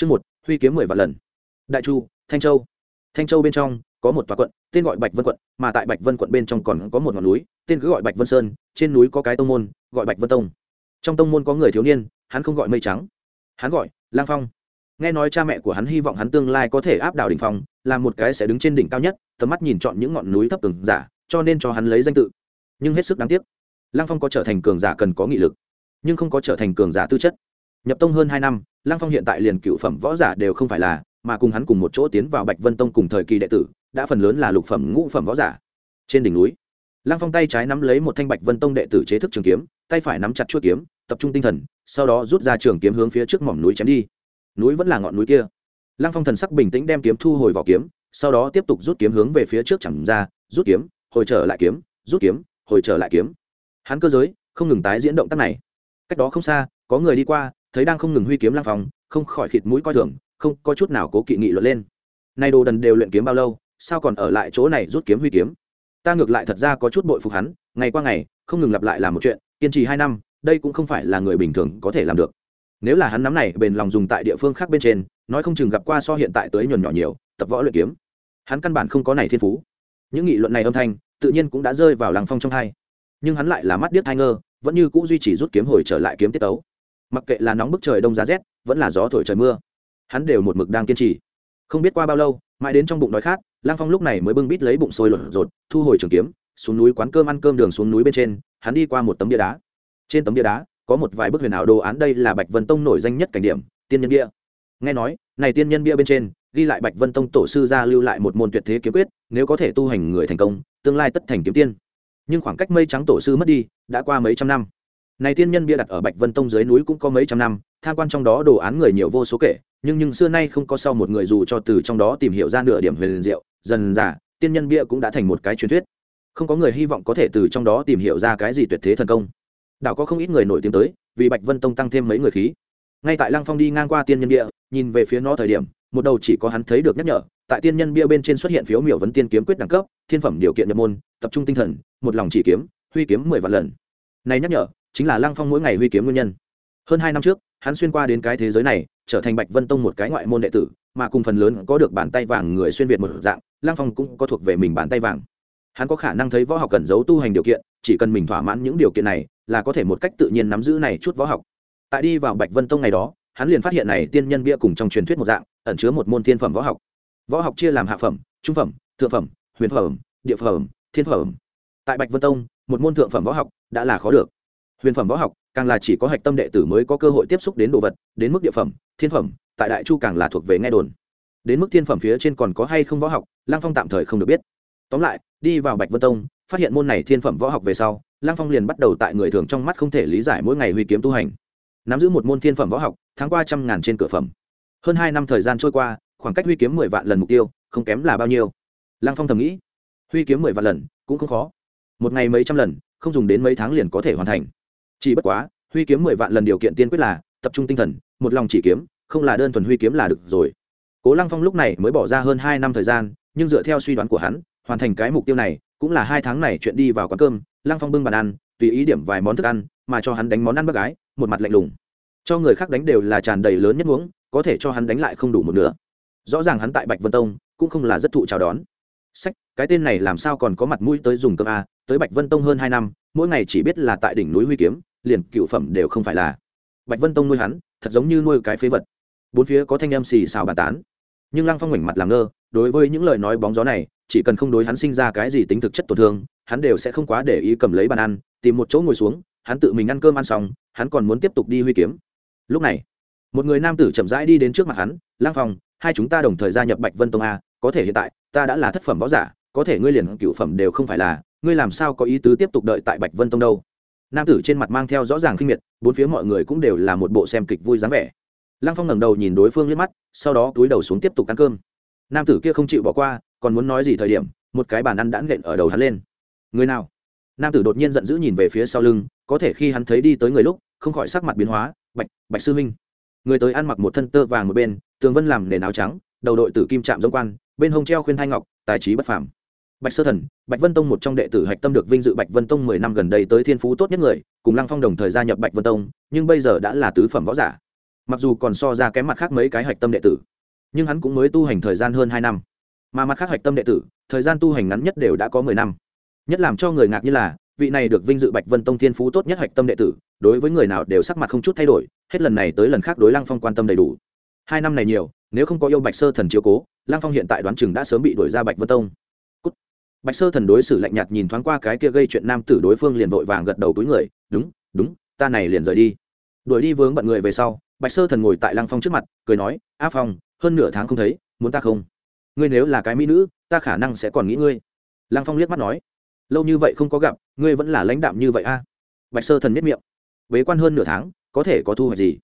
Chương một, huy kiếm mười vạn lần. Đại Chu, Thanh Châu. Thanh Châu bên trong có một tòa quận, tên gọi Bạch Vân quận, mà tại Bạch Vân quận bên trong còn có một ngọn núi, tên cứ gọi Bạch Vân Sơn, trên núi có cái tông môn, gọi Bạch Vân Tông. Trong tông môn có người thiếu niên, hắn không gọi Mây Trắng, hắn gọi Lang Phong. Nghe nói cha mẹ của hắn hy vọng hắn tương lai có thể áp đảo đỉnh phong, làm một cái sẽ đứng trên đỉnh cao nhất, tầm mắt nhìn chọn những ngọn núi thấp từng giả, cho nên cho hắn lấy danh tự. Nhưng hết sức đáng tiếc, Lang Phong có trở thành cường giả cần có nghị lực, nhưng không có trở thành cường giả tư chất. Nhập tông hơn hai năm, Lang Phong hiện tại liền cựu phẩm võ giả đều không phải là, mà cùng hắn cùng một chỗ tiến vào Bạch Vân Tông cùng thời kỳ đệ tử, đã phần lớn là lục phẩm ngũ phẩm võ giả. Trên đỉnh núi, Lang Phong tay trái nắm lấy một thanh Bạch Vân Tông đệ tử chế thức trường kiếm, tay phải nắm chặt chuôi kiếm, tập trung tinh thần, sau đó rút ra trường kiếm hướng phía trước mỏm núi chém đi. Núi vẫn là ngọn núi kia. Lang Phong thần sắc bình tĩnh đem kiếm thu hồi vào kiếm, sau đó tiếp tục rút kiếm hướng về phía trước chẳng ra, rút kiếm, hồi trở lại kiếm, rút kiếm, hồi trở lại kiếm. Hắn cơ giới không ngừng tái diễn động tác này. Cách đó không xa, có người đi qua, thấy đang không ngừng huy kiếm Lang Phong, không khỏi khịt mũi coi thường, không có chút nào cố kỵ nghị luận lên. Nay đồ đần đều luyện kiếm bao lâu, sao còn ở lại chỗ này rút kiếm huy kiếm? Ta ngược lại thật ra có chút bội phục hắn, ngày qua ngày, không ngừng lặp lại làm một chuyện, kiên trì hai năm, đây cũng không phải là người bình thường có thể làm được. Nếu là hắn nắm này bền lòng dùng tại địa phương khác bên trên, nói không chừng gặp qua so hiện tại tới nhuần nhỏ nhiều, tập võ luyện kiếm. Hắn căn bản không có này thiên phú. Những nghị luận này âm thanh, tự nhiên cũng đã rơi vào lăng phong trong hai. Nhưng hắn lại là mắt điếc hai ngơ, vẫn như cũ duy trì rút kiếm hồi trở lại kiếm tiết tấu. Mặc kệ là nóng bức trời đông giá rét, vẫn là gió thổi trời mưa, hắn đều một mực đang kiên trì. Không biết qua bao lâu, mãi đến trong bụng đói khát, Lang Phong lúc này mới bưng bít lấy bụng sôi lột rột, thu hồi trường kiếm, xuống núi quán cơm ăn cơm đường xuống núi bên trên, hắn đi qua một tấm bia đá. Trên tấm bia đá có một vài bức huyền ảo đồ án đây là Bạch Vân Tông nổi danh nhất cảnh điểm, tiên nhân bia. Nghe nói, này tiên nhân bia bên trên ghi lại Bạch Vân Tông tổ sư ra lưu lại một môn tuyệt thế kiếm quyết, nếu có thể tu hành người thành công, tương lai tất thành kiếm tiên. Nhưng khoảng cách mây trắng tổ sư mất đi, đã qua mấy trăm năm. Này tiên nhân bia đặt ở Bạch Vân Tông dưới núi cũng có mấy trăm năm, tham quan trong đó đồ án người nhiều vô số kể, nhưng nhưng xưa nay không có sau một người dù cho từ trong đó tìm hiểu ra nửa điểm huyền diệu, dần dà, tiên nhân bia cũng đã thành một cái truyền thuyết. Không có người hy vọng có thể từ trong đó tìm hiểu ra cái gì tuyệt thế thần công. Đảo có không ít người nổi tiếng tới, vì Bạch Vân Tông tăng thêm mấy người khí. Ngay tại Lăng Phong đi ngang qua tiên nhân bia, nhìn về phía nó thời điểm, một đầu chỉ có hắn thấy được nhắc nhở, tại tiên nhân bia bên trên xuất hiện phiếu miểu vấn tiên kiếm quyết đẳng cấp, thiên phẩm điều kiện nhập môn, tập trung tinh thần, một lòng chỉ kiếm, huy kiếm mười vạn lần. Này nhắc nhở, chính là Lăng Phong mỗi ngày huy kiếm nguyên nhân. Hơn hai năm trước, hắn xuyên qua đến cái thế giới này, trở thành Bạch Vân Tông một cái ngoại môn đệ tử, mà cùng phần lớn có được bàn tay vàng người xuyên việt một dạng, Lăng Phong cũng có thuộc về mình bàn tay vàng. Hắn có khả năng thấy võ học cần giấu tu hành điều kiện, chỉ cần mình thỏa mãn những điều kiện này, là có thể một cách tự nhiên nắm giữ này chút võ học. Tại đi vào Bạch Vân Tông ngày đó, hắn liền phát hiện này tiên nhân bia cùng trong truyền thuyết một dạng, ẩn chứa một môn thiên phẩm võ học. Võ học chia làm hạ phẩm, trung phẩm, thượng phẩm, huyền phẩm, địa phẩm, thiên phẩm. Tại Bạch Vân Tông, một môn thượng phẩm võ học đã là khó được. Huyền phẩm võ học càng là chỉ có hạch tâm đệ tử mới có cơ hội tiếp xúc đến đồ vật, đến mức địa phẩm, thiên phẩm, tại Đại Chu càng là thuộc về nghe đồn. Đến mức thiên phẩm phía trên còn có hay không võ học, Lang Phong tạm thời không được biết. Tóm lại, đi vào Bạch Vân Tông, phát hiện môn này thiên phẩm võ học về sau, Lang Phong liền bắt đầu tại người thường trong mắt không thể lý giải mỗi ngày huy kiếm tu hành. Nắm giữ một môn thiên phẩm võ học, tháng qua trăm ngàn trên cửa phẩm. Hơn hai năm thời gian trôi qua, khoảng cách huy kiếm mười vạn lần mục tiêu, không kém là bao nhiêu. Lang Phong thầm nghĩ, huy kiếm mười vạn lần cũng không khó. Một ngày mấy trăm lần, không dùng đến mấy tháng liền có thể hoàn thành. Chỉ bất quá, huy kiếm mười vạn lần điều kiện tiên quyết là tập trung tinh thần, một lòng chỉ kiếm, không là đơn thuần huy kiếm là được rồi. Cố Lăng Phong lúc này mới bỏ ra hơn hai năm thời gian, nhưng dựa theo suy đoán của hắn, hoàn thành cái mục tiêu này, cũng là hai tháng này chuyện đi vào quán cơm, Lăng Phong bưng bàn ăn, tùy ý điểm vài món thức ăn, mà cho hắn đánh món ăn bác gái, một mặt lạnh lùng. Cho người khác đánh đều là tràn đầy lớn nhất muỗng, có thể cho hắn đánh lại không đủ một nửa. Rõ ràng hắn tại Bạch Vân Tông cũng không là rất thụ chào đón. Sách, cái tên này làm sao còn có mặt mũi tới dùng cơm a, tới Bạch Vân Tông hơn hai năm, mỗi ngày chỉ biết là tại đỉnh núi huy kiếm, liền cựu phẩm đều không phải là. Bạch Vân Tông nuôi hắn, thật giống như nuôi cái phế vật. Bốn phía có thanh em xì xào bàn tán, nhưng Lăng Phong ngoảnh mặt làm ngơ, đối với những lời nói bóng gió này, chỉ cần không đối hắn sinh ra cái gì tính thực chất tổn thương, hắn đều sẽ không quá để ý cầm lấy bàn ăn, tìm một chỗ ngồi xuống, hắn tự mình ăn cơm ăn xong, hắn còn muốn tiếp tục đi huy kiếm. Lúc này, một người nam tử chậm rãi đi đến trước mặt hắn, "Lăng Phong, hai chúng ta đồng thời gia nhập Bạch Vân Tông a, có thể hiện tại, ta đã là thất phẩm võ giả, có thể ngươi liền cửu phẩm đều không phải là, ngươi làm sao có ý tứ tiếp tục đợi tại Bạch Vân Tông đâu?" Nam tử trên mặt mang theo rõ ràng khinh miệt, bốn phía mọi người cũng đều là một bộ xem kịch vui dáng vẻ. Lăng Phong ngẩng đầu nhìn đối phương liếc mắt, sau đó túi đầu xuống tiếp tục ăn cơm. Nam tử kia không chịu bỏ qua, còn muốn nói gì thời điểm, một cái bàn ăn đã nện ở đầu hắn lên. Người nào? Nam tử đột nhiên giận dữ nhìn về phía sau lưng, có thể khi hắn thấy đi tới người lúc, không khỏi sắc mặt biến hóa, Bạch, Bạch sư minh. Người tới ăn mặc một thân tơ vàng một bên, tường vân làm nền áo trắng, đầu đội tử kim trạm giống quan, bên hông treo khuyên thai ngọc, tài trí bất phàm. Bạch Sơ Thần, Bạch Vân Tông một trong đệ tử hạch tâm được vinh dự Bạch Vân Tông mười năm gần đây tới thiên phú tốt nhất người, cùng Lăng Phong đồng thời gia nhập Bạch Vân Tông, nhưng bây giờ đã là tứ phẩm võ giả. Mặc dù còn so ra kém mặt khác mấy cái hạch tâm đệ tử nhưng hắn cũng mới tu hành thời gian hơn hai năm. Mà mặt khác hạch tâm đệ tử thời gian tu hành ngắn nhất đều đã có mười năm. Nhất làm cho người ngạc như là vị này được vinh dự bạch vân tông thiên phú tốt nhất hạch tâm đệ tử đối với người nào đều sắc mặt không chút thay đổi hết lần này tới lần khác đối lăng phong quan tâm đầy đủ. Hai năm này nhiều nếu không có yêu bạch sơ thần chiếu cố lăng phong hiện tại đoán chừng đã sớm bị đuổi ra bạch vân tông bạch sơ thần đối xử lạnh nhạt nhìn thoáng qua cái kia gây chuyện nam tử đối phương liền vội vàng gật đầu túi người, đúng đúng, ta này liền rời đi. Đuổi đi vướng bận người về sau, bạch sơ thần ngồi tại lăng phong trước mặt, cười nói, a phong, hơn nửa tháng không thấy, muốn ta không? Ngươi nếu là cái mỹ nữ, ta khả năng sẽ còn nghĩ ngươi. Lăng phong liếc mắt nói, lâu như vậy không có gặp, ngươi vẫn là lãnh đạm như vậy a. Bạch sơ thần miết miệng, bế quan hơn nửa tháng, có thể có thu hoạch gì?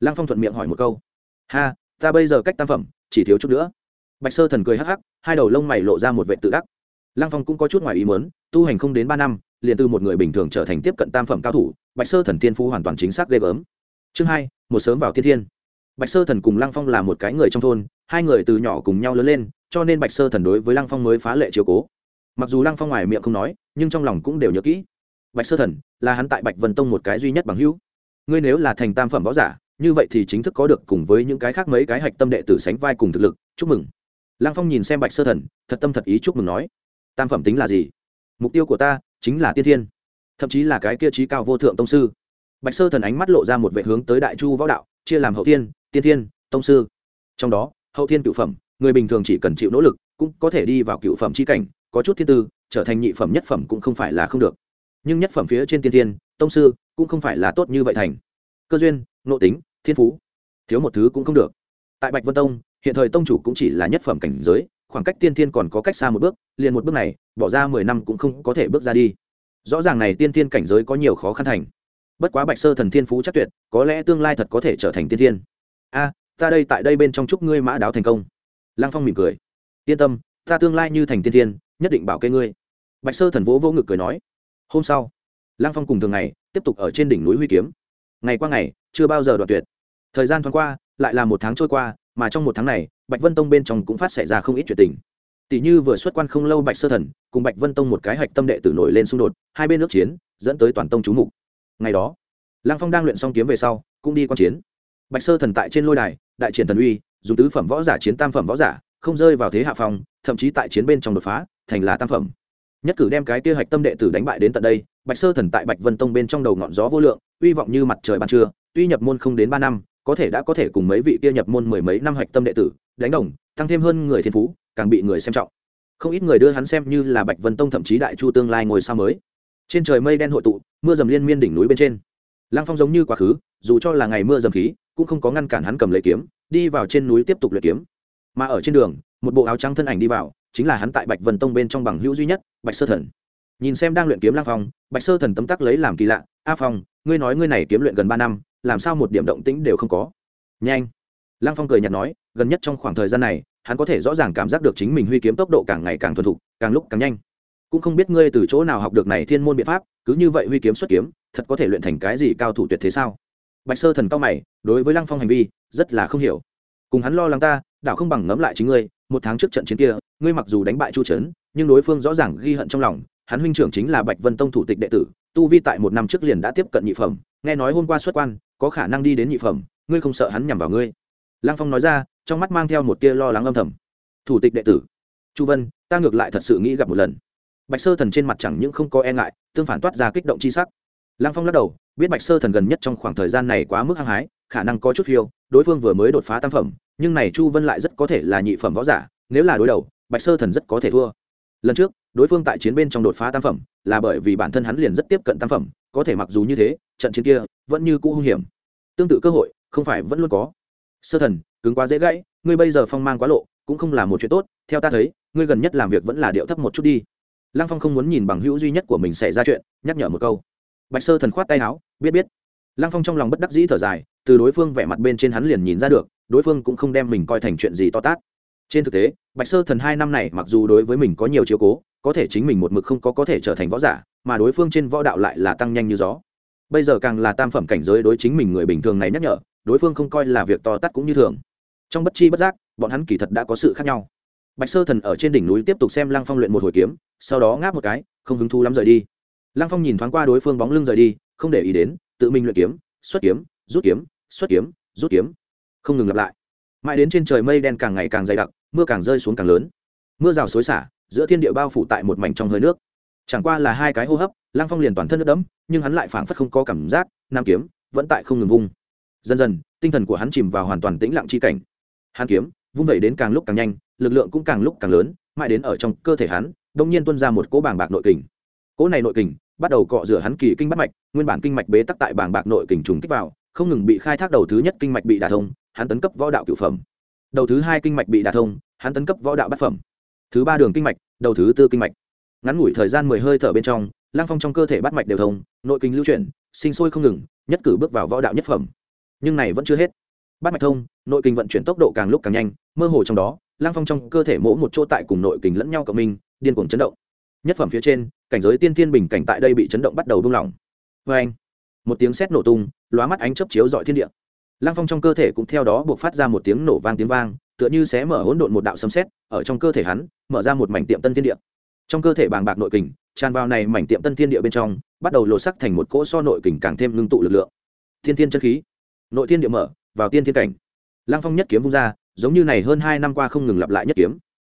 Lăng phong thuận miệng hỏi một câu, ha, ta bây giờ cách tam phẩm, chỉ thiếu chút nữa. Bạch sơ thần cười hắc hắc, hai đầu lông mày lộ ra một vệ tự đắc lăng phong cũng có chút ngoài ý mớn tu hành không đến ba năm, liền từ một người bình thường trở thành tiếp cận tam phẩm cao thủ, bạch sơ thần tiên phú hoàn toàn chính xác ghê gớm. Chương hai, một sớm vào thiên thiên. Bạch sơ thần cùng lăng phong là một cái người trong thôn, hai người từ nhỏ cùng nhau lớn lên, cho nên bạch sơ thần đối với lăng phong mới phá lệ chiều cố. Mặc dù lăng phong ngoài miệng không nói, nhưng trong lòng cũng đều nhớ kỹ. Bạch sơ thần là hắn tại bạch vân tông một cái duy nhất bằng hữu. Ngươi nếu là thành tam phẩm võ giả, như vậy thì chính thức có được cùng với những cái khác mấy cái hạch tâm đệ tử sánh vai cùng thực lực, chúc mừng. Lăng phong nhìn xem bạch sơ thần, thật tâm thật ý chúc mừng nói tam phẩm tính là gì? Mục tiêu của ta chính là tiên thiên, thậm chí là cái kia trí cao vô thượng tông sư. Bạch sơ thần ánh mắt lộ ra một vệ hướng tới đại chu võ đạo, chia làm hậu tiên tiên thiên, tông sư. Trong đó, hậu thiên cựu phẩm, người bình thường chỉ cần chịu nỗ lực cũng có thể đi vào cựu phẩm c h i cảnh, có chút thiên tư, trở thành nhị phẩm nhất phẩm cũng không phải là không được. Nhưng nhất phẩm phía trên tiên thiên, tông sư cũng không phải là tốt như vậy thành. Cơ duyên nộ tính, thiên phú, thiếu một thứ cũng không được. Tại bạch vân tông, hiện thời tông chủ cũng chỉ là nhất phẩm cảnh giới khoảng cách tiên thiên còn có cách xa một bước, liền một bước này, bỏ ra mười năm cũng không có thể bước ra đi. Rõ ràng này tiên thiên cảnh giới có nhiều khó khăn thành. Bất quá bạch sơ thần thiên phú chắc tuyệt, có lẽ tương lai thật có thể trở thành tiên thiên. A, ta đây tại đây bên trong chúc ngươi mã đáo thành công. Lăng phong mỉm cười. Yên tâm, ta tương lai như thành tiên thiên, nhất định bảo kê ngươi. Bạch sơ thần vỗ vỗ ngực cười nói. Hôm sau, lăng phong cùng thường ngày, tiếp tục ở trên đỉnh núi huy kiếm. Ngày qua ngày, chưa bao giờ đoạn tuyệt. Thời gian thoáng qua, lại là một tháng trôi qua mà trong một tháng này, bạch vân tông bên trong cũng phát xảy ra không ít chuyện tình. Tỷ như vừa xuất quan không lâu bạch sơ thần cùng bạch vân tông một cái hạch tâm đệ tử nổi lên xung đột, hai bên nước chiến, dẫn tới toàn tông chú mục. Ngày đó, lăng phong đang luyện xong kiếm về sau, cũng đi quan chiến. Bạch sơ thần tại trên lôi đài, đại triển thần uy, dùng tứ phẩm võ giả chiến tam phẩm võ giả, không rơi vào thế hạ phong, thậm chí tại chiến bên trong đột phá, thành là tam phẩm. Nhất cử đem cái kia hạch tâm đệ tử đánh bại đến tận đây, bạch sơ thần tại bạch vân tông bên trong đầu ngọn gió vô lượng uy vọng như mặt trời ban trưa, tuy nhập môn không đến ba năm có thể đã có thể cùng mấy vị kia nhập môn mười mấy năm hạch tâm đệ tử đánh đồng tăng thêm hơn người thiên phú, càng bị người xem trọng. Không ít người đưa hắn xem như là bạch vân tông thậm chí đại chu tương lai ngồi sao mới. Trên trời mây đen hội tụ, mưa dầm liên miên đỉnh núi bên trên. Lăng phong giống như quá khứ, dù cho là ngày mưa dầm khí, cũng không có ngăn cản hắn cầm lấy kiếm, đi vào trên núi tiếp tục luyện kiếm. Mà ở trên đường, một bộ áo trắng thân ảnh đi vào, chính là hắn tại bạch vân tông bên trong bằng hữu duy nhất, bạch sơ thần. Nhìn xem đang luyện kiếm lang phong, bạch sơ thần tấm tắc lấy làm kỳ lạ, a phong, ngươi nói ngươi này kiếm luyện gần ba năm làm sao một điểm động tĩnh đều không có. Nhanh. Lang phong cười nhạt nói, gần nhất trong khoảng thời gian này, hắn có thể rõ ràng cảm giác được chính mình huy kiếm tốc độ càng ngày càng thuần thục, càng lúc càng nhanh. Cũng không biết ngươi từ chỗ nào học được này thiên môn biện pháp, cứ như vậy huy kiếm xuất kiếm, thật có thể luyện thành cái gì cao thủ tuyệt thế sao? Bạch sơ thần cao mày, đối với lăng phong hành vi, rất là không hiểu. Cùng hắn lo lắng ta, đảo không bằng ngẫm lại chính ngươi, một tháng trước trận chiến kia, ngươi mặc dù đánh bại chu trấn, nhưng đối phương rõ ràng ghi hận trong lòng, hắn huynh trưởng chính là bạch vân tông thủ tịch đệ tử, tu vi tại một năm trước liền đã tiếp cận nhị phẩm, nghe nói hôm qua xuất quan có khả năng đi đến nhị phẩm, ngươi không sợ hắn nhằm vào ngươi? Lăng phong nói ra, trong mắt mang theo một tia lo lắng âm thầm. Thủ tịch đệ tử, chu vân, ta ngược lại thật sự nghĩ gặp một lần. Bạch sơ thần trên mặt chẳng những không có e ngại, tương phản toát ra kích động c h i sắc. Lăng phong lắc đầu, biết bạch sơ thần gần nhất trong khoảng thời gian này quá mức hăng hái, khả năng có chút phiêu, đối phương vừa mới đột phá tam phẩm, nhưng này chu vân lại rất có thể là nhị phẩm võ giả, nếu là đối đầu, bạch sơ thần rất có thể thua. Lần trước, đối phương tại chiến bên trong đột phá tam phẩm, là bởi vì bản thân hắn liền rất tiếp cận tam phẩm, có thể mặc dù như thế trận chiến kia vẫn như cũ hung hiểm. Tương tự cơ hội, không phải vẫn luôn có. Sơ thần, cứng quá dễ gãy, ngươi bây giờ phong mang quá lộ, cũng không là một chuyện tốt, theo ta thấy, ngươi gần nhất làm việc vẫn là điệu thấp một chút đi. Lăng phong không muốn nhìn bằng hữu duy nhất của mình xảy ra chuyện, nhắc nhở một câu. Bạch sơ thần khoát tay áo, biết biết. Lăng phong trong lòng bất đắc dĩ thở dài, từ đối phương vẻ mặt bên trên hắn liền nhìn ra được, đối phương cũng không đem mình coi thành chuyện gì to tát. Trên thực tế, bạch sơ thần hai năm này mặc dù đối với mình có nhiều chiếu cố, có thể chính mình một mực không có có thể trở thành võ giả, mà đối phương trên võ đạo lại là tăng nhanh như gió bây giờ càng là tam phẩm cảnh giới đối chính mình người bình thường này nhắc nhở, đối phương không coi là việc to tát cũng như thường. Trong bất chi bất giác, bọn hắn kỳ thật đã có sự khác nhau. Bạch sơ thần ở trên đỉnh núi tiếp tục xem lăng phong luyện một hồi kiếm, sau đó ngáp một cái, không hứng thú lắm rời đi. Lăng phong nhìn thoáng qua đối phương bóng lưng rời đi, không để ý đến, tự mình luyện kiếm, xuất kiếm, rút kiếm, xuất kiếm, rút kiếm. Không ngừng lặp lại. Mãi đến trên trời mây đen càng ngày càng dày đặc, mưa càng rơi xuống càng lớn. Mưa rào xối xả, giữa thiên địa bao phủ tại một mảnh trong hơi nước chẳng qua là hai cái hô hấp lang phong liền toàn thân nước đẫm, nhưng hắn lại phảng phất không có cảm giác, nam kiếm vẫn tại không ngừng vung. Dần dần, tinh thần của hắn chìm vào hoàn toàn tĩnh lặng chi cảnh. Hắn kiếm vung vẩy đến càng lúc càng nhanh, lực lượng cũng càng lúc càng lớn, mãi đến ở trong cơ thể hắn đông nhiên tuôn ra một cỗ bàng bạc nội kình. Cỗ này nội kình bắt đầu cọ rửa hắn kỳ kinh bắt mạch, nguyên bản kinh mạch bế tắc tại bàng bạc nội kình trùng kích vào, không ngừng bị khai thác đầu thứ nhất kinh mạch bị đả thông, hắn tấn cấp võ đạo cựu phẩm. Đầu thứ hai kinh mạch bị đả thông, hắn tấn cấp võ đạo bát phẩm. Thứ ba đường kinh mạch, đầu thứ tư kinh mạch ngắn ngủi thời gian mười hơi thở bên trong lang phong trong cơ thể bắt mạch đều thông, nội kinh lưu chuyển, sinh sôi không ngừng, nhất cử bước vào võ đạo nhất phẩm. Nhưng này vẫn chưa hết. Bắt mạch thông, nội kinh vận chuyển tốc độ càng lúc càng nhanh, mơ hồ trong đó lang phong trong cơ thể mỗ một chỗ tại cùng nội kinh lẫn nhau cộng minh, điên cuồng chấn động. Nhất phẩm phía trên, cảnh giới tiên thiên bình cảnh tại đây bị chấn động bắt đầu buông lỏng. Vê anh, một tiếng sét nổ tung, lóa mắt ánh chớp chiếu dọi thiên địa. Lang phong trong cơ thể cũng theo đó buộc phát ra một tiếng nổ vang tiếng vang, tựa như xé mở hỗn độn một đạo sấm sét, ở trong cơ thể hắn, mở ra một mảnh tiệm tân thiên địa trong cơ thể bàng bạc nội kình, tràn vào này mảnh tiệm tân thiên địa bên trong, bắt đầu lột sắc thành một cỗ so nội kình càng thêm ngưng tụ lực lượng. Thiên thiên chân khí. Nội thiên địa mở, vào tiên thiên cảnh. Lăng phong nhất kiếm vung ra, giống như này hơn hai năm qua không ngừng lặp lại nhất kiếm.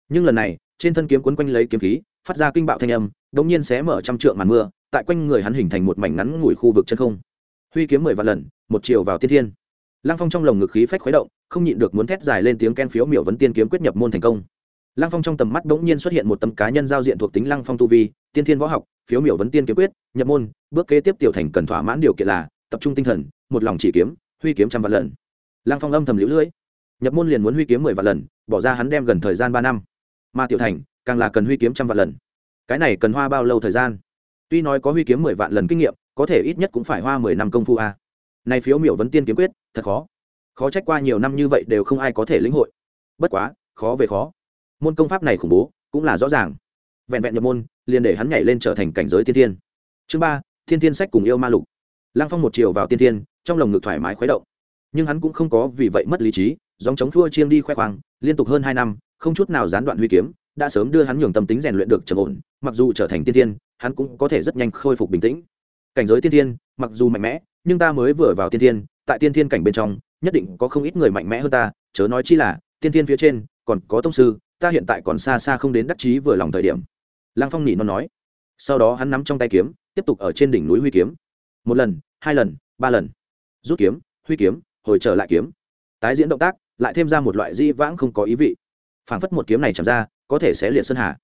Nhưng lần này, trên thân kiếm quấn quanh lấy kiếm khí, phát ra kinh bạo thanh âm đ ỗ n g nhiên xé mở trăm trượng màn mưa, tại quanh người hắn hình thành một mảnh ngắn ngủi khu vực chân không. Huy kiếm mười vạn lần, một chiều vào tiên thiên. Lăng phong trong lồng ngực khí phách khuấy động, không nhịn được muốn thét dài lên tiếng ken phiếu miểu vấn tiên kiếm quyết nhập môn thành công lăng phong trong tầm mắt bỗng nhiên xuất hiện một tấm cá nhân giao diện thuộc tính lăng phong tu vi, tiên thiên võ học, phiếu miểu vấn tiên kiếm quyết, nhập môn, bước kế tiếp tiểu thành cần thỏa mãn điều kiện là tập trung tinh thần, một lòng chỉ kiếm, huy kiếm trăm vạn lần. Lăng phong âm thầm lũ lưỡi nhập môn liền muốn huy kiếm mười vạn lần, bỏ ra hắn đem gần thời gian ba năm. Mà tiểu thành, càng là cần huy kiếm trăm vạn lần. Cái này cần hoa bao lâu thời gian? Tuy nói có huy kiếm mười vạn lần kinh nghiệm, có thể ít nhất cũng phải hoa mười năm công phu a. Này phiếu miểu vấn tiên kiếm quyết, thật khó. Khó trách qua nhiều năm như vậy đều không ai có thể lĩnh hội. Bất quá, khó về khó môn công pháp này khủng bố, cũng là rõ ràng. Vẹn vẹn nhập môn, liền để hắn nhảy lên trở thành cảnh giới tiên tiên chương ba, thiên tiên sách cùng yêu ma lục. Lăng phong một chiều vào tiên tiên trong lồng ngực thoải mái khuấy động. Nhưng hắn cũng không có vì vậy mất lý trí dòng chống thua chiêng đi khoe khoang, liên tục hơn hai năm, không chút nào gián đoạn huy kiếm, đã sớm đưa hắn nhường tâm tính rèn luyện được trầm ổn, mặc dù trở thành tiên tiên hắn cũng có thể rất nhanh khôi phục bình tĩnh. Cảnh giới tiên tiên mặc dù mạnh mẽ, nhưng ta mới vừa vào tiên tiên tại tiên tiên cảnh bên trong, nhất định có không ít người mạnh mẽ hơn ta, chớ nói chi là, tiên tiên phía trên, còn có tông sư ta hiện tại còn xa xa không đến đắc chí vừa lòng thời điểm. Lăng phong nhị nó nói. Sau đó hắn nắm trong tay kiếm, tiếp tục ở trên đỉnh núi huy kiếm. Một lần, hai lần, ba lần. Rút kiếm, huy kiếm, hồi trở lại kiếm. Tái diễn động tác, lại thêm ra một loại di vãng không có ý vị. Phảng phất một kiếm này chạm ra, có thể sẽ liệt sơn hà.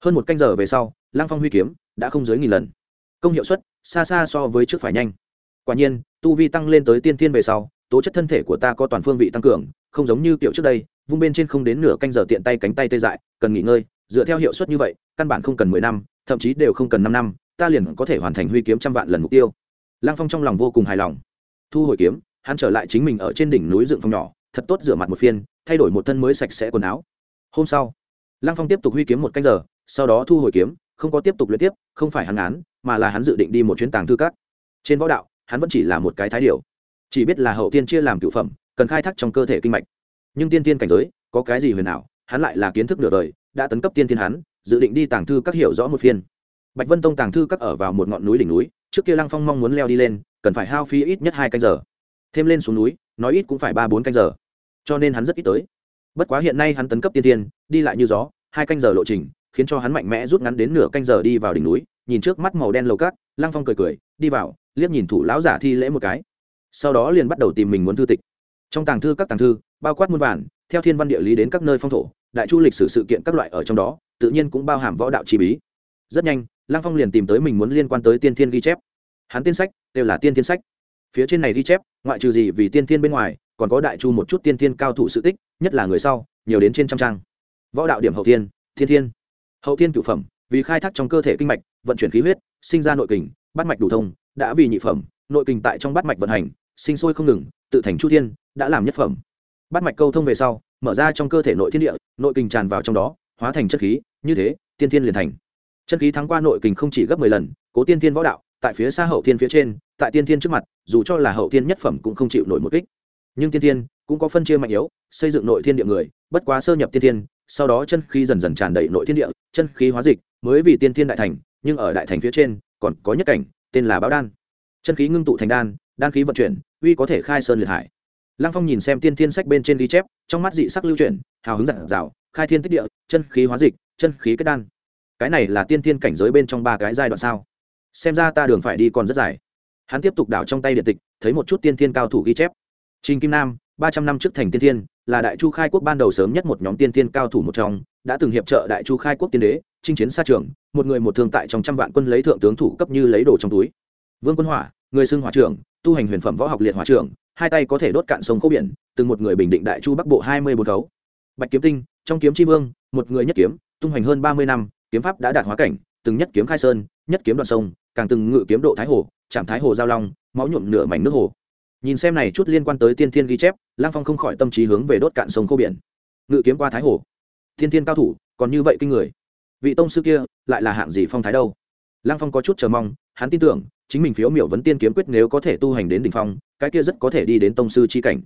Hơn một canh giờ về sau, lăng phong huy kiếm đã không dưới nghìn lần. Công hiệu suất, xa xa so với trước phải nhanh. Quả nhiên, tu vi tăng lên tới tiên tiên về sau, tố chất thân thể của ta có toàn phương vị tăng cường, không giống như kiểu trước đây vung bên trên không đến nửa canh giờ tiện tay cánh tay tê dại, cần nghỉ ngơi, dựa theo hiệu suất như vậy, căn bản không cần mười năm, thậm chí đều không cần năm năm, ta liền có thể hoàn thành huy kiếm trăm vạn lần mục tiêu. Lăng phong trong lòng vô cùng hài lòng. Thu hồi kiếm, hắn trở lại chính mình ở trên đỉnh núi dựng phòng nhỏ, thật tốt rửa mặt một phiên, thay đổi một thân mới sạch sẽ quần áo. Hôm sau, lăng phong tiếp tục huy kiếm một canh giờ, sau đó thu hồi kiếm, không có tiếp tục luyện tiếp, không phải hắn án, mà là hắn dự định đi một chuyến tàng thư cát trên võ đạo, hắn vẫn chỉ là một cái thái điều chỉ biết là hậu tiên chia làm cựu phẩm, cần khai thác trong cơ thể kinh mạch nhưng tiên tiên cảnh giới, có cái gì huyền ảo, hắn lại là kiến thức nửa đời, đã tấn cấp tiên tiên hắn, dự định đi tàng thư các hiểu rõ một phiên. Bạch vân tông tàng thư các ở vào một ngọn núi đỉnh núi, trước kia lăng phong mong muốn leo đi lên, cần phải hao phí ít nhất hai canh giờ. Thêm lên xuống núi, nói ít cũng phải ba bốn canh giờ. Cho nên hắn rất ít tới. Bất quá hiện nay hắn tấn cấp tiên tiên, đi lại như gió, hai canh giờ lộ trình, khiến cho hắn mạnh mẽ rút ngắn đến nửa canh giờ đi vào đỉnh núi, nhìn trước mắt màu đen lầu cát, lăng phong cười cười, đi vào, liếc nhìn thủ lão giả thi lễ một cái. Sau đó liền bắt đầu tìm mình muốn thư tịch. Trong tàng thư các tàng thư bao quát muôn vàn, theo thiên văn địa lý đến các nơi phong thổ, đại chu lịch sử sự kiện các loại ở trong đó, tự nhiên cũng bao hàm võ đạo chi bí. Rất nhanh, lăng phong liền tìm tới mình muốn liên quan tới tiên thiên ghi chép. Hắn tiên sách, đều là tiên thiên sách. Phía trên này ghi chép, ngoại trừ gì vì tiên thiên bên ngoài, còn có đại chu một chút tiên thiên cao thủ sự tích, nhất là người sau, nhiều đến trên trăm trang. Võ đạo điểm hậu thiên thiên thiên. Hậu thiên cựu phẩm, vì khai thác trong cơ thể kinh mạch, vận chuyển khí huyết, sinh ra nội kình, bắt mạch đủ thông, đã vì nhị phẩm, nội kình tại trong bắt mạch vận hành, sinh sôi không ngừng, tự thành chu thiên, đã làm nhất phẩm bắt mạch câu thông về sau, mở ra trong cơ thể nội thiên địa, nội kình tràn vào trong đó, hóa thành chất khí, như thế, tiên thiên liền thành. Chân khí thắng qua nội kình không chỉ gấp mười lần, cố tiên thiên võ đạo, tại phía xa hậu thiên phía trên, tại tiên thiên trước mặt, dù cho là hậu thiên nhất phẩm cũng không chịu nổi một kích. Nhưng tiên thiên cũng có phân chia mạnh yếu, xây dựng nội thiên địa người, bất quá sơ nhập tiên thiên, sau đó chân khí dần dần tràn đầy nội thiên địa, chân khí hóa dịch, mới vì tiên thiên đại thành, nhưng ở đại thành phía trên, còn có nhất cảnh, tên là báo đan. Chân khí ngưng tụ thành đan đan khí vận chuyển, uy có thể khai sơn liệt hải lăng phong nhìn xem tiên thiên sách bên trên ghi chép, trong mắt dị sắc lưu chuyển, hào hứng dặn dạo khai thiên tích địa, chân khí hóa dịch, chân khí kết đan. Cái này là tiên thiên cảnh giới bên trong ba cái giai đoạn sao? Xem ra ta đường phải đi còn rất dài. Hắn tiếp tục đảo trong tay điện tịch, thấy một chút tiên thiên cao thủ ghi chép. Trình kim nam, ba trăm năm trước thành tiên thiên, là đại chu khai quốc ban đầu sớm nhất một nhóm tiên thiên cao thủ một trong, đã từng hiệp trợ đại chu khai quốc tiên đế, chinh chiến xa trường, một người một thương tại trong trăm vạn quân lấy thượng tướng thủ cấp như lấy đồ trong túi. Vương quân hỏa, người xưng hỏa trưởng, tu hành huyền phẩm võ học liệt hỏa trưởng hai tay có thể đốt cạn sông khô biển, từng một người bình định đại chu bắc bộ hai mươi bốn khấu. Bạch kiếm tinh, trong kiếm tri vương, một người nhất kiếm, tung hoành hơn ba mươi năm, kiếm pháp đã đạt hóa cảnh, từng nhất kiếm khai sơn, nhất kiếm đoạn sông, càng từng ngự kiếm độ thái hồ, chạm thái hồ giao long, máu nhuộm nửa mảnh nước hồ. Nhìn xem này chút liên quan tới tiên thiên ghi chép lang phong không khỏi tâm trí hướng về đốt cạn sông khô biển. Ngự kiếm qua thái hồ. Thiên thiên cao thủ, còn như vậy kinh người. Vị tông sư kia, lại là hạng gì phong thái đâu? Lang phong có chút chờ mong, hắn tin tưởng chính mình phiếu miểu vấn tiên kiếm quyết nếu có thể tu hành đến đỉnh phong, cái kia rất có thể đi đến tông sư chi cảnh.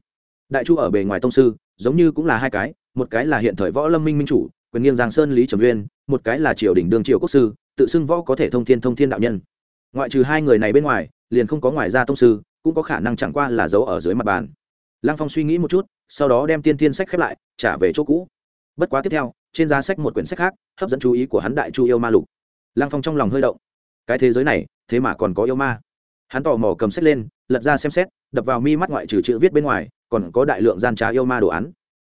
Đại chu ở bề ngoài tông sư, giống như cũng là hai cái, một cái là hiện thời võ lâm minh minh chủ, quyền nghiêng giang sơn lý trầm uyên, một cái là triều đình đương triều quốc sư, tự xưng võ có thể thông thiên thông thiên đạo nhân. Ngoại trừ hai người này bên ngoài, liền không có ngoài ra tông sư, cũng có khả năng chẳng qua là giấu ở dưới mặt bàn. Lăng phong suy nghĩ một chút, sau đó đem tiên tiên sách khép lại, trả về chỗ cũ. Bất quá tiếp theo, trên giá sách một quyển sách khác, hấp dẫn chú ý của hắn đại chu yêu ma lục. Lăng phong trong lòng hơi động. Cái thế giới này thế mà còn có yêu ma. Hắn tò mò cầm sách lên, lật ra xem xét, đập vào mi mắt ngoại trừ chữ viết bên ngoài, còn có đại lượng gian trá yêu ma đồ án.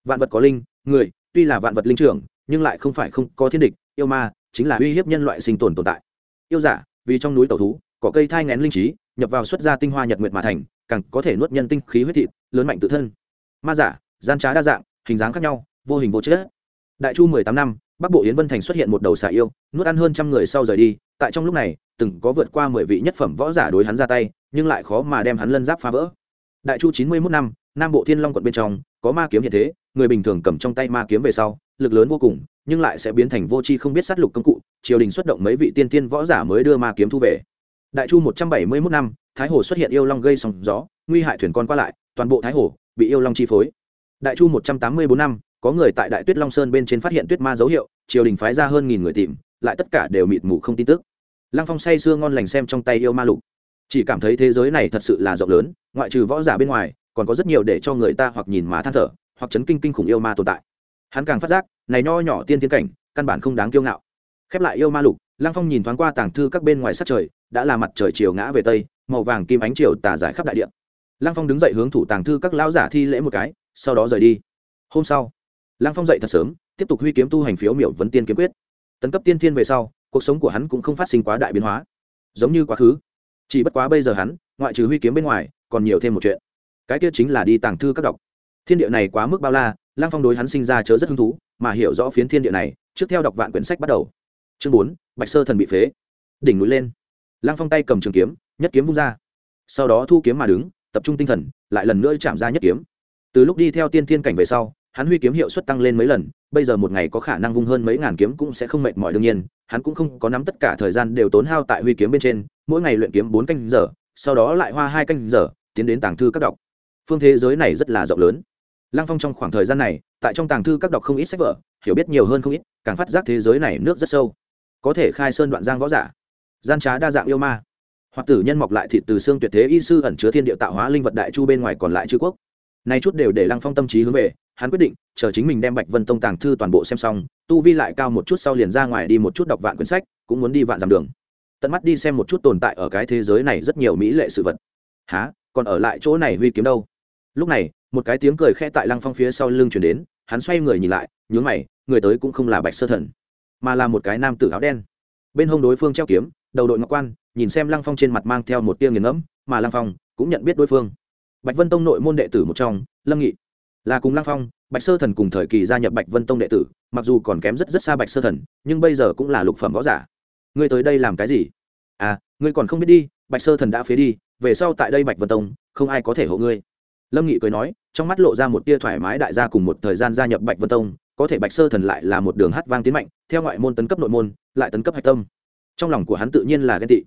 Vạn vật có linh, người, tuy là vạn vật linh trưởng, nhưng lại không phải không có thiên địch, yêu ma chính là uy hiếp nhân loại sinh tồn tồn tại. Yêu giả, vì trong núi tẩu thú có cây thai ngén linh trí, nhập vào xuất ra tinh hoa nhật nguyệt mà thành, càng có thể nuốt nhân tinh khí huyết thịt, lớn mạnh tự thân. Ma giả, gian trá đa dạng, hình dáng khác nhau, vô hình vô chất. Đại chu mười tám năm, bắc bộ yến vân thành xuất hiện một đầu xà yêu, nuốt ăn hơn trăm người sau rời đi, tại trong lúc này từng có vượt qua mười vị nhất phẩm võ giả đối hắn ra tay, nhưng lại khó mà đem hắn lân giáp phá vỡ. Đại chu chín mươi mốt năm, nam bộ thiên long quận bên trong, có ma kiếm hiện thế, người bình thường cầm trong tay ma kiếm về sau, lực lớn vô cùng, nhưng lại sẽ biến thành vô tri không biết sát lục công cụ, triều đình xuất động mấy vị tiên tiên võ giả mới đưa ma kiếm thu về. Đại chu một trăm bảy mươi mốt năm, thái hồ xuất hiện yêu long gây sóng gió, nguy hại thuyền con qua lại, toàn bộ thái hồ bị yêu long chi phối. Đại chu một trăm tám mươi bốn năm, có người tại đại tuyết long sơn bên trên phát hiện tuyết ma dấu hiệu, triều đình phái ra hơn nghìn người tìm, lại tất cả đều mịt mù không tin tức lăng phong say sưa ngon lành xem trong tay yêu ma lục. Chỉ cảm thấy thế giới này thật sự là rộng lớn, ngoại trừ võ giả bên ngoài, còn có rất nhiều để cho người ta hoặc nhìn mà than thở, hoặc chấn kinh kinh khủng yêu ma tồn tại. Hắn càng phát giác, này nho nhỏ tiên tiến cảnh, căn bản không đáng kiêu ngạo. Khép lại yêu ma lục, lăng phong nhìn thoáng qua tàng thư các bên ngoài sát trời, đã là mặt trời chiều ngã về tây, màu vàng kim ánh chiều tà giải khắp đại địa. Lăng phong đứng dậy hướng thủ tàng thư các lão giả thi lễ một cái, sau đó rời đi. Hôm sau, lăng phong dậy thật sớm, tiếp tục huy kiếm tu hành phiếu miểu vấn tiên kiếm quyết. Tấn cấp tiên thiên về sau cuộc sống của hắn cũng không phát sinh quá đại biến hóa. Giống như quá khứ. Chỉ bất quá bây giờ hắn, ngoại trừ huy kiếm bên ngoài, còn nhiều thêm một chuyện. Cái kia chính là đi tàng thư các đọc. Thiên địa này quá mức bao la Lang phong đối hắn sinh ra chớ rất hứng thú, mà hiểu rõ phiến thiên địa này, trước theo đọc vạn quyển sách bắt đầu. Chương bốn, bạch sơ thần bị phế. Đỉnh núi lên. Lang phong tay cầm trường kiếm, nhất kiếm vung ra. Sau đó thu kiếm mà đứng, tập trung tinh thần, lại lần nữa chạm ra nhất kiếm. Từ lúc đi theo tiên thiên cảnh về sau, hắn huy kiếm hiệu suất tăng lên mấy lần, bây giờ một ngày có khả năng vung hơn mấy ngàn kiếm cũng sẽ không mệt mỏi đương nhiên hắn cũng không có nắm tất cả thời gian đều tốn hao tại huy kiếm bên trên, mỗi ngày luyện kiếm bốn canh giờ, sau đó lại hoa hai canh giờ, tiến đến tàng thư các đọc. Phương thế giới này rất là rộng lớn. Lăng phong trong khoảng thời gian này, tại trong tàng thư các đọc không ít sách vở, hiểu biết nhiều hơn không ít, càng phát giác thế giới này nước rất sâu. Có thể khai sơn đoạn giang võ giả, gian trá đa dạng yêu ma. Hoặc tử nhân mọc lại thịt từ xương tuyệt thế y sư ẩn chứa thiên địa tạo hóa linh vật đại chu bên ngoài còn lại chư quốc nay chút đều để lăng phong tâm trí hướng về, hắn quyết định, chờ chính mình đem bạch vân tông tàng thư toàn bộ xem xong, tu vi lại cao một chút sau liền ra ngoài đi một chút đọc vạn quyển sách, cũng muốn đi vạn dặm đường. Tận mắt đi xem một chút tồn tại ở cái thế giới này rất nhiều mỹ lệ sự vật. Há còn ở lại chỗ này huy kiếm đâu? Lúc này, một cái tiếng cười khẽ tại lăng phong phía sau lưng chuyển đến, hắn xoay người nhìn lại, nhướng mày, người tới cũng không là bạch sơ thần, mà là một cái nam tử áo đen. Bên hông đối phương treo kiếm, đầu đội ngọc quan, nhìn xem lăng phong trên mặt mang theo một tia nghiền ngẫm, mà lăng phong cũng nhận biết đối phương bạch vân tông nội môn đệ tử một trong, lâm nghị. Là cùng Lang phong, bạch sơ thần cùng thời kỳ gia nhập bạch vân tông đệ tử, mặc dù còn kém rất rất xa bạch sơ thần, nhưng bây giờ cũng là lục phẩm võ giả. Ngươi tới đây làm cái gì? À ngươi còn không biết đi, bạch sơ thần đã phế đi, về sau tại đây bạch vân tông, không ai có thể hộ ngươi. Lâm nghị cười nói, trong mắt lộ ra một tia thoải mái đại gia cùng một thời gian gia nhập bạch vân tông, có thể bạch sơ thần lại là một đường hát vang tiến mạnh, theo ngoại môn tấn cấp nội môn, lại tấn cấp hạch tâm. Trong lòng của hắn tự nhiên là ghen tị,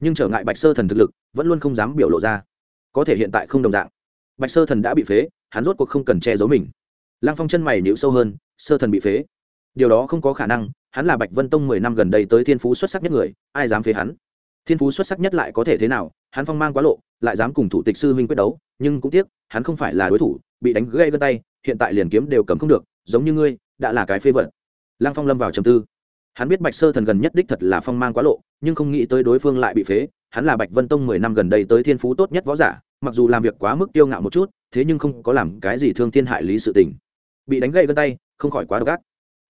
nhưng trở ngại bạch sơ thần thực lực, vẫn luôn không dám biểu lộ ra có thể hiện tại không đồng dạng. Bạch sơ thần đã bị phế, hắn rốt cuộc không cần che giấu mình. Lăng phong chân mày nhịu sâu hơn, sơ thần bị phế. Điều đó không có khả năng, hắn là bạch vân tông mười năm gần đây tới thiên phú xuất sắc nhất người, ai dám phế hắn? Thiên phú xuất sắc nhất lại có thể thế nào? Hắn phong mang quá lộ, lại dám cùng thủ tịch sư huynh quyết đấu, nhưng cũng tiếc, hắn không phải là đối thủ, bị đánh gây gân tay, hiện tại liền kiếm đều cầm không được, giống như ngươi, đã là cái phế vật. Lăng phong lâm vào trầm tư. Hắn biết bạch sơ thần gần nhất đích thật là phong mang quá lộ, nhưng không nghĩ tới đối phương lại bị phế hắn là bạch vân tông mười năm gần đây tới thiên phú tốt nhất võ giả, mặc dù làm việc quá mức tiêu ngạo một chút, thế nhưng không có làm cái gì thương thiên hại lý sự tình. Bị đánh gậy gân tay, không khỏi quá độc ác.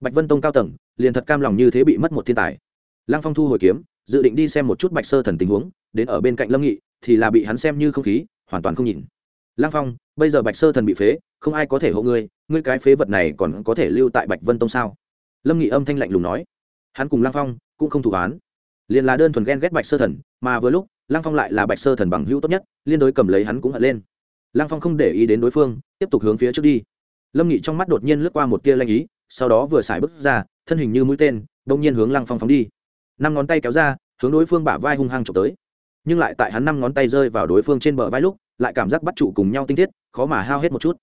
Bạch vân tông cao tầng, liền thật cam lòng như thế bị mất một thiên tài. Lăng phong thu hồi kiếm, dự định đi xem một chút bạch sơ thần tình huống, đến ở bên cạnh lâm nghị, thì là bị hắn xem như không khí, hoàn toàn không nhìn. Lăng phong, bây giờ bạch sơ thần bị phế, không ai có thể hộ ngươi ngươi cái phế vật này còn có thể lưu tại bạch vân tông sao? Lâm nghị âm thanh lạnh lùng nói. Hắn cùng lăng phong cũng không thủ án liền là đơn thuần ghen ghét bạch sơ thần, mà vừa lúc, lăng phong lại là bạch sơ thần bằng hữu tốt nhất, liên đối cầm lấy hắn cũng hận lên. Lăng phong không để ý đến đối phương, tiếp tục hướng phía trước đi. Lâm nghị trong mắt đột nhiên lướt qua một tia lanh ý, sau đó vừa xài bước ra, thân hình như mũi tên đông nhiên hướng lăng phong phóng đi. Năm ngón tay kéo ra, hướng đối phương bả vai hung hăng trộm tới. Nhưng lại tại hắn năm ngón tay rơi vào đối phương trên bờ vai lúc, lại cảm giác bắt trụ cùng nhau tinh thiết, khó mà hao hết một chút.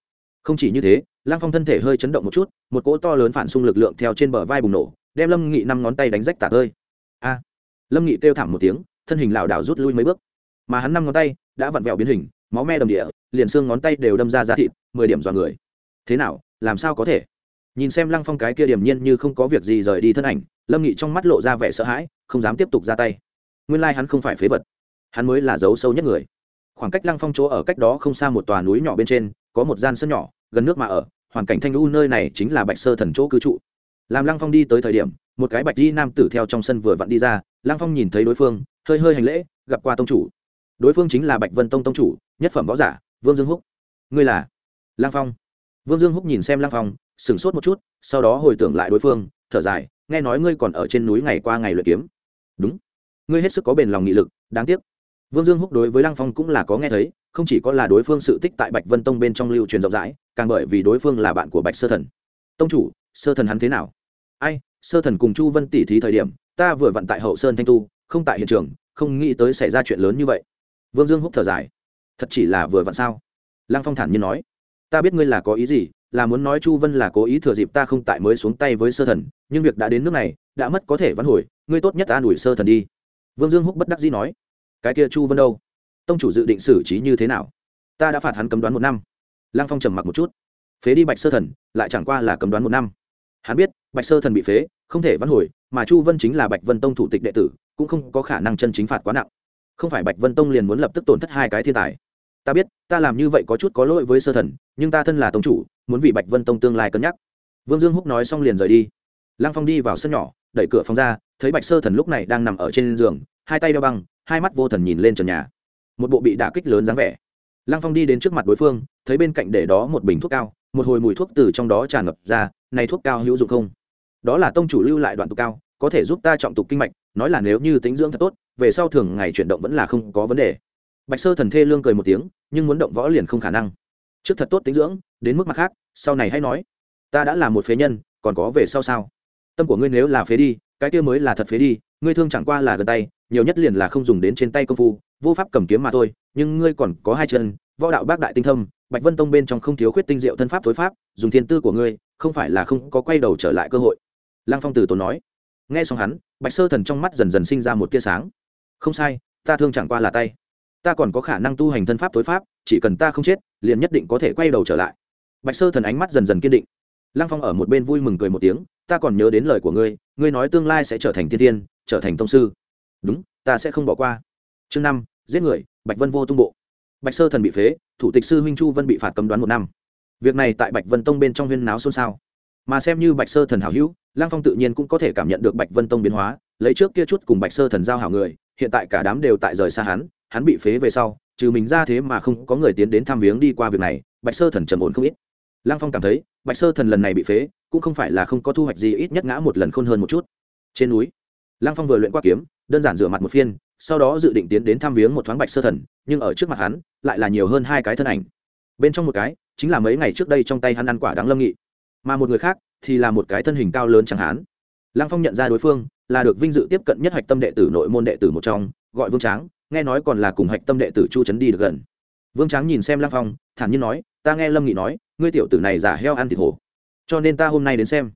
Không chỉ như thế, lăng phong thân thể hơi chấn động một chút, một cỗ to lớn phản xung lực lượng theo trên bờ vai bùng nổ, đem lâm nghị năm ngón tay đánh rách tả tơi lâm nghị kêu thảm một tiếng, thân hình lảo đảo rút lui mấy bước. Mà hắn năm ngón tay đã vặn vẹo biến hình, máu me đầm địa, liền xương ngón tay đều đâm ra ra thịt, mười điểm dọa người. Thế nào, làm sao có thể? Nhìn xem lăng phong cái kia điềm nhiên như không có việc gì rời đi thân ảnh, lâm nghị trong mắt lộ ra vẻ sợ hãi, không dám tiếp tục ra tay. Nguyên lai hắn không phải phế vật. Hắn mới là dấu sâu nhất người. Khoảng cách lăng phong chỗ ở cách đó không xa một tòa núi nhỏ bên trên, có một gian sân nhỏ, gần nước mà ở, hoàn cảnh thanh lưu nơi này chính là bạch sơ thần chỗ cư trụ làm lăng phong đi tới thời điểm, một cái bạch di nam tử theo trong sân vừa vặn đi ra, lăng phong nhìn thấy đối phương, hơi hơi hành lễ, gặp qua tông chủ. Đối phương chính là bạch vân tông tông chủ, nhất phẩm võ giả, vương dương húc. Ngươi là? Lăng phong. Vương dương húc nhìn xem lăng phong, sửng sốt một chút, sau đó hồi tưởng lại đối phương, thở dài, nghe nói ngươi còn ở trên núi ngày qua ngày luyện kiếm. Đúng. Ngươi hết sức có bền lòng nghị lực, đáng tiếc. Vương dương húc đối với lăng phong cũng là có nghe thấy, không chỉ có là đối phương sự tích tại bạch vân tông bên trong lưu truyền rộng rãi, càng bởi vì đối phương là bạn của bạch sơ thần. Tông chủ, sơ thần hắn thế nào? Ai, sơ thần cùng chu vân tỉ thí thời điểm, ta vừa vặn tại hậu sơn thanh tu, không tại hiện trường, không nghĩ tới xảy ra chuyện lớn như vậy. Vương dương húc thở dài. Thật chỉ là vừa vặn sao? Lăng phong thản nhiên nói. Ta biết ngươi là có ý gì, là muốn nói chu vân là cố ý thừa dịp ta không tại mới xuống tay với sơ thần, nhưng việc đã đến nước này, đã mất có thể vãn hồi, ngươi tốt nhất ta đuổi sơ thần đi. Vương dương húc bất đắc dĩ nói. Cái kia chu vân đâu? Tông chủ dự định xử trí như thế nào? Ta đã phạt hắn cấm đoán một năm. Lăng phong trầm mặc một chút. Phế đi bạch sơ thần, lại chẳng qua là cấm đoán một năm hắn biết, bạch sơ thần bị phế, không thể vãn hồi, mà chu vân chính là bạch vân tông thủ tịch đệ tử, cũng không có khả năng chân chính phạt quá nặng. Không phải bạch vân tông liền muốn lập tức tổn thất hai cái thiên tài. Ta biết, ta làm như vậy có chút có lỗi với sơ thần, nhưng ta thân là tông chủ, muốn vì bạch vân tông tương lai cân nhắc. Vương dương húc nói xong liền rời đi. Lăng phong đi vào sân nhỏ, đẩy cửa phòng ra, thấy bạch sơ thần lúc này đang nằm ở trên giường, hai tay đeo băng, hai mắt vô thần nhìn lên trần nhà. Một bộ bị đả kích lớn dáng vẻ. Lăng phong đi đến trước mặt đối phương, thấy bên cạnh để đó một bình thuốc cao, một hồi mùi thuốc từ trong đó tràn ngập ra này thuốc cao hữu dụng không? Đó là tông chủ lưu lại đoạn tục cao, có thể giúp ta trọng tục kinh mạch, nói là nếu như tính dưỡng thật tốt, về sau thường ngày chuyển động vẫn là không có vấn đề. Bạch sơ thần thê lương cười một tiếng, nhưng muốn động võ liền không khả năng. Trước thật tốt tính dưỡng, đến mức mặt khác, sau này hãy nói. Ta đã là một phế nhân, còn có về sau sao? Tâm của ngươi nếu là phế đi, cái kia mới là thật phế đi, ngươi thương chẳng qua là gần tay, nhiều nhất liền là không dùng đến trên tay công phu, vô pháp cầm kiếm mà thôi, nhưng ngươi còn có hai chân, võ đạo bác đại tinh thâm, bạch vân tông bên trong không thiếu khuyết tinh diệu thân pháp tối pháp, dùng thiên tư của ngươi không phải là không có quay đầu trở lại cơ hội. Lăng phong từ tốn nói. Nghe xong hắn, bạch sơ thần trong mắt dần dần sinh ra một tia sáng. Không sai, ta thương chẳng qua là tay. Ta còn có khả năng tu hành thân pháp tối pháp, chỉ cần ta không chết, liền nhất định có thể quay đầu trở lại. Bạch sơ thần ánh mắt dần dần kiên định. Lăng phong ở một bên vui mừng cười một tiếng, ta còn nhớ đến lời của ngươi ngươi nói tương lai sẽ trở thành thiên tiên, trở thành tông sư. Đúng, ta sẽ không bỏ qua. Chương năm, giết người, bạch vân vô tung bộ. Bạch sơ thần bị phế, thủ tịch sư huynh chu vân bị phạt cấm đoán một năm việc này tại bạch vân tông bên trong huyên náo xôn xao. Mà xem như bạch sơ thần hảo hữu lang phong tự nhiên cũng có thể cảm nhận được bạch vân tông biến hóa, lấy trước kia chút cùng bạch sơ thần giao hảo người, hiện tại cả đám đều tại rời xa hắn hắn bị phế về sau, trừ mình ra thế mà không có người tiến đến thăm viếng đi qua việc này, bạch sơ thần trầm ổn không ít. Lang phong cảm thấy, bạch sơ thần lần này bị phế, cũng không phải là không có thu hoạch gì, ít nhất ngã một lần khôn hơn một chút. Trên núi lang phong vừa luyện qua kiếm, đơn giản rửa mặt một phiên, sau đó dự định tiến đến thăm viếng một thoáng bạch sơ thần, nhưng ở trước mặt hắn, lại là nhiều hơn hai cái thân ảnh. Bên trong một cái chính là mấy ngày trước đây trong tay hắn ăn quả đáng lâm nghị. Mà một người khác thì là một cái thân hình cao lớn chẳng hán lăng phong nhận ra đối phương là được vinh dự tiếp cận nhất hạch tâm đệ tử nội môn đệ tử một trong, gọi vương tráng, nghe nói còn là cùng hạch tâm đệ tử chu trấn đi được gần. Vương tráng nhìn xem lăng phong, thản nhiên nói, ta nghe lâm nghị nói, ngươi tiểu tử này giả heo ăn thịt hổ, cho nên ta hôm nay đến xem.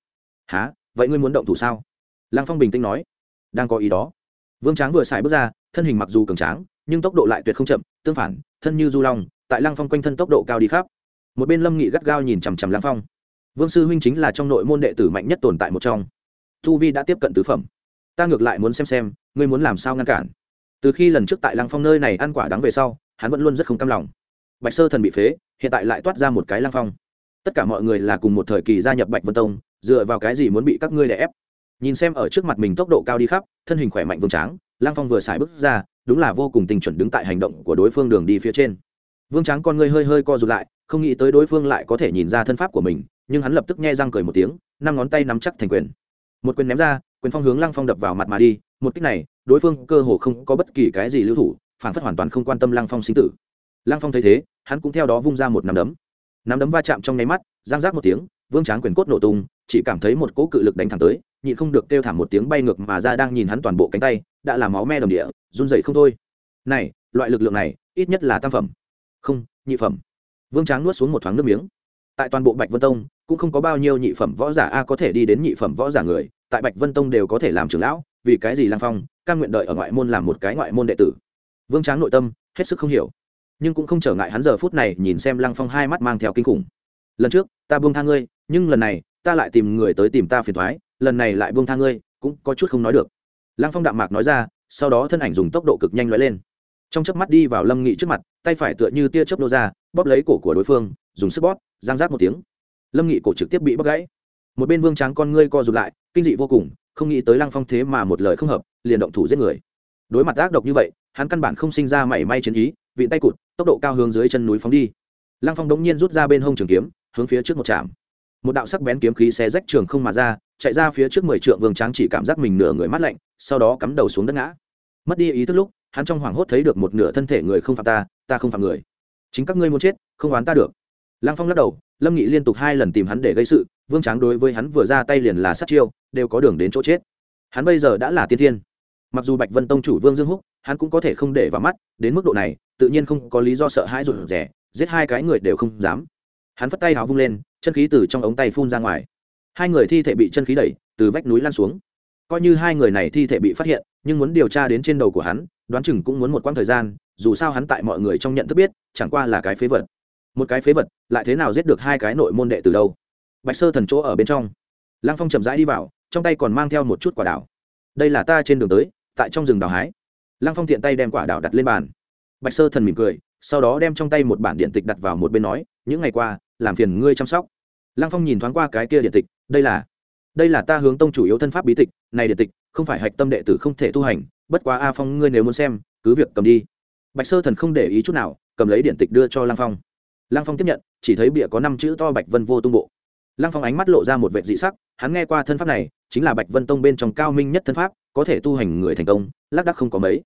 Há vậy ngươi muốn động thủ sao? Lăng phong bình tĩnh nói, đang có ý đó. Vương tráng vừa xài bước ra, thân hình mặc dù cường tráng, nhưng tốc độ lại tuyệt không chậm, tương phản, thân như du long, tại lăng phong quanh thân tốc độ cao đi khắp một bên lâm nghị gắt gao nhìn chằm chằm lăng phong vương sư huynh chính là trong nội môn đệ tử mạnh nhất tồn tại một trong thu vi đã tiếp cận tứ phẩm ta ngược lại muốn xem xem ngươi muốn làm sao ngăn cản từ khi lần trước tại lăng phong nơi này ăn quả đắng về sau hắn vẫn luôn rất không cam lòng bạch sơ thần bị phế hiện tại lại toát ra một cái lăng phong tất cả mọi người là cùng một thời kỳ gia nhập bạch vân tông dựa vào cái gì muốn bị các ngươi đè ép nhìn xem ở trước mặt mình tốc độ cao đi khắp thân hình khỏe mạnh vương tráng lăng phong vừa xài bước ra đúng là vô cùng tình chuẩn đứng tại hành động của đối phương đường đi phía trên vương tráng con ngươi hơi hơi co rụt lại không nghĩ tới đối phương lại có thể nhìn ra thân pháp của mình, nhưng hắn lập tức nghe răng cười một tiếng, năm ngón tay nắm chắc thành quyền. Một quyền ném ra, quyền phong hướng lăng phong đập vào mặt mà đi, một cách này, đối phương cơ hồ không có bất kỳ cái gì lưu thủ, phản phất hoàn toàn không quan tâm lăng phong sinh tử. Lăng phong thấy thế, hắn cũng theo đó vung ra một nắm đấm. Nắm đấm va chạm trong nháy mắt giang giác một tiếng, vương tráng quyền cốt nổ tung, chỉ cảm thấy một cỗ cự lực đánh thẳng tới, nhịn không được kêu thảm một tiếng bay ngược mà ra đang nhìn hắn toàn bộ cánh tay, đã là máu me đồng địa, run dậy không thôi. Này, loại lực lượng này, ít nhất là tam phẩm. Không, nhị phẩm vương tráng nuốt xuống một thoáng nước miếng. Tại toàn bộ bạch vân tông, cũng không có bao nhiêu nhị phẩm võ giả a có thể đi đến nhị phẩm võ giả người, tại bạch vân tông đều có thể làm trưởng lão, vì cái gì lang phong căn nguyện đợi ở ngoại môn làm một cái ngoại môn đệ tử. Vương tráng nội tâm, hết sức không hiểu. Nhưng cũng không trở ngại hắn giờ phút này nhìn xem lăng phong hai mắt mang theo kinh khủng. Lần trước, ta buông tha ngươi, nhưng lần này, ta lại tìm người tới tìm ta phiền thoái lần này lại buông tha ngươi, cũng có chút không nói được. Lăng phong đạm mạc nói ra, sau đó thân ảnh dùng tốc độ cực nhanh lóe lên. Trong chớp mắt đi vào lâm nghị trước mặt, tay phải tựa như tia chớp nô ra bóp lấy cổ của đối phương, dùng sức bóp, giang rác một tiếng. Lâm nghị cổ trực tiếp bị bóp gãy. Một bên vương tráng con ngươi co rụt lại, kinh dị vô cùng, không nghĩ tới lăng phong thế mà một lời không hợp, liền động thủ giết người. Đối mặt ác độc như vậy, hắn căn bản không sinh ra mảy may chiến ý vị tay cụt, tốc độ cao hướng dưới chân núi phóng đi. Lăng phong đống nhiên rút ra bên hông trường kiếm, hướng phía trước một trạm một đạo sắc bén kiếm khí xé rách trường không mà ra, chạy ra phía trước mười trượng vương tráng chỉ cảm giác mình nửa người mát lạnh, sau đó cắm đầu xuống đất ngã. Mất đi ý thức lúc, hắn trong hoảng hốt thấy được một nửa thân thể người không phạm ta ta không phạm người chính các ngươi muốn chết, không oán ta được. Lăng phong lắc đầu, lâm nghị liên tục hai lần tìm hắn để gây sự, vương tráng đối với hắn vừa ra tay liền là sát chiêu, đều có đường đến chỗ chết. Hắn bây giờ đã là tiên thiên. Mặc dù bạch vân tông chủ vương dương húc, hắn cũng có thể không để vào mắt, đến mức độ này, tự nhiên không có lý do sợ hãi rụt rẻ giết hai cái người đều không dám. Hắn phất tay áo vung lên, chân khí từ trong ống tay phun ra ngoài. Hai người thi thể bị chân khí đẩy, từ vách núi lan xuống. Coi như hai người này thi thể bị phát hiện, nhưng muốn điều tra đến trên đầu của hắn, đoán chừng cũng muốn một quãng thời gian dù sao hắn tại mọi người trong nhận thức biết, chẳng qua là cái phế vật. Một cái phế vật, lại thế nào giết được hai cái nội môn đệ từ đâu? Bạch sơ thần chỗ ở bên trong. Lăng phong chậm rãi đi vào, trong tay còn mang theo một chút quả đảo. Đây là ta trên đường tới, tại trong rừng đào hái. Lăng phong tiện tay đem quả đảo đặt lên bàn. Bạch sơ thần mỉm cười, sau đó đem trong tay một bản điện tịch đặt vào một bên nói, những ngày qua, làm phiền ngươi chăm sóc. Lăng phong nhìn thoáng qua cái kia điện tịch, đây là đây là ta hướng tông chủ yếu thân pháp bí tịch, này điện tịch không phải hạch tâm đệ tử không thể tu hành, bất quá a phong ngươi nếu muốn xem, cứ việc cầm đi bạch sơ thần không để ý chút nào cầm lấy điện tịch đưa cho lăng phong. Lăng phong tiếp nhận chỉ thấy bịa có năm chữ to bạch vân vô tung bộ. Lăng phong ánh mắt lộ ra một vệ dị sắc hắn nghe qua thân pháp này chính là bạch vân tông bên trong cao minh nhất thân pháp có thể tu hành người thành công lác đắc không có mấy.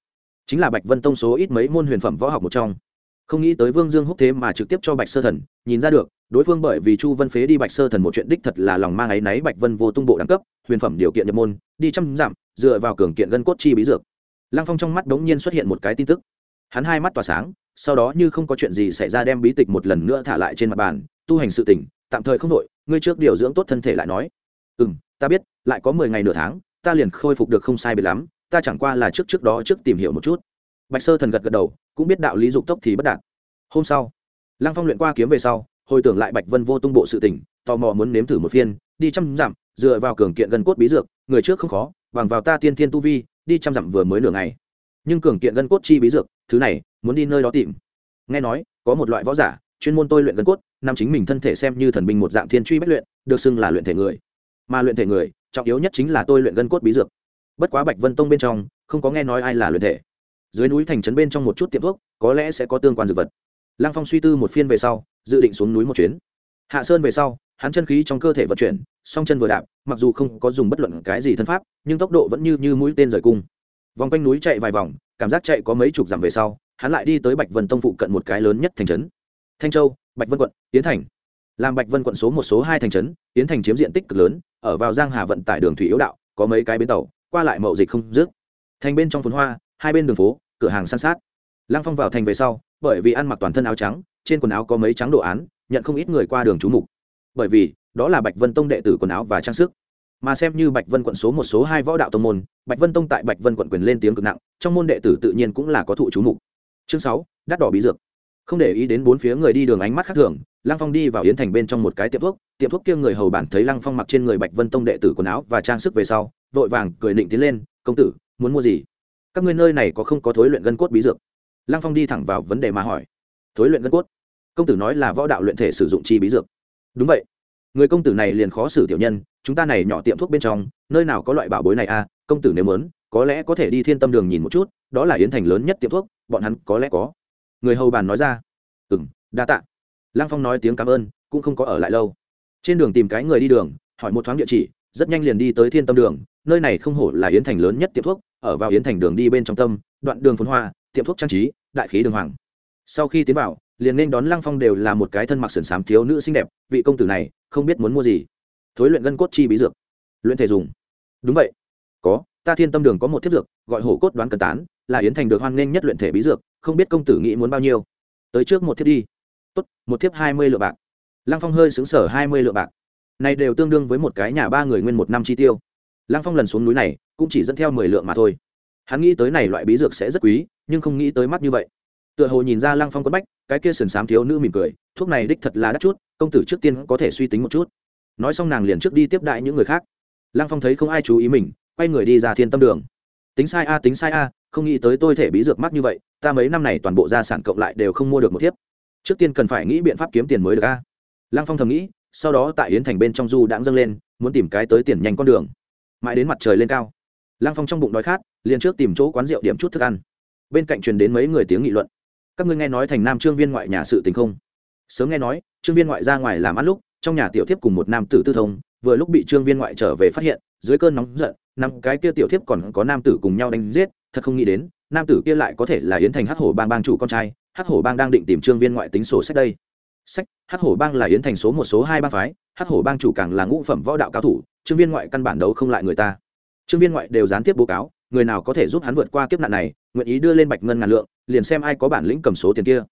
Chính là bạch vân tông số ít mấy môn huyền phẩm võ học một trong. Không nghĩ tới vương dương húc thế mà trực tiếp cho bạch sơ thần nhìn ra được đối phương bởi vì chu vân phế đi bạch sơ thần một chuyện đích thật là lòng mang áy náy bạch vân vô tung bộ đẳng cấp huyền phẩm điều kiện nhập môn đi trăm giảm, dựa vào cường kiện gân cốt chi bí dược. Lăng phong trong mắt đ ố n g nhiên xuất hiện một cái tin tức hắn hai mắt tỏa sáng, sau đó như không có chuyện gì xảy ra đem bí tịch một lần nữa thả lại trên mặt bàn, tu hành sự tỉnh tạm thời không đội ngươi trước điều dưỡng tốt thân thể lại nói. Ừ m ta biết, lại có mười ngày nửa tháng, ta liền khôi phục được không sai biệt lắm, ta chẳng qua là trước trước đó trước tìm hiểu một chút. Bạch sơ thần gật gật đầu, cũng biết đạo lý dục tốc thì bất đạt. Hôm sau, lăng phong luyện qua kiếm về sau, hồi tưởng lại bạch vân vô tung bộ sự tỉnh tò mò muốn nếm thử một phiên, đi trăm dặm, dựa vào cường kiện gân cốt bí dược, người trước không khó, bằng vào ta tiên thiên tu vi, đi trăm dặm vừa mới nửa ngày. Nhưng cường kiện gân cốt chi bí dược thứ này, muốn đi nơi đó tìm. Nghe nói, có một loại võ giả, chuyên môn tôi luyện gân cốt nam chính mình thân thể xem như thần binh một dạng thiên truy bất luyện, được xưng là luyện thể người. Mà luyện thể người, trọng yếu nhất chính là tôi luyện gân cốt bí dược. Bất quá bạch vân tông bên trong, không có nghe nói ai là luyện thể. Dưới núi thành trấn bên trong một chút tiệm thuốc, có lẽ sẽ có tương quan dược vật. Lăng phong suy tư một phiên về sau, dự định xuống núi một chuyến. Hạ sơn về sau, hắn chân khí trong cơ thể vận chuyển, song chân vừa đạp, mặc dù không có dùng bất luận cái gì thân pháp, nhưng tốc độ vẫn như như mũi tên rời cung. Vòng quanh núi chạy vài vòng cảm giác chạy có mấy chục dặm về sau, hắn lại đi tới bạch vân tông phụ cận một cái lớn nhất thành trấn. Thanh châu, bạch vân quận tiến thành. Làm bạch vân quận số một, số hai thành trấn tiến thành chiếm diện tích cực lớn, ở vào giang hà vận tải đường thủy yếu đạo, có mấy cái bến tàu, qua lại mậu dịch không dứt. Thành bên trong phồn hoa, hai bên đường phố, cửa hàng san sát. Lăng phong vào thành về sau, bởi vì ăn mặc toàn thân áo trắng, trên quần áo có mấy trắng đồ án, nhận không ít người qua đường trú mục. Bởi vì, đó là bạch vân tông đệ tử quần áo và trang sức mà xem như bạch vân quận số một số hai võ đạo tông môn, bạch vân tông tại bạch vân quận quyền lên tiếng cực nặng, trong môn đệ tử tự nhiên cũng là có thụ chú mục. Chương sáu, đắt đỏ bí dược. Không để ý đến bốn phía người đi đường ánh mắt khác thường, lăng phong đi vào yến thành bên trong một cái tiệm thuốc tiệm thuốc kia người hầu bản thấy lăng phong mặc trên người bạch vân tông đệ tử quần áo và trang sức về sau, vội vàng cười định tiến lên, công tử, muốn mua gì? Các ngươi nơi này có không có thối luyện gân cốt bí dược? Lăng phong đi thẳng vào vấn đề mà hỏi. Thối luyện gân cốt? Công tử nói là võ đạo luyện thể sử dụng chi bí dược. Đúng vậy người công tử này liền khó xử tiểu nhân, chúng ta này nhỏ tiệm thuốc bên trong, nơi nào có loại bảo bối này a à? công tử nếu muốn, có lẽ có thể đi thiên tâm đường nhìn một chút, đó là yến thành lớn nhất tiệm thuốc, bọn hắn có lẽ có. Người hầu bàn nói ra. Ừ m đa t ạ lăng phong nói tiếng cảm ơn, cũng không có ở lại lâu. Trên đường tìm cái người đi đường, hỏi một thoáng địa chỉ, rất nhanh liền đi tới thiên tâm đường, nơi này không hổ là yến thành lớn nhất tiệm thuốc, ở vào yến thành đường đi bên trong tâm, đoạn đường phun hoa, tiệm thuốc trang trí, đại khí đường hoàng. Sau khi tiến vào liền nên đón lăng phong đều là một cái thân mặc sườn xám thiếu nữ xinh đẹp, vị công tử này không biết muốn mua gì. Thối luyện gân cốt chi bí dược. Luyện thể dùng. Đúng vậy. Có, ta thiên tâm đường có một thiết dược, gọi hổ cốt đoán cần tán, là yến thành được hoan nghênh nhất luyện thể bí dược, không biết công tử nghĩ muốn bao nhiêu. Tới trước một thiết đi. Tốt, một thiếp hai mươi lượng bạc. Lăng phong hơi xứng sở hai mươi lượng bạc. Này đều tương đương với một cái nhà ba người nguyên một năm chi tiêu. Lăng phong lần xuống núi này, cũng chỉ dẫn theo mười lượng mà thôi. Hắn nghĩ tới này loại bí dược sẽ rất quý, nhưng không nghĩ tới mắt như vậy tựa hồ nhìn ra lăng phong quất bách, cái kia sườn xám thiếu nữ mỉm cười, thuốc này đích thật là đắt chút, công tử trước tiên có thể suy tính một chút. Nói xong nàng liền trước đi tiếp đại những người khác. Lăng phong thấy không ai chú ý mình, quay người đi ra thiên tâm đường. Tính sai a, tính sai a, không nghĩ tới tôi thể bí dược mắc như vậy, ta mấy năm này toàn bộ gia sản cộng lại đều không mua được một thiếp. Trước tiên cần phải nghĩ biện pháp kiếm tiền mới được a. Lăng phong thầm nghĩ, sau đó tại yến thành bên trong du đãng dâng lên, muốn tìm cái tới tiền nhanh con đường. Mãi đến mặt trời lên cao, lăng phong trong bụng đói khát, liền trước tìm chỗ quán rượu điểm chút thức ăn. Bên cạnh truyền đến mấy người tiếng nghị luận các ngươi nghe nói thành nam trương viên ngoại nhà sự tình không? Sớm nghe nói, trương viên ngoại ra ngoài làm ăn lúc, trong nhà tiểu thiếp cùng một nam tử tư thông, vừa lúc bị trương viên ngoại trở về phát hiện, dưới cơn nóng giận, năm cái kia tiểu thiếp còn có nam tử cùng nhau đánh giết, thật không nghĩ đến, nam tử kia lại có thể là yến thành hắc hổ bang bang chủ con trai, hắc hổ bang đang định tìm trương viên ngoại tính sổ sách đây. Sách, hắc hổ bang là yến thành số một số hai bang phái, hắc hổ bang chủ càng là ngũ phẩm võ đạo cao thủ, trương viên ngoại căn bản đấu không lại người ta. Trương viên ngoại đều gián tiếp bố cáo, người nào có thể giúp hắn vượt qua kiếp nạn này, nguyện ý đưa lên bạch ngân ngàn lượng liền xem ai có bản lĩnh cầm số tiền kia.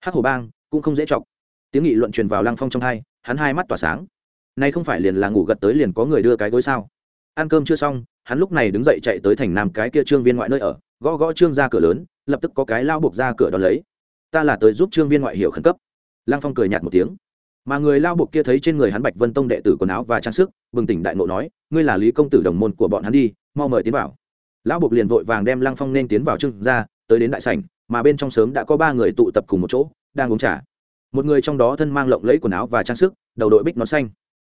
Hắc hổ bang cũng không dễ chọc. Tiếng nghị luận truyền vào lăng phong trong hai, hắn hai mắt tỏa sáng. Nay không phải liền là ngủ gật tới liền có người đưa cái gối sao? Ăn cơm chưa xong, hắn lúc này đứng dậy chạy tới thành nam cái kia trương viên ngoại nơi ở, gõ gõ trương ra cửa lớn, lập tức có cái lao buộc ra cửa đón lấy. Ta là tới giúp trương viên ngoại hiệu khẩn cấp. Lăng phong cười nhạt một tiếng. Mà người lao buộc kia thấy trên người hắn bạch vân tông đệ tử quần áo và trang sức, bừng tỉnh đại ngộ nói, ngươi là lý công tử đồng môn của bọn hắn đi, mau mời tiến vào. Lão buộc liền vội vàng đem lăng phong nên tiến vào trương ra, tới đến đại sảnh mà bên trong sớm đã có ba người tụ tập cùng một chỗ, đang uống trà. Một người trong đó thân mang lộng lẫy quần áo và trang sức, đầu đội bích nón xanh.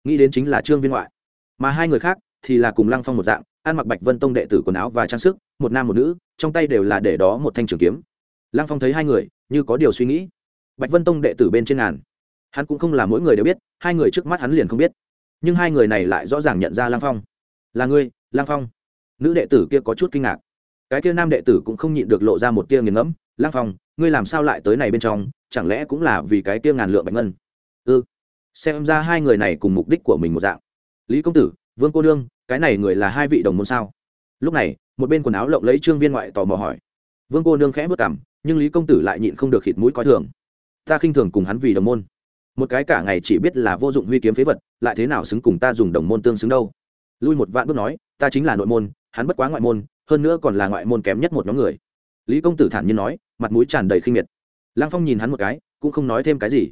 Nghĩ đến chính là trương viên ngoại. Mà hai người khác thì là cùng lăng phong một dạng, ăn mặc bạch vân tông đệ tử quần áo và trang sức, một nam một nữ, trong tay đều là để đó một thanh trường kiếm. Lăng phong thấy hai người, như có điều suy nghĩ. Bạch vân tông đệ tử bên trên ngàn. Hắn cũng không là mỗi người đều biết, hai người trước mắt hắn liền không biết. Nhưng hai người này lại rõ ràng nhận ra lăng phong. Là ngươi, lăng phong. Nữ đệ tử kia có chút kinh ngạc cái kia nam đệ tử cũng không nhịn được lộ ra một tia nghiền ngẫm lang phong ngươi làm sao lại tới này bên trong? Chẳng lẽ cũng là vì cái kia ngàn lượng bạch ngân? Ư ừ. xem ra hai người này cùng mục đích của mình một dạng. Lý công tử vương cô đương, cái này người là hai vị đồng môn sao? Lúc này một bên quần áo lộng lấy trương viên ngoại tò mò hỏi. Vương cô nương khẽ vất cảm nhưng lý công tử lại nhịn không được khịt mũi coi thường. Ta khinh thường cùng hắn vì đồng môn. Một cái cả ngày chỉ biết là vô dụng huy kiếm phế vật lại thế nào xứng cùng ta dùng đồng môn tương xứng đâu? Lui một vạn bước nói ta chính là nội môn hắn bất quá ngoại môn, hơn nữa còn là ngoại môn kém nhất một nhóm người. Lý công tử thản nhiên nói, mặt mũi tràn đầy khinh miệt. Lăng phong nhìn hắn một cái, cũng không nói thêm cái gì.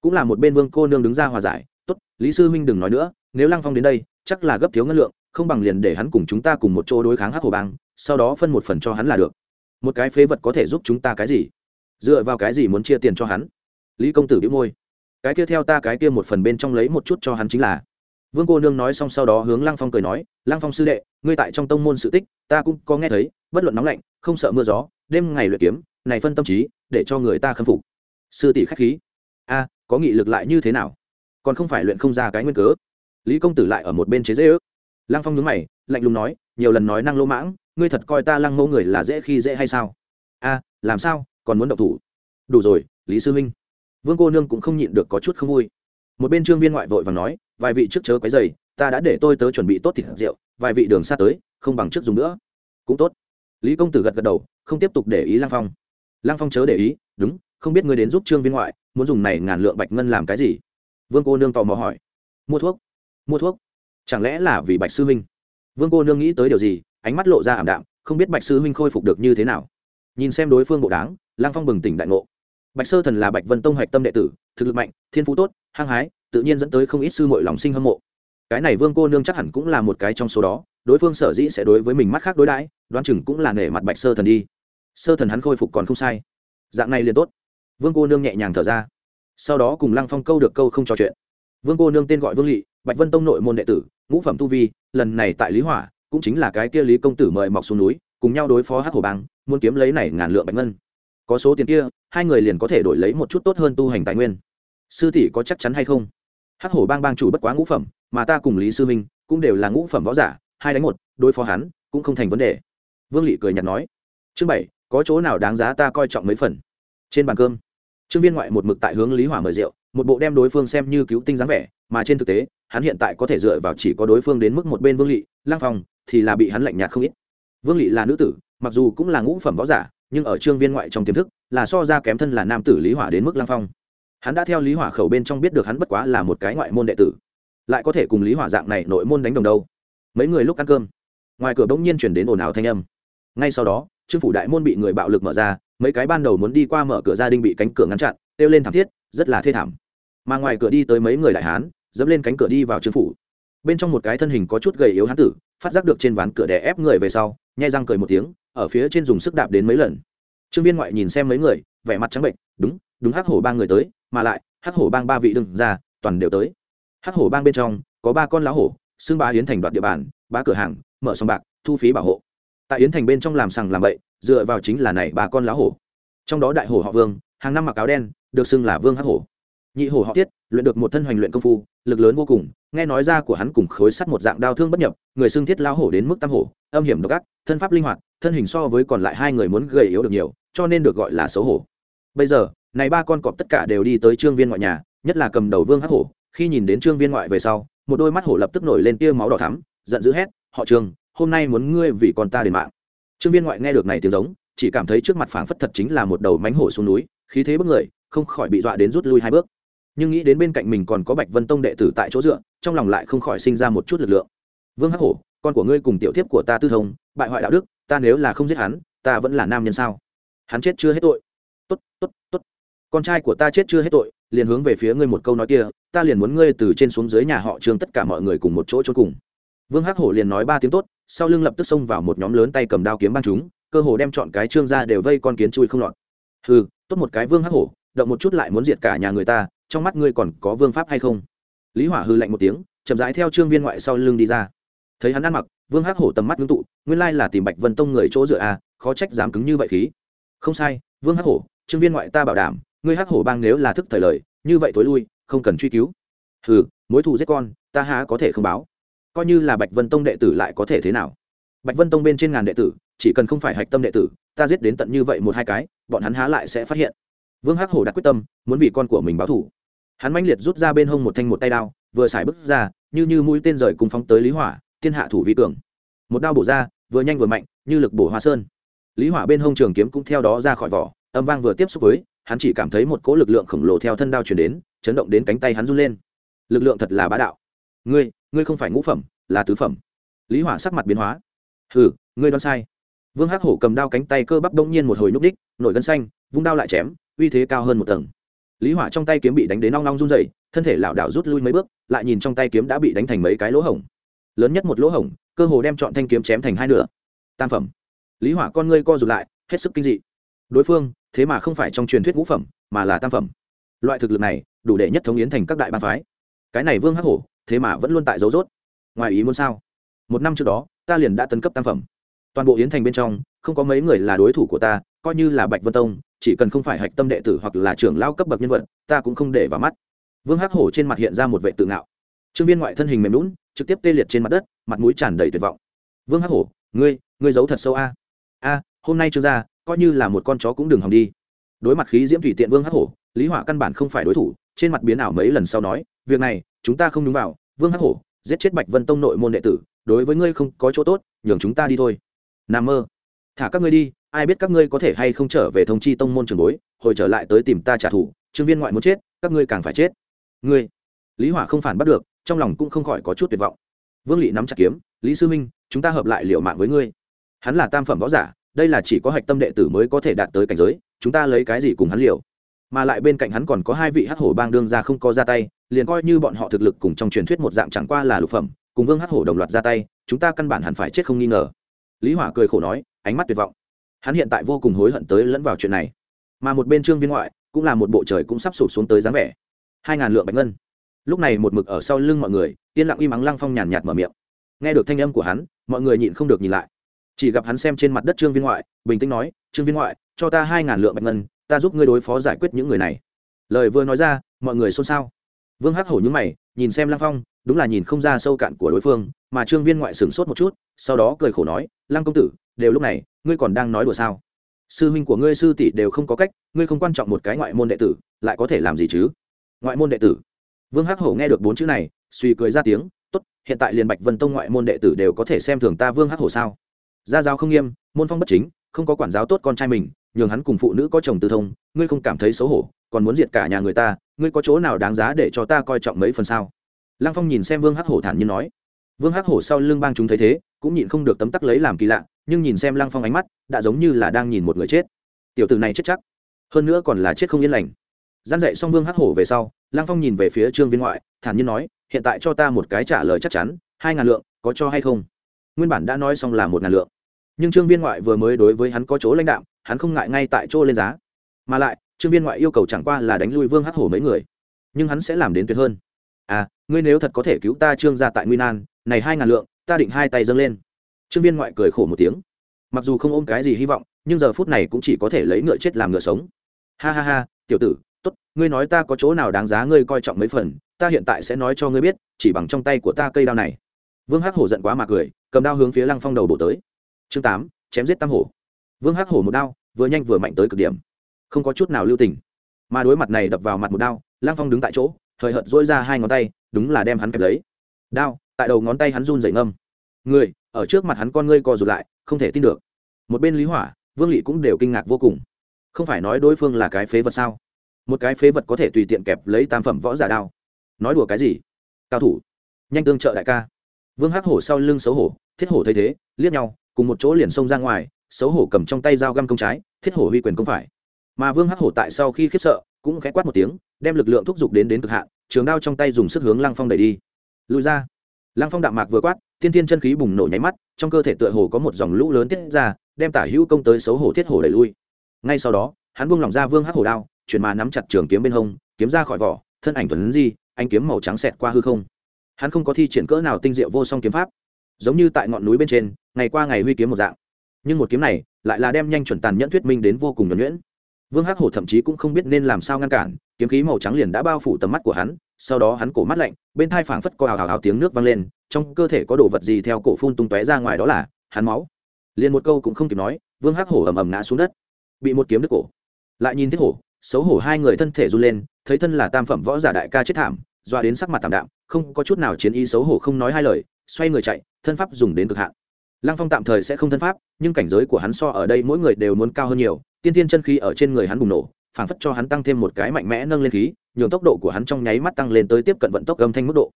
Cũng là một bên vương cô nương đứng ra hòa giải, tốt, lý sư huynh đừng nói nữa, nếu lăng phong đến đây, chắc là gấp thiếu ngân lượng, không bằng liền để hắn cùng chúng ta cùng một chỗ đối kháng hắc hồ bang, sau đó phân một phần cho hắn là được. Một cái phế vật có thể giúp chúng ta cái gì? Dựa vào cái gì muốn chia tiền cho hắn? Lý công tử đĩu môi. Cái kia theo ta cái kia một phần bên trong lấy một chút cho hắn chính là vương cô nương nói xong sau đó hướng lăng phong cười nói, lăng phong sư đệ, ngươi tại trong tông môn sự tích, ta cũng có nghe thấy, bất luận nóng lạnh, không sợ mưa gió, đêm ngày luyện kiếm, này phân tâm trí, để cho người ta khâm phục. Sư tỷ khách khí. A, có nghị lực lại như thế nào? Còn không phải luyện không ra cái nguyên cớ. Lý công tử lại ở một bên chế dễ ước. Lăng phong nhướng mày, lạnh lùng nói, nhiều lần nói năng lỗ mãng, ngươi thật coi ta lăng mẫu người là dễ khi dễ hay sao? A, làm sao, còn muốn động thủ? Đủ rồi, lý sư huynh. Vương cô nương cũng không nhịn được có chút không vui. Một bên trương viên ngoại vội và nói vài vị trước chớ quấy dày ta đã để tôi tớ chuẩn bị tốt thịt rượu, vài vị đường xa tới, không bằng trước dùng nữa. Cũng tốt. Lý công tử gật gật đầu, không tiếp tục để ý lang phong. Lang phong chớ để ý, đúng, không biết ngươi đến giúp trương viên ngoại, muốn dùng này ngàn lượng bạch ngân làm cái gì? Vương cô nương tò mò hỏi. Mua thuốc. Mua thuốc? Chẳng lẽ là vì bạch sư huynh? Vương cô nương nghĩ tới điều gì, ánh mắt lộ ra ảm đạm, không biết bạch sư huynh khôi phục được như thế nào. Nhìn xem đối phương bộ đáng lang phong bừng tỉnh đại ngộ. Bạch sơ thần là bạch vân tông hạch tâm đệ tử, thực lực mạnh, thiên phú tốt, hăng hái tự nhiên dẫn tới không ít sư mội lòng sinh hâm mộ. Cái này vương cô nương chắc hẳn cũng là một cái trong số đó, đối phương sở dĩ sẽ đối với mình mắt khác đối đãi, đoán chừng cũng là nể mặt bạch sơ thần đi. Sơ thần hắn khôi phục còn không sai. Dạng này liền tốt. Vương cô nương nhẹ nhàng thở ra. Sau đó cùng lăng phong câu được câu không trò chuyện. Vương cô nương tên gọi vương lỵ bạch vân tông nội môn đệ tử, ngũ phẩm tu vi, lần này tại lý hỏa, cũng chính là cái kia lý công tử mời mọc xuống núi, cùng nhau đối phó hát hồ bang, muốn kiếm lấy này ngàn lượng bạch ngân. Có số tiền kia, hai người liền có thể đổi lấy một chút tốt hơn tu hành tài nguyên. Sư tỷ có chắc chắn hay không? Hắc hổ bang bang chủ bất quá ngũ phẩm, mà ta cùng lý sư minh cũng đều là ngũ phẩm võ giả, hai đánh một, đối phó hắn cũng không thành vấn đề. Vương lị cười nhạt nói, chương bảy, có chỗ nào đáng giá ta coi trọng mấy phần? Trên bàn cơm, trương viên ngoại một mực tại hướng lý hỏa mời rượu, một bộ đem đối phương xem như cứu tinh dáng vẻ, mà trên thực tế, hắn hiện tại có thể dựa vào chỉ có đối phương đến mức một bên vương lị lang phong thì là bị hắn lạnh nhạt không ít. Vương lị là nữ tử, mặc dù cũng là ngũ phẩm võ giả, nhưng ở trương viên ngoại trong tiềm thức, là so ra kém thân là nam tử lý hỏa đến mức lang phong hắn đã theo lý hỏa khẩu bên trong biết được hắn bất quá là một cái ngoại môn đệ tử. Lại có thể cùng lý hỏa dạng này nội môn đánh đồng đâu? Mấy người lúc ăn cơm, ngoài cửa bỗng nhiên chuyển đến ồn ào thanh âm. Ngay sau đó, trương phủ đại môn bị người bạo lực mở ra, mấy cái ban đầu muốn đi qua mở cửa gia đình bị cánh cửa ngăn chặn, kêu lên thảm thiết, rất là thê thảm. Mà ngoài cửa đi tới mấy người đại hán, dẫm lên cánh cửa đi vào trương phủ. Bên trong một cái thân hình có chút gầy yếu hán tử, phát giác được trên ván cửa đè ép người về sau, nhai răng cười một tiếng, ở phía trên dùng sức đạp đến mấy lần. Trương viên ngoại nhìn xem mấy người, vẻ mặt trắng bệnh, đúng đúng hắc hổ ba người tới mà lại, hắc hổ bang ba vị đừng ra, toàn đều tới. Hắc hổ bang bên trong, có ba con lá hổ xương bá yến thành đoạt địa bàn, bá cửa hàng, mở sòng bạc, thu phí bảo hộ. Tại yến thành bên trong làm sằng làm bậy, dựa vào chính là này ba con lá hổ. Trong đó đại hổ họ vương, hàng năm mặc áo đen, được xưng là vương hắc hổ. Nhị hổ họ tiết, luyện được một thân hoành luyện công phu, lực lớn vô cùng, nghe nói ra của hắn cùng khối sắt một dạng đao thương bất nhập, người xưng thiết lao hổ đến mức tam hổ, âm hiểm độc ác, thân pháp linh hoạt, thân hình so với còn lại hai người muốn gầy yếu được nhiều, cho nên được gọi là xấu hổ. Bây giờ này ba con cọp tất cả đều đi tới trương viên ngoại nhà, nhất là cầm đầu vương hắc hổ. Khi nhìn đến trương viên ngoại về sau, một đôi mắt hổ lập tức nổi lên tia máu đỏ thắm, giận dữ hét, họ trương, hôm nay muốn ngươi vì con ta đền mạng. Trương viên ngoại nghe được này tiếng giống, chỉ cảm thấy trước mặt phảng phất thật chính là một đầu mánh hổ xuống núi, khí thế bức người, không khỏi bị dọa đến rút lui hai bước. Nhưng nghĩ đến bên cạnh mình còn có bạch vân tông đệ tử tại chỗ dựa, trong lòng lại không khỏi sinh ra một chút lực lượng. Vương hắc hổ, con của ngươi cùng tiểu thiếp của ta tư thông, bại hoại đạo đức, ta nếu là không giết hắn, ta vẫn là nam nhân sao? Hắn chết chưa hết tội. Tốt tốt tốt con trai của ta chết chưa hết tội, liền hướng về phía ngươi một câu nói kia, ta liền muốn ngươi từ trên xuống dưới nhà họ trương tất cả mọi người cùng một chỗ trốn cùng. Vương hắc hổ liền nói ba tiếng tốt, sau lưng lập tức xông vào một nhóm lớn tay cầm đao kiếm băng chúng, cơ hồ đem chọn cái trương ra đều vây con kiến chui không lọt. Hừ, tốt một cái vương hắc hổ, động một chút lại muốn diệt cả nhà người ta, trong mắt ngươi còn có vương pháp hay không? Lý hỏa hư lạnh một tiếng, chậm rãi theo trương viên ngoại sau lưng đi ra. Thấy hắn ăn mặc, vương hắc hổ tầm mắt ngưng tụ, nguyên lai là tìm bạch vân tông người chỗ dựa à khó trách dám cứng như vậy khí. Không sai, vương hắc hổ, trương viên ngoại ta bảo đảm ngươi hắc hổ bang nếu là thức thời lời, như vậy thối lui, không cần truy cứu. Hừ, mối thù giết con, ta há có thể không báo? Coi như là bạch vân tông đệ tử lại có thể thế nào? Bạch vân tông bên trên ngàn đệ tử, chỉ cần không phải hạch tâm đệ tử, ta giết đến tận như vậy một hai cái, bọn hắn há lại sẽ phát hiện. Vương hắc hổ đã quyết tâm, muốn vì con của mình báo thù. Hắn mãnh liệt rút ra bên hông một thanh một tay đao, vừa xài bước ra, như như mũi tên rời cùng phóng tới lý hỏa, thiên hạ thủ vi cường. Một đao bổ ra, vừa nhanh vừa mạnh, như lực bổ hoa sơn. Lý hỏa bên hông trường kiếm cũng theo đó ra khỏi vỏ, âm vang vừa tiếp xúc với hắn chỉ cảm thấy một cỗ lực lượng khổng lồ theo thân đao chuyển đến, chấn động đến cánh tay hắn run lên. Lực lượng thật là bá đạo. Ngươi ngươi không phải ngũ phẩm, là tứ phẩm. Lý hỏa sắc mặt biến hóa. Hừ, ngươi đoán sai. Vương hắc hổ cầm đao cánh tay cơ bắp đông nhiên một hồi núp đích nổi gân xanh, vung đao lại chém, uy thế cao hơn một tầng. Lý hỏa trong tay kiếm bị đánh đến nong nong run dày thân thể lảo đảo rút lui mấy bước, lại nhìn trong tay kiếm đã bị đánh thành mấy cái lỗ hổng. Lớn nhất một lỗ hổng, cơ hồ đem chọn thanh kiếm chém thành hai nửa. Tam phẩm. Lý hỏa con ngươi co rụt lại, hết sức kinh dị. Đối phương thế mà không phải trong truyền thuyết ngũ phẩm, mà là tam phẩm. Loại thực lực này, đủ để nhất thống yến thành các đại ban phái. Cái này vương hắc hổ, thế mà vẫn luôn tại dấu rốt ngoài ý muốn sao? Một năm trước đó, ta liền đã tấn cấp tam phẩm. Toàn bộ yến thành bên trong, không có mấy người là đối thủ của ta, coi như là bạch vân tông, chỉ cần không phải hạch tâm đệ tử hoặc là trưởng lao cấp bậc nhân vật, ta cũng không để vào mắt. Vương hắc hổ trên mặt hiện ra một vệ tự ngạo. Trương viên ngoại thân hình mềm lún trực tiếp tê liệt trên mặt đất, mặt mũi tràn đầy tuyệt vọng. Vương hắc hổ, ngươi ngươi giấu thật sâu a? A, hôm nay trương gia coi như là một con chó cũng đừng hòng đi. Đối mặt khí diễm thủy tiện vương hắc hổ, lý hỏa căn bản không phải đối thủ, trên mặt biến ảo mấy lần sau nói, việc này, chúng ta không đúng vào, vương hắc hổ, giết chết bạch vân tông nội môn đệ tử, đối với ngươi không có chỗ tốt, nhường chúng ta đi thôi. N mơ, thả các ngươi đi, ai biết các ngươi có thể hay không trở về thông chi tông môn trường bối, hồi trở lại tới tìm ta trả thù, trương viên ngoại muốn chết, các ngươi càng phải chết. Ngươi? Lý hỏa không phản bắt được, trong lòng cũng không khỏi có chút tuyệt vọng. Vương lị nắm chặt kiếm, lý sư minh, chúng ta hợp lại liệu mạng với ngươi. Hắn là tam phẩm võ giả đây là chỉ có hạch tâm đệ tử mới có thể đạt tới cảnh giới, chúng ta lấy cái gì cùng hắn liều? Mà lại bên cạnh hắn còn có hai vị hắc hổ bang đương ra không có ra tay, liền coi như bọn họ thực lực cùng trong truyền thuyết một dạng chẳng qua là lục phẩm, cùng vương hắc hổ đồng loạt ra tay, chúng ta căn bản hẳn phải chết không nghi ngờ. Lý hỏa cười khổ nói, ánh mắt tuyệt vọng. Hắn hiện tại vô cùng hối hận tới lẫn vào chuyện này. Mà một bên trương viên ngoại, cũng là một bộ trời cũng sắp sụp xuống tới dáng vẻ. Hai ngàn lượng bạch ngân. Lúc này một mực ở sau lưng mọi người, yên lặng im ắng lăng phong nhàn nhạt mở miệng. Nghe được thanh âm của hắn, mọi người nhịn không được nhìn lại chỉ gặp hắn xem trên mặt đất trương viên ngoại, bình tĩnh nói, trương viên ngoại, cho ta hai ngàn lượng bạch ngân, ta giúp ngươi đối phó giải quyết những người này. Lời vừa nói ra, mọi người xôn xao. Vương hắc hổ nhúng mày, nhìn xem lăng phong, đúng là nhìn không ra sâu cạn của đối phương, mà trương viên ngoại sửng sốt một chút, sau đó cười khổ nói, lăng công tử, đều lúc này, ngươi còn đang nói đùa sao? Sư huynh của ngươi, sư tỷ đều không có cách, ngươi không quan trọng một cái ngoại môn đệ tử, lại có thể làm gì chứ? Ngoại môn đệ tử? Vương hắc hổ nghe được bốn chữ này, suy cười ra tiếng, tốt, hiện tại liền bạch vân tông ngoại môn đệ tử đều có thể xem thường ta vương hắc hổ sao? Gia giáo không nghiêm, môn phong bất chính, không có quản giáo tốt con trai mình, nhường hắn cùng phụ nữ có chồng tư thông, ngươi không cảm thấy xấu hổ, còn muốn diệt cả nhà người ta, ngươi có chỗ nào đáng giá để cho ta coi trọng mấy phần sao? Lăng phong nhìn xem vương hắc hổ thản nhiên nói. Vương hắc hổ sau lưng bang chúng thấy thế, cũng nhịn không được tấm tắc lấy làm kỳ lạ, nhưng nhìn xem lăng phong ánh mắt, đã giống như là đang nhìn một người chết. Tiểu tử này chết chắc, hơn nữa còn là chết không yên lành. Gian dạy xong vương hắc hổ về sau, lăng phong nhìn về phía trương viên ngoại, thản nhiên nói, hiện tại cho ta một cái trả lời chắc chắn, hai ngàn lượng, có cho hay không? Nguyên bản đã nói xong là một ngàn lượng nhưng trương viên ngoại vừa mới đối với hắn có chỗ lãnh đạo hắn không ngại ngay tại chỗ lên giá. Mà lại, trương viên ngoại yêu cầu chẳng qua là đánh lui vương hắc hổ mấy người, nhưng hắn sẽ làm đến tuyệt hơn. À ngươi nếu thật có thể cứu ta trương ra tại nguy nan này hai ngàn lượng, ta định hai tay dâng lên. Trương viên ngoại cười khổ một tiếng. Mặc dù không ôm cái gì hy vọng, nhưng giờ phút này cũng chỉ có thể lấy ngựa chết làm ngựa sống. Ha ha ha, tiểu tử, tốt, ngươi nói ta có chỗ nào đáng giá ngươi coi trọng mấy phần, ta hiện tại sẽ nói cho ngươi biết, chỉ bằng trong tay của ta cây đao này. Vương hắc hổ giận quá mà cười, cầm đao hướng phía lăng phong đầu bổ tới chương tám, chém giết tam hổ. Vương hắc hổ một đao, vừa nhanh vừa mạnh tới cực điểm. Không có chút nào lưu tình. Mà đối mặt này đập vào mặt một đao Lang phong đứng tại chỗ thời hợt dỗi ra hai ngón tay, đúng là đem hắn kẹp lấy. Đao, tại đầu ngón tay hắn run dày ngâm. Người, ở trước mặt hắn con ngươi co rụt lại, không thể tin được. Một bên lý hỏa, vương lị cũng đều kinh ngạc vô cùng. Không phải nói đối phương là cái phế vật sao? Một cái phế vật có thể tùy tiện kẹp lấy tam phẩm võ giả đao. Nói đùa cái gì? Cao thủ, nhanh tương trợ đại ca. Vương hắc hổ sau lưng xấu hổ, thiết hổ thấy thế, liếc nhau cùng một chỗ liền xông ra ngoài, xấu hổ cầm trong tay dao găm công trái, thiết hổ huy quyền công phải. Mà vương hắc hổ tại sau khi khiếp sợ, cũng khẽ quát một tiếng, đem lực lượng thúc giục đến đến cực hạn, trường đao trong tay dùng sức hướng lăng phong đẩy đi. Lùi ra. Lăng phong đạm mạc vừa quát, thiên thiên chân khí bùng nổ nháy mắt, trong cơ thể tựa hồ có một dòng lũ lớn tiết ra, đem tả hữu công tới xấu hổ thiết hổ đẩy lui. Ngay sau đó, hắn buông lỏng ra vương hắc hổ đao, chuyển mà nắm chặt trường kiếm bên hông, kiếm ra khỏi vỏ, thân ảnh tuấn di anh kiếm màu trắng xẹt qua hư không. Hắn không có thi triển cỡ nào tinh diệu vô song kiếm pháp giống như tại ngọn núi bên trên, ngày qua ngày huy kiếm một dạng. Nhưng một kiếm này lại là đem nhanh chuẩn tàn nhẫn thuyết minh đến vô cùng nhuẩn nhuyễn. Vương hắc hổ thậm chí cũng không biết nên làm sao ngăn cản, kiếm khí màu trắng liền đã bao phủ tầm mắt của hắn, sau đó hắn cổ mắt lạnh, bên thai phảng phất có hào hào hào tiếng nước vang lên, trong cơ thể có đồ vật gì theo cổ phun tung tóe ra ngoài đó là hắn máu. Liền một câu cũng không kịp nói, vương hắc hổ ầm ầm ngã xuống đất. Bị một kiếm đứt cổ. Lại nhìn thiết hổ, xấu hổ hai người thân thể run lên, thấy thân là tam phẩm võ giả đại ca chết thảm doa đến sắc mặt tạm đạm, không có chút nào chiến ý xấu hổ không nói hai lời xoay người chạy, thân pháp dùng đến cực hạn. Lăng phong tạm thời sẽ không thân pháp, nhưng cảnh giới của hắn so ở đây mỗi người đều muốn cao hơn nhiều, tiên tiên chân khí ở trên người hắn bùng nổ phảng phất cho hắn tăng thêm một cái mạnh mẽ nâng lên khí, nhường tốc độ của hắn trong nháy mắt tăng lên tới tiếp cận vận tốc âm thanh mức độ.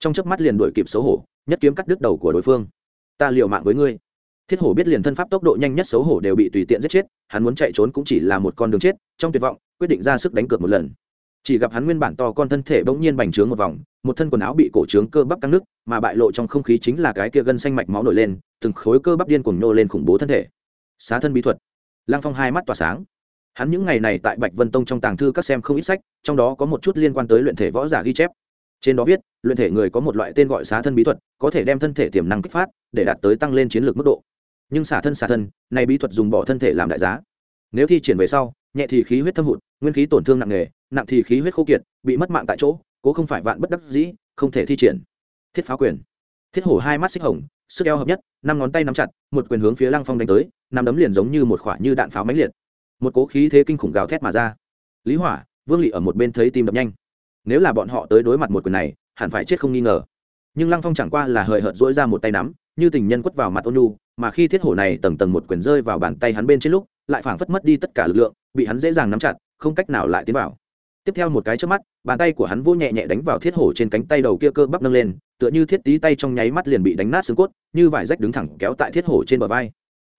Trong chớp mắt liền đuổi kịp xấu hổ, nhất kiếm cắt đứt đầu của đối phương. Ta liều mạng với ngươi. Thiết hổ biết liền thân pháp tốc độ nhanh nhất xấu hổ đều bị tùy tiện giết chết, hắn muốn chạy trốn cũng chỉ là một con đường chết, trong tuyệt vọng, quyết định ra sức đánh cược một lần chỉ gặp hắn nguyên bản to con thân thể bỗng nhiên bành trướng một vòng, một thân quần áo bị cổ trướng cơ bắp căng nước mà bại lộ trong không khí chính là cái kia gân xanh mạch máu nổi lên, từng khối cơ bắp điên cuồng nhô lên khủng bố thân thể. Xá thân bí thuật. Lăng phong hai mắt tỏa sáng. Hắn những ngày này tại bạch vân tông trong tàng thư các xem không ít sách, trong đó có một chút liên quan tới luyện thể võ giả ghi chép. Trên đó viết, luyện thể người có một loại tên gọi xá thân bí thuật, có thể đem thân thể tiềm năng kích phát, để đạt tới tăng lên chiến lược mức độ. Nhưng xả thân xả thân, này bí thuật dùng bỏ thân thể làm đại giá. Nếu thi triển về sau nhẹ thì khí huyết thâm hụt nguyên khí tổn thương nặng nề nặng thì khí huyết khô kiệt bị mất mạng tại chỗ cố không phải vạn bất đắc dĩ không thể thi triển. Thiết phá quyền. Thiết hổ hai mắt xích hồng sức eo hợp nhất năm ngón tay nắm chặt một quyền hướng phía lăng phong đánh tới năm đấm liền giống như một khoả như đạn pháo mãnh liệt. Một cố khí thế kinh khủng gào thét mà ra. Lý hỏa vương lị ở một bên thấy tim đập nhanh. Nếu là bọn họ tới đối mặt một quyền này hẳn phải chết không nghi ngờ. Nhưng lăng phong chẳng qua là hời hợt dỗi ra một tay nắm như tình nhân quất vào mặt ôn nhu, mà khi thiết hổ này tầng tầng một quyền rơi vào bàn tay hắn bên trên lúc lại phảng phất mất đi tất cả lực lượng bị hắn dễ dàng nắm chặt, không cách nào lại tiến vào. Tiếp theo một cái trước mắt, bàn tay của hắn vô nhẹ nhẹ đánh vào thiết hổ trên cánh tay đầu kia cơ bắp nâng lên, tựa như thiết tí tay trong nháy mắt liền bị đánh nát xương cốt, như vải rách đứng thẳng kéo tại thiết hổ trên bờ vai.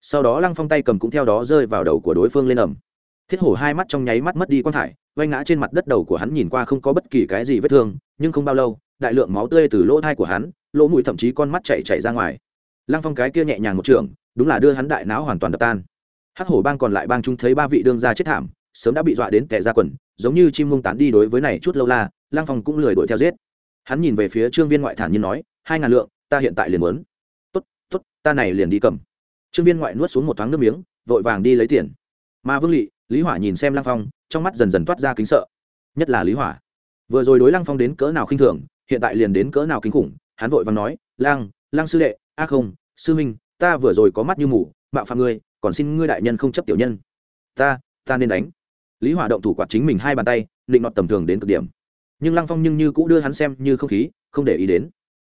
Sau đó lăng phong tay cầm cũng theo đó rơi vào đầu của đối phương lên ẩm thiết hổ hai mắt trong nháy mắt mất đi quang thải oanh ngã trên mặt đất đầu của hắn nhìn qua không có bất kỳ cái gì vết thương, nhưng không bao lâu, đại lượng máu tươi từ lỗ thai của hắn, lỗ mũi thậm chí con mắt chạy chạy ra ngoài. Lăng phong cái kia nhẹ nhàng một trường, đúng là đưa hắn đại não hoàn toàn đập tan hắc hổ bang còn lại bang chúng thấy ba vị đương gia chết thảm, sớm đã bị dọa đến kẻ ra quần, giống như chim mông tán đi đối với này chút lâu la Lang phong cũng lười đuổi theo giết. Hắn nhìn về phía trương viên ngoại thản nhiên nói, hai ngàn lượng, ta hiện tại liền muốn. Tốt tốt, ta này liền đi cầm. Trương viên ngoại nuốt xuống một thoáng nước miếng, vội vàng đi lấy tiền. Mà vương lị, lý hỏa nhìn xem Lang phong, trong mắt dần dần toát ra kính sợ. Nhất là lý hỏa. Vừa rồi đối Lang phong đến cỡ nào khinh thường, hiện tại liền đến cỡ nào kinh khủng, hắn vội vàng nói lang lang sư đệ, a không, sư minh ta vừa rồi có mắt như mù, mạo phạm ngươi còn xin ngươi đại nhân không chấp tiểu nhân. Ta ta nên đánh. Lý hỏa động thủ quạt chính mình hai bàn tay định nọt tầm thường đến cực điểm. Nhưng lăng phong nhưng như cũng đưa hắn xem như không khí, không để ý đến.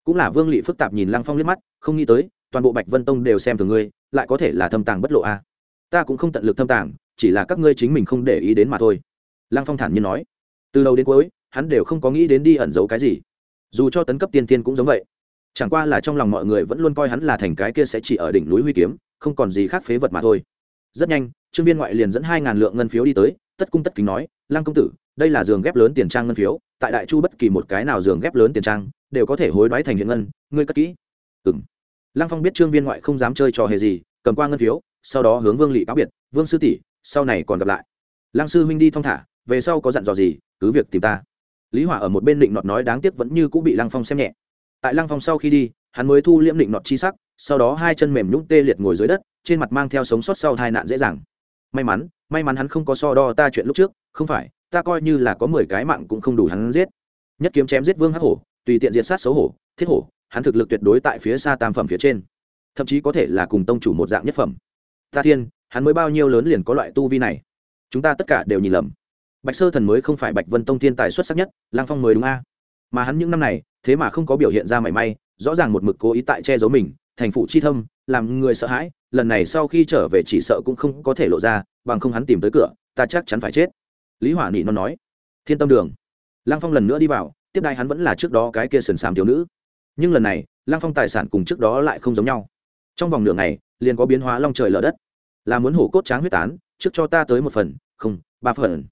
Cũng là vương lị phức tạp nhìn lăng phong liếc mắt, không nghĩ tới, toàn bộ bạch vân tông đều xem thường ngươi, lại có thể là thâm tàng bất lộ a ta cũng không tận lực thâm tàng, chỉ là các ngươi chính mình không để ý đến mà thôi. Lăng phong thản nhiên nói. Từ đầu đến cuối, hắn đều không có nghĩ đến đi ẩn giấu cái gì. Dù cho tấn cấp tiên tiên cũng giống vậy. Chẳng qua là trong lòng mọi người vẫn luôn coi hắn là thành cái kia sẽ chỉ ở đỉnh núi huy kiếm không còn gì khác phế vật mà thôi. Rất nhanh, trương viên ngoại liền dẫn hai ngàn lượng ngân phiếu đi tới, tất cung tất kính nói, lăng công tử, đây là giường ghép lớn tiền trang ngân phiếu, tại đại chu bất kỳ một cái nào giường ghép lớn tiền trang, đều có thể hối đoái thành hiện ngân, ngươi cất kỹ. Ừng lăng phong biết trương viên ngoại không dám chơi trò hề gì, cầm qua ngân phiếu, sau đó hướng vương lỵ cáo biệt, vương sư tỷ, sau này còn gặp lại. Lăng sư huynh đi thong thả, về sau có dặn dò gì, cứ việc tìm ta. Lý hỏa ở một bên định nọt nói, đáng tiếc vẫn như cũng bị lăng phong xem nhẹ. Tại lăng phong sau khi đi, hắn mới thu liễm định nọt chi sắc sau đó hai chân mềm nhũng tê liệt ngồi dưới đất, trên mặt mang theo sống sót sau tai nạn dễ dàng. May mắn may mắn hắn không có so đo ta chuyện lúc trước, không phải, ta coi như là có mười cái mạng cũng không đủ hắn giết. Nhất kiếm chém giết vương hắc hổ, tùy tiện diệt sát xấu hổ, thiết hổ, hắn thực lực tuyệt đối tại phía xa tam phẩm phía trên. Thậm chí có thể là cùng tông chủ một dạng nhất phẩm. Ta thiên, hắn mới bao nhiêu lớn liền có loại tu vi này. Chúng ta tất cả đều nhìn lầm. Bạch sơ thần mới không phải bạch vân tông thiên tài xuất sắc nhất, lang phong mới đúng a. Mà hắn những năm này, thế mà không có biểu hiện ra mảy may, rõ ràng một mực cố ý tại che giấu mình thành phụ chi thâm, làm người sợ hãi, lần này sau khi trở về chỉ sợ cũng không có thể lộ ra, bằng không hắn tìm tới cửa, ta chắc chắn phải chết. Lý hỏa nị nó nói. Thiên tâm đường. Lăng phong lần nữa đi vào, tiếp đai hắn vẫn là trước đó cái kia sườn sàm thiếu nữ. Nhưng lần này, lăng phong tài sản cùng trước đó lại không giống nhau. Trong vòng nửa ngày, liền có biến hóa long trời lở đất. Là muốn hổ cốt tráng huyết tán, trước cho ta tới một phần, không, ba phần.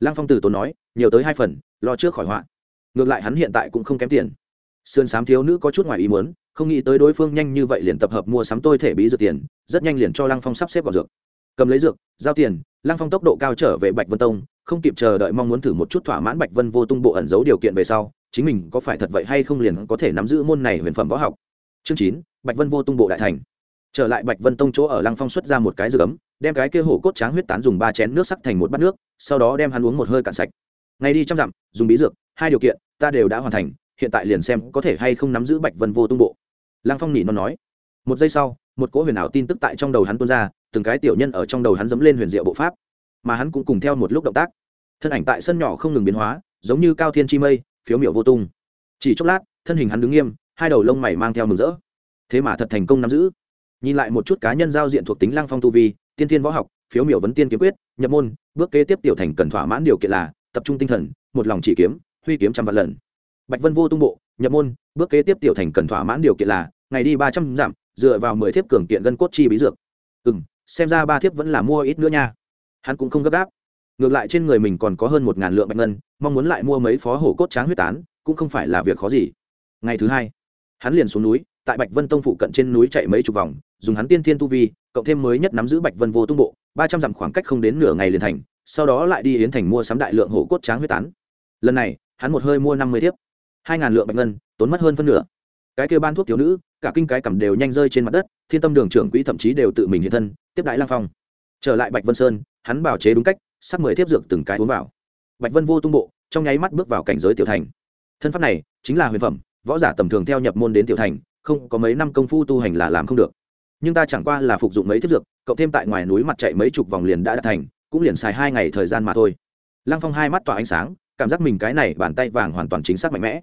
Lăng phong từ tốn nói, nhiều tới hai phần, lo trước khỏi họa. Ngược lại hắn hiện tại cũng không kém tiền. Sườn sám thiếu nữ có chút ngoài ý muốn không nghĩ tới đối phương nhanh như vậy liền tập hợp mua sắm tôi thể bí dược tiền, rất nhanh liền cho lăng phong sắp xếp vào dược. Cầm lấy dược, giao tiền, lăng phong tốc độ cao trở về bạch vân tông, không kịp chờ đợi mong muốn thử một chút thỏa mãn bạch vân vô tung bộ ẩn giấu điều kiện về sau, chính mình có phải thật vậy hay không liền có thể nắm giữ môn này huyền phẩm võ học. Chương chín, bạch vân vô tung bộ đại thành. Trở lại bạch vân tông chỗ ở lăng phong xuất ra một cái dược ấm, đem cái kia hổ cốt tráng huyết tán dùng ba chén nước sắc thành một bát nước, sau đó đem hắn uống một hơi cạn sạch. Ngay đi trăm dặm, dùng bí dược, hai điều kiện, ta đều đã hoàn thành, hiện tại liền xem có thể hay không nắm giữ bạch vân vô tung bộ lăng phong nỉ non nói. Một giây sau, một cỗ huyền ảo tin tức tại trong đầu hắn tuôn ra, từng cái tiểu nhân ở trong đầu hắn dẫm lên huyền diệu bộ pháp. Mà hắn cũng cùng theo một lúc động tác. Thân ảnh tại sân nhỏ không ngừng biến hóa, giống như cao thiên chi mây, phiếu miểu vô tung. Chỉ chốc lát, thân hình hắn đứng nghiêm, hai đầu lông mày mang theo mừng rỡ. Thế mà thật thành công nắm giữ. Nhìn lại một chút cá nhân giao diện thuộc tính lăng phong tu vi, tiên tiên võ học, phiếu miểu vấn tiên kiếm quyết, nhập môn, bước kế tiếp tiểu thành cần thỏa mãn điều kiện là tập trung tinh thần, một lòng chỉ kiếm, huy kiếm trăm vạn lần. Bạch vân vô tung bộ, nhập môn, bước kế tiếp tiểu thành cần thỏa mãn điều kiện là ngày đi ba trăm dặm, dựa vào mười thiếp cường kiện gân cốt chi bí dược. Ừ m xem ra ba thiếp vẫn là mua ít nữa nha. Hắn cũng không gấp gáp. Ngược lại trên người mình còn có hơn một ngàn lượng bạch ngân, mong muốn lại mua mấy phó hổ cốt tráng huyết tán, cũng không phải là việc khó gì. Ngày thứ hai, hắn liền xuống núi, tại bạch vân tông phụ cận trên núi chạy mấy chục vòng, dùng hắn tiên thiên tu vi, cộng thêm mới nhất nắm giữ bạch vân vô tung bộ, ba trăm dặm khoảng cách không đến nửa ngày liền thành, sau đó lại đi yến thành mua sắm đại lượng hổ cốt tráng huyết tán. Lần này, hắn một hơi mua năm mươi thiếp. Hai ngàn lượng bạch ngân, tốn mất hơn phân nửa. Cái kêu ban thuốc thiếu nữ cả kinh cái cầm đều nhanh rơi trên mặt đất, thiên tâm đường trưởng quỹ thậm chí đều tự mình hiện thân, tiếp đại lang phong. Trở lại bạch vân sơn, hắn bảo chế đúng cách, sắp mười thiếp dược từng cái uống vào. Bạch vân vô tung bộ, trong nháy mắt bước vào cảnh giới tiểu thành. Thân pháp này, chính là huyền phẩm, võ giả tầm thường theo nhập môn đến tiểu thành, không có mấy năm công phu tu hành là làm không được. Nhưng ta chẳng qua là phục dụng mấy thiếp dược, cộng thêm tại ngoài núi mặt chạy mấy chục vòng liền đã đạt thành, cũng liền xài hai ngày thời gian mà thôi. Lăng phong hai mắt tỏa ánh sáng, cảm giác mình cái này bàn tay vàng hoàn toàn chính xác mạnh mẽ.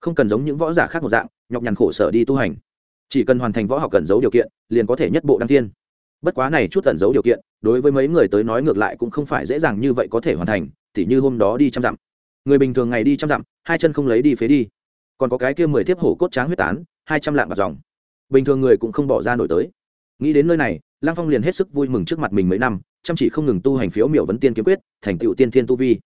Không cần giống những võ giả khác một dạng, nhọc nhằn khổ sở đi tu hành chỉ cần hoàn thành võ học cần giấu điều kiện, liền có thể nhất bộ đăng thiên. Bất quá này chút tẩn giấu điều kiện, đối với mấy người tới nói ngược lại cũng không phải dễ dàng như vậy có thể hoàn thành, tỉ như hôm đó đi trăm dặm. Người bình thường ngày đi trăm dặm, hai chân không lấy đi phế đi. Còn có cái kia mười thiếp hổ cốt tráng huyết tán, hai trăm lạng bạc dòng. Bình thường người cũng không bỏ ra nổi tới. Nghĩ đến nơi này, lăng phong liền hết sức vui mừng trước mặt mình mấy năm, chăm chỉ không ngừng tu hành phiếu miểu vấn tiên kiếm quyết, thành tựu tiên thiên tu vi.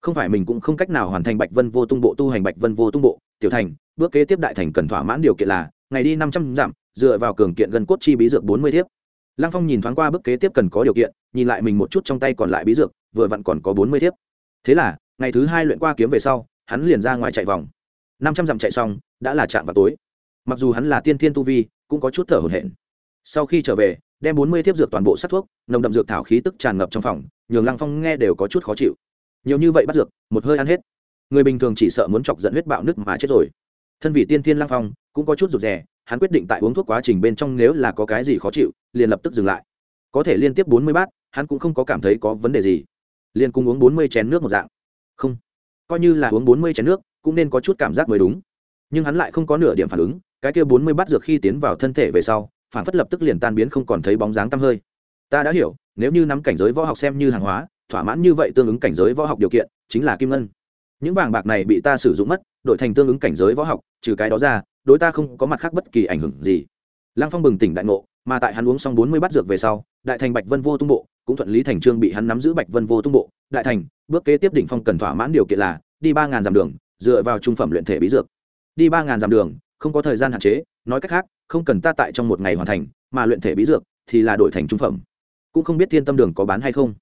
Không phải mình cũng không cách nào hoàn thành bạch vân vô tung bộ tu hành bạch vân vô tung bộ, tiểu thành, bước kế tiếp đại thành cần thỏa mãn điều kiện là ngày đi năm trăm dặm, dựa vào cường kiện gần cốt chi bí dược bốn mươi thiếp. Lăng phong nhìn thoáng qua bước kế tiếp cần có điều kiện, nhìn lại mình một chút trong tay còn lại bí dược, vừa vặn còn có bốn mươi thiếp. Thế là, ngày thứ hai luyện qua kiếm về sau, hắn liền ra ngoài chạy vòng. Năm trăm dặm chạy xong, đã là chạm vào tối. Mặc dù hắn là tiên thiên tu vi, cũng có chút thở hổn hển. Sau khi trở về, đem bốn mươi thiếp dược toàn bộ sát thuốc, nồng đậm dược thảo khí tức tràn ngập trong phòng, nhường lăng phong nghe đều có chút khó chịu. Nhiều như vậy bắt dược, một hơi ăn hết. Người bình thường chỉ sợ muốn chọc giận huyết bạo nứt mà chết rồi. Thân vị tiên thiên lăng phong cũng có chút rụt rè, hắn quyết định tại uống thuốc quá trình bên trong nếu là có cái gì khó chịu, liền lập tức dừng lại. Có thể liên tiếp bốn mươi bát, hắn cũng không có cảm thấy có vấn đề gì. Liền cùng uống bốn mươi chén nước một dạng. Không. Coi như là uống bốn mươi chén nước, cũng nên có chút cảm giác mới đúng. Nhưng hắn lại không có nửa điểm phản ứng, cái kia bốn mươi bát dược khi tiến vào thân thể về sau, phản phất lập tức liền tan biến không còn thấy bóng dáng tăm hơi. Ta đã hiểu, nếu như nắm cảnh giới võ học xem như hàng hóa, thỏa mãn như vậy tương ứng cảnh giới võ học điều kiện, chính là kim ngân. Những vàng bạc này bị ta sử dụng mất, đổi thành tương ứng cảnh giới võ học, trừ cái đó ra đối ta không có mặt khác bất kỳ ảnh hưởng gì. Lăng phong bừng tỉnh đại ngộ, mà tại hắn uống xong bốn mươi bát dược về sau, đại thành bạch vân vô tung bộ, cũng thuận lý thành trương bị hắn nắm giữ bạch vân vô tung bộ. Đại thành, bước kế tiếp đỉnh phong cần thỏa mãn điều kiện là, đi ba ngàn dặm đường, dựa vào trung phẩm luyện thể bí dược. Đi ba ngàn dặm đường, không có thời gian hạn chế, nói cách khác, không cần ta tại trong một ngày hoàn thành, mà luyện thể bí dược thì là đổi thành trung phẩm. Cũng không biết thiên tâm đường có bán hay không.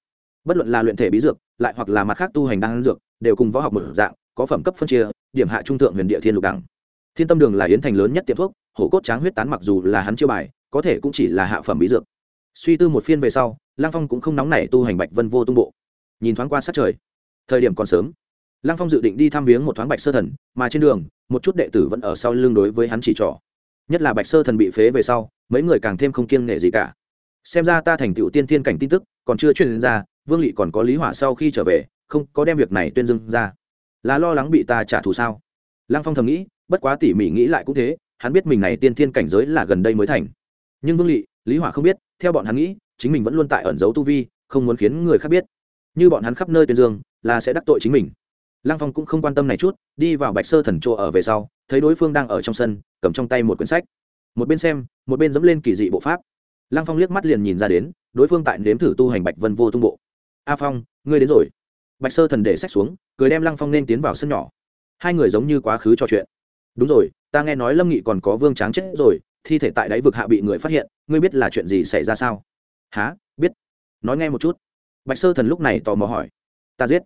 Bất luận là luyện thể bí dược, lại hoặc là mặt khác tu hành đan dược, đều cùng võ học một dạng, có phẩm cấp phân chia, điểm hạ trung thượng huyền địa thiên lục đẳng thiên tâm đường là yến thành lớn nhất tiệm thuốc, hổ cốt tráng huyết tán mặc dù là hắn chiêu bài, có thể cũng chỉ là hạ phẩm bí dược. Suy tư một phiên về sau lang phong cũng không nóng nảy tu hành bạch vân vô tung bộ. Nhìn thoáng qua sát trời, thời điểm còn sớm lang phong dự định đi thăm viếng một thoáng bạch sơ thần, mà trên đường, một chút đệ tử vẫn ở sau lưng đối với hắn chỉ trỏ. Nhất là bạch sơ thần bị phế về sau, mấy người càng thêm không kiêng nghệ gì cả. Xem ra ta thành tựu tiên thiên cảnh tin tức, còn chưa truyền ra, vương lị còn có lý hỏa sau khi trở về, không có đem việc này tuyên dưng ra. Là lo lắng bị ta trả thù sao? Lăng phong thầm nghĩ bất quá tỉ mỉ nghĩ lại cũng thế, hắn biết mình này tiên thiên cảnh giới là gần đây mới thành. Nhưng vương lỵ lý hỏa không biết, theo bọn hắn nghĩ, chính mình vẫn luôn tại ẩn giấu tu vi, không muốn khiến người khác biết. Như bọn hắn khắp nơi tuyên dương, là sẽ đắc tội chính mình. Lăng phong cũng không quan tâm này chút, đi vào bạch sơ thần chỗ ở về sau, thấy đối phương đang ở trong sân, cầm trong tay một quyển sách. Một bên xem, một bên dẫm lên kỳ dị bộ pháp. Lăng phong liếc mắt liền nhìn ra đến, đối phương tại nếm thử tu hành bạch vân vô tung bộ. A phong, ngươi đến rồi. Bạch sơ thần để sách xuống, cười đem lăng phong nên tiến vào sân nhỏ. Hai người giống như quá khứ trò chuyện đúng rồi, ta nghe nói lâm nghị còn có vương tráng chết rồi, thi thể tại đáy vực hạ bị người phát hiện, ngươi biết là chuyện gì xảy ra sao? Há biết. Nói nghe một chút. Bạch sơ thần lúc này tò mò hỏi. Ta giết.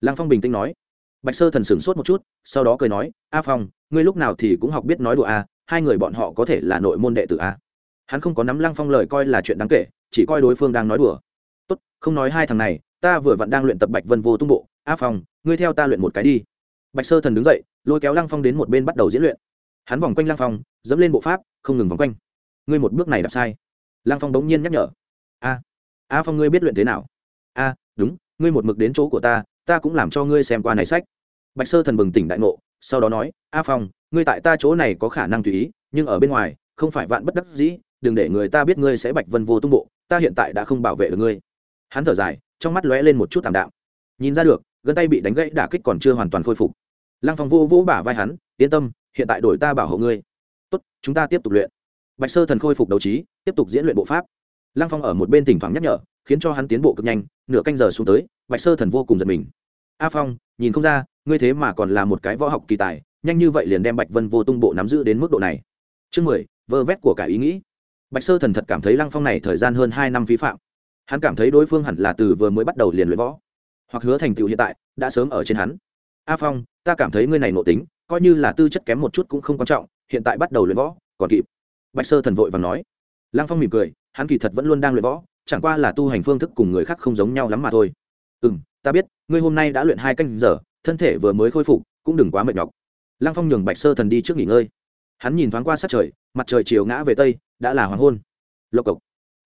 Lăng phong bình tĩnh nói. Bạch sơ thần sửng sốt một chút, sau đó cười nói, a phong, ngươi lúc nào thì cũng học biết nói đùa a, hai người bọn họ có thể là nội môn đệ tử a. Hắn không có nắm lăng phong lời coi là chuyện đáng kể, chỉ coi đối phương đang nói đùa. Tốt, không nói hai thằng này, ta vừa vặn đang luyện tập bạch vân vô tung bộ. A phong, ngươi theo ta luyện một cái đi bạch sơ thần đứng dậy, lôi kéo lăng phong đến một bên bắt đầu diễn luyện. Hắn vòng quanh lăng phong, dẫm lên bộ pháp, không ngừng vòng quanh. Ngươi một bước này đạp sai. Lăng phong đống nhiên nhắc nhở. A a phong ngươi biết luyện thế nào? A, đúng, ngươi một mực đến chỗ của ta ta cũng làm cho ngươi xem qua này sách. Bạch sơ thần bừng tỉnh đại ngộ, sau đó nói, a phong, ngươi tại ta chỗ này có khả năng tùy ý, nhưng ở bên ngoài, không phải vạn bất đắc dĩ, đừng để người ta biết ngươi sẽ bạch vân vô tung bộ, ta hiện tại đã không bảo vệ được ngươi. Hắn thở dài, trong mắt lóe lên một chút thảm đạm. Nhìn ra được gân tay bị đánh gãy đả kích còn chưa hoàn toàn khôi phục. Lăng phong vô vỗ bả vai hắn, yên tâm, hiện tại đổi ta bảo hộ ngươi. Tốt, chúng ta tiếp tục luyện. Bạch sơ thần khôi phục đấu trí, tiếp tục diễn luyện bộ pháp. Lăng phong ở một bên thỉnh thoảng nhắc nhở, khiến cho hắn tiến bộ cực nhanh, nửa canh giờ xuống tới, bạch sơ thần vô cùng giật mình. A phong, nhìn không ra, ngươi thế mà còn là một cái võ học kỳ tài, nhanh như vậy liền đem bạch vân vô tung bộ nắm giữ đến mức độ này. Chương mười, vơ vét của cả ý nghĩ. Bạch sơ thần thật cảm thấy lăng phong này thời gian hơn hai năm vi phạm. Hắn cảm thấy đối phương hẳn là từ vừa mới bắt đầu liền luyện võ hoặc hứa thành tựu hiện tại, đã sớm ở trên hắn. A phong, ta cảm thấy ngươi này nộ tính, coi như là tư chất kém một chút cũng không quan trọng, hiện tại bắt đầu luyện võ, còn kịp. Bạch sơ thần vội và nói. Lăng phong mỉm cười, hắn kỳ thật vẫn luôn đang luyện võ, chẳng qua là tu hành phương thức cùng người khác không giống nhau lắm mà thôi. Ừ m ta biết, ngươi hôm nay đã luyện hai canh giờ, thân thể vừa mới khôi phục, cũng đừng quá mệt nhọc. Lăng phong nhường bạch sơ thần đi trước nghỉ ngơi. Hắn nhìn thoáng qua sát trời, mặt trời chiều ngã về tây, đã là hoàng hôn. Lộc cộc.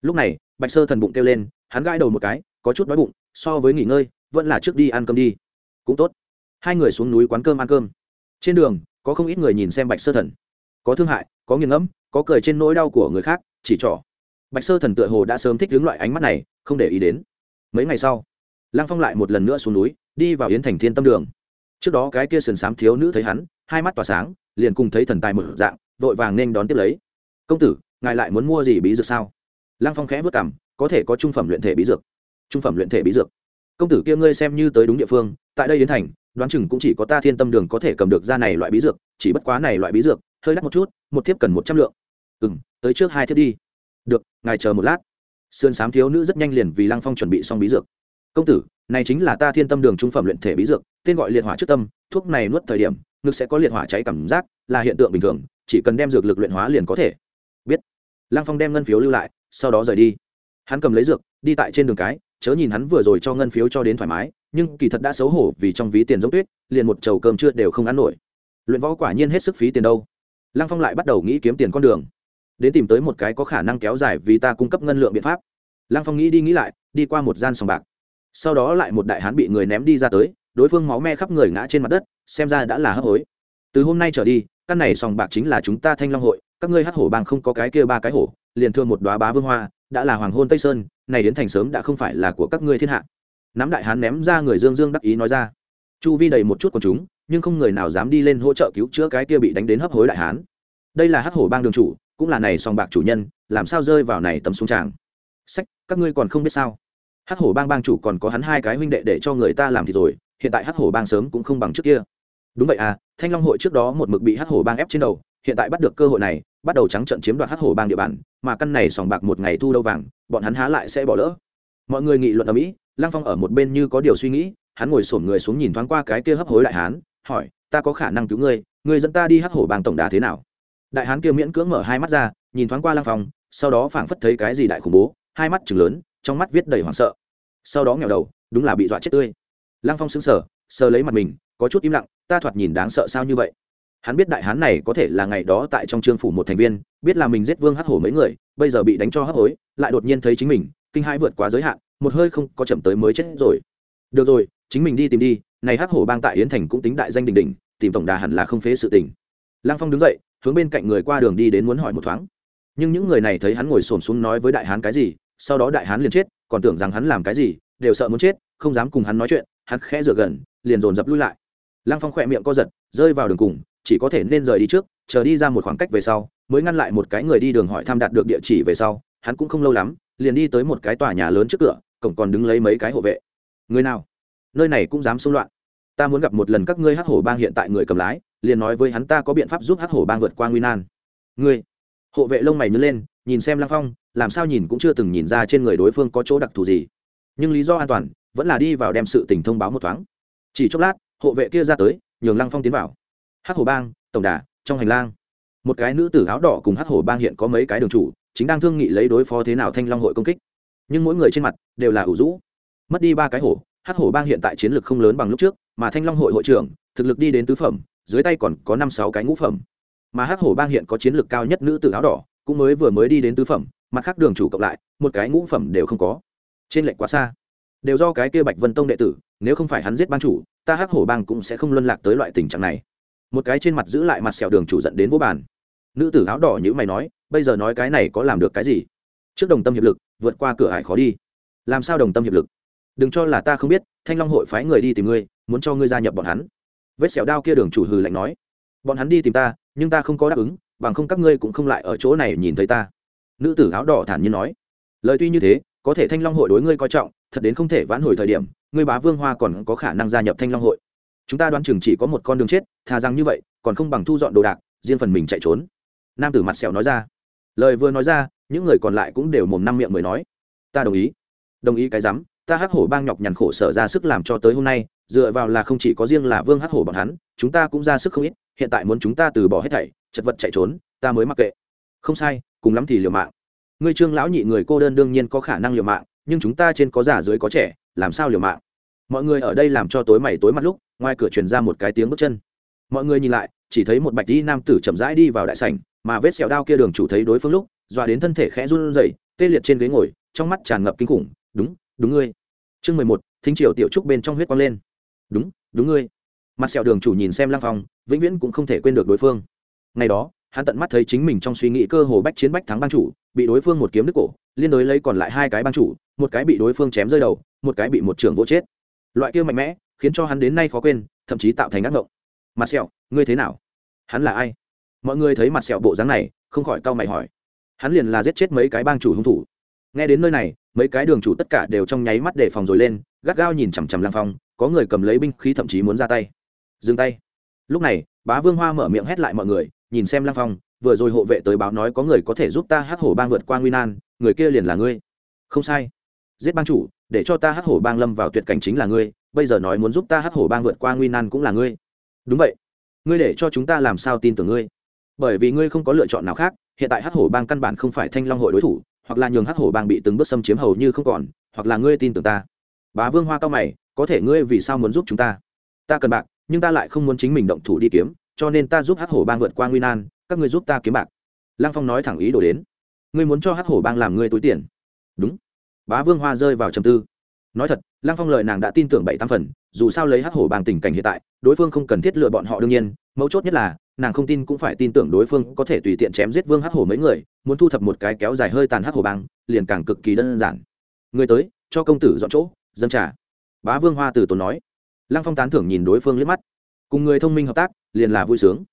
Lúc này, bạch sơ thần bụng kêu lên, hắn gãi đầu một cái, có chút đói bụng, so với nghỉ ngơi vẫn là trước đi ăn cơm đi. Cũng tốt. Hai người xuống núi quán cơm ăn cơm. Trên đường, có không ít người nhìn xem bạch sơ thần. Có thương hại, có nghiền ngẫm, có cười trên nỗi đau của người khác, chỉ trỏ. Bạch sơ thần tựa hồ đã sớm thích hướng loại ánh mắt này, không để ý đến. Mấy ngày sau, lăng phong lại một lần nữa xuống núi, đi vào yến thành thiên tâm đường. Trước đó cái kia sườn xám thiếu nữ thấy hắn, hai mắt tỏa sáng, liền cùng thấy thần tài một dạng, vội vàng nên đón tiếp lấy. Công tử, ngài lại muốn mua gì bí dược sao? Lăng phong khẽ vất cảm có thể có trung phẩm luyện thể bí dược. Trung phẩm luyện thể bí dược? Công tử kia ngươi xem như tới đúng địa phương, tại đây yến thành, đoán chừng cũng chỉ có ta thiên tâm đường có thể cầm được ra này loại bí dược, chỉ bất quá này loại bí dược, hơi đắt một chút, một thiếp cần một trăm lượng. Ừ m tới trước hai thiếp đi. Được, ngài chờ một lát. Sườn s á m thiếu nữ rất nhanh liền vì lăng phong chuẩn bị xong bí dược. Công tử, này chính là ta thiên tâm đường trung phẩm luyện thể bí dược, tên gọi liệt hỏa trước tâm, thuốc này nuốt thời điểm, ngực sẽ có liệt hỏa cháy cảm giác, là hiện tượng bình thường, chỉ cần đem dược lực luyện hóa liền có thể. Biết. Lăng phong đem ngân phiếu lưu lại, sau đó rời đi. Hắn cầm lấy dược, đi tại trên đường cái chớ nhìn hắn vừa rồi cho ngân phiếu cho đến thoải mái, nhưng kỳ thật đã xấu hổ vì trong ví tiền giống tuyết, liền một chầu cơm chưa đều không ăn nổi. Luyện võ quả nhiên hết sức phí tiền đâu. Lăng phong lại bắt đầu nghĩ kiếm tiền con đường, đến tìm tới một cái có khả năng kéo dài vì ta cung cấp ngân lượng biện pháp. Lăng phong nghĩ đi nghĩ lại, đi qua một gian sòng bạc. Sau đó lại một đại hán bị người ném đi ra tới, đối phương máu me khắp người ngã trên mặt đất, xem ra đã là hấp hối. Từ hôm nay trở đi, căn này sòng bạc chính là chúng ta thanh long hội, các ngươi hát hổ bang không có cái kia ba cái hổ, liền thương một đoá bá vương hoa đã là hoàng hôn tây sơn, này đến thành sớm đã không phải là của các ngươi thiên hạ. Nắm đại hán ném ra người dương dương đắc ý nói ra. Chu vi đầy một chút quần chúng, nhưng không người nào dám đi lên hỗ trợ cứu chữa cái kia bị đánh đến hấp hối đại hán. Đây là hắc hổ bang đường chủ, cũng là này sòng bạc chủ nhân, làm sao rơi vào này tấm súng tràng? Sách, các ngươi còn không biết sao? Hắc hổ bang bang chủ còn có hắn hai cái huynh đệ để cho người ta làm thì rồi, hiện tại hắc hổ bang sớm cũng không bằng trước kia. Đúng vậy à thanh long hội trước đó một mực bị hắc hổ bang ép trên đầu hiện tại bắt được cơ hội này, bắt đầu trắng trận chiếm đoạt hát hổ bang địa bàn, mà căn này sòng bạc một ngày thu đâu vàng, bọn hắn há lại sẽ bỏ lỡ. Mọi người nghị luận ở mỹ, lăng phong ở một bên như có điều suy nghĩ, hắn ngồi sổm người xuống nhìn thoáng qua cái kia hấp hối đại hán, hỏi, ta có khả năng cứu ngươi ngươi dẫn ta đi hát hổ bang tổng đà thế nào? Đại hán kia miễn cưỡng mở hai mắt ra, nhìn thoáng qua lăng phong, sau đó phảng phất thấy cái gì đại khủng bố, hai mắt chừng lớn, trong mắt viết đầy hoảng sợ. Sau đó nghèo đầu, đúng là bị dọa chết tươi. Lăng phong xứng sở sờ lấy mặt mình, có chút im lặng, ta thoạt nhìn đáng sợ sao như vậy? Hắn biết đại hán này có thể là ngày đó tại trong trương phủ một thành viên, biết là mình giết vương hắc hổ mấy người, bây giờ bị đánh cho hấp hối, lại đột nhiên thấy chính mình, kinh hãi vượt quá giới hạn, một hơi không có chậm tới mới chết rồi. Được rồi, chính mình đi tìm đi, này hắc hổ bang tại yến thành cũng tính đại danh đình đình tìm tổng đà hẳn là không phế sự tình. Lăng phong đứng dậy, hướng bên cạnh người qua đường đi đến muốn hỏi một thoáng. Nhưng những người này thấy hắn ngồi xổm xuống nói với đại hán cái gì, sau đó đại hán liền chết, còn tưởng rằng hắn làm cái gì, đều sợ muốn chết, không dám cùng hắn nói chuyện, hắn khẽ rửa gần, liền dồn dập lui lại. Lăng phong khỏe miệng co giật, rơi vào đường cùng chỉ có thể nên rời đi trước, chờ đi ra một khoảng cách về sau, mới ngăn lại một cái người đi đường hỏi thăm đạt được địa chỉ về sau, hắn cũng không lâu lắm, liền đi tới một cái tòa nhà lớn trước cửa, cổng còn đứng lấy mấy cái hộ vệ. Người nào? Nơi này cũng dám xung loạn. Ta muốn gặp một lần các ngươi hắc hổ bang hiện tại người cầm lái, liền nói với hắn ta có biện pháp giúp hắc hổ bang vượt qua nguy nan. Ngươi? Hộ vệ lông mày nhớ lên, nhìn xem lăng phong, làm sao nhìn cũng chưa từng nhìn ra trên người đối phương có chỗ đặc thù gì. Nhưng lý do an toàn, vẫn là đi vào đem sự tình thông báo một thoáng. Chỉ chốc lát, hộ vệ kia ra tới, nhường lăng phong tiến vào hắc hổ bang, tổng đà, trong hành lang. Một cái nữ tử áo đỏ cùng hắc hổ bang hiện có mấy cái đường chủ, chính đang thương nghị lấy đối phó thế nào thanh long hội công kích. Nhưng mỗi người trên mặt đều là ủ rũ. Mất đi ba cái hổ hắc hổ bang hiện tại chiến lược không lớn bằng lúc trước, mà thanh long hội hội trưởng, thực lực đi đến tứ phẩm, dưới tay còn có năm sáu cái ngũ phẩm. Mà hắc hổ bang hiện có chiến lược cao nhất nữ tử áo đỏ, cũng mới vừa mới đi đến tứ phẩm, mặt khác đường chủ cộng lại, một cái ngũ phẩm đều không có. Trên lệnh quá xa. Đều do cái kia bạch vân tông đệ tử, nếu không phải hắn giết ban chủ, ta hắc hổ bang cũng sẽ không luân lạc tới loại tình trạng này một cái trên mặt giữ lại mặt sẹo đường chủ dẫn đến vô bàn. Nữ tử áo đỏ như mày nói, bây giờ nói cái này có làm được cái gì? Trước đồng tâm hiệp lực, vượt qua cửa hải khó đi. Làm sao đồng tâm hiệp lực? Đừng cho là ta không biết, thanh long hội phái người đi tìm ngươi, muốn cho ngươi gia nhập bọn hắn. Vết sẹo đao kia đường chủ hừ lạnh nói, bọn hắn đi tìm ta, nhưng ta không có đáp ứng, bằng không các ngươi cũng không lại ở chỗ này nhìn thấy ta. Nữ tử áo đỏ thản nhiên nói, lời tuy như thế, có thể thanh long hội đối ngươi coi trọng, thật đến không thể vãn hồi thời điểm, ngươi bá vương hoa còn có khả năng gia nhập thanh long hội chúng ta đoán chừng chỉ có một con đường chết, thà rằng như vậy, còn không bằng thu dọn đồ đạc, riêng phần mình chạy trốn. Nam tử mặt sẹo nói ra. Lời vừa nói ra, những người còn lại cũng đều mồm năm miệng mới nói. Ta đồng ý. Đồng ý cái rắm, ta hắc hổ bang nhọc nhằn khổ sở ra sức làm cho tới hôm nay, dựa vào là không chỉ có riêng là vương hắc hổ bọn hắn, chúng ta cũng ra sức không ít, hiện tại muốn chúng ta từ bỏ hết thảy, chật vật chạy trốn, ta mới mặc kệ. Không sai, cùng lắm thì liều mạng. Ngươi trương lão nhị người cô đơn đương nhiên có khả năng liều mạng, nhưng chúng ta trên có già dưới có trẻ, làm sao liều mạng? Mọi người ở đây làm cho tối mày tối mặt lúc ngoài cửa truyền ra một cái tiếng bước chân. Mọi người nhìn lại, chỉ thấy một bạch y nam tử chậm rãi đi vào đại sảnh, mà vết sẹo đao kia đường chủ thấy đối phương lúc, dọa đến thân thể khẽ run rẩy, tê liệt trên ghế ngồi, trong mắt tràn ngập kinh khủng, đúng đúng ngươi. Chương mười một, thính triều tiểu trúc bên trong huyết quang lên. Đúng đúng ngươi. Mặt sẹo đường chủ nhìn xem lang phong, vĩnh viễn cũng không thể quên được đối phương. Ngày đó, hắn tận mắt thấy chính mình trong suy nghĩ cơ hồ bách chiến bách thắng ban chủ, bị đối phương một kiếm đứt cổ, liên đối lấy còn lại hai cái ban chủ, một cái bị đối phương chém rơi đầu, một cái bị một trưởng vỗ chết. Loại kia mạnh mẽ khiến cho hắn đến nay khó quên, thậm chí tạo thành ác mộng mặt sẹo, ngươi thế nào? Hắn là ai? Mọi người thấy mặt sẹo bộ dáng này, không khỏi cau mày hỏi. Hắn liền là giết chết mấy cái bang chủ hung thủ. Nghe đến nơi này, mấy cái đường chủ tất cả đều trong nháy mắt để phòng rồi lên, gắt gao nhìn chằm chằm lang phong, có người cầm lấy binh khí thậm chí muốn ra tay. Dừng tay. Lúc này, bá vương hoa mở miệng hét lại mọi người, nhìn xem lang phong, vừa rồi hộ vệ tới báo nói có người có thể giúp ta hát hổ bang vượt qua nguy nan, người kia liền là ngươi. Không sai. Giết bang chủ, để cho ta hát hổ bang lâm vào tuyệt cảnh chính là ngươi bây giờ nói muốn giúp ta hắc hổ bang vượt qua nguy nan cũng là ngươi. Đúng vậy. Ngươi để cho chúng ta làm sao tin tưởng ngươi? Bởi vì ngươi không có lựa chọn nào khác, hiện tại hắc hổ bang căn bản không phải thanh long hội đối thủ, hoặc là nhường hắc hổ bang bị từng bước xâm chiếm hầu như không còn, hoặc là ngươi tin tưởng ta. Bá vương hoa cao mày, có thể ngươi vì sao muốn giúp chúng ta? Ta cần bạc, nhưng ta lại không muốn chính mình động thủ đi kiếm, cho nên ta giúp hắc hổ bang vượt qua nguy nan, các ngươi giúp ta kiếm bạc. Lăng phong nói thẳng ý đồ đến. Ngươi muốn cho hắc hổ bang làm ngươi túi tiền. Đúng. Bá vương hoa rơi vào trầm tư nói thật, lăng phong lời nàng đã tin tưởng bảy tam phần, dù sao lấy hắc hổ Bàng tình cảnh hiện tại, đối phương không cần thiết lựa bọn họ đương nhiên, mấu chốt nhất là, nàng không tin cũng phải tin tưởng đối phương có thể tùy tiện chém giết vương hắc hổ mấy người, muốn thu thập một cái kéo dài hơi tàn hắc hổ bang, liền càng cực kỳ đơn giản. Người tới, cho công tử dọn chỗ dân trả bá vương hoa từ tốn nói. Lăng phong tán thưởng nhìn đối phương liếc mắt. Cùng người thông minh hợp tác, liền là vui sướng.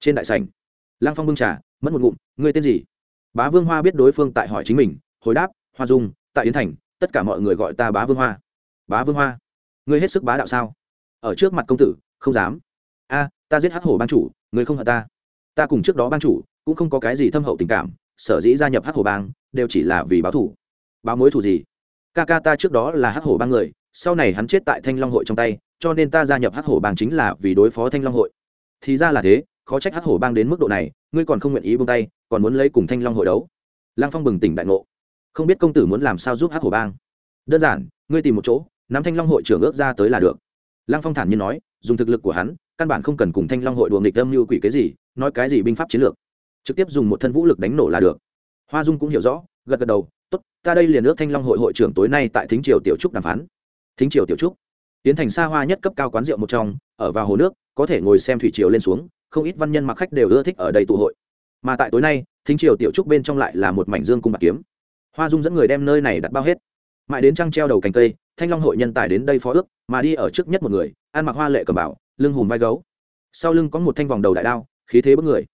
Trên đại sảnh, lăng phong bưng trà, mất một ngụm người tên gì? Bá vương hoa biết đối phương tại hỏi chính mình, hồi đáp, hoa dung, tại yến thành tất cả mọi người gọi ta bá vương hoa. Bá vương hoa? Ngươi hết sức bá đạo sao? Ở trước mặt công tử, không dám. A, ta giết hắc hổ ban chủ, ngươi không hận ta. Ta cùng trước đó ban chủ, cũng không có cái gì thâm hậu tình cảm, sở dĩ gia nhập hắc hổ bang, đều chỉ là vì báo thủ báo mối thủ gì? Ca ca ta trước đó là hắc hổ bang người, sau này hắn chết tại thanh long hội trong tay, cho nên ta gia nhập hắc hổ bang chính là vì đối phó thanh long hội. Thì ra là thế, khó trách hắc hổ bang đến mức độ này, ngươi còn không nguyện ý buông tay, còn muốn lấy cùng thanh long hội đấu. Lăng phong bừng tỉnh đại ngộ không biết công tử muốn làm sao giúp hắc hổ bang. Đơn giản, ngươi tìm một chỗ, nắm thanh long hội trưởng ước ra tới là được. Lăng phong thản nhiên nói, dùng thực lực của hắn, căn bản không cần cùng thanh long hội đùa nghịch âm như quỷ cái gì, nói cái gì binh pháp chiến lược. Trực tiếp dùng một thân vũ lực đánh nổ là được. Hoa dung cũng hiểu rõ, gật gật đầu, tốt, ta đây liền ước thanh long hội hội trưởng tối nay tại thính triều tiểu trúc đàm phán. Thính triều tiểu trúc. Tiến thành xa hoa nhất cấp cao quán rượu một trong, ở vào hồ nước, có thể ngồi xem thủy triều lên xuống, không ít văn nhân mặc khách đều ưa thích ở đây tụ hội. Mà tại tối nay, thính triều tiểu trúc bên trong lại là một mảnh dương cung bạc kiếm hoa dung dẫn người đem nơi này đặt bao hết. Mãi đến trăng treo đầu cành cây, thanh long hội nhân tài đến đây phó ước, mà đi ở trước nhất một người, ăn mặc hoa lệ cầm bảo lưng hùm vai gấu. Sau lưng có một thanh vòng đầu đại đao, khí thế bất người.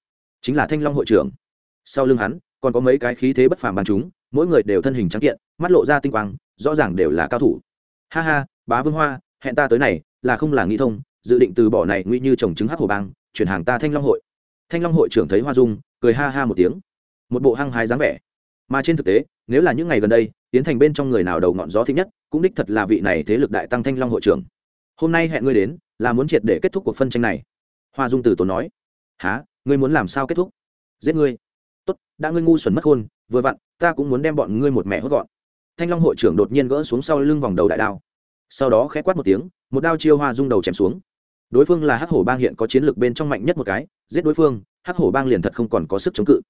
Chính là thanh long hội trưởng. Sau lưng hắn, còn có mấy cái khí thế bất phàm bằng chúng, mỗi người đều thân hình trắng kiện, mắt lộ ra tinh quang, rõ ràng đều là cao thủ. Ha ha, bá vương hoa, hẹn ta tới này, là không là nghĩ thông, dự định từ bỏ này nguy như trồng trứng hắc hồ bang, chuyển hàng ta thanh long hội. Thanh long hội trưởng thấy hoa dung, cười ha ha một tiếng. Một bộ hăng hái dáng vẻ mà trên thực tế, nếu là những ngày gần đây tiến thành bên trong người nào đầu ngọn gió thích nhất, cũng đích thật là vị này thế lực đại tăng thanh long hội trưởng. Hôm nay hẹn ngươi đến, là muốn triệt để kết thúc cuộc phân tranh này. Hoa dung từ tốn nói. Há ngươi muốn làm sao kết thúc? Giết ngươi. Tốt, đã ngươi ngu xuẩn mất hôn vừa vặn, ta cũng muốn đem bọn ngươi một mẹ hốt gọn. Thanh long hội trưởng đột nhiên gỡ xuống sau lưng vòng đầu đại đao. Sau đó khẽ quát một tiếng, một đao chiêu hoa dung đầu chém xuống. Đối phương là hắc hổ bang hiện có chiến lược bên trong mạnh nhất một cái, giết đối phương, hắc hổ bang liền thật không còn có sức chống cự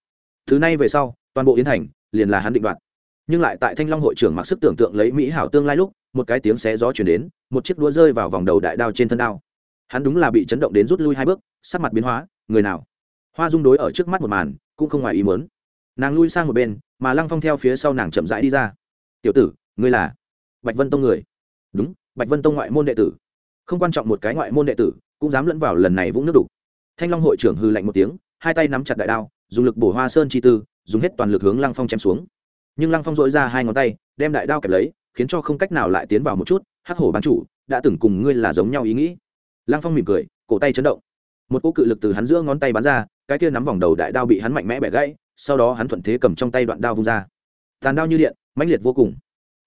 thứ nay về sau, toàn bộ yến thành liền là hắn định đoạt. Nhưng lại tại thanh long hội trưởng mặc sức tưởng tượng lấy mỹ hảo tương lai lúc, một cái tiếng xé gió chuyển đến, một chiếc đũa rơi vào vòng đầu đại đao trên thân đao. Hắn đúng là bị chấn động đến rút lui hai bước, sắc mặt biến hóa, người nào? Hoa dung đối ở trước mắt một màn, cũng không ngoài ý mớn nàng lui sang một bên, mà lăng phong theo phía sau nàng chậm rãi đi ra. Tiểu tử, ngươi là bạch vân tông người? Đúng, bạch vân tông ngoại môn đệ tử. Không quan trọng một cái ngoại môn đệ tử, cũng dám lẫn vào lần này vũng nước đục. Thanh long hội trưởng hư lạnh một tiếng, hai tay nắm chặt đại đao dùng lực bổ hoa sơn chi tư, dùng hết toàn lực hướng lăng phong chém xuống. Nhưng lăng phong dội ra hai ngón tay, đem đại đao kẹp lấy, khiến cho không cách nào lại tiến vào một chút, hắc hổ bán chủ, đã từng cùng ngươi là giống nhau ý nghĩ. Lăng phong mỉm cười, cổ tay chấn động. Một cỗ cự lực từ hắn giữa ngón tay bắn ra, cái kia nắm vòng đầu đại đao bị hắn mạnh mẽ bẻ gãy, sau đó hắn thuận thế cầm trong tay đoạn đao vung ra. Tàn đao như điện, mãnh liệt vô cùng.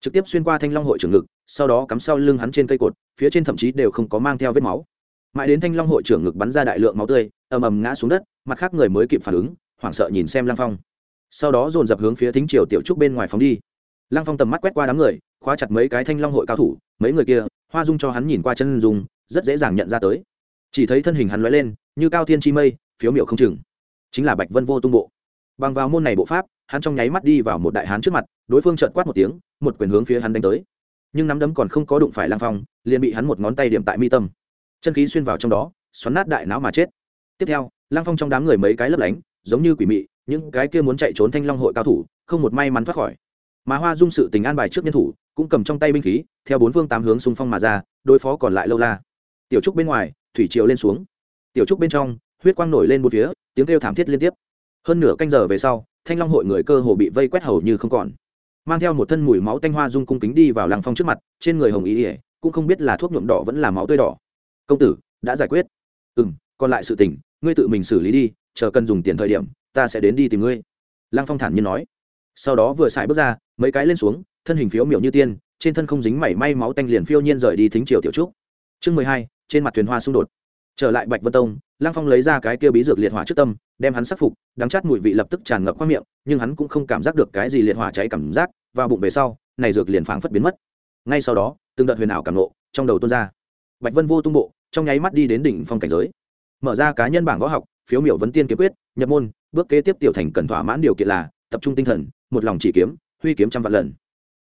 Trực tiếp xuyên qua thanh long hội trưởng ngực, sau đó cắm sau lưng hắn trên cây cột, phía trên thậm chí đều không có mang theo vết máu. Mãi đến thanh long hội trưởng ngực bắn ra đại lượng máu tươi, ầm ầm ngã xuống đất, mặt khác người mới kịp phản ứng hoảng sợ nhìn xem lăng phong. Sau đó dồn dập hướng phía thính triều tiểu trúc bên ngoài phóng đi. Lăng phong tầm mắt quét qua đám người, khóa chặt mấy cái thanh long hội cao thủ, mấy người kia, hoa dung cho hắn nhìn qua chân dung, rất dễ dàng nhận ra tới. Chỉ thấy thân hình hắn lóe lên, như cao thiên chi mây, phiếu miệu không chừng. Chính là bạch vân vô tung bộ. Bằng vào môn này bộ pháp, hắn trong nháy mắt đi vào một đại hán trước mặt, đối phương trợn quát một tiếng, một quyền hướng phía hắn đánh tới. Nhưng nắm đấm còn không có đụng phải lang phong, liền bị hắn một ngón tay điểm tại mi tâm. Chân khí xuyên vào trong đó, xoắn nát đại não mà chết. Tiếp theo lang phong trong đám người mấy cái lấp lánh giống như quỷ mị, những cái kia muốn chạy trốn thanh long hội cao thủ, không một may mắn thoát khỏi. Mà hoa dung sự tình an bài trước nhân thủ, cũng cầm trong tay binh khí, theo bốn phương tám hướng xung phong mà ra, đối phó còn lại lâu la. Tiểu trúc bên ngoài, thủy triều lên xuống. Tiểu trúc bên trong, huyết quang nổi lên một phía, tiếng kêu thảm thiết liên tiếp. Hơn nửa canh giờ về sau, thanh long hội người cơ hồ bị vây quét hầu như không còn. Mang theo một thân mùi máu tanh hoa dung cung kính đi vào lăng phong trước mặt, trên người hồng ý ỉa, cũng không biết là thuốc nhuộm đỏ vẫn là máu tươi đỏ. Công tử, đã giải quyết. Ừ m còn lại sự tình ngươi tự mình xử lý đi, chờ cần dùng tiền thời điểm, ta sẽ đến đi tìm ngươi. Lăng phong thản nhiên nói. Sau đó vừa xài bước ra, mấy cái lên xuống, thân hình phiếu miệu như tiên, trên thân không dính mảy may máu tanh liền phiêu nhiên rời đi thính triều tiểu trúc. Chương mười hai, trên mặt thuyền hoa xung đột. Trở lại bạch vân tông, lăng phong lấy ra cái kia bí dược liệt hỏa trước tâm, đem hắn sắc phục, đắng chát mùi vị lập tức tràn ngập qua miệng, nhưng hắn cũng không cảm giác được cái gì liệt hỏa cháy cảm giác, vào bụng về sau, này dược liền phảng phất biến mất. Ngay sau đó, từng đợt huyền ảo cảm nộ trong đầu tuôn ra. Bạch vân vô tung bộ, trong nháy mắt đi đến đỉnh phong cảnh giới mở ra cá nhân bảng võ học, phiếu miểu vấn tiên kiếm quyết, nhập môn, bước kế tiếp tiểu thành cần thỏa mãn điều kiện là tập trung tinh thần, một lòng chỉ kiếm, huy kiếm trăm vạn lần.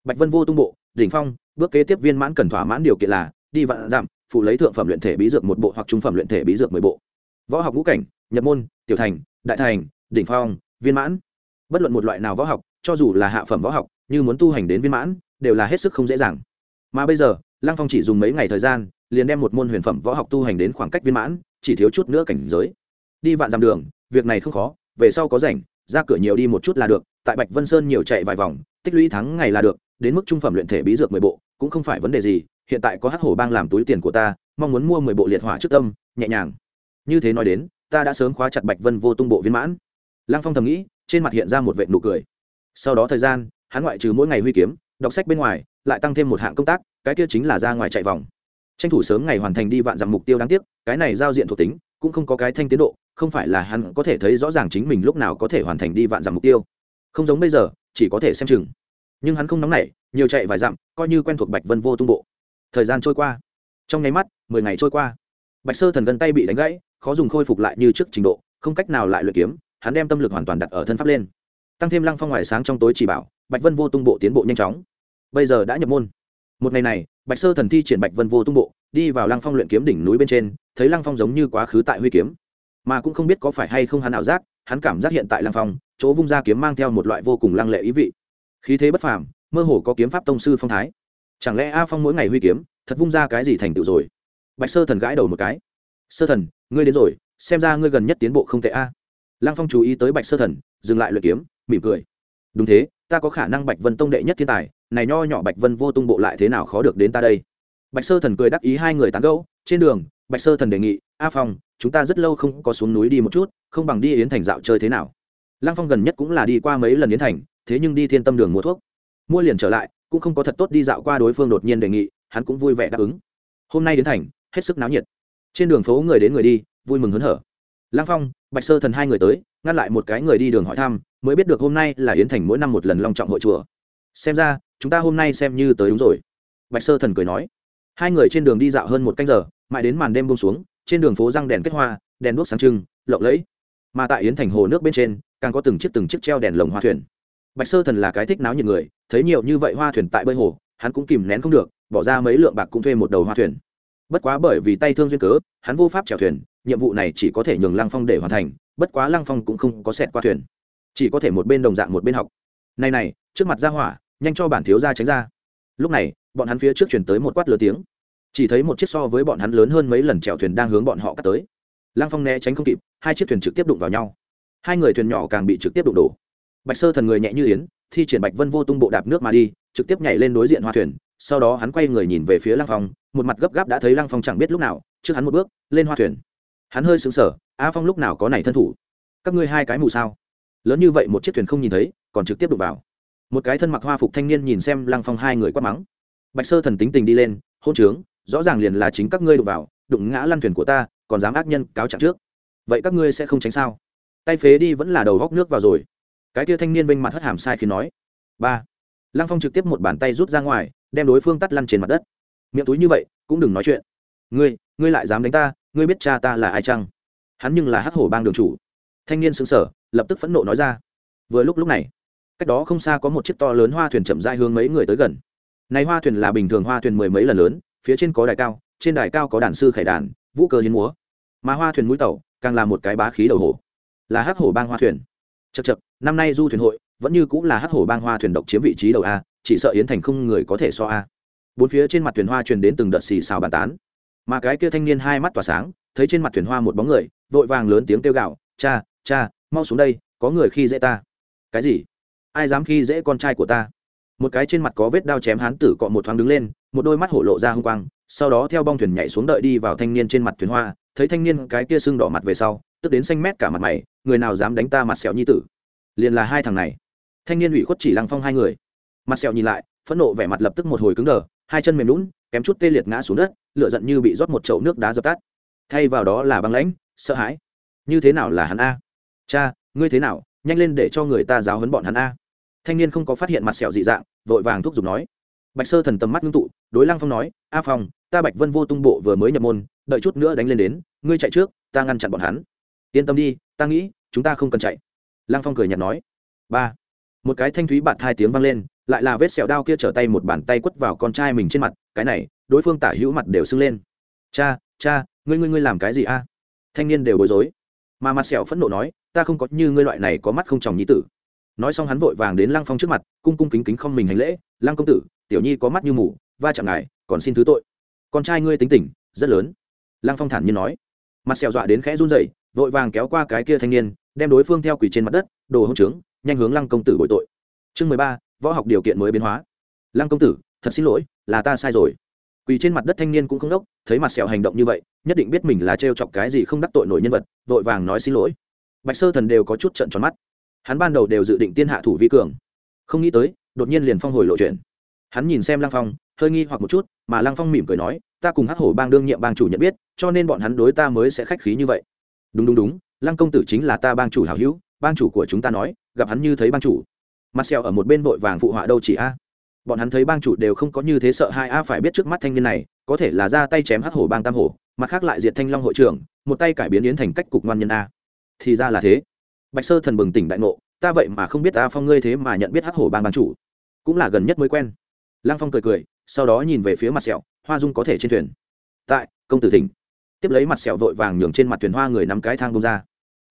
Bạch vân vô tung bộ, đỉnh phong, bước kế tiếp viên mãn cần thỏa mãn điều kiện là đi vạn giảm, phụ lấy thượng phẩm luyện thể bí dược một bộ hoặc trung phẩm luyện thể bí dược mười bộ. Võ học ngũ cảnh, nhập môn, tiểu thành, đại thành, đỉnh phong, viên mãn. Bất luận một loại nào võ học, cho dù là hạ phẩm võ học, như muốn tu hành đến viên mãn, đều là hết sức không dễ dàng. Mà bây giờ, lăng phong chỉ dùng mấy ngày thời gian, liền đem một môn huyền phẩm võ học tu hành đến khoảng cách viên mãn chỉ thiếu chút nữa cảnh giới. Đi vạn dặm đường, việc này không khó, về sau có rảnh, ra cửa nhiều đi một chút là được, tại bạch vân sơn nhiều chạy vài vòng, tích lũy thắng ngày là được, đến mức trung phẩm luyện thể bí dược mười bộ, cũng không phải vấn đề gì, hiện tại có hắc hổ bang làm túi tiền của ta, mong muốn mua mười bộ liệt hỏa trước tâm, nhẹ nhàng. Như thế nói đến, ta đã sớm khóa chặt bạch vân vô tung bộ viên mãn. Lăng phong thầm nghĩ, trên mặt hiện ra một vệ nụ cười. Sau đó thời gian, hắn ngoại trừ mỗi ngày huy kiếm, đọc sách bên ngoài, lại tăng thêm một hạng công tác, cái kia chính là ra ngoài chạy vòng tranh thủ sớm ngày hoàn thành đi vạn dặm mục tiêu đáng tiếc, cái này giao diện thuộc tính, cũng không có cái thanh tiến độ, không phải là hắn có thể thấy rõ ràng chính mình lúc nào có thể hoàn thành đi vạn dặm mục tiêu. Không giống bây giờ, chỉ có thể xem chừng. Nhưng hắn không nóng nảy, nhiều chạy vài dặm, coi như quen thuộc bạch vân vô tung bộ. Thời gian trôi qua. Trong nháy mắt, mười ngày trôi qua. Bạch sơ thần gân tay bị đánh gãy, khó dùng khôi phục lại như trước trình độ, không cách nào lại luyện kiếm, hắn đem tâm lực hoàn toàn đặt ở thân pháp lên. Tăng thêm lăng phong ngoài sáng trong tối chỉ bảo, bạch vân vô tung bộ tiến bộ nhanh chóng. Bây giờ đã nhập môn. Một ngày này bạch sơ thần thi triển bạch vân vô tung bộ, đi vào lăng phong luyện kiếm đỉnh núi bên trên, thấy lăng phong giống như quá khứ tại huy kiếm. Mà cũng không biết có phải hay không hắn ảo giác, hắn cảm giác hiện tại lăng phong, chỗ vung ra kiếm mang theo một loại vô cùng lăng lệ ý vị. Khí thế bất phàm, mơ hồ có kiếm pháp tông sư phong thái. Chẳng lẽ a phong mỗi ngày huy kiếm, thật vung ra cái gì thành tựu rồi? Bạch sơ thần gãi đầu một cái. Sơ thần, ngươi đến rồi, xem ra ngươi gần nhất tiến bộ không tệ a. Lăng phong chú ý tới bạch sơ thần, dừng lại luyện kiếm, mỉm cười. Đúng thế ta có khả năng bạch vân tông đệ nhất thiên tài, này nho nhỏ bạch vân vô tung bộ lại thế nào khó được đến ta đây? Bạch sơ thần cười đắc ý hai người tán gẫu, trên đường, bạch sơ thần đề nghị, a phong, chúng ta rất lâu không có xuống núi đi một chút, không bằng đi yến thành dạo chơi thế nào? Lăng phong gần nhất cũng là đi qua mấy lần yến thành, thế nhưng đi thiên tâm đường mua thuốc. Mua liền trở lại, cũng không có thật tốt đi dạo qua đối phương đột nhiên đề nghị, hắn cũng vui vẻ đáp ứng. Hôm nay đến thành, hết sức náo nhiệt. Trên đường phố người đến người đi, vui mừng hớn hở. Lăng phong, bạch sơ thần hai người tới, ngăn lại một cái người đi đường hỏi thăm mới biết được hôm nay là yến thành mỗi năm một lần long trọng hội chùa. Xem ra, chúng ta hôm nay xem như tới đúng rồi. Bạch sơ thần cười nói. Hai người trên đường đi dạo hơn một canh giờ, mãi đến màn đêm bông xuống, trên đường phố răng đèn kết hoa, đèn đuốc sáng trưng, lộng lẫy. Mà tại yến thành hồ nước bên trên, càng có từng chiếc từng chiếc treo đèn lồng hoa thuyền. Bạch sơ thần là cái thích náo nhiệt người, thấy nhiều như vậy hoa thuyền tại bơi hồ, hắn cũng kìm nén không được, bỏ ra mấy lượng bạc cũng thuê một đầu hoa thuyền. Bất quá bởi vì tay thương duyên cớ, hắn vô pháp chèo thuyền, nhiệm vụ này chỉ có thể nhường lăng phong để hoàn thành, bất quá lăng phong cũng không có xẹt qua thuyền chỉ có thể một bên đồng dạng một bên học. Này này, trước mặt ra hỏa, nhanh cho bản thiếu ra tránh ra. Lúc này, bọn hắn phía trước chuyển tới một quát lửa tiếng. Chỉ thấy một chiếc so với bọn hắn lớn hơn mấy lần chèo thuyền đang hướng bọn họ cắt tới. Lăng phong né tránh không kịp, hai chiếc thuyền trực tiếp đụng vào nhau. Hai người thuyền nhỏ càng bị trực tiếp đụng đổ. Bạch sơ thần người nhẹ như yến, thi triển bạch vân vô tung bộ đạp nước mà đi, trực tiếp nhảy lên đối diện hoa thuyền. Sau đó hắn quay người nhìn về phía lăng phong, một mặt gấp gáp đã thấy lăng phong chẳng biết lúc nào, trước hắn một bước, lên hoa thuyền. Hắn hơi sững sờ, a phong lúc nào có này thân thủ? Các ngươi hai cái mù sao? Lớn như vậy một chiếc thuyền không nhìn thấy, còn trực tiếp đụng vào. Một cái thân mặc hoa phục thanh niên nhìn xem lăng phong hai người quát mắng. Bạch sơ thần tính tình đi lên hôn trướng, rõ ràng liền là chính các ngươi đụng vào, đụng ngã lăn thuyền của ta, còn dám ác nhân cáo trạng trước. Vậy các ngươi sẽ không tránh sao? Tay phế đi vẫn là đầu góc nước vào rồi. Cái tia thanh niên vênh mặt hất hàm sai khi nói. Ba. Lăng phong trực tiếp một bàn tay rút ra ngoài, đem đối phương tắt lăn trên mặt đất. Miệng túi như vậy, cũng đừng nói chuyện. Ngươi ngươi lại dám đánh ta, ngươi biết cha ta là ai chăng? Hắn nhưng là hắc hổ bang đường chủ. Thanh niên xứng sở lập tức phẫn nộ nói ra. Vừa lúc lúc này, cách đó không xa có một chiếc to lớn hoa thuyền chậm dai hướng mấy người tới gần. Này hoa thuyền là bình thường hoa thuyền mười mấy lần lớn, phía trên có đài cao, trên đài cao có đàn sư khải đàn, vũ cơ hiến múa. Mà hoa thuyền mũi tàu càng là một cái bá khí đầu hổ, là hắc hổ bang hoa thuyền. Chật chật năm nay du thuyền hội vẫn như cũng là hắc hổ bang hoa thuyền độc chiếm vị trí đầu a, chỉ sợ yến thành không người có thể so a. Bốn phía trên mặt thuyền hoa truyền đến từng đợt xì xào bàn tán. Mà cái kia thanh niên hai mắt tỏa sáng, thấy trên mặt thuyền hoa một bóng người, vội vàng lớn tiếng kêu gạo cha cha mau xuống đây, có người khi dễ ta. Cái gì? Ai dám khi dễ con trai của ta? Một cái trên mặt có vết đao chém hán tử cọ một thoáng đứng lên, một đôi mắt hổ lộ ra h u n g quang, sau đó theo bong thuyền nhảy xuống đợi đi vào thanh niên trên mặt thuyền hoa, thấy thanh niên cái kia sưng đỏ mặt về sau, tức đến xanh mét cả mặt mày, người nào dám đánh ta mặt sẹo nhi tử? Liền là hai thằng này. Thanh niên ủy khuất chỉ lăng phong hai người. Mặt sẹo nhìn lại, phẫn nộ vẻ mặt lập tức một hồi cứng đờ, hai chân mềm lún, kém chút tê liệt ngã xuống đất lựa giận như bị rót một chậu nước đá dập tắt. Thay vào đó là băng lãnh, sợ hãi. Như thế nào là hắn a? Cha, ngươi thế nào? Nhanh lên để cho người ta giáo hấn bọn hắn a. Thanh niên không có phát hiện mặt sẹo dị dạng, vội vàng thúc giục nói. Bạch sơ thần tầm mắt ngưng tụ, đối lăng phong nói, a phong, ta bạch vân vô tung bộ vừa mới nhập môn, đợi chút nữa đánh lên đến, ngươi chạy trước, ta ngăn chặn bọn hắn. Yên tâm đi, ta nghĩ, chúng ta không cần chạy. Lăng phong cười nhạt nói. Ba. Một cái thanh thúy bạt hai tiếng vang lên, lại là vết sẹo đao kia trở tay một bàn tay quất vào con trai mình trên mặt, cái này, đối phương tả hữu mặt đều sưng lên. Cha cha, ngươi ngươi ngươi làm cái gì a? Thanh niên đều bối rối. Mà mặt sẹo phẫn nộ nói ta không có như ngươi loại này có mắt không chồng nhi tử. Nói xong hắn vội vàng đến lăng phong trước mặt, cung cung kính kính không mình hành lễ, lăng công tử, tiểu nhi có mắt như mù, va chạm ngài, còn xin thứ tội. Con trai ngươi tính tình, rất lớn. Lăng phong thản nhiên nói. Mặt sẹo dọa đến khẽ run rẩy, vội vàng kéo qua cái kia thanh niên, đem đối phương theo quỷ trên mặt đất, đồ hông trướng, nhanh hướng lăng công tử bội tội. Chương mười ba, võ học điều kiện mới biến hóa. Lăng công tử, thật xin lỗi, là ta sai rồi. Quỳ trên mặt đất thanh niên cũng không đốc, thấy mặt sẹo hành động như vậy, nhất định biết mình là trêu chọc cái gì không đắc tội nổi nhân vật, vội vàng nói xin lỗi bạch sơ thần đều có chút trận tròn mắt. Hắn ban đầu đều dự định tiên hạ thủ vi cường. Không nghĩ tới, đột nhiên liền phong hồi lộ chuyện. Hắn nhìn xem lăng phong, hơi nghi hoặc một chút, mà lăng phong mỉm cười nói, ta cùng hắc hổ bang đương nhiệm bang chủ nhận biết, cho nên bọn hắn đối ta mới sẽ khách khí như vậy. Đúng đúng đúng, lăng công tử chính là ta bang chủ hảo hữu, bang chủ của chúng ta nói, gặp hắn như thấy bang chủ. Mặt xèo ở một bên vội vàng phụ họa đâu chỉ a. Bọn hắn thấy bang chủ đều không có như thế sợ hai a phải biết trước mắt thanh niên này, có thể là ra tay chém hắc hổ bang tam hổ, mặt khác lại diệt thanh long hội trưởng, một tay cải biến yến thành cách cục ngoan nhân a thì ra là thế. Bạch sơ thần bừng tỉnh đại ngộ, ta vậy mà không biết ta phong ngươi thế mà nhận biết hắc hổ bang ban chủ. Cũng là gần nhất mới quen. Lăng phong cười cười, sau đó nhìn về phía mặt sẹo, hoa dung có thể trên thuyền. Tại, công tử thỉnh. Tiếp lấy mặt sẹo vội vàng nhường trên mặt thuyền hoa người nắm cái thang bông ra.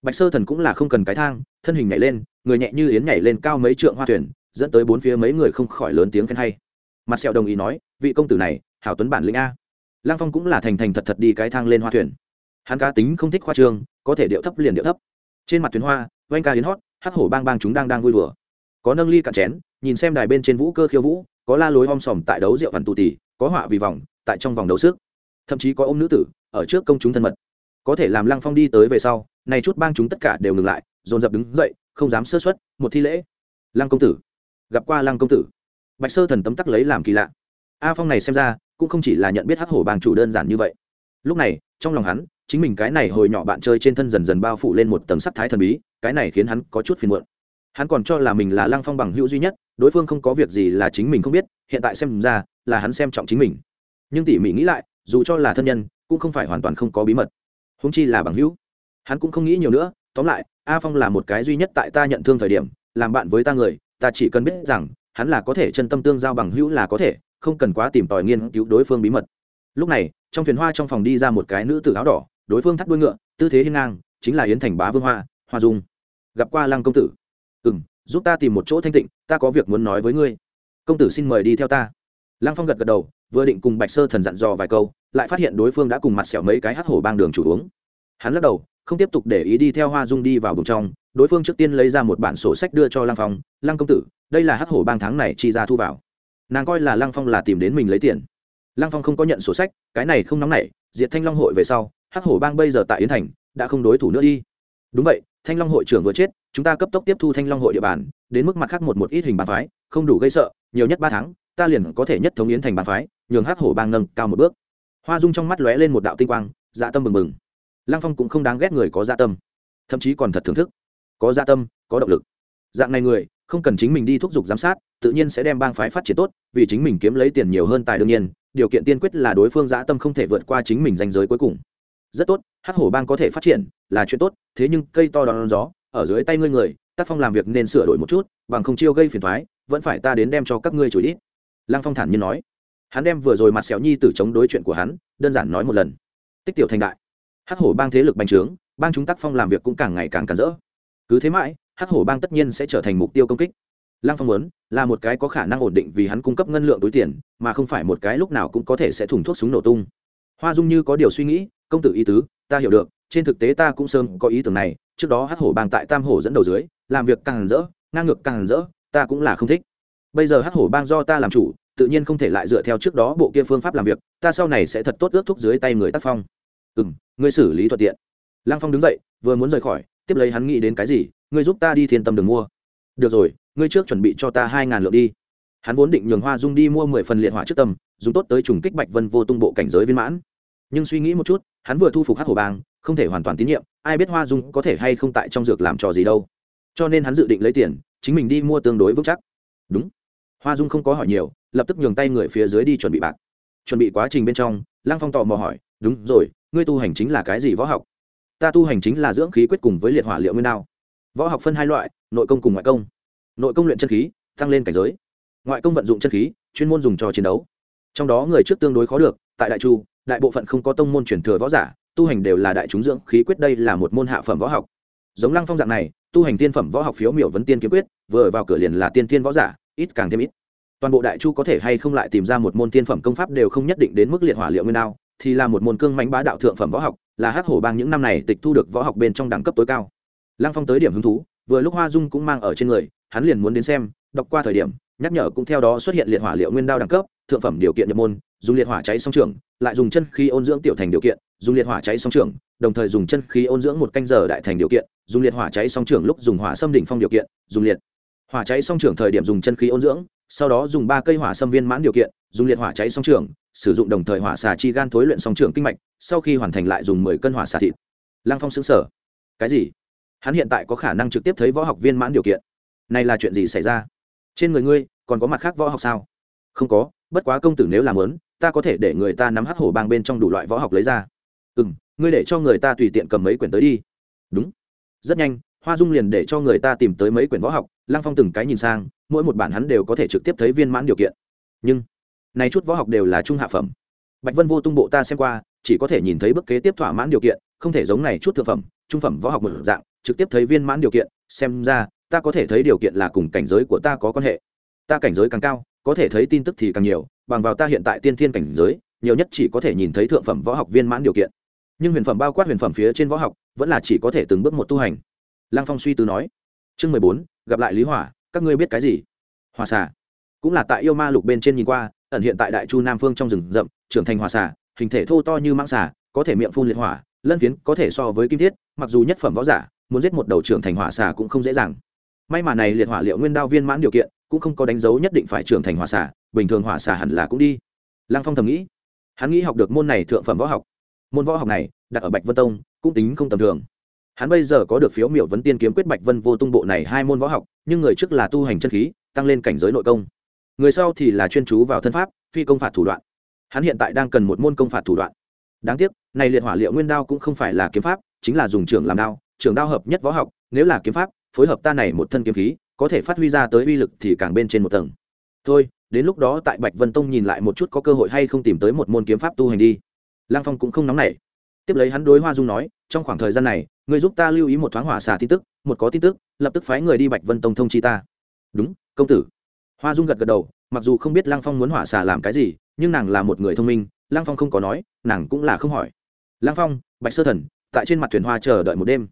Bạch sơ thần cũng là không cần cái thang, thân hình nhảy lên, người nhẹ như yến nhảy lên cao mấy trượng hoa thuyền, dẫn tới bốn phía mấy người không khỏi lớn tiếng khen hay. Mặt sẹo đồng ý nói, vị công tử này, hảo tuấn bản lĩnh a. Lăng phong cũng là thành thành thật thật đi cái thang lên hoa thuyền. Hắn cá tính không thích khoa trương có thể điệu thấp liền điệu thấp. Trên mặt tuyến hoa, oanh ca hiến hót, hắc hổ bang bang chúng đang đang vui đùa. Có nâng ly cạn chén, nhìn xem đài bên trên vũ cơ khiêu vũ, có la lối om sòm tại đấu rượu hẳn tù tì, có họa vì vòng, tại trong vòng đấu sức. Thậm chí có ôm nữ tử, ở trước công chúng thân mật. Có thể làm lăng phong đi tới về sau, này chút bang chúng tất cả đều ngừng lại, dồn dập đứng dậy, không dám sơ xuất một thi lễ. Lăng công tử. Gặp qua lăng công tử. Bạch sơ thần tấm tắc lấy làm kỳ lạ. A phong này xem ra, cũng không chỉ là nhận biết hắc hổ bang chủ đơn giản như vậy. Lúc này, trong lòng hắn chính mình cái này hồi nhỏ bạn chơi trên thân dần dần bao phủ lên một tầng sắc thái thần bí, cái này khiến hắn có chút phiền muộn. Hắn còn cho là mình là lăng phong bằng hữu duy nhất, đối phương không có việc gì là chính mình không biết, hiện tại xem ra là hắn xem trọng chính mình. Nhưng tỉ mỉ nghĩ lại, dù cho là thân nhân, cũng không phải hoàn toàn không có bí mật. Húng chi là bằng hữu. Hắn cũng không nghĩ nhiều nữa, tóm lại, a phong là một cái duy nhất tại ta nhận thương thời điểm, làm bạn với ta người, ta chỉ cần biết rằng, hắn là có thể chân tâm tương giao bằng hữu là có thể, không cần quá tìm tòi nghiên cứu đối phương bí mật. Lúc này, trong thuyền hoa trong phòng đi ra một cái nữ tử áo đỏ đối phương thắt đuôi ngựa, tư thế hiên ngang, chính là yến thành bá vương hoa hoa dung. Gặp qua lăng công tử. Ừ m giúp ta tìm một chỗ thanh tịnh, ta có việc muốn nói với ngươi. Công tử xin mời đi theo ta. Lăng phong gật gật đầu, vừa định cùng bạch sơ thần dặn dò vài câu, lại phát hiện đối phương đã cùng mặt xẻo mấy cái hắc hổ bang đường chủ uống. Hắn lắc đầu, không tiếp tục để ý đi theo hoa dung đi vào vùng trong, đối phương trước tiên lấy ra một bản sổ sách đưa cho lăng phong, lăng công tử, đây là hắc hổ bang tháng này chi ra thu vào. Nàng coi là lăng phong là tìm đến mình lấy tiền. Lăng phong không có nhận sổ sách, cái này không nóng nảy, diệt thanh long hội về sau hắc hổ bang bây giờ tại yến thành, đã không đối thủ nữa đi. Đúng vậy, thanh long hội trưởng vừa chết, chúng ta cấp tốc tiếp thu thanh long hội địa bàn, đến mức mặt khác một một ít hình bàn phái, không đủ gây sợ, nhiều nhất ba tháng, ta liền có thể nhất thống yến thành bàn phái, nhường hắc hổ bang nâng cao một bước. Hoa dung trong mắt lóe lên một đạo tinh quang dạ tâm mừng mừng lăng phong cũng không đáng ghét người có dạ tâm, thậm chí còn thật thưởng thức. Có dạ tâm, có động lực. Dạng này người, không cần chính mình đi thúc giục giám sát, tự nhiên sẽ đem bang phái phát triển tốt, vì chính mình kiếm lấy tiền nhiều hơn tài đương nhiên, điều kiện tiên quyết là đối phương dã tâm không thể vượt qua chính mình danh giới cuối cùng rất tốt, hắc hổ bang có thể phát triển, là chuyện tốt, thế nhưng cây to đón gió, ở dưới tay ngươi người, tác phong làm việc nên sửa đổi một chút, bằng không chiêu gây phiền thoái vẫn phải ta đến đem cho các ngươi chủ đi lăng phong thản nhiên nói. Hắn đem vừa rồi mặt xéo nhi tử chống đối chuyện của hắn, đơn giản nói một lần. Tích tiểu thành đại, hắc hổ bang thế lực bành trướng, bang chúng tác phong làm việc cũng càng ngày càng cản rỡ. Cứ thế mãi, hắc hổ bang tất nhiên sẽ trở thành mục tiêu công kích. Lăng phong muốn, là một cái có khả năng ổn định vì hắn cung cấp ngân lượng túi tiền, mà không phải một cái lúc nào cũng có thể sẽ thủng thuốc súng nổ tung. Hoa dung như có điều suy nghĩ công tử ý tứ, ta hiểu được, trên thực tế ta cũng sớm có ý tưởng này, trước đó hắc hổ bang tại tam hổ dẫn đầu dưới, làm việc càng rỡ, ngang ngược càng rỡ, ta cũng là không thích. Bây giờ hắc hổ bang do ta làm chủ, tự nhiên không thể lại dựa theo trước đó bộ kia phương pháp làm việc, ta sau này sẽ thật tốt ước thúc dưới tay người tác phong. Ừ m ngươi xử lý thuận tiện. Lăng phong đứng dậy, vừa muốn rời khỏi, tiếp lấy hắn nghĩ đến cái gì, ngươi giúp ta đi thiên tâm đường mua. Được rồi, ngươi trước chuẩn bị cho ta hai ngàn lượng đi. Hắn vốn định nhường hoa dung đi mua mười phần liệt hỏa trước tâm, dùng tốt tới trùng kích bạch vân vô tung bộ cảnh giới viên mãn. Nhưng suy nghĩ một chút hắn vừa thu phục hát hồ bang, không thể hoàn toàn tín nhiệm, ai biết hoa dung có thể hay không tại trong dược làm trò gì đâu. Cho nên hắn dự định lấy tiền, chính mình đi mua tương đối vững chắc. Đúng. Hoa dung không có hỏi nhiều, lập tức nhường tay người phía dưới đi chuẩn bị bạc. Chuẩn bị quá trình bên trong, lăng phong tò mò hỏi, đúng rồi, ngươi tu hành chính là cái gì võ học? Ta tu hành chính là dưỡng khí quyết cùng với liệt hỏa liệu nguyên đao. Võ học phân hai loại, nội công cùng ngoại công. Nội công luyện chân khí, tăng lên cảnh giới. Ngoại công vận dụng chân khí, chuyên môn dùng cho chiến đấu. Trong đó người trước tương đối khó được, tại đại chu đại bộ phận không có tông môn truyền thừa võ giả, tu hành đều là đại chúng dưỡng khí quyết, đây là một môn hạ phẩm võ học. Giống lăng phong dạng này, tu hành tiên phẩm võ học phiếu miểu vấn tiên kiếm quyết, vừa vào cửa liền là tiên tiên võ giả, ít càng thêm ít. Toàn bộ đại chu có thể hay không lại tìm ra một môn tiên phẩm công pháp đều không nhất định đến mức liệt hỏa liệu nguyên đao, thì là một môn cương mãnh bá đạo thượng phẩm võ học, là hắc hổ bang những năm này tịch thu được võ học bên trong đẳng cấp tối cao. Lăng phong tới điểm hứng thú, vừa lúc hoa dung cũng mang ở trên người, hắn liền muốn đến xem, đọc qua thời điểm, nhắc nhở cũng theo đó xuất hiện liệt hỏa liệu nguyên đao đẳng cấp thượng phẩm điều kiện nhập môn, dùng liệt hỏa cháy song trưởng, lại dùng chân khí ôn dưỡng tiểu thành điều kiện, dùng liệt hỏa cháy song trưởng, đồng thời dùng chân khí ôn dưỡng một canh giờ đại thành điều kiện, dùng liệt hỏa cháy song trưởng lúc dùng hỏa xâm đỉnh phong điều kiện, dùng liệt hỏa cháy song trưởng thời điểm dùng chân khí ôn dưỡng, sau đó dùng ba cây hỏa xâm viên mãn điều kiện, dùng liệt hỏa cháy song trưởng, sử dụng đồng thời hỏa xà chi gan thối luyện song trưởng kinh mạch, sau khi hoàn thành lại dùng mười cân hỏa xà thịt. Lăng phong xứng sở cái gì? Hắn hiện tại có khả năng trực tiếp thấy võ học viên mãn điều kiện. Này là chuyện gì xảy ra? Trên người ngươi, còn có mặt khác võ học sao? Không có bất quá công tử nếu làm lớn, ta có thể để người ta nắm hắc hổ bang bên trong đủ loại võ học lấy ra. Ừ m ngươi để cho người ta tùy tiện cầm mấy quyển tới đi. Đúng. Rất nhanh, hoa dung liền để cho người ta tìm tới mấy quyển võ học, lăng phong từng cái nhìn sang, mỗi một bản hắn đều có thể trực tiếp thấy viên mãn điều kiện. Nhưng này chút võ học đều là trung hạ phẩm. Bạch vân vô tung bộ ta xem qua, chỉ có thể nhìn thấy bức kế tiếp thỏa mãn điều kiện, không thể giống này chút thượng phẩm, trung phẩm võ học một dạng, trực tiếp thấy viên mãn điều kiện, xem ra, ta có thể thấy điều kiện là cùng cảnh giới của ta có quan hệ. Ta cảnh giới càng cao có thể thấy tin tức thì càng nhiều, bằng vào ta hiện tại tiên thiên cảnh giới, nhiều nhất chỉ có thể nhìn thấy thượng phẩm võ học viên mãn điều kiện. Nhưng huyền phẩm bao quát huyền phẩm phía trên võ học, vẫn là chỉ có thể từng bước một tu hành. Lăng phong suy tư nói. Chương mười bốn, gặp lại lý hỏa, các ngươi biết cái gì? Hòa xà. Cũng là tại yêu ma lục bên trên nhìn qua, ẩn hiện tại đại chu nam phương trong rừng rậm, trưởng thành hòa xà, hình thể thô to như mãng xà, có thể miệng phun liệt hỏa, lân phiến có thể so với kim thiết, mặc dù nhất phẩm võ giả, muốn giết một đầu trưởng thành hỏa xà cũng không dễ dàng. May mà này liệt hỏa liệu nguyên đao viên mãn điều kiện cũng không có đánh dấu nhất định phải trưởng thành hỏa xà bình thường hỏa xà hẳn là cũng đi. Lăng phong thầm nghĩ. Hắn nghĩ học được môn này thượng phẩm võ học. Môn võ học này, đặt ở bạch vân tông, cũng tính không tầm thường. Hắn bây giờ có được phiếu miểu vấn tiên kiếm quyết bạch vân vô tung bộ này hai môn võ học, nhưng người trước là tu hành chân khí, tăng lên cảnh giới nội công. Người sau thì là chuyên chú vào thân pháp, phi công phạt thủ đoạn. Hắn hiện tại đang cần một môn công phạt thủ đoạn. Đáng tiếc, này liệt hỏa liệu nguyên đao cũng không phải là kiếm pháp, chính là dùng trường làm đao. Trường đao hợp nhất võ học, nếu là kiếm pháp, phối hợp ta này một thân kiếm khí có thể phát huy ra tới uy lực thì càng bên trên một tầng. Thôi, đến lúc đó tại bạch vân tông nhìn lại một chút có cơ hội hay không tìm tới một môn kiếm pháp tu hành đi. Lang phong cũng không nóng nảy. Tiếp lấy hắn đối hoa dung nói, trong khoảng thời gian này, người giúp ta lưu ý một thoáng hỏa xà tin tức, một có tin tức, lập tức phái người đi bạch vân tông thông chi ta. Đúng, công tử. Hoa dung gật gật đầu, mặc dù không biết lăng phong muốn hỏa xà làm cái gì, nhưng nàng là một người thông minh, lăng phong không có nói, nàng cũng là không hỏi. Lăng phong, bạch sơ thần, tại trên mặt thuyền hoa chờ đợi một đêm.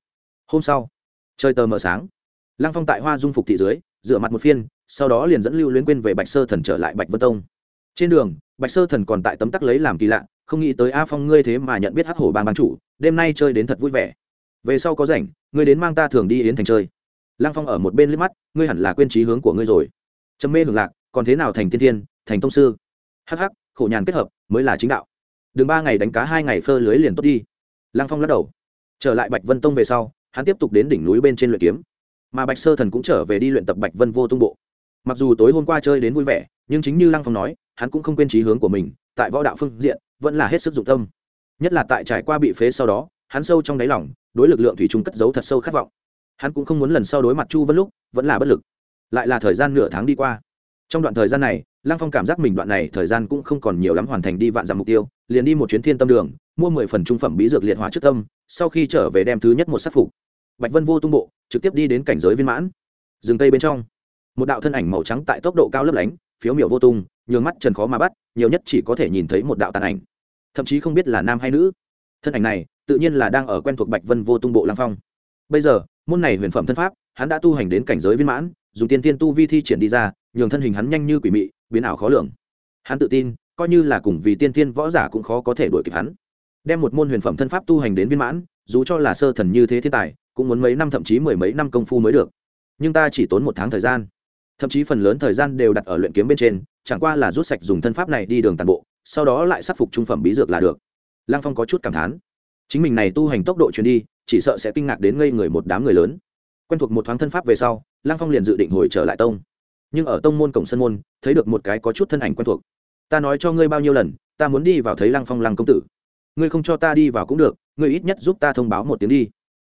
Hôm sau, trời tờ mờ sáng lăng phong tại hoa dung phục thị dưới, rửa mặt một phiên, sau đó liền dẫn lưu luyến quên về bạch sơ thần trở lại bạch vân tông. Trên đường, bạch sơ thần còn tại tấm tắc lấy làm kỳ lạ, không nghĩ tới a phong ngươi thế mà nhận biết hắc hổ bang ban chủ, đêm nay chơi đến thật vui vẻ. Về sau có rảnh, ngươi đến mang ta thường đi yến thành chơi. Lăng phong ở một bên liếc mắt, ngươi hẳn là quên trí hướng của ngươi rồi. Trầm mê hưởng lạc, còn thế nào thành tiên thiên, thành tông sư? Hắc hắc, khổ nhàn kết hợp, mới là chính đạo. Đường ba ngày đánh cá hai ngày phơ lưới liền tốt đi. Lăng phong lắc đầu. Trở lại bạch vân tông về sau, hắn tiếp tục đến đỉnh núi bên trên luyện kiếm mà bạch sơ thần cũng trở về đi luyện tập bạch vân vô tung bộ. Mặc dù tối hôm qua chơi đến vui vẻ, nhưng chính như lăng phong nói, hắn cũng không quên trí hướng của mình, tại võ đạo phương diện, vẫn là hết sức dụng tâm. Nhất là tại trải qua bị phế sau đó, hắn sâu trong đáy lòng, đối lực lượng thủy chung cất giấu thật sâu khát vọng. Hắn cũng không muốn lần sau đối mặt chu vân lúc, vẫn là bất lực. Lại là thời gian nửa tháng đi qua. Trong đoạn thời gian này, lăng phong cảm giác mình đoạn này thời gian cũng không còn nhiều lắm hoàn thành đi vạn dặm mục tiêu, liền đi một chuyến thiên tâm đường, mua mười phần trung phẩm bí dược liệt hóa trước tâm, sau khi trở về đem thứ nhất một sát phục bạch vân vô tung bộ, trực tiếp đi đến cảnh giới viên mãn. Rừng tây bên trong. Một đạo thân ảnh màu trắng tại tốc độ cao lấp lánh, phiếu miểu vô tung, nhường mắt trần khó mà bắt, nhiều nhất chỉ có thể nhìn thấy một đạo tàn ảnh. Thậm chí không biết là nam hay nữ. Thân ảnh này, tự nhiên là đang ở quen thuộc bạch vân vô tung bộ lang phong. Bây giờ, môn này huyền phẩm thân pháp, hắn đã tu hành đến cảnh giới viên mãn, dùng tiên tiên tu vi thi triển đi ra, nhường thân hình hắn nhanh như quỷ mị, biến ảo khó lường. Hắn tự tin, coi như là cùng vì tiên tiên võ giả cũng khó có thể đuổi kịp hắn. Đem một môn huyền phẩm thân pháp tu hành đến viên mãn dù cho là sơ thần như thế thiên tài, cũng muốn mấy năm thậm chí mười mấy năm công phu mới được. Nhưng ta chỉ tốn một tháng thời gian. Thậm chí phần lớn thời gian đều đặt ở luyện kiếm bên trên, chẳng qua là rút sạch dùng thân pháp này đi đường tàn bộ, sau đó lại sắc phục trung phẩm bí dược là được. Lăng phong có chút cảm thán. Chính mình này tu hành tốc độ chuyển đi, chỉ sợ sẽ kinh ngạc đến ngây người một đám người lớn. Quen thuộc một thoáng thân pháp về sau, lăng phong liền dự định hồi trở lại tông. Nhưng ở tông môn cổng sân môn, thấy được một cái có chút thân ảnh quen thuộc. Ta nói cho ngươi bao nhiêu lần, ta muốn đi vào thấy lăng phong lăng công tử. Ngươi không cho ta đi vào cũng được ngươi ít nhất giúp ta thông báo một tiếng đi.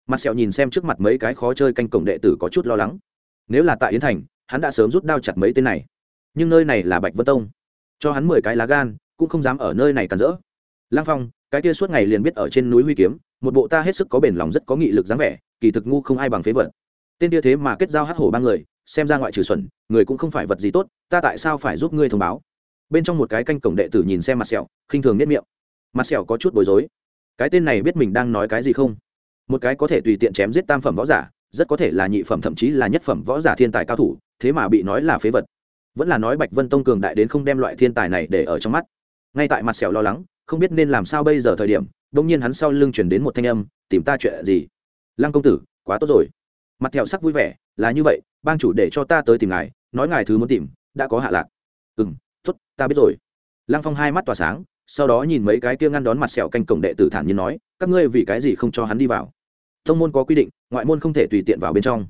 Mặt sẹo nhìn xem trước mặt mấy cái khó chơi canh cổng đệ tử có chút lo lắng. Nếu là tại yến thành, hắn đã sớm rút đao chặt mấy tên này. Nhưng nơi này là bạch vân tông. Cho hắn mười cái lá gan, cũng không dám ở nơi này cản rỡ. Lang phong, cái kia suốt ngày liền biết ở trên núi huy kiếm, một bộ ta hết sức có bền lòng rất có nghị lực dáng vẻ, kỳ thực ngu không ai bằng phế vật. Tên kia thế mà kết giao hắc hổ ba người, xem ra ngoại trừ xuẩn, người cũng không phải vật gì tốt, ta tại sao phải giúp ngươi thông báo? Bên trong một cái canh cổng đệ tử nhìn xem mặt sẹo, khinh thường nhất miệng. Mặt sẹo có chút bối rối cái tên này biết mình đang nói cái gì không? Một cái có thể tùy tiện chém giết tam phẩm võ giả, rất có thể là nhị phẩm thậm chí là nhất phẩm võ giả thiên tài cao thủ, thế mà bị nói là phế vật. Vẫn là nói bạch vân tông cường đại đến không đem loại thiên tài này để ở trong mắt. Ngay tại mặt sẹo lo lắng, không biết nên làm sao bây giờ thời điểm đông nhiên hắn sau lưng chuyển đến một thanh âm, tìm ta chuyện gì? Lăng công tử, quá tốt rồi. Mặt thẹo sắc vui vẻ, là như vậy, bang chủ để cho ta tới tìm ngài, nói ngài thứ muốn tìm, đã có hạ lạc. Ừ m t ố t ta biết rồi. Lăng phong hai mắt tỏa sáng sau đó nhìn mấy cái kia ngăn đón mặt sẹo canh cổng đệ tử thản nhiên nói, các ngươi vì cái gì không cho hắn đi vào? Thông môn có quy định, ngoại môn không thể tùy tiện vào bên trong.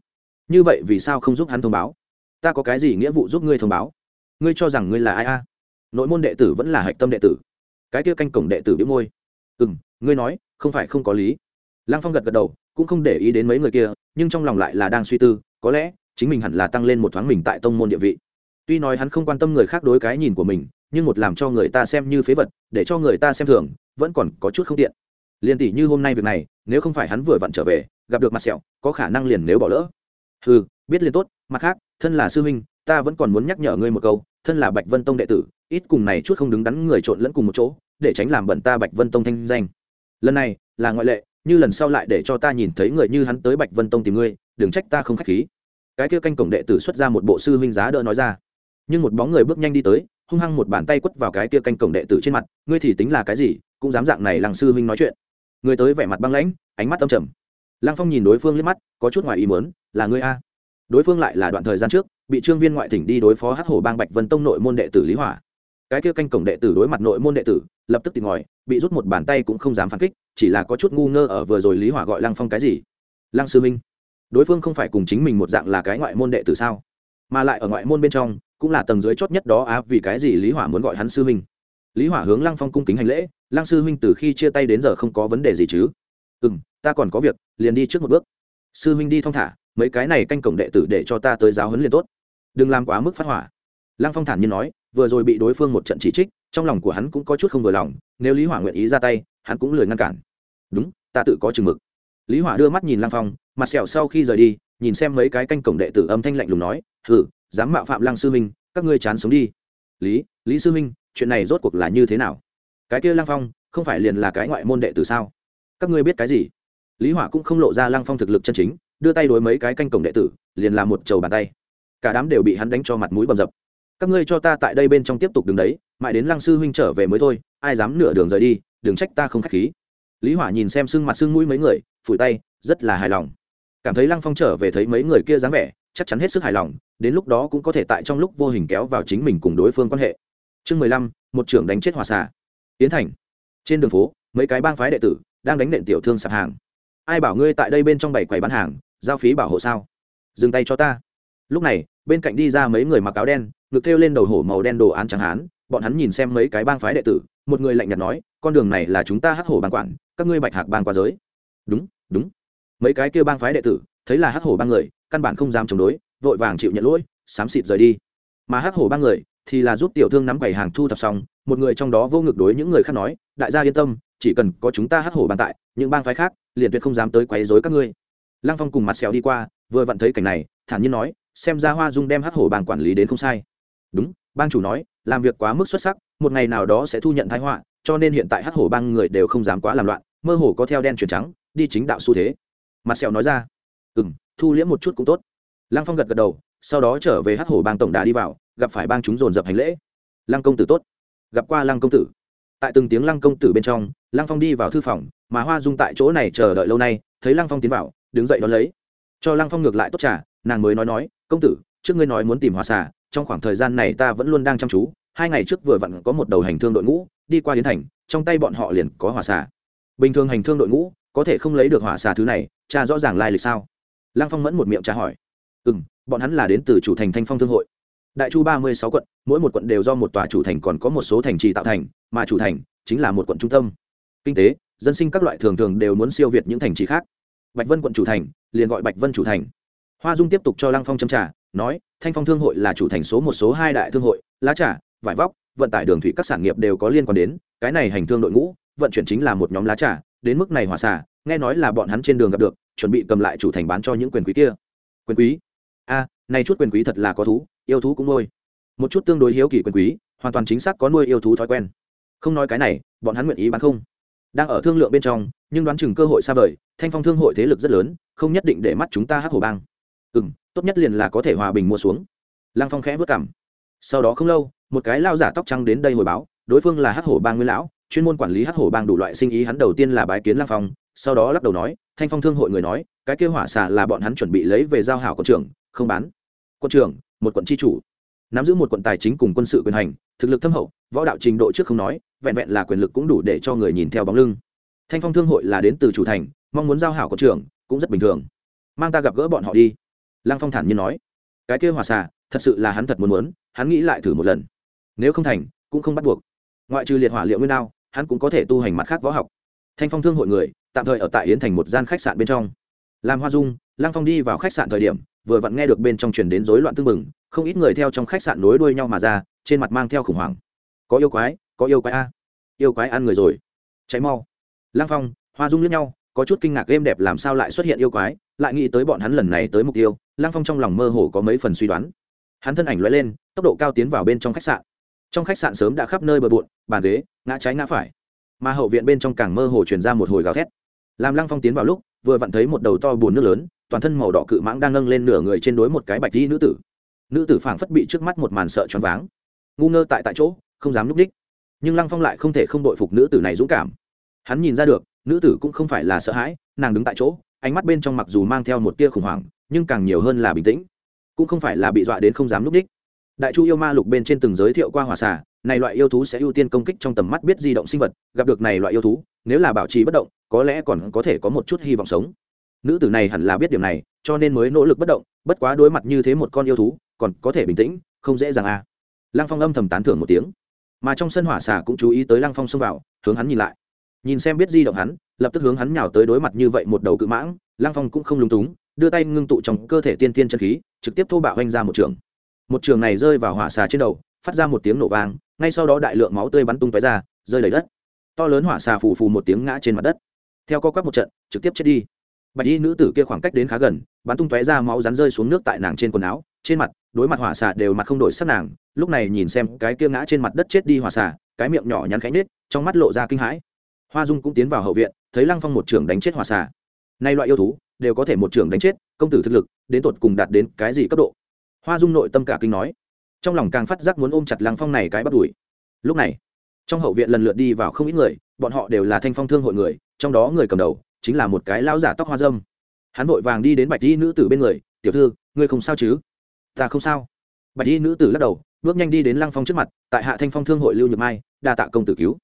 Như vậy vì sao không giúp hắn thông báo? Ta có cái gì nghĩa vụ giúp ngươi thông báo? Ngươi cho rằng ngươi là ai a? Nội môn đệ tử vẫn là hạch tâm đệ tử. Cái kia canh cổng đệ tử biếu môi. Ừ m ngươi nói, không phải không có lý. Lăng phong gật gật đầu, cũng không để ý đến mấy người kia, nhưng trong lòng lại là đang suy tư, có lẽ, chính mình hẳn là tăng lên một thoáng mình tại tông môn địa vị. Tuy nói hắn không quan tâm người khác đối cái nhìn của mình nhưng một làm cho người ta xem như phế vật, để cho người ta xem thường, vẫn còn có chút không tiện. Liền tỷ như hôm nay việc này, nếu không phải hắn vừa vặn trở về, gặp được mặt sẹo, có khả năng liền nếu bỏ lỡ. Ừ biết liền tốt, mặt khác, thân là sư huynh, ta vẫn còn muốn nhắc nhở ngươi một câu, thân là bạch vân tông đệ tử, ít cùng này chút không đứng đắn người trộn lẫn cùng một chỗ, để tránh làm bẩn ta bạch vân tông thanh danh. Lần này, là ngoại lệ, như lần sau lại để cho ta nhìn thấy người như hắn tới bạch vân tông tìm ngươi, đừng trách ta không k h á c h khí. Cái kia canh cổng đệ tử xuất ra một bộ sư huynh giá đỡ nói ra. Nhưng một bóng người bước nhanh đi tới hung hăng một bàn tay quất vào cái kia canh cổng đệ tử trên mặt, ngươi thì tính là cái gì, cũng dám dạng này làng sư huynh nói chuyện. Người tới vẻ mặt băng lãnh, ánh mắt âm trầm. Lăng phong nhìn đối phương liếc mắt, có chút ngoài ý mớn là ngươi a? Đối phương lại là đoạn thời gian trước, bị trương viên ngoại tỉnh đi đối phó hắc hổ bang bạch vân tông nội môn đệ tử lý hỏa. Cái kia canh cổng đệ tử đối mặt nội môn đệ tử, lập tức tìm ngòi bị rút một bàn tay cũng không dám phản kích, chỉ là có chút ngu ngơ ở vừa rồi lý hỏa gọi lăng phong cái gì? Lăng sư minh đối phương không phải cùng chính mình một dạng là cái ngoại môn đệ tử sao? Mà lại ở ngoại môn bên trong cũng là tầng dưới chót nhất đó á, vì cái gì lý hỏa muốn gọi hắn sư minh lý hỏa hướng lăng phong cung kính hành lễ, lăng sư minh từ khi chia tay đến giờ không có vấn đề gì chứ? Ừ m ta còn có việc, liền đi trước một bước. Sư minh đi thong thả, mấy cái này canh cổng đệ tử để cho ta tới giáo huấn liền tốt. Đừng làm quá mức phát hỏa. Lăng phong thản nhiên nói, vừa rồi bị đối phương một trận chỉ trích, trong lòng của hắn cũng có chút không vừa lòng, nếu lý hỏa nguyện ý ra tay, hắn cũng lười ngăn cản. Đúng, ta tự có chừng mực. Lý hỏa đưa mắt nhìn lăng phong, mặt sẹo sau khi rời đi, nhìn xem mấy cái canh cổng đệ tử âm thanh lạnh lùng nói hử dám mạo phạm lăng sư minh, các ngươi chán sống đi. Lý lý sư minh, chuyện này rốt cuộc là như thế nào? Cái kia lăng phong, không phải liền là cái ngoại môn đệ tử sao? Các ngươi biết cái gì? Lý hỏa cũng không lộ ra lăng phong thực lực chân chính, đưa tay đối mấy cái canh cổng đệ tử, liền làm một trầu bàn tay. Cả đám đều bị hắn đánh cho mặt mũi bầm dập. Các ngươi cho ta tại đây bên trong tiếp tục đứng đấy, mãi đến lăng sư huynh trở về mới thôi, ai dám nửa đường rời đi, đừng trách ta không k h á c h khí. Lý hỏa nhìn xem sưng mặt sưng mũi mấy người, phủi tay, rất là hài lòng. Cảm thấy lăng phong trở về thấy mấy người kia dáng vẻ chắc chắn hết sức hài lòng, đến lúc đó cũng có thể tại trong lúc vô hình kéo vào chính mình cùng đối phương quan hệ. Chương mười lăm, một trưởng đánh chết hòa xà tiến thành. Trên đường phố, mấy cái bang phái đệ tử đang đánh nện tiểu thương sạp hàng. Ai bảo ngươi tại đây bên trong bảy quầy bán hàng, giao phí bảo hộ sao? Dừng tay cho ta. Lúc này, bên cạnh đi ra mấy người mặc áo đen, ngực thêu lên đầu hổ màu đen đồ án trắng hán, bọn hắn nhìn xem mấy cái bang phái đệ tử, một người lạnh nhạt nói, con đường này là chúng ta hắc hổ bang quản, các ngươi bạch hạc bang qua giới. Đúng đúng. Mấy cái kia bang phái đệ tử thấy là hắc hổ bang người căn bản không dám chống đối, vội vàng chịu nhận lỗi, xám xịt rời đi. Mà hắc hổ ba người thì là giúp tiểu thương nắm quầy hàng thu thập xong, một người trong đó vô ngược đối những người khác nói, đại gia yên tâm, chỉ cần có chúng ta hắc hổ bàn tại, những bang phái khác liền tuyệt không dám tới quấy rối các ngươi. Lăng phong cùng mặt xèo đi qua, vừa vặn thấy cảnh này, thản nhiên nói, xem ra hoa dung đem hắc hổ bang quản lý đến không sai. Đúng, bang chủ nói, làm việc quá mức xuất sắc, một ngày nào đó sẽ thu nhận thái họa, cho nên hiện tại hắc hổ bang người đều không dám quá làm loạn, mơ hồ có theo đen chuyển trắng, đi chính đạo xu thế. Mặt sẹo nói ra ừ m thu liễm một chút cũng tốt. Lăng phong gật gật đầu, sau đó trở về hát hổ bang tổng đà đi vào, gặp phải bang chúng dồn dập hành lễ. Lăng công tử tốt. Gặp qua lăng công tử. Tại từng tiếng lăng công tử bên trong, lăng phong đi vào thư phòng, mà hoa dung tại chỗ này chờ đợi lâu nay, thấy lăng phong tiến vào, đứng dậy đón lấy. Cho lăng phong ngược lại tốt trả nàng mới nói nói, công tử, trước ngươi nói muốn tìm hòa xà, trong khoảng thời gian này ta vẫn luôn đang chăm chú, hai ngày trước vừa vặn có một đầu hành thương đội ngũ, đi qua hiến thành, trong tay bọn họ liền có hỏa xà. Bình thường hành thương đội ngũ có thể không lấy được hỏa xà thứ này, cha rõ ràng lai lịch sao? Lăng phong mẫn một miệng tra hỏi. Ừ m bọn hắn là đến từ chủ thành thanh phong thương hội. Đại chu ba mươi sáu quận, mỗi một quận đều do một tòa chủ thành còn có một số thành trì tạo thành, mà chủ thành chính là một quận trung tâm. Kinh tế, dân sinh các loại thường thường đều muốn siêu việt những thành trì khác. Bạch vân quận chủ thành, liền gọi bạch vân chủ thành. Hoa dung tiếp tục cho lăng phong châm trả, nói, thanh phong thương hội là chủ thành số một số hai đại thương hội, lá trà, vải vóc, vận tải đường thủy các sản nghiệp đều có liên quan đến, cái này hành thương đội ngũ, vận chuyển chính là một nhóm lá trà, đến mức này hòa xả nghe nói là bọn hắn trên đường gặp được chuẩn bị cầm lại chủ thành bán cho những quyền quý kia. Quyền quý? A à, này chút quyền quý thật là có thú yêu thú cũng nuôi. Một chút tương đối hiếu kỳ quyền quý hoàn toàn chính xác có nuôi yêu thú thói quen. Không nói cái này bọn hắn nguyện ý bán không? Đang ở thương lượng bên trong nhưng đoán chừng cơ hội xa vời thanh phong thương hội thế lực rất lớn không nhất định để mắt chúng ta hắc hồ bang. Ừ m tốt nhất liền là có thể hòa bình mua xuống. Lăng phong khẽ vất cảm. Sau đó không lâu một cái lao giả tóc trắng đến đây hồi báo đối phương là hắc hổ bang nguyên lão chuyên môn quản lý hắc hổ bang đủ loại sinh ý hắn đầu tiên là bái kiến lăng phong sau đó lắc đầu nói, thanh phong thương hội người nói, cái kêu hỏa xà là bọn hắn chuẩn bị lấy về giao hảo quận trưởng, không bán. Quận trưởng, một quận tri chủ. Nắm giữ một quận tài chính cùng quân sự quyền hành, thực lực thâm hậu, võ đạo trình độ trước không nói, vẹn vẹn là quyền lực cũng đủ để cho người nhìn theo bóng lưng. Thanh phong thương hội là đến từ chủ thành, mong muốn giao hảo quận trưởng, cũng rất bình thường. Mang ta gặp gỡ bọn họ đi. Lăng phong thản nhiên nói. Cái kêu hỏa xà, thật sự là hắn thật muốn muốn, hắn nghĩ lại thử một lần. Nếu không thành, cũng không bắt buộc. Ngoại trừ liệt hỏa liệu nguyên đao, hắn cũng có thể tu hành mặt khác võ học. Thanh phong thương hội người tạm thời ở tại yến thành một gian khách sạn bên trong. Làm hoa dung Lang phong đi vào khách sạn thời điểm, vừa vặn nghe được bên trong truyền đến rối loạn tưng bừng, không ít người theo trong khách sạn nối đuôi nhau mà ra, trên mặt mang theo khủng hoảng. Có yêu quái, có yêu quái a. Yêu quái ăn người rồi. Cháy mau. Lang phong, hoa dung lẫn nhau, có chút kinh ngạc êm đẹp làm sao lại xuất hiện yêu quái, lại nghĩ tới bọn hắn lần này tới mục tiêu Lang phong trong lòng mơ hồ có mấy phần suy đoán. Hắn thân ảnh l lên, tốc độ cao tiến vào bên trong khách sạn. Trong khách sạn sớm đã khắp nơi bờ bộn, bàn ghế, ngã trái ngã phải. Mà hậu viện bên trong càng mơ hồ truyền ra một hồi gào thét làm lăng phong tiến vào lúc, vừa vặn thấy một đầu to bùn nước lớn, toàn thân màu đỏ cự mãng đang nâng lên nửa người trên đối một cái bạch di nữ tử. Nữ tử phảng phất bị trước mắt một màn sợ choáng váng. Ngu ngơ tại tại chỗ, không dám núp đích. Nhưng lăng phong lại không thể không đội phục nữ tử này dũng cảm. Hắn nhìn ra được, nữ tử cũng không phải là sợ hãi, nàng đứng tại chỗ, ánh mắt bên trong mặc dù mang theo một tia khủng hoảng, nhưng càng nhiều hơn là bình tĩnh. Cũng không phải là bị dọa đến không dám núp đích đại chu yêu ma lục bên trên từng giới thiệu qua hỏa xà, này loại yêu thú sẽ ưu tiên công kích trong tầm mắt biết di động sinh vật, gặp được này loại yêu thú, nếu là bảo trì bất động, có lẽ còn có thể có một chút hy vọng sống. Nữ tử này hẳn là biết điểm này, cho nên mới nỗ lực bất động, bất quá đối mặt như thế một con yêu thú, còn có thể bình tĩnh, không dễ dàng à. Lăng phong âm thầm tán thưởng một tiếng. Mà trong sân hỏa xà cũng chú ý tới lăng phong xông vào, hướng hắn nhìn lại. Nhìn xem biết di động hắn, lập tức hướng hắn nhào tới đối mặt như vậy một đầu cự mãng, lăng phong cũng không lung túng, đưa tay ngưng tụ trong cơ thể tiên tiên chân khí, trực tiếp thô bạo oanh ra một trường một trường này rơi vào hỏa xà trên đầu, phát ra một tiếng nổ vang, ngay sau đó đại lượng máu tươi bắn tung tóe ra, rơi đầy đất. To lớn hỏa xà phù phù một tiếng ngã trên mặt đất. Theo co quắp một trận, trực tiếp chết đi. Bạch y nữ tử kia khoảng cách đến khá gần, bắn tung tóe ra máu rắn rơi xuống nước tại nàng trên quần áo, trên mặt, đối mặt hỏa xà đều mặt không đổi sắc nàng, lúc này nhìn xem cái kia ngã trên mặt đất chết đi hỏa xà, cái miệng nhỏ nhắn khẽ nết trong mắt lộ ra kinh hãi. Hoa dung cũng tiến vào hậu viện, thấy lăng phong một trưởng đánh chết hỏa xà. Nay loại yêu thú, đều có thể một trưởng đánh chết, công tử thực lực, đến tột cùng đạt đến cái gì cấp độ? Hoa dung nội tâm cả kinh nói, trong lòng càng phát giác muốn ôm chặt lăng phong này cái bắt đuổi. Lúc này, trong hậu viện lần lượt đi vào không ít người, bọn họ đều là thanh phong thương hội người, trong đó người cầm đầu chính là một cái lão giả tóc hoa dâm. Hắn vội vàng đi đến bạch y nữ tử bên người, tiểu thư, ngươi không sao chứ? Ta không sao. Bạch y nữ tử lắc đầu, bước nhanh đi đến lăng phong trước mặt, tại hạ thanh phong thương hội lưu nhược mai, đa tạ công tử cứu.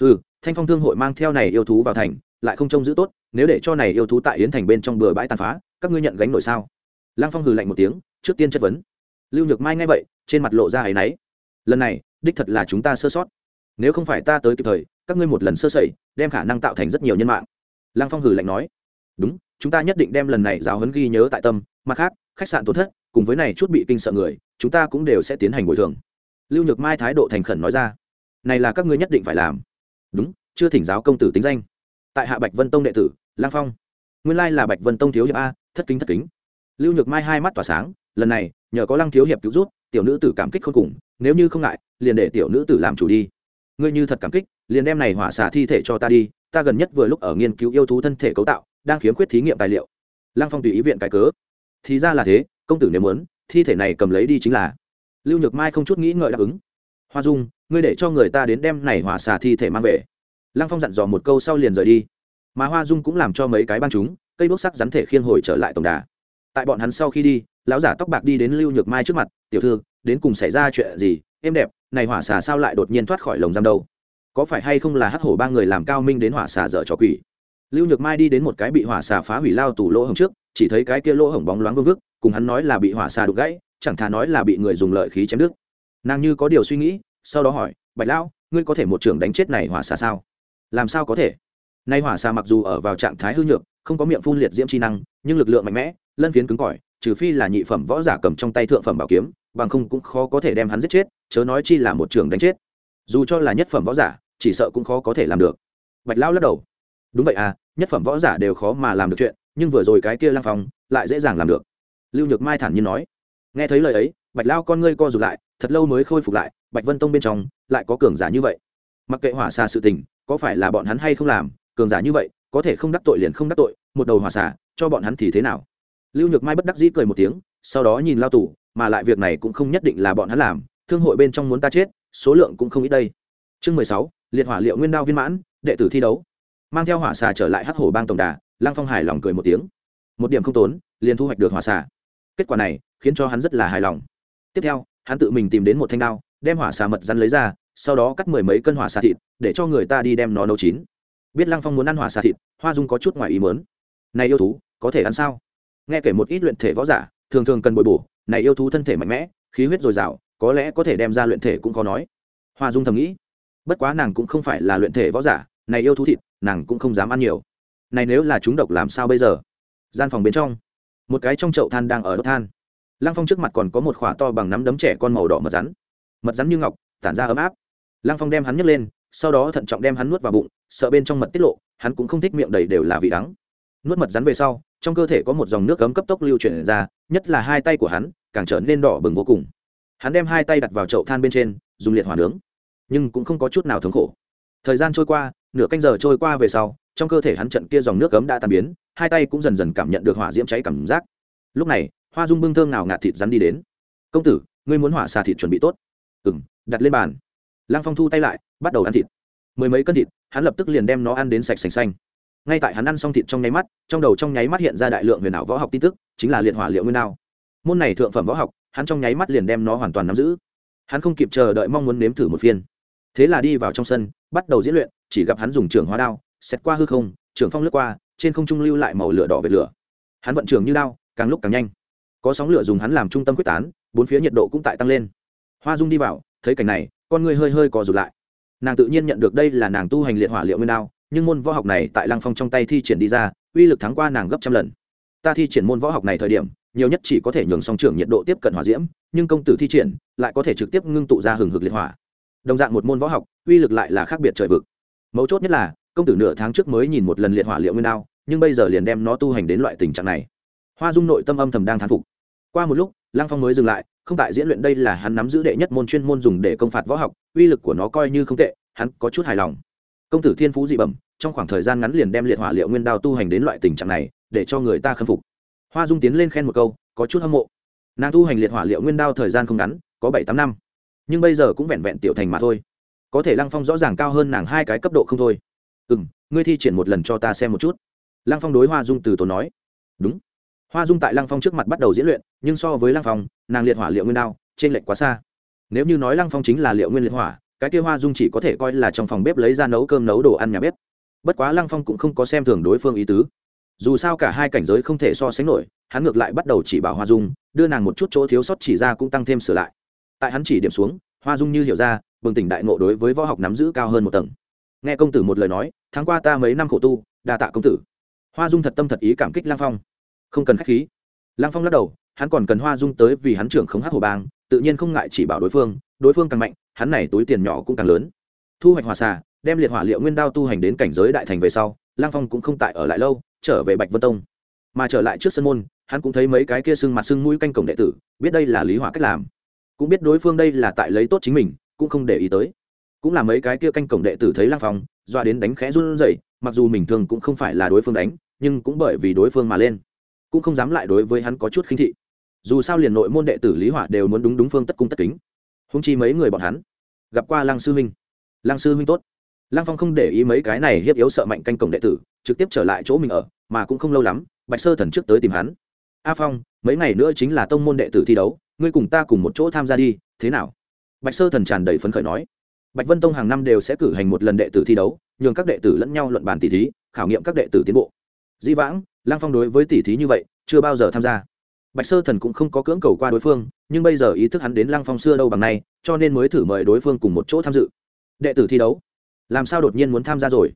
Ừ thanh phong thương hội mang theo này yêu thú vào thành, lại không trông giữ tốt, nếu để cho này yêu thú tại yến thành bên trong bừa bãi tàn phá, các ngươi nhận gánh nổi sao? Lăng phong hừ lạnh một tiếng trước tiên chất vấn. Lưu nhược mai nghe vậy, trên mặt lộ ra áy náy. Lần này, đích thật là chúng ta sơ sót. Nếu không phải ta tới kịp thời, các ngươi một lần sơ sẩy, đem khả năng tạo thành rất nhiều nhân mạng. Lăng phong hử lạnh nói. Đúng, chúng ta nhất định đem lần này giáo huấn ghi nhớ tại tâm, mặt khác, khách sạn tổn thất, cùng với này chút bị kinh sợ người, chúng ta cũng đều sẽ tiến hành bồi thường. Lưu nhược mai thái độ thành khẩn nói ra. Này là các ngươi nhất định phải làm. Đúng, chưa thỉnh giáo công tử tính danh. Tại hạ bạch vân tông đệ tử lang phong. Nguyên lai là bạch vân tông thiếu hiệp a, thất kính thất kính. Lưu nhược mai hai mắt tỏa sáng lần này, nhờ có lăng thiếu hiệp cứu rút, tiểu nữ tử cảm kích không cùng, nếu như không ngại, liền để tiểu nữ tử làm chủ đi. Ngươi như thật cảm kích, liền đem này hỏa xả thi thể cho ta đi, ta gần nhất vừa lúc ở nghiên cứu yêu thú thân thể cấu tạo, đang khiếm khuyết thí nghiệm tài liệu. Lăng phong tùy ý viện cái cớ. Thì ra là thế, công tử nếu muốn, thi thể này cầm lấy đi chính là. Lưu nhược mai không chút nghĩ ngợi đáp ứng. Hoa dung, ngươi để cho người ta đến đem này hỏa xà thi thể mang về. Lăng phong dặn dò một câu sau liền rời đi. Mà hoa dung cũng làm cho mấy cái băng chúng, cây đốt sắc rắn thể khiên hồi trở lại tổng đà. Tại bọn hắn sau khi đi lão giả tóc bạc đi đến lưu nhược mai trước mặt, tiểu thư, đến cùng xảy ra chuyện gì? Êm đẹp, này hỏa xà sao lại đột nhiên thoát khỏi lồng giam đâu? Có phải hay không là hắc hổ ba người làm cao minh đến hỏa xà dở trò quỷ? Lưu nhược mai đi đến một cái bị hỏa xà phá hủy lao tủ lỗ hổng trước, chỉ thấy cái kia lỗ hổng bóng loáng vương vức, cùng hắn nói là bị hỏa xà đục gãy, chẳng thà nói là bị người dùng lợi khí chém đứt. Nàng như có điều suy nghĩ, sau đó hỏi, bạch lão, ngươi có thể một trưởng đánh chết này hỏa xà sao? Làm sao có thể? Nay hỏa xà mặc dù ở vào trạng thái hư nhược, không có miệng phun liệt diễm chi năng, nhưng lực lượng mạnh mẽ, lân phiến cứng cỏi trừ phi là nhị phẩm võ giả cầm trong tay thượng phẩm bảo kiếm, bằng không cũng khó có thể đem hắn giết chết, chớ nói chi là một trưởng đánh chết. Dù cho là nhất phẩm võ giả, chỉ sợ cũng khó có thể làm được. Bạch lão lắc đầu. Đúng vậy à nhất phẩm võ giả đều khó mà làm được chuyện, nhưng vừa rồi cái kia lang phong lại dễ dàng làm được. Lưu nhược mai thản nhiên nói. Nghe thấy lời ấy, bạch lao con ngươi co rụt lại, thật lâu mới khôi phục lại, bạch vân tông bên trong lại có cường giả như vậy. Mặc kệ hỏa xà sự tình, có phải là bọn hắn hay không làm, cường giả như vậy, có thể không đắc tội liền không đắc tội, một đầu hỏa xà, cho bọn hắn thì thế nào? Lưu nhược mai bất đắc dĩ cười một tiếng, sau đó nhìn lao tù, mà lại việc này cũng không nhất định là bọn hắn làm, thương hội bên trong muốn ta chết, số lượng cũng không ít đây. Chương mười sáu, liệt hỏa liệu nguyên đao viên mãn, đệ tử thi đấu. Mang theo hỏa xà trở lại hắc hổ bang tổng đà, lăng phong hài lòng cười một tiếng. Một điểm không tốn, liền thu hoạch được hỏa xà. Kết quả này, khiến cho hắn rất là hài lòng. Tiếp theo, hắn tự mình tìm đến một thanh đao, đem hỏa xà mật rắn lấy ra, sau đó cắt mười mấy cân hỏa xà thịt, để cho người ta đi đem nó nấu chín. Biết lăng phong muốn ăn hỏa xà thịt, hoa dung có chút ngoài ý mớn này yêu thú, có thể ăn sao? Nghe kể một ít luyện thể võ giả, thường thường cần bồi bổ, này yêu thú thân thể mạnh mẽ, khí huyết dồi dào, có lẽ có thể đem ra luyện thể cũng khó nói. Hoa dung thầm nghĩ, bất quá nàng cũng không phải là luyện thể võ giả, này yêu thú thịt, nàng cũng không dám ăn nhiều. Này nếu là chúng độc làm sao bây giờ? Gian phòng bên trong, một cái trong chậu than đang ở đốt than. Lăng phong trước mặt còn có một khỏa to bằng nắm đấm trẻ con màu đỏ mật rắn. Mật rắn như ngọc, tản ra ấm áp. Lăng phong đem hắn nhấc lên, sau đó thận trọng đem hắn nuốt vào bụng, sợ bên trong mật tiết lộ, hắn cũng không thích miệng đầy đều là vị đắng nuốt mật rắn về sau, trong cơ thể có một dòng nước cấm cấp tốc lưu chuyển ra, nhất là hai tay của hắn, càng trở nên đỏ bừng vô cùng. Hắn đem hai tay đặt vào chậu than bên trên, dùng liệt hỏa nướng, nhưng cũng không có chút nào thống khổ. Thời gian trôi qua, nửa canh giờ trôi qua về sau, trong cơ thể hắn trận kia dòng nước cấm đã tàn biến, hai tay cũng dần dần cảm nhận được hỏa diễm cháy cảm giác. Lúc này, hoa dung bưng thơm nào ngạt thịt rắn đi đến. Công tử, ngươi muốn hỏa xà thịt chuẩn bị tốt. Ừ m đặt lên bàn. Lăng phong thu tay lại, bắt đầu ăn thịt. Mười mấy cân thịt, hắn lập tức liền đem nó ăn đến sạch sành xanh ngay tại hắn ăn xong thịt trong nháy mắt, trong đầu trong nháy mắt hiện ra đại lượng huyền ảo võ học tin tức, chính là liệt hỏa liệu nguyên đao. Môn này thượng phẩm võ học, hắn trong nháy mắt liền đem nó hoàn toàn nắm giữ. Hắn không kịp chờ đợi mong muốn nếm thử một phiên. Thế là đi vào trong sân, bắt đầu diễn luyện, chỉ gặp hắn dùng trường hóa đao, xét qua hư không, trường phong lướt qua, trên không trung lưu lại màu lửa đỏ về lửa. Hắn vận trường như đao, càng lúc càng nhanh. Có sóng lửa dùng hắn làm trung tâm quyết tán, bốn phía nhiệt độ cũng tại tăng lên. Hoa dung đi vào, thấy cảnh này, con người hơi hơi cò rụt lại. Nàng tự nhiên nhận được đây là nàng tu hành liệt hỏa liệu nguyên đao nhưng môn võ học này tại lăng phong trong tay thi triển đi ra, uy lực thắng qua nàng gấp trăm lần. Ta thi triển môn võ học này thời điểm, nhiều nhất chỉ có thể nhường song trưởng nhiệt độ tiếp cận hỏa diễm, nhưng công tử thi triển lại có thể trực tiếp ngưng tụ ra hừng hực liệt hỏa. Đồng dạng một môn võ học, uy lực lại là khác biệt trời vực. Mấu chốt nhất là, công tử nửa tháng trước mới nhìn một lần liệt hỏa liệu nguyên đao, nhưng bây giờ liền đem nó tu hành đến loại tình trạng này. Hoa dung nội tâm âm thầm đang thán phục. Qua một lúc, lăng phong mới dừng lại, không tại diễn luyện đây là hắn nắm giữ đệ nhất môn chuyên môn dùng để công phạt võ học, uy lực của nó coi như không tệ, hắn có chút hài lòng công tử thiên phú dị bẩm, trong khoảng thời gian ngắn liền đem liệt hỏa liệu nguyên đao tu hành đến loại tình trạng này, để cho người ta khâm phục. Hoa dung tiến lên khen một câu, có chút hâm mộ. Nàng tu hành liệt hỏa liệu nguyên đao thời gian không ngắn, có bảy tám năm. Nhưng bây giờ cũng vẹn vẹn tiểu thành mà thôi. Có thể lăng phong rõ ràng cao hơn nàng hai cái cấp độ không thôi. Ừ m ngươi thi triển một lần cho ta xem một chút. Lăng phong đối hoa dung từ tốn nói. Đúng. Hoa dung tại lăng phong trước mặt bắt đầu diễn luyện, nhưng so với lăng phong, nàng liệt hỏa liệu nguyên đao trên lệnh quá xa. Nếu như nói lăng phong chính là liệu nguyên liệt hỏa cái kia hoa dung chỉ có thể coi là trong phòng bếp lấy ra nấu cơm nấu đồ ăn nhà bếp. Bất quá lăng phong cũng không có xem thường đối phương ý tứ. Dù sao cả hai cảnh giới không thể so sánh nổi, hắn ngược lại bắt đầu chỉ bảo hoa dung, đưa nàng một chút chỗ thiếu sót chỉ ra cũng tăng thêm sửa lại. Tại hắn chỉ điểm xuống, hoa dung như hiểu ra, bừng tỉnh đại ngộ đối với võ học nắm giữ cao hơn một tầng. Nghe công tử một lời nói, tháng qua ta mấy năm khổ tu, đa tạ công tử. Hoa dung thật tâm thật ý cảm kích lang phong. Không cần k h á c h khí. Lang phong lắc đầu, hắn còn cần hoa dung tới vì hắn trưởng không hát hồ bang, tự nhiên không ngại chỉ bảo đối phương đối phương càng mạnh hắn này túi tiền nhỏ cũng càng lớn. Thu hoạch hòa xà, đem liệt hỏa liệu nguyên đao tu hành đến cảnh giới đại thành về sau, lang phong cũng không tại ở lại lâu, trở về bạch vân tông. Mà trở lại trước sân môn, hắn cũng thấy mấy cái kia sưng mặt sưng mũi canh cổng đệ tử, biết đây là lý hỏa cách làm. Cũng biết đối phương đây là tại lấy tốt chính mình, cũng không để ý tới. Cũng là mấy cái kia canh cổng đệ tử thấy lang phong, doa đến đánh khẽ run rẩy, mặc dù mình thường cũng không phải là đối phương đánh, nhưng cũng bởi vì đối phương mà lên. Cũng không dám lại đối với hắn có chút khinh thị. Dù sao liền nội môn đệ tử lý hỏa đều muốn đúng đúng phương tất cung tất kính húng chi mấy người bọn hắn. Gặp qua lăng sư huynh. Lăng sư huynh tốt. Lăng phong không để ý mấy cái này hiếp yếu sợ mạnh canh cổng đệ tử, trực tiếp trở lại chỗ mình ở, mà cũng không lâu lắm, bạch sơ thần trước tới tìm hắn. A phong, mấy ngày nữa chính là tông môn đệ tử thi đấu, ngươi cùng ta cùng một chỗ tham gia đi, thế nào? Bạch sơ thần tràn đầy phấn khởi nói. Bạch vân tông hàng năm đều sẽ cử hành một lần đệ tử thi đấu, nhường các đệ tử lẫn nhau luận bàn tỷ thí, khảo nghiệm các đệ tử tiến bộ. Di vãng, lăng phong đối với tỷ thí như vậy, chưa bao giờ tham gia bạch sơ thần cũng không có cưỡng cầu qua đối phương, nhưng bây giờ ý thức hắn đến lăng phong xưa đâu bằng nay, cho nên mới thử mời đối phương cùng một chỗ tham dự. Đệ tử thi đấu, làm sao đột nhiên muốn tham gia rồi?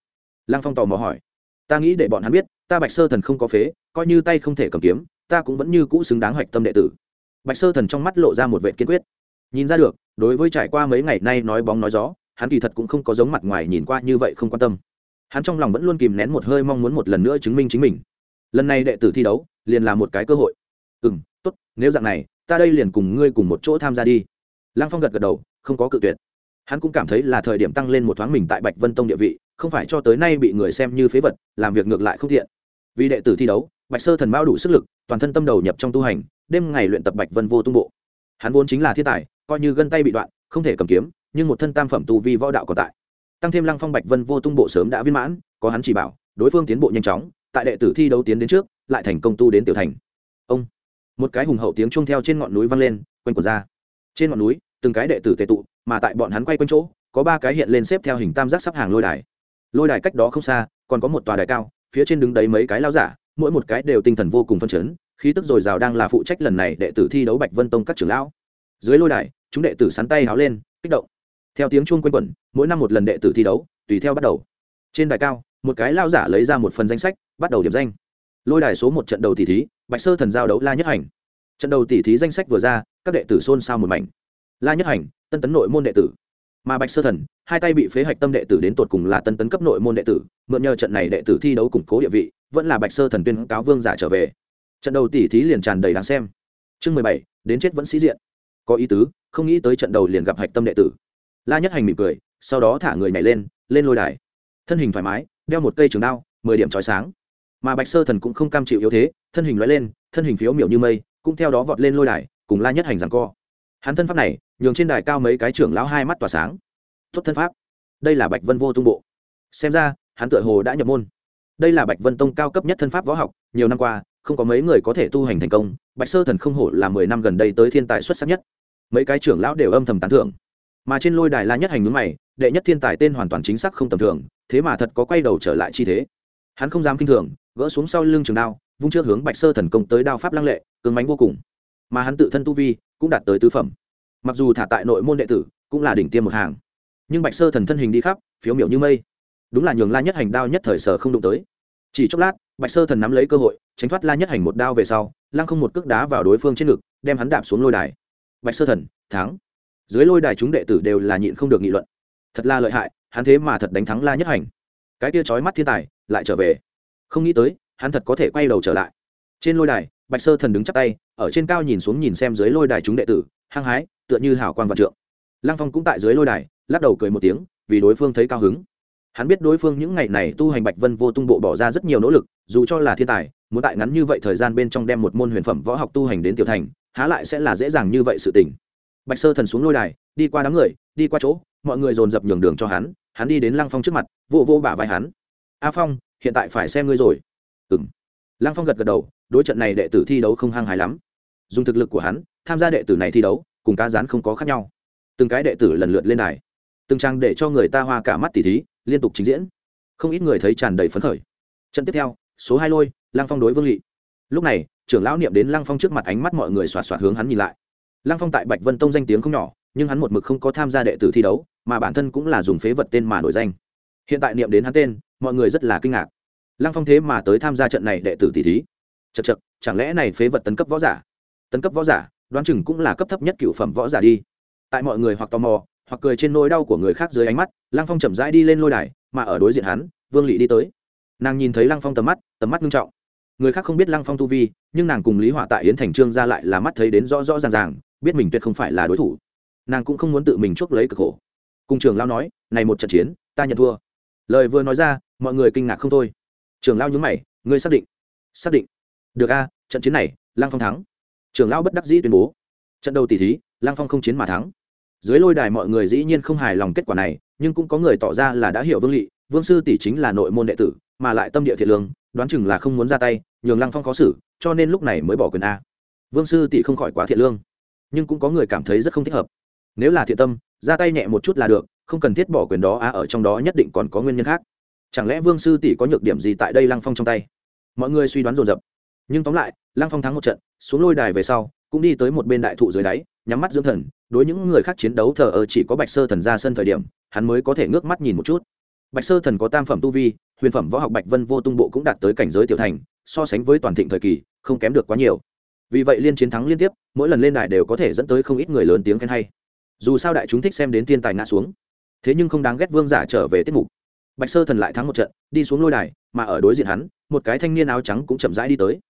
Lăng phong tò mò hỏi. Ta nghĩ để bọn hắn biết, ta bạch sơ thần không có phế, coi như tay không thể cầm kiếm, ta cũng vẫn như cũ xứng đáng hoạch tâm đệ tử. Bạch sơ thần trong mắt lộ ra một vệ kiên quyết. Nhìn ra được, đối với trải qua mấy ngày nay nói bóng nói gió, hắn kỳ thật cũng không có giống mặt ngoài nhìn qua như vậy không quan tâm. Hắn trong lòng vẫn luôn kìm nén một hơi mong muốn một lần nữa chứng minh chính mình. Lần này đệ tử thi đấu, liền là một cái cơ hội ừ m t ố t nếu dạng này, ta đây liền cùng ngươi cùng một chỗ tham gia đi. Lăng phong gật gật đầu, không có cự tuyệt. Hắn cũng cảm thấy là thời điểm tăng lên một thoáng mình tại bạch vân tông địa vị, không phải cho tới nay bị người xem như phế vật, làm việc ngược lại không thiện vì đệ tử thi đấu, bạch sơ thần mao đủ sức lực, toàn thân tâm đầu nhập trong tu hành, đêm ngày luyện tập bạch vân vô tung bộ. Hắn vốn chính là thiên tài, coi như gân tay bị đoạn, không thể cầm kiếm, nhưng một thân tam phẩm tu vi võ đạo còn tại. Tăng thêm lăng phong bạch vân vô tung bộ sớm đã viên mãn, có hắn chỉ bảo, đối phương tiến bộ nhanh chóng, tại đệ tử thi đấu tiến đến trước, lại thành công tu đến tiểu thành một cái hùng hậu tiếng chuông theo trên ngọn núi vang lên, quanh quần ra. Trên ngọn núi, từng cái đệ tử tệ tụ, mà tại bọn hắn quay quanh chỗ, có ba cái hiện lên xếp theo hình tam giác sắp hàng lôi đài. Lôi đài cách đó không xa, còn có một tòa đài cao, phía trên đứng đấy mấy cái lao giả, mỗi một cái đều tinh thần vô cùng phân chấn, khí tức dồi dào đang là phụ trách lần này đệ tử thi đấu bạch vân tông các trưởng lão. Dưới lôi đài, chúng đệ tử sắn tay háo lên, kích động. Theo tiếng chuông quanh quẩn, mỗi năm một lần đệ tử thi đấu, tùy theo bắt đầu. Trên đài cao, một cái lao giả lấy ra một phần danh sách, bắt đầu điểm danh lôi đài số một trận đầu tỷ thí, bạch sơ thần giao đấu la nhất hành. Trận đầu tỷ thí danh sách vừa ra, các đệ tử xôn xao một mảnh. La nhất hành, tân tấn nội môn đệ tử. Mà bạch sơ thần, hai tay bị phế hạch tâm đệ tử đến tột cùng là tân tấn cấp nội môn đệ tử, mượn nhờ trận này đệ tử thi đấu củng cố địa vị, vẫn là bạch sơ thần tuyên cáo vương giả trở về. Trận đầu tỷ thí liền tràn đầy đáng xem. Chương mười bảy, đến chết vẫn sĩ diện. Có ý tứ, không nghĩ tới trận đầu liền gặp hạch tâm đệ tử. La nhất hành mỉm cười, sau đó thả người nhảy lên lên lôi đài. Thân hình thoải mái, đeo một cây trường đao, mười điểm trói sáng mà bạch sơ thần cũng không cam chịu yếu thế, thân hình loại lên, thân hình phiếu miểu như mây, cũng theo đó vọt lên lôi đài, cùng la nhất hành rằng co. Hắn thân pháp này, nhường trên đài cao mấy cái trưởng lão hai mắt tỏa sáng. Tốt thân pháp. Đây là bạch vân vô tung bộ. Xem ra, hắn tựa hồ đã nhập môn. Đây là bạch vân tông cao cấp nhất thân pháp võ học, nhiều năm qua, không có mấy người có thể tu hành thành công, bạch sơ thần không hổ là mười năm gần đây tới thiên tài xuất sắc nhất. Mấy cái trưởng lão đều âm thầm tán thưởng. Mà trên lôi đài la nhất hành núi mày, đệ nhất thiên tài tên hoàn toàn chính xác không tầm thường, thế mà thật có quay đầu trở lại chi thế hắn không dám kinh thường, gỡ xuống sau lưng trường đao, vung trước hướng bạch sơ thần công tới đao pháp lăng lệ, cứng mánh vô cùng. Mà hắn tự thân tu vi cũng đạt tới tứ phẩm. Mặc dù thả tại nội môn đệ tử cũng là đỉnh tiêm một hàng, nhưng bạch sơ thần thân hình đi khắp, phiếu miểu như mây. Đúng là nhường la nhất hành đao nhất thời sở không đụng tới. Chỉ chốc lát, bạch sơ thần nắm lấy cơ hội, tránh thoát la nhất hành một đao về sau, lăng không một cước đá vào đối phương trên ngực, đem hắn đạp xuống lôi đài. Bạch sơ thần, thắng. Dưới lôi đài chúng đệ tử đều là nhịn không được nghị luận. Thật là lợi hại, hắn thế mà thật đánh thắng la nhất hành. Cái tia trói mắt thiên tài lại trở về. Không nghĩ tới, hắn thật có thể quay đầu trở lại. Trên lôi đài, bạch sơ thần đứng chắc tay, ở trên cao nhìn xuống nhìn xem dưới lôi đài chúng đệ tử, hăng hái, tựa như hảo quan vạn trượng. Lăng phong cũng tại dưới lôi đài, lắc đầu cười một tiếng, vì đối phương thấy cao hứng. Hắn biết đối phương những ngày này tu hành bạch vân vô tung bộ bỏ ra rất nhiều nỗ lực, dù cho là thiên tài, muốn tại ngắn như vậy thời gian bên trong đem một môn huyền phẩm võ học tu hành đến tiểu thành, há lại sẽ là dễ dàng như vậy sự tình. Bạch sơ thần xuống lôi đài, đi qua đám người, đi qua chỗ, mọi người dồn dập nhường đường cho hắn hắn đi đến lăng phong trước mặt vô vô bả vai hắn a phong, hiện tại phải xem ngươi rồi. Ừ m lăng phong gật gật đầu, đối trận này đệ tử thi đấu không hăng hái lắm. Dùng thực lực của hắn, tham gia đệ tử này thi đấu, cùng cá rán không có khác nhau. Từng cái đệ tử lần lượt lên đài. Từng trang để cho người ta hoa cả mắt tỉ thí, liên tục trình diễn. Không ít người thấy tràn đầy phấn khởi. Trận tiếp theo, số hai lôi, lăng phong đối vương lỵ lúc này, trưởng lão niệm đến lăng phong trước mặt ánh mắt mọi người xoạt xoạt hướng hắn nhìn lại. Lăng phong tại bạch vân tông danh tiếng không nhỏ, nhưng hắn một mực không có tham gia đệ tử thi đấu, mà bản thân cũng là dùng phế vật tên mà nổi danh hiện tại niệm đến hắn tên, mọi người rất là kinh ngạc. Lăng phong thế mà tới tham gia trận này đệ tử tỷ thí. Chật chật chẳng lẽ này phế vật tấn cấp võ giả? Tấn cấp võ giả, đoán chừng cũng là cấp thấp nhất cựu phẩm võ giả đi. Tại mọi người hoặc tò mò, hoặc cười trên nỗi đau của người khác dưới ánh mắt, lăng phong chậm rãi đi lên lôi đài, mà ở đối diện hắn, vương lị đi tới. Nàng nhìn thấy lăng phong tầm mắt tầm mắt nghiêm trọng. Người khác không biết lăng phong tu vi, nhưng nàng cùng lý họa tại yến thành trương ra lại là mắt thấy đến rõ rõ ràng ràng, biết mình tuyệt không phải là đối thủ. Nàng cũng không muốn tự mình chuốc lấy cực khổ. Cùng trường lao nói, này một trận chiến, ta nhận thua lời vừa nói ra, mọi người kinh ngạc không thôi. Trường lao nhúng mày, ngươi xác định xác định. Được a, trận chiến này Lang phong thắng. Trưởng lão bất đắc dĩ tuyên bố. Trận đầu tỷ thí Lang phong không chiến mà thắng. Dưới lôi đài mọi người dĩ nhiên không hài lòng kết quả này, nhưng cũng có người tỏ ra là đã hiểu vương lị, vương sư tỷ chính là nội môn đệ tử, mà lại tâm địa thiện lương, đoán chừng là không muốn ra tay, nhường lăng phong khó xử, cho nên lúc này mới bỏ quyền a. Vương sư tỷ không khỏi quá thiện lương, nhưng cũng có người cảm thấy rất không thích hợp. Nếu là thiện tâm, ra tay nhẹ một chút là được không cần thiết bỏ quyền đó, á, ở trong đó nhất định còn có nguyên nhân khác. Chẳng lẽ vương sư tỷ có nhược điểm gì tại đây lăng phong trong tay? Mọi người suy đoán dồn dập. Nhưng tóm lại, lăng phong thắng một trận, xuống lôi đài về sau, cũng đi tới một bên đại thụ dưới đáy, nhắm mắt dưỡng thần. Đối những người khác chiến đấu thờ ơ chỉ có bạch sơ thần ra sân thời điểm, hắn mới có thể ngước mắt nhìn một chút. Bạch sơ thần có tam phẩm tu vi, huyền phẩm võ học bạch vân vô tung bộ cũng đạt tới cảnh giới tiểu thành, so sánh với toàn thịnh thời kỳ, không kém được quá nhiều. Vì vậy liên chiến thắng liên tiếp, mỗi lần lên đài đều có thể dẫn tới không ít người lớn tiếng khen hay. Dù sao đại chúng thích xem đến tiên tài ngã xuống thế nhưng không đáng ghét vương giả trở về tiết mục. Bạch sơ thần lại thắng một trận, đi xuống lôi đài, mà ở đối diện hắn, một cái thanh niên áo trắng cũng chậm rãi đi tới.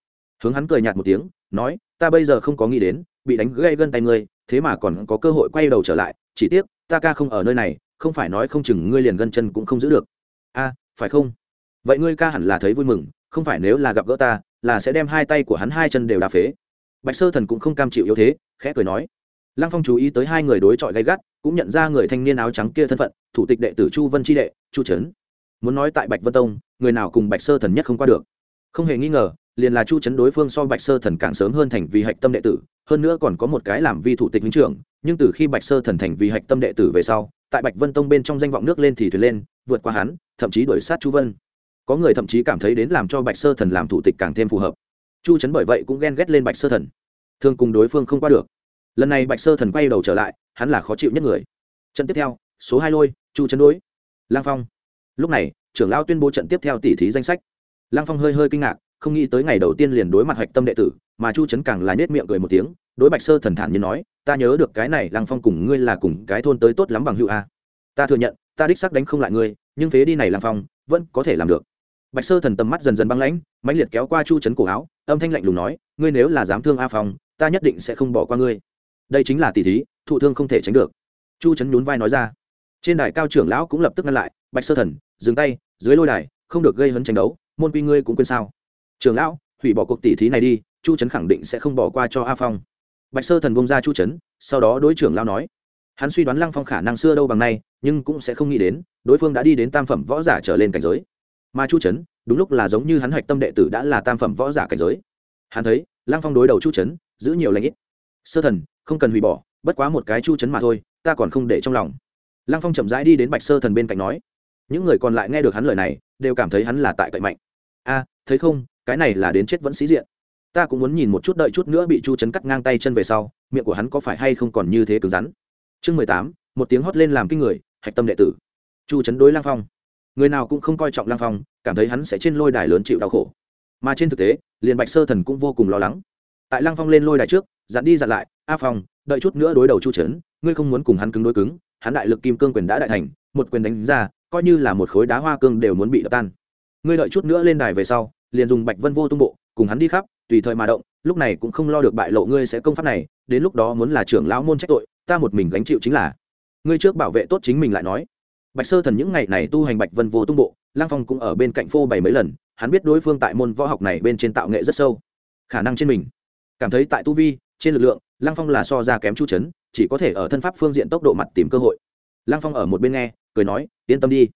Hướng hắn cười nhạt một tiếng, nói, ta bây giờ không có nghĩ đến, bị đánh gây gân tay ngươi, thế mà còn có cơ hội quay đầu trở lại, chỉ tiếc, ta ca không ở nơi này, không phải nói không chừng ngươi liền gân chân cũng không giữ được. A, phải không? Vậy ngươi ca hẳn là thấy vui mừng, không phải nếu là gặp gỡ ta, là sẽ đem hai tay của hắn hai chân đều đà phế. Bạch sơ thần cũng không cam chịu yếu thế, khẽ cười nói lăng phong chú ý tới hai người đối chọi gay gắt, cũng nhận ra người thanh niên áo trắng kia thân phận, thủ tịch đệ tử chu vân tri đệ, chu trấn. Muốn nói tại bạch vân tông, người nào cùng bạch sơ thần nhất không qua được. Không hề nghi ngờ, liền là chu trấn đối phương so bạch sơ thần càng sớm hơn thành vì hạch tâm đệ tử, hơn nữa còn có một cái làm vi thủ tịch huynh trưởng, nhưng từ khi bạch sơ thần thành vì hạch tâm đệ tử về sau, tại bạch vân tông bên trong danh vọng nước lên thì thuyền lên, vượt qua hắn, thậm chí đuổi sát chu vân. Có người thậm chí cảm thấy đến làm cho bạch sơ thần làm thủ tịch càng thêm phù hợp. Chu trấn bởi vậy cũng ghen ghét lên bạch sơ thần. Thường cùng đối phương không qua được lần này bạch sơ thần quay đầu trở lại, hắn là khó chịu nhất người. Trận tiếp theo, số hai lôi, chu chấn đối, lang phong. Lúc này, trưởng lao tuyên bố trận tiếp theo tỉ thí danh sách. Lang phong hơi hơi kinh ngạc, không nghĩ tới ngày đầu tiên liền đối mặt hạch tâm đệ tử, mà chu chấn càng là nết miệng cười một tiếng, đối bạch sơ thần thản như nói, ta nhớ được cái này, lang phong cùng ngươi là cùng cái thôn tới tốt lắm bằng hữu a. Ta thừa nhận, ta đích xác đánh không lại ngươi, nhưng phế đi này lang phong, vẫn có thể làm được. Bạch sơ thần tầm mắt dần dần băng lãnh, mãnh liệt kéo qua chu chấn cổ áo, âm thanh lạnh lùng nói, ngươi nếu là dám thương a phong, ta nhất định sẽ không bỏ qua ngươi đây chính là tỷ thí, thụ thương không thể tránh được. Chu trấn nhún vai nói ra. Trên đài cao trưởng lão cũng lập tức ngăn lại, bạch sơ thần, dừng tay, dưới lôi đài, không được gây hấn tranh đấu, môn quy ngươi cũng quên sao. Trưởng lão, hủy bỏ cuộc tỷ thí này đi, chu trấn khẳng định sẽ không bỏ qua cho a phong. Bạch sơ thần bông ra chu trấn sau đó đối trưởng lão nói, hắn suy đoán lăng phong khả năng xưa đâu bằng nay, nhưng cũng sẽ không nghĩ đến, đối phương đã đi đến tam phẩm võ giả trở lên cảnh giới. Mà chu trấn đúng lúc là giống như hắn hoạch tâm đệ tử đã là tam phẩm võ giả cảnh giới. Hắn thấy, lăng phong đối đầu chu trấn giữ nhiều lãnh ít sơ thần, không cần hủy bỏ, bất quá một cái chu chấn mà thôi, ta còn không để trong lòng. Lăng phong chậm rãi đi đến bạch sơ thần bên cạnh nói, những người còn lại nghe được hắn lời này, đều cảm thấy hắn là tại cậy mạnh. A, thấy không, cái này là đến chết vẫn sĩ diện. Ta cũng muốn nhìn một chút đợi chút nữa bị chu chấn cắt ngang tay chân về sau, miệng của hắn có phải hay không còn như thế cứng rắn. Chương mười tám, một tiếng hót lên làm kinh người, hạch tâm đệ tử. Chu chấn đối lang phong. Người nào cũng không coi trọng lang phong, cảm thấy hắn sẽ trên lôi đài lớn chịu đau khổ. Mà trên thực tế, liền bạch sơ thần cũng vô cùng lo lắng tại lang phong lên lôi đài trước, dặn đi dặn lại, a phong, đợi chút nữa đối đầu chu trấn, ngươi không muốn cùng hắn cứng đối cứng, hắn đại lực kim cương quyền đã đại thành, một quyền đánh ra, coi như là một khối đá hoa cương đều muốn bị đập tan. Ngươi đợi chút nữa lên đài về sau, liền dùng bạch vân vô tung bộ, cùng hắn đi khắp, tùy thời mà động, lúc này cũng không lo được bại lộ ngươi sẽ công pháp này, đến lúc đó muốn là trưởng lão môn trách tội, ta một mình gánh chịu chính là. Ngươi trước bảo vệ tốt chính mình lại nói. Bạch sơ thần những ngày này tu hành bạch vân vô tung bộ lang phong cũng ở bên cạnh phô bảy mấy lần, hắn biết đối phương tại môn võ học này bên trên tạo nghệ rất sâu, khả năng trên mình cảm thấy tại tu vi, trên lực lượng lang phong là so ra kém chu chấn, chỉ có thể ở thân pháp phương diện tốc độ mặt tìm cơ hội. Lang phong ở một bên nghe, cười nói, yên tâm đi.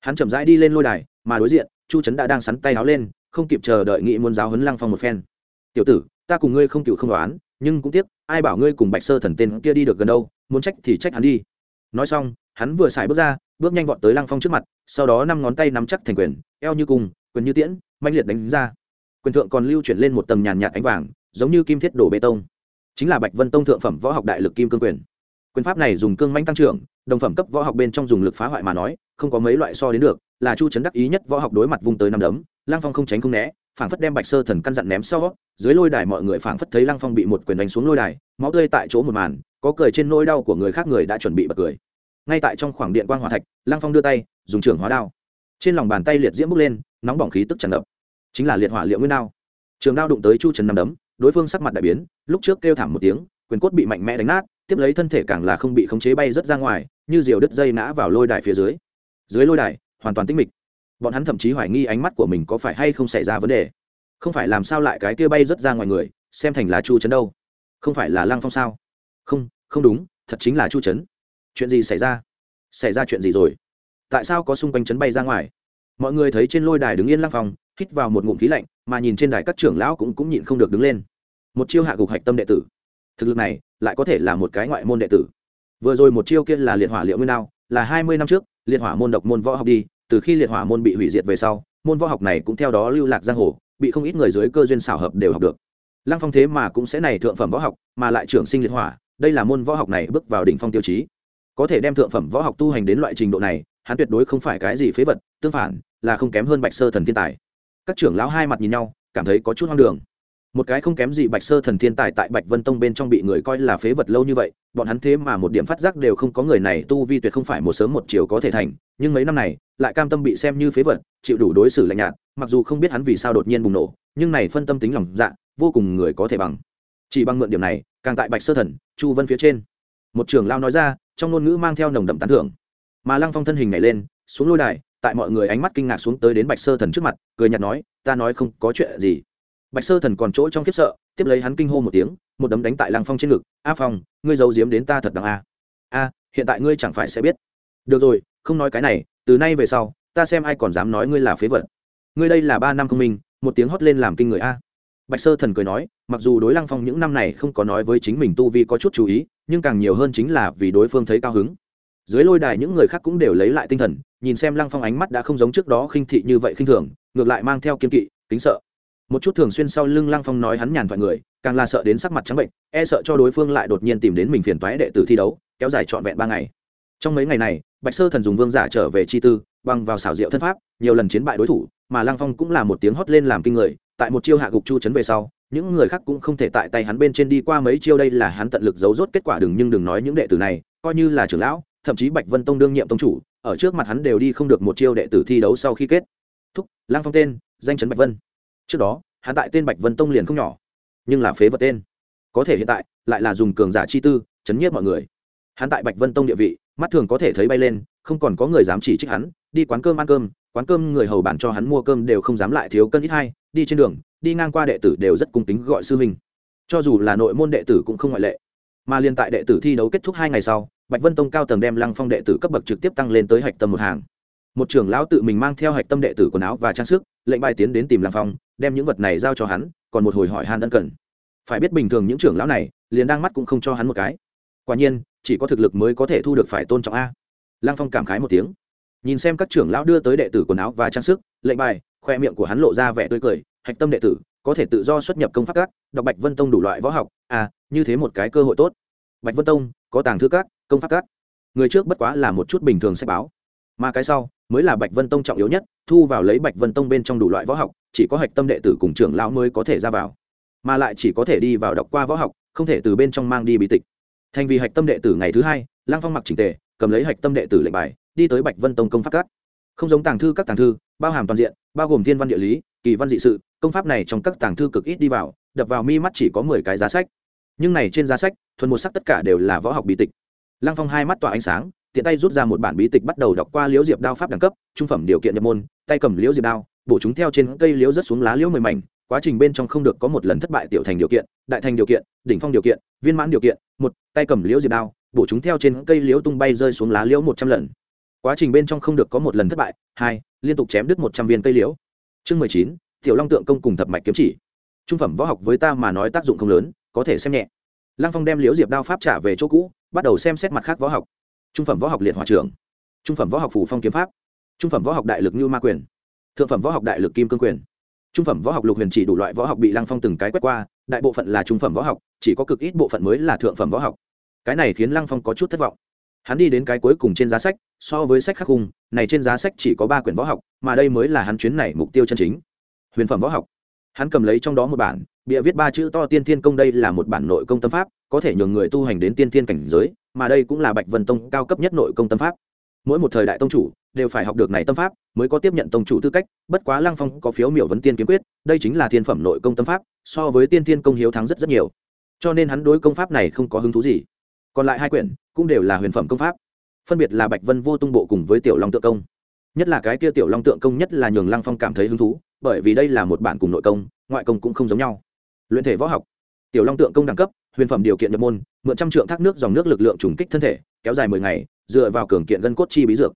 Hắn chậm rãi đi lên lôi đài, mà đối diện, chu trấn đã đang sắn tay áo lên, không kịp chờ đợi nghị muốn giáo huấn lăng phong một phen. Tiểu tử, ta cùng ngươi không cựu không đoán, nhưng cũng tiếc, ai bảo ngươi cùng bạch sơ thần tên kia đi được gần đâu, muốn trách thì trách hắn đi. Nói xong, hắn vừa xài bước ra, bước nhanh vọt tới lăng phong trước mặt, sau đó năm ngón tay nắm chắc thành quyền, eo như cùng quyền như tiễn mạnh liệt đánh ra. Quyền thượng còn lưu chuyển lên một tầng nhàn nhạt ánh vàng giống như kim thiết đổ bê tông. Chính là bạch vân tông thượng phẩm võ học đại lực kim cương quyền. Quyền pháp này dùng cương manh tăng trưởng, đồng phẩm cấp võ học bên trong dùng lực phá hoại mà nói, không có mấy loại so đến được, là chu trấn đắc ý nhất võ học đối mặt vung tới năm đấm lang phong không tránh không né, phảng phất đem bạch sơ thần căn dặn ném sau, dưới lôi đài mọi người phảng phất thấy lang phong bị một quyền đánh xuống lôi đài, máu tươi tại chỗ một màn, có cười trên nỗi đau của người khác người đã chuẩn bị bật cười. Ngay tại trong khoảng điện quang hòa thạch lang phong đưa tay, dùng trường hóa đao. Trên lòng bàn tay liệt diễm bốc lên, nóng bỏng khí tức tràn ngập. Chính là liệt hỏa liệu nguyên đao. Trường đao đụng tới chu trần năm đấm đối phương sắc mặt đại biến, lúc trước kêu thảm một tiếng, quyền cốt bị mạnh mẽ đánh nát, tiếp lấy thân thể càng là không bị khống chế bay rất ra ngoài, như diều đứt dây ngã vào lôi đài phía dưới. Dưới lôi đài, hoàn toàn tĩnh mịch. Bọn hắn thậm chí hoài nghi ánh mắt của mình có phải hay không xảy ra vấn đề. Không phải làm sao lại cái kia bay rớt ra ngoài người, xem thành là chu trấn đâu. Không phải là lăng phong sao? Không không đúng, thật chính là chu trấn chuyện gì xảy ra? Xảy ra chuyện gì rồi? Tại sao có xung quanh trấn bay ra ngoài? Mọi người thấy trên lôi đài đứng yên lăng phong, hít vào một ngụm khí lạnh mà nhìn trên đài các trưởng lão cũng cũng nhịn không được đứng lên. Một chiêu hạ gục hạch tâm đệ tử. Thực lực này lại có thể là một cái ngoại môn đệ tử. Vừa rồi một chiêu kia là liệt hỏa liệu nguyên nào là hai mươi năm trước, liệt hỏa môn độc môn võ học đi, từ khi liệt hỏa môn bị hủy diệt về sau, môn võ học này cũng theo đó lưu lạc giang hồ, bị không ít người dưới cơ duyên xảo hợp đều học được. Lăng phong thế mà cũng sẽ này thượng phẩm võ học, mà lại trưởng sinh liệt hỏa, đây là môn võ học này bước vào đỉnh phong tiêu chí. Có thể đem thượng phẩm võ học tu hành đến loại trình độ này, hắn tuyệt đối không phải cái gì phế vật, tương phản, là không kém hơn bạch sơ thần thiên tài các trưởng lão hai mặt nhìn nhau, cảm thấy có chút hoang đường. Một cái không kém gì bạch sơ thần thiên tài tại bạch vân tông bên trong bị người coi là phế vật lâu như vậy, bọn hắn thế mà một điểm phát giác đều không có người này tu vi tuyệt không phải một sớm một chiều có thể thành, nhưng mấy năm này, lại cam tâm bị xem như phế vật, chịu đủ đối xử lạnh nhạt, mặc dù không biết hắn vì sao đột nhiên bùng nổ, nhưng này phân tâm tính lòng dạ vô cùng người có thể bằng. Chỉ bằng mượn điểm này, càng tại bạch sơ thần, chu vân phía trên. Một trưởng lao nói ra, trong ngôn ngữ mang theo nồng đậm tán thưởng. Mà lăng phong thân hình nhảy lên, xuống lôi đài tại mọi người ánh mắt kinh ngạc xuống tới đến bạch sơ thần trước mặt, cười nhạt nói, ta nói không có chuyện gì. Bạch sơ thần còn chỗ trong khiếp sợ, tiếp lấy hắn kinh hô một tiếng, một đấm đánh tại lăng phong trên ngực, a phong, ngươi giấu giếm đến ta thật đằng a. A, hiện tại ngươi chẳng phải sẽ biết. Được rồi, không nói cái này, từ nay về sau, ta xem ai còn dám nói ngươi là phế vật. Ngươi đây là ba năm không minh, một tiếng hót lên làm kinh người a. Bạch sơ thần cười nói, mặc dù đối lăng phong những năm này không có nói với chính mình tu vi có chút chú ý, nhưng càng nhiều hơn chính là vì đối phương thấy cao hứng dưới lôi đài những người khác cũng đều lấy lại tinh thần, nhìn xem lăng phong ánh mắt đã không giống trước đó khinh thị như vậy khinh thường, ngược lại mang theo kiên kỵ, kính sợ. Một chút thường xuyên sau lưng lăng phong nói hắn nhàn thoại người, càng là sợ đến sắc mặt trắng bệnh e sợ cho đối phương lại đột nhiên tìm đến mình phiền toái đệ tử thi đấu, kéo dài trọn vẹn ba ngày. Trong mấy ngày này, bạch sơ thần dùng vương giả trở về chi tư, băng vào xảo diệu thân pháp, nhiều lần chiến bại đối thủ, mà lăng phong cũng là một tiếng hót lên làm kinh người, tại một chiêu hạ gục chu chấn về sau, những người khác cũng không thể tại tay hắn bên trên đi qua mấy chiêu, đây là hắn tận lực giấu rốt kết quả, đừng nhưng đừng nói những đệ tử này, coi như là trưởng lão thậm chí bạch vân tông đương nhiệm tông chủ, ở trước mặt hắn đều đi không được một chiêu đệ tử thi đấu sau khi kết. Thúc, lang phong tên, danh chấn bạch vân. Trước đó, hắn tại tên bạch vân tông liền không nhỏ, nhưng là phế vật tên. Có thể hiện tại, lại là dùng cường giả chi tư, chấn nhiếp mọi người. Hắn tại bạch vân tông địa vị, mắt thường có thể thấy bay lên, không còn có người dám chỉ trích hắn, đi quán cơm ăn cơm, quán cơm người hầu bản cho hắn mua cơm đều không dám lại thiếu cân ít hai, đi trên đường, đi ngang qua đệ tử đều rất cung kính gọi sư huynh. Cho dù là nội môn đệ tử cũng không ngoại lệ. Mà liên tại đệ tử thi đấu kết thúc hai ngày sau bạch vân tông cao tầng đem lăng phong đệ tử cấp bậc trực tiếp tăng lên tới hạch tâm một hàng. Một trưởng lão tự mình mang theo hạch tâm đệ tử quần áo và trang sức, lệnh bài tiến đến tìm lăng phong, đem những vật này giao cho hắn, còn một hồi hỏi han ân cần. Phải biết bình thường những trưởng lão này, liền đang mắt cũng không cho hắn một cái. Quả nhiên, chỉ có thực lực mới có thể thu được phải tôn trọng a. Lăng phong cảm khái một tiếng. Nhìn xem các trưởng lão đưa tới đệ tử quần áo và trang sức, lệnh bài, khoe miệng của hắn lộ ra vẻ tươi cười, hạch tâm đệ tử, có thể tự do xuất nhập công pháp các, đọc bạch vân tông đủ loại võ học à như thế một cái cơ hội tốt bạch vân tông, có tàng thư các, công pháp các. Người trước bất quá là một chút bình thường sách báo. Mà cái sau, mới là bạch vân tông trọng yếu nhất, thu vào lấy bạch vân tông bên trong đủ loại võ học, chỉ có hạch tâm đệ tử cùng trưởng lão mới có thể ra vào. Mà lại chỉ có thể đi vào đọc qua võ học, không thể từ bên trong mang đi bí tịch. Thành vì hạch tâm đệ tử ngày thứ hai lang phong mặc trình tề, cầm lấy hạch tâm đệ tử lệnh bài, đi tới bạch vân tông công pháp các. Không giống tàng thư các tàng thư, bao hàm toàn diện, bao gồm thiên văn địa lý, kỳ văn dị sự, công pháp này trong các tàng thư cực ít đi vào, đập vào mi mắt chỉ có mười cái giá sách. Nhưng này trên giá sách thuần một sắc tất cả đều là võ học bí tịch. Lăng phong hai mắt tỏa ánh sáng, tiện tay rút ra một bản bí tịch bắt đầu đọc qua liễu diệp đao pháp đẳng cấp, trung phẩm điều kiện nhập môn, tay cầm liễu diệp đao, bổ chúng theo trên cây liễu rất xuống lá liễu mười mảnh, quá trình bên trong không được có một lần thất bại tiểu thành điều kiện, đại thành điều kiện, đỉnh phong điều kiện, viên mãn điều kiện, một, tay cầm liễu diệp đao, bổ chúng theo trên cây liễu tung bay rơi xuống lá liễu một trăm lần. Quá trình bên trong không được có một lần thất bại, hai, liên tục chém đứt một trăm viên cây liễu. Chương mười chín, tiểu long tượng công cùng thập mạch kiếm chỉ. Trung phẩm võ học với ta mà nói tác dụng không lớn, có thể xem nhẹ lăng phong đem liễu diệp đao pháp trả về chỗ cũ, bắt đầu xem xét mặt khác võ học. Trung phẩm võ học liệt hòa trưởng trung phẩm võ học phủ phong kiếm pháp, trung phẩm võ học đại lực như ma quyền, thượng phẩm võ học đại lực kim cương quyền. Trung phẩm võ học lục huyền chỉ đủ loại võ học bị lăng phong từng cái quét qua, đại bộ phận là trung phẩm võ học, chỉ có cực ít bộ phận mới là thượng phẩm võ học. Cái này khiến lăng phong có chút thất vọng. Hắn đi đến cái cuối cùng trên giá sách, so với sách khắc hùng này trên giá sách chỉ có ba quyển võ học, mà đây mới là hắn chuyến này mục tiêu chân chính. Huyền phẩm võ học hắn cầm lấy trong đó một bản bịa viết ba chữ to tiên thiên công đây là một bản nội công tâm pháp, có thể nhường người tu hành đến tiên thiên cảnh giới, mà đây cũng là bạch vân tông cao cấp nhất nội công tâm pháp. Mỗi một thời đại tông chủ đều phải học được này tâm pháp mới có tiếp nhận tông chủ tư cách, bất quá lăng phong có phiếu miểu vấn tiên kiếm quyết, đây chính là thiên phẩm nội công tâm pháp, so với tiên thiên công hiếu thắng rất rất nhiều. Cho nên hắn đối công pháp này không có hứng thú gì. Còn lại hai quyển cũng đều là huyền phẩm công pháp, phân biệt là bạch vân vô tung bộ cùng với tiểu long tượng công. Nhất là cái kia tiểu long tượng công nhất là nhường lăng phong cảm thấy hứng thú bởi vì đây là một bản cùng nội công, ngoại công cũng không giống nhau. Luyện thể võ học. Tiểu long tượng công đẳng cấp, huyền phẩm điều kiện nhập môn, mượn trăm trượng thác nước dòng nước lực lượng trùng kích thân thể, kéo dài mười ngày, dựa vào cường kiện gân cốt chi bí dược.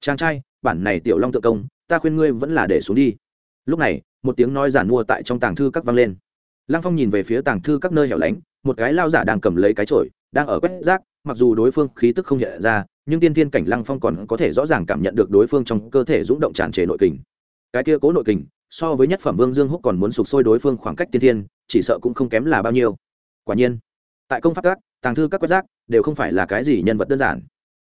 Trang trai, bản này tiểu long tượng công, ta khuyên ngươi vẫn là để xuống đi. Lúc này, một tiếng nói giản mua tại trong tàng thư các vang lên. Lăng phong nhìn về phía tàng thư các nơi hẻo lánh, một cái lao giả đang cầm lấy cái chổi, đang ở quét rác, mặc dù đối phương khí tức không hiện ra, nhưng tiên tiên cảnh lăng phong còn có thể rõ ràng cảm nhận được đối phương trong cơ thể rúng động tràn trề nội kình. Cái kia cố nội kình so với nhất phẩm vương dương húc còn muốn sụp sôi đối phương khoảng cách tiên thiên, chỉ sợ cũng không kém là bao nhiêu. Quả nhiên, tại công pháp các, tàng thư các quét rác đều không phải là cái gì nhân vật đơn giản.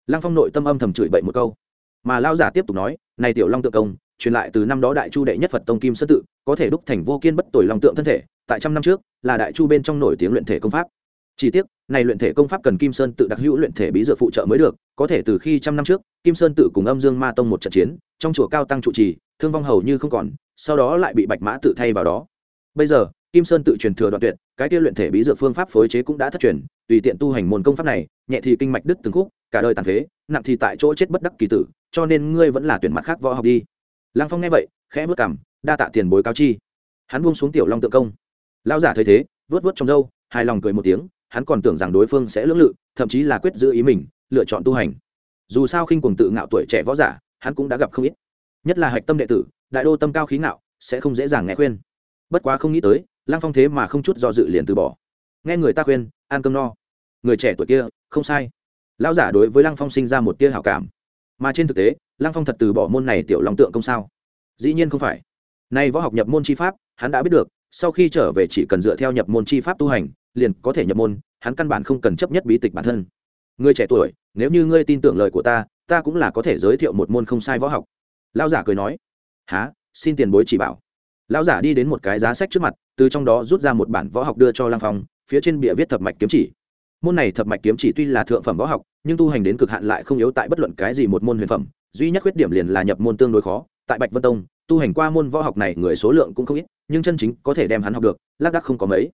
Lăng phong nội tâm âm thầm chửi bậy một câu. Mà lao giả tiếp tục nói, này tiểu long tự công, truyền lại từ năm đó đại chu đệ nhất phật tông kim sơn tự, có thể đúc thành vô kiên bất tồi long tượng thân thể, tại trăm năm trước là đại chu bên trong nổi tiếng luyện thể công pháp chỉ tiếc, này luyện thể công pháp cần kim sơn tự đặc hữu luyện thể bí dược phụ trợ mới được, có thể từ khi trăm năm trước, kim sơn tự cùng âm dương ma tông một trận chiến, trong chùa cao tăng trụ trì, thương vong hầu như không còn, sau đó lại bị bạch mã tự thay vào đó. Bây giờ, kim sơn tự truyền thừa đoạn tuyệt, cái kia luyện thể bí dược phương pháp phối chế cũng đã thất truyền, tùy tiện tu hành môn công pháp này, nhẹ thì kinh mạch đứt từng khúc, cả đời tàn phế, nặng thì tại chỗ chết bất đắc kỳ tử, cho nên ngươi vẫn là tuyển mặt khác võ học đi. Lăng phong nghe vậy, khẽ vớt cảm đa tạ tiền bối cao chi. Hắn buông xuống tiểu long tự công. Lão giả thấy thế vớt vớt trong râu, hài lòng cười một tiếng hắn còn tưởng rằng đối phương sẽ lưỡng lự, thậm chí là quyết giữ ý mình, lựa chọn tu hành. Dù sao khinh cuồng tự ngạo tuổi trẻ võ giả, hắn cũng đã gặp không ít. Nhất là hạch tâm đệ tử, đại đô tâm cao khí ngạo, sẽ không dễ dàng nghe khuyên. Bất quá không nghĩ tới, lăng phong thế mà không chút do dự liền từ bỏ. Nghe người ta khuyên, ăn cơm no. Người trẻ tuổi kia, không sai. Lão giả đối với lăng phong sinh ra một tia hảo cảm. Mà trên thực tế, lăng phong thật từ bỏ môn này tiểu long tượng công sao? Dĩ nhiên không phải. Nay võ học nhập môn chi pháp, hắn đã biết được, sau khi trở về chỉ cần dựa theo nhập môn chi pháp tu hành, liền có thể nhập môn hắn căn bản không cần chấp nhất bí tịch bản thân. Người trẻ tuổi, nếu như ngươi tin tưởng lời của ta ta cũng là có thể giới thiệu một môn không sai võ học. Lão giả cười nói há xin tiền bối chỉ bảo. Lão giả đi đến một cái giá sách trước mặt, từ trong đó rút ra một bản võ học đưa cho lăng phong, phía trên bìa viết thập mạch kiếm chỉ. Môn này thập mạch kiếm chỉ tuy là thượng phẩm võ học, nhưng tu hành đến cực hạn lại không yếu tại bất luận cái gì một môn huyền phẩm, duy nhất khuyết điểm liền là nhập môn tương đối khó. Tại bạch vân tông, tu hành qua môn võ học này người số lượng cũng không ít, nhưng chân chính có thể đem hắn học được, lác đắc không có mấy.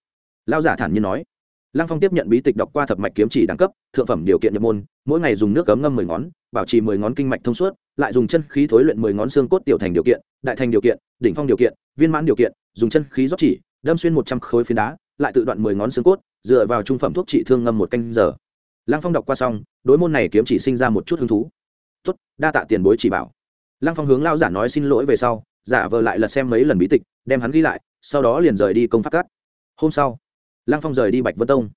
Lao giả thản nhiên nói lăng phong tiếp nhận bí tịch đọc qua thập mạch kiếm chỉ đẳng cấp, thượng phẩm điều kiện nhập môn, mỗi ngày dùng nước cấm ngâm mười ngón, bảo trì mười ngón kinh mạch thông suốt, lại dùng chân khí thối luyện mười ngón xương cốt tiểu thành điều kiện, đại thành điều kiện, đỉnh phong điều kiện, viên mãn điều kiện, dùng chân khí rót chỉ, đâm xuyên một trăm khối phiến đá, lại tự đoạn mười ngón xương cốt, dựa vào trung phẩm thuốc trị thương ngâm một canh giờ. Lăng phong đọc qua xong, đối môn này kiếm chỉ sinh ra một chút hứng thú. Tốt, đa tạ tiền bối chỉ bảo. Lăng phong hướng lao giả nói xin lỗi về sau, giả vờ lại lật xem mấy lần bí tịch, đem hắn ghi lại, sau đó liền rời đi công pháp cắt hôm sau lăng phong rời đi bạch vân tông.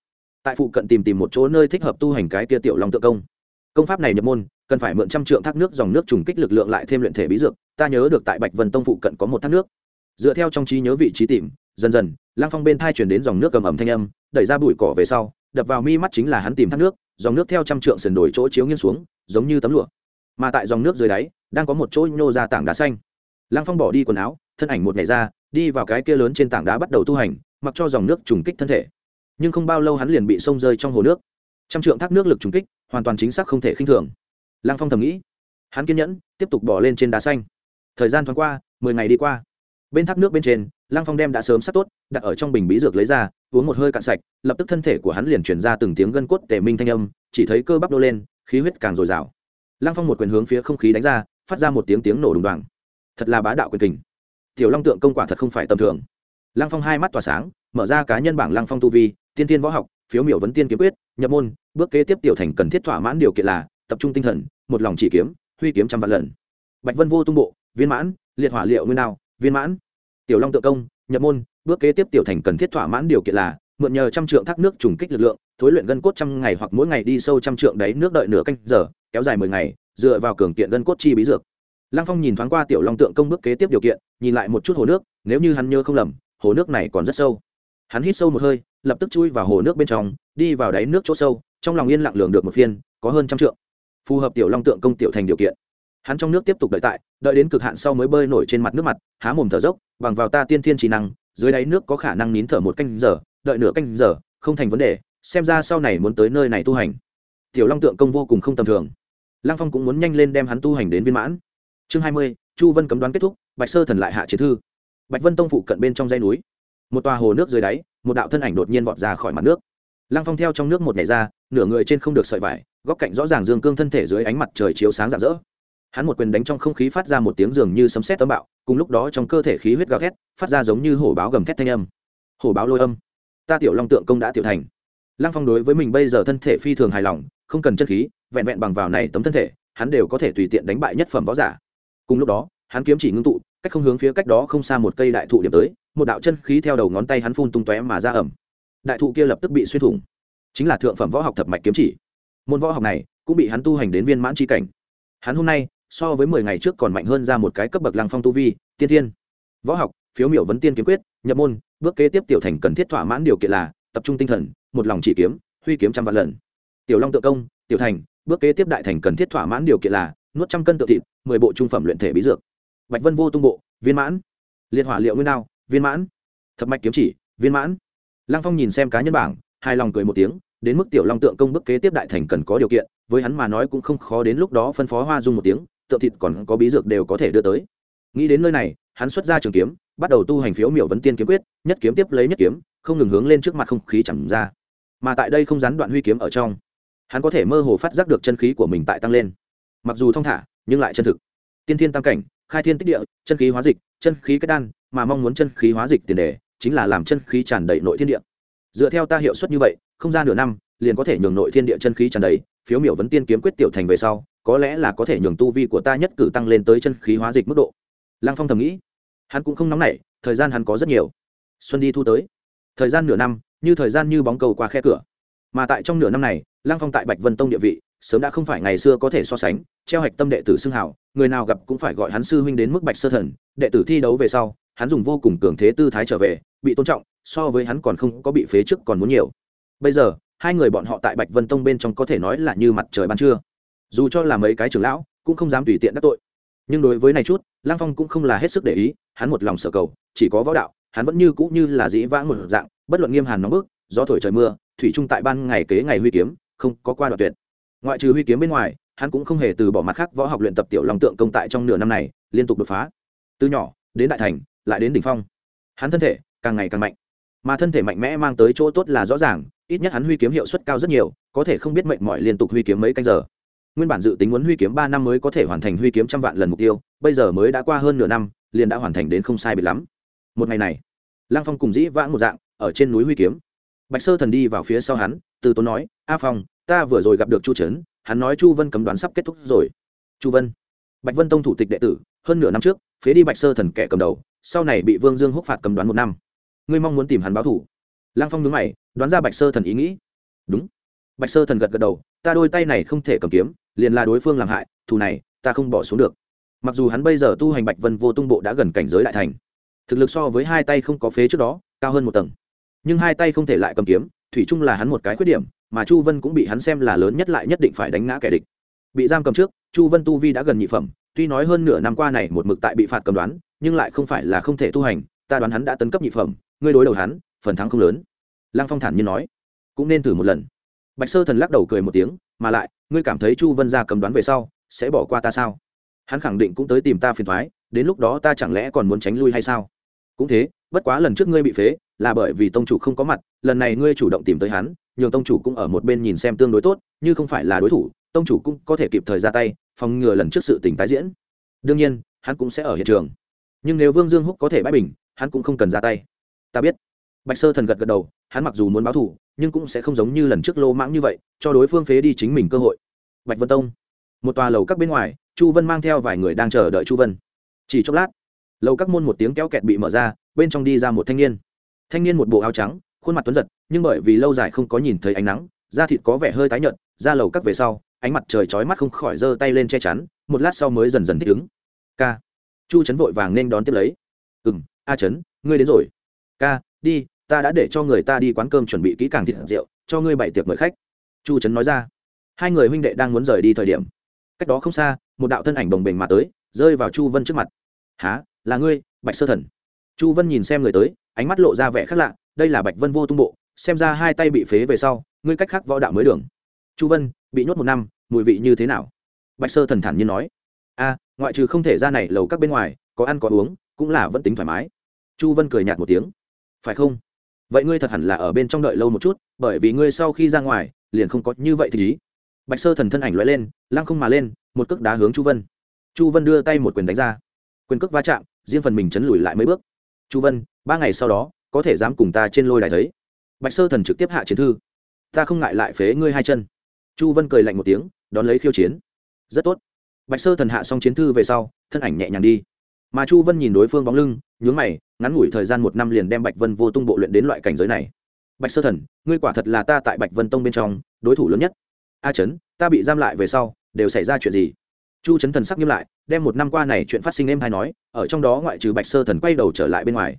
Tại phụ cận tìm tìm một chỗ nơi thích hợp tu hành cái kia tiểu long tự công. Công pháp này nhập môn, cần phải mượn trăm trượng thác nước dòng nước trùng kích lực lượng lại thêm luyện thể bí dược, ta nhớ được tại bạch vân tông phụ cận có một thác nước. Dựa theo trong trí nhớ vị trí tìm, dần dần, lăng phong bên thai chuyển đến dòng nước cầm ẩm thanh âm, đẩy ra bụi cỏ về sau, đập vào mi mắt chính là hắn tìm thác nước, dòng nước theo trăm trượng sườn đổi chỗ chiếu nghiêng xuống, giống như tấm lụa. Mà tại dòng nước dưới đáy, đang có một chỗ nhô ra tảng đá xanh. Lăng phong bỏ đi quần áo, thân ảnh một ngày ra, đi vào cái kia lớn trên tảng đá bắt đầu tu hành mặc cho dòng nước trùng kích thân thể. Nhưng không bao lâu hắn liền bị sông rơi trong hồ nước. Trăm trượng thác nước lực trùng kích, hoàn toàn chính xác không thể khinh thường. Lăng phong thầm nghĩ. Hắn kiên nhẫn, tiếp tục bỏ lên trên đá xanh. Thời gian thoáng qua, mười ngày đi qua. Bên thác nước bên trên, lăng phong đem đã sớm sắp tốt, đặt ở trong bình bí dược lấy ra, uống một hơi cạn sạch, lập tức thân thể của hắn liền chuyển ra từng tiếng gân cốt tể minh thanh âm, chỉ thấy cơ bắp đô lên, khí huyết càng dồi dào. Lăng phong một quyền hướng phía không khí đánh ra, phát ra một tiếng tiếng nổ đùng đoàng. Thật là bá đạo quyền kình. Tiểu long tượng công quả thật không phải tầm thường lăng phong hai mắt tỏa sáng, mở ra cá nhân bảng lăng phong tu vi, tiên tiên võ học, phiếu miểu vấn tiên kiếm quyết, nhập môn, bước kế tiếp tiểu thành cần thiết thỏa mãn điều kiện là tập trung tinh thần, một lòng chỉ kiếm, huy kiếm trăm vạn lần. Bạch vân vô tung bộ, viên mãn, liệt hỏa liệu nguyên nào viên mãn. Tiểu long tự công, nhập môn, bước kế tiếp tiểu thành cần thiết thỏa mãn điều kiện là mượn nhờ trăm trượng thác nước trùng kích lực lượng, thối luyện gân cốt trăm ngày hoặc mỗi ngày đi sâu trăm trượng đáy nước đợi nửa canh giờ, kéo dài mười ngày, dựa vào cường kiện gân cốt chi bí dược. Lăng phong nhìn thoáng qua tiểu long tượng công bước kế tiếp điều kiện, nhìn lại một chút hồ nước, nếu như hắn nhớ không lầm hồ nước này còn rất sâu. Hắn hít sâu một hơi, lập tức chui vào hồ nước bên trong, đi vào đáy nước chỗ sâu, trong lòng yên lặng lường được một phiên, có hơn trăm trượng. Phù hợp tiểu long tượng công tiểu thành điều kiện. Hắn trong nước tiếp tục đợi tại, đợi đến cực hạn sau mới bơi nổi trên mặt nước mặt, há mồm thở dốc, bằng vào ta tiên thiên trí năng, dưới đáy nước có khả năng nín thở một canh giờ, đợi nửa canh giờ, không thành vấn đề, xem ra sau này muốn tới nơi này tu hành. Tiểu long tượng công vô cùng không tầm thường. Lăng phong cũng muốn nhanh lên đem hắn tu hành đến viên mãn. Chương hai mươi, chu vân cấm đoán kết thúc, bạch sơ thần lại hạ chiến thư bạch vân tông phụ cận bên trong dây núi. Một tòa hồ nước dưới đáy, một đạo thân ảnh đột nhiên vọt ra khỏi mặt nước. Lăng phong theo trong nước một nhảy ra, nửa người trên không được sợi vải, góc cạnh rõ ràng dương cương thân thể dưới ánh mặt trời chiếu sáng rạng rỡ. Hắn một quyền đánh trong không khí phát ra một tiếng dường như sấm sét tấm bạo, cùng lúc đó trong cơ thể khí huyết gào thét, phát ra giống như hổ báo gầm thét thanh âm. Hổ báo lôi âm. Ta tiểu long tượng công đã tiểu thành. Lăng phong đối với mình bây giờ thân thể phi thường hài lòng, không cần chân khí, vẹn vẹn bằng vào này tấm thân thể, hắn đều có thể tùy tiện đánh bại nhất phẩm võ giả. Cùng lúc đó, hắn kiếm chỉ ngưng tụ cách không hướng phía cách đó không xa một cây đại thụ điểm tới, một đạo chân khí theo đầu ngón tay hắn phun tung tóe mà ra ẩm. Đại thụ kia lập tức bị xuyên thủng. Chính là thượng phẩm võ học thập mạch kiếm chỉ. Môn võ học này cũng bị hắn tu hành đến viên mãn tri cảnh. Hắn hôm nay so với mười ngày trước còn mạnh hơn ra một cái cấp bậc lăng phong tu vi, tiên thiên. Võ học, phiếu miểu vấn tiên kiếm quyết, nhập môn, bước kế tiếp tiểu thành cần thiết thỏa mãn điều kiện là tập trung tinh thần, một lòng chỉ kiếm, huy kiếm trăm vạn lần. Tiểu long tự công, tiểu thành, bước kế tiếp đại thành cần thiết thỏa mãn điều kiện là nuốt trăm cân tự thịt, mười bộ trung phẩm luyện thể bí dược bạch vân vô tung bộ, viên mãn. Liệt hỏa liệu nguyên đao, viên mãn. Thập mạch kiếm chỉ, viên mãn. Lăng phong nhìn xem cá nhân bảng, hài lòng cười một tiếng, đến mức tiểu long tượng công bức kế tiếp đại thành cần có điều kiện, với hắn mà nói cũng không khó đến lúc đó phân phó hoa dung một tiếng, tượng thịt còn có bí dược đều có thể đưa tới. Nghĩ đến nơi này, hắn xuất ra trường kiếm, bắt đầu tu hành phiếu miểu vấn tiên kiếm quyết, nhất kiếm tiếp lấy nhất kiếm, không ngừng hướng lên trước mặt không khí chẳng ra. Mà tại đây không gián đoạn huy kiếm ở trong, hắn có thể mơ hồ phát giác được chân khí của mình tại tăng lên. Mặc dù thong thả, nhưng lại chân thực. Tiên thiên tam cảnh khai thiên tích địa, chân khí hóa dịch, chân khí kết đan, mà mong muốn chân khí hóa dịch tiền đề chính là làm chân khí tràn đầy nội thiên địa. Dựa theo ta hiệu suất như vậy, không ra nửa năm, liền có thể nhường nội thiên địa chân khí tràn đầy, phiếu miểu vấn tiên kiếm quyết tiểu thành về sau, có lẽ là có thể nhường tu vi của ta nhất cử tăng lên tới chân khí hóa dịch mức độ. Lăng phong thầm nghĩ. Hắn cũng không nóng nảy, thời gian hắn có rất nhiều. Xuân đi thu tới. Thời gian nửa năm, như thời gian như bóng cầu qua khe cửa. Mà tại trong nửa năm này, lăng phong tại bạch vân tông địa vị, sớm đã không phải ngày xưa có thể so sánh, treo hạch tâm đệ tử xưng hào người nào gặp cũng phải gọi hắn sư huynh đến mức bạch sơ thần, đệ tử thi đấu về sau, hắn dùng vô cùng cường thế tư thái trở về, bị tôn trọng, so với hắn còn không có bị phế trước còn muốn nhiều. Bây giờ, hai người bọn họ tại bạch vân tông bên trong có thể nói là như mặt trời ban trưa. Dù cho là mấy cái trưởng lão, cũng không dám tùy tiện đắc tội. Nhưng đối với này chút lang phong cũng không là hết sức để ý, hắn một lòng sở cầu, chỉ có võ đạo, hắn vẫn như cũ như là dĩ vãng một dạng, bất luận nghiêm hàn nóng bức, gió thổi trời mưa, thủy trung tại ban ngày kế ngày huy kiếm, không có qua đoạn tuyệt. Ngoại trừ huy kiếm bên ngoài hắn cũng không hề từ bỏ mặt khác võ học luyện tập tiểu long tượng công tại trong nửa năm này, liên tục đột phá. Từ nhỏ, đến đại thành, lại đến đỉnh phong. Hắn thân thể càng ngày càng mạnh, mà thân thể mạnh mẽ mang tới chỗ tốt là rõ ràng, ít nhất hắn huy kiếm hiệu suất cao rất nhiều, có thể không biết mệnh mọi liên tục huy kiếm mấy canh giờ. Nguyên bản dự tính muốn huy kiếm ba năm mới có thể hoàn thành huy kiếm trăm vạn lần mục tiêu, bây giờ mới đã qua hơn nửa năm, liền đã hoàn thành đến không sai biệt lắm. Một ngày này, lăng phong cùng dĩ vãng một dạng, ở trên núi huy kiếm. Bạch sơ thần đi vào phía sau hắn, từ tốn nói, a phong, ta vừa rồi gặp được chu trấn hắn nói chu vân cấm đoán sắp kết thúc rồi. Chu vân. Bạch vân tông thủ tịch đệ tử, hơn nửa năm trước, phế đi bạch sơ thần kẻ cầm đầu, sau này bị vương dương húc phạt cầm đoán một năm. Ngươi mong muốn tìm hắn báo thủ. Lang phong nhớ mày, đoán ra bạch sơ thần ý nghĩ. Đúng. Bạch sơ thần gật gật đầu, ta đôi tay này không thể cầm kiếm, liền là đối phương làm hại, thù này, ta không bỏ xuống được. Mặc dù hắn bây giờ tu hành bạch vân vô tung bộ đã gần cảnh giới đại thành, thực lực so với hai tay không có phế trước đó, cao hơn một tầng. Nhưng hai tay không thể lại cầm kiếm thủy chung là hắn một cái khuyết điểm, mà chu vân cũng bị hắn xem là lớn nhất lại nhất định phải đánh ngã kẻ địch. Bị giam cầm trước, chu vân tu vi đã gần nhị phẩm, tuy nói hơn nửa năm qua này một mực tại bị phạt cầm đoán, nhưng lại không phải là không thể tu hành, ta đoán hắn đã tấn cấp nhị phẩm, ngươi đối đầu hắn, phần thắng không lớn. Lăng phong thản nhiên nói, cũng nên thử một lần. Bạch sơ thần lắc đầu cười một tiếng, mà lại, ngươi cảm thấy chu vân ra cầm đoán về sau, sẽ bỏ qua ta sao? Hắn khẳng định cũng tới tìm ta phiền thoái, đến lúc đó ta chẳng lẽ còn muốn tránh lui hay sao? Cũng thế bất quá lần trước ngươi bị phế, là bởi vì tông chủ không có mặt, lần này ngươi chủ động tìm tới hắn, nhường tông chủ cũng ở một bên nhìn xem tương đối tốt, như không phải là đối thủ, tông chủ cũng có thể kịp thời ra tay, phòng ngừa lần trước sự tình tái diễn. Đương nhiên, hắn cũng sẽ ở hiện trường. Nhưng nếu vương dương húc có thể bãi bình, hắn cũng không cần ra tay. Ta biết. Bạch sơ thần gật gật đầu, hắn mặc dù muốn báo thù, nhưng cũng sẽ không giống như lần trước lô mãng như vậy, cho đối phương phế đi chính mình cơ hội. Bạch vân tông. Một tòa lầu các bên ngoài, chu vân mang theo vài người đang chờ đợi chu vân. Chỉ chốc lát, lầu các môn một tiếng kéo kẹt bị mở ra bên trong đi ra một thanh niên. Thanh niên một bộ áo trắng, khuôn mặt tuấn giật, nhưng bởi vì lâu dài không có nhìn thấy ánh nắng, da thịt có vẻ hơi tái nhợt ra lầu các về sau, ánh mặt trời chói mắt không khỏi giơ tay lên che chắn, một lát sau mới dần dần thích ứng. Ca. Chu trấn vội vàng nên đón tiếp lấy. Ừ m a trấn ngươi đến rồi. Ca, đi, ta đã để cho người ta đi quán cơm chuẩn bị kỹ càng thịt rượu, cho ngươi bảy tiệc mời khách. Chu trấn nói ra. Hai người huynh đệ đang muốn rời đi thời điểm, cách đó không xa, một đạo thân ảnh bồng bềnh mà tới, rơi vào chu vân trước mặt. Há là ngươi, bạch sơ thần? Chu vân nhìn xem người tới, ánh mắt lộ ra vẻ khác lạ, đây là bạch vân vô tung bộ, xem ra hai tay bị phế về sau, ngươi cách khác võ đạo mới đường. Chu vân, bị nhốt một năm, mùi vị như thế nào? Bạch sơ thần thản nhiên nói. A ngoại trừ không thể ra này lầu các bên ngoài, có ăn có uống, cũng là vẫn tính thoải mái. Chu vân cười nhạt một tiếng. Phải không? Vậy ngươi thật hẳn là ở bên trong đợi lâu một chút, bởi vì ngươi sau khi ra ngoài, liền không có như vậy thì ý. Bạch sơ thần thân ảnh loại lên, lăng không mà lên, một cước đá hướng chu vân. Chu vân đưa tay một quyền đánh ra. Quyền cước va chạm, riêng phần mình chấn lùi lại mấy bước chu vân, ba ngày sau đó, có thể dám cùng ta trên lôi đài thấy. Bạch sơ thần trực tiếp hạ chiến thư. Ta không ngại lại phế ngươi hai chân. Chu vân cười lạnh một tiếng, đón lấy khiêu chiến. Rất tốt. Bạch sơ thần hạ xong chiến thư về sau, thân ảnh nhẹ nhàng đi. Mà chu vân nhìn đối phương bóng lưng, nhướng mày, ngắn ngủi thời gian một năm liền đem bạch vân vô tung bộ luyện đến loại cảnh giới này. Bạch sơ thần, ngươi quả thật là ta tại bạch vân tông bên trong đối thủ lớn nhất. A trấn ta bị giam lại về sau, đều xảy ra chuyện gì? Chu chấn thần sắc nghiêm lại, đem một năm qua này chuyện phát sinh em hay nói, ở trong đó ngoại trừ bạch sơ thần quay đầu trở lại bên ngoài.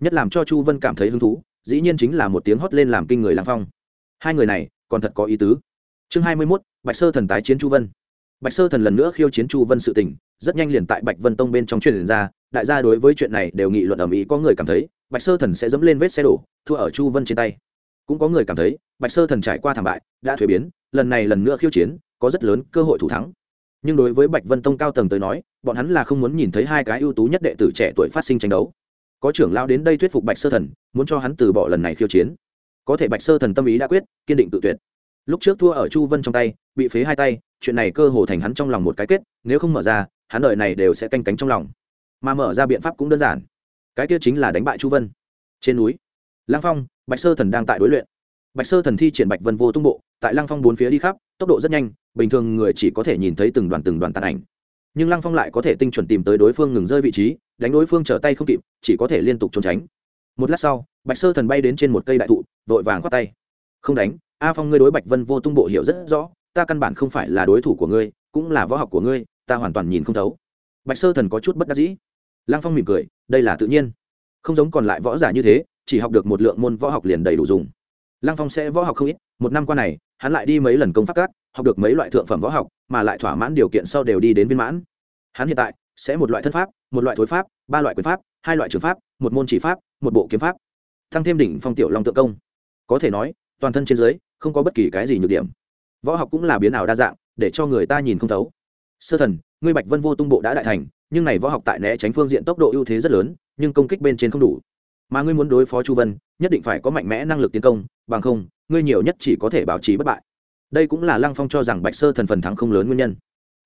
Nhất làm cho chu vân cảm thấy hứng thú, dĩ nhiên chính là một tiếng hót lên làm kinh người lang phong. Hai người này, còn thật có ý tứ. Chương hai mươi mốt, bạch sơ thần tái chiến chu vân. Bạch sơ thần lần nữa khiêu chiến chu vân sự tình, rất nhanh liền tại bạch vân tông bên trong truyền ra, đại gia đối với chuyện này đều nghị luận ở ý có người cảm thấy, bạch sơ thần sẽ dẫm lên vết xe đổ, thua ở chu vân trên tay. Cũng có người cảm thấy, bạch sơ thần trải qua thảm bại, đã thuế biến, lần này lần nữa khiêu chiến, có rất lớn cơ hội thủ thắng nhưng đối với bạch vân tông cao tầng tới nói, bọn hắn là không muốn nhìn thấy hai cái ưu tú nhất đệ tử trẻ tuổi phát sinh tranh đấu. Có trưởng lao đến đây thuyết phục bạch sơ thần, muốn cho hắn từ bỏ lần này khiêu chiến. Có thể bạch sơ thần tâm ý đã quyết, kiên định tự tuyệt. Lúc trước thua ở chu vân trong tay, bị phế hai tay, chuyện này cơ hồ thành hắn trong lòng một cái kết, nếu không mở ra, hắn đợi này đều sẽ canh cánh trong lòng. Mà mở ra biện pháp cũng đơn giản. Cái kia chính là đánh bại chu vân. Trên núi lang phong, bạch sơ thần đang tại đối luyện. Bạch sơ thần thi triển bạch vân vô tung bộ, tại lang phong bốn phía đi khắp tốc độ rất nhanh, bình thường người chỉ có thể nhìn thấy từng đoàn từng đoàn tàn ảnh. Nhưng lăng phong lại có thể tinh chuẩn tìm tới đối phương ngừng rơi vị trí, đánh đối phương trở tay không kịp, chỉ có thể liên tục trốn tránh. Một lát sau, bạch sơ thần bay đến trên một cây đại thụ, vội vàng khoát tay. Không đánh, a phong ngươi đối bạch vân vô tung bộ hiểu rất rõ, ta căn bản không phải là đối thủ của ngươi, cũng là võ học của ngươi, ta hoàn toàn nhìn không thấu. Bạch sơ thần có chút bất đắc dĩ. Lăng phong mỉm cười, đây là tự nhiên. Không giống còn lại võ giả như thế, chỉ học được một lượng môn võ học liền đầy đủ dùng. Lăng phong sẽ võ học không ít, một năm qua này hắn lại đi mấy lần công pháp cát học được mấy loại thượng phẩm võ học, mà lại thỏa mãn điều kiện sau đều đi đến viên mãn. Hắn hiện tại sẽ một loại thân pháp, một loại thối pháp, ba loại quyền pháp, hai loại trường pháp, một môn chỉ pháp, một bộ kiếm pháp. Tăng thêm đỉnh phong tiểu long tự công. Có thể nói, toàn thân trên dưới, không có bất kỳ cái gì nhược điểm. Võ học cũng là biến ảo đa dạng, để cho người ta nhìn không thấu. Sơ thần, ngươi bạch vân vô tung bộ đã đại thành, nhưng này võ học tại né tránh phương diện tốc độ ưu thế rất lớn, nhưng công kích bên trên không đủ mà ngươi muốn đối phó chu vân, nhất định phải có mạnh mẽ năng lực tiến công, bằng không, ngươi nhiều nhất chỉ có thể bảo trì bất bại. Đây cũng là lăng phong cho rằng bạch sơ thần phần thắng không lớn nguyên nhân.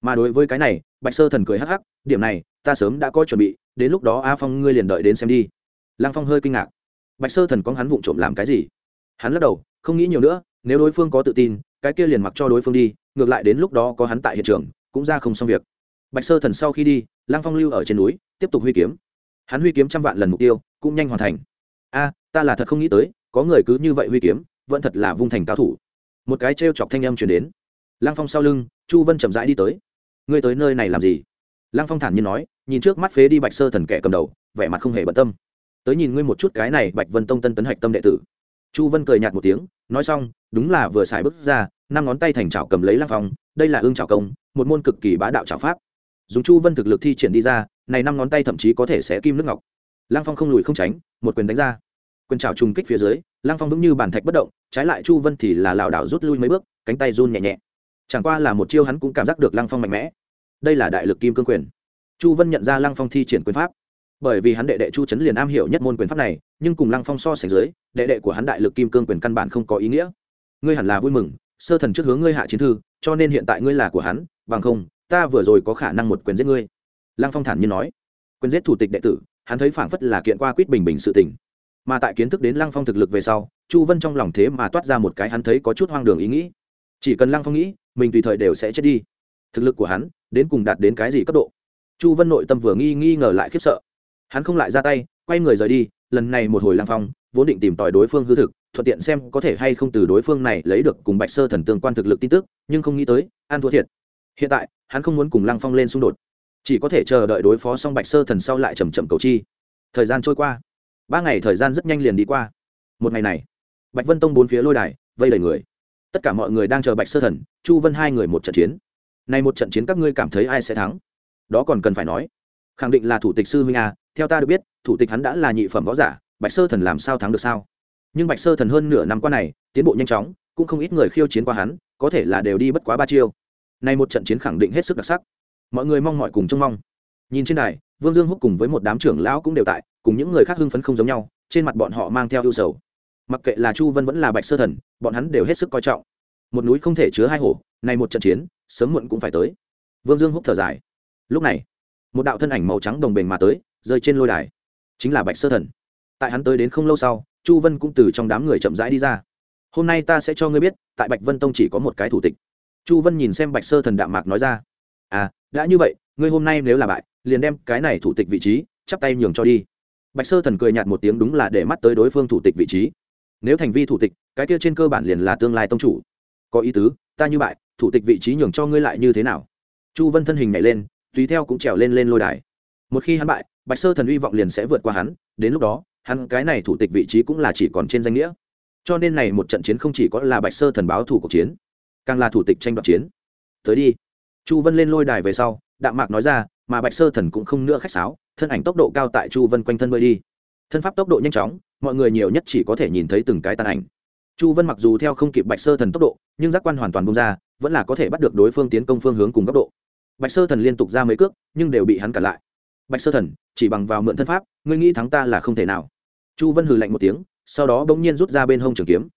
Mà đối với cái này, bạch sơ thần cười hắc hắc, điểm này, ta sớm đã có chuẩn bị, đến lúc đó a phong ngươi liền đợi đến xem đi. Lăng phong hơi kinh ngạc. Bạch sơ thần có hắn vụng trộm làm cái gì? Hắn lắc đầu, không nghĩ nhiều nữa, nếu đối phương có tự tin, cái kia liền mặc cho đối phương đi, ngược lại đến lúc đó có hắn tại hiện trường, cũng ra không xong việc. Bạch sơ thần sau khi đi, lăng phong lưu ở trên núi, tiếp tục huy kiếm hắn huy kiếm trăm vạn lần mục tiêu, cũng nhanh hoàn thành. A, ta là thật không nghĩ tới, có người cứ như vậy huy kiếm, vẫn thật là vung thành cao thủ. Một cái t chọc thanh âm chuyển đến. Lăng phong sau lưng, chu vân chậm rãi đi tới. Ngươi tới nơi này làm gì? Lăng phong thản nhiên nói, nhìn trước mắt phế đi bạch sơ thần kẻ cầm đầu, vẻ mặt không hề bận tâm. Tới nhìn ngươi một chút cái này bạch vân tông tân tấn hạch tâm đệ tử. Chu vân cười nhạt một tiếng, nói xong, đúng là vừa xài bước ra, năm ngón tay thành chảo cầm lấy lăng phong, đây là ương chảo công, một môn cực kỳ bá đạo chảo pháp. Dùng chu vân thực lực thi triển đi ra này năm ngón tay thậm chí có thể sẽ kim nước ngọc. Lăng phong không lùi không tránh, một quyền đánh ra. Quyền chảo trùng kích phía dưới, lăng phong vững như bàn thạch bất động, trái lại chu vân thì là lảo đảo rút lui mấy bước, cánh tay run nhẹ nhẹ. Chẳng qua là một chiêu hắn cũng cảm giác được lăng phong mạnh mẽ. Đây là đại lực kim cương quyền. Chu vân nhận ra lăng phong thi triển quyền pháp. Bởi vì hắn đệ đệ chu trấn liền am hiểu nhất môn quyền pháp này, nhưng cùng lăng phong so sánh dưới, đệ đệ của hắn đại lực kim cương quyền căn bản không có ý nghĩa. Ngươi hẳn là vui mừng, sơ thần trước hướng ngươi hạ chiến thư, cho nên hiện tại ngươi là của hắn, bằng không, ta vừa rồi có khả năng một quyền giết ngươi lăng phong thản nhiên nói. Quyền giết thủ tịch đệ tử, hắn thấy phảng phất là kiện qua quýt bình bình sự tình. Mà tại kiến thức đến lăng phong thực lực về sau, chu vân trong lòng thế mà toát ra một cái hắn thấy có chút hoang đường ý nghĩ. Chỉ cần lăng phong nghĩ, mình tùy thời đều sẽ chết đi. Thực lực của hắn, đến cùng đạt đến cái gì cấp độ? Chu vân nội tâm vừa nghi nghi ngờ lại khiếp sợ. Hắn không lại ra tay, quay người rời đi, lần này một hồi lăng phong, vốn định tìm tòi đối phương hư thực, thuận tiện xem có thể hay không từ đối phương này lấy được cùng bạch sơ thần tương quan thực lực tin tức, nhưng không nghĩ tới, an thua thiệt. Hiện tại, hắn không muốn cùng lăng phong lên xung đột chỉ có thể chờ đợi đối phó xong bạch sơ thần sau lại chầm chậm cầu chi. Thời gian trôi qua. Ba ngày thời gian rất nhanh liền đi qua. Một ngày này, bạch vân tông bốn phía lôi đài, vây đầy người. Tất cả mọi người đang chờ bạch sơ thần, chu vân hai người một trận chiến. Này một trận chiến các ngươi cảm thấy ai sẽ thắng? Đó còn cần phải nói. Khẳng định là thủ tịch sư huynh a, theo ta được biết, thủ tịch hắn đã là nhị phẩm võ giả, bạch sơ thần làm sao thắng được sao? Nhưng bạch sơ thần hơn nửa năm qua này, tiến bộ nhanh chóng, cũng không ít người khiêu chiến qua hắn, có thể là đều đi bất quá ba chiêu. Nay một trận chiến khẳng định hết sức đặc sắc mọi người mong mọi cùng trông mong. Nhìn trên đài, vương dương húc cùng với một đám trưởng lão cũng đều tại, cùng những người khác hưng phấn không giống nhau, trên mặt bọn họ mang theo ưu sầu. Mặc kệ là chu vân vẫn là bạch sơ thần, bọn hắn đều hết sức coi trọng. Một núi không thể chứa hai hổ, nay một trận chiến, sớm muộn cũng phải tới. Vương dương húc thở dài. Lúc này, một đạo thân ảnh màu trắng đồng bền mà tới, rơi trên lôi đài. Chính là bạch sơ thần. Tại hắn tới đến không lâu sau, chu vân cũng từ trong đám người chậm rãi đi ra. Hôm nay ta sẽ cho ngươi biết, tại bạch vân tông chỉ có một cái thủ tịch. Chu vân nhìn xem bạch sơ thần đạm mạc nói ra à đã như vậy, ngươi hôm nay nếu là bại, liền đem cái này thủ tịch vị trí, chắp tay nhường cho đi. Bạch sơ thần cười nhạt một tiếng đúng là để mắt tới đối phương thủ tịch vị trí. Nếu thành vi thủ tịch, cái kia trên cơ bản liền là tương lai tông chủ. Có ý tứ, ta như bại, thủ tịch vị trí nhường cho ngươi lại như thế nào? Chu vân thân hình nhảy lên, tùy theo cũng trèo lên lên lôi đài. Một khi hắn bại, bạch sơ thần hy vọng liền sẽ vượt qua hắn, đến lúc đó, hắn cái này thủ tịch vị trí cũng là chỉ còn trên danh nghĩa. Cho nên này một trận chiến không chỉ có là bạch sơ thần báo thủ cuộc chiến, càng là thủ tịch tranh đoạt chiến. Tới đi chu vân lên lôi đài về sau, đạm mạc nói ra, mà bạch sơ thần cũng không nữa khách sáo, thân ảnh tốc độ cao tại chu vân quanh thân bơi đi. Thân pháp tốc độ nhanh chóng, mọi người nhiều nhất chỉ có thể nhìn thấy từng cái tàn ảnh. Chu vân mặc dù theo không kịp bạch sơ thần tốc độ, nhưng giác quan hoàn toàn bung ra, vẫn là có thể bắt được đối phương tiến công phương hướng cùng góc độ. Bạch sơ thần liên tục ra mấy cước, nhưng đều bị hắn cản lại. Bạch sơ thần, chỉ bằng vào mượn thân pháp, ngươi nghĩ thắng ta là không thể nào. Chu vân hừ lạnh một tiếng, sau đó bỗng nhiên rút ra bên hông trường kiếm.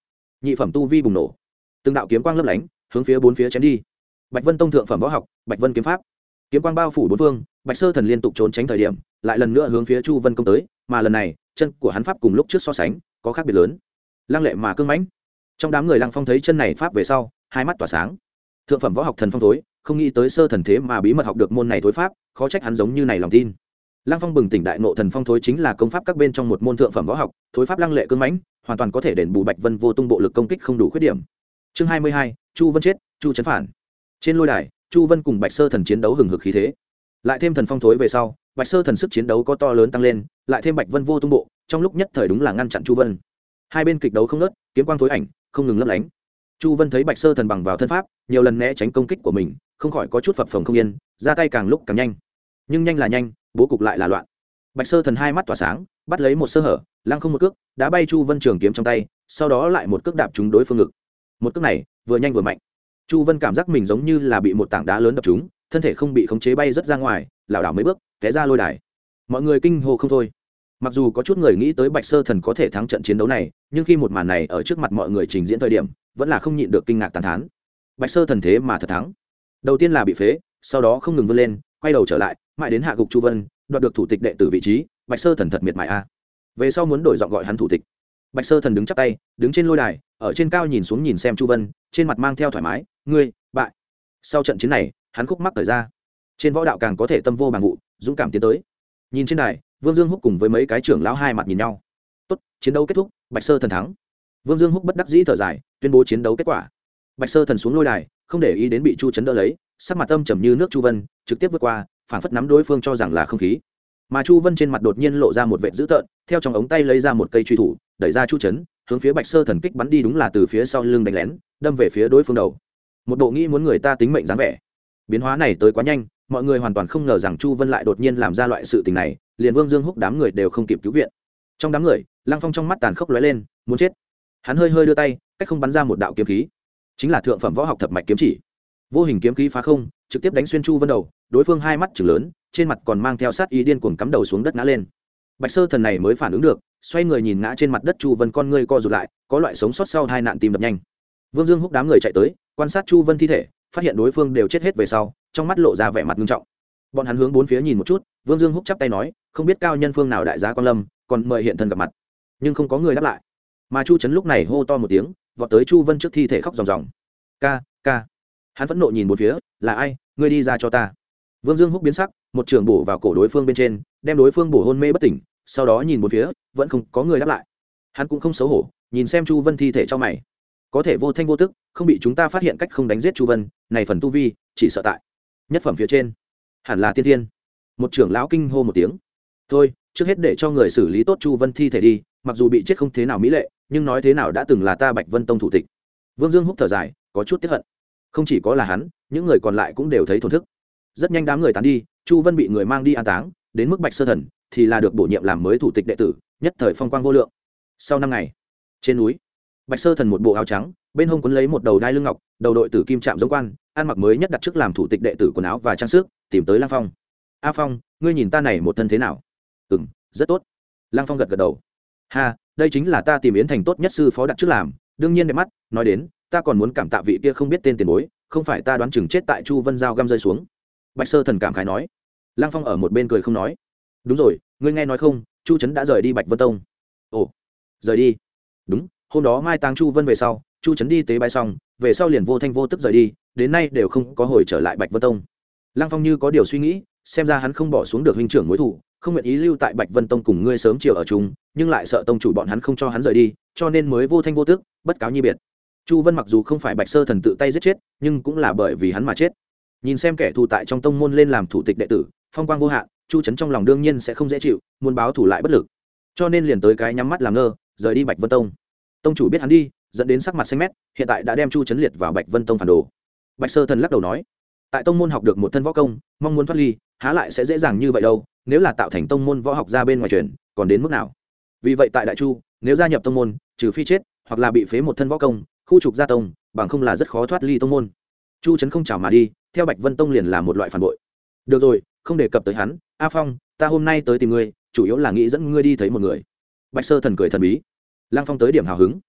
Nhị phẩm tu vi bùng nổ. Từng đạo kiếm quang lấp lánh, hướng phía bốn phía chém đi bạch vân tông thượng phẩm võ học, bạch vân kiếm pháp. Kiếm quang bao phủ bốn phương, bạch sơ thần liên tục trốn tránh thời điểm, lại lần nữa hướng phía chu vân công tới, mà lần này, chân của hắn pháp cùng lúc trước so sánh, có khác biệt lớn. Lăng lệ mà cưng mãnh. Trong đám người lăng phong thấy chân này pháp về sau, hai mắt tỏa sáng. Thượng phẩm võ học thần phong thối, không nghĩ tới sơ thần thế mà bí mật học được môn này thối pháp, khó trách hắn giống như này lòng tin. Lăng phong bừng tỉnh đại nộ thần phong thối chính là công pháp các bên trong một môn thượng phẩm võ học, thối pháp lăng lệ cưng mãnh, hoàn toàn có thể đền bù bạch vân vô tung bộ lực công kích không đủ khuyết điểm. Chương hai mươi hai, chu vân chết, chu chấn phản trên lôi đài, chu vân cùng bạch sơ thần chiến đấu hừng hực khí thế. Lại thêm thần phong thối về sau, bạch sơ thần sức chiến đấu có to lớn tăng lên, lại thêm bạch vân vô tung bộ, trong lúc nhất thời đúng là ngăn chặn chu vân. Hai bên kịch đấu không nớt kiếm quang thối ảnh, không ngừng lấp lánh. Chu vân thấy bạch sơ thần bằng vào thân pháp, nhiều lần né tránh công kích của mình, không khỏi có chút phập phồng không yên, ra tay càng lúc càng nhanh. Nhưng nhanh là nhanh, bố cục lại là loạn. Bạch sơ thần hai mắt tỏa sáng, bắt lấy một sơ hở, lăng không một cước đã bay chu vân trường kiếm trong tay, sau đó lại một cước đạp trúng đối phương ngực. Một cước này, vừa nhanh vừa mạnh chu vân cảm giác mình giống như là bị một tảng đá lớn đập trúng, thân thể không bị khống chế bay rất ra ngoài, lảo đảo mấy bước, té ra lôi đài. Mọi người kinh hô không thôi. Mặc dù có chút người nghĩ tới bạch sơ thần có thể thắng trận chiến đấu này, nhưng khi một màn này ở trước mặt mọi người trình diễn thời điểm, vẫn là không nhịn được kinh ngạc tàn thán. Bạch sơ thần thế mà thật thắng. Đầu tiên là bị phế, sau đó không ngừng vươn lên, quay đầu trở lại, mãi đến hạ gục chu vân, đoạt được thủ tịch đệ tử vị trí, bạch sơ thần thật miệt mài a. Về sau muốn đổi giọng gọi hắn thủ tịch. Bạch sơ thần đứng chắp tay, đứng trên lôi đài, ở trên cao nhìn xuống nhìn xem chu vân, trên mặt mang theo thoải mái ngươi, bại. Sau trận chiến này, hắn khúc mắc thời ra. Trên võ đạo càng có thể tâm vô bằng vụ, dũng cảm tiến tới. Nhìn trên đài, vương dương húc cùng với mấy cái trưởng lão hai mặt nhìn nhau. Tốt, chiến đấu kết thúc, bạch sơ thần thắng. Vương dương húc bất đắc dĩ thở dài, tuyên bố chiến đấu kết quả. Bạch sơ thần xuống lôi đài, không để ý đến bị chu chấn đỡ lấy, sắc mặt tâm trầm như nước chu vân, trực tiếp vượt qua, phản phất nắm đối phương cho rằng là không khí. Mà chu vân trên mặt đột nhiên lộ ra một vệ dữ tợn, theo trong ống tay lấy ra một cây truy thủ, đẩy ra chu chấn, hướng phía bạch sơ thần kích bắn đi đúng là từ phía sau lưng đánh lén, đâm về phía đối phương đầu một bộ nghĩ muốn người ta tính mệnh dáng vẻ. Biến hóa này tới quá nhanh, mọi người hoàn toàn không ngờ rằng chu vân lại đột nhiên làm ra loại sự tình này, liền vương dương húc đám người đều không kịp cứu viện. Trong đám người, lăng phong trong mắt tàn khốc lóe lên, muốn chết. Hắn hơi hơi đưa tay, cách không bắn ra một đạo kiếm khí. Chính là thượng phẩm võ học thập mạch kiếm chỉ. Vô hình kiếm khí phá không, trực tiếp đánh xuyên chu vân đầu, đối phương hai mắt chừng lớn, trên mặt còn mang theo sát ý điên cuồng cắm đầu xuống đất ngã lên. Bạch sơ thần này mới phản ứng được, xoay người nhìn ngã trên mặt đất chu vân con ngươi co rụt lại, có loại sống sót sau hai nạn tim đập nhanh. Vương dương húc đám người chạy tới quan sát chu vân thi thể, phát hiện đối phương đều chết hết về sau, trong mắt lộ ra vẻ mặt nghiêm trọng. Bọn hắn hướng bốn phía nhìn một chút, vương dương húc chắp tay nói, không biết cao nhân phương nào đại giá quan lâm, còn mời hiện thân gặp mặt. Nhưng không có người đáp lại. Mà chu trấn lúc này hô to một tiếng, vọt tới chu vân trước thi thể khóc ròng ròng. Ca ca. Hắn phẫn nộ nhìn một phía, là ai? Ngươi đi ra cho ta. Vương dương húc biến sắc, một trường bổ vào cổ đối phương bên trên, đem đối phương bổ hôn mê bất tỉnh, sau đó nhìn một phía, vẫn không có người đáp lại. Hắn cũng không xấu hổ, nhìn xem chu vân thi thể cho mày có thể vô thanh vô tức, không bị chúng ta phát hiện cách không đánh giết chu vân, này phần tu vi, chỉ sợ tại nhất phẩm phía trên. Hẳn là tiên thiên. Một trưởng lão kinh hô một tiếng. Thôi, trước hết để cho người xử lý tốt chu vân thi thể đi, mặc dù bị chết không thế nào mỹ lệ, nhưng nói thế nào đã từng là ta bạch vân tông thủ tịch. Vương dương húc thở dài, có chút tiếp hận. Không chỉ có là hắn, những người còn lại cũng đều thấy thổn thức. Rất nhanh đám người tán đi, chu vân bị người mang đi an táng, đến mức bạch sơ thần thì là được bổ nhiệm làm mới thủ tịch đệ tử, nhất thời phong quang vô lượng. Sau năm ngày, trên núi bạch sơ thần một bộ áo trắng, bên hông quấn lấy một đầu đai lưng ngọc, đầu đội tử kim trạm giống quan, ăn mặc mới nhất đặt trước làm thủ tịch đệ tử quần áo và trang sức, tìm tới lang phong. A phong, ngươi nhìn ta này một thân thế nào? Ừ m rất tốt. Lang phong gật gật đầu. Ha, đây chính là ta tìm yến thành tốt nhất sư phó đặt trước làm, đương nhiên đẹp mắt, nói đến, ta còn muốn cảm tạ vị kia không biết tên tiền bối, không phải ta đoán chừng chết tại chu vân giao găm rơi xuống. Bạch sơ thần cảm khái nói. Lang phong ở một bên cười không nói. Đúng rồi, ngươi nghe nói không, chu trấn đã rời đi bạch vân tông. Ồ, rời đi? Đúng hôm đó mai táng chu vân về sau chu trấn đi tế bái xong về sau liền vô thanh vô tức rời đi đến nay đều không có hồi trở lại bạch vân tông lăng phong như có điều suy nghĩ xem ra hắn không bỏ xuống được huynh trưởng mối thủ không nguyện ý lưu tại bạch vân tông cùng ngươi sớm chiều ở chung nhưng lại sợ tông chủ bọn hắn không cho hắn rời đi cho nên mới vô thanh vô tức bất cáo nhi biệt chu vân mặc dù không phải bạch sơ thần tự tay giết chết nhưng cũng là bởi vì hắn mà chết nhìn xem kẻ thù tại trong tông môn lên làm thủ tịch đệ tử phong quang vô hạn chu trấn trong lòng đương nhiên sẽ không dễ chịu muốn báo thủ lại bất lực cho nên liền tới cái nhắm mắt làm ngơ rời đi bạch vân tông tông chủ biết hắn đi, dẫn đến sắc mặt xanh mét, hiện tại đã đem chu trấn liệt vào bạch vân tông phản đồ. Bạch sơ thần lắc đầu nói, tại tông môn học được một thân võ công, mong muốn thoát ly, há lại sẽ dễ dàng như vậy đâu, nếu là tạo thành tông môn võ học ra bên ngoài truyền, còn đến mức nào? Vì vậy tại đại chu, nếu gia nhập tông môn, trừ phi chết, hoặc là bị phế một thân võ công, khu trục gia tông, bằng không là rất khó thoát ly tông môn. Chu trấn không chào mà đi, theo bạch vân tông liền là một loại phản bội. Được rồi, không đề cập tới hắn, a phong, ta hôm nay tới tìm ngươi, chủ yếu là nghĩ dẫn ngươi đi thấy một người. Bạch sơ thần cười thần bí lang phong tới điểm hào hứng.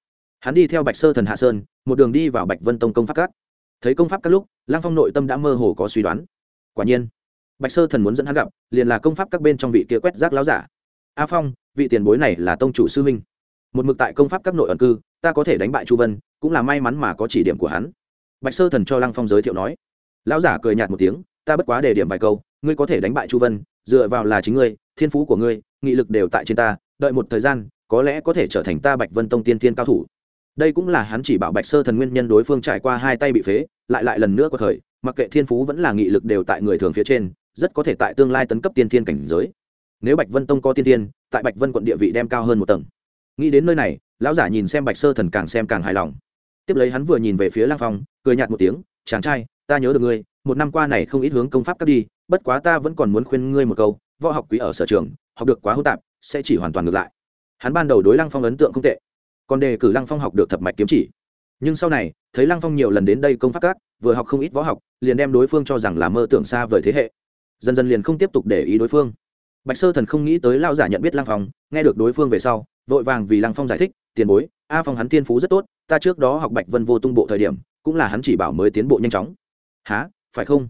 Hắn đi theo bạch sơ thần hạ sơn, một đường đi vào bạch vân tông công pháp các. Thấy công pháp các lúc lang phong nội tâm đã mơ hồ có suy đoán. Quả nhiên, bạch sơ thần muốn dẫn hắn gặp, liền là công pháp các bên trong vị kia quét rác láo giả. A phong, vị tiền bối này là tông chủ sư Minh. một mực tại công pháp các nội ẩn cư, ta có thể đánh bại chu vân, cũng là may mắn mà có chỉ điểm của hắn. Bạch sơ thần cho lăng phong giới thiệu nói. Lão giả cười nhạt một tiếng, ta bất quá để điểm vài câu, ngươi có thể đánh bại chu vân, dựa vào là chính ngươi, thiên phú của ngươi, nghị lực đều tại trên ta, đợi một thời gian có lẽ có thể trở thành ta bạch vân tông tiên tiên cao thủ. Đây cũng là hắn chỉ bảo bạch sơ thần nguyên nhân đối phương trải qua hai tay bị phế, lại lại lần nữa có thời, mặc kệ thiên phú vẫn là nghị lực đều tại người thường phía trên, rất có thể tại tương lai tấn cấp tiên tiên cảnh giới. Nếu bạch vân tông có tiên tiên, tại bạch vân quận địa vị đem cao hơn một tầng. Nghĩ đến nơi này, lão giả nhìn xem bạch sơ thần càng xem càng hài lòng. Tiếp lấy hắn vừa nhìn về phía lang phong, cười nhạt một tiếng, chàng trai, ta nhớ được ngươi, một năm qua này không ít hướng công pháp cấp đi, bất quá ta vẫn còn muốn khuyên ngươi một câu, võ học quý ở sở trường, học được quá hô tạp, sẽ chỉ hoàn toàn ngược lại hắn ban đầu đối lăng phong ấn tượng không tệ, còn đề cử lăng phong học được thập mạch kiếm chỉ. Nhưng sau này, thấy lăng phong nhiều lần đến đây công pháp các, vừa học không ít võ học, liền đem đối phương cho rằng là mơ tưởng xa vời thế hệ. Dần dần liền không tiếp tục để ý đối phương. Bạch sơ thần không nghĩ tới lao giả nhận biết lăng phong, nghe được đối phương về sau, vội vàng vì lăng phong giải thích, tiền bối, a phong hắn tiên phú rất tốt, ta trước đó học bạch vân vô tung bộ thời điểm, cũng là hắn chỉ bảo mới tiến bộ nhanh chóng. Há phải không?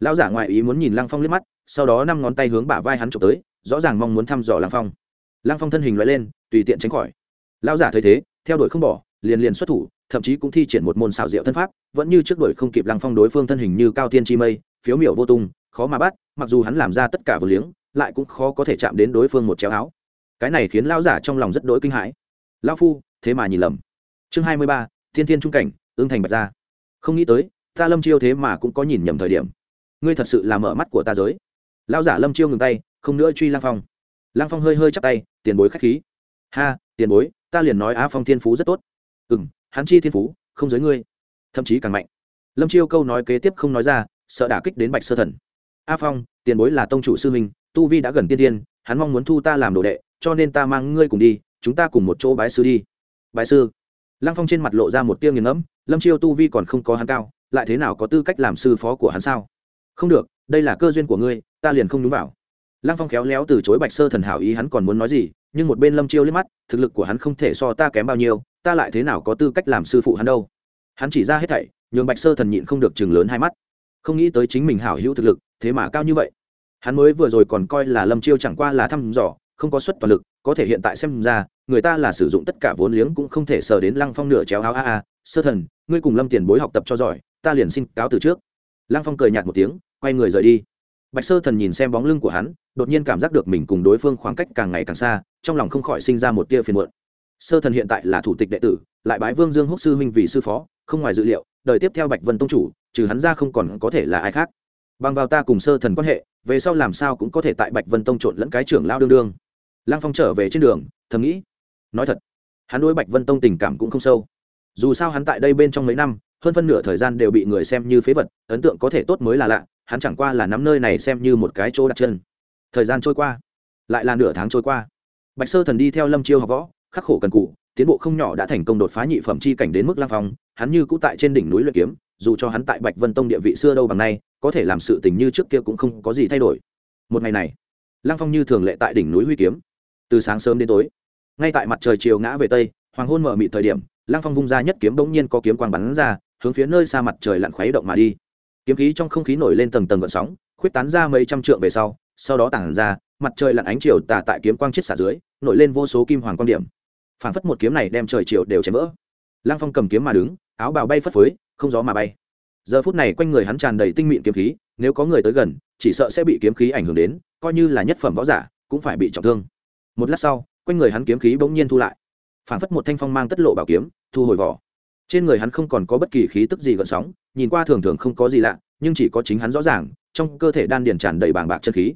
Lão giả ngoại ý muốn nhìn lăng phong liếc mắt, sau đó năm ngón tay hướng bả vai hắn trộm tới, rõ ràng mong muốn thăm dò lăng phong lăng phong thân hình loại lên, tùy tiện tránh khỏi. Lão giả thấy thế, theo đuổi không bỏ, liền liền xuất thủ, thậm chí cũng thi triển một môn xảo diệu thân pháp, vẫn như trước đuổi không kịp lăng phong đối phương thân hình như cao tiên chi mây, phiếu miểu vô tung, khó mà bắt, mặc dù hắn làm ra tất cả vừa liếng, lại cũng khó có thể chạm đến đối phương một chéo áo. Cái này khiến lão giả trong lòng rất đỗi kinh hãi. Lão phu, thế mà nhìn lầm. Chương hai mươi ba, thiên thiên trung cảnh ương thành bạch gia. Không nghĩ tới, ta lâm chiêu thế mà cũng có nhìn nhầm thời điểm. Ngươi thật sự là mở mắt của ta giới. Lão giả lâm chiêu ngừng tay, không nữa truy lang phong lang phong hơi hơi chắp tay, tiền bối k h á c h khí. Ha, tiền bối, ta liền nói á phong thiên phú rất tốt. Ừ m hắn chi thiên phú, không giới ngươi. Thậm chí càng mạnh. Lâm chiêu câu nói kế tiếp không nói ra, sợ đả kích đến bạch sơ thần. A phong, tiền bối là tông chủ sư minh tu vi đã gần tiên tiên hắn mong muốn thu ta làm đồ đệ, cho nên ta mang ngươi cùng đi, chúng ta cùng một chỗ bái sư đi. Bái sư? Lăng phong trên mặt lộ ra một tiêu nghiền ngẫm, lâm chiêu tu vi còn không có hắn cao, lại thế nào có tư cách làm sư phó của hắn sao? Không được, đây là cơ duyên của ngươi, ta liền không đúng vào lăng phong khéo léo từ chối bạch sơ thần hảo ý hắn còn muốn nói gì, nhưng một bên lâm chiêu liếc mắt, thực lực của hắn không thể so ta kém bao nhiêu, ta lại thế nào có tư cách làm sư phụ hắn đâu? Hắn chỉ ra hết thảy, nhường bạch sơ thần nhịn không được chừng lớn hai mắt. Không nghĩ tới chính mình hảo hữu thực lực, thế mà cao như vậy. Hắn mới vừa rồi còn coi là lâm chiêu chẳng qua là thăm dò, không có suất toàn lực, có thể hiện tại xem ra, người ta là sử dụng tất cả vốn liếng cũng không thể sờ đến lăng phong nửa chéo áo a a, sơ thần, ngươi cùng lâm tiền bối học tập cho giỏi, ta liền xin cáo từ trước. Lăng phong cười nhạt một tiếng, quay người rời đi. Bạch sơ thần nhìn xem bóng lưng của hắn đột nhiên cảm giác được mình cùng đối phương khoảng cách càng ngày càng xa, trong lòng không khỏi sinh ra một tia phiền muộn. Sơ thần hiện tại là thủ tịch đệ tử, lại bái vương dương húc sư huynh vì sư phó, không ngoài dự liệu, đời tiếp theo bạch vân tông chủ, trừ hắn ra không còn có thể là ai khác. Bằng vào ta cùng sơ thần quan hệ, về sau làm sao cũng có thể tại bạch vân tông trộn lẫn cái trưởng lao đương đương. Lăng phong trở về trên đường, thầm nghĩ. Nói thật, hắn đối bạch vân tông tình cảm cũng không sâu. Dù sao hắn tại đây bên trong mấy năm, hơn phân nửa thời gian đều bị người xem như phế vật, ấn tượng có thể tốt mới là lạ, hắn chẳng qua là nắm nơi này xem như một cái chỗ đặt chân thời gian trôi qua, lại là nửa tháng trôi qua. Bạch sơ thần đi theo lâm chiêu học võ, khắc khổ cần cụ, tiến bộ không nhỏ đã thành công đột phá nhị phẩm chi cảnh đến mức lang phong, hắn như cũ tại trên đỉnh núi luyện kiếm, dù cho hắn tại bạch vân tông địa vị xưa đâu bằng nay, có thể làm sự tình như trước kia cũng không có gì thay đổi. Một ngày này, lang phong như thường lệ tại đỉnh núi huy kiếm. Từ sáng sớm đến tối, ngay tại mặt trời chiều ngã về tây, hoàng hôn mở mị thời điểm, lang phong vung ra nhất kiếm bỗng nhiên có kiếm quang bắn ra, hướng phía nơi xa mặt trời lặn khuấy động mà đi. Kiếm khí trong không khí nổi lên tầng tầng gợn sóng, khuyết tán ra mấy trăm trượng về sau sau đó tản ra, mặt trời lặn ánh chiều tà tại kiếm quang chết xả dưới, nổi lên vô số kim hoàng quan điểm. Phản phất một kiếm này đem trời chiều đều chém vỡ. Lăng phong cầm kiếm mà đứng, áo bào bay phất phới, không gió mà bay. Giờ phút này quanh người hắn tràn đầy tinh mịn kiếm khí, nếu có người tới gần, chỉ sợ sẽ bị kiếm khí ảnh hưởng đến, coi như là nhất phẩm võ giả, cũng phải bị trọng thương. Một lát sau, quanh người hắn kiếm khí bỗng nhiên thu lại. Phản phất một thanh phong mang tất lộ bảo kiếm, thu hồi vỏ. Trên người hắn không còn có bất kỳ khí tức gì gợn sóng, nhìn qua thường thường không có gì lạ, nhưng chỉ có chính hắn rõ ràng, trong cơ thể đan điền tràn đầy bàng bạc chân khí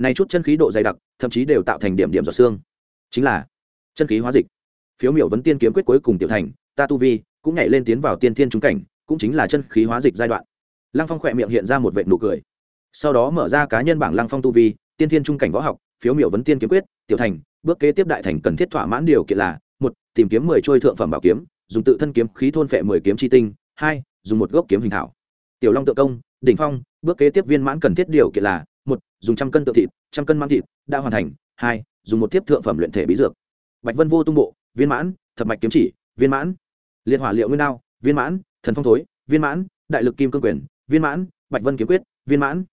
này chút chân khí độ dày đặc, thậm chí đều tạo thành điểm điểm giọt xương. Chính là, chân khí hóa dịch. Phiếu miểu vấn tiên kiếm quyết cuối cùng tiểu thành, ta tu vi cũng nhảy lên tiến vào tiên thiên trúng cảnh, cũng chính là chân khí hóa dịch giai đoạn. Lăng phong khỏe miệng hiện ra một vệ nụ cười. Sau đó mở ra cá nhân bảng lăng phong tu vi, tiên thiên trung cảnh võ học, phiếu miểu vấn tiên kiếm quyết, tiểu thành, bước kế tiếp đại thành cần thiết thỏa mãn điều kiện là, một, tìm kiếm mười trôi thượng phẩm bảo kiếm, dùng tự thân kiếm khí thôn phệ mười kiếm chi tinh, hai, dùng một gốc kiếm hình thảo. Tiểu long tự công, đỉnh phong, bước kế tiếp viên mãn cần thiết điều kiện là một, dùng trăm cân tượng thịt, trăm cân mang thịt, đã hoàn thành. Hai, dùng một tiếp thượng phẩm luyện thể bí dược. Bạch vân vô tung bộ, viên mãn, thập mạch kiếm chỉ, viên mãn. Liệt hỏa liệu nguyên đao, viên mãn. Thần phong thối, viên mãn. Đại lực kim cương quyền, viên mãn. Bạch vân kiếm quyết, viên mãn.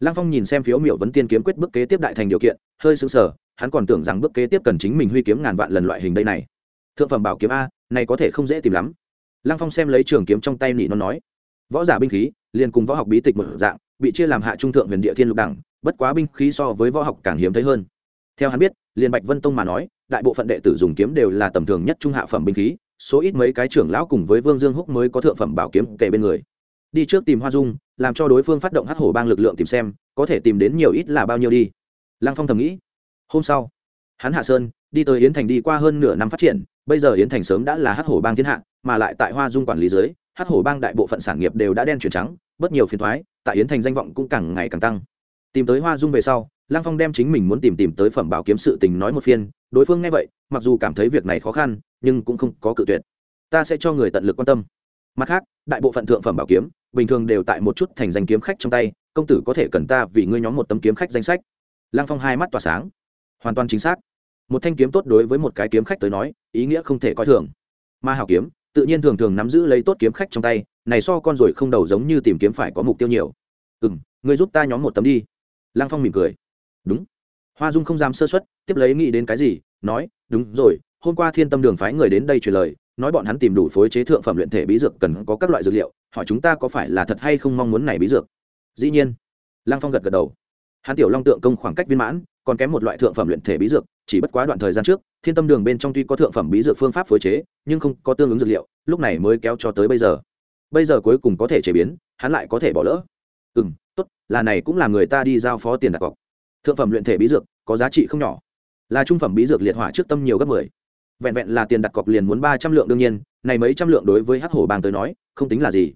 Lăng phong nhìn xem phiếu miểu vấn tiên kiếm quyết bước kế tiếp đại thành điều kiện, hơi sững sờ, hắn còn tưởng rằng bước kế tiếp cần chính mình huy kiếm ngàn vạn lần loại hình đây này. Thượng phẩm bảo kiếm a, này có thể không dễ tìm lắm. Lăng phong xem lấy trường kiếm trong tay nỉ nó nói, võ giả binh khí, liền cùng võ học bí tịch một dạng bị chia làm hạ trung thượng huyền địa thiên lục đẳng, bất quá binh khí so với võ học càng hiếm thấy hơn. Theo hắn biết liền bạch vân tông mà nói, đại bộ phận đệ tử dùng kiếm đều là tầm thường nhất trung hạ phẩm binh khí, số ít mấy cái trưởng lão cùng với vương dương húc mới có thượng phẩm bảo kiếm kể bên người. Đi trước tìm hoa dung, làm cho đối phương phát động hắc hổ bang lực lượng tìm xem, có thể tìm đến nhiều ít là bao nhiêu đi. Lăng phong thầm nghĩ. Hôm sau, hắn hạ sơn, đi tới yến thành đi qua hơn nửa năm phát triển, bây giờ yến thành sớm đã là hắc hổ bang thiên hạ, mà lại tại hoa dung quản lý dưới, hắc hổ bang đại bộ phận sản nghiệp đều đã đen chuyển trắng bất nhiều phiền thoái, tại yến thành danh vọng cũng càng ngày càng tăng. Tìm tới hoa dung về sau Lang phong đem chính mình muốn tìm tìm tới phẩm bảo kiếm sự tình nói một phiên, đối phương nghe vậy, mặc dù cảm thấy việc này khó khăn, nhưng cũng không có cự tuyệt. Ta sẽ cho người tận lực quan tâm. Mặt khác, đại bộ phận thượng phẩm bảo kiếm, bình thường đều tại một chút thành danh kiếm khách trong tay, công tử có thể cần ta vì ngươi nhóm một tấm kiếm khách danh sách. Lang phong hai mắt tỏa sáng. Hoàn toàn chính xác. Một thanh kiếm tốt đối với một cái kiếm khách tới nói, ý nghĩa không thể coi thường. Ma hảo kiếm, tự nhiên thường thường nắm giữ lấy tốt kiếm khách trong tay này so con rồi không đầu giống như tìm kiếm phải có mục tiêu nhiều. Ừ m ngươi giúp ta nhóm một tấm đi. Lăng phong mỉm cười. Đúng. Hoa dung không dám sơ xuất tiếp lấy nghĩ đến cái gì, nói, đúng rồi, hôm qua thiên tâm đường phái người đến đây truyền lời, nói bọn hắn tìm đủ phối chế thượng phẩm luyện thể bí dược cần có các loại dược liệu, hỏi chúng ta có phải là thật hay không mong muốn này bí dược. Dĩ nhiên. Lăng phong gật gật đầu. Hắn tiểu long tượng công khoảng cách viên mãn, còn kém một loại thượng phẩm luyện thể bí dược, chỉ bất quá đoạn thời gian trước, thiên tâm đường bên trong tuy có thượng phẩm bí dược phương pháp phối chế, nhưng không có tương ứng dược liệu, lúc này mới kéo cho tới bây giờ bây giờ cuối cùng có thể chế biến, hắn lại có thể bỏ lỡ. Ừ m tốt, là này cũng là người ta đi giao phó tiền đặt cọc. Thượng phẩm luyện thể bí dược, có giá trị không nhỏ. Là trung phẩm bí dược liệt hỏa trước tâm nhiều gấp mười. Vẹn vẹn là tiền đặt cọc liền muốn ba trăm lượng đương nhiên, này mấy trăm lượng đối với hắc hổ bang tới nói, không tính là gì.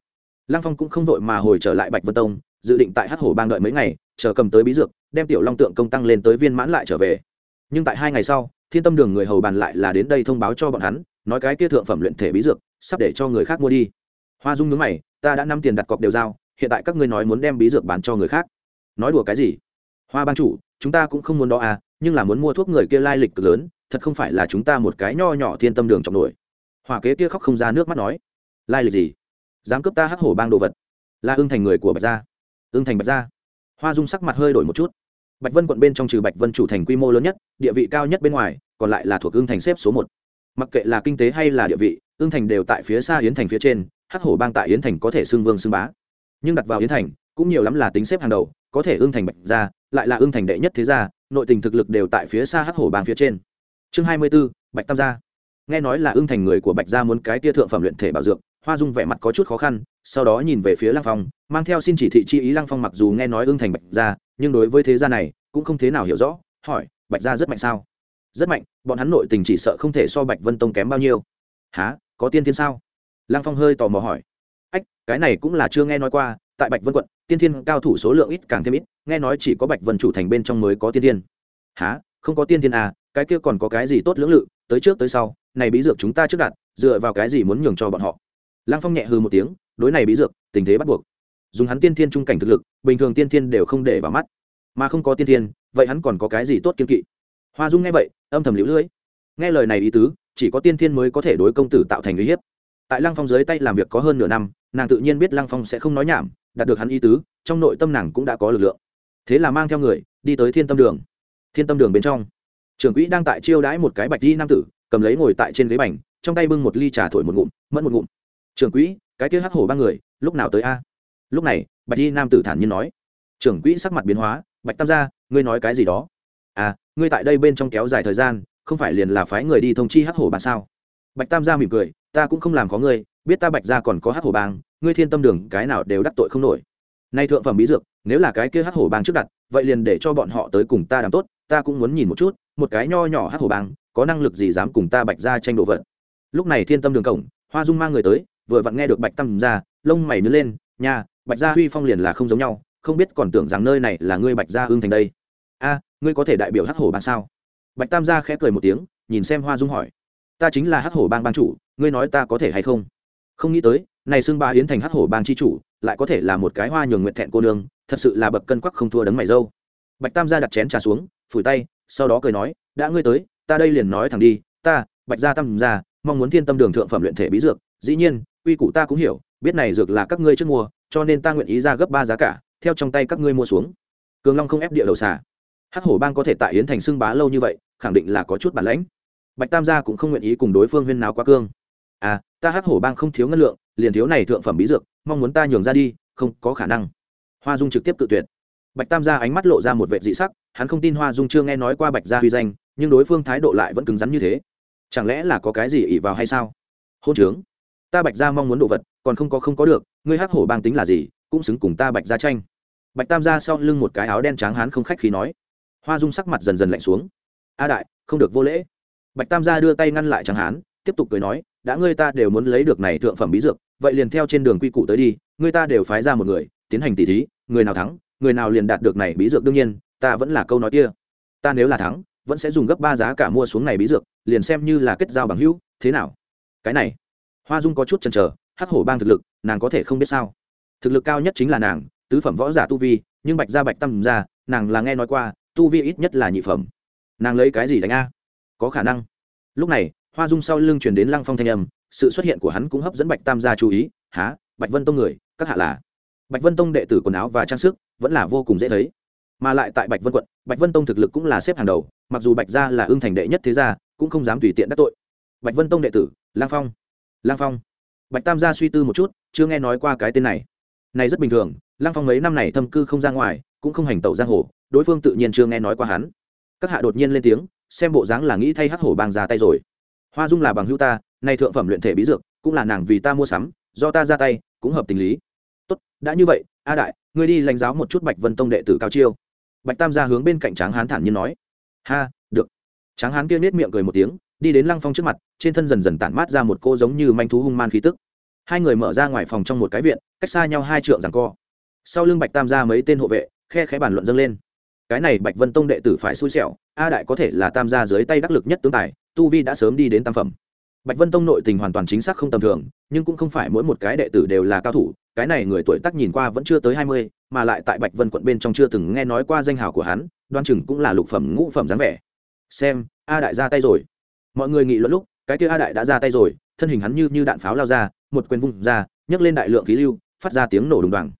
Lăng phong cũng không vội mà hồi trở lại bạch vân tông, dự định tại hắc hổ bang đợi mấy ngày, chờ cầm tới bí dược, đem tiểu long tượng công tăng lên tới viên mãn lại trở về. Nhưng tại hai ngày sau, thiên tâm đường người hầu bàn lại là đến đây thông báo cho bọn hắn, nói cái kia thượng phẩm luyện thể bí dược, sắp để cho người khác mua đi hoa dung nhướng mày, ta đã năm tiền đặt cọc đều giao, hiện tại các ngươi nói muốn đem bí dược bán cho người khác. Nói đùa cái gì? Hoa ban chủ, chúng ta cũng không muốn đó à nhưng là muốn mua thuốc người kia lai lịch cực lớn, thật không phải là chúng ta một cái nho nhỏ thiên tâm đường trọng nổi. Hoa kế kia khóc không ra nước mắt nói. Lai lịch gì? Dám cướp ta hắc hổ bang đồ vật? Là ưng thành người của bạch gia. Ưng thành bạch gia? Hoa dung sắc mặt hơi đổi một chút. Bạch vân quận bên trong trừ bạch vân chủ thành quy mô lớn nhất, địa vị cao nhất bên ngoài, còn lại là thuộc ưng thành xếp số một. Mặc kệ là kinh tế hay là địa vị, ưng thành đều tại phía xa yến thành phía trên hắc hổ bang tại yến thành có thể xưng vương xưng bá. Nhưng đặt vào yến thành, cũng nhiều lắm là tính xếp hàng đầu, có thể ưng thành bạch gia, lại là ưng thành đệ nhất thế gia, nội tình thực lực đều tại phía xa hắc hổ bang phía trên. Chương hai mươi b ố bạch tam gia. Nghe nói là ưng thành người của bạch gia muốn cái tia thượng phẩm luyện thể bảo dược, hoa dung vẻ mặt có chút khó khăn, sau đó nhìn về phía lăng phong, mang theo xin chỉ thị chi ý lăng phong mặc dù nghe nói ưng thành bạch gia, nhưng đối với thế gia này, cũng không thế nào hiểu rõ, hỏi, bạch gia rất mạnh sao? Rất mạnh, bọn hắn nội tình chỉ sợ không thể so bạch vân tông kém bao nhiêu. Há có tiên thiên sao? Lăng phong hơi tò mò hỏi. Ách, cái này cũng là chưa nghe nói qua, tại bạch vân quận, tiên thiên cao thủ số lượng ít càng thêm ít, nghe nói chỉ có bạch vân chủ thành bên trong mới có tiên thiên. Há không có tiên thiên à? Cái kia còn có cái gì tốt lưỡng lự? Tới trước tới sau, này bí dược chúng ta trước đặt, dựa vào cái gì muốn nhường cho bọn họ? Lăng phong nhẹ hư một tiếng, đối này bí dược, tình thế bắt buộc. Dùng hắn tiên thiên trung cảnh thực lực, bình thường tiên thiên đều không để vào mắt. Mà không có tiên thiên, vậy hắn còn có cái gì tốt kiên kỵ? Hoa dung nghe vậy, âm thầm liễu lưỡi nghe lời này ý tứ, chỉ có tiên thiên mới có thể đối công tử tạo thành uy hiếp tại lăng phong dưới tay làm việc có hơn nửa năm, nàng tự nhiên biết lăng phong sẽ không nói nhảm, đạt được hắn ý tứ, trong nội tâm nàng cũng đã có lực lượng. Thế là mang theo người, đi tới thiên tâm đường. Thiên tâm đường bên trong, trưởng quỹ đang tại chiêu đãi một cái bạch di nam tử, cầm lấy ngồi tại trên ghế bành, trong tay bưng một ly trà thổi một ngụm, mẫn một ngụm. Trưởng quỹ, cái kia hắc hổ ba người, lúc nào tới a? Lúc này, bạch di nam tử thản nhiên nói. Trưởng quỹ sắc mặt biến hóa, bạch tam gia, ngươi nói cái gì đó? À ngươi tại đây bên trong kéo dài thời gian, không phải liền là phái người đi thông chi hắc hổ bà sao? Bạch tam gia mỉm cười ta cũng không làm có ngươi, biết ta bạch gia còn có hát hổ bang, ngươi thiên tâm đường cái nào đều đắc tội không nổi. Nay thượng phẩm bí dược, nếu là cái kia hát hổ bang trước đặt, vậy liền để cho bọn họ tới cùng ta làm tốt, ta cũng muốn nhìn một chút, một cái nho nhỏ hát hổ bang, có năng lực gì dám cùng ta bạch gia tranh đồ vật. Lúc này thiên tâm đường cổng, hoa dung mang người tới, vừa vặn nghe được bạch tam gia, lông mày nứa lên, nha, bạch gia huy phong liền là không giống nhau, không biết còn tưởng rằng nơi này là ngươi bạch gia hương thành đây. A, ngươi có thể đại biểu hát hổ bang sao? Bạch tam gia khẽ cười một tiếng, nhìn xem hoa dung hỏi ta chính là hắc hổ bang bang chủ ngươi nói ta có thể hay không? Không nghĩ tới này xưng ba yến thành hắc hổ bang chi chủ lại có thể là một cái hoa nhường nguyện thẹn cô nương thật sự là bậc cân quắc không thua đấng mày dâu. Bạch tam gia đặt chén trà xuống phủi tay sau đó cười nói đã ngươi tới ta đây liền nói thẳng đi ta bạch gia tam gia mong muốn thiên tâm đường thượng phẩm luyện thể bí dược dĩ nhiên uy cụ ta cũng hiểu biết này dược là các ngươi trước mua cho nên ta nguyện ý ra gấp ba giá cả theo trong tay các ngươi mua xuống. Cường long không ép địa đầu xà, hắc hổ bang có thể tại yến thành xưng bá lâu như vậy khẳng định là có chút bản lãnh bạch tam gia cũng không nguyện ý cùng đối phương huyên nào quá cương. À ta hắc hổ bang không thiếu ngân lượng, liền thiếu này thượng phẩm bí dược, mong muốn ta nhường ra đi, không có khả năng. Hoa dung trực tiếp tự tuyệt. Bạch tam gia ánh mắt lộ ra một vệ dị sắc, hắn không tin hoa dung chưa nghe nói qua bạch gia huy danh, nhưng đối phương thái độ lại vẫn cứng rắn như thế. Chẳng lẽ là có cái gì ỉ vào hay sao? Hôn trướng. Ta bạch gia mong muốn đồ vật, còn không có không có được, ngươi hắc hổ bang tính là gì, cũng xứng cùng ta bạch gia tranh. Bạch tam gia sau lưng một cái áo đen trắng hán không khách khí nói. Hoa dung sắc mặt dần dần lạnh xuống. A đại, không được vô lễ bạch tam gia đưa tay ngăn lại trắng hán, tiếp tục cười nói, đã ngươi ta đều muốn lấy được này thượng phẩm bí dược, vậy liền theo trên đường quy củ tới đi, ngươi ta đều phái ra một người, tiến hành tỉ thí, người nào thắng, người nào liền đạt được này bí dược đương nhiên, ta vẫn là câu nói kia. Ta nếu là thắng, vẫn sẽ dùng gấp ba giá cả mua xuống này bí dược, liền xem như là kết giao bằng hữu, thế nào? Cái này, hoa dung có chút chần chờ, hắc hổ bang thực lực, nàng có thể không biết sao. Thực lực cao nhất chính là nàng, tứ phẩm võ giả tu vi, nhưng bạch gia bạch tâm ra nàng là nghe nói qua, tu vi ít nhất là nhị phẩm. Nàng lấy cái gì đánh a? Có khả năng. Lúc này, hoa dung sau lưng truyền đến lăng phong thanh âm, sự xuất hiện của hắn cũng hấp dẫn bạch tam gia chú ý há bạch vân tông người, các hạ là? Bạch vân tông đệ tử quần áo và trang sức vẫn là vô cùng dễ thấy, mà lại tại bạch vân quận, bạch vân tông thực lực cũng là xếp hàng đầu, mặc dù bạch gia là ương thành đệ nhất thế gia, cũng không dám tùy tiện đắc tội. Bạch vân tông đệ tử lang phong. Lang phong. Bạch tam gia suy tư một chút, chưa nghe nói qua cái tên này. Này rất bình thường lang phong mấy năm này thâm cư không ra ngoài, cũng không hành tẩu giang hồ, đối phương tự nhiên chưa nghe nói qua hắn. Các hạ đột nhiên lên tiếng xem bộ dáng là nghĩ thay hắc hổ bang ra tay rồi. Hoa dung là bằng hữu ta, nay thượng phẩm luyện thể bí dược, cũng là nàng vì ta mua sắm, do ta ra tay, cũng hợp tình lý. Tốt, đã như vậy, a đại, ngươi đi lãnh giáo một chút bạch vân tông đệ tử cao chiêu. Bạch tam ra hướng bên cạnh tráng hán thản nhiên nói. Ha, được. Tráng hán kia nết miệng cười một tiếng, đi đến lăng phong trước mặt, trên thân dần dần tản mát ra một cô giống như manh thú hung man khí tức. Hai người mở ra ngoài phòng trong một cái viện, cách xa nhau hai trượng rằng co. Sau lưng bạch tam ra mấy tên hộ vệ, khe khẽ bàn luận dâng lên. Cái này bạch vân tông đệ tử phải xui xẻo a đại có thể là tam gia dưới tay đắc lực nhất tướng tài, tu vi đã sớm đi đến tam phẩm. Bạch vân tông nội tình hoàn toàn chính xác không tầm thường, nhưng cũng không phải mỗi một cái đệ tử đều là cao thủ, cái này người tuổi tác nhìn qua vẫn chưa tới hai mươi, mà lại tại bạch vân quận bên trong chưa từng nghe nói qua danh hào của hắn, đoan chừng cũng là lục phẩm ngũ phẩm dáng vẻ. Xem, a đại ra tay rồi. Mọi người nghị luận lúc, cái kia a đại đã ra tay rồi, thân hình hắn như như đạn pháo lao ra, một quyền vung ra, nhấc lên đại lượng khí lưu, phát ra tiếng nổ đùng đoàng.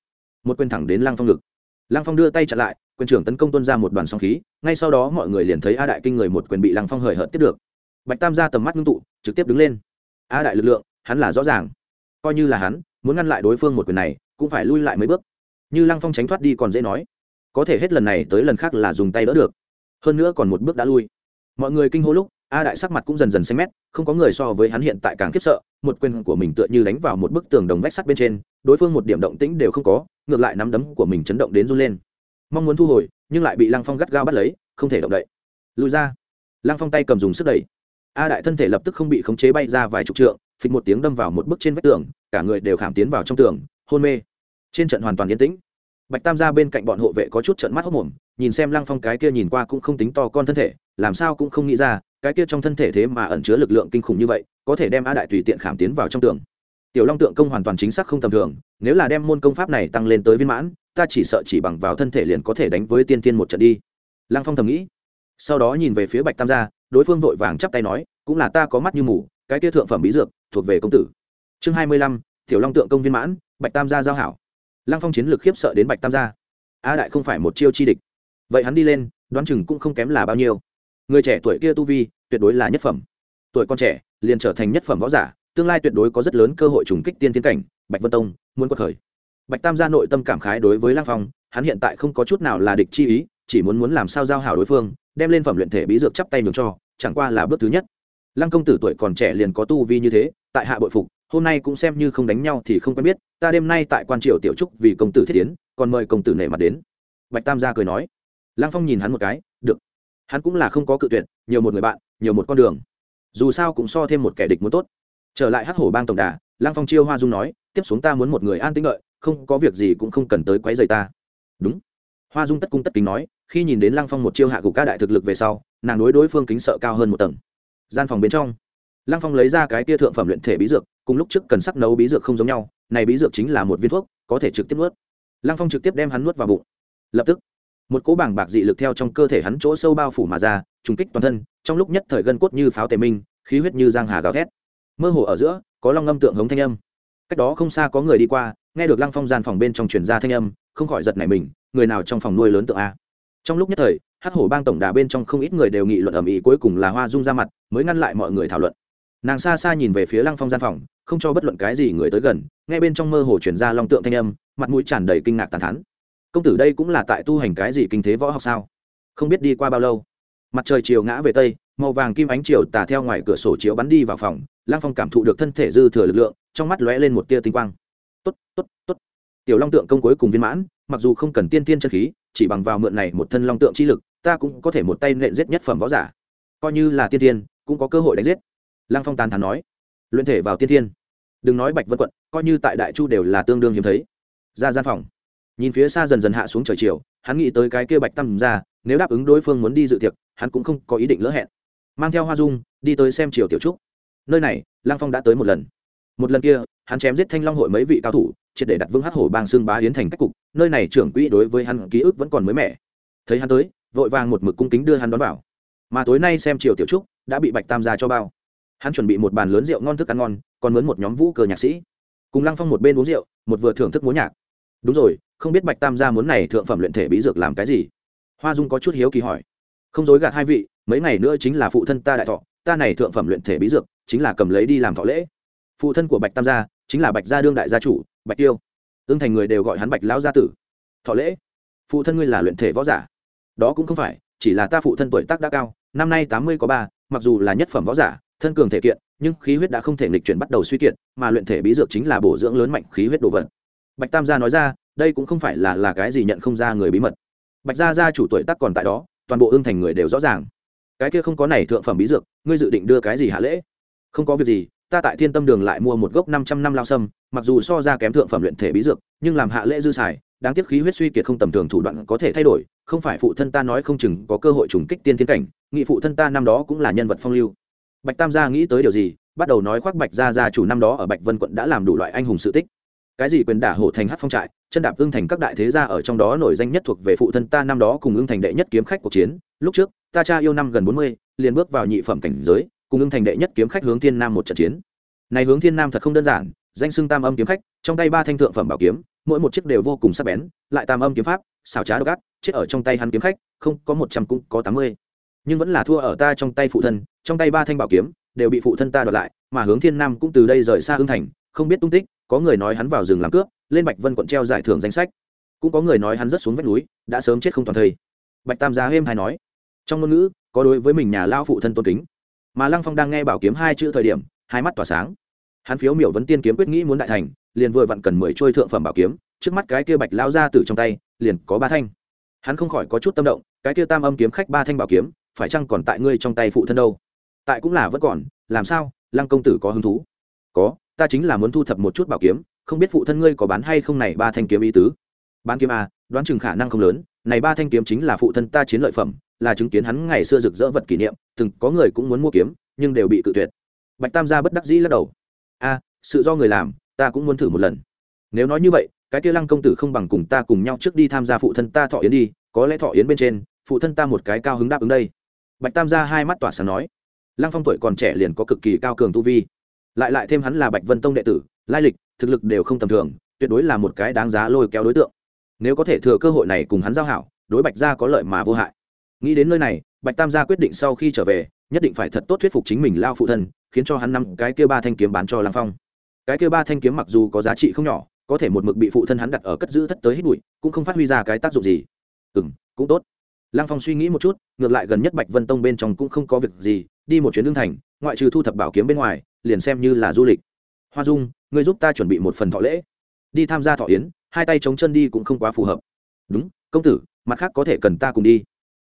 Một quyền thẳng đến lăng phong ngực. Lăng phong đưa tay chặn lại quyền trưởng tấn công tuân ra một đoàn song khí, ngay sau đó mọi người liền thấy a đại kinh người một quyền bị lăng phong hời hợt tiếp được. Bạch tam ra tầm mắt ngưng tụ, trực tiếp đứng lên. A đại lực lượng, hắn là rõ ràng. Coi như là hắn, muốn ngăn lại đối phương một quyền này, cũng phải lui lại mấy bước. Như lăng phong tránh thoát đi còn dễ nói. Có thể hết lần này tới lần khác là dùng tay đỡ được. Hơn nữa còn một bước đã lui. Mọi người kinh hô lúc, a đại sắc mặt cũng dần dần xanh mét, không có người so với hắn hiện tại càng khiếp sợ, một quyền của mình tựa như đánh vào một bức tường đồng vách sắt bên trên, đối phương một điểm động tĩnh đều không có, ngược lại nắm đấm của mình chấn động đến run lên mong muốn thu hồi, nhưng lại bị lăng phong gắt gao bắt lấy, không thể động đậy. Lùi ra. Lăng phong tay cầm dùng sức đẩy. A đại thân thể lập tức không bị khống chế bay ra vài chục trượng, phịch một tiếng đâm vào một bức trên vách tường, cả người đều khảm tiến vào trong tường, hôn mê. Trên trận hoàn toàn yên tĩnh. Bạch tam ra bên cạnh bọn hộ vệ có chút trận mắt hốc mồm nhìn xem lăng phong cái kia nhìn qua cũng không tính to con thân thể, làm sao cũng không nghĩ ra, cái kia trong thân thể thế mà ẩn chứa lực lượng kinh khủng như vậy, có thể đem a đại tùy tiện khảm tiến vào trong tường. Tiểu long tượng công hoàn toàn chính xác không tầm thường, nếu là đem môn công pháp này tăng lên tới viên mãn ta chỉ sợ chỉ bằng vào thân thể liền có thể đánh với tiên tiên một trận đi. Lăng phong thầm nghĩ. Sau đó nhìn về phía bạch tam gia, đối phương vội vàng chắp tay nói, cũng là ta có mắt như mù, cái kia thượng phẩm bí dược, thuộc về công tử. Chương hai mươi lăm, tiểu long tượng công viên mãn, bạch tam gia giao hảo. Lăng phong chiến lược khiếp sợ đến bạch tam gia. A đại không phải một chiêu chi địch. Vậy hắn đi lên, đoán chừng cũng không kém là bao nhiêu. Người trẻ tuổi kia tu vi, tuyệt đối là nhất phẩm. Tuổi con trẻ, liền trở thành nhất phẩm võ giả, tương lai tuyệt đối có rất lớn cơ hội trùng kích tiên tiến cảnh, bạch vân tông, muốn quật khởi bạch tam gia nội tâm cảm khái đối với lăng phong, hắn hiện tại không có chút nào là địch chi ý, chỉ muốn muốn làm sao giao hảo đối phương, đem lên phẩm luyện thể bí dược chắp tay nhường cho, chẳng qua là bước thứ nhất. Lăng công tử tuổi còn trẻ liền có tu vi như thế, tại hạ bội phục, hôm nay cũng xem như không đánh nhau thì không quen biết, ta đêm nay tại quan triều tiểu trúc vì công tử thiết tiến còn mời công tử nể mặt đến. Bạch tam gia cười nói. Lăng phong nhìn hắn một cái, được. Hắn cũng là không có cự tuyệt, nhiều một người bạn, nhiều một con đường. Dù sao cũng so thêm một kẻ địch muốn tốt. Trở lại hắc hổ bang tổng đà, lăng phong chiêu hoa dung nói, tiếp xuống ta muốn một người an tĩnh đợi không có việc gì cũng không cần tới quấy rầy ta. Đúng. Hoa dung tất cung tất kính nói, khi nhìn đến lăng phong một chiêu hạ gục ca đại thực lực về sau, nàng đối đối phương kính sợ cao hơn một tầng. Gian phòng bên trong, lăng phong lấy ra cái tia thượng phẩm luyện thể bí dược, cùng lúc trước cần sắc nấu bí dược không giống nhau, này bí dược chính là một viên thuốc, có thể trực tiếp nuốt. Lăng phong trực tiếp đem hắn nuốt vào bụng. Lập tức, một cỗ bảng bạc dị lực theo trong cơ thể hắn chỗ sâu bao phủ mà ra, trùng kích toàn thân, trong lúc nhất thời gân cốt như pháo tề minh, khí huyết như giang hà gào thét. Mơ hồ ở giữa, có long ngâm tượng hống thanh âm. Cách đó không xa có người đi qua nghe được lăng phong gian phòng bên trong truyền ra thanh âm, không khỏi giật nảy mình, người nào trong phòng nuôi lớn tượng a? Trong lúc nhất thời hát hổ bang tổng đà bên trong không ít người đều nghị luận ầm ĩ cuối cùng là hoa dung ra mặt, mới ngăn lại mọi người thảo luận. Nàng xa xa nhìn về phía lăng phong gian phòng, không cho bất luận cái gì người tới gần, nghe bên trong mơ hồ chuyển ra long tượng thanh âm, mặt mũi tràn đầy kinh ngạc tàn thắn công tử đây cũng là tại tu hành cái gì kinh thế võ học sao? Không biết đi qua bao lâu. Mặt trời chiều ngã về tây, màu vàng kim ánh chiều tà theo ngoài cửa sổ chiếu bắn đi vào phòng, lăng phong cảm thụ được thân thể dư thừa lực lượng, trong mắt lóe lên một tia tinh quang tốt tốt tốt. Tiểu long tượng công cuối cùng viên mãn, mặc dù không cần tiên tiên chân khí, chỉ bằng vào mượn này một thân long tượng chi lực, ta cũng có thể một tay nện giết nhất phẩm võ giả. Coi như là tiên tiên, cũng có cơ hội đánh giết. Lăng phong tàn thắn nói. Luyện thể vào tiên tiên. Đừng nói bạch vân quận, coi như tại đại chu đều là tương đương hiếm thấy. Ra gian phòng. Nhìn phía xa dần dần hạ xuống trời chiều, hắn nghĩ tới cái kia bạch tâm ra nếu đáp ứng đối phương muốn đi dự tiệc, hắn cũng không có ý định lỡ hẹn. Mang theo hoa dung, đi tới xem triều tiểu trúc. Nơi này lang phong đã tới một lần một lần kia, hắn chém giết thanh long hội mấy vị cao thủ, triệt để đặt vững hát hổ bang xương bá hiến thành cách cục, nơi này trưởng quỹ đối với hắn ký ức vẫn còn mới mẻ. Thấy hắn tới, vội vàng một mực cung kính đưa hắn đón vào. Mà tối nay xem triều tiểu trúc, đã bị bạch tam gia cho bao. Hắn chuẩn bị một bàn lớn rượu ngon thức ăn ngon, còn mướn một nhóm vũ cờ nhạc sĩ. Cùng lăng phong một bên uống rượu, một vừa thưởng thức múa nhạc. Đúng rồi, không biết bạch tam gia muốn này thượng phẩm luyện thể bí dược làm cái gì? Hoa dung có chút hiếu kỳ hỏi. Không dối gạt hai vị, mấy ngày nữa chính là phụ thân ta đại thọ, ta này thượng phẩm luyện thể bí dược, chính là cầm lấy đi làm thọ lễ phụ thân của bạch tam gia chính là bạch gia đương đại gia chủ, bạch tiêu. Ương thành người đều gọi hắn bạch lão gia tử. Thọ lễ. Phụ thân ngươi là luyện thể võ giả. Đó cũng không phải, chỉ là ta phụ thân tuổi tác đã cao, năm nay tám mươi có ba, mặc dù là nhất phẩm võ giả, thân cường thể kiện, nhưng khí huyết đã không thể nghịch chuyển bắt đầu suy kiệt, mà luyện thể bí dược chính là bổ dưỡng lớn mạnh khí huyết đồ vật. Bạch tam gia nói ra, đây cũng không phải là là cái gì nhận không ra người bí mật. Bạch gia gia chủ tuổi tác còn tại đó, toàn bộ ương thành người đều rõ ràng. Cái kia không có này thượng phẩm bí dược, ngươi dự định đưa cái gì hạ lễ? Không có việc gì ta tại thiên tâm đường lại mua một gốc năm trăm năm lao sâm, mặc dù so ra kém thượng phẩm luyện thể bí dược, nhưng làm hạ lễ dư xài, đáng tiếc khí huyết suy kiệt không tầm thường thủ đoạn có thể thay đổi, không phải phụ thân ta nói không chừng có cơ hội trùng kích tiên thiên cảnh, nghị phụ thân ta năm đó cũng là nhân vật phong lưu. Bạch tam gia nghĩ tới điều gì, bắt đầu nói khoác bạch gia gia chủ năm đó ở bạch vân quận đã làm đủ loại anh hùng sự tích. Cái gì quyền đả hổ thành hát phong trại, chân đạp ương thành các đại thế gia ở trong đó nổi danh nhất thuộc về phụ thân ta năm đó cùng ương thành đệ nhất kiếm khách cuộc chiến. Lúc trước, ta cha yêu năm gần bốn mươi, liền bước vào nhị phẩm cảnh giới cùng ưng thành đệ nhất kiếm khách hướng thiên nam một trận chiến. Này hướng thiên nam thật không đơn giản, danh xưng tam âm kiếm khách, trong tay ba thanh thượng phẩm bảo kiếm, mỗi một chiếc đều vô cùng sắc bén, lại tam âm kiếm pháp, xảo trá độc ác, chết ở trong tay hắn kiếm khách, không, có một trăm cũng có tám mươi. Nhưng vẫn là thua ở ta trong tay phụ thân, trong tay ba thanh bảo kiếm, đều bị phụ thân ta đoạt lại, mà hướng thiên nam cũng từ đây rời xa ưng thành, không biết tung tích, có người nói hắn vào rừng làm cướp, lên bạch vân quận treo giải thưởng danh sách. Cũng có người nói hắn rất xuống vách núi, đã sớm chết không toàn thây. Bạch tam giá êm hay nói, trong ngôn ngữ, có đối với mình nhà lao phụ thân tôn kính mà lăng phong đang nghe bảo kiếm hai chữ thời điểm, hai mắt tỏa sáng. Hắn phiếu miểu vấn tiên kiếm quyết nghĩ muốn đại thành, liền vừa vặn cần mười trôi thượng phẩm bảo kiếm, trước mắt cái kia bạch lao ra từ trong tay, liền có ba thanh. Hắn không khỏi có chút tâm động, cái kia tam âm kiếm khách ba thanh bảo kiếm, phải chăng còn tại ngươi trong tay phụ thân đâu? Tại cũng là vẫn còn, làm sao, lăng công tử có hứng thú? Có, ta chính là muốn thu thập một chút bảo kiếm, không biết phụ thân ngươi có bán hay không này ba thanh kiếm ý tứ? Bán kiếm à đoán chừng khả năng không lớn, này ba thanh kiếm chính là phụ thân ta chiến lợi phẩm là chứng kiến hắn ngày xưa rực rỡ vật kỷ niệm, từng có người cũng muốn mua kiếm, nhưng đều bị cự tuyệt. Bạch tam gia bất đắc dĩ lắc đầu. A, sự do người làm, ta cũng muốn thử một lần. Nếu nói như vậy, cái kia lăng công tử không bằng cùng ta cùng nhau trước đi tham gia phụ thân ta thọ yến đi, có lẽ thọ yến bên trên, phụ thân ta một cái cao hứng đáp ứng đây. Bạch tam gia hai mắt tỏa sáng nói. Lăng phong tuổi còn trẻ liền có cực kỳ cao cường tu vi. Lại lại thêm hắn là bạch vân tông đệ tử, lai lịch, thực lực đều không tầm thường, tuyệt đối là một cái đáng giá lôi kéo đối tượng. Nếu có thể thừa cơ hội này cùng hắn giao hảo, đối bạch gia có lợi mà vô hại nghĩ đến nơi này, bạch tam gia quyết định sau khi trở về, nhất định phải thật tốt thuyết phục chính mình lao phụ thân, khiến cho hắn năm cái kia ba thanh kiếm bán cho lăng phong. Cái kia ba thanh kiếm mặc dù có giá trị không nhỏ, có thể một mực bị phụ thân hắn đặt ở cất giữ thất tới hết bụi, cũng không phát huy ra cái tác dụng gì. Ừ m cũng tốt. Lăng phong suy nghĩ một chút, ngược lại gần nhất bạch vân tông bên trong cũng không có việc gì, đi một chuyến lương thành, ngoại trừ thu thập bảo kiếm bên ngoài, liền xem như là du lịch. Hoa dung người giúp ta chuẩn bị một phần thọ lễ. Đi tham gia thọ yến, hai tay chống chân đi cũng không quá phù hợp. Đúng, công tử, mặt khác có thể cần ta cùng đi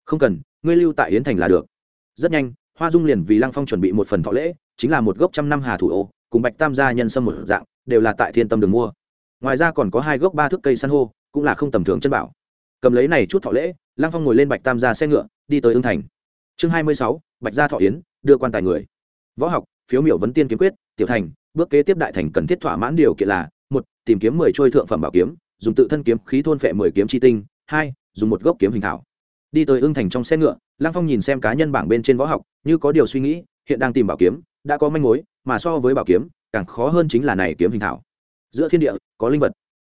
không cần, ngươi lưu tại yến thành là được. Rất nhanh, hoa dung liền vì lăng phong chuẩn bị một phần thọ lễ, chính là một gốc trăm năm hà thủ ô, cùng bạch tam gia nhân sâm một dạng, đều là tại thiên tâm đường mua. Ngoài ra còn có hai gốc ba thước cây san hô, cũng là không tầm thường chân bảo. Cầm lấy này chút thọ lễ, lăng phong ngồi lên bạch tam gia xe ngựa, đi tới ưng thành. Chương hai mươi sáu, bạch gia thọ yến, đưa quan tài người. Võ học, phiếu miểu vấn tiên kiếm quyết, tiểu thành, bước kế tiếp đại thành cần thiết thỏa mãn điều kiện là, một, tìm kiếm mười trôi thượng phẩm bảo kiếm, dùng tự thân kiếm khí thôn phệ mười kiếm chi tinh, hai, dùng một gốc kiếm hình thảo đi tới ưng thành trong xe ngựa, lăng phong nhìn xem cá nhân bảng bên trên võ học, như có điều suy nghĩ, hiện đang tìm bảo kiếm, đã có manh mối, mà so với bảo kiếm, càng khó hơn chính là này kiếm hình thảo. Giữa thiên địa, có linh vật,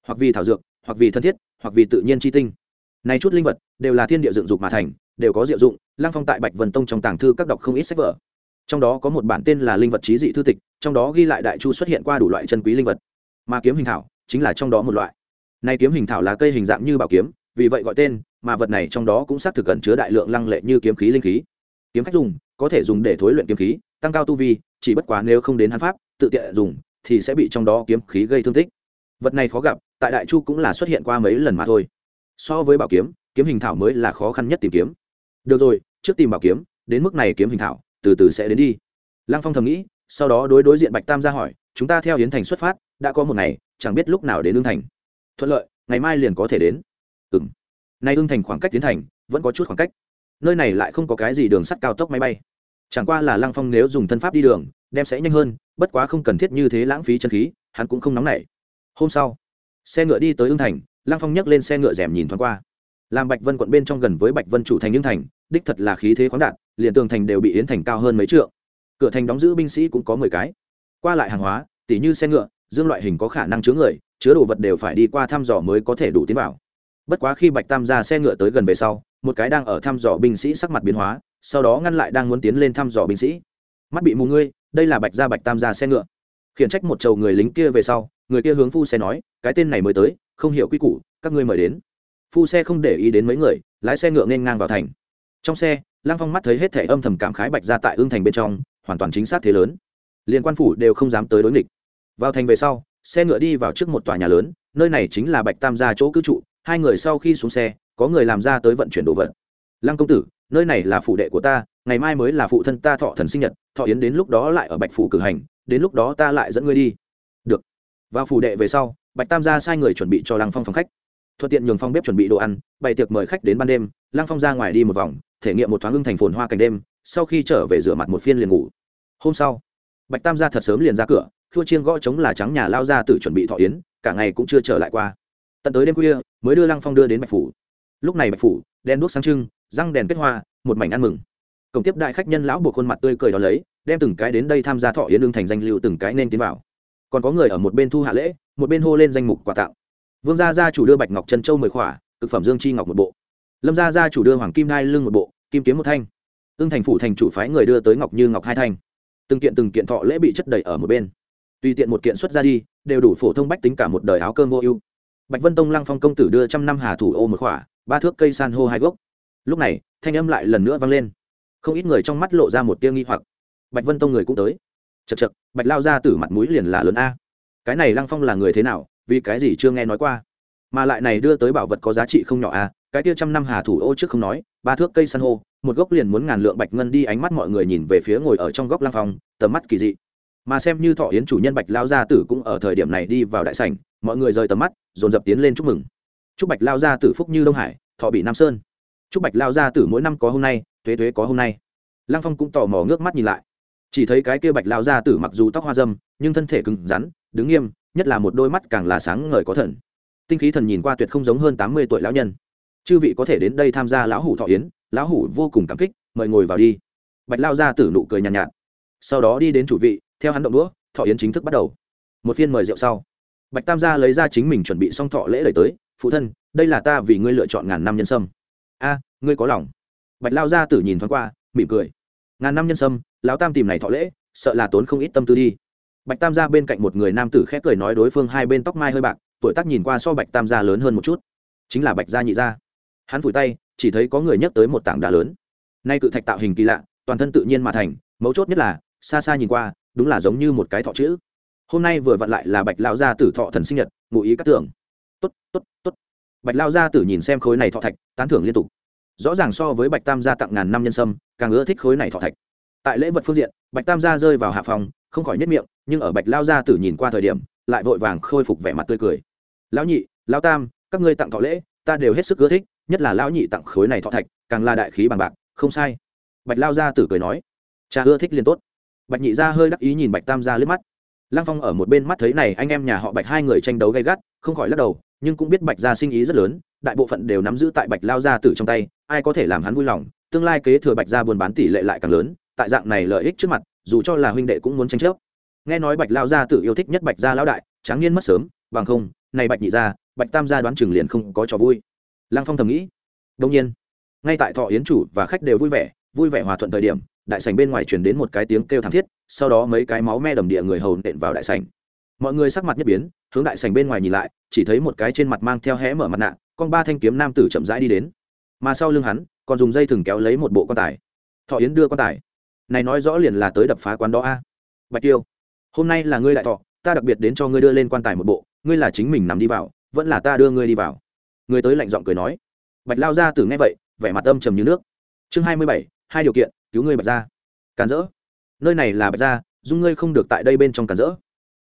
hoặc vì thảo dược, hoặc vì thân thiết, hoặc vì tự nhiên chi tinh. Này chút linh vật, đều là thiên địa dựng dục mà thành, đều có diệu dụng, lăng phong tại bạch vân tông trong tàng thư các đọc không ít sách vở. Trong đó có một bản tên là linh vật trí dị thư tịch, trong đó ghi lại đại chu xuất hiện qua đủ loại chân quý linh vật. Mà kiếm hình thảo, chính là trong đó một loại. Này kiếm hình thảo là cây hình dạng như bảo kiếm vì vậy gọi tên, mà vật này trong đó cũng xác thực cần chứa đại lượng lăng lệ như kiếm khí linh khí. Kiếm khách dùng, có thể dùng để thối luyện kiếm khí, tăng cao tu vi, chỉ bất quá nếu không đến hắn pháp, tự tiện dùng, thì sẽ bị trong đó kiếm khí gây thương tích. Vật này khó gặp, tại đại chu cũng là xuất hiện qua mấy lần mà thôi. So với bảo kiếm kiếm hình thảo mới là khó khăn nhất tìm kiếm. Được rồi, trước tìm bảo kiếm, đến mức này kiếm hình thảo, từ từ sẽ đến đi. Lăng phong thầm nghĩ, sau đó đối đối diện bạch tam ra hỏi, chúng ta theo yến thành xuất phát, đã có một ngày, chẳng biết lúc nào đến lương thành. Thuận lợi, ngày mai liền có thể đến ừng nay ưng thành khoảng cách tiến thành, vẫn có chút khoảng cách. Nơi này lại không có cái gì đường sắt cao tốc máy bay. Chẳng qua là lăng phong nếu dùng thân pháp đi đường, đem sẽ nhanh hơn, bất quá không cần thiết như thế lãng phí chân khí, hắn cũng không nóng nảy. Hôm sau, xe ngựa đi tới ưng thành, lăng phong nhấc lên xe ngựa rèm nhìn thoáng qua. Làm bạch vân quận bên trong gần với bạch vân chủ thành ưng thành, đích thật là khí thế khoáng đạt, liền tường thành đều bị yến thành cao hơn mấy trượng. Cửa thành đóng giữ binh sĩ cũng có mười cái. Qua lại hàng hóa, tỉ như xe ngựa, dương loại hình có khả năng chứa người, chứa đồ vật đều phải đi qua thăm dò mới có thể đủ tiến vào bất quá khi bạch tam ra xe ngựa tới gần về sau, một cái đang ở thăm dò binh sĩ sắc mặt biến hóa, sau đó ngăn lại đang muốn tiến lên thăm dò binh sĩ. Mắt bị mù ngươi, đây là bạch gia bạch tam ra xe ngựa. Khiển trách một chầu người lính kia về sau, người kia hướng phu xe nói, cái tên này mới tới, không hiểu quy củ, các ngươi mời đến. Phu xe không để ý đến mấy người, lái xe ngựa nên ngang vào thành. Trong xe, lăng phong mắt thấy hết thẻ âm thầm cảm khái bạch ra tại ương thành bên trong, hoàn toàn chính xác thế lớn. Liên quan phủ đều không dám tới đối nghịch. Vào thành về sau, xe ngựa đi vào trước một tòa nhà lớn, nơi này chính là bạch tam gia chỗ cư trụ hai người sau khi xuống xe, có người làm ra tới vận chuyển đồ vật. Lăng công tử, nơi này là phụ đệ của ta, ngày mai mới là phụ thân ta thọ thần sinh nhật, thọ yến đến lúc đó lại ở bạch phủ cử hành, đến lúc đó ta lại dẫn ngươi đi. Được. Vào phủ đệ về sau, bạch tam gia sai người chuẩn bị cho lăng phong phòng khách. Thuận tiện nhường phong bếp chuẩn bị đồ ăn, bày tiệc mời khách đến ban đêm, lăng phong ra ngoài đi một vòng, thể nghiệm một thoáng ưng thành phồn hoa cảnh đêm, sau khi trở về rửa mặt một phiên liền ngủ. Hôm sau, bạch tam gia thật sớm liền ra cửa, khua chiên gõ trống là trắng nhà lao ra từ chuẩn bị thọ yến, cả ngày cũng chưa trở lại qua tận tới đêm khuya mới đưa lăng phong đưa đến bạch phủ lúc này bạch phủ đen đuốc sáng trưng răng đèn kết hoa một mảnh ăn mừng cổng tiếp đại khách nhân lão buộc khuôn mặt tươi cười đó lấy đem từng cái đến đây tham gia thọ yến lương thành danh lưu từng cái nên tiến vào còn có người ở một bên thu hạ lễ một bên hô lên danh mục quà tặng vương gia gia chủ đưa bạch ngọc trân châu mười khỏa thực phẩm dương chi ngọc một bộ lâm gia gia chủ đưa hoàng kim đai lưng một bộ kim kiếm một thanh ương thành phủ thành chủ phái người đưa tới ngọc như ngọc hai thanh từng kiện từng kiện thọ lễ bị chất đầy ở một bên tùy tiện một kiện xuất ra đi đều đủ phổ thông bách tính cả một đời áo cơm vô ưu bạch vân tông lăng phong công tử đưa trăm năm hà thủ ô một khỏa, ba thước cây san hô hai gốc. Lúc này, thanh âm lại lần nữa vang lên. Không ít người trong mắt lộ ra một tia nghi hoặc. Bạch vân tông người cũng tới. Chật chật bạch lao ra từ mặt mũi liền là lớn a. Cái này lăng phong là người thế nào, vì cái gì chưa nghe nói qua? Mà lại này đưa tới bảo vật có giá trị không nhỏ a, cái tia trăm năm hà thủ ô trước không nói, ba thước cây san hô, một gốc liền muốn ngàn lượng bạch ngân đi ánh mắt mọi người nhìn về phía ngồi ở trong góc lăng phong, tầm mắt kỳ dị. Mà xem như thọ yến chủ nhân bạch lao gia tử cũng ở thời điểm này đi vào đại sảnh mọi người rời tầm mắt dồn dập tiến lên chúc mừng. Chúc bạch lao gia tử phúc như đông hải thọ bị nam sơn. Chúc bạch lao gia tử mỗi năm có hôm nay thuế thuế có hôm nay. Lăng phong cũng tò mò ngước mắt nhìn lại. Chỉ thấy cái kia bạch lao gia tử mặc dù tóc hoa dâm nhưng thân thể cứng rắn đứng nghiêm nhất là một đôi mắt càng là sáng ngời có thần. Tinh khí thần nhìn qua tuyệt không giống hơn tám mươi tuổi lão nhân. Chư vị có thể đến đây tham gia lão hủ thọ yến lão hủ vô cùng cảm kích mời ngồi vào đi. Bạch lao gia tử nụ cười nhàn nhạt, nhạt. Sau đó đi đến chủ vị theo hắn động đũa thọ yến chính thức bắt đầu. Một phiên mời rượu sau bạch tam gia lấy ra chính mình chuẩn bị xong thọ lễ lời tới, phụ thân, đây là ta vì ngươi lựa chọn ngàn năm nhân sâm. A, ngươi có lòng. Bạch lao gia tử nhìn thoáng qua, mỉm cười. Ngàn năm nhân sâm, lão tam tìm này thọ lễ, sợ là tốn không ít tâm tư đi. Bạch tam gia bên cạnh một người nam tử khép cười nói đối phương hai bên tóc mai hơi bạc, tuổi tác nhìn qua so bạch tam gia lớn hơn một chút. Chính là bạch gia nhị gia. Hắn phủi tay, chỉ thấy có người nhắc tới một tảng đá lớn. Nay cự thạch tạo hình kỳ lạ, toàn thân tự nhiên mà thành, mấu chốt nhất là, xa xa nhìn qua, đúng là giống như một cái thọ chữ hôm nay vừa vặn lại là bạch lao gia tử thọ thần sinh nhật, ngụ ý các tưởng. Tốt tốt tốt. Bạch lao gia tử nhìn xem khối này thọ thạch, tán thưởng liên tục. Rõ ràng so với bạch tam gia tặng ngàn năm nhân sâm, càng ưa thích khối này thọ thạch. Tại lễ vật phương diện, bạch tam gia rơi vào hạ phòng, không khỏi nhất miệng, nhưng ở bạch lao gia tử nhìn qua thời điểm, lại vội vàng khôi phục vẻ mặt tươi cười. Lão nhị, lão tam, các ngươi tặng thọ lễ, ta đều hết sức ưa thích, nhất là lão nhị tặng khối này thọ thạch, càng là đại khí bằng bạc, không sai. Bạch lao gia tử cười nói. Cha ưa thích liền tốt. Bạch nhị gia hơi đắc ý nhìn bạch tam gia lướt mắt lăng phong ở một bên mắt thấy này, anh em nhà họ bạch hai người tranh đấu gay gắt, không khỏi lắc đầu, nhưng cũng biết bạch gia sinh ý rất lớn, đại bộ phận đều nắm giữ tại bạch lao gia tử trong tay, ai có thể làm hắn vui lòng, tương lai kế thừa bạch gia buôn bán tỷ lệ lại càng lớn, tại dạng này lợi ích trước mặt, dù cho là huynh đệ cũng muốn tranh chấp. Nghe nói bạch lao gia tử yêu thích nhất bạch gia lão đại, tráng niên mất sớm, bằng không, này bạch nhị gia, bạch tam gia đoán chừng liền không có trò vui. Lăng phong thầm nghĩ. Đông nhiên, ngay tại thọ yến chủ và khách đều vui vẻ vui vẻ hòa thuận thời điểm, đại sảnh bên ngoài truyền đến một cái tiếng kêu thảm thiết sau đó mấy cái máu me đầm địa người hầu nện vào đại sảnh. Mọi người sắc mặt nhất biến, hướng đại sảnh bên ngoài nhìn lại, chỉ thấy một cái trên mặt mang theo hé mở mặt nạ, con ba thanh kiếm nam tử chậm rãi đi đến. Mà sau lưng hắn, còn dùng dây thừng kéo lấy một bộ quan tài. Thọ yến đưa quan tài. Này nói rõ liền là tới đập phá quán đó a. À? Bạch tiêu, hôm nay là ngươi đại thọ, ta đặc biệt đến cho ngươi đưa lên quan tài một bộ, ngươi là chính mình nằm đi vào, vẫn là ta đưa ngươi đi vào. Người tới lạnh giọng cười nói. Bạch lao ra từ nghe vậy, vẻ mặt âm trầm như nước. Chương hai mươi bảy, hai điều kiện, cứu ngươi bạch ra càn rỡ nơi này là bạch gia, dung ngươi không được tại đây bên trong cản rỡ.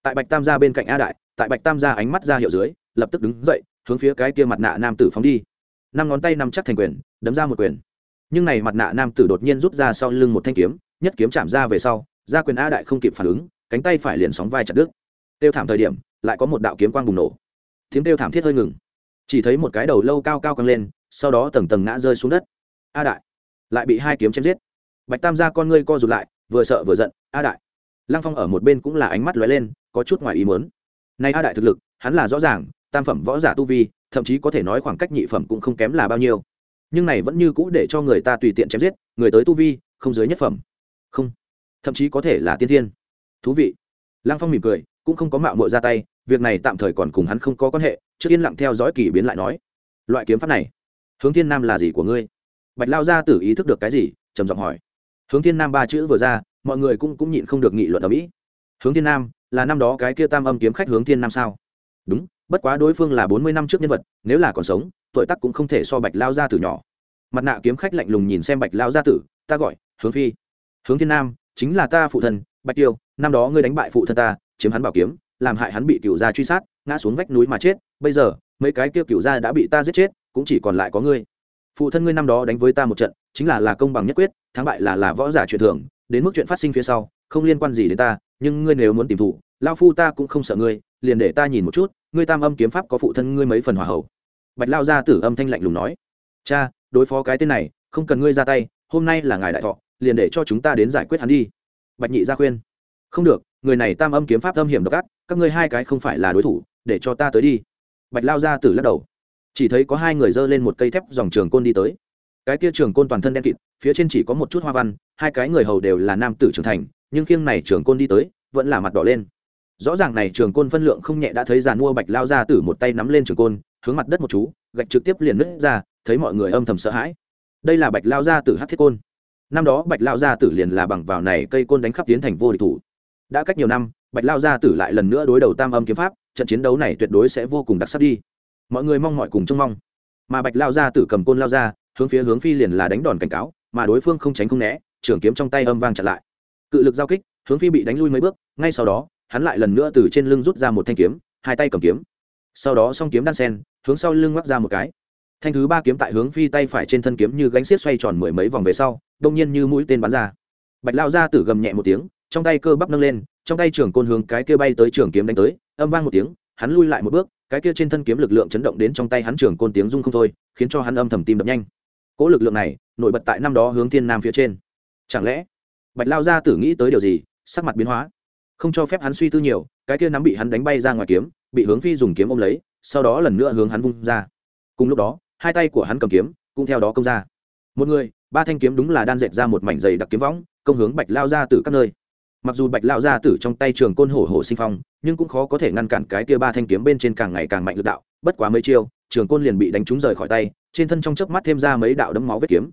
Tại bạch tam gia bên cạnh a đại, tại bạch tam gia ánh mắt ra hiệu dưới, lập tức đứng dậy, hướng phía cái kia mặt nạ nam tử phóng đi. Năm ngón tay nằm chắc thành quyền, đấm ra một quyền. Nhưng này mặt nạ nam tử đột nhiên rút ra sau lưng một thanh kiếm, nhất kiếm chạm ra về sau ra quyền a đại không kịp phản ứng, cánh tay phải liền sóng vai chặt đứt. Tiêu thảm thời điểm, lại có một đạo kiếm quang bùng nổ. Tiếng tiêu thảm thiết hơi ngừng. Chỉ thấy một cái đầu lâu cao cao căng lên, sau đó tầng tầng ngã rơi xuống đất. A đại, lại bị hai kiếm chém giết. Bạch tam gia con ngươi co rụt lại vừa sợ vừa giận, a đại. Lăng phong ở một bên cũng là ánh mắt lóe lên, có chút ngoài ý muốn. Nay a đại thực lực, hắn là rõ ràng, tam phẩm võ giả tu vi, thậm chí có thể nói khoảng cách nhị phẩm cũng không kém là bao nhiêu. Nhưng này vẫn như cũ để cho người ta tùy tiện chém giết, người tới tu vi, không dưới nhất phẩm. Không. Thậm chí có thể là tiên thiên. Thú vị. Lăng phong mỉm cười, cũng không có mạo mội ra tay, việc này tạm thời còn cùng hắn không có quan hệ, trước yên lặng theo dõi kỳ biến lại nói. Loại kiếm pháp này, hướng thiên nam là gì của ngươi? Bạch lao gia tử ý thức được cái gì, trầm giọng hỏi hướng thiên nam ba chữ vừa ra, mọi người cũng cũng nhịn không được nghị luận ở mỹ. Hướng thiên nam, là năm đó cái kia tam âm kiếm khách hướng thiên nam sao? Đúng, bất quá đối phương là bốn mươi năm trước nhân vật, nếu là còn sống, tuổi tác cũng không thể so bạch lao gia tử nhỏ. Mặt nạ kiếm khách lạnh lùng nhìn xem bạch lao gia tử, ta gọi, hướng phi. Hướng thiên nam, chính là ta phụ thân, bạch tiêu, năm đó ngươi đánh bại phụ thân ta, chiếm hắn bảo kiếm, làm hại hắn bị cựu gia truy sát, ngã xuống vách núi mà chết, bây giờ, mấy cái kia cựu gia đã bị ta giết chết, cũng chỉ còn lại có ngươi. Phụ thân ngươi năm đó đánh với ta một trận, chính là là công bằng nhất quyết thắng bại là là võ giả chuyện thường, đến mức chuyện phát sinh phía sau, không liên quan gì đến ta, nhưng ngươi nếu muốn tìm thủ lao phu ta cũng không sợ ngươi, liền để ta nhìn một chút, ngươi tam âm kiếm pháp có phụ thân ngươi mấy phần hòa hậu. Bạch lao gia tử âm thanh lạnh lùng nói, cha, đối phó cái tên này, không cần ngươi ra tay, hôm nay là ngài đại thọ, liền để cho chúng ta đến giải quyết hắn đi. Bạch nhị gia khuyên, không được, người này tam âm kiếm pháp âm hiểm độc ác, các ngươi hai cái không phải là đối thủ, để cho ta tới đi. Bạch lao gia tử lắc đầu, chỉ thấy có hai người giơ lên một cây thép dòng trường côn đi tới cái kia trường côn toàn thân đen kịt, phía trên chỉ có một chút hoa văn, hai cái người hầu đều là nam tử trưởng thành, nhưng khiêng này trường côn đi tới, vẫn là mặt đỏ lên. Rõ ràng này trường côn phân lượng không nhẹ đã thấy giàn mua bạch lao ra tử một tay nắm lên trường côn, hướng mặt đất một chú, gạch trực tiếp liền nứt ra, thấy mọi người âm thầm sợ hãi. Đây là bạch lao ra tử hát thiết côn. Năm đó bạch lao gia tử liền là bằng vào này cây côn đánh khắp tiến thành vô địch thủ. Đã cách nhiều năm, bạch lao gia tử lại lần nữa đối đầu tam âm kiếm pháp, trận chiến đấu này tuyệt đối sẽ vô cùng đặc sắc đi. Mọi người mong mọi cùng trông mong. Mà bạch lao gia tử cầm côn lao ra hướng phía hướng phi liền là đánh đòn cảnh cáo, mà đối phương không tránh không né, trường kiếm trong tay âm vang chặn lại. Cự lực giao kích, hướng phi bị đánh lui mấy bước, ngay sau đó, hắn lại lần nữa từ trên lưng rút ra một thanh kiếm, hai tay cầm kiếm. Sau đó s o n g kiếm đan sen, hướng sau lưng ngoắc ra một cái. Thanh thứ ba kiếm tại hướng phi tay phải trên thân kiếm như gánh xiết xoay tròn mười mấy vòng về sau, đông nhiên như mũi tên bắn ra. Bạch lao ra tử gầm nhẹ một tiếng, trong tay cơ bắp nâng lên, trong tay trường côn hướng cái kia bay tới trường kiếm đánh tới, âm vang một tiếng, hắn lui lại một bước, cái kia trên thân kiếm lực lượng chấn động đến trong tay hắn trường côn tiếng rung không thôi, khiến cho hắn âm thầm tim đập nhanh cỗ lực lượng này, nổi bật tại năm đó hướng thiên nam phía trên. Chẳng lẽ, bạch lao gia tử nghĩ tới điều gì, sắc mặt biến hóa. Không cho phép hắn suy tư nhiều, cái kia nắm bị hắn đánh bay ra ngoài kiếm, bị hướng phi dùng kiếm ôm lấy, sau đó lần nữa hướng hắn vung ra. Cùng lúc đó, hai tay của hắn cầm kiếm cũng theo đó công ra. Một người, ba thanh kiếm đúng là đan dệt ra một mảnh dày đặc kiếm võng, công hướng bạch lao gia tử các nơi. Mặc dù bạch lao gia tử trong tay trường côn hổ hổ sinh phong, nhưng cũng khó có thể ngăn cản cái tia ba thanh kiếm bên trên càng ngày càng mạnh lực đạo, bất quá mấy chiêu trường côn liền bị đánh trúng rời khỏi tay, trên thân trong chớp mắt thêm ra mấy đạo đấm máu vết kiếm.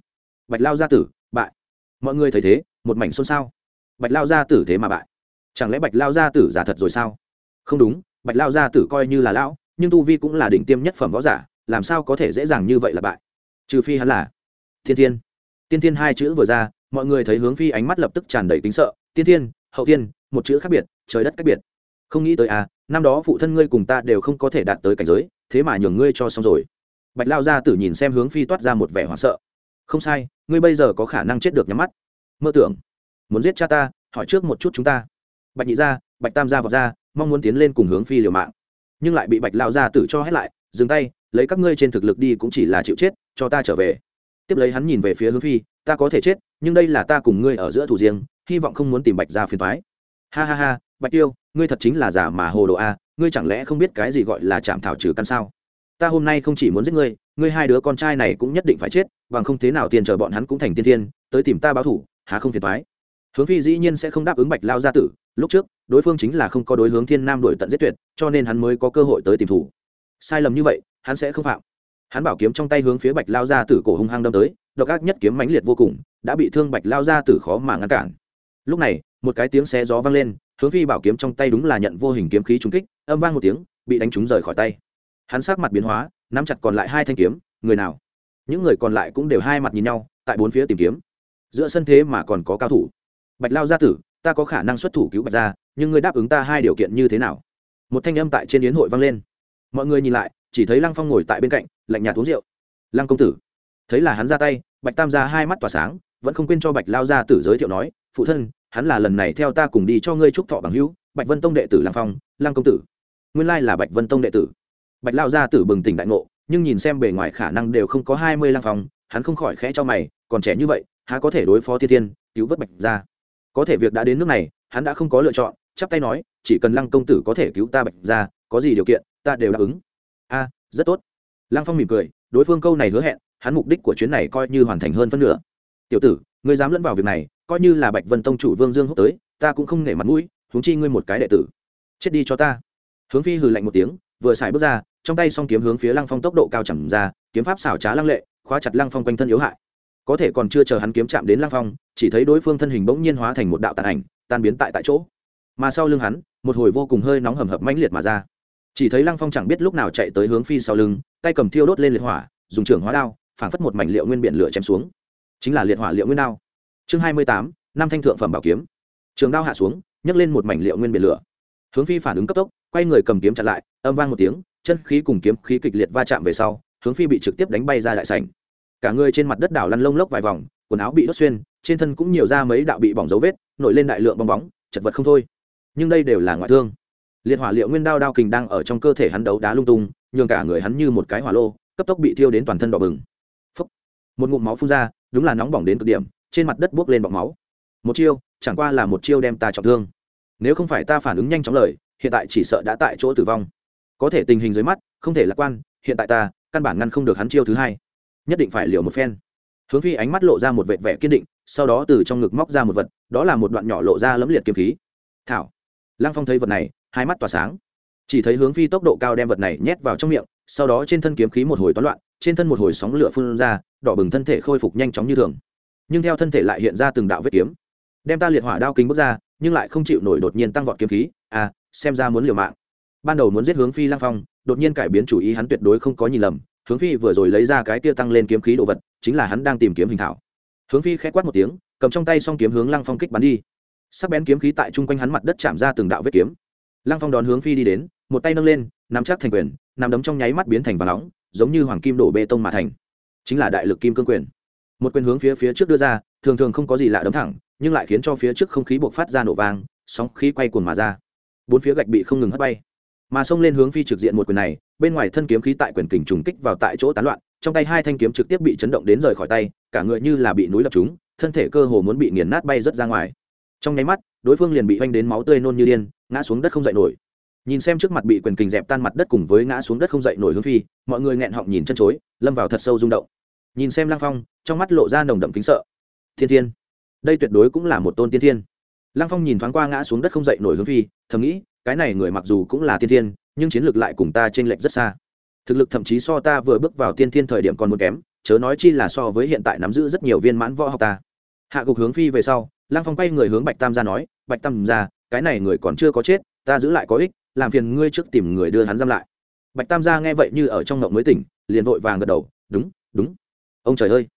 Bạch lao gia tử, bại. Mọi người thấy thế, một mảnh xôn xao. Bạch lao gia tử thế mà bại. Chẳng lẽ bạch lao gia tử giả thật rồi sao? Không đúng, bạch lao gia tử coi như là lão, nhưng tu vi cũng là đỉnh tiêm nhất phẩm võ giả, làm sao có thể dễ dàng như vậy là bại? Trừ phi hắn là thiên thiên. Tiên thiên hai chữ vừa ra, mọi người thấy hướng phi ánh mắt lập tức tràn đầy tính sợ. Tiên thiên, hậu tiên một chữ khác biệt, trời đất cách biệt. Không nghĩ tới à năm đó phụ thân ngươi cùng ta đều không có thể đạt tới cảnh giới thế mà nhường ngươi cho xong rồi. Bạch lao gia tử nhìn xem hướng phi toát ra một vẻ hoảng sợ. Không sai, ngươi bây giờ có khả năng chết được nhắm mắt. Mơ tưởng. Muốn giết cha ta, hỏi trước một chút chúng ta. Bạch nhị gia, bạch tam gia vào ra, mong muốn tiến lên cùng hướng phi liều mạng. Nhưng lại bị bạch lao gia tử cho hết lại, dừng tay, lấy các ngươi trên thực lực đi cũng chỉ là chịu chết, cho ta trở về. Tiếp lấy hắn nhìn về phía hướng phi, ta có thể chết, nhưng đây là ta cùng ngươi ở giữa thủ riêng hy vọng không muốn tìm bạch ra phiền thoái ha ha ha, bạch tiêu, ngươi thật chính là giả mà hồ đồ a, ngươi chẳng lẽ không biết cái gì gọi là chạm thảo trừ căn sao? Ta hôm nay không chỉ muốn giết ngươi ngươi hai đứa con trai này cũng nhất định phải chết, bằng không thế nào tiền chờ bọn hắn cũng thành tiên tiên tới tìm ta báo thủ, há không phiền thoái hướng phi dĩ nhiên sẽ không đáp ứng bạch lao gia tử, lúc trước, đối phương chính là không có đối hướng thiên nam đổi tận giết tuyệt, cho nên hắn mới có cơ hội tới tìm thủ. Sai lầm như vậy, hắn sẽ không phạm. Hắn bảo kiếm trong tay hướng phía bạch lao gia tử cổ hung hăng đâm tới, độc ác nhất kiếm mãnh liệt vô cùng, đã bị thương bạch lao gia tử khó mà ngăn cản lúc này, một cái tiếng xé gió vang lên, hướng phi bảo kiếm trong tay đúng là nhận vô hình kiếm khí trúng kích, âm vang một tiếng, bị đánh trúng rời khỏi tay. Hắn sát mặt biến hóa, nắm chặt còn lại hai thanh kiếm, người nào? Những người còn lại cũng đều hai mặt nhìn nhau, tại bốn phía tìm kiếm. Giữa sân thế mà còn có cao thủ. Bạch lao gia tử, ta có khả năng xuất thủ cứu bạch gia, nhưng ngươi đáp ứng ta hai điều kiện như thế nào? Một thanh âm tại trên yến hội vang lên. Mọi người nhìn lại, chỉ thấy lăng phong ngồi tại bên cạnh, lạnh nhạt uống rượu. Lăng công tử, thấy là hắn ra tay, bạch tam ra hai mắt tỏa sáng, vẫn không quên cho bạch lao gia tử giới thiệu nói phụ thân, hắn là lần này theo ta cùng đi cho ngươi chúc thọ bằng hữu, bạch vân tông đệ tử Lang phong, lăng công tử. Nguyên lai là bạch vân tông đệ tử. Bạch lao gia tử bừng tỉnh đại ngộ, nhưng nhìn xem bề ngoài khả năng đều không có hai mươi lăng phong, hắn không khỏi khẽ cho mày, còn trẻ như vậy, há có thể đối phó thiên thiên, cứu vớt bạch ra có thể việc đã đến nước này, hắn đã không có lựa chọn, chắp tay nói, chỉ cần lăng công tử có thể cứu ta bạch ra có gì điều kiện, ta đều đáp ứng. A, rất tốt. Lăng phong mỉm cười, đối phương câu này hứa hẹn, hắn mục đích của chuyến này coi như hoàn thành hơn phân nửa. Tiểu tử, ngươi dám lẫn vào việc này coi như là bạch vân tông chủ vương dương húc tới, ta cũng không nể mặt mũi, huống chi ngươi một cái đệ tử. Chết đi cho ta. Hướng phi hừ lạnh một tiếng, vừa xài bước ra, trong tay song kiếm hướng phía lăng phong tốc độ cao chẳng ra, kiếm pháp xảo trá lăng lệ, khóa chặt lăng phong quanh thân yếu hại. Có thể còn chưa chờ hắn kiếm chạm đến lăng phong, chỉ thấy đối phương thân hình bỗng nhiên hóa thành một đạo tàn ảnh, tan biến tại tại chỗ. Mà sau lưng hắn, một hồi vô cùng hơi nóng hầm hập mãnh liệt mà ra. Chỉ thấy lăng phong chẳng biết lúc nào chạy tới hướng phi sau lưng, tay cầm thiêu đốt lên liệt hỏa, dùng trường hóa đao, phảng phất một mảnh liệu nguyên biển lửa chém xuống. Chính là liệt hỏa liệu nguyên đao chương hai mươi tám, năm thanh thượng phẩm bảo kiếm. Trường đao hạ xuống, nhấc lên một mảnh liệu nguyên biển lửa. Hướng phi phản ứng cấp tốc, quay người cầm kiếm chặn lại, âm vang một tiếng, chân khí cùng kiếm khí kịch liệt va chạm về sau, hướng phi bị trực tiếp đánh bay ra đại sảnh. Cả người trên mặt đất đảo lăn lông lốc vài vòng, quần áo bị đốt xuyên, trên thân cũng nhiều ra mấy đạo bị bỏng dấu vết, nổi lên đại lượng bong bóng, chật vật không thôi. Nhưng đây đều là ngoại thương. Liệt hỏa liệu nguyên đao đao kình đang ở trong cơ thể hắn đấu đá lung tung, nhường cả người hắn như một cái hỏa lô, cấp tốc bị thiêu đến toàn thân đỏ bừng. Phốc. một ngụm máu phun ra, đúng là nóng bỏng đến cực điểm trên mặt đất buốc lên bọc máu. Một chiêu, chẳng qua là một chiêu đem ta trọng thương. Nếu không phải ta phản ứng nhanh chóng lời, hiện tại chỉ sợ đã tại chỗ tử vong. Có thể tình hình dưới mắt, không thể lạc quan, hiện tại ta, căn bản ngăn không được hắn chiêu thứ hai. Nhất định phải liều một phen. Hướng phi ánh mắt lộ ra một vệt vẻ kiên định, sau đó từ trong ngực móc ra một vật, đó là một đoạn nhỏ lộ ra lấm liệt kiếm khí. Thảo. Lăng phong thấy vật này, hai mắt tỏa sáng. Chỉ thấy hướng phi tốc độ cao đem vật này nhét vào trong miệng, sau đó trên thân kiếm khí một hồi toán loạn, trên thân một hồi sóng lửa phun ra, đỏ bừng thân thể khôi phục nhanh chóng như thường nhưng theo thân thể lại hiện ra từng đạo vết kiếm. Đem ta liệt hỏa đao kính bước ra, nhưng lại không chịu nổi đột nhiên tăng vọt kiếm khí. À xem ra muốn liều mạng. Ban đầu muốn giết hướng phi lang phong, đột nhiên cải biến chủ ý hắn tuyệt đối không có nhìn lầm. Hướng phi vừa rồi lấy ra cái tia tăng lên kiếm khí đồ vật, chính là hắn đang tìm kiếm hình thảo. Hướng phi khẽ quát một tiếng, cầm trong tay xong kiếm hướng lăng phong kích bắn đi. Sắc bén kiếm khí tại chung quanh hắn mặt đất chạm ra từng đạo vết kiếm. Lăng phong đón hướng phi đi đến, một tay nâng lên, nắm chắc thành quyền, nắm đấm trong nháy mắt biến thành và nóng, giống như hoàng kim đổ bê tông mà thành. Chính là đại lực kim cương quyền một quyền hướng phía phía trước đưa ra, thường thường không có gì lạ đấm thẳng, nhưng lại khiến cho phía trước không khí buộc phát ra nổ vang, sóng khí quay cuồng mà ra. Bốn phía gạch bị không ngừng hất bay. Mà xông lên hướng phi trực diện một quyền này, bên ngoài thân kiếm khí tại quyền kình trùng kích vào tại chỗ tán loạn, trong tay hai thanh kiếm trực tiếp bị chấn động đến rời khỏi tay, cả người như là bị núi đập chúng thân thể cơ hồ muốn bị nghiền nát bay rớt ra ngoài. Trong nháy mắt, đối phương liền bị oanh đến máu tươi nôn như điên, ngã xuống đất không dậy nổi. Nhìn xem trước mặt bị quyền kình dẹp tan mặt đất cùng với ngã xuống đất không dậy nổi hướng phi, mọi người nghẹn họng nhìn chân chối, lâm vào thật sâu rung động. Nhìn xem lang phong trong mắt lộ ra nồng đậm kính sợ. Thiên thiên, đây tuyệt đối cũng là một tôn tiên thiên. Lăng phong nhìn thoáng qua ngã xuống đất không dậy nổi hướng phi, thầm nghĩ, cái này người mặc dù cũng là tiên thiên, nhưng chiến lược lại cùng ta t r ê n lệch rất xa. Thực lực thậm chí so ta vừa bước vào tiên thiên thời điểm còn muốn kém, chớ nói chi là so với hiện tại nắm giữ rất nhiều viên mãn võ học ta. Hạ gục hướng phi về sau, lăng phong quay người hướng bạch tam ra nói, bạch tam ra cái này người còn chưa có chết, ta giữ lại có ích, làm phiền ngươi trước tìm người đưa hắn giam lại. Bạch tam gia nghe vậy như ở trong ngộng mới tỉnh, liền vội vàng gật đầu, đúng đúng. Ông trời ơi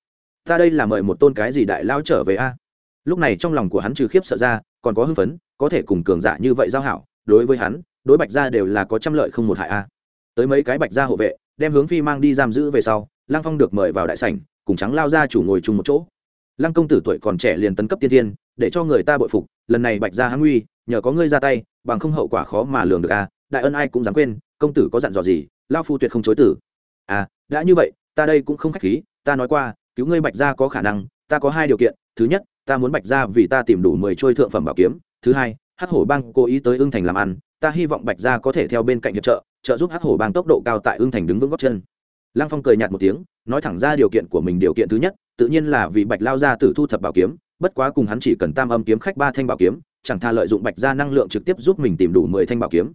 ta đây là mời một tôn cái gì đại lao trở về a? Lúc này trong lòng của hắn trừ khiếp sợ ra, còn có hưng phấn, có thể cùng cường giả như vậy giao hảo, đối với hắn, đối bạch gia đều là có trăm lợi không một hại a. Tới mấy cái bạch gia hộ vệ, đem hướng phi mang đi giam giữ về sau, lăng phong được mời vào đại sảnh, cùng trắng lao ra chủ ngồi chung một chỗ. Lăng công tử tuổi còn trẻ liền tấn cấp tiên tiên để cho người ta bội phục, lần này bạch gia hãng uy nhờ có ngươi ra tay, bằng không hậu quả khó mà lường được a. Đại ân ai cũng dám quên, công tử có dặn dò gì, lao phu tuyệt không chối tử à đã như vậy, ta đây cũng không khách khí, ta nói qua cứu ngươi bạch gia có khả năng, ta có hai điều kiện, thứ nhất, ta muốn bạch gia vì ta tìm đủ mười trôi thượng phẩm bảo kiếm, thứ hai, hắc hổ bang cố ý tới ưng thành làm ăn, ta hy vọng bạch gia có thể theo bên cạnh hiệp trợ trợ giúp hắc hổ bang tốc độ cao tại ưng thành đứng vững góc chân. Lăng phong cười nhạt một tiếng, nói thẳng ra điều kiện của mình điều kiện thứ nhất, tự nhiên là vì bạch lao gia tử thu thập bảo kiếm, bất quá cùng hắn chỉ cần tam âm kiếm khách ba thanh bảo kiếm, chẳng tha lợi dụng bạch gia năng lượng trực tiếp giúp mình tìm đủ mười thanh bảo kiếm.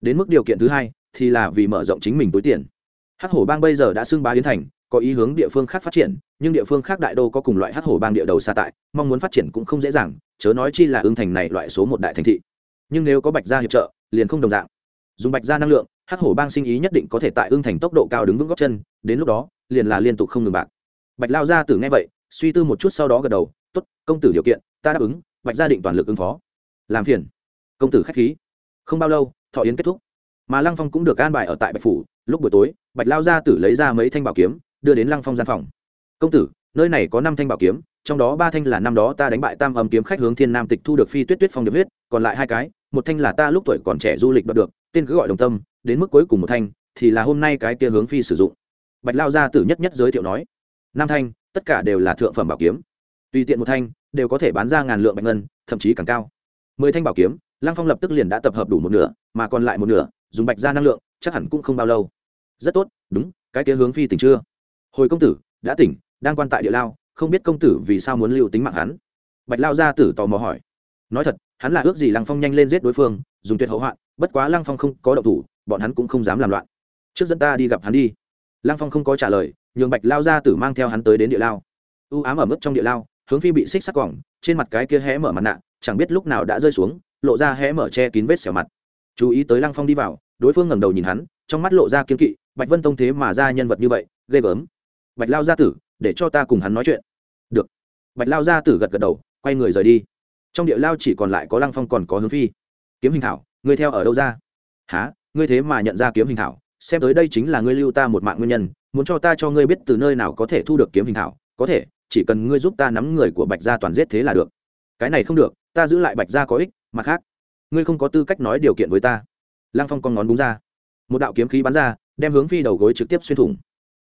Đến mức điều kiện thứ hai, thì là vì mở rộng chính mình túi tiền. Hắc hổ bang bây giờ đã xưng bá yến thành có ý hướng địa phương khác phát triển, nhưng địa phương khác đại đô có cùng loại hát hổ bang địa đầu xa tại, mong muốn phát triển cũng không dễ dàng, chớ nói chi là ương thành này loại số một đại thành thị. Nhưng nếu có bạch gia hiệp trợ, liền không đồng dạng. Dùng bạch gia năng lượng hát hổ bang sinh ý nhất định có thể tại ương thành tốc độ cao đứng vững góc chân, đến lúc đó, liền là liên tục không ngừng bạc. Bạch lao gia tử nghe vậy, suy tư một chút sau đó gật đầu t ố t công tử điều kiện, ta đáp ứng, bạch gia định toàn lực ứng phó. Làm phiền. Công tử k h á c h khí. Không bao lâu, thọ yến kết thúc. Mà lăng phong cũng được an bài ở tại bạch phủ, lúc buổi tối, bạch lao gia tử lấy ra mấy thanh bảo kiếm đưa đến lăng phong gian phòng. Công tử, nơi này có năm thanh bảo kiếm, trong đó ba thanh là năm đó ta đánh bại tam âm kiếm khách hướng thiên nam tịch thu được phi tuyết tuyết phong điệp huyết, còn lại hai cái, một thanh là ta lúc tuổi còn trẻ du lịch đoạt được, tên cứ gọi đồng tâm, đến mức cuối cùng một thanh thì là hôm nay cái kia hướng phi sử dụng. Bạch lao gia tử nhất nhất giới thiệu nói. Năm thanh, tất cả đều là thượng phẩm bảo kiếm. Tùy tiện một thanh, đều có thể bán ra ngàn lượng bạch ngân, thậm chí càng cao. Mười thanh bảo kiếm, lăng phong lập tức liền đã tập hợp đủ một nửa, mà còn lại một nửa, dùng bạch ra năng lượng, chắc hẳn cũng không bao lâu. Rất tốt, đúng, cái kia hướng phi tỉnh chưa? Hồi công tử, đã tỉnh, đang quan tại địa lao, không biết công tử vì sao muốn lưu tính mạng hắn. Bạch lao gia tử tò mò hỏi. Nói thật, hắn là ước gì lăng phong nhanh lên giết đối phương, dùng tuyệt hậu hoạn, bất quá lăng phong không có động thủ, bọn hắn cũng không dám làm loạn. Trước dẫn ta đi gặp hắn đi. Lăng phong không có trả lời, nhường bạch lao gia tử mang theo hắn tới đến địa lao. U ám ở mức trong địa lao, hướng phi bị xích sắc quỏng trên mặt cái kia hé mở mặt nạ, chẳng biết lúc nào đã rơi xuống, lộ ra hé mở che kín vết xẻo mặt. Chú ý tới lăng phong đi vào, đối phương ngẩng đầu nhìn hắn, trong mắt lộ ra kiên kỵ, bạch vân tông thế mà ra nhân vật như vậy, ghê gớm bạch lao gia tử, để cho ta cùng hắn nói chuyện. Được. Bạch lao gia tử gật gật đầu, quay người rời đi. Trong địa lao chỉ còn lại có lăng phong còn có hướng phi. Kiếm hình thảo, ngươi theo ở đâu ra? Há ngươi thế mà nhận ra kiếm hình thảo, xem tới đây chính là ngươi lưu ta một mạng nguyên nhân, muốn cho ta cho ngươi biết từ nơi nào có thể thu được kiếm hình thảo, có thể, chỉ cần ngươi giúp ta nắm người của bạch gia toàn giết thế là được. Cái này không được, ta giữ lại bạch gia có ích mặt khác, ngươi không có tư cách nói điều kiện với ta. Lăng phong con ngón búng ra. Một đạo kiếm khí bắn ra, đem hướng phi đầu gối trực tiếp xuyên thủng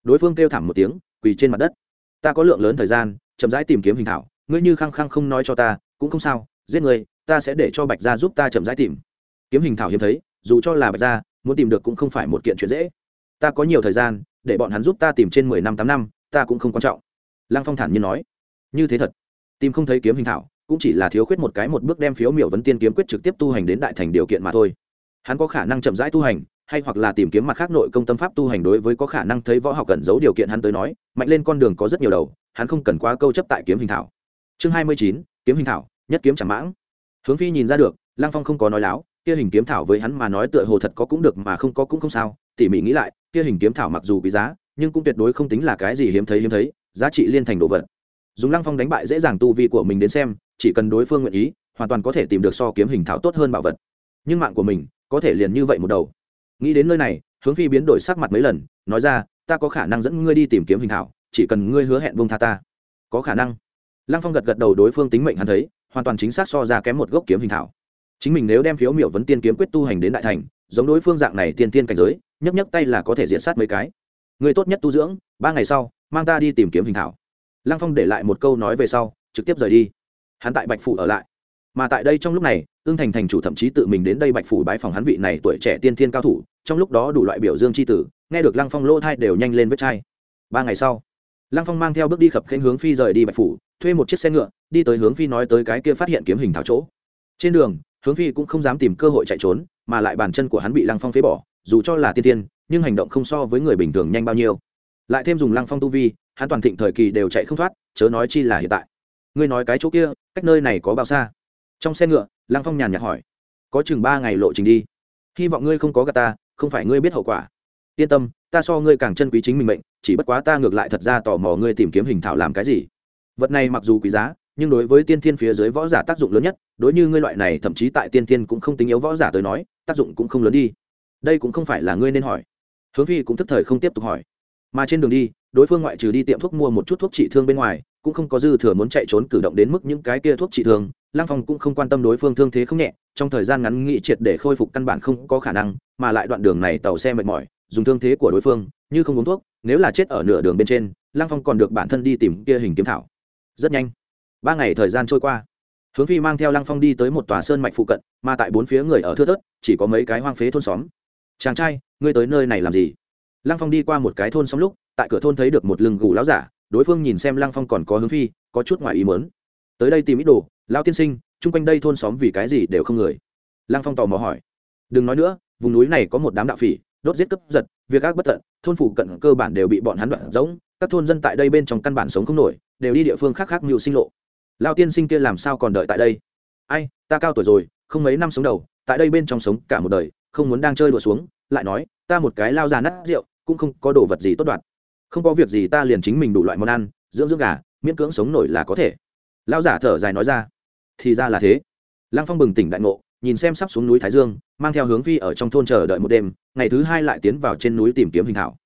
đối phương kêu thảm một tiếng, quỳ trên mặt đất. Ta có lượng lớn thời gian, chậm rãi tìm kiếm hình thảo, ngươi như khăng khăng không nói cho ta, cũng không sao, giết người ta sẽ để cho bạch gia giúp ta chậm rãi tìm. Kiếm hình thảo hiếm thấy, dù cho là bạch gia, muốn tìm được cũng không phải một kiện chuyện dễ. Ta có nhiều thời gian, để bọn hắn giúp ta tìm trên mười năm, tám năm, ta cũng không quan trọng. Lăng phong thản nhiên nói. Như thế thật, tìm không thấy kiếm hình thảo, cũng chỉ là thiếu khuyết một cái một bước đem phiếu miểu vấn tiên kiếm quyết trực tiếp tu hành đến đại thành điều kiện mà thôi. Hắn có khả năng chậm rãi tu hành hay hoặc là tìm kiếm mặt khác nội công tâm pháp tu hành đối với có khả năng thấy võ học cẩn giấu điều kiện hắn tới nói, mạnh lên con đường có rất nhiều đầu, hắn không cần quá câu chấp tại kiếm hình thảo. Chương hai mươi chín, kiếm hình thảo, nhất kiếm chẳng mãng. Hướng phi nhìn ra được, lăng phong không có nói láo, kia hình kiếm thảo với hắn mà nói tựa hồ thật có cũng được mà không có cũng không sao, tỉ mỉ nghĩ lại, kia hình kiếm thảo mặc dù quý giá, nhưng cũng tuyệt đối không tính là cái gì hiếm thấy hiếm thấy, giá trị liên thành đồ vật. Dùng lăng phong đánh bại dễ dàng tu vi của mình đến xem, chỉ cần đối phương nguyện ý, hoàn toàn có thể tìm được so kiếm hình thảo tốt hơn bảo vật. Nhưng mạng của mình, có thể liền như vậy một đầu nghĩ đến nơi này, hướng phi biến đổi sắc mặt mấy lần, nói ra, ta có khả năng dẫn ngươi đi tìm kiếm hình thảo, chỉ cần ngươi hứa hẹn bông tha ta. Có khả năng. Lăng phong gật gật đầu đối phương tính mệnh hắn thấy, hoàn toàn chính xác so ra kém một gốc kiếm hình thảo. Chính mình nếu đem phiếu miểu vấn tiên kiếm quyết tu hành đến đại thành, giống đối phương dạng này tiên tiên cảnh giới, nhấc nhấc tay là có thể diện sát mấy cái. Người tốt nhất tu dưỡng, ba ngày sau, mang ta đi tìm kiếm hình thảo. Lăng phong để lại một câu nói về sau, trực tiếp rời đi. Hắn tại bạch Phụ ở lại. Mà tại đây trong lúc này ương thành thành chủ thậm chí tự mình đến đây bạch phủ bái phòng hắn vị này tuổi trẻ tiên thiên cao thủ, trong lúc đó đủ loại biểu dương c h i tử, nghe được lăng phong lỗ thai đều nhanh lên vết chai. Ba ngày sau, lăng phong mang theo bước đi khập khênh hướng phi rời đi bạch phủ, thuê một chiếc xe ngựa, đi tới hướng phi nói tới cái kia phát hiện kiếm hình thảo chỗ. Trên đường, hướng phi cũng không dám tìm cơ hội chạy trốn, mà lại bàn chân của hắn bị lăng phong phế bỏ, dù cho là tiên tiên, nhưng hành động không so với người bình thường nhanh bao nhiêu. Lại thêm dùng lăng phong tu vi, hắn toàn thịnh thời kỳ đều chạy không thoát, chớ nói chi là hiện tại. Ngươi nói cái chỗ kia, cách nơi này có bao xa? Trong xe ngựa lăng phong nhàn nhạt hỏi, có chừng ba ngày lộ trình đi. Hy vọng ngươi không có gà ta, không phải ngươi biết hậu quả. Yên tâm, ta so ngươi càng chân quý chính mình mệnh, chỉ bất quá ta ngược lại thật ra tò mò ngươi tìm kiếm hình thảo làm cái gì. Vật này mặc dù quý giá, nhưng đối với tiên thiên phía dưới võ giả tác dụng lớn nhất, đối như ngươi loại này thậm chí tại tiên thiên cũng không tính yếu võ giả tới nói, tác dụng cũng không lớn đi. Đây cũng không phải là ngươi nên hỏi. Hướng phi cũng thức thời không tiếp tục hỏi. Mà trên đường đi, đối phương ngoại trừ đi tiệm thuốc mua một chút thuốc trị thương bên ngoài, cũng không có dư thừa muốn chạy trốn cử động đến mức những cái kia thuốc trị thương lang phong cũng không quan tâm đối phương thương thế không nhẹ, trong thời gian ngắn nghị triệt để khôi phục căn bản không có khả năng, mà lại đoạn đường này tàu xe mệt mỏi, dùng thương thế của đối phương, như không uống thuốc, nếu là chết ở nửa đường bên trên lang phong còn được bản thân đi tìm kia hình kiếm thảo. Rất nhanh, ba ngày thời gian trôi qua. Hướng phi mang theo lăng phong đi tới một tòa sơn mạch phụ cận, mà tại bốn phía người ở thưa thớt, chỉ có mấy cái hoang phế thôn xóm. Chàng trai, ngươi tới nơi này làm gì? Lăng phong đi qua một cái thôn xóm lúc, tại cửa thôn thấy được một lưng gù láo giả, đối phương nhìn xem lăng phong còn có hướng phi, có chút ngoài ý mớn tới đây tìm ít đồ lao tiên sinh, chung quanh đây thôn xóm vì cái gì đều không người. Lăng phong tò mò hỏi. Đừng nói nữa, vùng núi này có một đám đạo phỉ, đốt giết cướp giật, việc ác bất tận, thôn phủ cận cơ bản đều bị bọn hắn đoạn giống các thôn dân tại đây bên trong căn bản sống không nổi, đều đi địa phương khác khác mưu sinh lộ. Lao tiên sinh kia làm sao còn đợi tại đây? Ai, ta cao tuổi rồi, không mấy năm sống đầu, tại đây bên trong sống cả một đời, không muốn đang chơi đùa xuống, lại nói, ta một cái lao già nát rượu, cũng không có đồ vật gì tốt đoạt. Không có việc gì ta liền chính mình đủ loại món ăn, dưỡng dưỡng gà, miễn cưỡng sống nổi là có thể lao giả thở dài nói ra. Thì ra là thế. Lăng phong bừng tỉnh đại ngộ, nhìn xem sắp xuống núi thái dương, mang theo hướng phi ở trong thôn chờ đợi một đêm, ngày thứ hai lại tiến vào trên núi tìm kiếm hình thảo.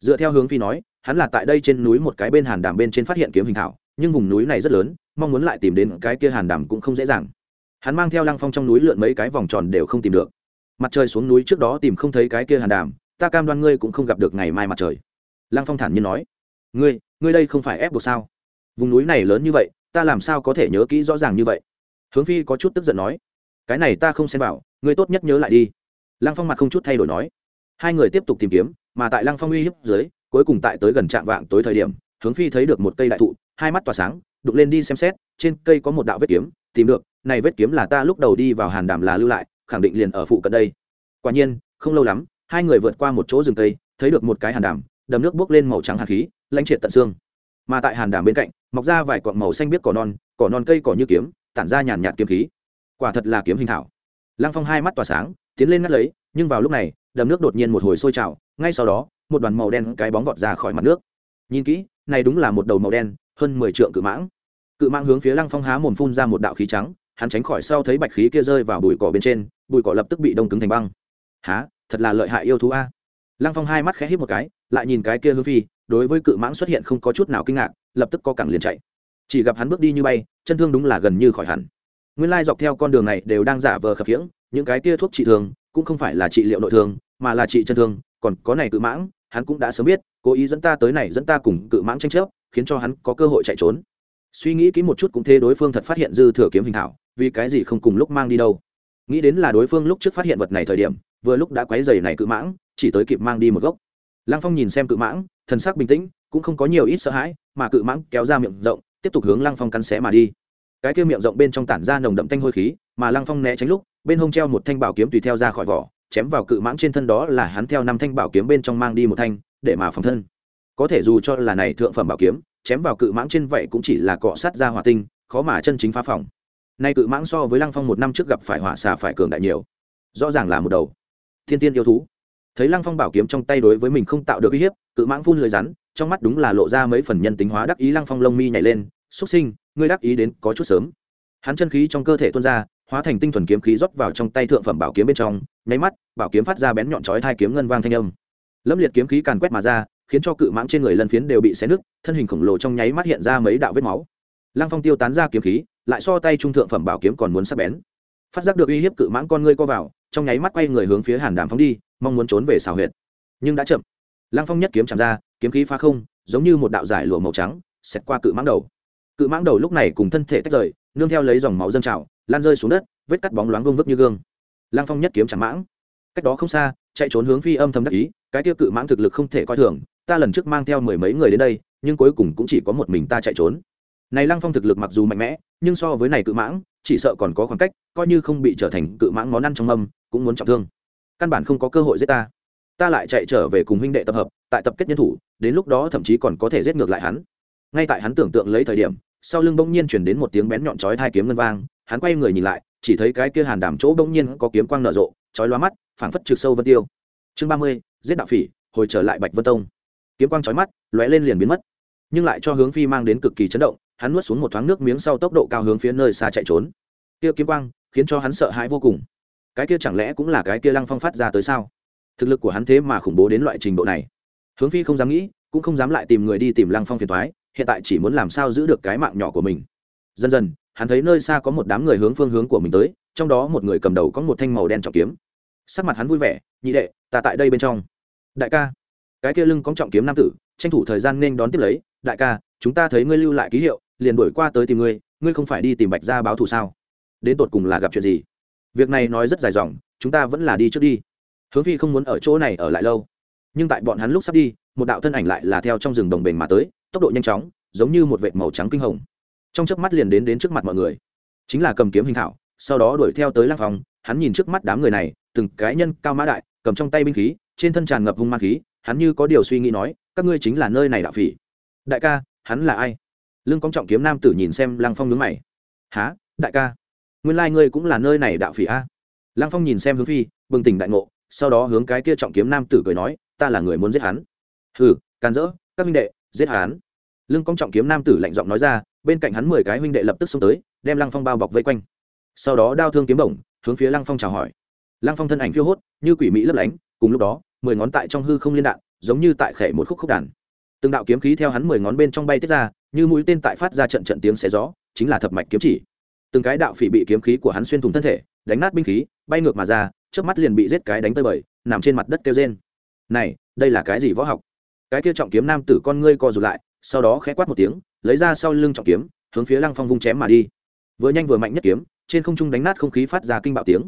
Dựa theo hướng phi nói, hắn là tại đây trên núi một cái bên hàn đàm bên trên phát hiện kiếm hình thảo, nhưng vùng núi này rất lớn, mong muốn lại tìm đến cái kia hàn đàm cũng không dễ dàng. Hắn mang theo lăng phong trong núi lượn mấy cái vòng tròn đều không tìm được. Mặt trời xuống núi trước đó tìm không thấy cái kia hàn đàm, ta cam đoan ngươi cũng không gặp được ngày mai mặt trời. Lăng phong thản nhiên nói, ngươi ngươi đây không phải ép buộc sao? Vùng núi này lớn như vậy ta làm sao có thể nhớ kỹ rõ ràng như vậy? Hướng phi có chút tức giận nói cái này ta không xem vào, ngươi tốt nhất nhớ lại đi. Lăng phong mặt không chút thay đổi nói hai người tiếp tục tìm kiếm mà tại lăng phong uy hiếp dưới cuối cùng tại tới gần trạm vạng tối thời điểm hướng phi thấy được một cây đại thụ hai mắt tỏa sáng đục lên đi xem xét trên cây có một đạo vết kiếm tìm được này vết kiếm là ta lúc đầu đi vào hàn đàm là lưu lại khẳng định liền ở phụ cận đây. Quả nhiên không lâu lắm hai người vượt qua một chỗ rừng cây thấy được một cái hàn đàm đầm nước bốc lên màu trắng hạt khí lãnh triệt tận xương mà tại hàn đàm bên cạnh, mọc ra vài cọn màu xanh biết cỏ non cỏ non cây cỏ như kiếm, tản ra nhàn nhạt kiếm khí. Quả thật là kiếm hình thảo. Lăng phong hai mắt tỏa sáng, tiến lên ngắt lấy, nhưng vào lúc này, đầm nước đột nhiên một hồi sôi trào, ngay sau đó, một đoàn màu đen cái bóng vọt ra khỏi mặt nước. Nhìn kỹ, này đúng là một đầu màu đen, hơn mười trượng cự mãng. Cự mãng hướng phía lăng phong há mồm phun ra một đạo khí trắng, hắn tránh khỏi sau thấy bạch khí kia rơi vào bụi cỏ bên trên, bụi cỏ lập tức bị đông cứng thành băng. Há thật là lợi hại yêu thú a. Lăng phong hai mắt khẽ hít một cái, lại nhìn cái kia hương phi đối với cự mãng xuất hiện không có chút nào kinh ngạc, lập tức co cẳng liền chạy. Chỉ gặp hắn bước đi như bay, chân thương đúng là gần như khỏi hẳn. Nguyên lai dọc theo con đường này đều đang giả vờ khập khiễng, những cái tia thuốc trị thương, cũng không phải là trị liệu nội thương, mà là trị chân thương, còn có này cự mãng, hắn cũng đã sớm biết, cố ý dẫn ta tới này, dẫn ta cùng cự mãng tranh chấp, khiến cho hắn có cơ hội chạy trốn. Suy nghĩ kỹ một chút cũng thế đối phương thật phát hiện dư thừa kiếm hình thảo, vì cái gì không cùng lúc mang đi đâu. Nghĩ đến là đối phương lúc trước phát hiện vật này thời điểm, vừa lúc đã quấy giày này cự mãng, chỉ tới kịp mang đi một gốc. Lăng phong nhìn xem cự mãng thần sắc bình tĩnh, cũng không có nhiều ít sợ hãi, mà cự mãng kéo ra miệng rộng, tiếp tục hướng lăng phong cắn xé mà đi. Cái kia miệng rộng bên trong tản ra nồng đậm tanh hôi khí, mà lăng phong né tránh lúc, bên hông treo một thanh bảo kiếm tùy theo ra khỏi vỏ, chém vào cự mãng trên thân đó là hắn theo năm thanh bảo kiếm bên trong mang đi một thanh, để mà phòng thân. Có thể dù cho là này thượng phẩm bảo kiếm, chém vào cự mãng trên vậy cũng chỉ là cọ sát ra hỏa tinh, khó mà chân chính phá phòng. Nay cự mãng so với lăng phong một năm trước gặp phải hỏa xà phải cường đại nhiều. Rõ ràng là một đầu thiên tiên yêu thú thấy lăng phong bảo kiếm trong tay đối với mình không tạo được uy hiếp, cự mãng phun lưới rắn, trong mắt đúng là lộ ra mấy phần nhân tính hóa đắc ý lăng phong lông mi nhảy lên xúc sinh, ngươi đắc ý đến có chút sớm. Hắn chân khí trong cơ thể tuôn ra, hóa thành tinh thuần kiếm khí rót vào trong tay thượng phẩm bảo kiếm bên trong, nháy mắt, bảo kiếm phát ra bén nhọn chói thai kiếm ngân vang thanh âm. Lâm liệt kiếm khí càn quét mà ra, khiến cho cự mãng trên người lân phiến đều bị xé nứt, thân hình khổng lồ trong nháy mắt hiện ra mấy đạo vết máu. Lăng phong tiêu tán ra kiếm khí, lại so tay trung thượng phẩm bảo kiếm còn muốn sắc bén. Phát giác được uy hiếp cự mãng con ngươi co vào, trong nháy mắt quay người hướng phía hàn đàm phóng đi mong muốn trốn về xào huyệt. Nhưng đã chậm. Lăng phong nhất kiếm chạm ra, kiếm khí phá không, giống như một đạo giải lụa màu trắng, xẹt qua cự mãng đầu. Cự mãng đầu lúc này cùng thân thể tách rời, nương theo lấy dòng máu dâng trào, lan rơi xuống đất, vết cắt bóng loáng vương vức như gương. Lăng phong nhất kiếm chạm mãng. Cách đó không xa, chạy trốn hướng phi âm thầm đắc ý, cái tiêu cự mãng thực lực không thể coi thường, ta lần trước mang theo mười mấy người đến đây, nhưng cuối cùng cũng chỉ có một mình ta chạy trốn. Này lăng phong thực lực mặc dù mạnh mẽ, nhưng so với này cự mãng, chỉ sợ còn có khoảng cách, coi như không bị trở thành cự mãng món ăn trong mâm, cũng muốn trọng thương căn bản không có cơ hội giết ta. Ta lại chạy trở về cùng huynh đệ tập hợp, tại tập kết nhân thủ, đến lúc đó thậm chí còn có thể giết ngược lại hắn. Ngay tại hắn tưởng tượng lấy thời điểm, sau lưng bỗng nhiên chuyển đến một tiếng bén nhọn chói hai kiếm ngân vang, hắn quay người nhìn lại, chỉ thấy cái kia hàn đảm chỗ bỗng nhiên có kiếm quang nở rộ, chói loa mắt, phảng phất trực sâu vân tiêu. Chương ba mươi, giết đạo phỉ, hồi trở lại bạch vân tông. Kiếm quang chói mắt, lóe lên liền biến mất. Nhưng lại cho hướng phi mang đến cực kỳ chấn động, hắn nuốt xuống một thoáng nước miếng sau tốc độ cao hướng phía nơi xa chạy trốn. Kia kiếm quang, khiến cho hắn sợ hãi vô cùng cái kia chẳng lẽ cũng là cái kia lăng phong phát ra tới sao? Thực lực của hắn thế mà khủng bố đến loại trình độ này. Hướng phi không dám nghĩ, cũng không dám lại tìm người đi tìm lăng phong phiền thoái hiện tại chỉ muốn làm sao giữ được cái mạng nhỏ của mình. Dần dần, hắn thấy nơi xa có một đám người hướng phương hướng của mình tới, trong đó một người cầm đầu có một thanh màu đen trọng kiếm. Sắc mặt hắn vui vẻ, nhị đệ, ta tại đây bên trong. Đại ca. Cái kia lưng có trọng kiếm nam tử, tranh thủ thời gian nên đón tiếp lấy, đại ca, chúng ta thấy ngươi lưu lại ký hiệu, liền đuổi qua tới tìm ngươi ngươi không phải đi tìm bạch gia báo thù sao? Đến tột cùng là gặp chuyện gì? Việc này nói rất dài dòng, chúng ta vẫn là đi trước đi. Hướng phi không muốn ở chỗ này ở lại lâu. Nhưng tại bọn hắn lúc sắp đi, một đạo thân ảnh lại là theo trong rừng đồng bền mà tới, tốc độ nhanh chóng, giống như một vệt màu trắng kinh hồng. Trong chớp mắt liền đến đến trước mặt mọi người. Chính là cầm kiếm hình thảo, sau đó đuổi theo tới lang phòng hắn nhìn trước mắt đám người này, từng cái nhân cao mã đại, cầm trong tay binh khí, trên thân tràn ngập hung ma khí, hắn như có điều suy nghĩ nói, các ngươi chính là nơi này đạo phỉ. Đại ca, hắn là ai? Lương công trọng kiếm nam tử nhìn xem lang phong nhướng mày. Há đại ca? Nguyên lai ngươi cũng là nơi này đạo phỉ a. Lăng phong nhìn xem hướng phi, bừng tỉnh đại ngộ, sau đó hướng cái kia trọng kiếm nam tử cười nói, ta là người muốn giết hắn. Hừ can dỡ, các huynh đệ, giết hắn. Lưng cong trọng kiếm nam tử lạnh giọng nói ra, bên cạnh hắn mười cái huynh đệ lập tức xông tới, đem lăng phong bao bọc vây quanh. Sau đó đao thương kiếm bổng, hướng phía lăng phong chào hỏi. Lăng phong thân ảnh phiêu hốt, như quỷ mỹ lấp lánh, cùng lúc đó, mười ngón tại trong hư không liên đạn, giống như tại khẩy một khúc khúc đàn. Từng đạo kiếm khí theo hắn mười ngón bên trong bay tiết ra, như mũi tên tại phát ra trận trận tiếng xé gió, chính là thập mạch kiếm chỉ từng cái đạo phỉ bị kiếm khí của hắn xuyên thủng thân thể, đánh nát binh khí, bay ngược mà ra trước mắt liền bị giết cái đánh tơi bời, nằm trên mặt đất kêu rên. Này, đây là cái gì võ học? Cái kia trọng kiếm nam tử con ngươi co rụt lại, sau đó khẽ quát một tiếng, lấy ra sau lưng trọng kiếm, hướng phía lăng phong vung chém mà đi. Vừa nhanh vừa mạnh nhất kiếm, trên không trung đánh nát không khí phát ra kinh bạo tiếng.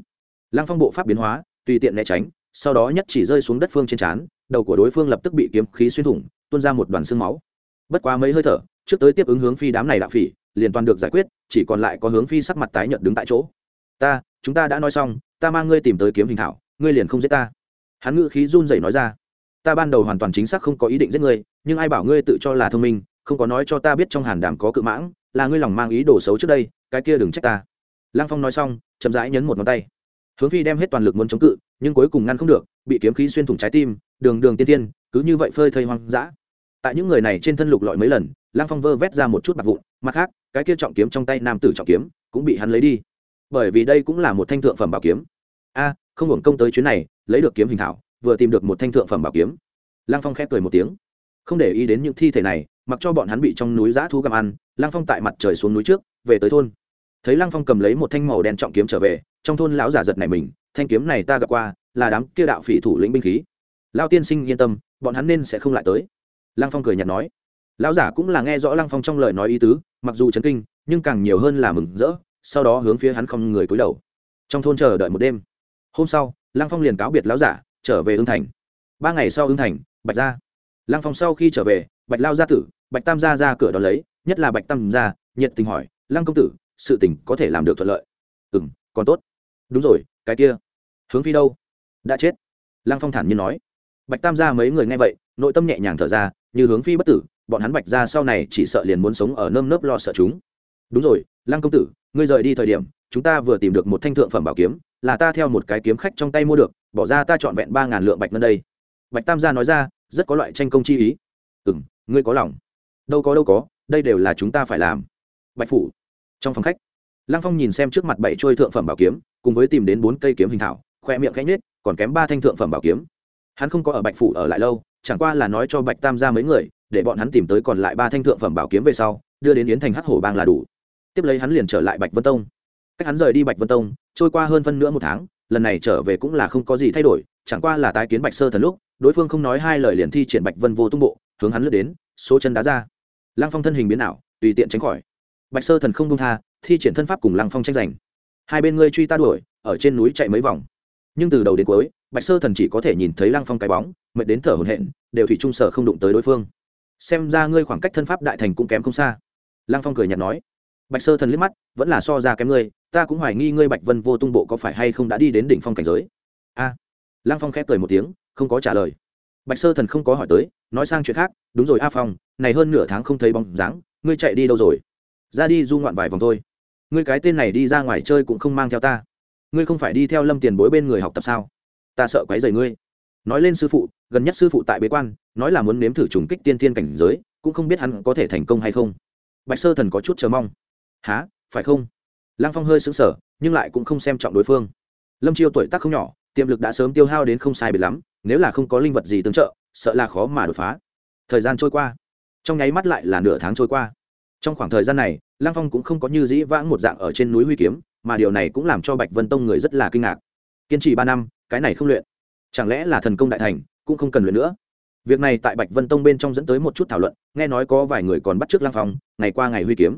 Lăng phong bộ pháp biến hóa, tùy tiện né tránh, sau đó nhất chỉ rơi xuống đất phương trên trán, đầu của đối phương lập tức bị kiếm khí xuyên thủng, tuôn ra một đoàn xương máu. Bất quá mấy hơi thở, trước tới tiếp ứng hướng phi đám này đạo phỉ liền toàn được giải quyết, chỉ còn lại có hướng phi sắc mặt tái nhợt đứng tại chỗ. Ta, chúng ta đã nói xong, ta mang ngươi tìm tới kiếm hình thảo, ngươi liền không giết ta. Hắn ngữ khí run rẩy nói ra. Ta ban đầu hoàn toàn chính xác không có ý định giết ngươi, nhưng ai bảo ngươi tự cho là thông minh, không có nói cho ta biết trong hàn đàm có cự mãng, là ngươi lòng mang ý đồ xấu trước đây, cái kia đừng trách ta. Lăng phong nói xong, chậm rãi nhấn một ngón tay. Hướng phi đem hết toàn lực muốn chống cự, nhưng cuối cùng ngăn không được, bị kiếm khí xuyên thủng trái tim, đường đường tiên tiên, cứ như vậy phơi thây hoang dã. Tại những người này trên thân lục lọi mấy lần, lăng phong vơ vét ra một chút bạc vụn, mặt khác cái kia trọng kiếm trong tay nam tử trọng kiếm cũng bị hắn lấy đi. Bởi vì đây cũng là một thanh thượng phẩm bảo kiếm. A, không hưởng công tới chuyến này, lấy được kiếm hình thảo, vừa tìm được một thanh thượng phẩm bảo kiếm. Lăng phong khép cười một tiếng. Không để ý đến những thi thể này, mặc cho bọn hắn bị trong núi giã thú gặm ăn, lăng phong tại mặt trời xuống núi trước, về tới thôn. Thấy lăng phong cầm lấy một thanh màu đen trọng kiếm trở về, trong thôn lão giả giật này mình, thanh kiếm này ta gặp qua, là đám kia đạo phỉ thủ lĩnh binh khí. Lao tiên sinh yên tâm, bọn hắn nên sẽ không lại tới. Lăng phong cười nhạt nói lão giả cũng là nghe rõ lăng phong trong lời nói ý tứ, mặc dù chấn kinh, nhưng càng nhiều hơn là mừng rỡ, sau đó hướng phía hắn không người cúi đầu. Trong thôn chờ đợi một đêm. Hôm sau, lăng phong liền cáo biệt lão giả, trở về ương thành. Ba ngày sau ương thành, bạch gia. Lăng phong sau khi trở về, bạch lao gia tử, bạch tam gia ra cửa đón lấy, nhất là bạch tam gia, nhiệt tình hỏi, lăng công tử, sự tình có thể làm được thuận lợi? Ừ m còn tốt. Đúng rồi, cái kia. Hướng phi đâu? Đã chết. Lăng phong thản nhiên nói. Bạch tam gia mấy người nghe vậy, nội tâm nhẹ nhàng thở ra, như hướng phi bất tử bọn hắn bạch ra sau này chỉ sợ liền muốn sống ở nơm nớp lo sợ chúng. Đúng rồi, lăng công tử, ngươi rời đi thời điểm, chúng ta vừa tìm được một thanh thượng phẩm bảo kiếm, là ta theo một cái kiếm khách trong tay mua được, bỏ ra ta trọn vẹn ba ngàn lượng bạch ngân đây. Bạch tam gia nói ra, rất có loại tranh công chi ý. Ừ m ngươi có lòng. Đâu có đâu có, đây đều là chúng ta phải làm. Bạch phủ. Trong phòng khách, lăng phong nhìn xem trước mặt bảy trôi thượng phẩm bảo kiếm, cùng với tìm đến bốn cây kiếm hình thảo, khoe miệng cánh nết còn kém ba thanh thượng phẩm bảo kiếm. Hắn không có ở bạch phủ ở lại lâu, chẳng qua là nói cho bạch tam gia mấy người để bọn hắn tìm tới còn lại ba thanh thượng phẩm bảo kiếm về sau, đưa đến yến thành hắc hổ bang là đủ. Tiếp lấy hắn liền trở lại bạch vân tông. Cách hắn rời đi bạch vân tông, trôi qua hơn phân nữa một tháng, lần này trở về cũng là không có gì thay đổi, chẳng qua là tái kiến bạch sơ thần lúc, đối phương không nói hai lời liền thi triển bạch vân vô tung bộ, hướng hắn lướt đến, số chân đá ra. Lăng phong thân hình biến ảo, tùy tiện tránh khỏi. Bạch sơ thần không đông tha, thi triển thân pháp cùng lăng phong tranh giành. Hai bên ngươi truy ta đuổi, ở trên núi chạy mấy vòng. Nhưng từ đầu đến cuối, bạch sơ thần chỉ có thể nhìn thấy lăng phong cái bóng, mệt đến thở hổn hển, đều thủy trung sở không đụng tới đối phương xem ra ngươi khoảng cách thân pháp đại thành cũng kém không xa. Lăng phong cười nhạt nói. Bạch sơ thần liếc mắt vẫn là so ra kém ngươi ta cũng hoài nghi ngươi bạch vân vô tung bộ có phải hay không đã đi đến đỉnh phong cảnh giới. A. À, lăng phong khép cười một tiếng không có trả lời. Bạch sơ thần không có hỏi tới nói sang chuyện khác đúng rồi a phong này hơn nửa tháng không thấy bóng dáng ngươi chạy đi đâu rồi? Ra đi du ngoạn vài vòng thôi. Ngươi cái tên này đi ra ngoài chơi cũng không mang theo ta. Ngươi không phải đi theo lâm tiền bối bên người học tập sao? Ta sợ quấy rầy ngươi nói lên sư phụ, gần nhất sư phụ tại bế quan, nói là muốn nếm thử trùng kích tiên tiên cảnh giới, cũng không biết hắn có thể thành công hay không. Bạch sơ thần có chút chờ mong. Há phải không? Lăng phong hơi xứng sở nhưng lại cũng không xem trọng đối phương. Lâm chiêu tuổi tác không nhỏ, tiềm lực đã sớm tiêu hao đến không sai biệt lắm, nếu là không có linh vật gì tương trợ, sợ là khó mà đột phá. Thời gian trôi qua. Trong nháy mắt lại là nửa tháng trôi qua. Trong khoảng thời gian này, lăng phong cũng không có như dĩ vãng một dạng ở trên núi huy kiếm, mà điều này cũng làm cho bạch vân tông người rất là kinh ngạc. Kiên trì ba năm, cái này không luyện chẳng lẽ là thần công đại thành, cũng không cần luyện nữa? Việc này tại bạch vân tông bên trong dẫn tới một chút thảo luận, nghe nói có vài người còn bắt t r ư ớ c phong, ngày qua ngày huy kiếm.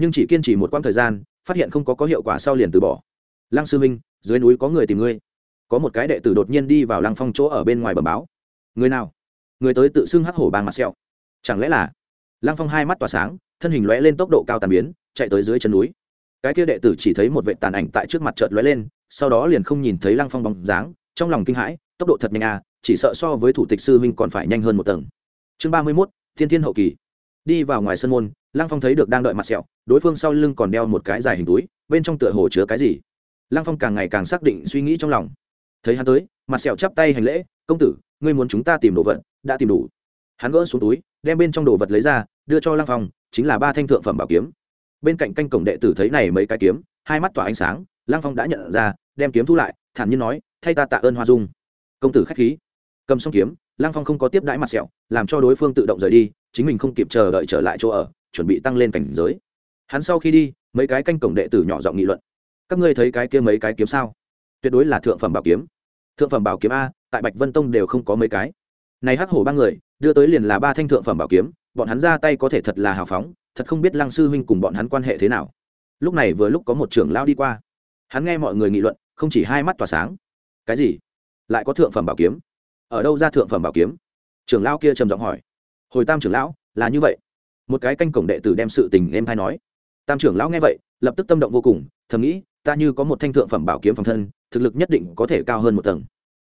Nhưng chỉ kiên trì một quãng thời gian, phát hiện không có có hiệu quả sau liền từ bỏ. Lăng sư minh, dưới núi có người tìm ngươi. Có một cái đệ tử đột nhiên đi vào lăng phong chỗ ở bên ngoài bờ báo. Người nào? Người tới tự xưng hắc hổ bàng mặt sẹo. Chẳng lẽ là? Lăng phong hai mắt tỏa sáng, thân hình lóe lên tốc độ cao tàn biến, chạy tới dưới chân núi. Cái kia đệ tử chỉ thấy một vệ tàn ảnh tại trước mặt chợt lóe lên, sau đó liền không nhìn thấy lăng phong bóng dáng, trong lòng kinh hãi tốc độ thật nhanh à chỉ sợ so với thủ tịch sư huynh còn phải nhanh hơn một tầng. Chương ba mươi mốt, thiên thiên hậu kỳ. Đi vào ngoài sân môn, lăng phong thấy được đang đợi mặt sẹo, đối phương sau lưng còn đeo một cái dài hình túi, bên trong tựa hồ chứa cái gì. Lăng phong càng ngày càng xác định suy nghĩ trong lòng. Thấy hắn tới, mặt sẹo chắp tay hành lễ, công tử, ngươi muốn chúng ta tìm đồ vật, đã tìm đủ. Hắn gỡ xuống túi, đem bên trong đồ vật lấy ra, đưa cho lăng phong, chính là ba thanh thượng phẩm bảo kiếm. Bên cạnh canh cổng đệ tử thấy này mấy cái kiếm, hai mắt tỏa ánh sáng, lăng phong đã nhận ra, đem kiếm thu lại, thản nhiên nói, thay ta tạ ơn hoa dung công tử k h á c h khí. Cầm xong kiếm, lang phong không có tiếp đãi mặt sẹo, làm cho đối phương tự động rời đi, chính mình không kịp chờ đợi trở lại chỗ ở, chuẩn bị tăng lên cảnh giới. Hắn sau khi đi, mấy cái canh cổng đệ tử nhỏ giọng nghị luận. Các ngươi thấy cái kia mấy cái kiếm sao? Tuyệt đối là thượng phẩm bảo kiếm. Thượng phẩm bảo kiếm a, tại bạch vân tông đều không có mấy cái. Này hắc hổ ba người, đưa tới liền là ba thanh thượng phẩm bảo kiếm, bọn hắn ra tay có thể thật là hào phóng, thật không biết lăng sư huynh cùng bọn hắn quan hệ thế nào. Lúc này vừa lúc có một trưởng lao đi qua. Hắn nghe mọi người nghị luận, không chỉ hai mắt tỏa sáng. Cái gì? Lại có thượng phẩm bảo kiếm. Ở đâu ra thượng phẩm bảo kiếm? Trưởng lão kia trầm giọng hỏi. Hồi tam trưởng lão, là như vậy. Một cái canh cổng đệ tử đem sự tình em thay nói. Tam trưởng lão nghe vậy, lập tức tâm động vô cùng, thầm nghĩ, ta như có một thanh thượng phẩm bảo kiếm phòng thân, thực lực nhất định có thể cao hơn một tầng.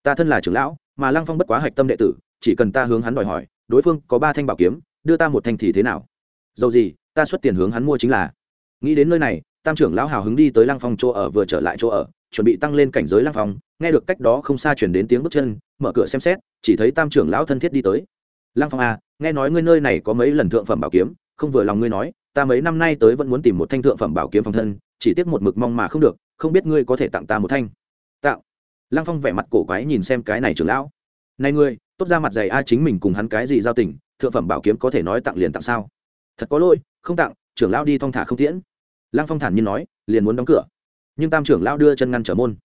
Ta thân là trưởng lão, mà lăng phong bất quá hạch tâm đệ tử, chỉ cần ta hướng hắn đòi hỏi, đối phương có ba thanh bảo kiếm, đưa ta một thanh thì thế nào? Dầu gì, ta xuất tiền hướng hắn mua chính là. Nghĩ đến nơi này, tam trưởng lão hào hứng đi tới lăng phong chỗ ở vừa trở lại chỗ ở chuẩn bị tăng lên cảnh giới lăng phong, nghe được cách đó không xa chuyển đến tiếng bước chân, mở cửa xem xét, chỉ thấy tam trưởng lão thân thiết đi tới. Lăng phong à nghe nói ngươi nơi này có mấy lần thượng phẩm bảo kiếm, không vừa lòng ngươi nói, ta mấy năm nay tới vẫn muốn tìm một thanh thượng phẩm bảo kiếm phòng thân, chỉ tiếc một mực mong mà không được, không biết ngươi có thể tặng ta một thanh. Tạo lăng phong vẻ mặt cổ quái nhìn xem cái này trưởng lão. Này ngươi, tốt ra mặt dày a, chính mình cùng hắn cái gì giao tình, thượng phẩm bảo kiếm có thể nói tặng liền tặng sao? Thật có lỗi, không tặng, trưởng lão đi thong thả không tiễn. Lăng phong thản nhiên nói, liền muốn đóng cửa nhưng tam trưởng lão đưa chân ngăn trở môn.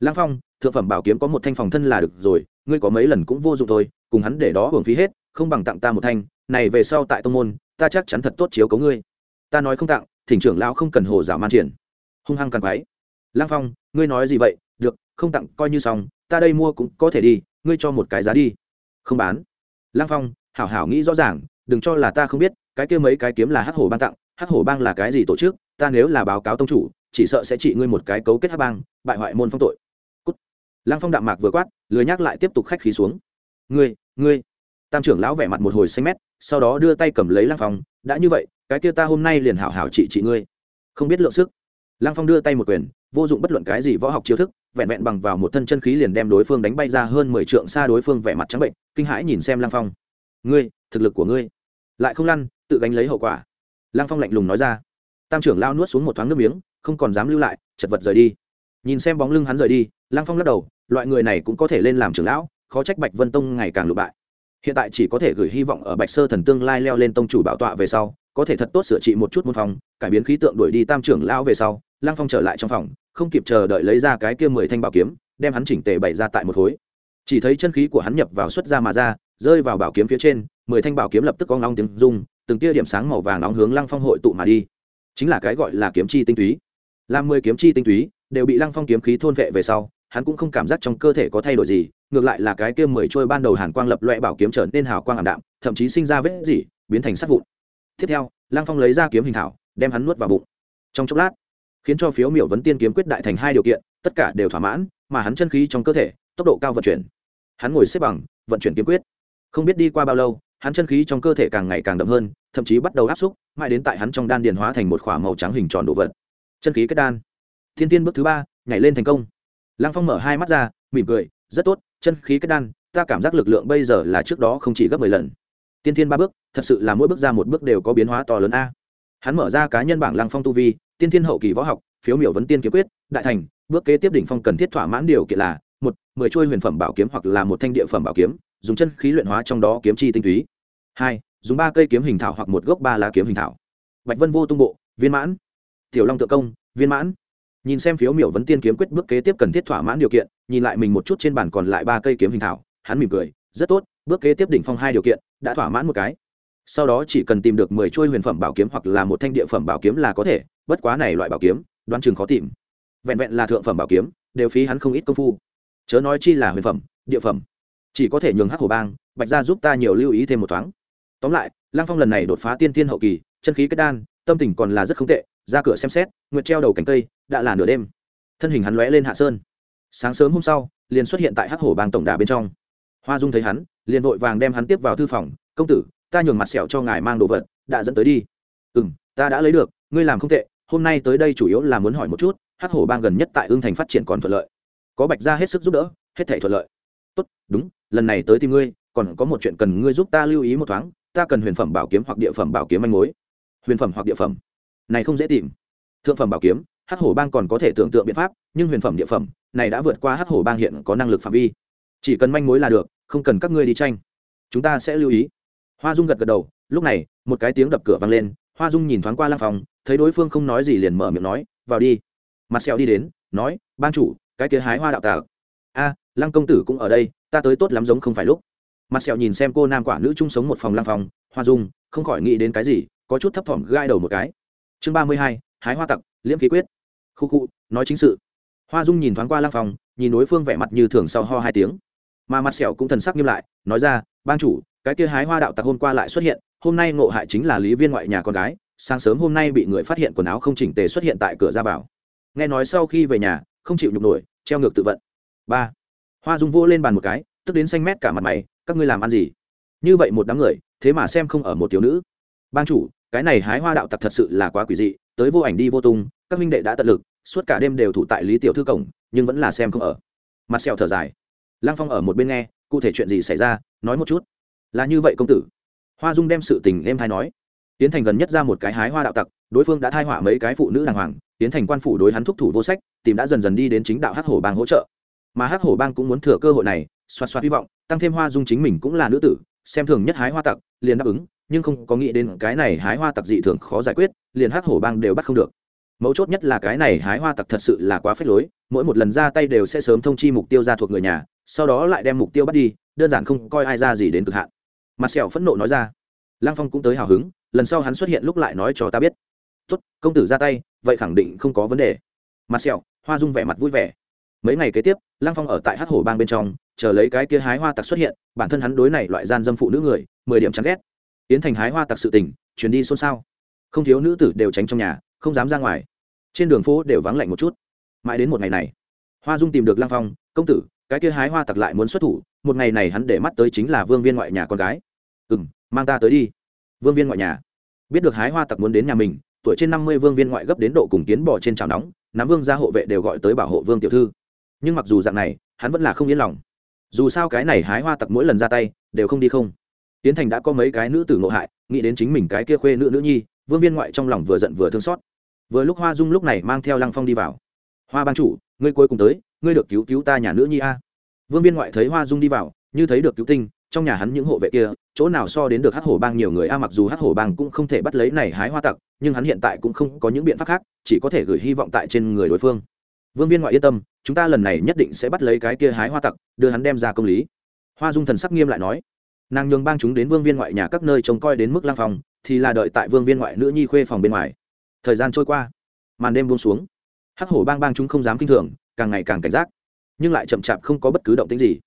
Lăng phong, thượng phẩm bảo kiếm có một thanh phòng thân là được rồi, ngươi có mấy lần cũng vô dụng thôi, cùng hắn để đó hưởng phí hết, không bằng tặng ta một thanh, này về sau tại tông môn, ta chắc chắn thật tốt chiếu cấu ngươi. Ta nói không tặng, thỉnh trưởng lão không cần hồ dạo man triển. Hung hăng càng quái. Lăng phong, ngươi nói gì vậy? Được, không tặng, coi như xong, ta đây mua cũng có thể đi, ngươi cho một cái giá đi. Không bán. Lăng phong, hảo hảo nghĩ rõ ràng, đừng cho là ta không biết, cái kia mấy cái kiếm là hắc hổ ban tặng, hắc hổ bang là cái gì tổ chức, ta nếu là báo cáo tông chủ chỉ sợ sẽ trị ngươi một cái cấu kết hắc bang, bại hoại môn phong tội. Cút. lăng phong đạm mạc vừa quát, lười nhắc lại tiếp tục khách khí xuống. Ngươi ngươi. Tam trưởng lão vẻ mặt một hồi xanh mét, sau đó đưa tay cầm lấy lăng phong, đã như vậy, cái kia ta hôm nay liền hảo hảo trị trị ngươi. Không biết lượng sức. Lăng phong đưa tay một quyền, vô dụng bất luận cái gì võ học chiêu thức, vẹn vẹn bằng vào một thân chân khí liền đem đối phương đánh bay ra hơn mười trượng xa đối phương vẻ mặt trắng bệnh, kinh hãi nhìn xem lăng phong. Ngươi, thực lực của ngươi. Lại không lăn, tự gánh lấy hậu quả. Lăng phong lạnh lùng nói ra. Tam trưởng lao nuốt xuống một thoáng nước miếng không còn dám lưu lại chật vật rời đi. Nhìn xem bóng lưng hắn rời đi lăng phong lắc đầu loại người này cũng có thể lên làm trưởng lão khó trách bạch vân tông ngày càng lụ bại. Hiện tại chỉ có thể gửi hy vọng ở bạch sơ thần tương lai leo lên tông chủ bảo tọa về sau có thể thật tốt sửa trị một chút môn phòng, cải biến khí tượng đuổi đi tam trưởng lão về sau lăng phong trở lại trong phòng không kịp chờ đợi lấy ra cái kia mười thanh bảo kiếm đem hắn chỉnh tề bày ra tại một khối. Chỉ thấy chân khí của hắn nhập vào xuất ra mà ra rơi vào bảo kiếm phía trên mười thanh bảo kiếm lập tức có ngóng tiếng rung từng tia điểm sáng màu vàng nóng hướng lăng phong hội tụ mà đi. Chính là cái gọi là kiếm chi tinh túy làm mười kiếm chi tinh túy, đều bị lăng phong kiếm khí thôn vệ về sau, hắn cũng không cảm giác trong cơ thể có thay đổi gì, ngược lại là cái kia mười trôi ban đầu hàn quang lập loẹ bảo kiếm trở nên hào quang ảm đạm, thậm chí sinh ra vết dỉ biến thành sắt vụn. Tiếp theo, lăng phong lấy ra kiếm hình thảo, đem hắn nuốt vào bụng. Trong chốc lát, khiến cho phiếu miểu vấn tiên kiếm quyết đại thành hai điều kiện, tất cả đều thỏa mãn, mà hắn chân khí trong cơ thể, tốc độ cao vận chuyển. Hắn ngồi xếp bằng, vận chuyển kiếm quyết. Không biết đi qua bao lâu, hắn chân khí trong cơ thể càng ngày càng đậm hơn, thậm chí bắt đầu áp xúc, mãi đến tại hắn trong đan điền hóa thành một k h ỏ a màu trắng hình tròn đồ vật chân khí kết đan. Thiên tiên bước thứ ba, nhảy lên thành công. Lăng phong mở hai mắt ra, mỉm cười, rất tốt, chân khí kết đan, ta cảm giác lực lượng bây giờ là trước đó không chỉ gấp mười lần. Tiên thiên ba bước, thật sự là mỗi bước ra một bước đều có biến hóa to lớn a. Hắn mở ra cá nhân bảng lăng phong tu vi, tiên thiên hậu kỳ võ học, phiếu miểu vấn tiên kiếm quyết, đại thành, bước kế tiếp đỉnh phong cần thiết thỏa mãn điều kiện là, một, mười trôi huyền phẩm bảo kiếm hoặc là một thanh địa phẩm bảo kiếm, dùng chân khí luyện hóa trong đó kiếm chi tinh túy. Hai, dùng ba cây kiếm hình thảo hoặc một gốc ba lá kiếm hình thảo. Bạch vân vô tung bộ, viên mãn tiểu long tự công, viên mãn. Nhìn xem phiếu miểu vấn tiên kiếm quyết bước kế tiếp cần thiết thỏa mãn điều kiện, nhìn lại mình một chút trên bàn còn lại ba cây kiếm hình thảo, hắn mỉm cười, rất tốt, bước kế tiếp đỉnh phong hai điều kiện, đã thỏa mãn một cái. Sau đó chỉ cần tìm được mười chuôi huyền phẩm bảo kiếm hoặc là một thanh địa phẩm bảo kiếm là có thể, bất quá này loại bảo kiếm, đoán chừng khó tìm. Vẹn vẹn là thượng phẩm bảo kiếm, đều phí hắn không ít công phu. Chớ nói chi là huyền phẩm, địa phẩm. Chỉ có thể nhường hắc hồ bang, bạch ra giúp ta nhiều lưu ý thêm một thoáng. Tóm lại Lang phong lần này đột phá tiên tiên hậu kỳ, chân khí kết đan, tâm tình còn là rất không tệ ra cửa xem xét, nguyệt treo đầu cánh cây, đã là nửa đêm. Thân hình hắn lóe lên hạ sơn. Sáng sớm hôm sau, liền xuất hiện tại hắc hổ bang tổng đà bên trong. Hoa dung thấy hắn, liền vội vàng đem hắn tiếp vào thư phòng, công tử, ta nhường mặt sẹo cho ngài mang đồ vật, đã dẫn tới đi. Ừ m ta đã lấy được, ngươi làm không tệ, hôm nay tới đây chủ yếu là muốn hỏi một chút, hắc hổ bang gần nhất tại ương thành phát triển còn thuận lợi? Có bạch ra hết sức giúp đỡ, hết thể thuận lợi. Tốt, đúng, lần này tới tìm ngươi, còn có một chuyện cần ngươi giúp ta lưu ý một thoáng, ta cần huyền phẩm bảo kiếm hoặc địa phẩm bảo kiếm manh mối. Huyền phẩm hoặc địa phẩm? Này không dễ tìm. Thượng phẩm bảo kiếm, hắc hổ bang còn có thể tưởng tượng biện pháp, nhưng huyền phẩm địa phẩm này đã vượt qua hắc hổ bang hiện có năng lực phạm vi. Chỉ cần manh mối là được, không cần các ngươi đi tranh. Chúng ta sẽ lưu ý. Hoa dung gật gật đầu, lúc này, một cái tiếng đập cửa vang lên, hoa dung nhìn thoáng qua lang phòng thấy đối phương không nói gì liền mở miệng nói, vào đi. Mặt sẹo đi đến, nói ban chủ, cái kia hái hoa đạo tạc. A lăng công tử cũng ở đây, ta tới tốt lắm giống không phải lúc. Mặt sẹo nhìn xem cô nam quả nữ chung sống một phòng lăng phòng hoa dung, không khỏi nghĩ đến cái gì, có chút thấp thỏm gai đầu một cái chương ba mươi hai, hái hoa tặc, liễm ký quyết. Khu khu, nói chính sự. Hoa dung nhìn thoáng qua lăng phòng, nhìn đối phương vẻ mặt như thường sau ho hai tiếng. Mà mặt sẹo cũng thần sắc nghiêm lại, nói ra ban chủ, cái kia hái hoa đạo tặc hôm qua lại xuất hiện, hôm nay ngộ hại chính là lý viên ngoại nhà con gái, sáng sớm hôm nay bị người phát hiện quần áo không chỉnh tề xuất hiện tại cửa ra vào. Nghe nói sau khi về nhà, không chịu nhục nổi, treo ngược tự vận. Ba. Hoa dung vô lên bàn một cái, tức đến xanh mét cả mặt mày, các ngươi làm ăn gì? Như vậy một đám người, thế mà xem không ở một thiếu nữ. Ban chủ cái này hái hoa đạo tặc thật sự là quá quỷ dị, tới vô ảnh đi vô tung, các minh đệ đã tận lực, suốt cả đêm đều thủ tại lý tiểu thư cổng, nhưng vẫn là xem không ở. Mặt sẹo thở dài. Lăng phong ở một bên nghe, cụ thể chuyện gì xảy ra, nói một chút. Là như vậy công tử. Hoa dung đem sự tình em thay nói. Tiến thành gần nhất ra một cái hái hoa đạo tặc, đối phương đã thai họa mấy cái phụ nữ đàng hoàng, tiến thành quan phủ đối hắn thúc thủ vô sách, tìm đã dần dần đi đến chính đạo hắc hổ bang hỗ trợ. Mà hắc hổ bang cũng muốn thừa cơ hội này xoa xoa hy vọng, tăng thêm hoa dung chính mình cũng là nữ tử, xem thường nhất hái hoa tặc, liền đáp ứng nhưng không có nghĩ đến cái này hái hoa tặc dị thường khó giải quyết, liền hắc hổ bang đều bắt không được. Mấu chốt nhất là cái này hái hoa tặc thật sự là quá phết lối, mỗi một lần ra tay đều sẽ sớm thông chi mục tiêu ra thuộc người nhà, sau đó lại đem mục tiêu bắt đi, đơn giản không coi ai ra gì đến cực hạn. Mặt sẹo phẫn nộ nói ra. Lăng phong cũng tới hào hứng, lần sau hắn xuất hiện lúc lại nói cho ta biết. Tốt, công tử ra tay, vậy khẳng định không có vấn đề. Mặt sẹo, hoa dung vẻ mặt vui vẻ. Mấy ngày kế tiếp, lăng phong ở tại hát hổ bang bên trong, chờ lấy cái kia hái hoa tặc xuất hiện, bản thân hắn đối này loại gian dâm phụ nữ người, mười điểm chán ghét tiến thành hái hoa tặc sự tình chuyển đi xôn xao. Không thiếu nữ tử đều tránh trong nhà, không dám ra ngoài. Trên đường phố đều vắng lạnh một chút. Mãi đến một ngày này, hoa dung tìm được lang phong, công tử, cái kia hái hoa tặc lại muốn xuất thủ, một ngày này hắn để mắt tới chính là vương viên ngoại nhà con gái. Ừ m mang ta tới đi. Vương viên ngoại nhà? Biết được hái hoa tặc muốn đến nhà mình, tuổi trên năm mươi vương viên ngoại gấp đến độ cùng kiến bỏ trên chảo nóng, nắm vương gia hộ vệ đều gọi tới bảo hộ vương tiểu thư. Nhưng mặc dù dạng này, hắn vẫn là không yên lòng. Dù sao cái này hái hoa tặc mỗi lần ra tay, đều không đi không tiến thành đã có mấy cái nữ tử ngộ hại, nghĩ đến chính mình cái kia khuê nữ nữ nhi, vương viên ngoại trong lòng vừa giận vừa thương xót. Vừa lúc hoa dung lúc này mang theo lăng phong đi vào. Hoa ban chủ, ngươi cuối cùng tới, ngươi được cứu cứu ta nhà nữ nhi a. Vương viên ngoại thấy hoa dung đi vào, như thấy được cứu tinh, trong nhà hắn những hộ vệ kia, chỗ nào so đến được Hát hổ bang nhiều người a, mặc dù Hát hổ bang cũng không thể bắt lấy này hái hoa tặc, nhưng hắn hiện tại cũng không có những biện pháp khác, chỉ có thể gửi hy vọng tại trên người đối phương. Vương viên ngoại yên tâm, chúng ta lần này nhất định sẽ bắt lấy cái kia hái hoa tặc, đưa hắn đem ra công lý. Hoa dung thần sắc nghiêm lại nói nàng nhường bang chúng đến vương viên ngoại nhà các nơi trông coi đến mức lang phòng thì là đợi tại vương viên ngoại nữ nhi khuê phòng bên ngoài. Thời gian trôi qua, màn đêm buông xuống. Hắc hổ bang bang chúng không dám kinh thường, càng ngày càng cảnh giác, nhưng lại chậm chạp không có bất cứ động tĩnh gì.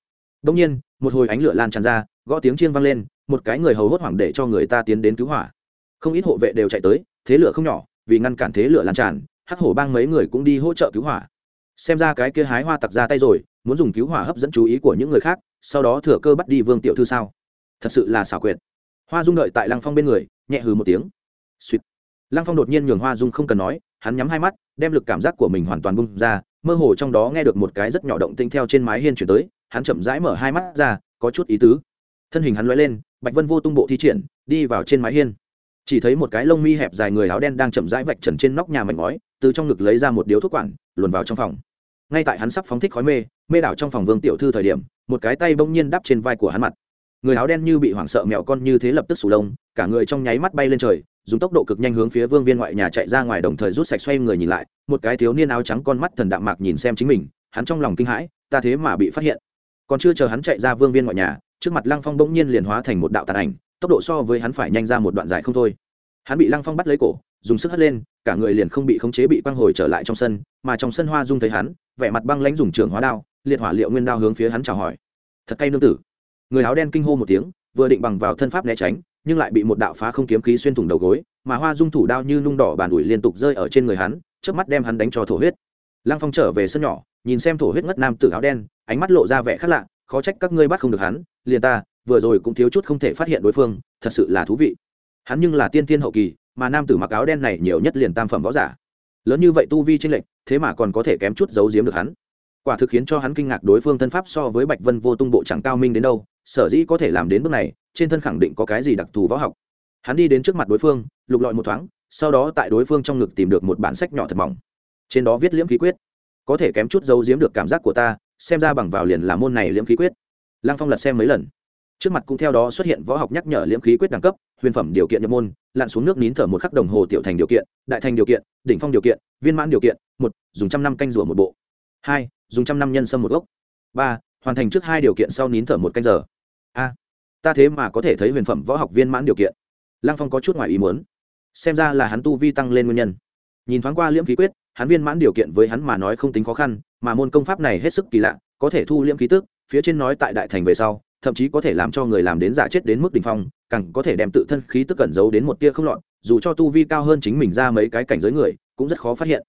Đông nhiên, một hồi ánh lửa lan tràn ra, gõ tiếng chiên vang lên, một cái người hầu hốt hoảng để cho người ta tiến đến cứu hỏa. Không ít hộ vệ đều chạy tới, thế lửa không nhỏ, vì ngăn cản thế lửa lan tràn, hắc hổ bang mấy người cũng đi hỗ trợ cứu hỏa. Xem ra cái kia hái hoa tặc ra tay rồi, muốn dùng cứu hỏa hấp dẫn chú ý của những người khác, sau đó thừa cơ bắt đi vương tiểu thư sao? Thật sự là xảo quyệt. Hoa dung đợi tại lăng phong bên người, nhẹ hừ một tiếng. Suýt lăng phong đột nhiên nhường hoa dung không cần nói, hắn nhắm hai mắt, đem lực cảm giác của mình hoàn toàn bung ra, mơ hồ trong đó nghe được một cái rất nhỏ động tinh theo trên mái hiên chuyển tới, hắn chậm rãi mở hai mắt ra, có chút ý tứ. Thân hình hắn loay lên, bạch vân vô tung bộ thi triển, đi vào trên mái hiên. Chỉ thấy một cái lông mi hẹp dài người áo đen đang chậm rãi vạch trần trên nóc nhà mảnh ngói, từ trong ngực lấy ra một điếu thuốc quản, luồn vào trong phòng. Ngay tại hắn sắp phóng thích khói mê mê đảo trong phòng vương tiểu thư thời điểm, một cái tay bỗng nhiên đắp trên vai của hắn mặt người áo đen như bị hoảng sợ mẹo con như thế lập tức sù lông, cả người trong nháy mắt bay lên trời, dùng tốc độ cực nhanh hướng phía vương viên ngoại nhà chạy ra ngoài đồng thời rút sạch xoay người nhìn lại, một cái thiếu niên áo trắng con mắt thần đạm mạc nhìn xem chính mình, hắn trong lòng kinh hãi, ta thế mà bị phát hiện. Còn chưa chờ hắn chạy ra vương viên ngoại nhà, trước mặt lăng phong bỗng nhiên liền hóa thành một đạo tàn ảnh, tốc độ so với hắn phải nhanh ra một đoạn dài không thôi. Hắn bị lăng phong bắt lấy cổ, dùng sức hất lên, cả người liền không bị khống chế bị quăng hồi trở lại trong sân, mà trong sân hoa dung thấy hắn, vẻ mặt băng lãnh dùng trường hóa đao, liệt hỏa liệu nguyên đao hướng phía hắn chào hỏi. Thật cay nương tử người áo đen kinh hô một tiếng, vừa định bằng vào thân pháp né tránh, nhưng lại bị một đạo phá không kiếm khí xuyên thủng đầu gối, mà hoa dung thủ đao như nung đỏ bàn ủi liên tục rơi ở trên người hắn trước mắt đem hắn đánh cho thổ huyết. Lăng phong trở về sân nhỏ, nhìn xem thổ huyết ngất nam tử áo đen, ánh mắt lộ ra vẻ khác lạ, khó trách các ngươi bắt không được hắn, liền ta, vừa rồi cũng thiếu chút không thể phát hiện đối phương, thật sự là thú vị. Hắn nhưng là tiên tiên hậu kỳ, mà nam tử mặc áo đen này nhiều nhất liền tam phẩm võ giả. Lớn như vậy tu vi tranh lệch, thế mà còn có thể kém chút giấu giếm được hắn. Quả thực khiến cho hắn kinh ngạc đối phương thân pháp so với bạch vân vô tung bộ chẳng cao minh đến đâu sở dĩ có thể làm đến bước này, trên thân khẳng định có cái gì đặc thù võ học. Hắn đi đến trước mặt đối phương, lục lọi một thoáng, sau đó tại đối phương trong ngực tìm được một bản sách nhỏ thật mỏng. Trên đó viết liễm khí quyết. Có thể kém chút giấu giếm được cảm giác của ta, xem ra bằng vào liền là môn này liễm khí quyết. Lăng phong lật xem mấy lần. Trước mặt cũng theo đó xuất hiện võ học nhắc nhở liễm khí quyết đẳng cấp, huyền phẩm điều kiện nhập môn, lặn xuống nước nín thở một khắc đồng hồ tiểu thành điều kiện, đại thành điều kiện, đỉnh phong điều kiện, viên mãn điều kiện, một, dùng trăm năm canh rủa một bộ. Hai, dùng trăm năm nhân sâm một gốc. Ba, hoàn thành trước hai điều kiện sau nín thở một canh giờ a, ta thế mà có thể thấy huyền phẩm võ học viên mãn điều kiện. Lăng phong có chút ngoài ý muốn. Xem ra là hắn tu vi tăng lên nguyên nhân. Nhìn thoáng qua liễm khí quyết, hắn viên mãn điều kiện với hắn mà nói không tính khó khăn, mà môn công pháp này hết sức kỳ lạ, có thể thu liễm khí tức, phía trên nói tại đại thành về sau, thậm chí có thể làm cho người làm đến giả chết đến mức đ ỉ n h phong, càng có thể đem tự thân khí tức cẩn giấu đến một tia không lọt, dù cho tu vi cao hơn chính mình ra mấy cái cảnh giới người, cũng rất khó phát hiện.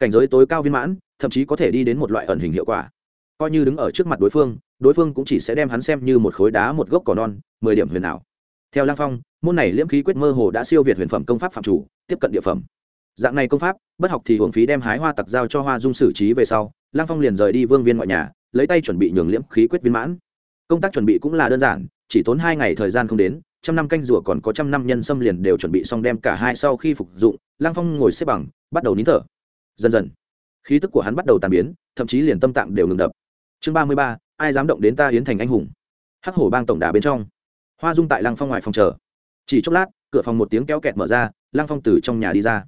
Cảnh giới tối cao viên mãn, thậm chí có thể đi đến một loại ẩn hình hiệu quả. Coi như đứng ở trước mặt đối phương đối phương cũng chỉ sẽ đem hắn xem như một khối đá một gốc cỏ non, mười điểm huyền ảo. Theo lang phong, môn này liễm khí quyết mơ hồ đã siêu việt huyền phẩm công pháp phạm chủ, tiếp cận địa phẩm. Dạng này công pháp, bất học thì hưởng phí đem hái hoa tặc giao cho hoa dung xử trí về sau, lang phong liền rời đi vương viên ngoại nhà, lấy tay chuẩn bị nhường liễm khí quyết viên mãn. Công tác chuẩn bị cũng là đơn giản, chỉ tốn hai ngày thời gian không đến, trăm năm canh rùa còn có trăm năm nhân xâm liền đều chuẩn bị xong đem cả hai sau khi phục dụng, lang phong ngồi xếp bằng, bắt đầu nín thở. Dần dần, khí tức của hắn bắt đầu tàn biến, thậm chí liền tâm tạng đều ngừng đập. Chương ba mươi ba ai dám động đến ta hiến thành anh hùng? Hắc hổ bang tổng đà bên trong. Hoa dung tại lăng phong ngoài phòng chờ. Chỉ chốc lát, cửa phòng một tiếng kéo kẹt mở ra, lăng phong từ trong nhà đi ra.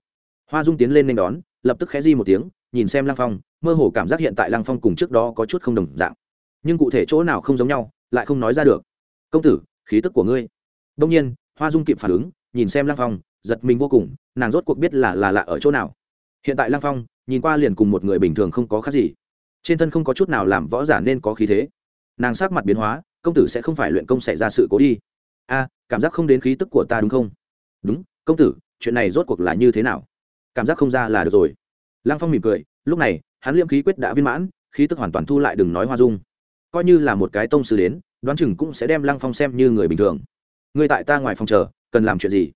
Hoa dung tiến lên nên đón, lập tức khẽ di một tiếng, nhìn xem lăng phong, mơ hồ cảm giác hiện tại lăng phong cùng trước đó có chút không đồng dạng. Nhưng cụ thể chỗ nào không giống nhau, lại không nói ra được. Công tử, khí tức của ngươi. Đông nhiên, hoa dung kịp phản ứng, nhìn xem lăng phong, giật mình vô cùng, nàng rốt cuộc biết là là lạ ở chỗ nào. Hiện tại lăng phong, nhìn qua liền cùng một người bình thường không có khác gì trên thân không có chút nào làm võ giả nên có khí thế. Nàng sắc mặt biến hóa, công tử sẽ không phải luyện công xảy ra sự cố đi. A, cảm giác không đến khí tức của ta đúng không? Đúng, công tử, chuyện này rốt cuộc là như thế nào? Cảm giác không ra là được rồi. Lăng phong mỉm cười, lúc này, hắn liêm khí quyết đã viên mãn, khí tức hoàn toàn thu lại đừng nói hoa dung. Coi như là một cái tông sư đến, đoán chừng cũng sẽ đem lăng phong xem như người bình thường. Người tại ta ngoài phòng chờ, cần làm chuyện gì?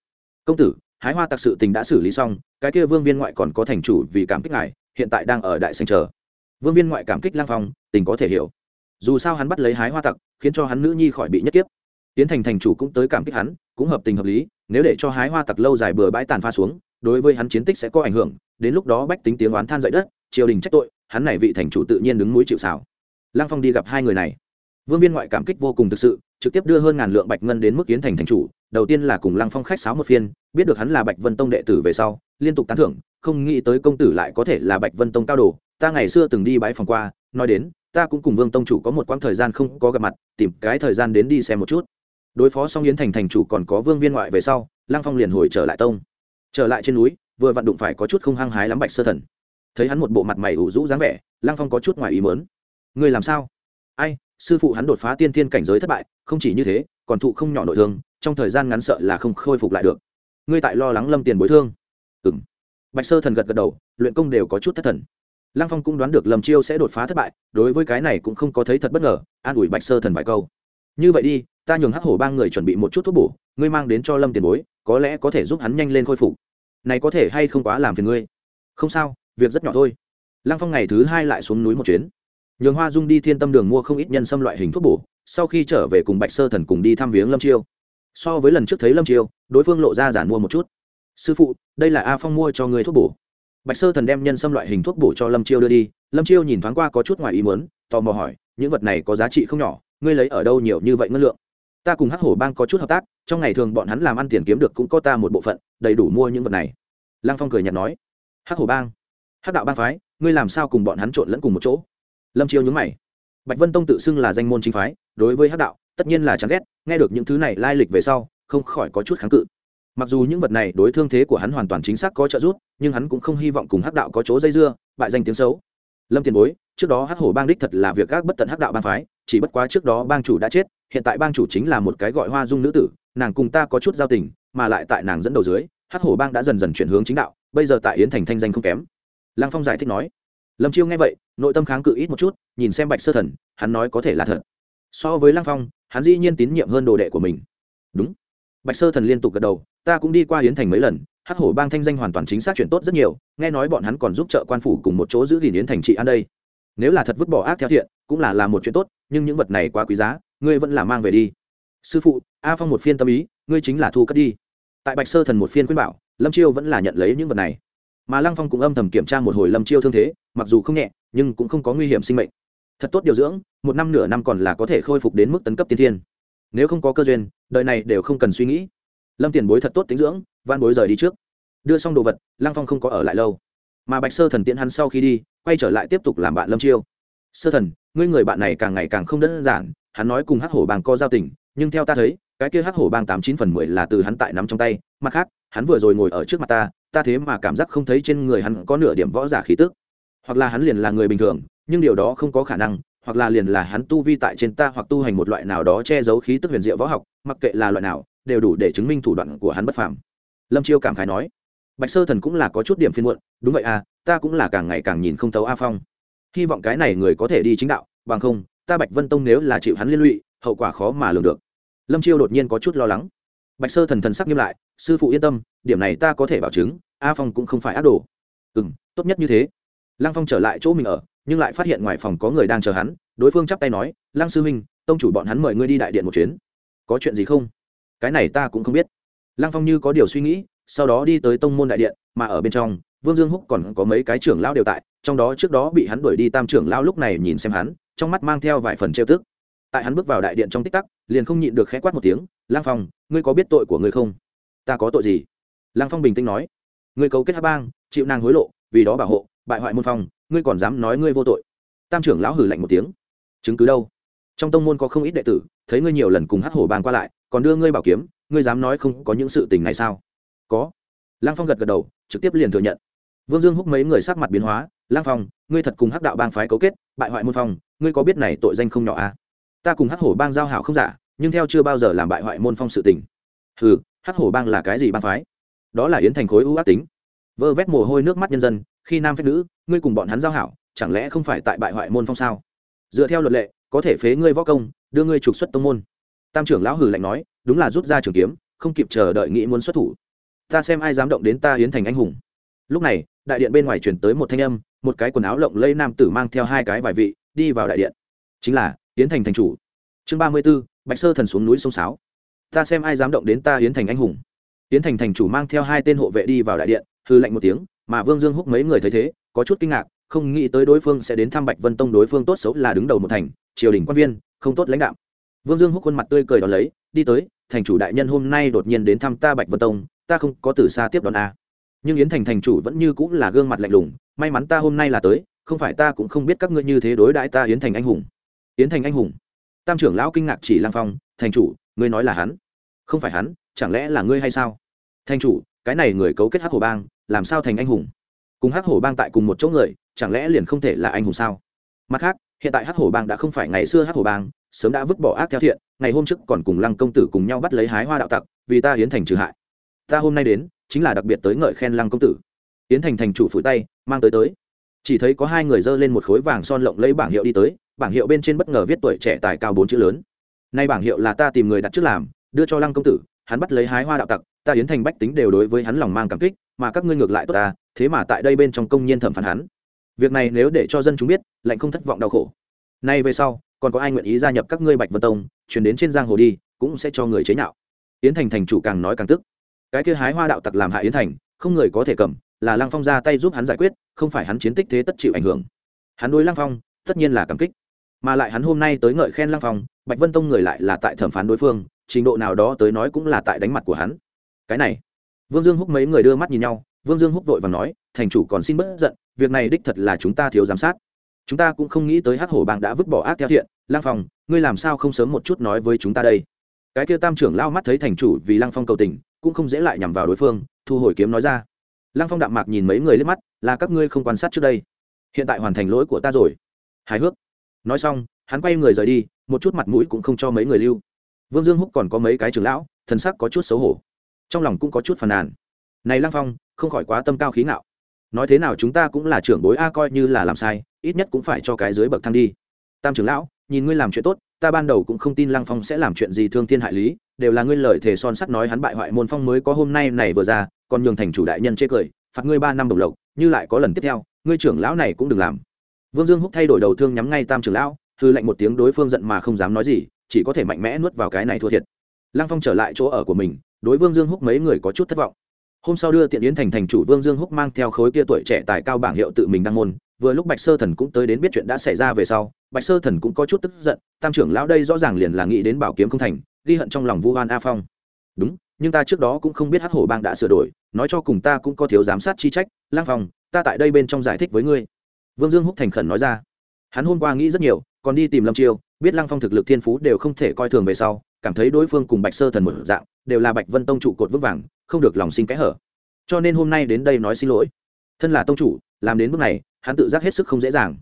Công tử, hái hoa tặc sự tình đã xử lý xong, cái kia vương viên ngoại còn có thành chủ vì cảm kích ngài, hiện tại đang ở đại sành chờ vương viên ngoại cảm kích Lang phong, tình có thể hiểu. Dù sao hắn bắt lấy hái hoa tặc, khiến cho hắn nữ nhi khỏi bị nhất kiếp. Tiến thành thành chủ cũng tới cảm kích hắn, cũng hợp tình hợp lý, nếu để cho hái hoa tặc lâu dài bừa bãi tàn pha xuống, đối với hắn chiến tích sẽ có ảnh hưởng, đến lúc đó bách tính tiếng oán than dậy đất, triều đình trách tội, hắn này vị thành chủ tự nhiên đứng mũi chịu xảo Lang phong đi gặp hai người này. Vương viên ngoại cảm kích vô cùng thực sự, trực tiếp đưa hơn ngàn lượng bạch ngân đến mức kiến thành thành chủ, đầu tiên là cùng lăng phong khách sáo một phiên, biết được hắn là bạch vân tông đệ tử về sau, liên tục tán thưởng, không nghĩ tới công tử lại có thể là bạch vân tông cao đồ ta ngày xưa từng đi bãi phòng qua, nói đến, ta cũng cùng vương tông chủ có một quãng thời gian không có gặp mặt, tìm cái thời gian đến đi xem một chút. Đối phó xong yến thành thành chủ còn có vương viên ngoại về sau, lăng phong liền hồi trở lại tông. Trở lại trên núi, vừa vặn đụng phải có chút không hăng hái lắm bạch sơ thần. Thấy hắn một bộ mặt mày ủ rũ dáng vẻ, lăng phong có chút ngoài ý mớn ngươi làm sao? Ai, sư phụ hắn đột phá tiên thiên cảnh giới thất bại, không chỉ như thế, còn thụ không nhỏ nội thương, trong thời gian ngắn sợ là không khôi phục lại được. Ngươi tại lo lắng lâm tiền bối thương. Ừ m bạch sơ thần gật gật đầu, luyện công đều có chút thất thần lăng phong cũng đoán được lâm chiêu sẽ đột phá thất bại, đối với cái này cũng không có thấy thật bất ngờ, an ủi bạch sơ thần vài câu. Như vậy đi, ta nhường hắc hổ ba người chuẩn bị một chút thuốc bổ, ngươi mang đến cho lâm tiền bối, có lẽ có thể giúp hắn nhanh lên khôi phục. Này có thể hay không quá làm phiền ngươi? Không sao, việc rất nhỏ thôi. Lăng phong ngày thứ hai lại xuống núi một chuyến. Nhường hoa dung đi thiên tâm đường mua không ít nhân xâm loại hình thuốc bổ, sau khi trở về cùng bạch sơ thần cùng đi thăm viếng lâm chiêu. So với lần trước thấy lâm chiêu, đối phương lộ ra giản mua một chút. Sư phụ, đây là a phong mua cho người thuốc bổ bạch sơ thần đem nhân xâm loại hình thuốc bổ cho lâm chiêu đưa đi. Lâm chiêu nhìn thoáng qua có chút ngoài ý muốn, tò mò hỏi, những vật này có giá trị không nhỏ? Ngươi lấy ở đâu nhiều như vậy ngân lượng? Ta cùng hắc hổ bang có chút hợp tác, trong ngày thường bọn hắn làm ăn tiền kiếm được cũng có ta một bộ phận, đầy đủ mua những vật này. Lăng phong cười nhạt nói, hắc hổ bang, hắc đạo bang phái, ngươi làm sao cùng bọn hắn trộn lẫn cùng một chỗ? Lâm chiêu nhúng mày, bạch vân tông tự xưng là danh môn chính phái, đối với hắc đạo, tất nhiên là chán ghét, nghe được những thứ này lai lịch về sau, không khỏi có chút kháng cự mặc dù những vật này đối thương thế của hắn hoàn toàn chính xác có trợ giúp, nhưng hắn cũng không hy vọng cùng hắc đạo có chỗ dây dưa, bại danh tiếng xấu. Lâm tiền bối, trước đó hắc hổ bang đích thật là việc các bất tận hắc đạo bang phái, chỉ bất quá trước đó bang chủ đã chết, hiện tại bang chủ chính là một cái gọi hoa dung nữ tử, nàng cùng ta có chút giao tình, mà lại tại nàng dẫn đầu dưới, hắc hổ bang đã dần dần chuyển hướng chính đạo, bây giờ tại yến thành thanh danh không kém. Lăng phong giải thích nói. Lâm chiêu nghe vậy, nội tâm kháng cự ít một chút, nhìn xem bạch sơ thần, hắn nói có thể là thật. So với lăng phong, hắn dĩ nhiên tín nhiệm hơn đồ đệ của mình. Đúng bạch sơ thần liên tục gật đầu, ta cũng đi qua hiến thành mấy lần, hắc hổ bang thanh danh hoàn toàn chính xác chuyện tốt rất nhiều, nghe nói bọn hắn còn giúp trợ quan phủ cùng một chỗ giữ gìn yến thành trị an đây. Nếu là thật vứt bỏ ác theo thiện, cũng là làm một chuyện tốt, nhưng những vật này quá quý giá, ngươi vẫn là mang về đi. Sư phụ, a phong một phiên tâm ý, ngươi chính là thu cất đi. Tại bạch sơ thần một phiên khuyên bảo, lâm chiêu vẫn là nhận lấy những vật này. Mà lăng phong cũng âm thầm kiểm tra một hồi lâm chiêu thương thế, mặc dù không nhẹ, nhưng cũng không có nguy hiểm sinh mệnh. Thật tốt điều dưỡng, một năm nửa năm còn là có thể khôi phục đến mức tấn cấp tiên thiên nếu không có cơ duyên, đời này đều không cần suy nghĩ. Lâm tiền bối thật tốt tính dưỡng van bối rời đi trước. Đưa xong đồ vật, lăng phong không có ở lại lâu. Mà bạch sơ thần tiễn hắn sau khi đi, quay trở lại tiếp tục làm bạn lâm chiêu. Sơ thần, ngươi người bạn này càng ngày càng không đơn giản, hắn nói cùng hắc hổ bang có giao tình, nhưng theo ta thấy, cái kia hắc hổ bang tám chín phần mười là từ hắn tại nắm trong tay, mặt khác, hắn vừa rồi ngồi ở trước mặt ta ta thế mà cảm giác không thấy trên người hắn có nửa điểm võ giả khí tức. Hoặc là hắn liền là người bình thường, nhưng điều đó không có khả năng hoặc là liền là hắn tu vi tại trên ta hoặc tu hành một loại nào đó che giấu khí tức huyền diệu võ học, mặc kệ là loại nào, đều đủ để chứng minh thủ đoạn của hắn bất phàm. Lâm chiêu cảm khái nói. Bạch sơ thần cũng là có chút điểm phiên muộn, đúng vậy à ta cũng là càng ngày càng nhìn không thấu a phong. Hy vọng cái này người có thể đi chính đạo, bằng không, ta bạch vân tông nếu là chịu hắn liên lụy, hậu quả khó mà lường được. Lâm chiêu đột nhiên có chút lo lắng. Bạch sơ thần thần sắc nghiêm lại, sư phụ yên tâm, điểm này ta có thể bảo chứng, a phong cũng không phải ác đồ. Ừ m tốt nhất như thế. Lăng phong trở lại chỗ mình ở nhưng lại phát hiện ngoài phòng có người đang chờ hắn, đối phương chắp tay nói, lăng sư huynh, tông chủ bọn hắn mời ngươi đi đại điện một chuyến. Có chuyện gì không? Cái này ta cũng không biết. Lăng phong như có điều suy nghĩ, sau đó đi tới tông môn đại điện, mà ở bên trong, vương dương húc còn có mấy cái trưởng lão đều tại, trong đó trước đó bị hắn đuổi đi tam trưởng lão lúc này nhìn xem hắn, trong mắt mang theo vài phần trêu tức. Tại hắn bước vào đại điện trong tích tắc, liền không nhịn được khẽ quát một tiếng lang phong, ngươi có biết tội của ngươi không? Ta có tội gì? Lang phong bình tĩnh nói, ngươi cấu kết hát bang, chịu nàng hối lộ, vì đó bảo hộ, bại hoại môn phong ngươi còn dám nói ngươi vô tội. Tam trưởng lão hử lạnh một tiếng. Chứng cứ đâu? Trong tông môn có không ít đệ tử, thấy ngươi nhiều lần cùng hát hổ bang qua lại, còn đưa ngươi bảo kiếm, ngươi dám nói không có những sự tình này sao? Có. Lang phong gật gật đầu, trực tiếp liền thừa nhận. Vương dương húc mấy người sắc mặt biến hóa lang phong, ngươi thật cùng hắc đạo bang phái cấu kết, bại hoại môn phong, ngươi có biết này tội danh không nhỏ à? ta cùng hắc hổ bang giao hảo không giả, nhưng theo chưa bao giờ làm bại hoại môn phong sự tình. Hừ, hắc hổ bang là cái gì bang phái? Đó là yến thành khối ưu ác tính. Vơ vét mồ hôi nước mắt nhân dân khi nam phép nữ, ngươi cùng bọn hắn giao hảo, chẳng lẽ không phải tại bại hoại môn phong sao? Dựa theo luật lệ, có thể phế ngươi võ công, đưa ngươi trục xuất tông môn. Tam trưởng lão hử lạnh nói, đúng là rút ra trường kiếm, không kịp chờ đợi nghĩ muốn xuất thủ. Ta xem ai dám động đến ta yến thành anh hùng. Lúc này, đại điện bên ngoài chuyển tới một thanh âm, một cái quần áo lộng lây nam tử mang theo hai cái vài vị, đi vào đại điện. Chính là yến thành thành chủ. Chương ba mươi b ố bạch sơ thần xuống núi sông sáo. Ta xem ai dám động đến ta yến thành anh hùng. Yến thành thành chủ mang theo hai tên hộ vệ đi vào đại điện hư lạnh một tiếng mà vương dương húc mấy người thấy thế, có chút kinh ngạc, không nghĩ tới đối phương sẽ đến thăm bạch vân tông đối phương tốt xấu là đứng đầu một thành, triều đình quan viên, không tốt lãnh đạo. Vương dương húc khuôn mặt tươi cười đón lấy, đi tới, thành chủ đại nhân hôm nay đột nhiên đến thăm ta bạch vân tông, ta không có từ xa tiếp đón a. Nhưng yến thành thành chủ vẫn như cũng là gương mặt lạnh lùng, may mắn ta hôm nay là tới, không phải ta cũng không biết các ngươi như thế đối đãi ta yến thành anh hùng. Yến thành anh hùng. Tam trưởng lão kinh ngạc chỉ lang phong, thành chủ, ngươi nói là hắn? Không phải hắn, chẳng lẽ là ngươi hay sao? Thành chủ, cái này người cấu kết hắc hồ bang làm sao thành anh hùng? Cùng hắc hổ bang tại cùng một chỗ người, chẳng lẽ liền không thể là anh hùng sao? Mặt khác, hiện tại hắc hổ bang đã không phải ngày xưa hắc hổ bang, sớm đã vứt bỏ ác theo thiện, ngày hôm trước còn cùng lăng công tử cùng nhau bắt lấy hái hoa đạo tặc, vì ta hiến thành trừ hại. Ta hôm nay đến, chính là đặc biệt tới ngợi khen lăng công tử. Hiến thành thành chủ phủi tay, mang tới tới. Chỉ thấy có hai người dơ lên một khối vàng son lộng lấy bảng hiệu đi tới, bảng hiệu bên trên bất ngờ viết tuổi trẻ tài cao bốn chữ lớn. Nay bảng hiệu là ta tìm người đặt trước làm, đưa cho lăng công tử, hắn bắt lấy hái hoa đạo tặc, ta hiến thành bách tính đều đối với hắn lòng mang cảm kích mà các ngươi ngược lại tốt ta, thế mà tại đây bên trong công nhân thẩm phán hắn. Việc này nếu để cho dân chúng biết lệnh không thất vọng đau khổ. Nay về sau, còn có ai nguyện ý gia nhập các ngươi bạch vân tông, chuyển đến trên giang hồ đi, cũng sẽ cho người chế nhạo. Yến thành thành chủ càng nói càng tức. Cái kia hái hoa đạo tặc làm hại yến thành, không người có thể cầm, là lăng phong ra tay giúp hắn giải quyết, không phải hắn chiến tích thế tất chịu ảnh hưởng. Hắn đối lăng phong, tất nhiên là cảm kích. Mà lại hắn hôm nay tới ngợi khen lăng phong, bạch vân tông người lại là tại thẩm phán đối phương, trình độ nào đó tới nói cũng là tại đánh mặt của hắn. Cái này vương dương húc mấy người đưa mắt nhìn nhau, vương dương húc vội và nói, thành chủ còn xin bớt giận, việc này đích thật là chúng ta thiếu giám sát. Chúng ta cũng không nghĩ tới hắc hổ bang đã vứt bỏ ác theo thiện. Lang phong, ngươi làm sao không sớm một chút nói với chúng ta đây? Cái kia tam trưởng lao mắt thấy thành chủ vì lăng phong cầu tình, cũng không dễ lại nhằm vào đối phương, thu hồi kiếm nói ra. Lăng phong đạm mạc nhìn mấy người liếc mắt, là các ngươi không quan sát trước đây. Hiện tại hoàn thành lỗi của ta rồi. Hài hước. Nói xong, hắn quay người rời đi, một chút mặt mũi cũng không cho mấy người lưu. Vương dương húc còn có mấy cái trưởng lão, thần sắc có chút xấu hổ trong lòng cũng có chút phàn nàn. Này lăng phong, không khỏi quá tâm cao khí ngạo. Nói thế nào chúng ta cũng là trưởng bối a coi như là làm sai, ít nhất cũng phải cho cái dưới bậc thang đi. Tam trưởng lão, nhìn ngươi làm chuyện tốt, ta ban đầu cũng không tin lăng phong sẽ làm chuyện gì thương thiên hại lý, đều là ngươi lời thề son sắt nói hắn bại hoại môn phong mới có hôm nay này vừa ra, còn nhường thành chủ đại nhân chê cười, phạt ngươi ba năm đồng lộc, như lại có lần tiếp theo, ngươi trưởng lão này cũng đừng làm. Vương dương húc thay đổi đầu thương nhắm ngay tam trưởng lão, hư lệnh một tiếng đối phương giận mà không dám nói gì, chỉ có thể mạnh mẽ nuốt vào cái này thua thiệt. Lăng phong trở lại chỗ ở của mình đối vương dương húc mấy người có chút thất vọng. Hôm sau đưa tiện yến thành thành chủ vương dương húc mang theo khối kia tuổi trẻ tài cao bảng hiệu tự mình đăng môn, vừa lúc bạch sơ thần cũng tới đến biết chuyện đã xảy ra về sau, bạch sơ thần cũng có chút tức giận, tam trưởng lão đây rõ ràng liền là nghĩ đến bảo kiếm không thành, ghi hận trong lòng vu hoan a phong. Đúng, nhưng ta trước đó cũng không biết hắc hổ bang đã sửa đổi, nói cho cùng ta cũng có thiếu giám sát chi trách, lang phong, ta tại đây bên trong giải thích với ngươi. Vương dương húc thành khẩn nói ra. Hắn hôm qua nghĩ rất nhiều, còn đi tìm lâm chiêu, biết lăng phong thực lực thiên phú đều không thể coi thường về sau cảm thấy đối phương cùng bạch sơ thần một dạng, đều là bạch vân tông trụ cột vững vàng, không được lòng sinh kẽ hở. Cho nên hôm nay đến đây nói xin lỗi. Thân là tông chủ, làm đến bước này, hắn tự giác hết sức không dễ dàng.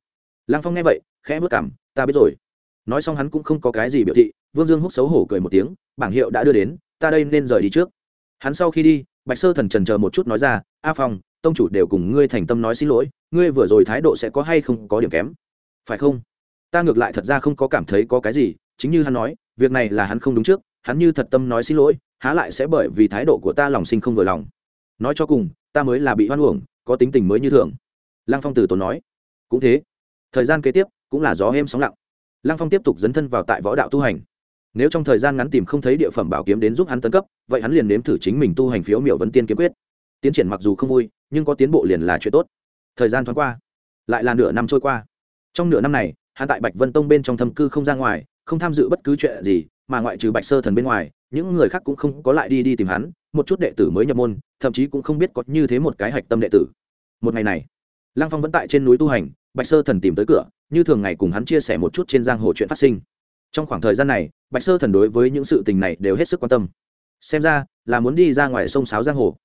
Lăng phong nghe vậy, khẽ vất cảm ta biết rồi. Nói xong hắn cũng không có cái gì biểu thị, vương dương húc xấu hổ cười một tiếng, bảng hiệu đã đưa đến, ta đây nên rời đi trước. Hắn sau khi đi, bạch sơ thần trần chờ một chút nói ra, a phong, tông chủ đều cùng ngươi thành tâm nói xin lỗi, ngươi vừa rồi thái độ sẽ có hay không có điểm kém? Phải không? Ta ngược lại thật ra không có cảm thấy có cái gì, chính như hắn nói việc này là hắn không đúng trước, hắn như thật tâm nói xin lỗi, há lại sẽ bởi vì thái độ của ta lòng sinh không vừa lòng. Nói cho cùng, ta mới là bị hoan uổng, có tính tình mới như thường. Lăng phong từ tốn nói. Cũng thế. Thời gian kế tiếp cũng là gió êm sóng lặng. Lăng phong tiếp tục dấn thân vào tại võ đạo tu hành. Nếu trong thời gian ngắn tìm không thấy địa phẩm bảo kiếm đến giúp hắn tấn cấp, vậy hắn liền nếm thử chính mình tu hành phiếu miểu vấn tiên kiếm quyết. Tiến triển mặc dù không vui, nhưng có tiến bộ liền là chuyện tốt. Thời gian thoáng qua, lại là nửa năm trôi qua. Trong nửa năm này, hắn tại bạch vân tông bên trong thâm cư không ra ngoài không tham dự bất cứ chuyện gì, mà ngoại trừ bạch sơ thần bên ngoài, những người khác cũng không có lại đi đi tìm hắn, một chút đệ tử mới nhập môn, thậm chí cũng không biết có như thế một cái hạch tâm đệ tử. Một ngày này, lăng phong vẫn tại trên núi tu hành, bạch sơ thần tìm tới cửa, như thường ngày cùng hắn chia sẻ một chút trên giang hồ chuyện phát sinh. Trong khoảng thời gian này, bạch sơ thần đối với những sự tình này đều hết sức quan tâm. Xem ra, là muốn đi ra ngoài sông sáo giang hồ.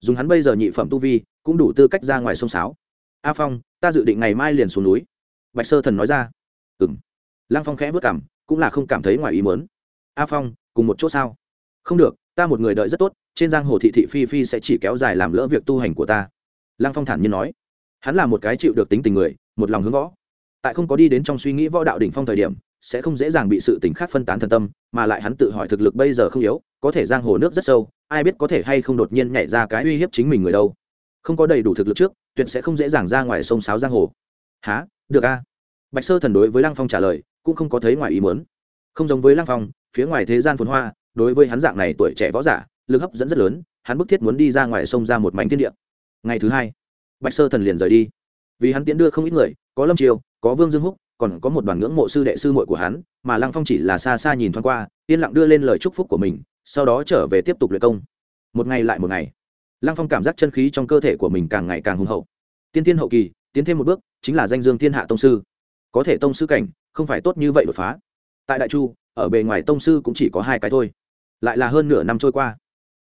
Dùng hắn bây giờ nhị phẩm tu vi, cũng đủ tư cách ra ngoài sông sáo. A phong, ta dự định ngày mai liền xuống núi. Bạch sơ thần nói ra. Ừ m lăng phong khẽ vất cảm cũng là không cảm thấy ngoài ý mớn a phong, cùng một chỗ sao? Không được, ta một người đợi rất tốt, trên giang hồ thị thị phi phi sẽ chỉ kéo dài làm lỡ việc tu hành của ta. Lăng phong thản nhiên nói. Hắn là một cái chịu được tính tình người, một lòng hướng võ. Tại không có đi đến trong suy nghĩ võ đạo đỉnh phong thời điểm, sẽ không dễ dàng bị sự tình khác phân tán thần tâm, mà lại hắn tự hỏi thực lực bây giờ không yếu, có thể giang hồ nước rất sâu, ai biết có thể hay không đột nhiên nhảy ra cái uy hiếp chính mình người đâu. Không có đầy đủ thực lực trước, tuyệt sẽ không dễ dàng ra ngoài sông sáo giang hồ. Há được a. Bạch sơ thần đối với lăng phong trả lời cũng không có thấy ngoài ý muốn. Không giống với lăng phong, phía ngoài thế gian phồn hoa, đối với hắn dạng này tuổi trẻ võ giả, lực hấp dẫn rất lớn, hắn bức thiết muốn đi ra ngoài sông ra một mảnh thiên địa. Ngày thứ hai, bạch sơ thần liền rời đi. Vì hắn tiễn đưa không ít người, có lâm triều, có vương dương húc, còn có một đoàn ngưỡng mộ sư đệ sư muội của hắn, mà lăng phong chỉ là xa xa nhìn thoáng qua, yên lặng đưa lên lời chúc phúc của mình, sau đó trở về tiếp tục luyện công. Một ngày lại một ngày, lăng phong cảm giác chân khí trong cơ thể của mình càng ngày càng hùng hậu. Tiên tiên hậu kỳ, tiến thêm một bước, chính là danh dương thiên hạ tông sư có thể tông sư cảnh, không phải tốt như vậy đột phá. Tại đại chu, ở bề ngoài tông sư cũng chỉ có hai cái thôi. Lại là hơn nửa năm trôi qua.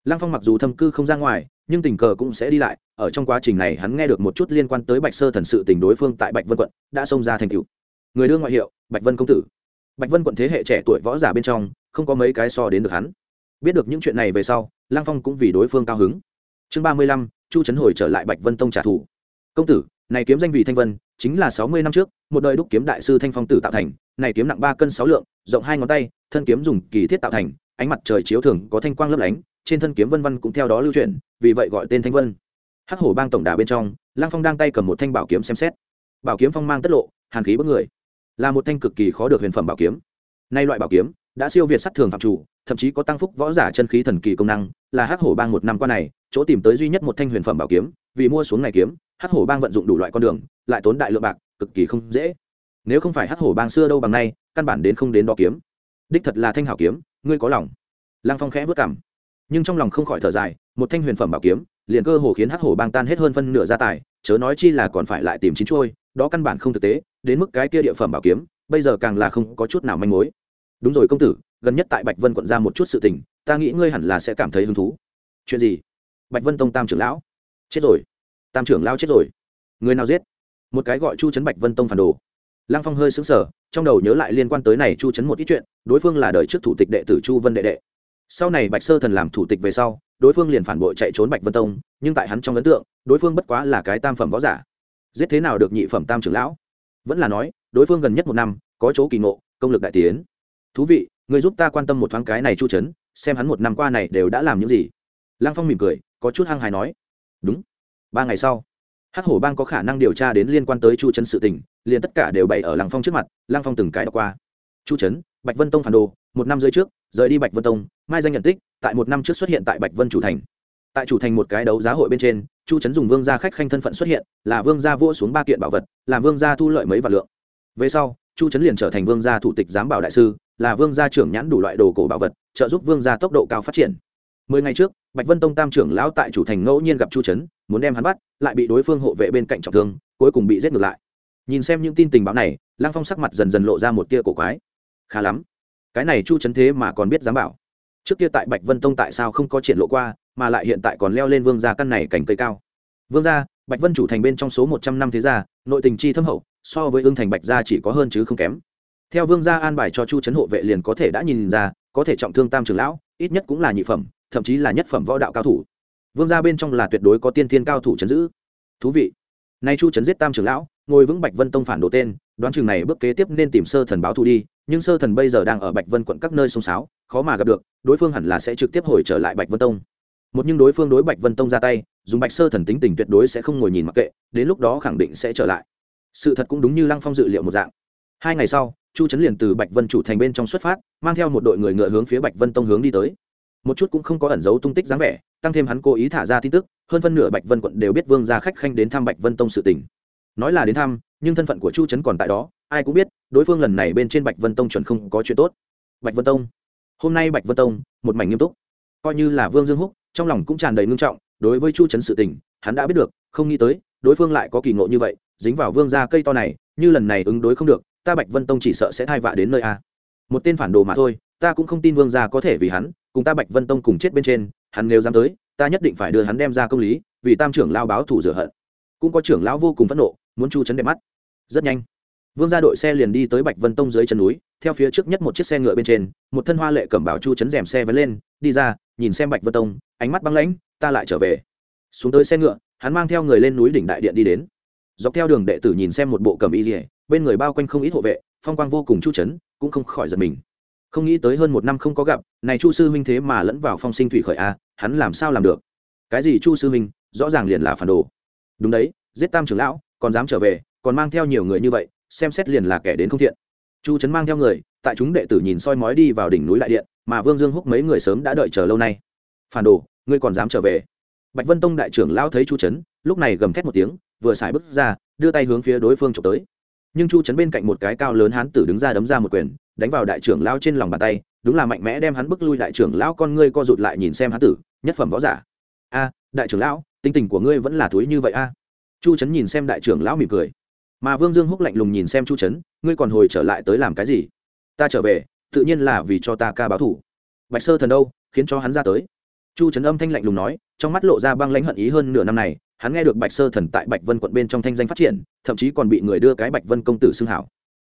Lăng phong mặc dù thâm cư không ra ngoài, nhưng tình cờ cũng sẽ đi lại. Ở trong quá trình này, hắn nghe được một chút liên quan tới bạch sơ thần sự tình đối phương tại bạch vân quận đã xông ra thành cựu người đương ngoại hiệu, bạch vân công tử. Bạch vân quận thế hệ trẻ tuổi võ giả bên trong, không có mấy cái so đến được hắn. Biết được những chuyện này về sau, lăng phong cũng vì đối phương cao hứng. Chương ba mươi lăm, chu trấn hồi trở lại bạch vân tông trả thù. Công tử, này kiếm danh vị thanh vân, chính là sáu mươi năm trước một đời đúc kiếm đại sư thanh phong tử tạo thành, này kiếm nặng ba cân sáu lượng, rộng hai ngón tay, thân kiếm dùng kỳ thiết tạo thành, ánh mặt trời chiếu thường có thanh quang lấp lánh, trên thân kiếm vân vân cũng theo đó lưu truyền vì vậy gọi tên thanh vân. Hắc hổ bang tổng đà bên trong lang phong đang tay cầm một thanh bảo kiếm xem xét. Bảo kiếm phong mang tất lộ, hàn khí bất người. Là một thanh cực kỳ khó được huyền phẩm bảo kiếm. Nay loại bảo kiếm, đã siêu việt sát thường phạm chủ, thậm chí có tăng phúc võ giả chân khí thần kỳ công năng, là hắc hổ bang một năm qua này, chỗ tìm tới duy nhất một thanh huyền phẩm bảo kiếm, vì mua xuống này kiếm, hắc hổ bang vận dụng đủ loại con đường, lại tốn đại lượng bạc cực kỳ không dễ. Nếu không phải hắc hổ bang xưa đâu bằng nay, căn bản đến không đến đó kiếm. Đích thật là thanh hảo kiếm, ngươi có lòng. Lăng phong khẽ vất cảm nhưng trong lòng không khỏi thở dài, một thanh huyền phẩm bảo kiếm, liền cơ hồ khiến hắc hổ bang tan hết hơn phân nửa gia tài, chớ nói chi là còn phải lại tìm chín trôi đó căn bản không thực tế, đến mức cái kia địa phẩm bảo kiếm, bây giờ càng là không có chút nào manh mối. Đúng rồi công tử, gần nhất tại bạch vân quận ra một chút sự tình, ta nghĩ ngươi hẳn là sẽ cảm thấy hứng thú. Chuyện gì? Bạch vân tông tam trưởng lão. Chết rồi. Tam trưởng lão chết rồi. Người nào giết? Một cái gọi chu trấn bạch vân tông phản đồ. Lăng phong hơi xứng sở trong đầu nhớ lại liên quan tới này chu trấn một ít chuyện, đối phương là đời trước thủ tịch đệ tử chu vân đệ đệ. Sau này bạch sơ thần làm thủ tịch về sau, đối phương liền phản bội chạy trốn bạch vân tông, nhưng tại hắn trong ấn tượng, đối phương bất quá là cái tam phẩm võ giả. Giết thế nào được nhị phẩm tam trưởng lão? Vẫn là nói, đối phương gần nhất một năm, có chỗ kỳ ngộ, công lực đại tiến. Thú vị, người giúp ta quan tâm một thoáng cái này chu trấn xem hắn một năm qua này đều đã làm những gì. Lăng phong mỉm cười, có chút hăng hài nói. Đúng. Ba ngày sau hắc hổ bang có khả năng điều tra đến liên quan tới chu trấn sự tình, liền tất cả đều bày ở lăng phong trước mặt, lăng phong từng cái đọc qua. Chu trấn bạch vân tông phản đồ, một năm rưỡi trước, rời đi bạch vân tông, mai danh nhận tích, tại một năm trước xuất hiện tại bạch vân chủ thành. Tại chủ thành một cái đấu giá hội bên trên, chu trấn dùng vương gia khách khanh thân phận xuất hiện, là vương gia vua xuống ba kiện bảo vật, làm vương gia thu lợi mấy vạn lượng. Về sau, chu trấn liền trở thành vương gia thủ tịch giám bảo đại sư, là vương gia trưởng nhãn đủ loại đồ cổ bảo vật, trợ giúp vương gia tốc độ cao phát triển. Mười ngày trước, bạch vân tông tam trưởng lão tại chủ thành ngẫu nhiên gặp chu trấn muốn đem hắn bắt, lại bị đối phương hộ vệ bên cạnh trọng thương, cuối cùng bị giết ngược lại. Nhìn xem những tin tình báo này, lăng phong sắc mặt dần dần lộ ra một tia cổ quái. Khá lắm, cái này chu trấn thế mà còn biết dám bảo. Trước kia tại bạch vân tông tại sao không có triển lộ qua, mà lại hiện tại còn leo lên vương gia căn này cành cây cao. Vương gia, bạch vân chủ thành bên trong số một trăm năm thế gia, nội tình chi thâm hậu, so với ương thành bạch gia chỉ có hơn chứ không kém. Theo vương gia an bài cho chu trấn hộ vệ liền có thể đã nhìn ra, có thể trọng thương tam trưởng lão, ít nhất cũng là nhị phẩm, thậm chí là nhất phẩm võ đạo cao thủ vương gia bên trong là tuyệt đối có tiên thiên cao thủ chấn giữ. Thú vị. Nay chu trấn giết tam trưởng lão, ngồi vững bạch vân tông phản đồ tên, đoán chừng này bước kế tiếp nên tìm sơ thần báo thù đi, nhưng sơ thần bây giờ đang ở bạch vân quận các nơi sông sáo khó mà gặp được, đối phương hẳn là sẽ trực tiếp hồi trở lại bạch vân tông. Một nhưng đối phương đối bạch vân tông ra tay, dùng bạch sơ thần tính tình tuyệt đối sẽ không ngồi nhìn mặc kệ, đến lúc đó khẳng định sẽ trở lại. Sự thật cũng đúng như lăng phong dự liệu một dạng. Hai ngày sau, chu trấn liền từ bạch vân chủ thành bên trong xuất phát, mang theo một đội người ngựa hướng phía bạch vân tông hướng đi tới. Một chút cũng không có ẩn giấu tung tích dáng vẻ tăng thêm hắn cố ý thả ra tin tức, hơn phân nửa bạch vân quận đều biết vương gia khách khanh đến thăm bạch vân tông sự tình. Nói là đến thăm, nhưng thân phận của chu trấn còn tại đó, ai cũng biết, đối phương lần này bên trên bạch vân tông chuẩn không có chuyện tốt. Bạch vân tông. Hôm nay bạch vân tông, một mảnh nghiêm túc. Coi như là vương dương húc, trong lòng cũng tràn đầy ngưng trọng, đối với chu trấn sự tình, hắn đã biết được, không nghĩ tới, đối phương lại có kỳ ngộ như vậy, dính vào vương gia cây to này, như lần này ứng đối không được, ta bạch vân tông chỉ sợ sẽ thai vạ đến nơi a. Một tên phản đồ mà thôi, ta cũng không tin vương gia có thể vì hắn, cùng ta bạch vân tông cùng chết bên trên hắn nếu dám tới, ta nhất định phải đưa hắn đem ra công lý, vì tam trưởng lao báo thủ rửa hận. Cũng có trưởng lão vô cùng phẫn nộ, muốn chu chấn đẹp mắt. Rất nhanh, vương gia đội xe liền đi tới bạch vân tông dưới chân núi, theo phía trước nhất một chiếc xe ngựa bên trên, một thân hoa lệ cẩm bảo chu chấn rèm xe vẫn lên, đi ra, nhìn xem bạch vân tông, ánh mắt băng lãnh, ta lại trở về. Xuống tới xe ngựa, hắn mang theo người lên núi đỉnh đại điện đi đến. Dọc theo đường đệ tử nhìn xem một bộ cầm y dỉa bên người bao quanh không ít hộ vệ, phong quang vô cùng chu chấn cũng không khỏi giật mình. Không nghĩ tới hơn một năm không có gặp, này chu sư huynh thế mà lẫn vào phong sinh thủy khởi a hắn làm sao làm được? Cái gì chu sư huynh, rõ ràng liền là phản đồ. Đúng đấy, giết tam trưởng lão, còn dám trở về, còn mang theo nhiều người như vậy, xem xét liền là kẻ đến không thiện. Chu trấn mang theo người, tại chúng đệ tử nhìn soi mói đi vào đỉnh núi đại điện, mà vương dương húc mấy người sớm đã đợi chờ lâu nay. Phản đồ, ngươi còn dám trở về? Bạch vân tông đại trưởng lão thấy chu trấn lúc này gầm thét một tiếng, vừa xài bước ra, đưa tay hướng phía đối phương trộm tới. Nhưng chu trấn bên cạnh một cái cao lớn hán tử đứng ra đấm ra một quyền, đánh vào đại trưởng lao trên lòng bàn tay đúng là mạnh mẽ đem hắn bức lui đại trưởng lão con ngươi co rụt lại nhìn xem hắn tử, nhất phẩm võ giả. A, đại trưởng lão tinh tình của ngươi vẫn là thúi như vậy a. Chu trấn nhìn xem đại trưởng lão mỉm cười. Mà vương dương húc lạnh lùng nhìn xem chu trấn ngươi còn hồi trở lại tới làm cái gì? Ta trở về, tự nhiên là vì cho ta ca báo thủ. Bạch sơ thần đâu, khiến cho hắn ra tới. Chu trấn âm thanh lạnh lùng nói, trong mắt lộ ra băng lãnh hận ý hơn nửa năm này, hắn nghe được bạch sơ thần tại bạch vân quận bên trong thanh danh phát triển, thậm chí còn bị người đưa cái bạch vân công tử xưng hảo.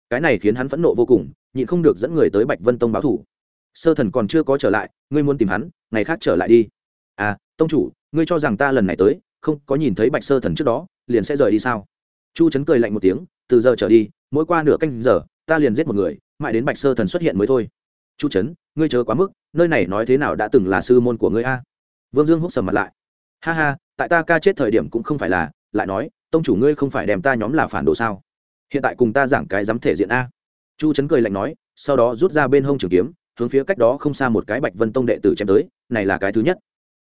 Cái này khiến hắn phẫn nộ vô cùng, nhịn không được dẫn người tới bạch vân tông báo thủ sơ thần còn chưa có trở lại, ngươi muốn tìm hắn, ngày khác trở lại đi. À tông chủ, ngươi cho rằng ta lần này tới, không có nhìn thấy bạch sơ thần trước đó, liền sẽ rời đi sao? Chu trấn cười lạnh một tiếng, từ giờ trở đi, mỗi qua nửa canh giờ, ta liền giết một người, mãi đến bạch sơ thần xuất hiện mới thôi. Chu trấn ngươi chớ quá mức, nơi này nói thế nào đã từng là sư môn của ngươi a? Vương dương húc sầm mặt lại. Ha ha, tại ta ca chết thời điểm cũng không phải là, lại nói, tông chủ ngươi không phải đem ta nhóm là phản đồ sao? Hiện tại cùng ta giảng cái dám thể diện a. Chu trấn cười lạnh nói, sau đó rút ra bên hông trường kiếm hướng phía cách đó không xa một cái bạch vân tông đệ tử chém tới, này là cái thứ nhất.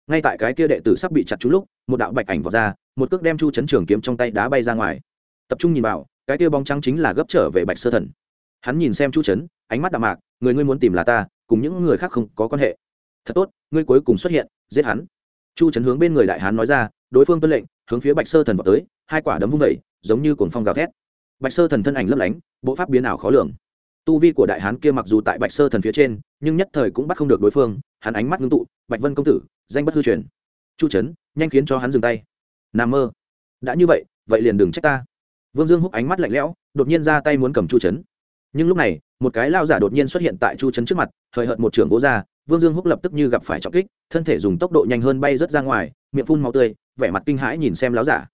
Ngay tại cái kia đệ tử sắp bị chặt trúng lúc, một đạo bạch ảnh vọt ra, một cước đem chu chấn trường kiếm trong tay đá bay ra ngoài. Tập trung nhìn vào, cái kia bóng trắng chính là gấp trở về bạch sơ thần. Hắn nhìn xem chu chấn, ánh mắt đạm mạc, người ngươi muốn tìm là ta, cùng những người khác không có quan hệ. Thật tốt, ngươi cuối cùng xuất hiện, giết hắn. Chu chấn hướng bên người đại hán nói ra, đối phương tuân lệnh, hướng phía bạch sơ thần vào tới, hai quả đấm vung vẩy giống như cuồng phong gào thét. Bạch sơ thần thân ảnh lấp lánh, bộ pháp biến ảo khó lường tu vi của đại hán kia mặc dù tại bạch sơ thần phía trên, nhưng nhất thời cũng bắt không được đối phương, hắn ánh mắt ngưng tụ, bạch vân công tử, danh bất hư truyền. Chu trấn nhanh khiến cho hắn dừng tay. N mơ. Đã như vậy vậy liền đừng trách ta. Vương dương húc ánh mắt lạnh lẽo, đột nhiên ra tay muốn cầm chu trấn nhưng lúc này, một cái lao giả đột nhiên xuất hiện tại chu trấn trước mặt, hời hợt một trưởng gỗ ra, vương dương húc lập tức như gặp phải trọng kích, thân thể dùng tốc độ nhanh hơn bay rớt ra ngoài, miệng phun màu tươi, vẻ mặt kinh hãi nhìn xem láo giả.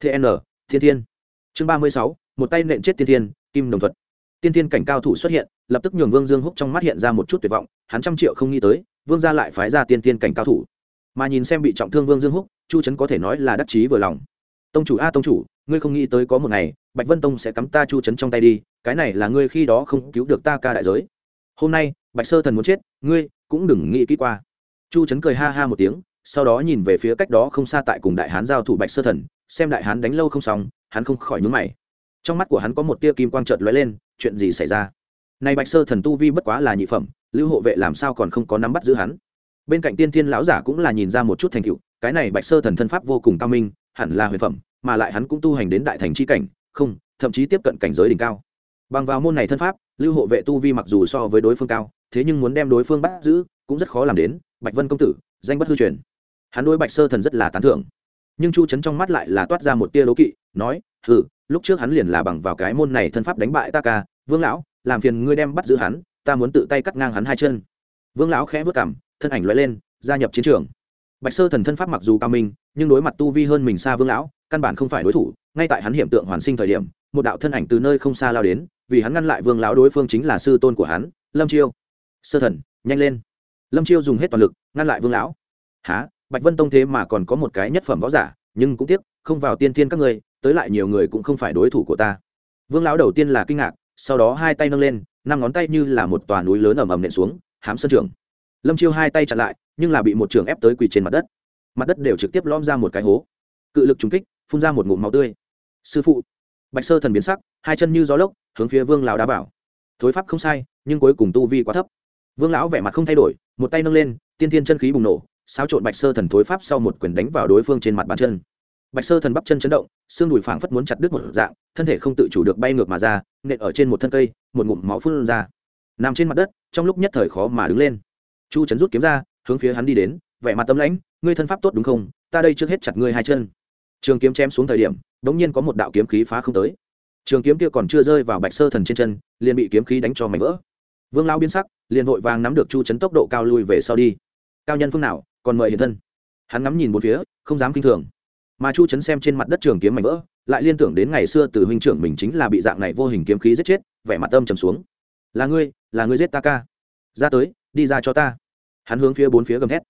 Tn thiên thiên. Chương ba mươi sáu, một tay nện chết thiên thiên, kim đồng thuật tiên thiên cảnh cao thủ xuất hiện, lập tức nhường vương dương húc trong mắt hiện ra một chút tuyệt vọng, hắn trăm triệu không nghĩ tới, vương gia lại phái ra tiên thiên cảnh cao thủ. Mà nhìn xem bị trọng thương vương dương húc, chu trấn có thể nói là đắc chí vừa lòng. Tông chủ a, tông chủ, ngươi không nghĩ tới có một ngày, bạch vân tông sẽ cắm ta chu trấn trong tay đi, cái này là ngươi khi đó không cứu được ta ca đại giới. Hôm nay, bạch sơ thần muốn chết, ngươi cũng đừng nghĩ kỹ qua. Chu trấn cười ha ha một tiếng, sau đó nhìn về phía cách đó không xa tại cùng đại hán giao thủ bạch sơ thần, xem đại hán đánh lâu không xong, hắn không khỏi nhúng mày. Trong mắt của hắn có một tia kim quang trợt lóe lên chuyện gì xảy ra? Này bạch sơ thần tu vi bất quá là nhị phẩm, lưu hộ vệ làm sao còn không có nắm bắt giữ hắn? Bên cạnh tiên thiên lão giả cũng là nhìn ra một chút thành tựu, cái này bạch sơ thần thân pháp vô cùng cao minh, hẳn là huyền phẩm, mà lại hắn cũng tu hành đến đại thành c h i cảnh, không, thậm chí tiếp cận cảnh giới đỉnh cao. Bằng vào môn này thân pháp, lưu hộ vệ tu vi mặc dù so với đối phương cao, thế nhưng muốn đem đối phương bắt giữ, cũng rất khó làm đến, bạch vân công tử, danh bất hư truyền. Hắn đối bạch sơ thần rất là tán thưởng. Nhưng chu trấn trong mắt lại là toát ra một tia đố kỵ, nói, hừ, lúc trước hắn liền là bằng vào cái môn này thân pháp đánh bại ta ca vương lão, làm phiền ngươi đem bắt giữ hắn, ta muốn tự tay cắt ngang hắn hai chân. Vương lão khẽ vất cảm thân ảnh loại lên, gia nhập chiến trường. Bạch sơ thần thân pháp mặc dù cao minh, nhưng đối mặt tu vi hơn mình xa vương lão, căn bản không phải đối thủ, ngay tại hắn hiện tượng hoàn sinh thời điểm, một đạo thân ảnh từ nơi không xa lao đến, vì hắn ngăn lại vương lão đối phương chính là sư tôn của hắn, lâm chiêu. Sơ thần, nhanh lên. Lâm chiêu dùng hết toàn lực, ngăn lại vương lão. Há bạch vân tông thế mà còn có một cái nhất phẩm võ giả, nhưng cũng tiếc, không vào tiên thiên các ngươi, tới lại nhiều người cũng không phải đối thủ của ta. Vương lão đầu tiên là kinh ngạc sau đó hai tay nâng lên, năm ngón tay như là một tòa núi lớn ầm ầm nện xuống, hám sân trường. Lâm chiêu hai tay chặn lại, nhưng là bị một trường ép tới quỳ trên mặt đất. Mặt đất đều trực tiếp lom ra một cái hố. Cự lực trúng kích, phun ra một ngụm máu tươi. Sư phụ. Bạch sơ thần biến sắc, hai chân như gió lốc, hướng phía vương lão đá vào. Thối pháp không sai, nhưng cuối cùng tu vi quá thấp. Vương lão vẻ mặt không thay đổi, một tay nâng lên, tiên thiên chân khí bùng nổ, xáo trộn bạch sơ thần thối pháp sau một quyền đánh vào đối phương trên mặt bàn chân bạch sơ thần bắp chân chấn động, xương đùi phảng phất muốn chặt đứt một dạng, thân thể không tự chủ được bay ngược mà ra, nện ở trên một thân cây, một ngụm máu phun ra. Nằm trên mặt đất, trong lúc nhất thời khó mà đứng lên. Chu trấn rút kiếm ra, hướng phía hắn đi đến, vẻ mặt tâm lãnh, ngươi thân pháp tốt đúng không? Ta đây trước hết chặt ngươi hai chân. Trường kiếm chém xuống thời điểm đ ỗ n g nhiên có một đạo kiếm khí phá không tới. Trường kiếm kia còn chưa rơi vào bạch sơ thần trên chân, liền bị kiếm khí đánh cho mảnh vỡ. Vương lao biến sắc, liền vội vàng nắm được chu chấn tốc độ cao lui về sau đi. Cao nhân phương nào, còn mời hiện thân. Hắn ngắm nhìn một phía, không dám kinh thường mà chu chấn xem trên mặt đất trường kiếm mảnh vỡ, lại liên tưởng đến ngày xưa từ huynh trưởng mình chính là bị dạng này vô hình kiếm khí giết chết, vẻ mặt âm trầm xuống. Là ngươi là ngươi giết ta ca. Ra tới, đi ra cho ta. Hắn hướng phía bốn phía gầm thét.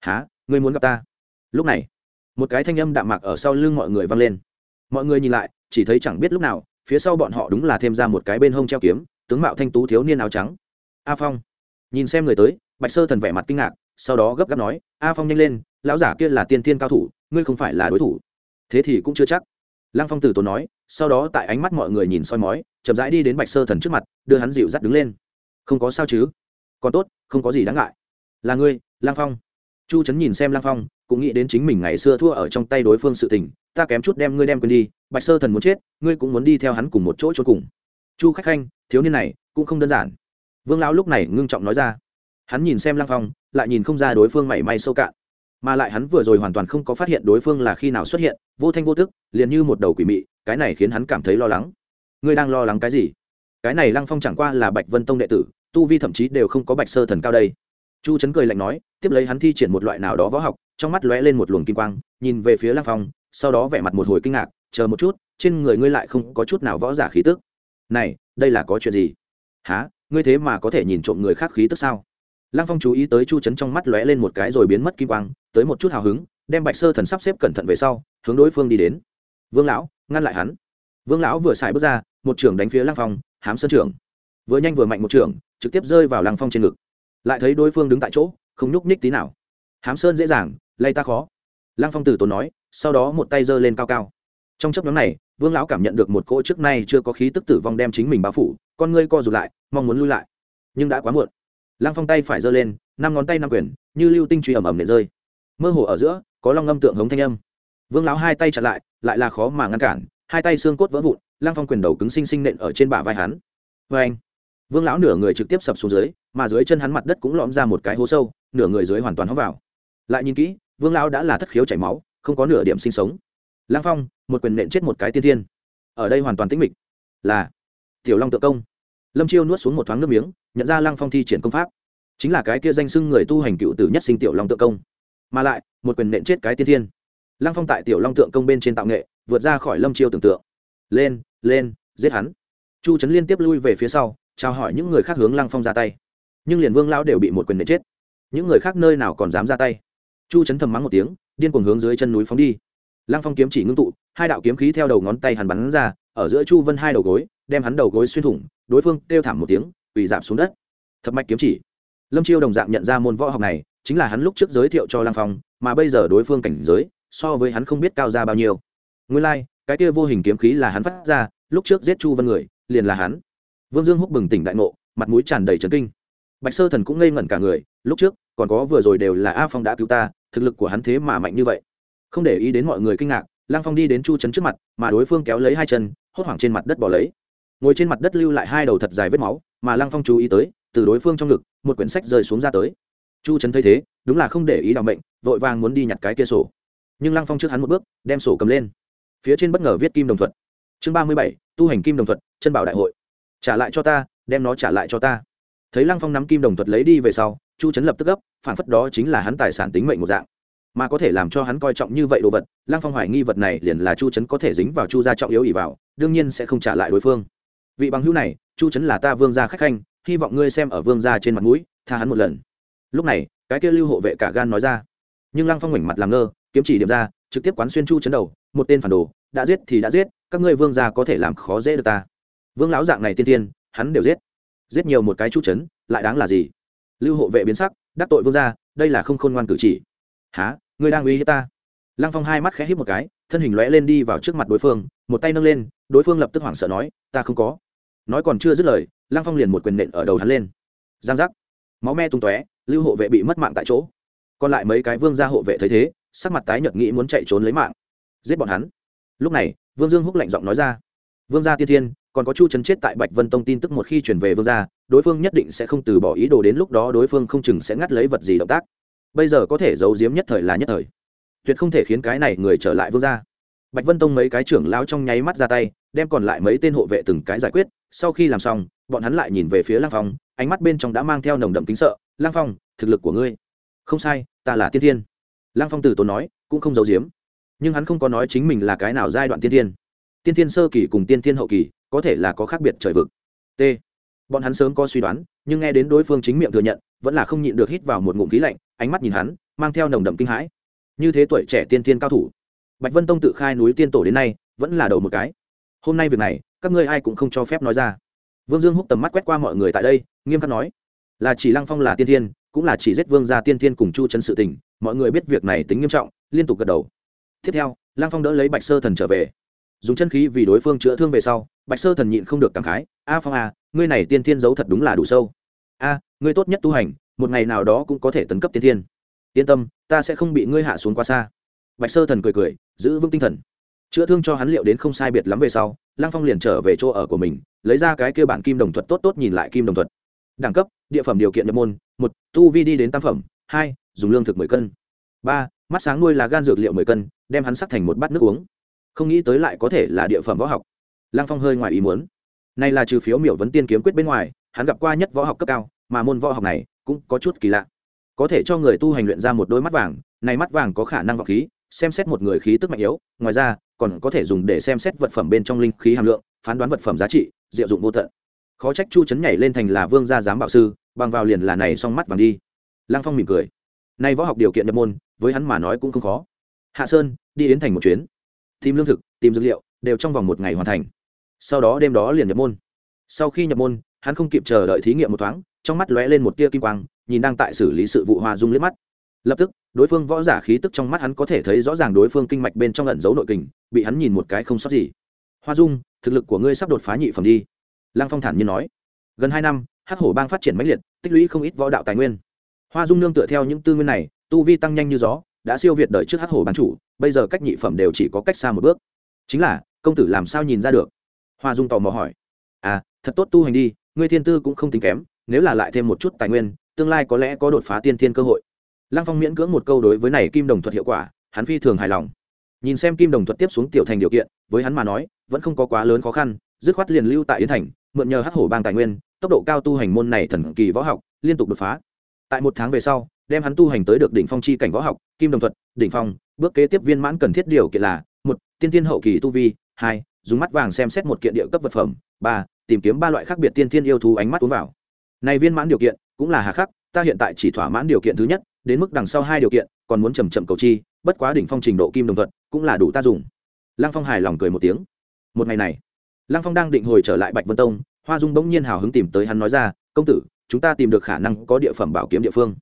Há ngươi muốn gặp ta? Lúc này, một cái thanh âm đạm mạc ở sau lưng mọi người vang lên. Mọi người nhìn lại, chỉ thấy chẳng biết lúc nào, phía sau bọn họ đúng là thêm ra một cái bên hông treo kiếm, tướng mạo thanh tú thiếu niên áo trắng. A phong. Nhìn xem người tới, bạch sơ thần vẻ mặt kinh ngạc, sau đó gấp gáp nói, a phong nhanh lên lão giả kia là tiên tiên cao thủ, ngươi không phải là đối thủ. Thế thì cũng chưa chắc. Lăng phong tử tốn nói, sau đó tại ánh mắt mọi người nhìn soi mói, chậm rãi đi đến bạch sơ thần trước mặt, đưa hắn dịu dắt đứng lên. Không có sao chứ? Còn tốt, không có gì đáng ngại. Là ngươi lang phong. Chu trấn nhìn xem lang phong, cũng nghĩ đến chính mình ngày xưa thua ở trong tay đối phương sự tình, ta kém chút đem ngươi đem quên đi, bạch sơ thần muốn chết, ngươi cũng muốn đi theo hắn cùng một chỗ cho cùng. Chu khách khanh, thiếu niên này, cũng không đơn giản. Vương lão lúc này ngưng trọng nói ra. Hắn nhìn xem lang phong, lại nhìn không ra đối phương mảy may sâu cạn mà lại hắn vừa rồi hoàn toàn không có phát hiện đối phương là khi nào xuất hiện, vô thanh vô tức, liền như một đầu quỷ mị, cái này khiến hắn cảm thấy lo lắng. Ngươi đang lo lắng cái gì? Cái này lăng phong chẳng qua là bạch vân tông đệ tử, tu vi thậm chí đều không có bạch sơ thần cao đây. Chu trấn cười lạnh nói, tiếp lấy hắn thi triển một loại nào đó võ học, trong mắt lóe lên một luồng kim quang, nhìn về phía lăng phong, sau đó vẻ mặt một hồi kinh ngạc, chờ một chút, trên người ngươi lại không có chút nào võ giả khí tức. Này, đây là có chuyện gì? Há ngươi thế mà có thể nhìn trộm người khác khí tức sao? Lăng phong chú ý tới chu trấn trong mắt lóe lên một cái rồi biến mất kim quang, tới một chút hào hứng, đem bạch sơ thần sắp xếp cẩn thận về sau, hướng đối phương đi đến. Vương lão, ngăn lại hắn. Vương lão vừa xài bước ra, một trưởng đánh phía lăng phong, hám sơn trưởng. Vừa nhanh vừa mạnh một trưởng, trực tiếp rơi vào lăng phong trên ngực. Lại thấy đối phương đứng tại chỗ, không nhúc nhích tí nào. Hám sơn dễ dàng, lay ta khó. Lăng phong từ tốn nói, sau đó một tay giơ lên cao cao. Trong chấp nhóm này, vương lão cảm nhận được một cỗ trước nay chưa có khí tức tử vong đem chính mình bao phủ, con ngươi co rụt lại, mong muốn lui lại. Nhưng đã quá muộn lăng phong tay phải giơ lên, năm ngón tay năm quyền, như lưu tinh truy ẩm ẩm nệ rơi. Mơ hồ ở giữa, có long ngâm tượng hống thanh âm. Vương lão hai tay chặn lại lại là khó mà ngăn cản, hai tay xương cốt vỡ vụn, lăng phong quyền đầu cứng xinh xinh nện ở trên bả vai hắn. Vê anh, vương lão nửa người trực tiếp sập xuống dưới, mà dưới chân hắn mặt đất cũng lõm ra một cái hố sâu, nửa người dưới hoàn toàn hóc vào. Lại nhìn kỹ, vương lão đã là thất khiếu chảy máu, không có nửa điểm sinh sống. Lăng phong, một quyền nện chết một cái tiên thiên. Ở đây hoàn toàn tĩnh mịch. Là, tiểu long tự công. Lâm chiêu nuốt xuống một thoáng nước miếng nhận ra lăng phong thi triển công pháp. Chính là cái kia danh sưng người tu hành cựu tử nhất sinh tiểu long Tượng công. Mà lại, một quyền nện chết cái tiên thiên. Lăng phong tại tiểu long tượng công bên trên tạo nghệ, vượt ra khỏi lâm chiêu tưởng tượng. Lên lên, giết hắn. Chu trấn liên tiếp lui về phía sau, chào hỏi những người khác hướng lăng phong ra tay. Nhưng liền vương lão đều bị một quyền nện chết. Những người khác nơi nào còn dám ra tay? Chu trấn thầm mắng một tiếng, điên cuồng hướng dưới chân núi phóng đi. Lăng phong kiếm chỉ ngưng tụ, hai đạo kiếm khí theo đầu ngón tay hắn bắn ra, ở giữa chu vân hai đầu gối, đem hắn đầu gối xuyên thủng, đối phương kêu thảm một tiếng quỳ giảm xuống đất. Thập mạch kiếm chỉ. Lâm chiêu đồng dạng nhận ra môn võ học này chính là hắn lúc trước giới thiệu cho lang phong mà bây giờ đối phương cảnh giới so với hắn không biết cao ra bao nhiêu. Nguyên lai、like, cái kia vô hình kiếm khí là hắn phát ra lúc trước giết chu vân người liền là hắn. Vương dương húc bừng tỉnh đại ngộ mặt mũi tràn đầy trấn kinh. Bạch sơ thần cũng ngây ngẩn cả người lúc trước còn có vừa rồi đều là a phong đã cứu ta thực lực của hắn thế mà mạnh như vậy. Không để ý đến mọi người kinh ngạc lang phong đi đến chu trấn trước mặt mà đối phương kéo lấy hai chân hốt hoảng trên mặt đất bỏ lấy. Ngồi trên mặt đất lưu lại hai đầu thật dài vết máu mà lăng phong chú ý tới, từ đối phương trong ngực, một quyển sách rơi xuống ra tới. Chu trấn thấy thế, đúng là không để ý đ mệnh, vội vàng muốn đi nhặt cái kia sổ. Nhưng lăng phong trước hắn một bước, đem sổ cầm lên. Phía trên bất ngờ viết kim đồng thuật. Chương ba mươi bảy, tu hành kim đồng thuật, chân bảo đại hội. Trả lại cho ta, đem nó trả lại cho ta. Thấy lăng phong nắm kim đồng thuật lấy đi về sau, chu trấn lập tức gấp, phản phất đó chính là hắn tài sản tính mệnh một dạng. Mà có thể làm cho hắn coi trọng như vậy đồ vật, lăng phong hoài nghi vật này liền là chu trấn có thể dính vào chu gia trọng yếu ỉ vào, đương nhiên sẽ không trả lại đối phương. Vị bằng hữu này chu trấn là ta vương gia khách khanh, hy vọng ngươi xem ở vương gia trên mặt mũi, tha hắn một lần. Lúc này, cái kia lưu hộ vệ cả gan nói ra. Nhưng lăng phong ngoảnh mặt làm ngơ, kiếm chỉ điểm ra, trực tiếp quán xuyên chu chấn đầu, một tên phản đồ, đã giết thì đã giết, các ngươi vương gia có thể làm khó dễ được ta. Vương lão dạng này tiên tiên, hắn đều giết. Giết nhiều một cái chu chấn, lại đáng là gì? Lưu hộ vệ biến sắc, đắc tội vương gia, đây là không khôn ngoan cử chỉ. Há ngươi đang uy hiếp ta? Lăng phong hai mắt khẽ hít một cái, thân hình lóe lên đi vào trước mặt đối phương, một tay nâng lên, đối phương lập tức hoảng sợ nói, ta không có nói còn chưa dứt lời, lăng phong liền một quyền nện ở đầu hắn lên. Giang giác. Máu me tung tóe, lưu hộ vệ bị mất mạng tại chỗ. Còn lại mấy cái vương gia hộ vệ thấy thế, sắc mặt tái nhợt nghĩ muốn chạy trốn lấy mạng. Giết bọn hắn. Lúc này, vương dương húc lạnh giọng nói ra. Vương gia tiên thiên, còn có chu trấn chết tại bạch vân tông tin tức một khi chuyển về vương gia, đối phương nhất định sẽ không từ bỏ ý đồ đến lúc đó đối phương không chừng sẽ ngắt lấy vật gì động tác. Bây giờ có thể giấu giếm nhất thời là nhất thời. Tuyệt không thể khiến cái này người trở lại vương gia. Bạch vân tông mấy cái trưởng lao trong nháy mắt ra tay, đem còn lại mấy tên hộ vệ từng cái giải quyết sau khi làm xong, bọn hắn lại nhìn về phía lang phong, ánh mắt bên trong đã mang theo nồng đậm kính sợ. Lang phong, thực lực của ngươi? Không sai, ta là tiên thiên. Lang phong từ tốn nói, cũng không giấu giếm. Nhưng hắn không có nói chính mình là cái nào giai đoạn tiên thiên. Tiên thiên sơ kỳ cùng tiên thiên hậu kỳ, có thể là có khác biệt trời vực. T. Bọn hắn sớm có suy đoán, nhưng nghe đến đối phương chính miệng thừa nhận, vẫn là không nhịn được hít vào một ngụm khí lạnh, ánh mắt nhìn hắn, mang theo nồng đậm kinh hãi. Như thế tuổi trẻ tiên tiên cao thủ. Bạch vân tông tự khai núi tiên tổ đến nay, vẫn là đầu một cái. Hôm nay việc này các ngươi ai cũng không cho phép nói ra. Vương dương húc tầm mắt quét qua mọi người tại đây, nghiêm khắc nói, là chỉ lăng phong, là tiên thiên, cũng là chỉ giết vương gia tiên thiên cùng chu chân sự tình, mọi người biết việc này tính nghiêm trọng, liên tục gật đầu. Tiếp theo, lăng phong đỡ lấy bạch sơ thần trở về. Dùng chân khí vì đối phương chữa thương về sau, bạch sơ thần nhịn không được cảm khái, a phong a ngươi này tiên thiên giấu thật đúng là đủ sâu. A, ngươi tốt nhất tu hành, một ngày nào đó cũng có thể tấn cấp tiên thiên. Yên tâm, ta sẽ không bị ngươi hạ xuống quá xa. Bạch sơ thần cười cười, giữ vững tinh thần chữa thương cho hắn liệu đến không sai biệt lắm về sau, lăng phong liền trở về chỗ ở của mình, lấy ra cái kia bản kim đồng thuật tốt tốt nhìn lại kim đồng thuật. Đẳng cấp, địa phẩm điều kiện nhập môn, một, tu vi đi đến tam phẩm, hai, dùng lương thực mười cân, ba, mắt sáng nuôi là gan dược liệu mười cân, đem hắn sắc thành một bát nước uống. Không nghĩ tới lại có thể là địa phẩm võ học. Lăng phong hơi ngoài ý muốn. Này là trừ phiếu miểu vấn tiên kiếm quyết bên ngoài, hắn gặp qua nhất võ học cấp cao, mà môn võ học này cũng có chút kỳ lạ. Có thể cho người tu hành luyện ra một đôi mắt vàng, này mắt vàng có khả năng vọng khí, xem xét một người khí tức mạnh yếu, ngoài ra còn có thể dùng để xem xét vật phẩm bên trong linh khí hàm lượng, phán đoán vật phẩm giá trị, diệu dụng vô tận. Khó trách chu chấn nhảy lên thành là vương gia giám bảo sư, bằng vào liền là này xong mắt vàng đi. Lăng phong mỉm cười. Nay võ học điều kiện nhập môn, với hắn mà nói cũng không khó. Hạ sơn, đi yến thành một chuyến. Tìm lương thực, tìm dược liệu, đều trong vòng một ngày hoàn thành. Sau đó đêm đó liền nhập môn. Sau khi nhập môn, hắn không kịp chờ đợi thí nghiệm một thoáng, trong mắt lóe lên một tia kim quang, nhìn đang tại xử lý sự vụ hoa dung liếc mắt lập tức, đối phương võ giả khí tức trong mắt hắn có thể thấy rõ ràng đối phương kinh mạch bên trong lẩn giấu nội kình, bị hắn nhìn một cái không sót gì. Hoa dung, thực lực của ngươi sắp đột phá nhị phẩm đi. Lăng phong thản nhiên nói. Gần hai năm, hắc hổ bang phát triển mãnh liệt, tích lũy không ít võ đạo tài nguyên. Hoa dung nương tựa theo những tư nguyên này, tu vi tăng nhanh như gió, đã siêu việt đợi trước hắc hổ bang chủ, bây giờ cách nhị phẩm đều chỉ có cách xa một bước. Chính là, công tử làm sao nhìn ra được? Hoa dung tò mò hỏi. À thật tốt tu hành đi, ngươi thiên tư cũng không tính kém, nếu là lại thêm một chút tài nguyên, tương lai có lẽ có đột phá tiên thiên cơ hội lăng phong miễn cưỡng một câu đối với này kim đồng thuật hiệu quả, hắn phi thường hài lòng. Nhìn xem kim đồng thuật tiếp xuống tiểu thành điều kiện, với hắn mà nói, vẫn không có quá lớn khó khăn, dứt khoát liền lưu tại yến thành, mượn nhờ hắc hổ bang tài nguyên, tốc độ cao tu hành môn này thần kỳ võ học, liên tục đột phá. Tại một tháng về sau, đem hắn tu hành tới được đỉnh phong chi cảnh võ học, kim đồng thuật, đỉnh phong, bước kế tiếp viên mãn cần thiết điều kiện là, một, tiên tiên hậu kỳ tu vi, hai, dùng mắt vàng xem xét một kiện địa cấp vật phẩm, ba, tìm kiếm ba loại khác biệt tiên tiên yêu thú ánh mắt uống vào. Này viên mãn điều kiện cũng là hà khắc, ta hiện tại chỉ thỏa mãn điều kiện thứ nhất đến mức đằng sau hai điều kiện, còn muốn chầm chậm cầu chi, bất quá đỉnh phong trình độ kim đồng thuận cũng là đủ ta dùng. Lăng phong hài lòng cười một tiếng. Một ngày này, lăng phong đang định hồi trở lại bạch vân tông, hoa dung bỗng nhiên hào hứng tìm tới hắn nói ra, công tử, chúng ta tìm được khả năng có địa phẩm bảo kiếm địa phương.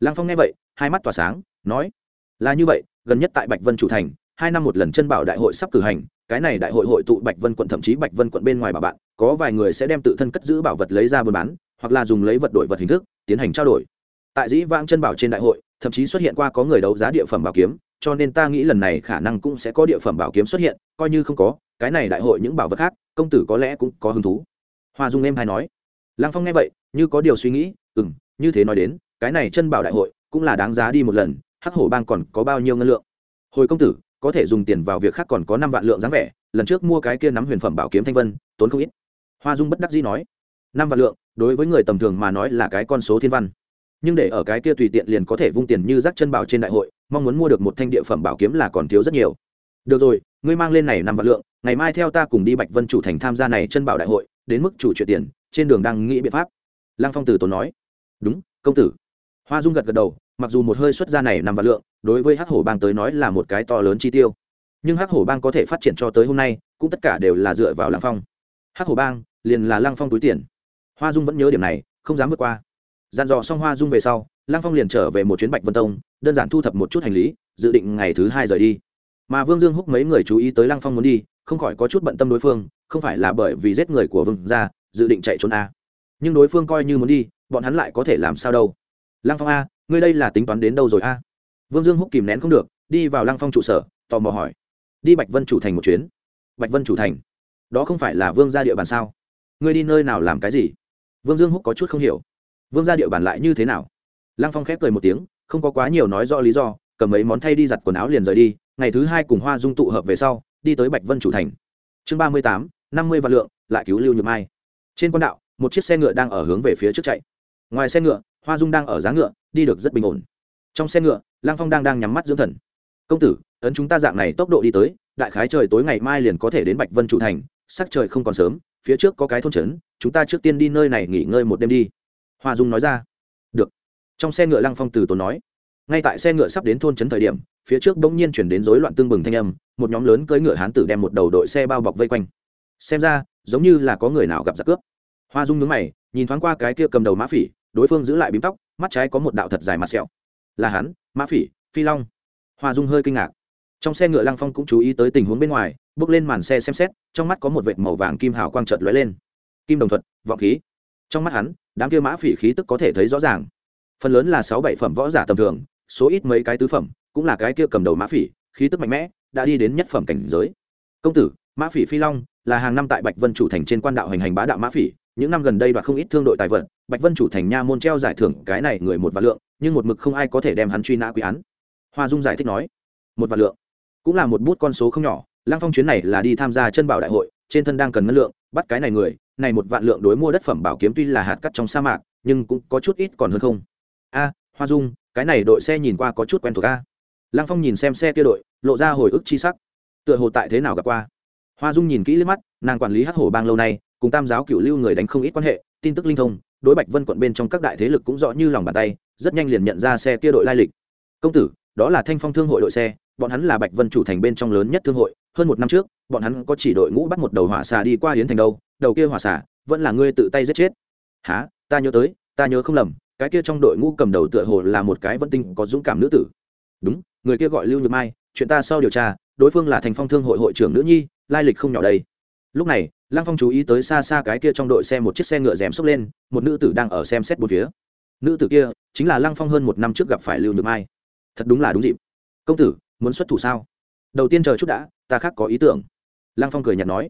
Lăng phong nghe vậy, hai mắt tỏa sáng, nói, là như vậy, gần nhất tại bạch vân chủ thành, hai năm một lần chân bảo đại hội sắp cử hành, cái này đại hội hội tụ bạch vân quận thậm chí bạch vân quận bên ngoài bà bạn, có vài người sẽ đem tự thân cất giữ bảo vật lấy ra buôn bán, hoặc là dùng lấy vật đổi vật hình thức, tiến hành trao đổi tại dĩ vãng chân bảo trên đại hội, thậm chí xuất hiện qua có người đấu giá địa phẩm bảo kiếm, cho nên ta nghĩ lần này khả năng cũng sẽ có địa phẩm bảo kiếm xuất hiện, coi như không có, cái này đại hội những bảo vật khác, công tử có lẽ cũng có hứng thú. Hoa dung em hay nói. Lăng phong nghe vậy, như có điều suy nghĩ ừ m như thế nói đến, cái này chân bảo đại hội cũng là đáng giá đi một lần, hắc hổ bang còn có bao nhiêu ngân lượng? Hồi công tử, có thể dùng tiền vào việc khác còn có năm vạn lượng dáng vẻ, lần trước mua cái kia nắm huyền phẩm bảo kiếm thanh vân, tốn không ít. Hoa dung bất đắc dĩ nói. Năm vạn lượng, đối với người tầm thường mà nói là cái con số thiên văn nhưng để ở cái kia tùy tiện liền có thể vung tiền như rác chân bảo trên đại hội, mong muốn mua được một thanh địa phẩm bảo kiếm là còn thiếu rất nhiều. Được rồi, ngươi mang lên này năm vạn lượng, ngày mai theo ta cùng đi bạch vân chủ thành tham gia này chân bảo đại hội, đến mức chủ chuyện tiền, trên đường đang nghĩ biện pháp. Lăng phong tử tốn nói. Đúng, công tử. Hoa dung gật gật đầu, mặc dù một hơi xuất ra này nằm vạn lượng, đối với hắc hổ bang tới nói là một cái to lớn chi tiêu. Nhưng hắc hổ bang có thể phát triển cho tới hôm nay, cũng tất cả đều là dựa vào lăng phong. Hắc hổ bang, liền là lăng phong túi tiền. Hoa dung vẫn nhớ điểm này, không dám vượt qua dàn dò xong hoa dung về sau, lăng phong liền trở về một chuyến bạch vân tông, đơn giản thu thập một chút hành lý, dự định ngày thứ hai rời đi. Mà vương dương húc mấy người chú ý tới lăng phong muốn đi, không khỏi có chút bận tâm đối phương, không phải là bởi vì giết người của vương ra dự định chạy trốn a. Nhưng đối phương coi như muốn đi, bọn hắn lại có thể làm sao đâu. Lăng phong a, ngươi đây là tính toán đến đâu rồi a? Vương dương húc kìm nén không được, đi vào lăng phong trụ sở, tò mò hỏi. Đi bạch vân chủ thành một chuyến. Bạch vân chủ thành? Đó không phải là vương gia địa bàn sao? Ngươi đi nơi nào làm cái gì? Vương dương húc có chút không hiểu vương gia địa bàn lại như thế nào? Lăng phong khép cười một tiếng, không có quá nhiều nói rõ lý do, cầm mấy món thay đi giặt quần áo liền rời đi, ngày thứ hai cùng hoa dung tụ hợp về sau, đi tới bạch vân chủ thành. Chương ba mươi tám, năm mươi vạn lượng, lại cứu lưu nhược mai. Trên quan đạo, một chiếc xe ngựa đang ở hướng về phía trước chạy. Ngoài xe ngựa, hoa dung đang ở giá ngựa, đi được rất bình ổn. Trong xe ngựa lang phong đang đang nhắm mắt dưỡng thần. Công tử, ấn chúng ta dạng này tốc độ đi tới, đại khái trời tối ngày mai liền có thể đến bạch vân chủ thành, sắc trời không còn sớm, phía trước có cái thôn trấn, chúng ta trước tiên đi nơi này nghỉ ngơi một đêm đi hoa dung nói ra. Được. Trong xe ngựa lăng phong từ tốn nói. Ngay tại xe ngựa sắp đến thôn trấn thời điểm, phía trước bỗng nhiên chuyển đến rối loạn tương bừng thanh âm, một nhóm lớn cưỡi ngựa hán tử đem một đầu đội xe bao bọc vây quanh. Xem ra, giống như là có người nào gặp giặc cướp. Hoa dung nhướng mày, nhìn thoáng qua cái kia cầm đầu mã phỉ, đối phương giữ lại bím tóc, mắt trái có một đạo thật dài mặt sẹo. Là hắn, mã phỉ, phi long. Hoa dung hơi kinh ngạc. Trong xe ngựa lăng phong cũng chú ý tới tình huống bên ngoài, bước lên màn xe xem xét, trong mắt có một vệt màu vàng kim hào quang trợt lóe lên. Kim đồng thuật, vọng khí. Trong mắt hắn đám kia mã phỉ khí tức có thể thấy rõ ràng. Phần lớn là sáu bảy phẩm võ giả tầm thường, số ít mấy cái tứ phẩm, cũng là cái kia cầm đầu mã phỉ, khí tức mạnh mẽ, đã đi đến nhất phẩm cảnh giới. Công tử, mã phỉ phi long là hàng năm tại bạch vân chủ thành trên quan đạo hành hành bá đạo mã phỉ, những năm gần đây đoạt không ít thương đội tài vật bạch vân chủ thành nha môn treo giải thưởng cái này người một vạn lượng, nhưng một mực không ai có thể đem hắn truy nã quy án. Hoa dung giải thích nói, một vạn lượng, cũng là một bút con số không nhỏ, lăng phong chuyến này là đi tham gia chân bảo đại hội, trên thân đang cần ngân lượng, bắt cái này người này một vạn lượng đối mua đất phẩm bảo kiếm tuy là hạt cắt trong sa mạc, nhưng cũng có chút ít còn hơn không. A, hoa dung, cái này đội xe nhìn qua có chút quen thuộc a. Lăng phong nhìn xem xe kia đội, lộ ra hồi ức chi sắc. Tựa hồ tại thế nào gặp qua. Hoa dung nhìn kỹ lên mắt, nàng quản lý hắc hổ bang lâu nay, cùng tam giáo cựu lưu người đánh không ít quan hệ, tin tức linh thông, đối bạch vân quận bên trong các đại thế lực cũng rõ như lòng bàn tay, rất nhanh liền nhận ra xe kia đội lai lịch. Công tử, đó là thanh phong thương hội đội xe, bọn hắn là bạch vân chủ thành bên trong lớn nhất thương hội, hơn một năm trước, bọn hắn có chỉ đội ngũ bắt một đầu hỏa xà đi qua hiến thành đâu đầu kia hỏa xả, vẫn là ngươi tự tay giết chết. Há ta nhớ tới, ta nhớ không lầm, cái kia trong đội ngũ cầm đầu tựa hồ là một cái vẫn tinh có dũng cảm nữ tử. Đúng, người kia gọi lưu nhược mai, chuyện ta sau điều tra, đối phương là thành phong thương hội hội trưởng nữ nhi, lai lịch không nhỏ đây. Lúc này, lăng phong chú ý tới xa xa cái kia trong đội xe một chiếc xe ngựa rèm xốc lên, một nữ tử đang ở xem xét bốn phía. Nữ tử kia chính là lăng phong hơn một năm trước gặp phải lưu nhược mai. Thật đúng là đúng dịp. Công tử, muốn xuất thủ sao? Đầu tiên chờ chút đã, ta khác có ý tưởng. Lăng phong cười nhạt nói.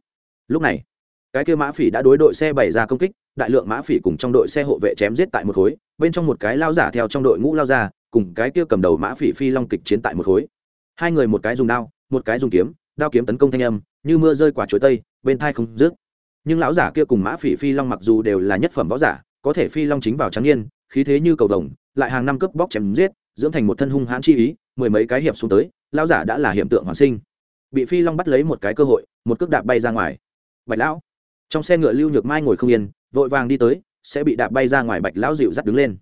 Lúc này cái kia mã phỉ đã đối đội xe bày ra công kích, đại lượng mã phỉ cùng trong đội xe hộ vệ chém giết tại một khối, bên trong một cái lao giả theo trong đội ngũ lao ra, cùng cái kia cầm đầu mã phỉ phi long kịch chiến tại một khối. Hai người một cái dùng đao, một cái dùng kiếm, đao kiếm tấn công thanh âm, như mưa rơi quả chuối tây, bên thai không rước nhưng lão giả kia cùng mã phỉ phi long mặc dù đều là nhất phẩm võ giả, có thể phi long chính vào trắng niên, khí thế như cầu vồng, lại hàng năm cướp bóc chém giết, dưỡng thành một thân hung hãn chi ý, mười mấy cái hiệp xuống tới, lão giả đã là hiện tượng hoàn sinh. Bị phi long bắt lấy một cái cơ hội, một cước đạp bay ra ngoài. Bạch lão trong xe ngựa lưu nhược mai ngồi không yên, vội vàng đi tới, sẽ bị đạp bay ra ngoài bạch lão dịu dắt đứng lên.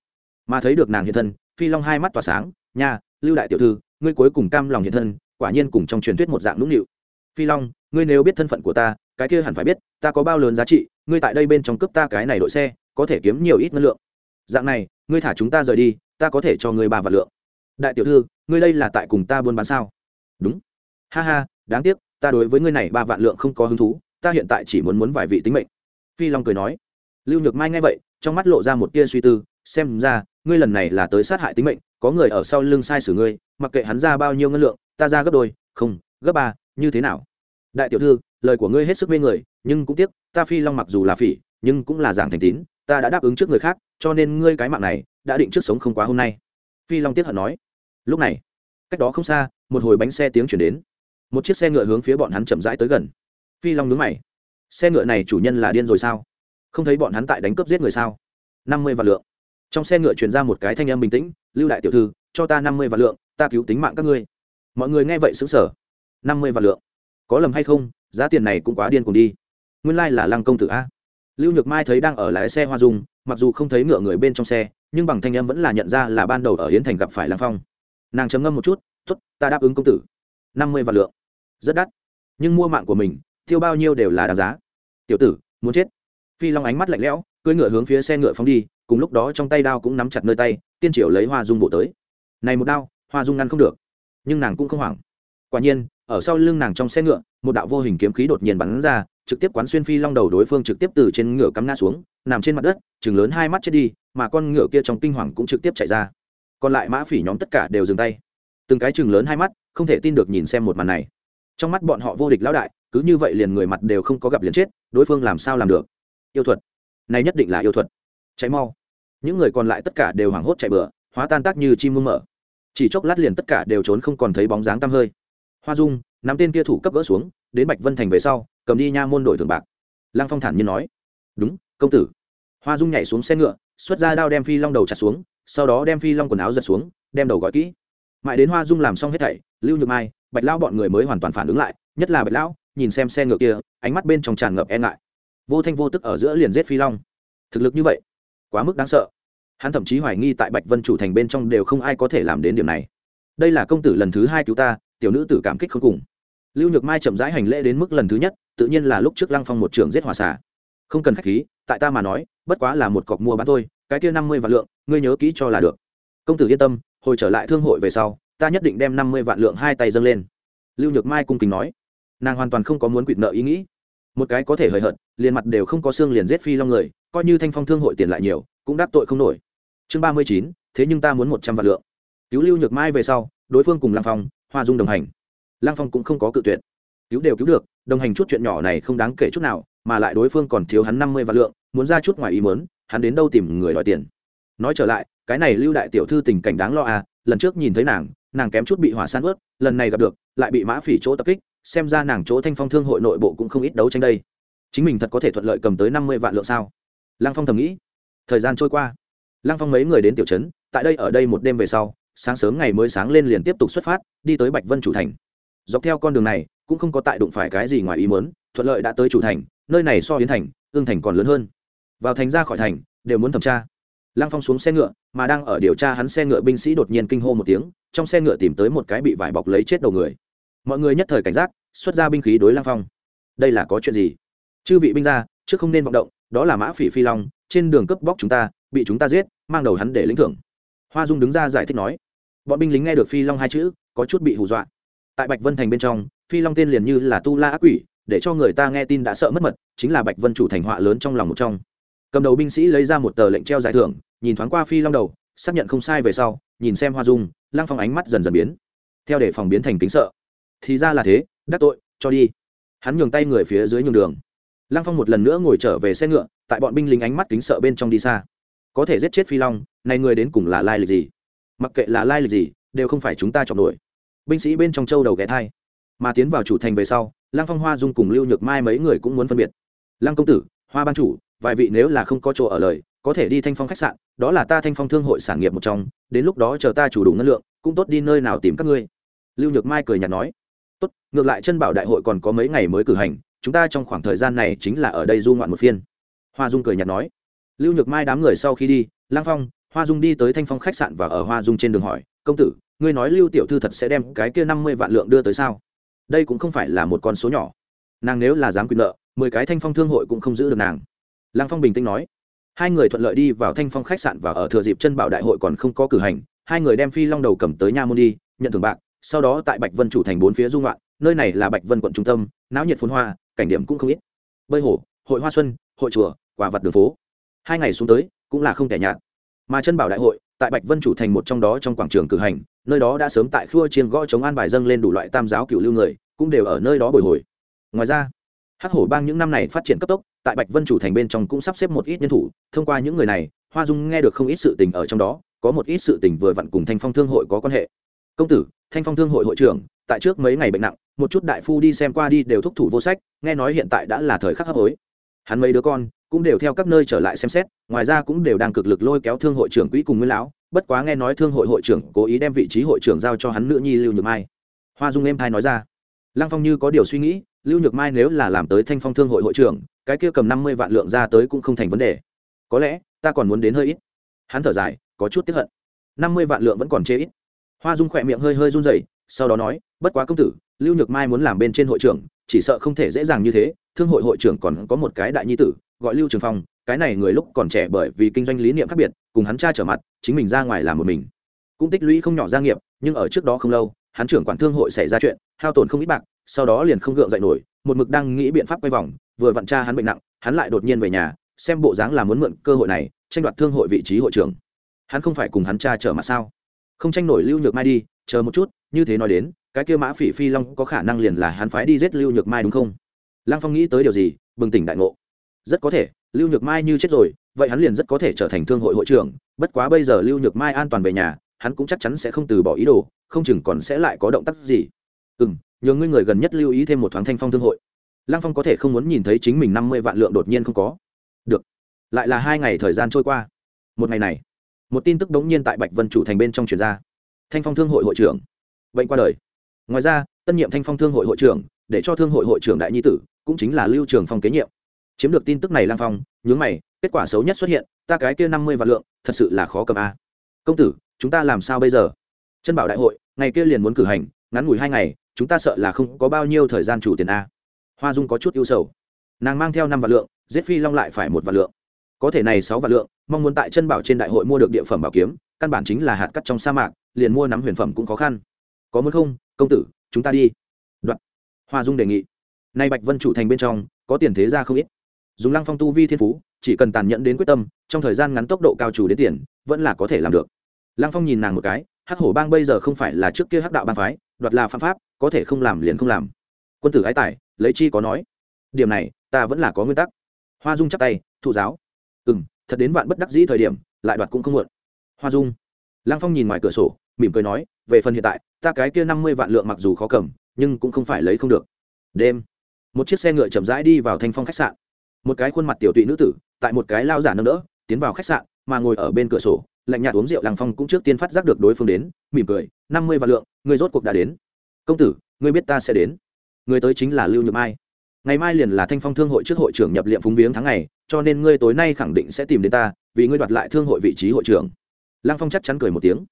Mà thấy được nàng hiện thân, phi long hai mắt tỏa sáng, nha, lưu đại tiểu thư, ngươi cuối cùng cam lòng hiện thân, quả nhiên cùng trong truyền thuyết một dạng nũng nịu. Phi long, ngươi nếu biết thân phận của ta, cái kia hẳn phải biết, ta có bao lớn giá trị, ngươi tại đây bên trong cướp ta cái này đội xe, có thể kiếm nhiều ít ngân lượng. Dạng này, ngươi thả chúng ta rời đi, ta có thể cho ngươi ba vạn lượng. Đại tiểu thư, ngươi đây là tại cùng ta buôn bán sao? Đúng. Ha ha, đáng tiếc, ta đối với ngươi này ba vạn lượng không có hứng thú ta hiện tại chỉ muốn muốn vài vị tính mệnh. Phi long cười nói. Lưu nhược mai nghe vậy, trong mắt lộ ra một tia suy tư, xem ra, ngươi lần này là tới sát hại tính mệnh, có người ở sau lưng sai xử ngươi, mặc kệ hắn ra bao nhiêu ngân lượng, ta ra gấp đôi, không, gấp ba, như thế nào? Đại tiểu thư, lời của ngươi hết sức mê người, nhưng cũng tiếc, ta phi long mặc dù là phỉ, nhưng cũng là giảng thành tín, ta đã đáp ứng trước người khác, cho nên ngươi cái mạng này, đã định trước sống không quá hôm nay. Phi long tiếc hận nói. Lúc này, cách đó không xa, một hồi bánh xe tiếng chuyển đến. Một chiếc xe ngựa hướng phía bọn hắn chậm rãi tới gần phi long nướng mày. Xe ngựa này chủ nhân là điên rồi sao? Không thấy bọn hắn tại đánh cướp giết người sao? Năm mươi vạn lượng. Trong xe ngựa truyền ra một cái thanh âm bình tĩnh, lưu đại tiểu thư, cho ta năm mươi vạn lượng, ta cứu tính mạng các ngươi. Mọi người nghe vậy xứng sở năm mươi vạn lượng. Có lầm hay không? Giá tiền này cũng quá điên cùng đi. Nguyên lai、like、là lăng công tử a. Lưu nhược mai thấy đang ở lái xe hoa dung, mặc dù không thấy ngựa người bên trong xe, nhưng bằng thanh âm vẫn là nhận ra là ban đầu ở hiến thành gặp phải lăng phong. Nàng chấm ngâm một chút t ố t ta đáp ứng công tử. Năm mươi vạn lượng. Rất đắt. Nhưng mua mạng của mình tiêu bao nhiêu đều là đáng giá. Tiểu tử, muốn chết. Phi long ánh mắt lạnh lẽo, cưỡi ngựa hướng phía xe ngựa phóng đi, cùng lúc đó trong tay đao cũng nắm chặt nơi tay, tiên triều lấy hoa dung bộ tới. Này một đao, hoa dung ngăn không được. Nhưng nàng cũng không hoảng. Quả nhiên, ở sau lưng nàng trong xe ngựa, một đạo vô hình kiếm khí đột nhiên bắn ra, trực tiếp quán xuyên phi long đầu đối phương trực tiếp từ trên ngựa cắm ngã xuống, nằm trên mặt đất, chừng lớn hai mắt chết đi, mà con ngựa kia trong kinh hoàng cũng trực tiếp chạy ra. Còn lại mã phỉ nhóm tất cả đều dừng tay. Từng cái chừng lớn hai mắt, không thể tin được nhìn xem một màn này. Trong mắt bọn họ vô địch lão đại cứ như vậy liền người mặt đều không có gặp liền chết, đối phương làm sao làm được? Yêu thuật. Này nhất định là yêu thuật. Cháy mau. Những người còn lại tất cả đều hoảng hốt chạy bừa, hóa tan tác như chim mưng mở. Chỉ chốc lát liền tất cả đều trốn không còn thấy bóng dáng tăm hơi. Hoa dung, nắm tên kia thủ cấp gỡ xuống, đến bạch vân thành về sau, cầm đi nha môn đổi thường bạc. Lăng phong thản nhiên nói. Đúng, công tử. Hoa dung nhảy xuống xe ngựa, xuất ra đao đem phi long đầu chặt xuống, sau đó đem phi long quần áo giật xuống, đem đầu gói kỹ. Mãi đến hoa dung làm xong hết thảy, lưu nhược mai, bạch lao bọn người mới hoàn toàn phản ứng lại, nhất là bạch lão nhìn xem xe ngựa kia, ánh mắt bên trong tràn ngập e ngại. Vô thanh vô tức ở giữa liền giết phi long. Thực lực như vậy, quá mức đáng sợ. Hắn thậm chí hoài nghi tại bạch vân chủ thành bên trong đều không ai có thể làm đến điểm này. Đây là công tử lần thứ hai cứu ta, tiểu nữ tử cảm kích không cùng. Lưu nhược mai chậm rãi hành lễ đến mức lần thứ nhất, tự nhiên là lúc trước lăng phong một trường giết hòa xả không cần k h á c h khí, tại ta mà nói, bất quá là một cọc mua bán thôi, cái kia năm mươi vạn lượng, ngươi nhớ kỹ cho là được. Công tử yên tâm, hồi trở lại thương hội về sau, ta nhất định đem năm mươi vạn lượng hai tay dâng lên. Lưu nhược mai cung kính nói nàng hoàn toàn không có muốn quỵt nợ ý nghĩ. Một cái có thể hời hợt, liền mặt đều không có xương liền giết phi long người, coi như thanh phong thương hội tiền lại nhiều, cũng đáp tội không nổi. Chương ba mươi chín, thế nhưng ta muốn một trăm vạn lượng. Cứu lưu nhược mai về sau, đối phương cùng lăng phong, hoa dung đồng hành. Lăng phong cũng không có cự tuyệt. Cứu đều cứu được, đồng hành chút chuyện nhỏ này không đáng kể chút nào, mà lại đối phương còn thiếu hắn năm mươi vạn lượng, muốn ra chút ngoài ý muốn, hắn đến đâu tìm người đòi tiền. Nói trở lại, cái này lưu đại tiểu thư tình cảnh đáng lo à lần trước nhìn thấy nàng nàng kém chút bị hỏa san ướt, lần này gặp được, lại bị mã phỉ chỗ tập kích xem ra nàng chỗ thanh phong thương hội nội bộ cũng không ít đấu tranh đây. Chính mình thật có thể thuận lợi cầm tới năm mươi vạn lượng sao? Lăng phong thầm nghĩ. Thời gian trôi qua. Lăng phong mấy người đến tiểu trấn, tại đây ở đây một đêm về sau, sáng sớm ngày mới sáng lên liền tiếp tục xuất phát, đi tới bạch vân chủ thành. Dọc theo con đường này, cũng không có tại đụng phải cái gì ngoài ý muốn, thuận lợi đã tới chủ thành, nơi này so hiến thành, ương thành còn lớn hơn. Vào thành ra khỏi thành, đều muốn thẩm tra. Lăng phong xuống xe ngựa, mà đang ở điều tra hắn xe ngựa binh sĩ đột nhiên kinh hô một tiếng, trong xe ngựa tìm tới một cái bị vải bọc lấy chết đầu người mọi người nhất thời cảnh giác, xuất ra binh khí đối Lang phong. Đây là có chuyện gì? Chư vị binh ra trước không nên vọng động, đó là mã phỉ phi long, trên đường cướp bóc chúng ta, bị chúng ta giết, mang đầu hắn để lĩnh thưởng. Hoa dung đứng ra giải thích nói. Bọn binh lính nghe được phi long hai chữ, có chút bị hù dọa. Tại bạch vân thành bên trong, phi long tên liền như là tu la ác quỷ, để cho người ta nghe tin đã sợ mất mật, chính là bạch vân chủ thành họa lớn trong lòng một trong. Cầm đầu binh sĩ lấy ra một tờ lệnh treo giải thưởng, nhìn thoáng qua phi long đầu, xác nhận không sai về sau, nhìn xem hoa dung, lăng phong ánh mắt dần dần biến. Theo để phòng biến thành kính sợ thì ra là thế, đắc tội, cho đi. Hắn nhường tay người phía dưới nhường đường. Lăng phong một lần nữa ngồi trở về xe ngựa, tại bọn binh lính ánh mắt kính sợ bên trong đi xa. Có thể giết chết phi long, này người đến cùng là lai lịch gì? Mặc kệ là lai lịch gì, đều không phải chúng ta chọn nổi. Binh sĩ bên trong châu đầu ghé thai. Mà tiến vào chủ thành về sau, lăng phong hoa dung cùng lưu nhược mai mấy người cũng muốn phân biệt. Lăng công tử, hoa ban chủ, vài vị nếu là không có chỗ ở lời, có thể đi thanh phong khách sạn, đó là ta thanh phong thương hội sản nghiệp một trong, đến lúc đó chờ ta chủ đủ ngân lượng, cũng tốt đi nơi nào tìm các ngươi. Lưu nhược mai cười nhạt nói tốt, ngược lại chân bảo đại hội còn có mấy ngày mới cử hành, chúng ta trong khoảng thời gian này chính là ở đây du ngoạn một phiên. Hoa dung cười nhạt nói. Lưu nhược mai đám người sau khi đi, lang phong, hoa dung đi tới thanh phong khách sạn và ở hoa dung trên đường hỏi, công tử, ngươi nói lưu tiểu thư thật sẽ đem cái kia năm mươi vạn lượng đưa tới sao? Đây cũng không phải là một con số nhỏ. Nàng nếu là dám quyền nợ, mười cái thanh phong thương hội cũng không giữ được nàng. Lang phong bình tĩnh nói. Hai người thuận lợi đi vào thanh phong khách sạn và ở thừa dịp chân bảo đại hội còn không có cử hành, hai người đem phi long đầu cầm tới nha môn đi, nhận thưởng bạc sau đó tại bạch vân chủ thành bốn phía dung loạn nơi này là bạch vân quận trung tâm, náo nhiệt phồn hoa, cảnh điểm cũng không ít. Bơi hồ, hội hoa xuân, hội chùa, quả vật đường phố. Hai ngày xuống tới, cũng là không thể nhạt. Mà chân bảo đại hội, tại bạch vân chủ thành một trong đó trong quảng trường cử hành, nơi đó đã sớm tại khua chiên gõ chống an bài dâng lên đủ loại tam giáo cựu lưu người, cũng đều ở nơi đó bồi hồi. Ngoài ra, hắc hổ bang những năm này phát triển cấp tốc, tại bạch vân chủ thành bên trong cũng sắp xếp một ít nhân thủ, thông qua những người này, hoa dung nghe được không ít sự tình ở trong đó, có một ít sự tình vừa vặn cùng thanh phong thương hội có quan hệ công tử, thanh phong thương hội hội trưởng, tại trước mấy ngày bệnh nặng, một chút đại phu đi xem qua đi đều thúc thủ vô sách, nghe nói hiện tại đã là thời khắc hấp hối. Hắn mấy đứa con cũng đều theo các nơi trở lại xem xét, ngoài ra cũng đều đang cực lực lôi kéo thương hội trưởng quỹ cùng nguyên lão, bất quá nghe nói thương hội hội trưởng cố ý đem vị trí hội trưởng giao cho hắn nữ nhi lưu nhược mai. Hoa dung em thai nói ra. Lăng phong như có điều suy nghĩ, lưu nhược mai nếu là làm tới thanh phong thương hội hội trưởng, cái kia cầm năm mươi vạn lượng ra tới cũng không thành vấn đề. Có lẽ, ta còn muốn đến hơi ít. Hắn thở dài, có chút tiếp hận. Năm mươi vạn lượng vẫn còn chê ít hoa dung khỏe miệng hơi hơi run rẩy, sau đó nói, bất quá công tử, lưu nhược mai muốn làm bên trên hội trưởng, chỉ sợ không thể dễ dàng như thế, thương hội hội trưởng còn có một cái đại nhi tử, gọi lưu trường phong, cái này người lúc còn trẻ bởi vì kinh doanh lý niệm khác biệt, cùng hắn cha trở mặt, chính mình ra ngoài làm một mình. Cũng tích lũy không nhỏ gia nghiệp, nhưng ở trước đó không lâu, hắn trưởng quản thương hội xảy ra chuyện, hao tổn không ít bạc, sau đó liền không gượng dậy nổi, một mực đang nghĩ biện pháp quay vòng, vừa vặn cha hắn bệnh nặng, hắn lại đột nhiên về nhà, xem bộ dáng là muốn mượn cơ hội này, tranh đoạt thương hội vị trí hội trưởng. Hắn không phải cùng hắn cha trở mặt sao? Không tranh nổi lưu nhược mai đi, chờ một chút, như thế nói đến, cái kia mã phỉ phi long có khả năng liền là hắn phái đi giết lưu nhược mai đúng không? Lăng phong nghĩ tới điều gì, bừng tỉnh đại ngộ. Rất có thể, lưu nhược mai như chết rồi, vậy hắn liền rất có thể trở thành thương hội hội trưởng, bất quá bây giờ lưu nhược mai an toàn về nhà, hắn cũng chắc chắn sẽ không từ bỏ ý đồ, không chừng còn sẽ lại có động tác gì. Ừ m nhờ ngươi người gần nhất lưu ý thêm một thoáng thanh phong thương hội. Lăng phong có thể không muốn nhìn thấy chính mình năm mươi vạn lượng đột nhiên không có. Được. Lại là hai ngày thời gian trôi qua. Một ngày này một tin tức đống nhiên tại bạch vân chủ thành bên trong truyền ra. Thanh phong thương hội hội trưởng. Bệnh qua đời. Ngoài ra, tân nhiệm thanh phong thương hội hội trưởng, để cho thương hội hội trưởng đại nhi tử, cũng chính là lưu trường phong kế nhiệm. Chiếm được tin tức này lang phong, nhướng mày, kết quả xấu nhất xuất hiện, ta cái kia năm mươi vạn lượng, thật sự là khó cầm a. Công tử, chúng ta làm sao bây giờ? Chân bảo đại hội, ngày kia liền muốn cử hành, ngắn ngủi hai ngày, chúng ta sợ là không có bao nhiêu thời gian chủ tiền a. Hoa dung có chút ưu sầu. Nàng mang theo năm vạn lượng, giết phi long lại phải một vạn lượng có thể này sáu vạn lượng, mong muốn tại chân bảo trên đại hội mua được địa phẩm bảo kiếm, căn bản chính là hạt cắt trong sa mạc, liền mua nắm huyền phẩm cũng khó khăn. Có muốn không, công tử, chúng ta đi. Đoạn. Hoa dung đề nghị. Nay bạch vân chủ thành bên trong, có tiền thế ra không ít. Dùng lăng phong tu vi thiên phú, chỉ cần tàn nhẫn đến quyết tâm, trong thời gian ngắn tốc độ cao chủ đến tiền, vẫn là có thể làm được. Lăng phong nhìn nàng một cái, hắc hổ bang bây giờ không phải là trước kia hắc đạo bang phái, đoạt là phạm pháp, có thể không làm liền không làm. Quân tử ái tài, lấy chi có nói. Điểm này, ta vẫn là có nguyên tắc. Hoa dung chắp tay, thụ giáo ừ m thật đến vạn bất đắc dĩ thời điểm, lại đoạt cũng không muộn. Hoa dung, lăng phong nhìn ngoài cửa sổ, mỉm cười nói, về phần hiện tại, ta cái kia năm mươi vạn lượng mặc dù khó cầm, nhưng cũng không phải lấy không được. Đêm, một chiếc xe ngựa chậm rãi đi vào thanh phong khách sạn. Một cái khuôn mặt tiểu tụy nữ tử, tại một cái lao giả nâng đỡ, tiến vào khách sạn, mà ngồi ở bên cửa sổ, lạnh nhạt uống rượu lăng phong cũng trước tiên phát giác được đối phương đến, mỉm cười, năm mươi vạn lượng, người rốt cuộc đã đến. Công tử ngươi biết ta sẽ đến. Người tới chính là lưu nhược mai ngày mai liền là thanh phong thương hội trước hội trưởng nhập liệm phúng viếng tháng ngày, cho nên ngươi tối nay khẳng định sẽ tìm đến ta, vì ngươi đoạt lại thương hội vị trí hội trưởng. Lăng phong chắc chắn cười một tiếng.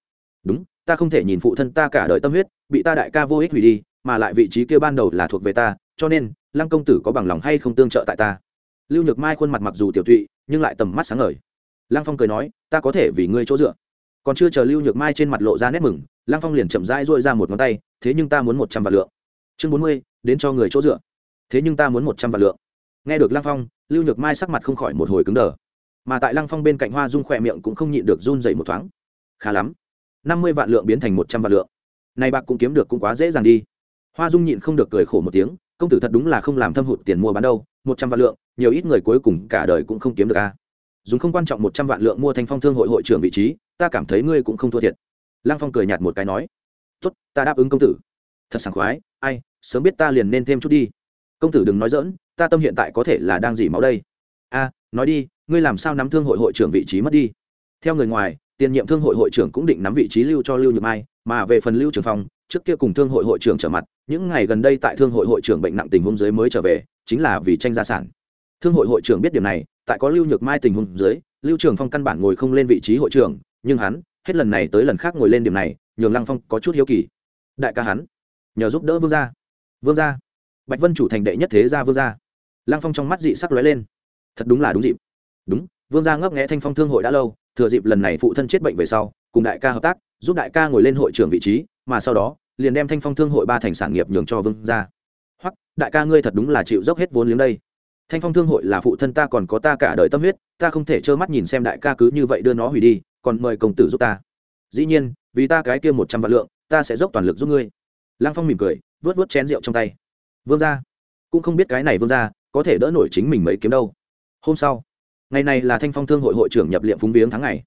Đúng, ta không thể nhìn phụ thân ta cả đời tâm huyết, bị ta đại ca vô ích hủy đi, mà lại vị trí kia ban đầu là thuộc về ta, cho nên, lăng công tử có bằng lòng hay không tương trợ tại ta? Lưu nhược mai khuôn mặt mặc dù tiểu tụy, nhưng lại tầm mắt sáng ngời. Lăng phong cười nói, ta có thể vì ngươi chỗ dựa. Còn chưa chờ lưu nhược mai trên mặt lộ ra nét mừng, lăng phong liền chậm rãi dội ra một ngón tay, thế nhưng ta muốn một trăm vạn lượng. Chương bốn mươi, đến cho người chỗ dựa thế nhưng ta muốn một trăm vạn lượng. Nghe được lăng phong, lưu nhược mai sắc mặt không khỏi một hồi cứng đờ. Mà tại lăng phong bên cạnh hoa dung khỏe miệng cũng không nhịn được run dậy một thoáng. Khá lắm, năm mươi vạn lượng biến thành một trăm vạn lượng. Này bạc cũng kiếm được cũng quá dễ dàng đi. Hoa dung nhịn không được cười khổ một tiếng, công tử thật đúng là không làm thâm hụt tiền mua bán đâu, một trăm vạn lượng, nhiều ít người cuối cùng cả đời cũng không kiếm được a. Dùng không quan trọng một trăm vạn lượng mua thanh phong thương hội hội trưởng vị trí, ta cảm thấy ngươi cũng không thua thiệt. Lăng phong cười nhạt một cái nói, tốt, ta đáp ứng công tử. Thật sảng khoái, ai, sớm biết ta liền nên thêm chút đi công tử đừng nói dỡn, ta tâm hiện tại có thể là đang dỉ máu đây. A, nói đi, ngươi làm sao nắm thương hội hội trưởng vị trí mất đi? Theo người ngoài, tiền nhiệm thương hội hội trưởng cũng định nắm vị trí lưu cho lưu nhược mai, mà về phần lưu trường phong, trước kia cùng thương hội hội trưởng trở mặt, những ngày gần đây tại thương hội hội trưởng bệnh nặng tình huống dưới mới trở về, chính là vì tranh gia sản. Thương hội hội trưởng biết điểm này, tại có lưu nhược mai tình huống dưới, lưu trường phong căn bản ngồi không lên vị trí hội trưởng, nhưng hắn, hết lần này tới lần khác ngồi lên điểm này, nhường lăng phong có chút hiếu kỳ. Đại ca hắn, nhờ giúp đỡ vương gia. Vương gia bạch vân chủ thành đệ nhất thế gia vương gia. Lăng phong trong mắt dị sắc lóe lên. Thật đúng là đúng dịp. Đúng, vương gia ngấp nghẽ thanh phong thương hội đã lâu, thừa dịp lần này phụ thân chết bệnh về sau, cùng đại ca hợp tác, giúp đại ca ngồi lên hội trưởng vị trí, mà sau đó, liền đem thanh phong thương hội ba thành sản nghiệp nhường cho vương gia. Hoặc, đại ca ngươi thật đúng là chịu dốc hết vốn liếng đây. Thanh phong thương hội là phụ thân ta còn có ta cả đời tâm huyết, ta không thể trơ mắt nhìn xem đại ca cứ như vậy đưa nó hủy đi, còn mời công tử giúp ta. Dĩ nhiên, vì ta cái kia một trăm vạn lượng, ta sẽ dốc toàn lực giúp ngươi. Lăng phong mỉm cười vớt vớt chén rượu trong tay vương gia. Cũng không biết cái này vương gia có thể đỡ nổi chính mình mấy kiếm đâu. Hôm sau, ngày này là thanh phong thương hội hội trưởng nhập liệm phúng viếng tháng ngày.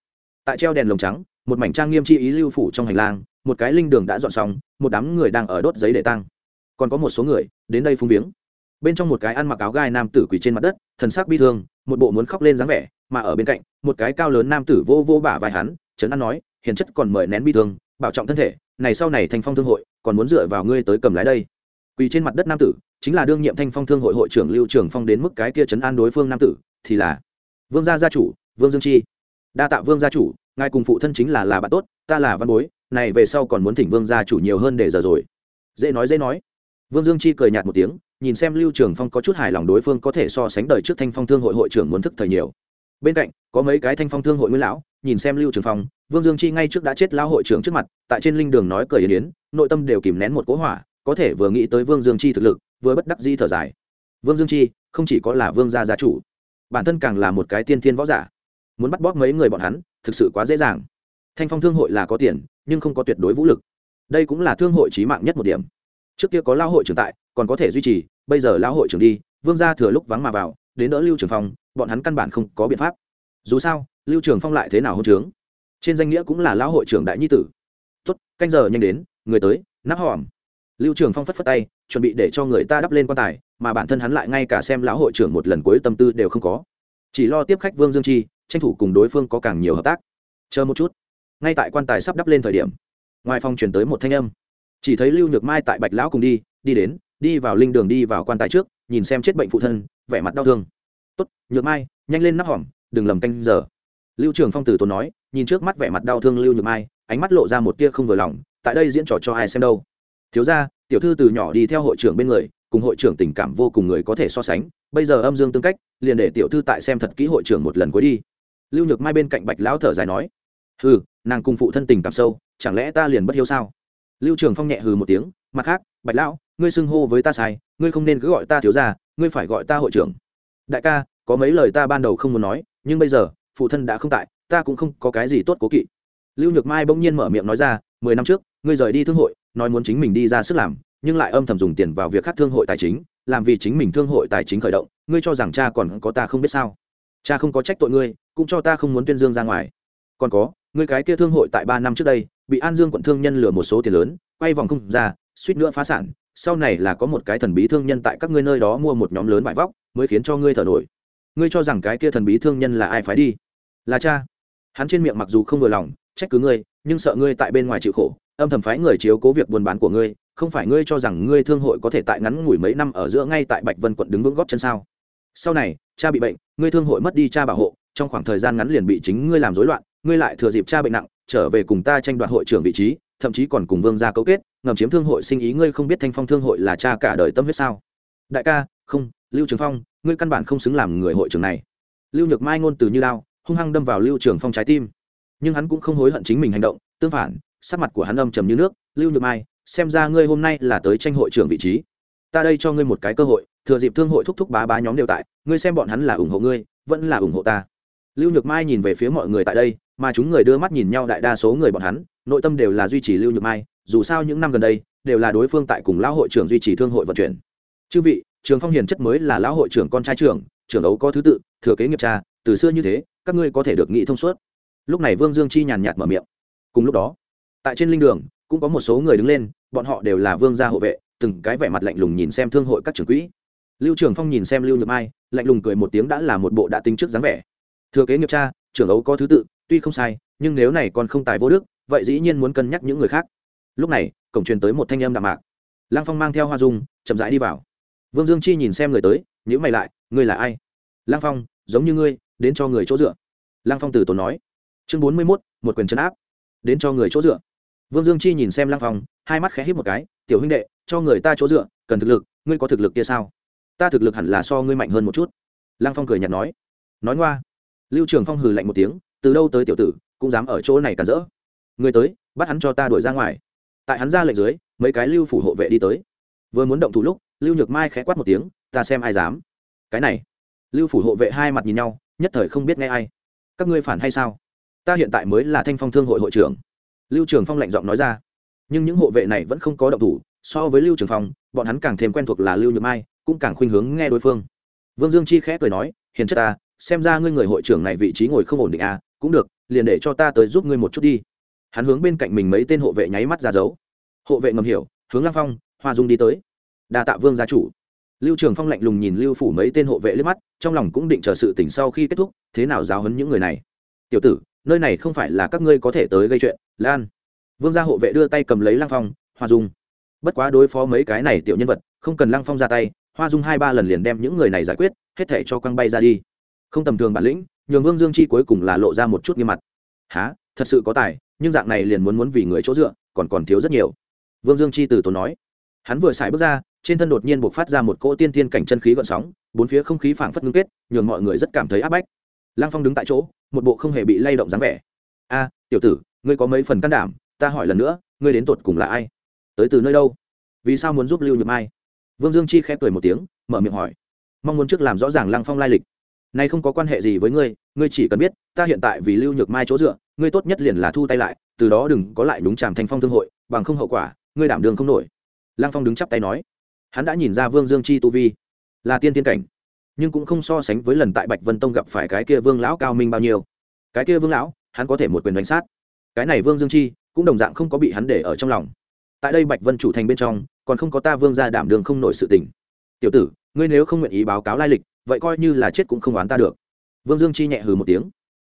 Tại treo đèn lồng trắng, một mảnh trang nghiêm chi ý lưu phủ trong hành lang, một cái linh đường đã dọn xong, một đám người đang ở đốt giấy để tăng còn có một số người đến đây phúng viếng. Bên trong một cái ăn mặc áo gai nam tử quỳ trên mặt đất, thần sắc bi thương, một bộ muốn khóc lên dáng vẻ, mà ở bên cạnh, một cái cao lớn nam tử vô vô bả vai hắn, trấn an nói, hiền chất còn mời nén bi thương, bảo trọng thân thể, này sau này thanh phong thương hội còn muốn dựa vào ngươi tới cầm lái đây quỳ trên mặt đất nam tử, chính là đương nhiệm thanh phong thương hội hội trưởng lưu trường phong đến mức cái kia chấn an đối phương nam tử, thì là vương gia gia chủ, vương dương chi. Đa tạ vương gia chủ, ngài cùng phụ thân chính là là bạn tốt, ta là văn bối, này về sau còn muốn thỉnh vương gia chủ nhiều hơn để giờ rồi. Dễ nói dễ nói. Vương dương chi cười nhạt một tiếng, nhìn xem lưu trường phong có chút hài lòng đối phương có thể so sánh đời trước thanh phong thương hội hội trưởng muốn thức thời nhiều. Bên cạnh, có mấy cái thanh phong thương hội nguyên lão, nhìn xem lưu trường phong, vương dương chi ngay trước đã chết lão hội trưởng trước mặt, tại trên linh đường nói cười yến yến, nội tâm đều kìm nén một cỗ hỏa có thể vừa nghĩ tới vương dương chi thực lực, vừa bất đắc di thở dài. Vương dương chi không chỉ có là vương gia gia chủ, bản thân càng là một cái tiên thiên võ giả. Muốn bắt bóp mấy người bọn hắn, thực sự quá dễ dàng. Thanh phong thương hội là có tiền, nhưng không có tuyệt đối vũ lực. Đây cũng là thương hội trí mạng nhất một điểm. Trước kia có lao hội trưởng tại, còn có thể duy trì, bây giờ lao hội trưởng đi, vương gia thừa lúc vắng mà vào, đến đỡ lưu trường phong, bọn hắn căn bản không có biện pháp. Dù sao, lưu trường phong lại thế nào hôn trướng? Trên danh nghĩa cũng là lão hội trưởng đại nhi tử. Tuất canh giờ nhanh đến, người tới, nắp hòm lưu trường phong phất phất tay, chuẩn bị để cho người ta đắp lên quan tài, mà bản thân hắn lại ngay cả xem lão hội trưởng một lần cuối tâm tư đều không có. Chỉ lo tiếp khách vương dương chi, tranh thủ cùng đối phương có càng nhiều hợp tác. Chờ một chút. Ngay tại quan tài sắp đắp lên thời điểm, ngoài phòng chuyển tới một thanh âm. Chỉ thấy lưu nhược mai tại bạch lão cùng đi đi đến, đi vào linh đường đi vào quan tài trước, nhìn xem chết bệnh phụ thân, vẻ mặt đau thương. Tốt, nhược mai, nhanh lên nắp hỏm đừng lầm canh giờ. Lưu trường phong tử tốn nói, nhìn trước mắt vẻ mặt đau thương lưu nhược mai, ánh mắt lộ ra một tia không vừa lòng, tại đây diễn trò cho ai xem đâu? Thiếu ra tiểu thư từ nhỏ đi theo hội trưởng bên người, cùng hội trưởng tình cảm vô cùng người có thể so sánh, bây giờ âm dương tương cách, liền để tiểu thư tại xem thật kỹ hội trưởng một lần cuối đi. Lưu nhược mai bên cạnh bạch lão thở dài nói, hừ, nàng cùng phụ thân tình cảm sâu, chẳng lẽ ta liền bất hiếu sao? Lưu trường phong nhẹ hừ một tiếng, mặt khác, bạch lão, ngươi xưng hô với ta sai, ngươi không nên cứ gọi ta thiếu ra ngươi phải gọi ta hội trưởng. Đại ca, có mấy lời ta ban đầu không muốn nói, nhưng bây giờ, phụ thân đã không tại, ta cũng không có cái gì tốt cố kỵ. Lưu nhược mai bỗng nhiên mở miệng nói ra, mười năm trước ngươi rời đi thương hội, nói muốn chính mình đi ra sức làm, nhưng lại âm thầm dùng tiền vào việc khác thương hội tài chính, làm vì chính mình thương hội tài chính khởi động, ngươi cho rằng cha còn có ta không biết sao? Cha không có trách tội ngươi, cũng cho ta không muốn tuyên dương ra ngoài. Còn có, ngươi cái kia thương hội tại ba năm trước đây, bị an dương quận thương nhân lừa một số tiền lớn, quay vòng không ra, suýt nữa phá sản, sau này là có một cái thần bí thương nhân tại các ngươi nơi đó mua một nhóm lớn vải vóc, mới khiến cho ngươi thở nổi. Ngươi cho rằng cái kia thần bí thương nhân là ai phái đi? Là cha. Hắn trên miệng mặc dù không vừa lòng trách cứ ngươi, nhưng sợ ngươi tại bên ngoài chịu khổ, âm thầm phái người chiếu cố việc buôn bán của ngươi, không phải ngươi cho rằng ngươi thương hội có thể tại ngắn ngủi mấy năm ở giữa ngay tại bạch vân quận đứng vững góp chân sao? Sau này, cha bị bệnh, ngươi thương hội mất đi cha bảo hộ, trong khoảng thời gian ngắn liền bị chính ngươi làm rối loạn, ngươi lại thừa dịp cha bệnh nặng, trở về cùng ta tranh đoạt hội trưởng vị trí, thậm chí còn cùng vương gia cấu kết, ngầm chiếm thương hội sinh ý, ngươi không biết thanh phong thương hội là cha cả đời tâm huyết sao? Đại ca, không, lưu trường phong, ngươi căn bản không xứng làm người hội trưởng này. Lưu nhược mai ngôn từ như lao hung hăng đâm vào lưu trường phong trái tim nhưng hắn cũng không hối hận chính mình hành động, tương phản, sắc mặt của hắn âm trầm như nước, lưu nhược mai, xem ra ngươi hôm nay là tới tranh hội trưởng vị trí. Ta đây cho ngươi một cái cơ hội, thừa dịp thương hội thúc thúc bá bá nhóm đều tại, ngươi xem bọn hắn là ủng hộ ngươi, vẫn là ủng hộ ta. Lưu nhược mai nhìn về phía mọi người tại đây, mà chúng người đưa mắt nhìn nhau đại đa số người bọn hắn, nội tâm đều là duy trì lưu nhược mai, dù sao những năm gần đây, đều là đối phương tại cùng lão hội trưởng duy trì thương hội vận chuyển. Chư vị, trường phong hiền chất mới là lão hội trưởng con trai trưởng trưởng ấu có thứ tự, thừa kế nghiệp cha, từ xưa như thế, các ngươi có thể được nghĩ thông suốt lúc này vương dương chi nhàn nhạt mở miệng. Cùng lúc đó, tại trên linh đường, cũng có một số người đứng lên, bọn họ đều là vương gia hộ vệ, từng cái vẻ mặt lạnh lùng nhìn xem thương hội các trưởng quỹ. Lưu trường phong nhìn xem lưu nhược mai, lạnh lùng cười một tiếng đã là một bộ đã tính trước dáng vẻ. Thừa kế nghiệp cha, trưởng ấu có thứ tự, tuy không sai, nhưng nếu này còn không tài vô đức, vậy dĩ nhiên muốn cân nhắc những người khác. Lúc này, cổng truyền tới một thanh âm đạm mạc. Lăng phong mang theo hoa dung, chậm rãi đi vào. Vương dương chi nhìn xem người tới nhữ mày lại, ngươi là ai? Lăng phong, giống như ngươi, đến cho người chỗ dựa. Lăng phong từ tốn nói chương bốn mươi mốt, một quyền chấn áp. Đến cho người chỗ dựa. Vương dương chi nhìn xem Lang phong, hai mắt khẽ hít một cái, tiểu huynh đệ, cho người ta chỗ dựa, cần thực lực, ngươi có thực lực kia sao? Ta thực lực hẳn là so ngươi mạnh hơn một chút. Lang phong cười nhạt nói. Nói ngoa. Lưu trường phong hừ lạnh một tiếng, từ đâu tới tiểu tử, cũng dám ở chỗ này cản rỡ. Ngươi tới, bắt hắn cho ta đuổi ra ngoài. Tại hắn ra lệnh dưới, mấy cái lưu phủ hộ vệ đi tới. Vừa muốn động thủ lúc, lưu nhược mai khẽ quát một tiếng, ta xem ai dám. Cái này. Lưu phủ hộ vệ hai mặt nhìn nhau, nhất thời không biết nghe ai. Các ngươi phản hay sao? Ta hiện tại mới là thanh phong thương hội hội trưởng. Lưu trường phong lạnh giọng nói ra. Nhưng những hộ vệ này vẫn không có động thủ, so với lưu trường phong, bọn hắn càng thêm quen thuộc là lưu nhược mai, cũng càng khuynh hướng nghe đối phương. Vương dương chi khẽ cười nói, hiền chất ta, xem ra ngươi người hội trưởng này vị trí ngồi không ổn định à cũng được, liền để cho ta tới giúp ngươi một chút đi. Hắn hướng bên cạnh mình mấy tên hộ vệ nháy mắt ra dấu. Hộ vệ ngầm hiểu, hướng lăng phong, hoa dung đi tới. Đa tạ vương gia chủ. Lưu trường phong lạnh lùng nhìn lưu phủ mấy tên hộ vệ liếc mắt, trong lòng cũng định chờ sự tỉnh sau khi kết thúc, thế nào giáo hấn những người này? Tiểu tử nơi này không phải là các ngươi có thể tới gây chuyện, lan. Vương gia hộ vệ đưa tay cầm lấy lăng phong, hoa dung. Bất quá đối phó mấy cái này tiểu nhân vật, không cần lăng phong ra tay, hoa dung hai ba lần liền đem những người này giải quyết, hết thể cho quăng bay ra đi. Không tầm thường bản lĩnh, nhường vương dương chi cuối cùng là lộ ra một chút nghiêm mặt. Há thật sự có tài, nhưng dạng này liền muốn muốn vì người chỗ dựa, còn còn thiếu rất nhiều. Vương dương chi từ tốn nói. Hắn vừa xài bước ra, trên thân đột nhiên buộc phát ra một cỗ tiên tiên cảnh chân khí gợn sóng, bốn phía không khí phảng phất ngưng kết, nhường mọi người rất cảm thấy áp bách lăng phong đứng tại chỗ, một bộ không hề bị lay động dáng vẻ. A, tiểu tử, ngươi có mấy phần can đảm, ta hỏi lần nữa, ngươi đến tột cùng là ai? Tới từ nơi đâu? Vì sao muốn giúp lưu nhược mai? Vương dương chi khẽ cười một tiếng, mở miệng hỏi. Mong muốn trước làm rõ ràng lăng phong lai lịch. Nay không có quan hệ gì với ngươi ngươi chỉ cần biết, ta hiện tại vì lưu nhược mai chỗ dựa, ngươi tốt nhất liền là thu tay lại, từ đó đừng có lại đúng tràm thanh phong thương hội, bằng không hậu quả, ngươi đảm đường không nổi. Lăng phong đứng chắp tay nói. Hắn đã nhìn ra vương dương chi tu vi, là tiên tiên cảnh nhưng cũng không so sánh với lần tại bạch vân tông gặp phải cái kia vương lão cao minh bao nhiêu. Cái kia vương lão, hắn có thể một quyền đánh sát. Cái này vương dương chi, cũng đồng dạng không có bị hắn để ở trong lòng. Tại đây bạch vân chủ thành bên trong, còn không có ta vương ra đảm đường không nổi sự tình. Tiểu tử, ngươi nếu không nguyện ý báo cáo lai lịch, vậy coi như là chết cũng không oán ta được. Vương dương chi nhẹ hừ một tiếng.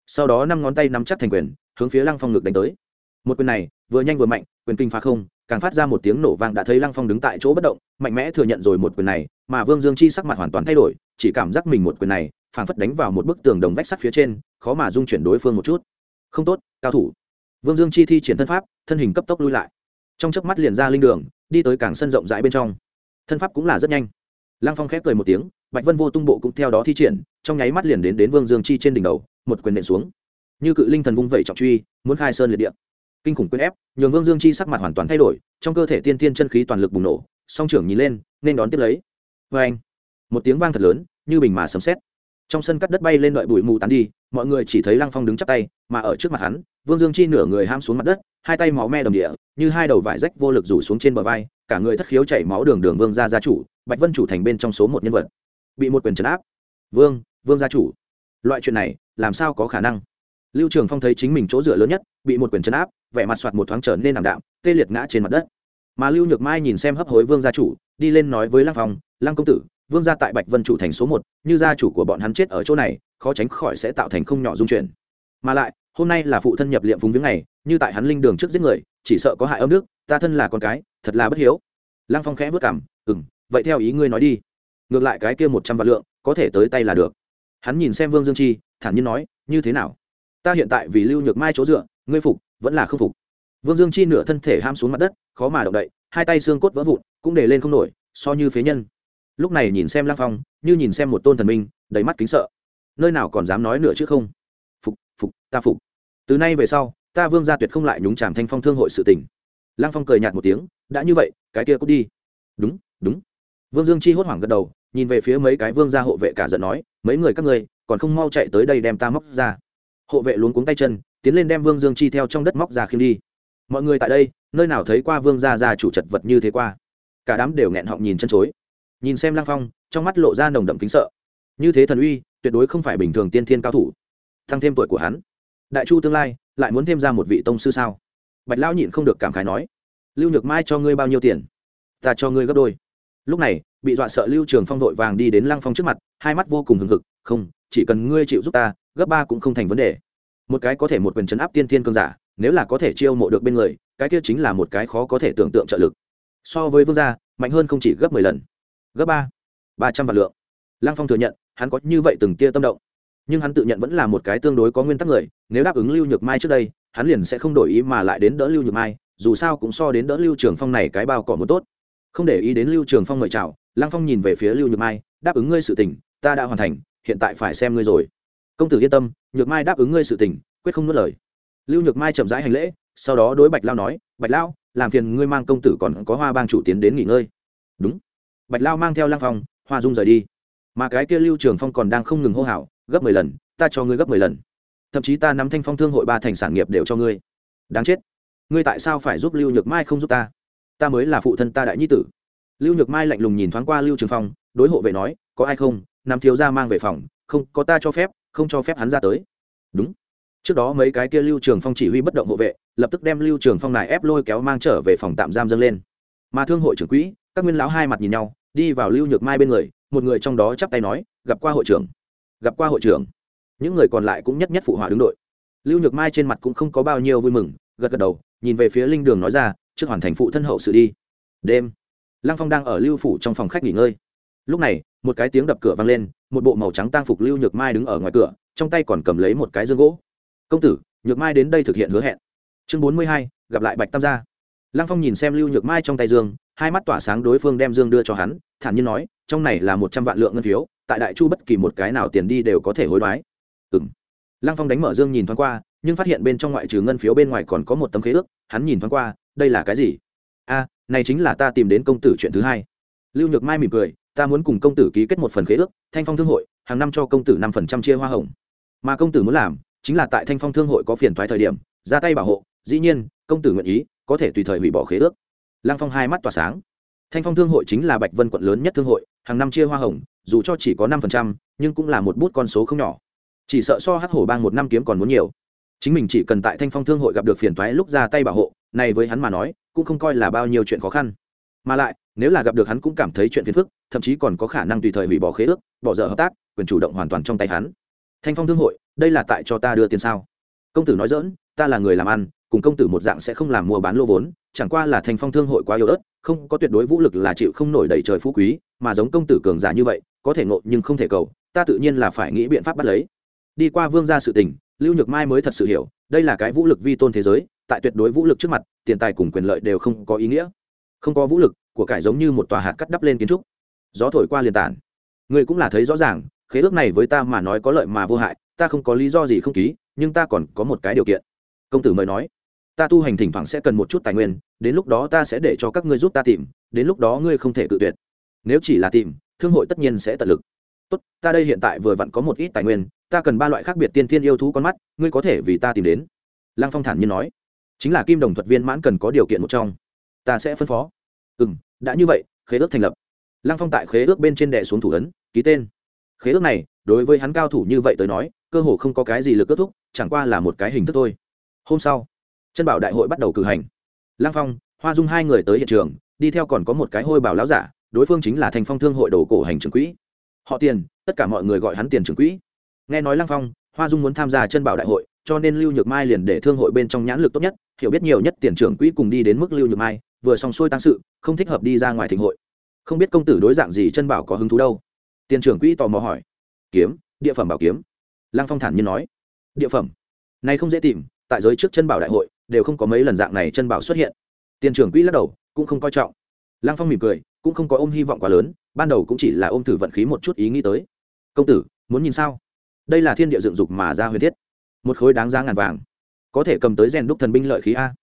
Sau đó năm ngón tay nắm chắc thành quyền, hướng phía lăng phong ngực đánh tới. Một quyền này, vừa nhanh vừa mạnh, quyền kinh phá không, càng phát ra một tiếng nổ vang đã thấy lăng phong đứng tại chỗ bất động, mạnh mẽ thừa nhận rồi một quyền này mà vương dương chi sắc mặt hoàn toàn thay đổi, chỉ cảm giác mình một quyền này, phảng phất đánh vào một bức tường đồng vách sắt phía trên, khó mà dung chuyển đối phương một chút. Không tốt, cao thủ. Vương dương chi thi triển thân pháp, thân hình cấp tốc lui lại. Trong chớp mắt liền ra linh đường, đi tới cảng sân rộng rãi bên trong. Thân pháp cũng là rất nhanh. Lăng phong khép cười một tiếng, bạch vân vô tung bộ cũng theo đó thi triển, trong nháy mắt liền đến đến vương dương chi trên đỉnh đầu, một quyền nện xuống. Như cự linh thần vung vẩy trọng truy, muốn khai sơn liệt địa. Kinh khủng quyền ép, nhường vương dương chi sắc mặt hoàn toàn thay đổi, trong cơ thể tiên tiên chân khí toàn lực bùng nổ, song trưởng nhìn lên, nên đón tiếp lấy vê anh. Một tiếng vang thật lớn, như bình mà sấm xét trong sân cắt đất bay lên đợi bụi mù tán đi, mọi người chỉ thấy lăng phong đứng chắp tay, mà ở trước mặt hắn, vương dương chi nửa người ham xuống mặt đất, hai tay máu me đồng địa, như hai đầu vải rách vô lực rủ xuống trên bờ vai, cả người thất khiếu chảy máu đường đường vương gia gia chủ, bạch vân chủ thành bên trong số một nhân vật. Bị một quyền trấn áp. Vương vương gia chủ. Loại chuyện này, làm sao có khả năng? Lưu trường phong thấy chính mình chỗ dựa lớn nhất, bị một quyền trấn áp, vẻ mặt soạt một thoáng trở nên ảm đạm, tê liệt ngã trên mặt đất. Mà lưu nhược mai nhìn xem hấp hối vương gia chủ, đi lên nói với lăng phong lăng công tử, vương gia tại bạch vân chủ thành số một, như gia chủ của bọn hắn chết ở chỗ này, khó tránh khỏi sẽ tạo thành không nhỏ dung chuyển. Mà lại, hôm nay là phụ thân nhập liệm phúng viếng này như tại hắn linh đường trước giết người, chỉ sợ có hại âm nước ta thân là con cái, thật là bất hiếu. Lăng phong khẽ vất cảm ừng vậy theo ý ngươi nói đi. Ngược lại cái kia một trăm vạn lượng, có thể tới tay là được. Hắn nhìn xem vương dương chi, thản nhiên nói, như thế nào? Ta hiện tại vì lưu nhược mai chỗ dựa, ngươi phục, vẫn là không phục. Vương dương chi nửa thân thể ham xuống mặt đất, khó mà động đậy, hai tay xương cốt vỡ vụn, cũng để lên không nổi, so như phế nhân lúc này nhìn xem lang phong, như nhìn xem một tôn thần minh, đầy mắt kính sợ. Nơi nào còn dám nói nữa chứ không? Phục phục, ta phục. Từ nay về sau, ta vương gia tuyệt không lại nhúng chàm thanh phong thương hội sự tình. Lang phong cười nhạt một tiếng, đã như vậy, cái kia cút đi. Đúng đúng. Vương dương chi hốt hoảng gật đầu, nhìn về phía mấy cái vương gia hộ vệ cả giận nói, mấy người các ngươi, còn không mau chạy tới đây đem ta móc ra. Hộ vệ luống cuống tay chân, tiến lên đem vương dương chi theo trong đất móc ra khiêm đi. Mọi người tại đây, nơi nào thấy qua vương gia gia chủ chật vật như thế qua. Cả đám đều nghẹn họng nhìn chân chối nhìn xem lang phong, trong mắt lộ ra nồng đậm kính sợ. Như thế thần uy, tuyệt đối không phải bình thường tiên thiên cao thủ. Tăng thêm tuổi của hắn, đại chu tương lai, lại muốn thêm ra một vị tông sư sao? Bạch lão nhịn không được cảm khái nói, lưu nhược mai cho ngươi bao nhiêu tiền? Ta cho ngươi gấp đôi. Lúc này, bị dọa sợ lưu trường phong vội vàng đi đến lăng phong trước mặt, hai mắt vô cùng hừng hực, không, chỉ cần ngươi chịu giúp ta, gấp ba cũng không thành vấn đề. Một cái có thể một quyền chấn áp tiên thiên cơn giả, nếu là có thể chiêu mộ được bên người, cái kia chính là một cái khó có thể tưởng tượng trợ lực. So với vương gia, mạnh hơn không chỉ gấp mười lần gấp ba ba trăm vạn lượng. Lăng phong thừa nhận, hắn có như vậy từng tia tâm động. Nhưng hắn tự nhận vẫn là một cái tương đối có nguyên tắc người, nếu đáp ứng lưu nhược mai trước đây, hắn liền sẽ không đổi ý mà lại đến đỡ lưu nhược mai, dù sao cũng so đến đỡ lưu trường phong này cái bao cỏ một tốt. Không để ý đến lưu trường phong mời chào, lăng phong nhìn về phía lưu nhược mai, đáp ứng ngươi sự tình, ta đã hoàn thành, hiện tại phải xem ngươi rồi. Công tử yên tâm, nhược mai đáp ứng ngươi sự tình, quyết không nuốt lời. Lưu nhược mai chậm rãi hành lễ, sau đó đối bạch lao nói, bạch lao, làm phiền ngươi mang công tử còn có hoa bang chủ tiến đến nghỉ ngơi. Đúng bạch lao mang theo lang phong, hoa dung rời đi. Mà cái kia lưu trường phong còn đang không ngừng hô hào, gấp mười lần, ta cho ngươi gấp mười lần. Thậm chí ta nắm thanh phong thương hội ba thành sản nghiệp đều cho ngươi. Đáng chết. Ngươi tại sao phải giúp lưu nhược mai không giúp ta? Ta mới là phụ thân ta đại nhi tử. Lưu nhược mai lạnh lùng nhìn thoáng qua lưu trường phong, đối hộ vệ nói, có ai không? Nằm thiếu ra mang về phòng, không, có ta cho phép, không cho phép hắn ra tới. Đúng. Trước đó mấy cái kia lưu trường phong chỉ huy bất động hộ vệ, lập tức đem lưu trường phong này ép lôi kéo mang trở về phòng tạm giam dâng lên. Mà thương hội trưởng quỹ các nguyên lão hai mặt nhìn nhau, đi vào lưu nhược mai bên người, một người trong đó chắp tay nói, gặp qua hội trưởng, gặp qua hội trưởng. Những người còn lại cũng nhất nhất phụ họa đứng đội. Lưu nhược mai trên mặt cũng không có bao nhiêu vui mừng, gật gật đầu, nhìn về phía linh đường nói ra, trước hoàn thành phụ thân hậu sự đi. Đêm, lăng phong đang ở lưu phủ trong phòng khách nghỉ ngơi. Lúc này, một cái tiếng đập cửa vang lên, một bộ màu trắng tang phục lưu nhược mai đứng ở ngoài cửa, trong tay còn cầm lấy một cái dương gỗ. Công tử, nhược mai đến đây thực hiện hứa hẹn. Chương bốn mươi hai, gặp lại bạch tam gia. Lăng phong nhìn xem lưu nhược mai trong tay dương hai mắt tỏa sáng đối phương đem dương đưa cho hắn, thản nhiên nói, trong này là một trăm vạn lượng ngân phiếu, tại đại chu bất kỳ một cái nào tiền đi đều có thể hối đoái. Ừ m lăng phong đánh mở dương nhìn thoáng qua, nhưng phát hiện bên trong ngoại trừ ngân phiếu bên ngoài còn có một tấm khế ước, hắn nhìn thoáng qua, đây là cái gì? A, này chính là ta tìm đến công tử chuyện thứ hai. Lưu nhược mai mỉm cười, ta muốn cùng công tử ký kết một phần khế ước, thanh phong thương hội, hàng năm cho công tử năm phần trăm chia hoa hồng. Mà công tử muốn làm, chính là tại thanh phong thương hội có phiền thoái thời điểm, ra tay bảo hộ, dĩ nhiên, công tử nguyện ý, có thể tùy thời hủy bỏ khế ước lăng phong hai mắt tỏa sáng. Thanh phong thương hội chính là bạch vân quận lớn nhất thương hội, hàng năm chia hoa hồng, dù cho chỉ có năm phần trăm, nhưng cũng là một bút con số không nhỏ. Chỉ sợ so hắc hổ bang một năm kiếm còn muốn nhiều. Chính mình chỉ cần tại thanh phong thương hội gặp được phiền thoái lúc ra tay bảo hộ, này với hắn mà nói, cũng không coi là bao nhiêu chuyện khó khăn. Mà lại, nếu là gặp được hắn cũng cảm thấy chuyện phiền phức, thậm chí còn có khả năng tùy thời hủy bỏ khế ước, bỏ dở hợp tác, quyền chủ động hoàn toàn trong tay hắn. Thanh phong thương hội, đây là tại cho ta đưa tiền sao? Công tử nói dỡn ta là người làm ăn cùng công tử một dạng sẽ không làm mua bán lô vốn, chẳng qua là thành phong thương hội quá yếu ớt, không có tuyệt đối vũ lực là chịu không nổi đầy trời phú quý, mà giống công tử cường giả như vậy, có thể ngộ nhưng không thể cầu, ta tự nhiên là phải nghĩ biện pháp bắt lấy. Đi qua vương gia sự tình, lưu nhược mai mới thật sự hiểu, đây là cái vũ lực vi tôn thế giới, tại tuyệt đối vũ lực trước mặt, tiền tài cùng quyền lợi đều không có ý nghĩa. Không có vũ lực, của cải giống như một tòa hạt cắt đắp lên kiến trúc. Gió thổi qua liền tản. Người cũng là thấy rõ ràng, khế ước này với ta mà nói có lợi mà vô hại, ta không có lý do gì không ký, nhưng ta còn có một cái điều kiện. Công tử mời nói ta tu hành thỉnh thoảng sẽ cần một chút tài nguyên, đến lúc đó ta sẽ để cho các ngươi giúp ta tìm, đến lúc đó ngươi không thể cự tuyệt. Nếu chỉ là tìm, thương hội tất nhiên sẽ tận lực. Tốt, ta đây hiện tại vừa vặn có một ít tài nguyên, ta cần ba loại khác biệt tiên thiên yêu thú con mắt, ngươi có thể vì ta tìm đến. Lăng phong thản nhiên nói. Chính là kim đồng thuật viên mãn cần có điều kiện một trong. Ta sẽ phân phó. Ừ m đã như vậy, khế ước thành lập. Lăng phong tại khế ước bên trên đệ xuống thủ ấn, ký tên. Khế ước này, đối với hắn cao thủ như vậy tới nói, cơ hồ không có cái gì lực kết thúc, chẳng qua là một cái hình thức thôi. Hôm sau chân bảo đại hội bắt đầu cử hành. Lang phong, hoa dung hai người tới hiện trường, đi theo còn có một cái hôi bảo láo giả, đối phương chính là thành phong thương hội đồ cổ hành trưởng quỹ. Họ tiền, tất cả mọi người gọi hắn tiền trưởng quỹ. Nghe nói lang phong, hoa dung muốn tham gia chân bảo đại hội, cho nên lưu nhược mai liền để thương hội bên trong nhãn lực tốt nhất, hiểu biết nhiều nhất tiền trưởng quỹ cùng đi đến mức lưu nhược mai, vừa xong xuôi tăng sự, không thích hợp đi ra ngoài thịnh hội. Không biết công tử đối dạng gì chân bảo có hứng thú đâu. Tiền trưởng quỹ tò mò hỏi. Kiếm, địa phẩm bảo kiếm. Lăng phong thản nhiên nói. Địa phẩm. Này không dễ tìm, tại giới trước chân bảo đại hội đều không có mấy lần dạng này chân bảo xuất hiện. Tiền trưởng quỹ lắc đầu, cũng không coi trọng. Lăng phong mỉm cười, cũng không có ôm hy vọng quá lớn, ban đầu cũng chỉ là ôm thử vận khí một chút ý nghĩ tới. Công tử, muốn nhìn sao? Đây là thiên địa dựng dục mà ra huyền thiết. Một khối đáng giá ngàn vàng. Có thể cầm tới rèn đúc thần binh lợi khí a.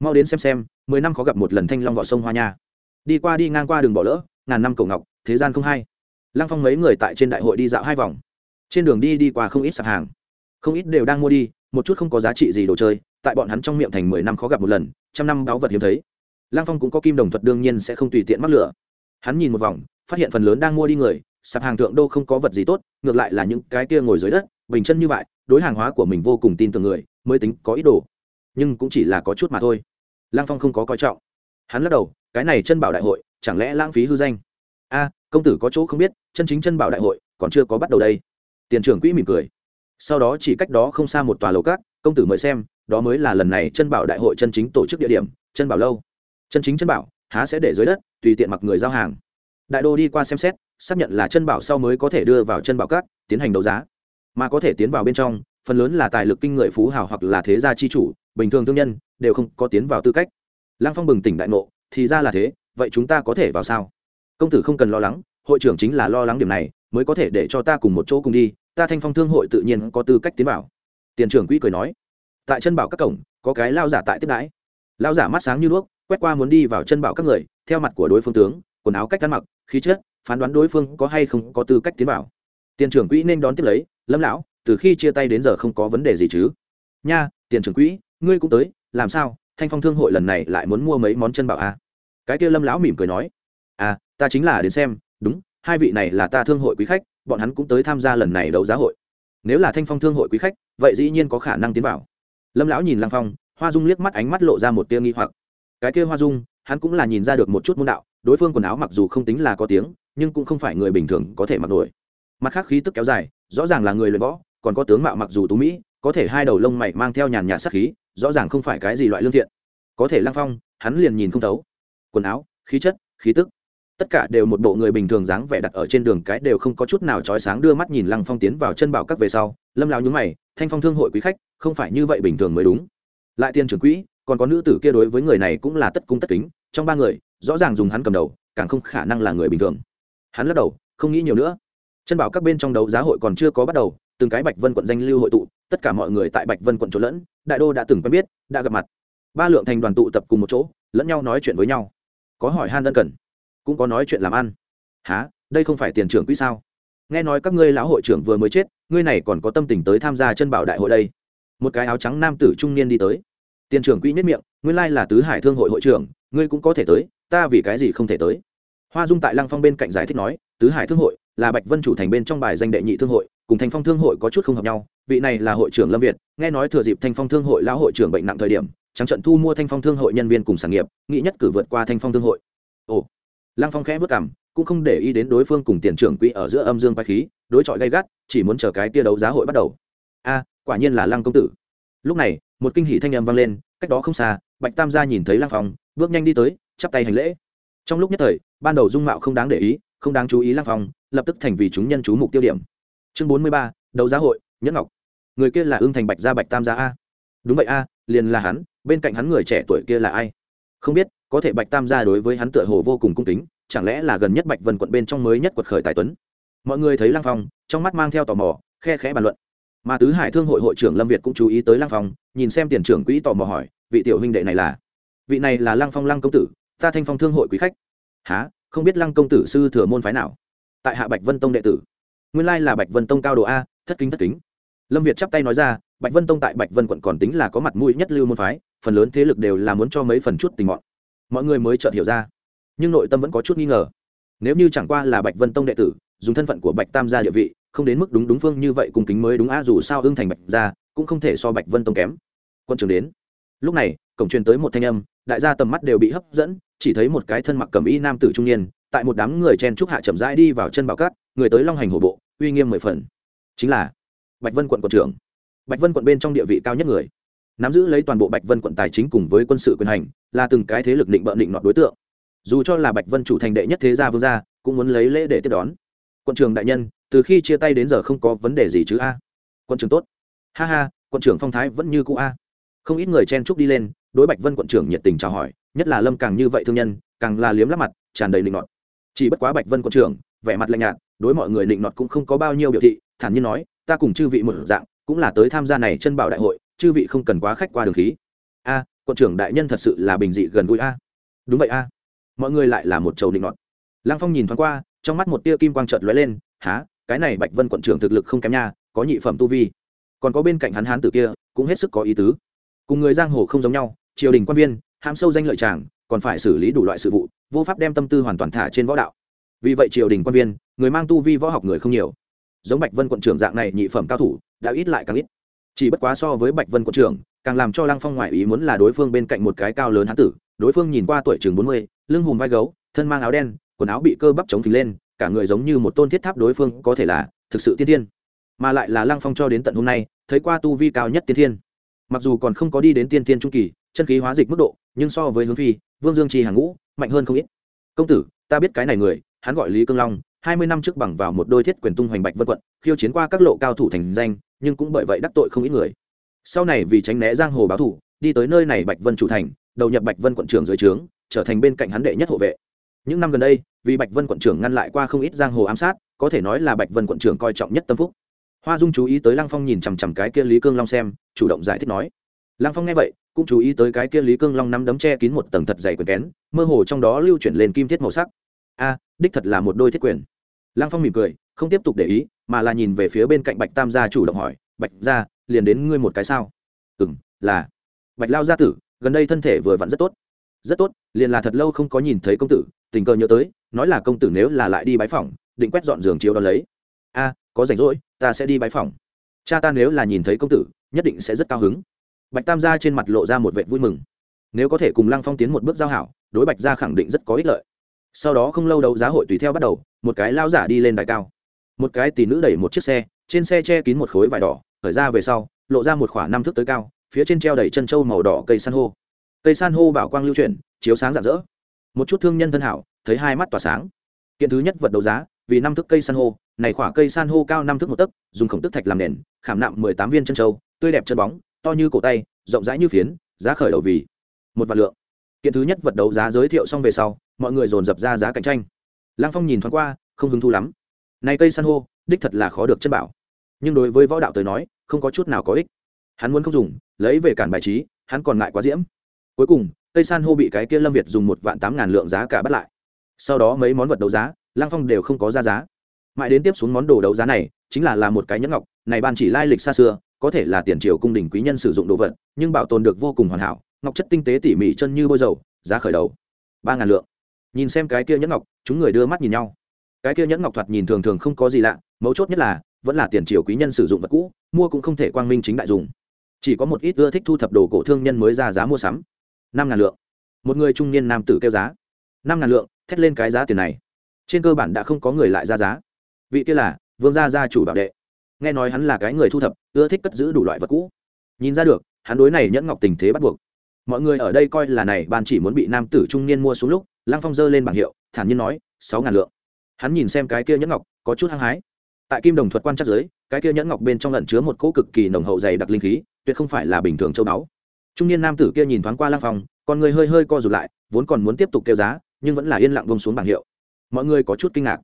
Mau đến xem xem, mười năm khó gặp một lần thanh long vọ sông hoa nha. Đi qua đi ngang qua đường bỏ lỡ, ngàn năm cổ ngọc, thế gian không hay. Lăng phong mấy người tại trên đại hội đi dạo hai vòng. Trên đường đi đi qua không ít sạp hàng. Không ít đều đang mua đi một chút không có giá trị gì đồ chơi, tại bọn hắn trong miệng thành mười năm khó gặp một lần, trăm năm báu vật hiếm thấy. Lang phong cũng có kim đồng thuật đương nhiên sẽ không tùy tiện mắc lửa. Hắn nhìn một vòng, phát hiện phần lớn đang mua đi người, sạp hàng thượng đô không có vật gì tốt, ngược lại là những cái kia ngồi dưới đất, bình chân như vậy, đối hàng hóa của mình vô cùng tin tưởng người, mới tính có ý đồ. Nhưng cũng chỉ là có chút mà thôi. Lang phong không có coi trọng. Hắn lắc đầu, cái này chân bảo đại hội, chẳng lẽ lãng phí hư danh? A, công tử có chỗ không biết, chân chính chân bảo đại hội còn chưa có bắt đầu đây. Tiền trưởng quỹ mỉm cười sau đó chỉ cách đó không xa một tòa lầu cát, công tử mời xem, đó mới là lần này chân bảo đại hội chân chính tổ chức địa điểm, chân bảo lâu. Chân chính chân bảo, há sẽ để dưới đất, tùy tiện mặc người giao hàng. Đại đô đi qua xem xét, xác nhận là chân bảo sau mới có thể đưa vào chân bảo cát, tiến hành đấu giá. Mà có thể tiến vào bên trong, phần lớn là tài lực kinh người phú hào hoặc là thế gia chi chủ, bình thường thương nhân, đều không có tiến vào tư cách. Lăng phong bừng tỉnh đại ngộ, thì ra là thế, vậy chúng ta có thể vào sao? Công tử không cần lo lắng, hội trưởng chính là lo lắng điểm này, mới có thể để cho ta cùng một chỗ cùng đi ta thanh phong thương hội tự nhiên có tư cách tiến vào. Tiền trưởng quỹ cười nói, tại chân bảo các cổng, có cái lao giả tại tiếp đãi. Lao giả mắt sáng như đuốc, quét qua muốn đi vào chân bảo các người, theo mặt của đối phương tướng, quần áo cách ăn mặc, khí chất, phán đoán đối phương có hay không có tư cách tiến vào. Tiền trưởng quỹ nên đón tiếp lấy, lâm lão, từ khi chia tay đến giờ không có vấn đề gì chứ? Nha, tiền trưởng quỹ, ngươi cũng tới, làm sao? Thanh phong thương hội lần này lại muốn mua mấy món chân bảo à? cái kia lâm lão mỉm cười nói à ta chính là đến xem, đúng, hai vị này là ta thương hội quý khách bọn hắn cũng tới tham gia lần này đấu giá hội. Nếu là thanh phong thương hội quý khách, vậy dĩ nhiên có khả năng tiến vào. Lâm lão nhìn lăng phong, hoa dung liếc mắt ánh mắt lộ ra một tia nghi hoặc. Cái kia hoa dung, hắn cũng là nhìn ra được một chút môn đạo, đối phương quần áo mặc dù không tính là có tiếng, nhưng cũng không phải người bình thường có thể mặc nổi. Mặt khác khí tức kéo dài, rõ ràng là người luyện võ, còn có tướng mạo mặc dù tú mỹ, có thể hai đầu lông mày mang theo nhàn nhạt sắc khí, rõ ràng không phải cái gì loại lương thiện. Có thể lăng phong, hắn liền nhìn không thấu. Quần áo, khí chất, khí tức tất cả đều một bộ người bình thường dáng vẻ đặt ở trên đường cái đều không có chút nào trói sáng đưa mắt nhìn lăng phong tiến vào chân bảo các về sau, lâm lao nhúng mày, thanh phong thương hội quý khách, không phải như vậy bình thường mới đúng. Lại tiền trưởng quỹ, còn có nữ tử kia đối với người này cũng là tất cung tất kính, trong ba người, rõ ràng dùng hắn cầm đầu, càng không khả năng là người bình thường. Hắn lắc đầu, không nghĩ nhiều nữa. Chân bảo các bên trong đấu giá hội còn chưa có bắt đầu, từng cái bạch vân quận danh lưu hội tụ, tất cả mọi người tại bạch vân quận trộn lẫn, đại đô đã từng quen biết, đã gặp mặt. Ba lượng thành đoàn tụ tập cùng một chỗ, lẫn nhau nói chuyện với nhau. Có hỏi han ân cần cũng có nói chuyện làm ăn. Há đây không phải tiền trưởng quỹ sao? Nghe nói các ngươi lão hội trưởng vừa mới chết, ngươi này còn có tâm tình tới tham gia chân bảo đại hội đây. Một cái áo trắng nam tử trung niên đi tới. Tiền trưởng quỹ nhất miệng, nguyên lai là tứ hải thương hội hội trưởng, ngươi cũng có thể tới, ta vì cái gì không thể tới? Hoa dung tại lăng phong bên cạnh giải thích nói, tứ hải thương hội là bạch vân chủ thành bên trong bài danh đệ nhị thương hội, cùng thành phong thương hội có chút không hợp nhau, vị này là hội trưởng lâm việt, nghe nói thừa dịp thanh phong thương hội lão hội trưởng bệnh nặng thời điểm, trắng trận thu mua thanh phong thương hội nhân viên cùng sản nghiệp, nghĩ nhất cử vượt qua thanh phong thương hội. Ồ lăng phong khẽ vất cảm cũng không để ý đến đối phương cùng tiền trưởng quỹ ở giữa âm dương quái khí, đối chọi gay gắt, chỉ muốn chờ cái tia đấu giá hội bắt đầu. A, quả nhiên là lăng công tử. Lúc này, một kinh hỷ thanh âm vang lên, cách đó không xa, bạch tam gia nhìn thấy lăng phong, bước nhanh đi tới, chắp tay hành lễ. Trong lúc nhất thời, ban đầu dung mạo không đáng để ý, không đáng chú ý lăng phong, lập tức thành vì chúng nhân chú mục tiêu điểm. Chương bốn mươi ba, đấu giá hội, nhẫn ngọc. Người kia là ương thành bạch gia bạch tam gia a. Đúng vậy a, liền là hắn, bên cạnh hắn người trẻ tuổi kia là ai? Không biết, có thể bạch tam gia đối với hắn tựa hồ vô cùng cung kính, chẳng lẽ là gần nhất bạch vân quận bên trong mới nhất quật khởi tài tuấn? Mọi người thấy lăng phong, trong mắt mang theo tò mò, khe khẽ bàn luận. Mà tứ hải thương hội hội trưởng lâm việt cũng chú ý tới lăng phong, nhìn xem tiền trưởng quỹ tò mò hỏi, vị tiểu huynh đệ này là? Vị này là lăng phong lăng công tử, ta thanh phong thương hội quý khách. Há không biết lăng công tử sư thừa môn phái nào? Tại hạ bạch vân tông đệ tử. Nguyên lai là bạch vân tông cao độ a, thất kính thất kính. Lâm việt chắp tay nói ra, bạch vân tông tại bạch vân quận còn tính là có mặt mũi nhất lưu môn phái phần lớn thế lực đều là muốn cho mấy phần chút tình mọn mọi người mới chợt hiểu ra. Nhưng nội tâm vẫn có chút nghi ngờ. Nếu như chẳng qua là bạch vân tông đệ tử, dùng thân phận của bạch tam gia địa vị, không đến mức đúng đúng phương như vậy cùng kính mới đúng a dù sao hưng thành bạch gia, cũng không thể so bạch vân tông kém. Quân trường đến. Lúc này, cổng truyền tới một thanh âm, đại gia tầm mắt đều bị hấp dẫn, chỉ thấy một cái thân mặc cầm y nam tử trung niên, tại một đám người chen trúc hạ chậm rãi đi vào chân bảo cát, người tới long hành hổ bộ, uy nghiêm mười phần. Chính là bạch vân quận quận trưởng. Bạch vân quận bên trong địa vị cao nhất người nắm giữ lấy toàn bộ bạch vân quận tài chính cùng với quân sự quyền hành, là từng cái thế lực định bợ định nọt đối tượng. Dù cho là bạch vân chủ thành đệ nhất thế gia vương gia, cũng muốn lấy lễ để tiếp đón. Quận trưởng đại nhân, từ khi chia tay đến giờ không có vấn đề gì chứ a? Quận trưởng tốt. Ha ha, quận trưởng phong thái vẫn như cũ a. Không ít người chen chúc đi lên, đối bạch vân quận trưởng nhiệt tình chào hỏi, nhất là lâm càng như vậy thương nhân, càng là liếm lắp mặt, tràn đầy định nọt. Chỉ bất quá bạch vân quận trưởng, vẻ mặt lạnh nhạt, đối mọi người định nọt cũng không có bao nhiêu biểu thị, thản nhiên nói, ta cùng chư vị một dạng, cũng là tới tham gia này chân bảo đại hội chư vị không cần quá khách qua đường khí. A, quận trưởng đại nhân thật sự là bình dị gần gũi a. Đúng vậy a. Mọi người lại là một trầu định ngọt lăng phong nhìn thoáng qua, trong mắt một tia kim quang trợt lóe lên há cái này bạch vân quận trưởng thực lực không kém nha, có nhị phẩm tu vi. Còn có bên cạnh hắn hán tử kia, cũng hết sức có ý tứ. Cùng người giang hồ không giống nhau, triều đình quan viên ham sâu danh lợi tràng, còn phải xử lý đủ loại sự vụ, vô pháp đem tâm tư hoàn toàn thả trên võ đạo. Vì vậy triều đình quan viên, người mang tu vi võ học người không nhiều. Giống bạch vân quận trưởng dạng này nhị phẩm cao thủ, đã ít lại càng ít chỉ bất quá so với bạch vân quận trưởng, càng làm cho lăng phong ngoại ý muốn là đối phương bên cạnh một cái cao lớn hán tử, đối phương nhìn qua tuổi chừng bốn mươi, lưng hùm vai gấu, thân mang áo đen, quần áo bị cơ bắp chống phình lên, cả người giống như một tôn thiết tháp đối phương có thể là thực sự tiên thiên. Mà lại là lăng phong cho đến tận hôm nay, thấy qua tu vi cao nhất tiên thiên. Mặc dù còn không có đi đến tiên thiên trung kỳ, chân khí hóa dịch mức độ, nhưng so với hướng phi, vương dương trì hàng ngũ, mạnh hơn không ít. Công tử, ta biết cái này người, hắn gọi lý cương long hai mươi năm trước bằng vào một đôi thiết quyền tung hoành bạch vân quận, khiêu chiến qua các lộ cao thủ thành danh, nhưng cũng bởi vậy đắc tội không ít người. Sau này vì tránh né giang hồ báo thủ đi tới nơi này bạch vân chủ thành, đầu nhập bạch vân quận trưởng dưới trướng, trở thành bên cạnh hắn đệ nhất hộ vệ. Những năm gần đây, vì bạch vân quận trưởng ngăn lại qua không ít giang hồ ám sát, có thể nói là bạch vân quận trưởng coi trọng nhất tâm phúc. Hoa dung chú ý tới lăng phong nhìn chằm chằm cái kia lý cương long xem, chủ động giải thích nói. Lăng phong nghe vậy, cũng chú ý tới cái kia lý cương long nắm đấm che kín một tầng thật dày quyền kén, mơ hồ trong đó lưu chuyển lên kim thiết màu sắc. A, đích thật là một đôi thiết quyền lăng phong mỉm cười, không tiếp tục để ý, mà là nhìn về phía bên cạnh bạch tam gia chủ động hỏi, bạch gia, liền đến ngươi một cái sao? Ừ m là. Bạch lao gia tử, gần đây thân thể vừa vặn rất tốt. Rất tốt, liền là thật lâu không có nhìn thấy công tử, tình cờ nhớ tới, nói là công tử nếu là lại đi bái phòng định quét dọn giường chiếu đ ó lấy. A, có rảnh rỗi, ta sẽ đi bái phòng cha ta nếu là nhìn thấy công tử, nhất định sẽ rất cao hứng. Bạch tam gia trên mặt lộ ra một vệ vui mừng. Nếu có thể cùng lăng phong tiến một bước giao hảo, đối bạch gia khẳng định rất có ích lợi sau đó không lâu đấu giá hội tùy theo bắt đầu, một cái lao giả đi lên đài cao. Một cái tỷ nữ đẩy một chiếc xe, trên xe che kín một khối vải đỏ, khởi ra về sau, lộ ra một khoảng năm thước tới cao, phía trên treo đầy chân trâu màu đỏ cây san hô. Cây san hô bảo quang lưu chuyển, chiếu sáng rạng rỡ. Một chút thương nhân thân hảo, thấy hai mắt tỏa sáng. Kiện thứ nhất vật đấu giá, vì năm thước cây san hô, này khỏa cây san hô cao năm thước một tấc, dùng khổng tức thạch làm nền, khảm nạm mười tám viên chân trâu, tươi đẹp chân bóng, to như cổ tay, rộng rãi như phiến, giá khởi đầu vì một vạn lượng kiện thứ nhất vật đấu giá giới thiệu xong về sau, mọi người dồn dập ra giá cạnh tranh. Lăng phong nhìn thoáng qua, không hứng thú lắm. Này cây san hô, đích thật là khó được chân bảo. Nhưng đối với võ đạo tới nói, không có chút nào có ích. Hắn muốn không dùng, lấy về cản bài trí, hắn còn ngại quá diễm. Cuối cùng, cây san hô bị cái kia lâm việt dùng một vạn tám ngàn lượng giá cả bắt lại. Sau đó mấy món vật đấu giá, lăng phong đều không có ra giá. Mãi đến tiếp xuống món đồ đấu giá này, chính là là một cái nhẫn ngọc, này ban chỉ lai lịch xa xưa, có thể là tiền triều cung đình quý nhân sử dụng đồ vật, nhưng bảo tồn được vô cùng hoàn hảo ngọc chất tinh tế tỉ mỉ chân như bôi dầu, giá khởi đầu ba ngàn lượng. Nhìn xem cái kia nhẫn ngọc, chúng người đưa mắt nhìn nhau. Cái kia nhẫn ngọc thoạt nhìn thường thường không có gì lạ, mấu chốt nhất là, vẫn là tiền triều quý nhân sử dụng vật cũ, mua cũng không thể quang minh chính đại dùng. Chỉ có một ít ưa thích thu thập đồ cổ thương nhân mới ra giá mua sắm. Năm ngàn lượng. Một người trung niên nam tử kêu giá. Năm ngàn lượng, thét lên cái giá tiền này. Trên cơ bản đã không có người lại ra giá. Vị kia là, vương gia gia chủ bảo đệ. Nghe nói hắn là cái người thu thập, ưa thích cất giữ đủ loại vật cũ. Nhìn ra được, hắn đối này nhẫn ngọc tình thế bắt buộc mọi người ở đây coi là này, ban chỉ muốn bị nam tử trung niên mua xuống lúc, lăng phong dơ lên bảng hiệu, thản nhiên nói, sáu ngàn lượng. Hắn nhìn xem cái kia nhẫn ngọc, có chút hăng hái. Tại kim đồng thuật quan chắc giới, cái kia nhẫn ngọc bên trong lẩn chứa một cỗ cực kỳ nồng hậu dày đặc linh khí, tuyệt không phải là bình thường châu báu. Trung niên nam tử kia nhìn thoáng qua lăng phong còn người hơi hơi co rụt lại, vốn còn muốn tiếp tục kêu giá, nhưng vẫn là yên lặng bông xuống bảng hiệu. Mọi người có chút kinh ngạc.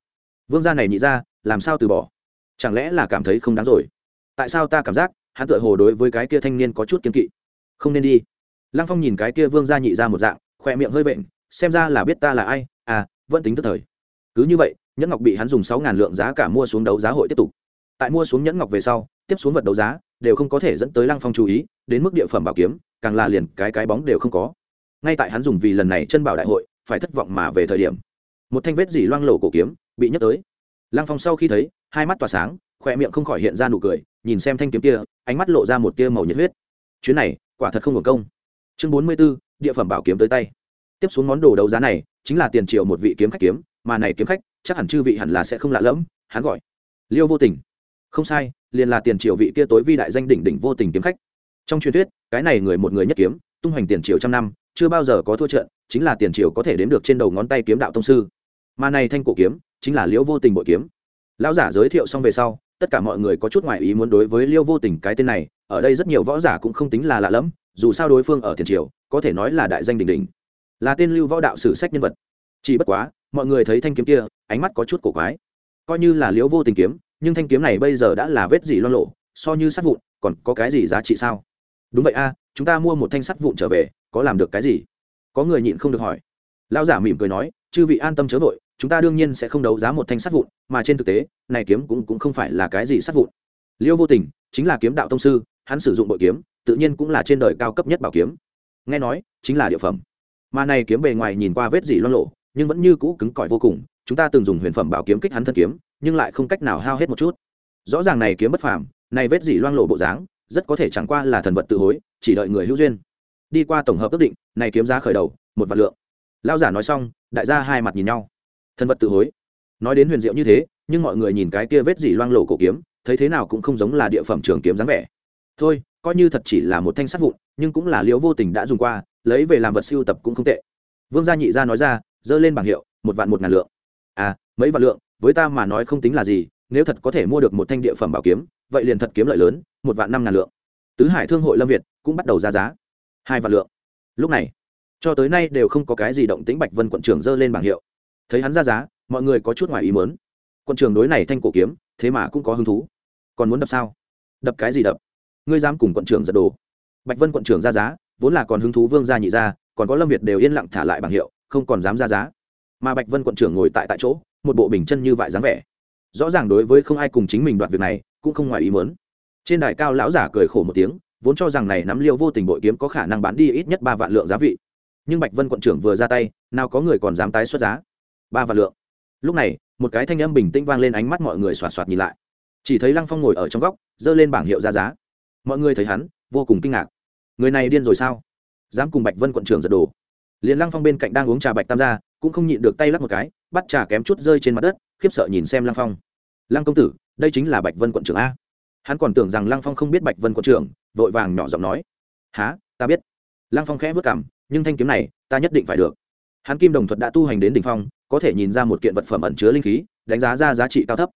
Vương gia này nhị ra làm sao từ bỏ? Chẳng lẽ là cảm thấy không đáng rồi? Tại sao ta cảm giác, hắn tựa hồ đối với cái kia thanh niên có chút kiên kỵ? Không nên đi lăng phong nhìn cái kia vương gia nhị ra một dạng, khỏe miệng hơi vện, xem ra là biết ta là ai à vẫn tính tức thời. Cứ như vậy, nhẫn ngọc bị hắn dùng sáu ngàn lượng giá cả mua xuống đấu giá hội tiếp tục. Tại mua xuống nhẫn ngọc về sau, tiếp xuống vật đấu giá, đều không có thể dẫn tới lăng phong chú ý, đến mức địa phẩm bảo kiếm, càng là liền cái cái bóng đều không có. Ngay tại hắn dùng vì lần này chân bảo đại hội, phải thất vọng mà về thời điểm, một thanh vết dỉ loang lổ cổ kiếm bị nhấc tới. Lăng phong sau khi thấy, hai mắt tỏa sáng khoe miệng không khỏi hiện ra nụ cười, nhìn xem thanh kiếm kia, ánh mắt lộ ra một tia màu nhiệt huyết. Chuyến này, quả thật không hưởng công chương bốn mươi 44, địa phẩm bảo kiếm tới tay. Tiếp xuống món đồ đấu giá này chính là tiền triệu một vị kiếm khách kiếm mà này kiếm khách chắc hẳn chư vị hẳn là sẽ không lạ lẫm hắn gọi liêu vô tình. Không sai liền là tiền triệu vị kia tối vi đại danh đỉnh đỉnh vô tình kiếm khách. Trong truyền thuyết cái này người một người nhất kiếm tung hoành tiền triệu trăm năm chưa bao giờ có thua trận chính là tiền triệu có thể đếm được trên đầu ngón tay kiếm đạo tông sư. Mà này thanh cổ kiếm chính là liễu vô tình bội kiếm. Lão giả giới thiệu xong về sau tất cả mọi người có chút ngoại ý muốn đối với liêu vô tình cái tên này ở đây rất nhiều võ giả cũng không tính là lạ lẫm dù sao đối phương ở tiền triều, có thể nói là đại danh đình đình là tên lưu võ đạo sử sách nhân vật. Chỉ bất quá, mọi người thấy thanh kiếm kia, ánh mắt có chút cổ quái. Coi như là liễu vô tình kiếm, nhưng thanh kiếm này bây giờ đã là vết gì loan lộ, so như sắt vụn, còn có cái gì giá trị sao? Đúng vậy a, chúng ta mua một thanh sắt vụn trở về, có làm được cái gì? Có người nhịn không được hỏi. Lão giả mỉm cười nói, chư vị an tâm chớ vội, chúng ta đương nhiên sẽ không đấu giá một thanh sắt vụn, mà trên thực tế, này kiếm cũng cũng không phải là cái gì sắt vụn. Liêu vô tình, chính là kiếm đạo tông sư, hắn sử dụng bội kiếm tự nhiên cũng là trên đời cao cấp nhất bảo kiếm. Nghe nói, chính là địa phẩm. Mà này kiếm bề ngoài nhìn qua vết dỉ loang lộ nhưng vẫn như cũ cứng cỏi vô cùng. Chúng ta từng dùng huyền phẩm bảo kiếm kích hắn thân kiếm, nhưng lại không cách nào hao hết một chút. Rõ ràng này kiếm bất phàm, này vết dỉ loang lộ bộ dáng, rất có thể chẳng qua là thần vật tự hối, chỉ đợi người hữu duyên. Đi qua tổng hợp ước định, này kiếm giá khởi đầu, một vạn lượng. Lao giả nói xong, đại gia hai mặt nhìn nhau. Thần vật tự hối. Nói đến huyền diệu như thế, nhưng mọi người nhìn cái kia vết dỉ loang lộ cổ kiếm, thấy thế nào cũng không giống là địa phẩm trường kiếm dáng vẻ. Thôi coi như thật chỉ là một thanh sắt vụn, nhưng cũng là liễu vô tình đã dùng qua, lấy về làm vật siêu tập cũng không tệ. Vương gia nhị gia nói ra dơ lên bảng hiệu, một vạn một ngàn lượng. À mấy vạn lượng, với ta mà nói không tính là gì, nếu thật có thể mua được một thanh địa phẩm bảo kiếm, vậy liền thật kiếm lợi lớn, một vạn năm ngàn lượng. Tứ hải thương hội lâm việt cũng bắt đầu ra giá. Hai vạn lượng. Lúc này, cho tới nay đều không có cái gì động tĩnh bạch vân quận trưởng dơ lên bảng hiệu. Thấy hắn ra giá, mọi người có chút ngoài ý mớn quận trưởng đối này thanh cổ kiếm, thế mà cũng có hứng thú. Còn muốn đập sao? Đập cái gì đập? Ngươi dám cùng quận trưởng giật đồ. Bạch vân quận trưởng ra giá, vốn là còn hứng thú vương gia nhị gia, còn có lâm việt đều yên lặng thả lại bảng hiệu, không còn dám ra giá. Mà bạch vân quận trưởng ngồi tại tại chỗ, một bộ bình chân như vại dáng vẻ. Rõ ràng đối với không ai cùng chính mình đoạt việc này, cũng không ngoài ý mớn trên đài cao lão giả cười khổ một tiếng, vốn cho rằng này nắm liêu vô tình bội kiếm có khả năng bán đi ít nhất ba vạn lượng giá vị. Nhưng bạch vân quận trưởng vừa ra tay, nào có người còn dám tái xuất giá? Ba vạn lượng. Lúc này, một cái thanh âm bình tĩnh vang lên ánh mắt mọi người xoạt xoạt nhìn lại. Chỉ thấy lăng phong ngồi ở trong góc, giơ lên bảng hiệu ra giá mọi người thấy hắn, vô cùng kinh ngạc. Người này điên rồi sao? Dám cùng bạch vân quận trưởng giật đồ. Liền lăng phong bên cạnh đang uống trà bạch tam gia, cũng không nhịn được tay lắc một cái, bắt trà kém chút rơi trên mặt đất, khiếp sợ nhìn xem lăng phong. Lăng công tử, đây chính là bạch vân quận trưởng a. Hắn còn tưởng rằng lăng phong không biết bạch vân quận trưởng, vội vàng nhỏ giọng nói. Há ta biết. Lăng phong khẽ vất cảm nhưng thanh kiếm này, ta nhất định phải được. Hắn kim đồng thuật đã tu hành đến đ ỉ n h phong, có thể nhìn ra một kiện vật phẩm ẩn chứa linh khí, đánh giá ra giá trị cao thấp.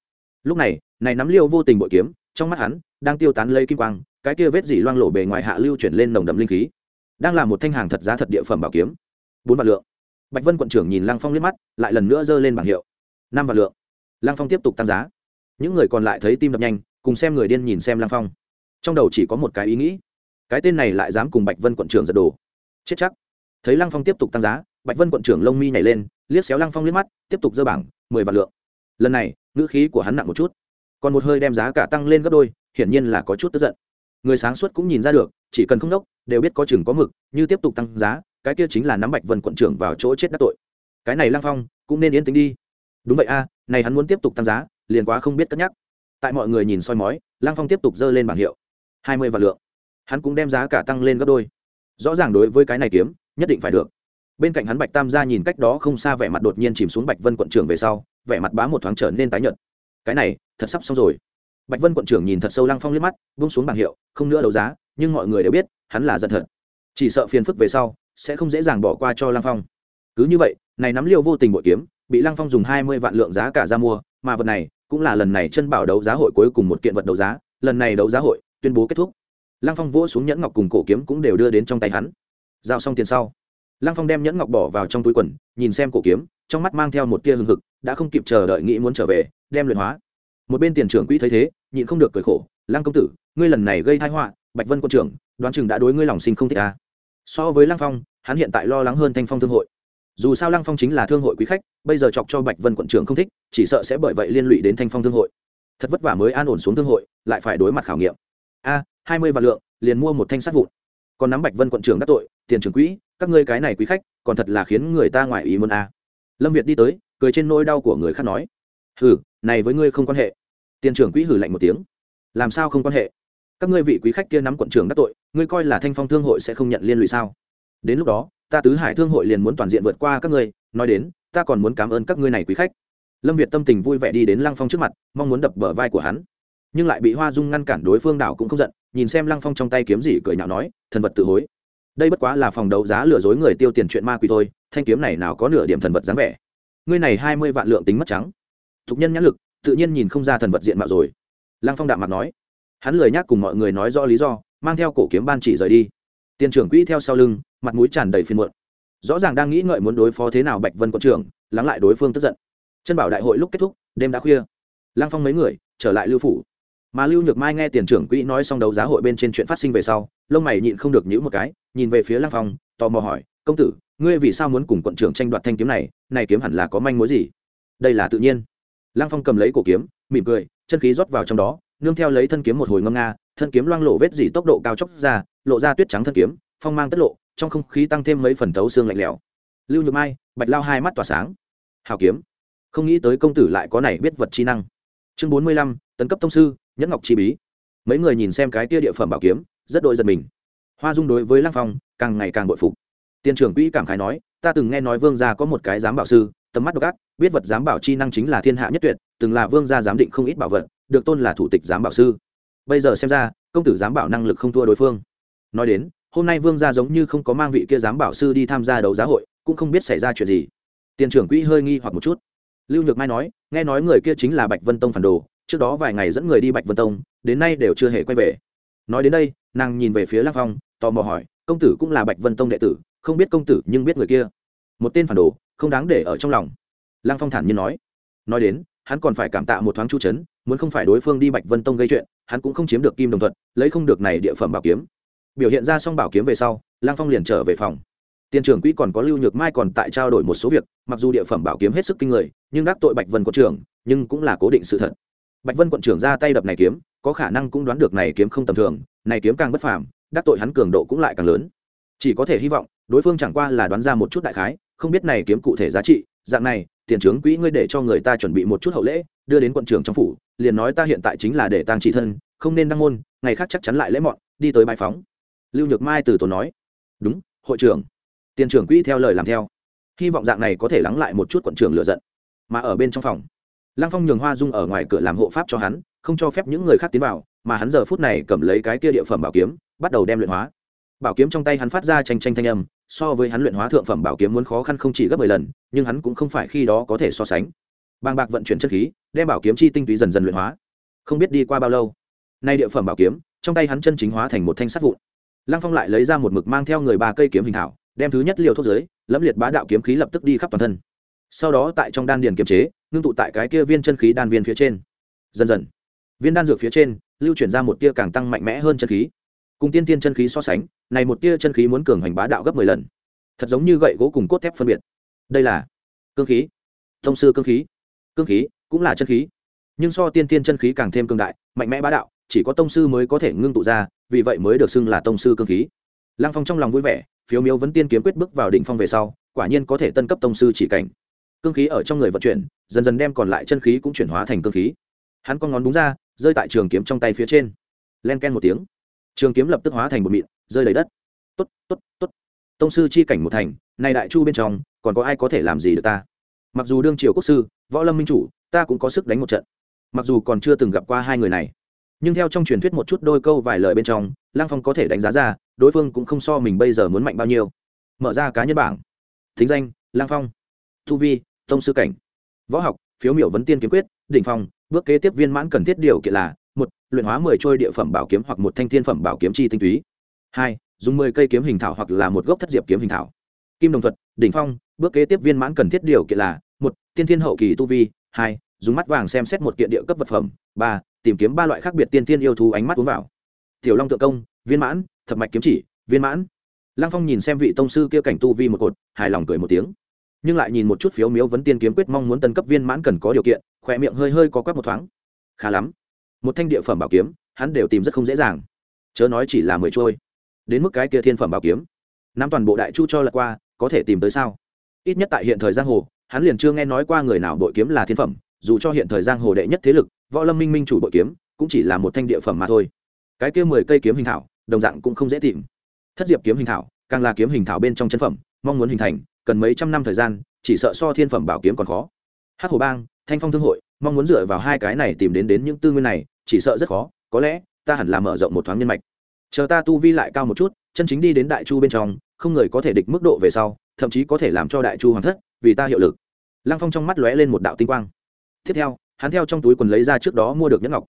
Lúc này này nắm liêu vô tình bội kiếm, trong mắt hắn, đang tiêu tán lây kim quang cái kia vết dỉ loang lộ bề ngoài hạ lưu chuyển lên nồng đậm linh khí. Đang là một thanh hàng thật giá thật địa phẩm bảo kiếm. Bốn vạn lượng. Bạch vân quận trưởng nhìn lăng phong liếc mắt, lại lần nữa giơ lên bảng hiệu. Năm vạn lượng. Lăng phong tiếp tục tăng giá. Những người còn lại thấy tim đập nhanh, cùng xem người điên nhìn xem lăng phong. Trong đầu chỉ có một cái ý nghĩ. Cái tên này lại dám cùng bạch vân quận trưởng giật đồ. Chết chắc. Thấy lăng phong tiếp tục tăng giá, bạch vân quận trưởng lông mi nhảy lên, liếc xéo lăng phong liếc mắt, tiếp tục dơ bảng, mười vạn lượng. Lần này, ngữ khí của hắn nặng một chút. Còn một hơi đem giá cả tăng lên gấp đôi, hiển nhiên là có chút tức giận người sáng suốt cũng nhìn ra được, chỉ cần không đốc, đều biết có chừng có mực, như tiếp tục tăng giá, cái kia chính là nắm bạch vân quận trưởng vào chỗ chết đắc tội. Cái này Lang phong, cũng nên yên tĩnh đi. Đúng vậy a, này hắn muốn tiếp tục tăng giá, liền quá không biết cất nhắc. Tại mọi người nhìn soi mói Lang phong tiếp tục dơ lên bảng hiệu. Hai mươi vạn lượng. Hắn cũng đem giá cả tăng lên gấp đôi. Rõ ràng đối với cái này kiếm, nhất định phải được. Bên cạnh hắn bạch tam gia nhìn cách đó không xa vẻ mặt đột nhiên chìm xuống bạch vân quận trưởng về sau, vẻ mặt bá một thoáng trở nên tái nhợt. Cái này, thật sắp xong rồi bạch vân quận trưởng nhìn thật sâu lăng phong liếc mắt bung xuống bảng hiệu, không nữa đấu giá, nhưng mọi người đều biết, hắn là giận thật. Chỉ sợ phiền phức về sau, sẽ không dễ dàng bỏ qua cho lăng phong. Cứ như vậy, này nắm liêu vô tình bội kiếm, bị lăng phong dùng hai mươi vạn lượng giá cả ra mua, mà vật này cũng là lần này chân bảo đấu giá hội cuối cùng một kiện vật đấu giá, lần này đấu giá hội tuyên bố kết thúc. Lăng phong vỗ xuống nhẫn ngọc cùng cổ kiếm cũng đều đưa đến trong tay hắn. Giao xong tiền sau, lăng phong đem nhẫn ngọc bỏ vào trong túi quần, nhìn xem cổ kiếm, trong mắt mang theo một tia hưng hực, đã không kịp chờ đợi nghĩ muốn trở về, đem luyện hóa một bên tiền trưởng quỹ thấy thế, nhịn không được cười khổ, lăng công tử, ngươi lần này gây thái họa, bạch vân quân trưởng, đoán chừng đã đối ngươi lòng sinh không thích ta à. so với lăng phong, hắn hiện tại lo lắng hơn thanh phong thương hội. Dù sao lăng phong chính là thương hội quý khách, bây giờ chọc cho bạch vân quận trưởng không thích, chỉ sợ sẽ bởi vậy liên lụy đến thanh phong thương hội. Thật vất vả mới an ổn xuống thương hội, lại phải đối mặt khảo nghiệm. A, hai mươi vạn lượng, liền mua một thanh sát vụn. Còn nắm bạch vân quận trưởng đắc tội, tiền trưởng quỹ, các ngươi cái này quý khách, còn thật là khiến người ta ngoài ý muốn a. Lâm việt đi tới, cười trên nỗi đau của người khác nói hừ, này với ngươi không quan hệ. Tiền trưởng quỹ hử lạnh một tiếng. Làm sao không quan hệ? Các ngươi vị quý khách kia nắm quận trưởng đắc tội, ngươi coi là thanh phong thương hội sẽ không nhận liên lụy sao? Đến lúc đó, ta tứ hải thương hội liền muốn toàn diện vượt qua các ngươi, nói đến, ta còn muốn cảm ơn các ngươi này quý khách. Lâm việt tâm tình vui vẻ đi đến lăng phong trước mặt, mong muốn đập bờ vai của hắn. Nhưng lại bị hoa dung ngăn cản đối phương đảo cũng không giận, nhìn xem lăng phong trong tay kiếm gì cười nhạo nói, thần vật tự hối. Đây bất quá là phòng đấu giá lừa dối người tiêu tiền chuyện ma quỷ thôi, thanh kiếm này nào có nửa điểm thần vật dáng vẻ. Ngươi này hai mươi vạn lượng tính mất trắng thục nhân nhãn lực, tự nhiên nhìn không ra thần vật diện mạo rồi. Lăng phong đạm mặt nói. Hắn lười nhác cùng mọi người nói rõ lý do, mang theo cổ kiếm ban chỉ rời đi. Tiền trưởng quỹ theo sau lưng, mặt mũi tràn đầy phiên muộn. Rõ ràng đang nghĩ ngợi muốn đối phó thế nào bạch vân quận trưởng, lắng lại đối phương tức giận. Chân bảo đại hội lúc kết thúc, đêm đã khuya. Lăng phong mấy người, trở lại lưu phủ. Mà lưu nhược mai nghe tiền trưởng quỹ nói xong đấu giá hội bên trên chuyện phát sinh về sau, lông mày nhịn không được nhữ một cái, nhìn về phía lăng phong, tò mò hỏi, công tử, ngươi vì sao muốn cùng quận trưởng tranh đoạt thanh kiếm này? Này kiếm hẳn là có manh mối gì? Đây là tự nhiên lăng phong cầm lấy cổ kiếm, mỉm cười, chân khí rót vào trong đó, nương theo lấy thân kiếm một hồi ngâm nga, thân kiếm loang lộ vết dỉ tốc độ cao chốc ra, lộ ra tuyết trắng thân kiếm, phong mang tất lộ, trong không khí tăng thêm mấy phần thấu xương lạnh lẽo. Lưu nhược mai, bạch lao hai mắt tỏa sáng. Hào kiếm. Không nghĩ tới công tử lại có này biết vật chi năng. Chương bốn mươi lăm, tấn cấp tông sư, nhẫn ngọc chi bí. Mấy người nhìn xem cái tia địa phẩm bảo kiếm, rất đội giật mình. Hoa dung đối với lăng phong, càng ngày càng bội phục. Tiền trưởng quỹ cảm khái nói, ta từng nghe nói vương gia có một cái giám bảo sư tầm mắt độc ác, biết vật giám bảo chi năng chính là thiên hạ nhất tuyệt, từng là vương gia giám định không ít bảo vật, được tôn là thủ tịch giám bảo sư. Bây giờ xem ra, công tử giám bảo năng lực không thua đối phương. Nói đến, hôm nay vương gia giống như không có mang vị kia giám bảo sư đi tham gia đấu giá hội, cũng không biết xảy ra chuyện gì. Tiền trưởng quỹ hơi nghi hoặc một chút. Lưu nhược mai nói, nghe nói người kia chính là bạch vân tông phản đồ, trước đó vài ngày dẫn người đi bạch vân tông, đến nay đều chưa hề quay về. Nói đến đây, nàng nhìn về phía lăng phong, tò mò hỏi, công tử cũng là bạch vân tông đệ tử, không biết công tử nhưng biết người kia? Một tên phản đồ không đáng để ở trong lòng. Lăng phong thản nhiên nói. Nói đến, hắn còn phải cảm tạ một thoáng chu chấn, muốn không phải đối phương đi bạch vân tông gây chuyện, hắn cũng không chiếm được kim đồng thuận, lấy không được này địa phẩm bảo kiếm. Biểu hiện ra xong bảo kiếm về sau, lăng phong liền trở về phòng. Tiền trưởng quỹ còn có lưu nhược mai còn tại trao đổi một số việc, mặc dù địa phẩm bảo kiếm hết sức kinh người, nhưng đắc tội bạch vân quận trưởng, nhưng cũng là cố định sự thật. Bạch vân quận trưởng ra tay đập này kiếm, có khả năng cũng đoán được này kiếm không tầm thường, này kiếm càng bất phàm, đắc tội hắn cường độ cũng lại càng lớn. Chỉ có thể hy vọng, đối phương chẳng qua là đoán ra một chút đại khái không biết này kiếm cụ thể giá trị, dạng này, tiền trưởng quỹ ngươi để cho người ta chuẩn bị một chút hậu lễ, đưa đến quận trưởng trong phủ, liền nói ta hiện tại chính là để tang trị thân, không nên đăng môn, ngày khác chắc chắn lại lễ mọn, đi tới bãi phóng. Lưu nhược mai từ tốn nói. Đúng, hội trưởng. Tiền trưởng quỹ theo lời làm theo. Hy vọng dạng này có thể lắng lại một chút quận trưởng lựa giận. Mà ở bên trong phòng, lăng phong nhường hoa dung ở ngoài cửa làm hộ pháp cho hắn, không cho phép những người khác tiến vào, mà hắn giờ phút này cầm lấy cái kia địa phẩm bảo kiếm, bắt đầu đem luyện hóa. Bảo kiếm trong tay hắn phát ra tranh tranh thanh âm so với hắn luyện hóa thượng phẩm bảo kiếm muốn khó khăn không chỉ gấp mười lần, nhưng hắn cũng không phải khi đó có thể so sánh. Bàng bạc vận chuyển chất khí, đem bảo kiếm chi tinh túy dần dần luyện hóa. Không biết đi qua bao lâu, nay địa phẩm bảo kiếm, trong tay hắn chân chính hóa thành một thanh sắt vụn. Lăng phong lại lấy ra một mực mang theo người ba cây kiếm hình thảo, đem thứ nhất liều thuốc giới lẫm liệt bá đạo kiếm khí lập tức đi khắp toàn thân. Sau đó tại trong đan điền kiềm chế, ngưng tụ tại cái kia viên chân khí đan viên phía trên. Dần dần, viên đan dược phía trên, lưu chuyển ra một tia càng tăng mạnh mẽ hơn chân khí. Cùng tiên tiên chân khí so sánh này một tia chân khí muốn cường hành bá đạo gấp mười lần. Thật giống như gậy gỗ cùng cốt thép phân biệt. Đây là cương khí. Thông sư cương khí. Cương khí cũng là chân khí. Nhưng so tiên tiên chân khí càng thêm cương đại, mạnh mẽ bá đạo, chỉ có tông sư mới có thể ngưng tụ ra, vì vậy mới được xưng là tông sư cương khí. Lăng phong trong lòng vui vẻ, phiếu miếu vẫn tiên kiếm quyết bước vào đỉnh phong về sau, quả nhiên có thể tân cấp tông sư chỉ cảnh. Cương khí ở trong người vận chuyển, dần dần đem còn lại chân khí cũng chuyển hóa thành cương khí. Hắn con ngón đúng ra, rơi tại trường kiếm trong tay phía trên. Len ken một tiếng. Trường kiếm lập tức hóa thành một mịn rơi lấy đất. Tốt tốt tốt. Tông sư chi cảnh một thành này đại chu bên trong, còn có ai có thể làm gì được ta? Mặc dù đương triều quốc sư, võ lâm minh chủ, ta cũng có sức đánh một trận. Mặc dù còn chưa từng gặp qua hai người này. Nhưng theo trong truyền thuyết một chút đôi câu vài lời bên trong lang phong có thể đánh giá ra, đối phương cũng không so mình bây giờ muốn mạnh bao nhiêu. Mở ra cá nhân bảng. Thính danh lang phong. Thu vi, tông sư cảnh. Võ học, phiếu miểu vấn tiên kiếm quyết, đỉnh phong, bước kế tiếp viên mãn cần thiết điều kiện là, một, luyện hóa mười trôi địa phẩm bảo kiếm hoặc một thanh thiên phẩm bảo kiếm chi tinh túy hai, dùng mười cây kiếm hình thảo hoặc là một gốc thất diệp kiếm hình thảo. Kim đồng thuật, đỉnh phong, bước kế tiếp viên mãn cần thiết điều kiện là, một, tiên thiên hậu kỳ tu vi, hai, dùng mắt vàng xem xét một kiện địa cấp vật phẩm, ba, tìm kiếm ba loại khác biệt tiên thiên yêu thú ánh mắt uống vào. Tiểu long tự công, viên mãn, thập mạch kiếm chỉ, viên mãn. Lăng phong nhìn xem vị tông sư kia cảnh tu vi một cột, hài lòng cười một tiếng. Nhưng lại nhìn một chút phiếu miếu vấn tiên kiếm quyết mong muốn tân cấp viên mãn cần có điều kiện, khỏe miệng hơi hơi có quắc một thoáng. Khá lắm. Một thanh địa phẩm bảo kiếm, hắn đều tìm rất không dễ dàng. Chớ nói chỉ là mười trôi đến mức cái kia thiên phẩm bảo kiếm. Nắm toàn bộ đại chu cho lật qua, có thể tìm tới sao? Ít nhất tại hiện thời giang hồ, hắn liền chưa nghe nói qua người nào bội kiếm là thiên phẩm, dù cho hiện thời giang hồ đệ nhất thế lực, võ lâm minh minh chủ bội kiếm, cũng chỉ là một thanh địa phẩm mà thôi. Cái kia mười cây kiếm hình thảo, đồng dạng cũng không dễ tìm. Thất diệp kiếm hình thảo, càng là kiếm hình thảo bên trong chân phẩm, mong muốn hình thành, cần mấy trăm năm thời gian, chỉ sợ so thiên phẩm bảo kiếm còn khó. Hắc hồ bang, thanh phong thương hội, mong muốn dựa vào hai cái này tìm đến đến những tư nguyên này, chỉ sợ rất khó, có lẽ, ta hẳn là mở rộng một thoáng nhân mạch chờ ta tu vi lại cao một chút, chân chính đi đến đại chu bên trong, không người có thể địch mức độ về sau, thậm chí có thể làm cho đại chu hoàng thất, vì ta hiệu lực. Lăng phong trong mắt lóe lên một đạo tinh quang. Tiếp theo, hắn theo trong túi quần lấy ra trước đó mua được nhẫn ngọc.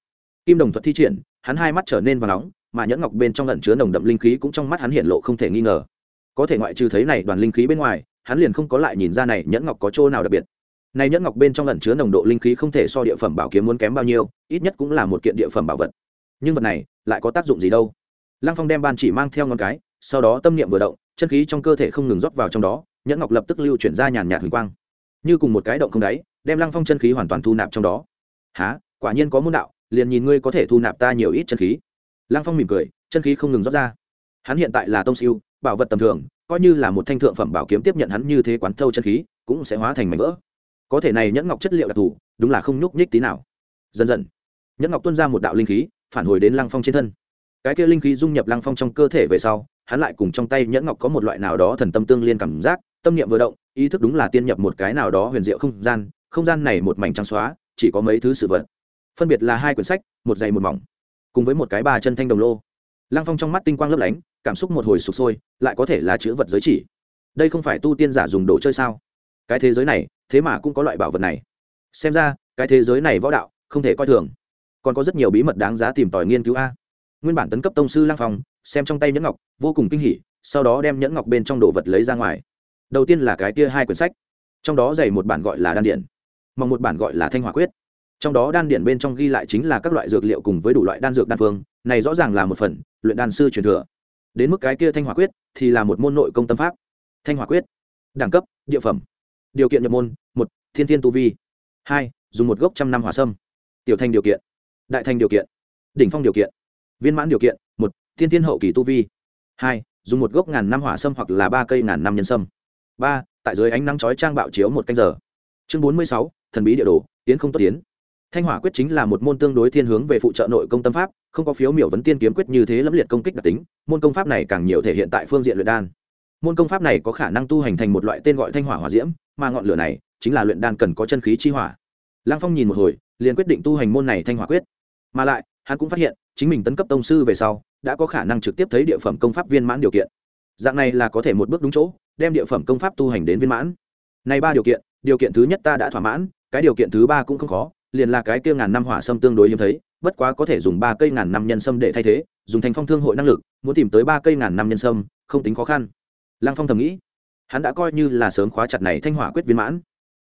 Kim đồng thuật thi triển, hắn hai mắt trở nên vàng nóng, mà nhẫn ngọc bên trong lẩn chứa nồng đậm linh khí cũng trong mắt hắn hiện lộ không thể nghi ngờ. Có thể ngoại trừ thấy này đoàn linh khí bên ngoài, hắn liền không có lại nhìn ra này nhẫn ngọc có chỗ nào đặc biệt. Này nhẫn ngọc bên trong lẩn chứa nồng độ linh khí không thể so địa phẩm bảo kiếm muốn kém bao nhiêu, ít nhất cũng là một kiện địa phẩm bảo vật. Nhưng vật này lại có tác dụng gì đâu? Lăng phong đem ban chỉ mang theo ngón cái, sau đó tâm niệm vừa động, chân khí trong cơ thể không ngừng rót vào trong đó, nhẫn ngọc lập tức lưu chuyển ra nhàn nhạt huỳnh quang. Như cùng một cái động không đáy, đem lăng phong chân khí hoàn toàn thu nạp trong đó. Há quả nhiên có môn đạo, liền nhìn ngươi có thể thu nạp ta nhiều ít chân khí. Lăng phong mỉm cười, chân khí không ngừng rót ra. Hắn hiện tại là tông siêu, bảo vật tầm thường, coi như là một thanh thượng phẩm bảo kiếm tiếp nhận hắn như thế quán thâu chân khí, cũng sẽ hóa thành mảnh vỡ. Có thể này nhẫn ngọc chất liệu đặc thù, đúng là không nhúc nhích tí nào. Dần dần, nhẫn ngọc tuôn ra một đạo linh khí, phản hồi đến lăng phong trên thân cái kia linh khí dung nhập lăng phong trong cơ thể về sau, hắn lại cùng trong tay nhẫn ngọc có một loại nào đó thần tâm tương liên cảm giác, tâm niệm vừa động, ý thức đúng là tiên nhập một cái nào đó huyền diệu không gian không gian này một mảnh trắng xóa, chỉ có mấy thứ sự vật. Phân biệt là hai quyển sách, một dày một mỏng, cùng với một cái ba chân thanh đồng lô. Lăng phong trong mắt tinh quang lấp lánh, cảm xúc một hồi sụp sôi, lại có thể là chữ vật giới chỉ. Đây không phải tu tiên giả dùng đồ chơi sao? Cái thế giới này, thế mà cũng có loại bảo vật này. Xem ra, cái thế giới này võ đạo, không thể coi thường. Còn có rất nhiều bí mật đáng giá tìm tòi nghiên cứu a nguyên bản tấn cấp tông sư lang phong, xem trong tay nhẫn ngọc, vô cùng kinh hỉ, sau đó đem nhẫn ngọc bên trong đồ vật lấy ra ngoài. Đầu tiên là cái kia hai quyển sách, trong đó dày một bản gọi là đan điện mong một bản gọi là thanh hỏa quyết. Trong đó đan điện bên trong ghi lại chính là các loại dược liệu cùng với đủ loại đan dược đan phương, này rõ ràng là một phần, luyện đan sư truyền thừa. Đến mức cái kia thanh hỏa quyết thì là một môn nội công tâm pháp. Thanh hỏa quyết, đẳng cấp, địa phẩm, điều kiện nhập môn, một, thiên thiên tu vi, hai, dùng một gốc trăm năm hỏa sâm, tiểu thanh điều kiện, đại thanh điều kiện, đỉnh phong điều kiện viên mãn điều kiện, một, thiên thiên hậu kỳ tu vi. Hai, dùng một gốc ngàn năm hỏa sâm hoặc là ba cây ngàn năm nhân sâm. Ba, tại dưới ánh nắng chói trang bạo chiếu một canh giờ. Chương bốn mươi sáu, thần bí địa đồ, tiến không tốt tiến. Thanh hỏa quyết chính là một môn tương đối thiên hướng về phụ trợ nội công tâm pháp, không có phiếu miểu vấn tiên kiếm quyết như thế lẫm liệt công kích đặc tính, môn công pháp này càng nhiều thể hiện tại phương diện luyện đan. Môn công pháp này có khả năng tu hành thành một loại tên gọi thanh hỏa hỏa diễm, mà ngọn lửa này chính là luyện đan cần có chân khí chi hỏa. Lăng phong nhìn một hồi, liền quyết định tu hành môn này thanh hỏa quyết. Mà lại hắn cũng phát hiện, chính mình tấn cấp tông sư về sau, đã có khả năng trực tiếp thấy địa phẩm công pháp viên mãn điều kiện. Dạng này là có thể một bước đúng chỗ, đem địa phẩm công pháp tu hành đến viên mãn. Này ba điều kiện điều kiện thứ nhất ta đã thỏa mãn, cái điều kiện thứ ba cũng không khó, liền là cái kia ngàn năm hỏa sâm tương đối hiếm thấy, bất quá có thể dùng ba cây ngàn năm nhân sâm để thay thế, dùng thành phong thương hội năng lực, muốn tìm tới ba cây ngàn năm nhân sâm, không tính khó khăn. Lăng phong thầm nghĩ, hắn đã coi như là sớm khóa chặt này thanh hỏa quyết viên mãn.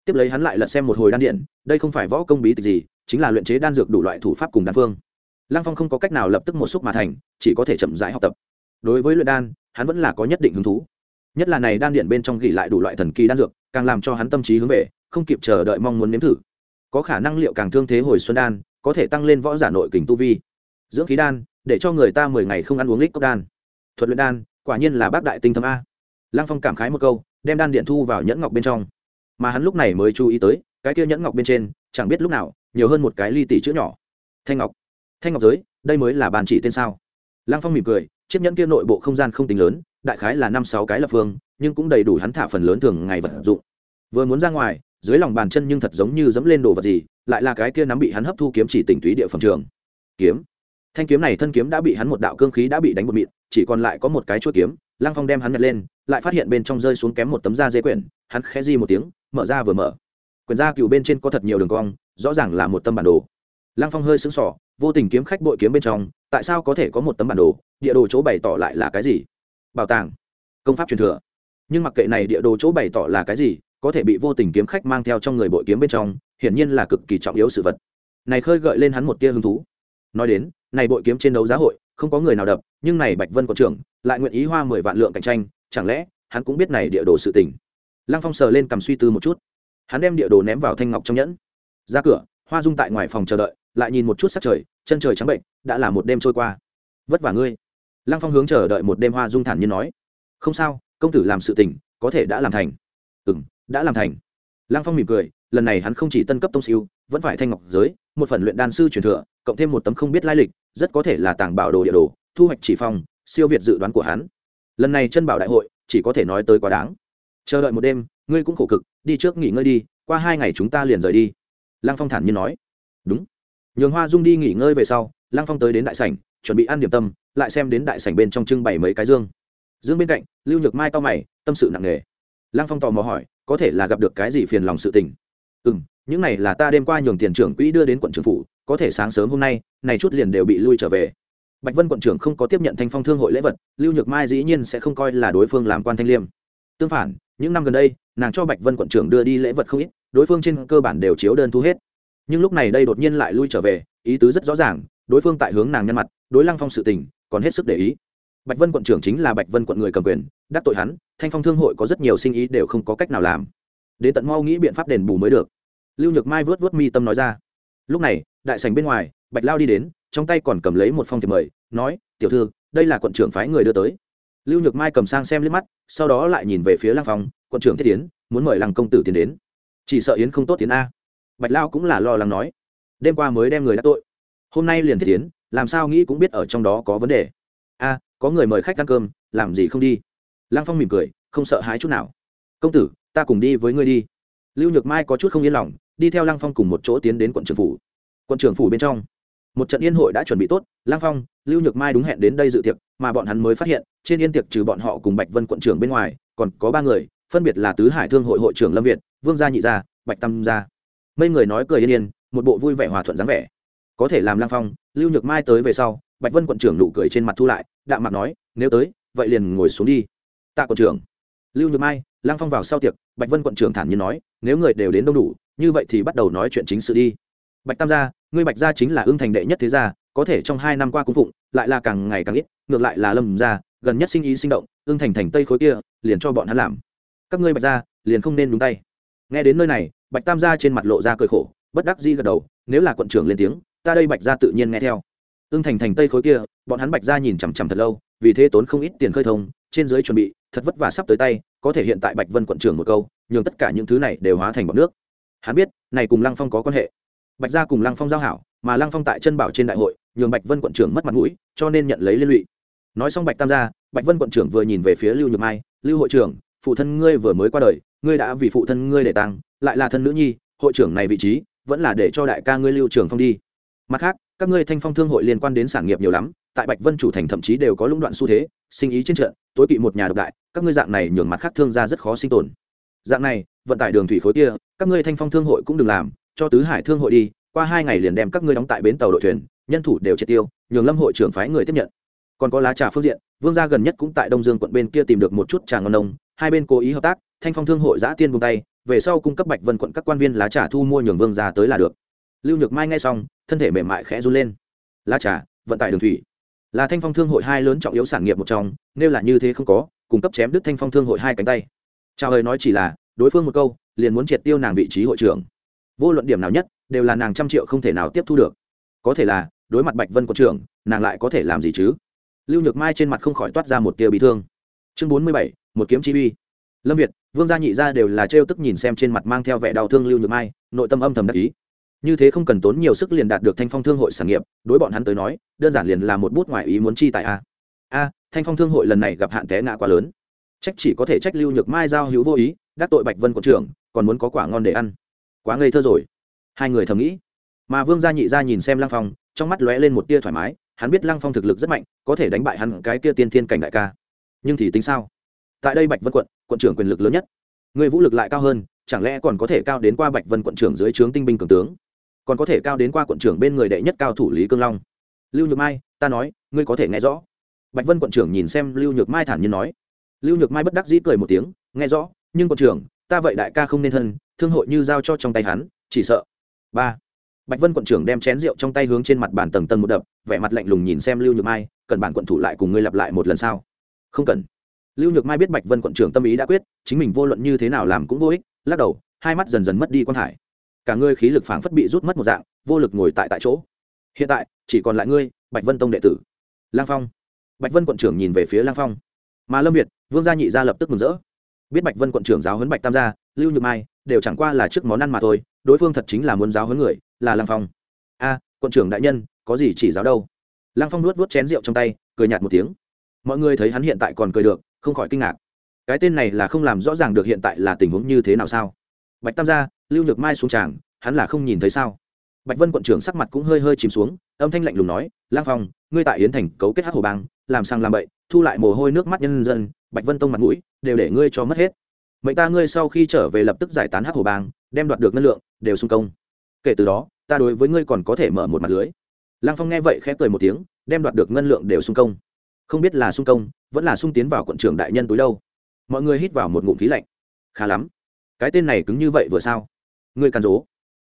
Tiếp lấy hắn lại lật xem một hồi đan điện, đây không phải võ công bí tịch gì, chính là luyện chế đan dược đủ loại thủ pháp cùng đan phương lăng phong không có cách nào lập tức một xúc mà thành, chỉ có thể chậm rãi học tập. Đối với luyện đan, hắn vẫn là có nhất định hứng thú. Nhất là này đan điện bên trong ghi lại đủ loại thần kỳ đan dược, càng làm cho hắn tâm trí hướng về, không kịp chờ đợi mong muốn nếm thử. Có khả năng liệu càng thương thế hồi xuân đan, có thể tăng lên võ giả nội kình tu vi. Dưỡng khí đan, để cho người ta mười ngày không ăn uống lít cốc đan. Thuật luyện đan, quả nhiên là bác đại tinh thâm a. Lăng phong cảm khái một câu, đem đan điện thu vào nhẫn ngọc bên trong. Mà hắn lúc này mới chú ý tới, cái kia nhẫn ngọc bên trên, chẳng biết lúc nào, nhiều hơn một cái ly tỷ chữ nhỏ. Thanh ngọc thanh ngọc giới, đây mới là bàn chỉ tên sao? Lăng phong mỉm cười, chiếc nhẫn kia nội bộ không gian không tính lớn, đại khái là năm sáu cái lập phương, nhưng cũng đầy đủ hắn thả phần lớn thường ngày vật dụng. Vừa muốn ra ngoài, dưới lòng bàn chân nhưng thật giống như dẫm lên đồ vật gì, lại là cái kia nắm bị hắn hấp thu kiếm chỉ tỉnh túy địa phẩm trường. Kiếm. Thanh kiếm này thân kiếm đã bị hắn một đạo cương khí đã bị đánh bột mịn, chỉ còn lại có một cái chuỗi kiếm, lăng phong đem hắn nhặt lên, lại phát hiện bên trong rơi xuống kém một tấm da dê quyển, hắn khẽ di một tiếng, mở ra vừa mở. Quyển da cựu bên trên có thật nhiều đường cong, rõ ràng là một tâm bản đồ. Lăng phong hơi sững sỏ vô tình kiếm khách bội kiếm bên trong, tại sao có thể có một tấm bản đồ, địa đồ chỗ bày tỏ lại là cái gì? Bảo tàng. Công pháp truyền thừa. Nhưng mặc kệ này địa đồ chỗ bày tỏ là cái gì, có thể bị vô tình kiếm khách mang theo trong người bội kiếm bên trong, hiển nhiên là cực kỳ trọng yếu sự vật. Này khơi gợi lên hắn một tia hứng thú. Nói đến, này bội kiếm trên đấu giá hội, không có người nào đập, nhưng này bạch vân có trưởng lại nguyện ý hoa mười vạn lượng cạnh tranh, chẳng lẽ hắn cũng biết này địa đồ sự tình? Lăng phong sờ lên cầm suy tư một chút. Hắn đem địa đồ ném vào thanh ngọc trong nhẫn. Ra cửa, hoa dung tại ngoài phòng chờ đợi, lại nhìn một chút sắc trời chân trời trắng bệnh, đã là một đêm trôi qua. Vất vả ngươi. Lăng phong hướng chờ đợi một đêm hoa dung thản như nói. Không sao, công tử làm sự tình, có thể đã làm thành. Ừ m đã làm thành. Lăng phong mỉm cười, lần này hắn không chỉ tân cấp tông siêu, vẫn phải thanh ngọc giới, một phần luyện đan sư truyền thừa, cộng thêm một tấm không biết lai lịch, rất có thể là tàng bảo đồ địa đồ, thu hoạch chỉ phong, siêu việt dự đoán của hắn. Lần này chân bảo đại hội, chỉ có thể nói tới quá đáng. Chờ đợi một đêm, ngươi cũng khổ cực, đi trước nghỉ ngơi đi, qua hai ngày chúng ta liền rời đi. Lăng phong thản nhiên nói. Đúng nhường hoa dung đi nghỉ ngơi về sau, lăng phong tới đến đại sảnh, chuẩn bị ăn điểm tâm, lại xem đến đại sảnh bên trong trưng bày mấy cái dương. Dương bên cạnh, lưu nhược mai to mày, tâm sự nặng nề. Lăng phong tò mò hỏi, có thể là gặp được cái gì phiền lòng sự tình? Ừ m những này là ta đêm qua nhường tiền trưởng quỹ đưa đến quận trưởng phủ, có thể sáng sớm hôm nay, này chút liền đều bị lui trở về. Bạch vân quận trưởng không có tiếp nhận thanh phong thương hội lễ vật, lưu nhược mai dĩ nhiên sẽ không coi là đối phương làm quan thanh liêm. Tương phản, những năm gần đây, nàng cho bạch vân quận trưởng đưa đi lễ vật không ít, đối phương trên cơ bản đều chiếu đơn thu hết nhưng lúc này đây đột nhiên lại lui trở về, ý tứ rất rõ ràng, đối phương tại hướng nàng nhân mặt, đối lăng phong sự tình, còn hết sức để ý. Bạch vân quận trưởng chính là bạch vân quận người cầm quyền, đắc tội hắn, thanh phong thương hội có rất nhiều sinh ý đều không có cách nào làm. Đến tận mau nghĩ biện pháp đền bù mới được. Lưu nhược mai vớt vớt mi tâm nói ra. Lúc này, đại sành bên ngoài, bạch lao đi đến, trong tay còn cầm lấy một phong thiệp mời, nói, tiểu thư, đây là quận trưởng phái người đưa tới. Lưu nhược mai cầm sang xem liếc mắt, sau đó lại nhìn về phía lăng phong, quận trưởng thiết tiến muốn mời lăng công tử tiến đến. Chỉ sợ yến không tốt tiến a bạch lao cũng là lo lắng nói, đêm qua mới đem người đã tội. Hôm nay liền thiết tiến, làm sao nghĩ cũng biết ở trong đó có vấn đề. A, có người mời khách ăn cơm, làm gì không đi? Lăng phong mỉm cười, không sợ hãi chút nào. Công tử, ta cùng đi với ngươi đi. Lưu nhược mai có chút không yên lòng, đi theo lăng phong cùng một chỗ tiến đến quận trưởng phủ. Quận trưởng phủ bên trong, một trận yên hội đã chuẩn bị tốt, lăng phong, lưu nhược mai đúng hẹn đến đây dự tiệc, mà bọn hắn mới phát hiện, trên yên tiệc trừ bọn họ cùng bạch vân quận trưởng bên ngoài, còn có ba người, phân biệt là tứ hải thương hội hội trưởng lâm việt, vương gia nhị gia, bạch tâm gia mấy người nói cười yên yên, một bộ vui vẻ hòa thuận dáng vẻ. Có thể làm Lang phong, lưu nhược mai tới về sau, bạch vân quận trưởng nụ cười trên mặt thu lại, đạm mặt nói, nếu tới, vậy liền ngồi xuống đi. Tạ quận trưởng. Lưu nhược mai, Lang phong vào sau tiệc, bạch vân quận trưởng thản nhiên nói, nếu người đều đến đông đủ, như vậy thì bắt đầu nói chuyện chính sự đi. Bạch tam gia, ngươi bạch gia chính là ương thành đệ nhất thế gia, có thể trong hai năm qua cung phụng, lại là càng ngày càng ít, ngược lại là lâm gia, gần nhất sinh ý sinh động ương thành thành tây khối kia, liền cho bọn hắn làm. Các ngươi bạch gia, liền không nên đúng tay. Nghe đến nơi này bạch tam gia trên mặt lộ ra cười khổ, bất đắc di gật đầu, nếu là quận trưởng lên tiếng, ta đây bạch gia tự nhiên nghe theo. Ưng thành thành tây khối kia, bọn hắn bạch gia nhìn chằm chằm thật lâu, vì thế tốn không ít tiền khơi thông, trên dưới chuẩn bị, thật vất vả sắp tới tay, có thể hiện tại bạch vân quận trưởng một câu, nhường tất cả những thứ này đều hóa thành bọc nước. Hắn biết, này cùng lăng phong có quan hệ. Bạch gia cùng lăng phong giao hảo, mà lăng phong tại chân bảo trên đại hội, nhường bạch vân quận trưởng mất mặt mũi, cho nên nhận lấy liên lụy. Nói xong bạch tam gia, bạch vân quận trưởng vừa nhìn về phía lưu nhược mai, lưu hội trưởng, phụ thân ngươi vừa mới qua đời, ngươi đã vì phụ thân ngươi để tăng lại là thân nữ nhi, hội trưởng này vị trí vẫn là để cho đại ca ngươi lưu trưởng phong đi. Mặt khác, các ngươi thanh phong thương hội liên quan đến sản nghiệp nhiều lắm, tại bạch vân chủ thành thậm chí đều có lũng đoạn xu thế, sinh ý trên trận, tối kỵ một nhà độc đại, các ngươi dạng này nhường mặt khác thương ra rất khó sinh tồn. Dạng này, vận tải đường thủy khối kia, các ngươi thanh phong thương hội cũng đừng làm, cho tứ hải thương hội đi, qua hai ngày liền đem các ngươi đóng tại bến tàu đội thuyền, nhân thủ đều triệt tiêu, nhường lâm hội trưởng phái người tiếp nhận. Còn có lá trà phương diện, vương gia gần nhất cũng tại đông dương quận bên kia tìm được một chút trà ngon nông, hai bên cố ý hợp tác, thanh phong thương hội giã tiên buông tay về sau cung cấp bạch vân quận các quan viên lá trà thu mua nhường vương gia tới là được. Lưu nhược mai nghe xong, thân thể mềm mại khẽ run lên. Lá trà, vận tải đường thủy. Là thanh phong thương hội hai lớn trọng yếu sản nghiệp một trong, nếu là như thế không có, cung cấp chém đứt thanh phong thương hội hai cánh tay. Chào hời nói chỉ là, đối phương một câu, liền muốn triệt tiêu nàng vị trí hội trưởng. Vô luận điểm nào nhất, đều là nàng trăm triệu không thể nào tiếp thu được. Có thể là, đối mặt bạch vân quận trưởng, nàng lại có thể làm gì chứ? Lưu nhược mai trên mặt không khỏi toát ra một tia bị thương. Chương bốn mươi bảy, một kiếm chi uy lâm việt, vương gia nhị gia đều là trêu tức nhìn xem trên mặt mang theo vẻ đau thương lưu nhược mai, nội tâm âm thầm đắc ý. Như thế không cần tốn nhiều sức liền đạt được thanh phong thương hội sản nghiệp, đối bọn hắn tới nói, đơn giản liền là một bút ngoại ý muốn chi tại a. A, thanh phong thương hội lần này gặp hạn té ngã quá lớn. Trách chỉ có thể trách lưu nhược mai giao hữu vô ý, đắc tội bạch vân quận trưởng, còn muốn có quả ngon để ăn. Quá ngây thơ rồi. Hai người thầm nghĩ. Mà vương gia nhị gia nhìn xem lăng phong, trong mắt lóe lên một tia thoải mái, hắn biết lăng phong thực lực rất mạnh, có thể đánh bại hắn cái kia tiên thiên cảnh đại ca. Nhưng thì tính sao? Tại đây bạch vân quận quận trưởng quyền lực lớn nhất. Người vũ lực lại cao hơn, chẳng lẽ còn có thể cao đến qua bạch vân quận trưởng dưới trướng tinh binh cường tướng? Còn có thể cao đến qua quận trưởng bên người đệ nhất cao thủ lý cương long. Lưu nhược mai, ta nói, ngươi có thể nghe rõ. Bạch vân quận trưởng nhìn xem lưu nhược mai thản nhiên nói. Lưu nhược mai bất đắc dĩ cười một tiếng, nghe rõ, nhưng quận trưởng, ta vậy đại ca không nên thân, thương hội như giao cho trong tay hắn, chỉ sợ. Ba. Bạch vân quận trưởng đem chén rượu trong tay hướng trên mặt bàn tầng tầng một đập, vẻ mặt lạnh lùng nhìn xem lưu nhược mai, cần bản quận thủ lại cùng ngươi lặp lại một lần sau không cần lưu nhược mai biết bạch vân quận trưởng tâm ý đã quyết, chính mình vô luận như thế nào làm cũng vô ích, lắc đầu, hai mắt dần dần mất đi quan hải. Cả ngươi khí lực phảng phất bị rút mất một dạng, vô lực ngồi tại tại chỗ. Hiện tại, chỉ còn lại ngươi, bạch vân tông đệ tử. Lang phong. Bạch vân quận trưởng nhìn về phía lang phong. Mà lâm việt, vương gia nhị gia lập tức mừng rỡ. Biết bạch vân quận trưởng giáo huấn bạch tam gia, lưu nhược mai, đều chẳng qua là trước món ăn mà thôi, đối phương thật chính là muốn giáo huấn người, là Lang phong. A, quận trưởng đại nhân, có gì chỉ giáo đâu? Lang phong nuốt vuốt chén rượu trong tay, cười nhạt một tiếng. Mọi người thấy hắn hiện tại còn cười được không khỏi kinh ngạc. Cái tên này là không làm rõ ràng được hiện tại là tình huống như thế nào sao? Bạch tam gia, lưu nhược mai xuống tràng, hắn là không nhìn thấy sao? Bạch vân quận trưởng sắc mặt cũng hơi hơi chìm xuống, âm thanh lạnh lùng nói, lang phong, ngươi tại yến thành cấu kết hát hồ bang, làm sang làm bậy, thu lại mồ hôi nước mắt nhân dân, bạch vân tông mặt mũi, đều để ngươi cho mất hết. Mệnh ta ngươi sau khi trở về lập tức giải tán hát hồ bang, đem đoạt được ngân lượng, đều xung công. Kể từ đó, ta đối với ngươi còn có thể mở một mặt lưới. Lang phong nghe vậy khẽ cười một tiếng, đem đoạt được ngân lượng đều xung công không biết là sung công, vẫn là sung tiến vào quận trưởng đại nhân túi đâu. Mọi người hít vào một ngụm khí lạnh. Khá lắm. Cái tên này cứng như vậy vừa sao? Ngươi càn rố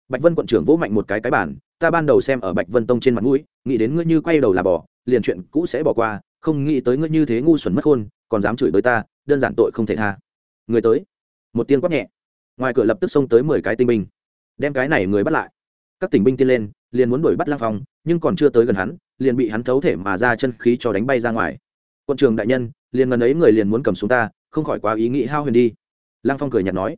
bạch vân quận trưởng vỗ mạnh một cái cái bản ta ban đầu xem ở bạch vân tông trên mặt mũi, nghĩ đến ngươi như quay đầu là bỏ, liền chuyện cũ sẽ bỏ qua, không nghĩ tới ngươi như thế ngu xuẩn mất khôn, còn dám chửi tới ta, đơn giản tội không thể tha. Người tới. Một tiếng quát nhẹ. Ngoài cửa lập tức xông tới mười cái tinh binh. Đem cái này người bắt lại. Các tỉnh binh tiên lên, liền muốn đuổi bắt lang phong, nhưng còn chưa tới gần hắn liền bị hắn thấu thể mà ra chân khí cho đánh bay ra ngoài. Quân trường đại nhân, liền ngần ấy người liền muốn cầm xuống ta, không khỏi quá ý nghĩ hao huyền đi. Lang phong cười nhạt nói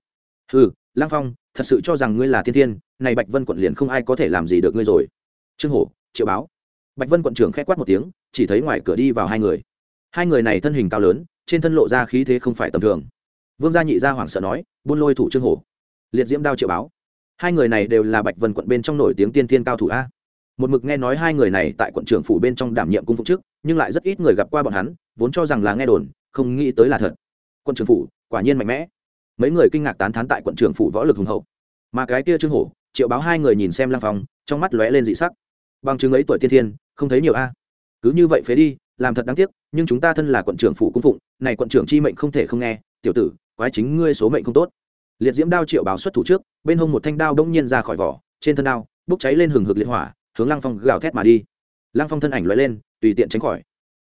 ừ lang phong, thật sự cho rằng ngươi là thiên thiên, này bạch vân quận liền không ai có thể làm gì được ngươi rồi. Trương hổ, triệu báo. Bạch vân quận trưởng k h ẽ quát một tiếng, chỉ thấy ngoài cửa đi vào hai người. Hai người này thân hình cao lớn, trên thân lộ ra khí thế không phải tầm thường. Vương gia nhị gia hoảng sợ nói, buôn lôi thủ trương hổ. Liệt diễm đao triệu báo. Hai người này đều là bạch vân quận bên trong nổi tiếng tiên thiên cao thủ a một mực nghe nói hai người này tại quận trưởng phủ bên trong đảm nhiệm cung phục trước nhưng lại rất ít người gặp qua bọn hắn, vốn cho rằng là nghe đồn, không nghĩ tới là thật. Quận trưởng phủ, quả nhiên mạnh mẽ. Mấy người kinh ngạc tán thán tại quận trưởng phủ võ lực hùng hậu. Mà cái kia trương hổ, triệu báo hai người nhìn xem lăng phong, trong mắt lóe lên dị sắc. Bằng chứng ấy tuổi tiên thiên, không thấy nhiều a. Cứ như vậy phế đi, làm thật đáng tiếc, nhưng chúng ta thân là quận trưởng phủ cung phụng, này quận trưởng chi mệnh không thể không nghe, tiểu tử, quái chính ngươi số mệnh không tốt. Liệt diễm đao triệu báo xuất thủ trước, bên hông một thanh đao đông nhiên ra khỏi vỏ, trên thân đao, bốc cháy lên hừng hực liệt hỏa hướng lăng phong gào thét mà đi. Lăng phong thân ảnh loại lên, tùy tiện tránh khỏi.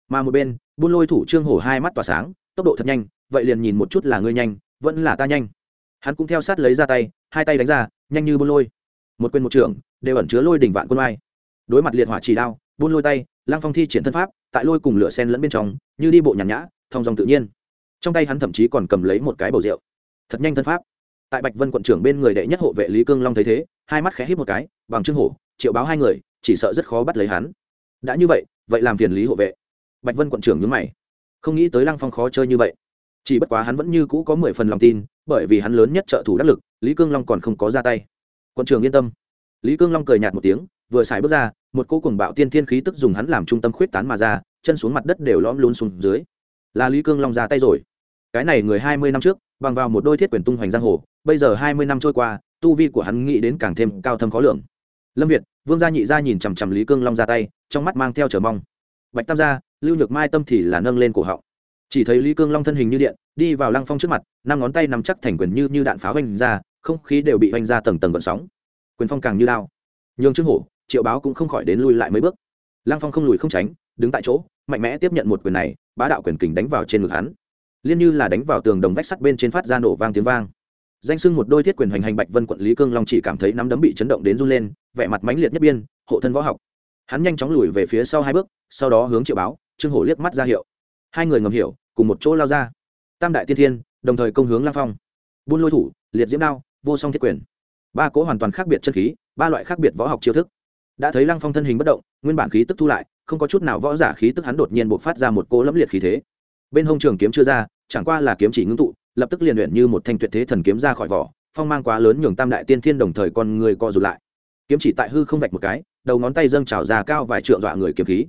Mà một bên, buôn lôi thủ trương hổ hai mắt tỏa sáng, tốc độ thật nhanh, vậy liền nhìn một chút là ngươi nhanh, vẫn là ta nhanh. Hắn cũng theo sát lấy ra tay, hai tay đánh ra, nhanh như buôn lôi. Một quyền một trưởng, đều ẩn chứa lôi đỉnh vạn quân oai. Đối mặt liệt hỏa chỉ đao, buôn lôi tay, lăng phong thi triển thân pháp, tại lôi cùng lửa sen lẫn bên trong, như đi bộ nhàn nhã thong dòng tự nhiên. Trong tay hắn thậm chí còn cầm lấy một cái bầu rượu. Thật nhanh thân pháp tại bạch vân quận trưởng bên người đệ nhất hộ vệ lý cương long thấy thế, hai mắt khẽ hít một cái, bằng trương hổ, triệu báo hai người, chỉ sợ rất khó bắt lấy hắn. Đã như vậy vậy làm phiền lý hộ vệ. Bạch vân quận trưởng nhớ mày. Không nghĩ tới lăng phong khó chơi như vậy. Chỉ bất quá hắn vẫn như cũ có mười phần lòng tin, bởi vì hắn lớn nhất trợ thủ đắc lực, lý cương long còn không có ra tay. Quận trưởng yên tâm. Lý cương long cười nhạt một tiếng, vừa xài bước ra, một cô cùng bạo tiên thiên khí tức dùng hắn làm trung tâm khuyết tán mà ra, chân xuống mặt đất đều lõm luôn xuống dưới. Là lý cương long ra tay rồi. Cái này người hai mươi năm trước bằng vào một đôi thiết quyền tung hoành giang hồ, bây giờ hai mươi năm trôi qua, tu vi của hắn nghĩ đến càng thêm cao thâm khó lường. Lâm việt, vương gia nhị gia nhìn chằm chằm lý cương long ra tay, trong mắt mang theo chờ mong. Bạch tam gia, lưu nhược mai tâm thì là nâng lên cổ họng. Chỉ thấy lý cương long thân hình như điện, đi vào lăng phong trước mặt, năm ngón tay nắm chắc thành quyền như như đạn pháo oanh ra, không khí đều bị oanh ra tầng tầng gọn sóng. Quyền phong càng như lao. Nhường trương hổ, triệu báo cũng không khỏi đến lui lại mấy bước. Lăng phong không lùi không tránh, đứng tại chỗ, mạnh mẽ tiếp nhận một quyền này, bá đạo quyền kình đánh vào trên ngực hắn liên như là đánh vào tường đồng vách sắt bên trên phát ra nổ vang tiếng vang. Danh sưng một đôi thiết quyền hoành hành bạch vân quận lý cương long chỉ cảm thấy nắm đấm bị chấn động đến run lên, vẻ mặt mãnh liệt nhất biên, hộ thân võ học. Hắn nhanh chóng lùi về phía sau hai bước, sau đó hướng triệu báo, trương hổ liếc mắt ra hiệu. Hai người ngầm hiểu, cùng một chỗ lao ra. Tam đại tiên thiên, đồng thời công hướng lang phong. Buôn lôi thủ, liệt diễm đao, vô song thiết quyền. Ba cỗ hoàn toàn khác biệt chân khí, ba loại khác biệt võ học chiêu thức. Đã thấy lăng phong thân hình bất động, nguyên bản khí tức thu lại, không có chút nào võ giả khí tức hắn đột nhiên buộc phát ra một cỗ lẫm liệt khí thế. Bên hông trường kiếm chưa ra chẳng qua là kiếm chỉ ngưng tụ, lập tức liền luyện như một thanh tuyệt thế thần kiếm ra khỏi vỏ, phong mang quá lớn nhường tam đại tiên thiên đồng thời con người co rụt lại. Kiếm chỉ tại hư không vạch một cái, đầu ngón tay dâng trào ra cao vài trượng dọa người kiếm khí.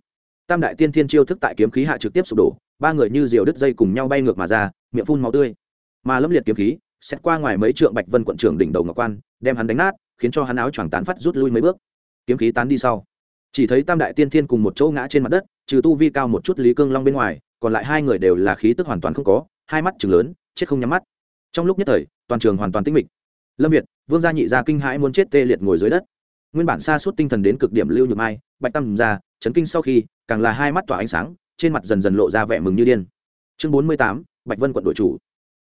Tam đại tiên thiên chiêu thức tại kiếm khí hạ trực tiếp sụp đổ, ba người như diều đứt dây cùng nhau bay ngược mà ra, miệng phun máu tươi. Mà lâm liệt kiếm khí, xét qua ngoài mấy trượng bạch vân quận trưởng đỉnh đầu ngọc quan, đem hắn đánh nát, khiến cho hắn áo choàng tán phát rút lui mấy bước. Kiếm khí tán đi sau, chỉ thấy tam đại tiên thiên cùng một chỗ ngã trên mặt đất, trừ tu vi cao một chút lý cương long bên ngoài còn lại hai người đều là khí tức hoàn toàn không có, hai mắt chừng lớn, chết không nhắm mắt. Trong lúc nhất thời, toàn trường hoàn toàn tĩnh mịch. Lâm việt, vương gia nhị gia kinh hãi muốn chết tê liệt ngồi dưới đất. Nguyên bản xa suốt tinh thần đến cực điểm lưu nhược mai, bạch tâm ra chấn kinh sau khi, càng là hai mắt tỏa ánh sáng, trên mặt dần dần lộ ra vẻ mừng như điên. Chương bốn mươi tám, bạch vân quận đội chủ.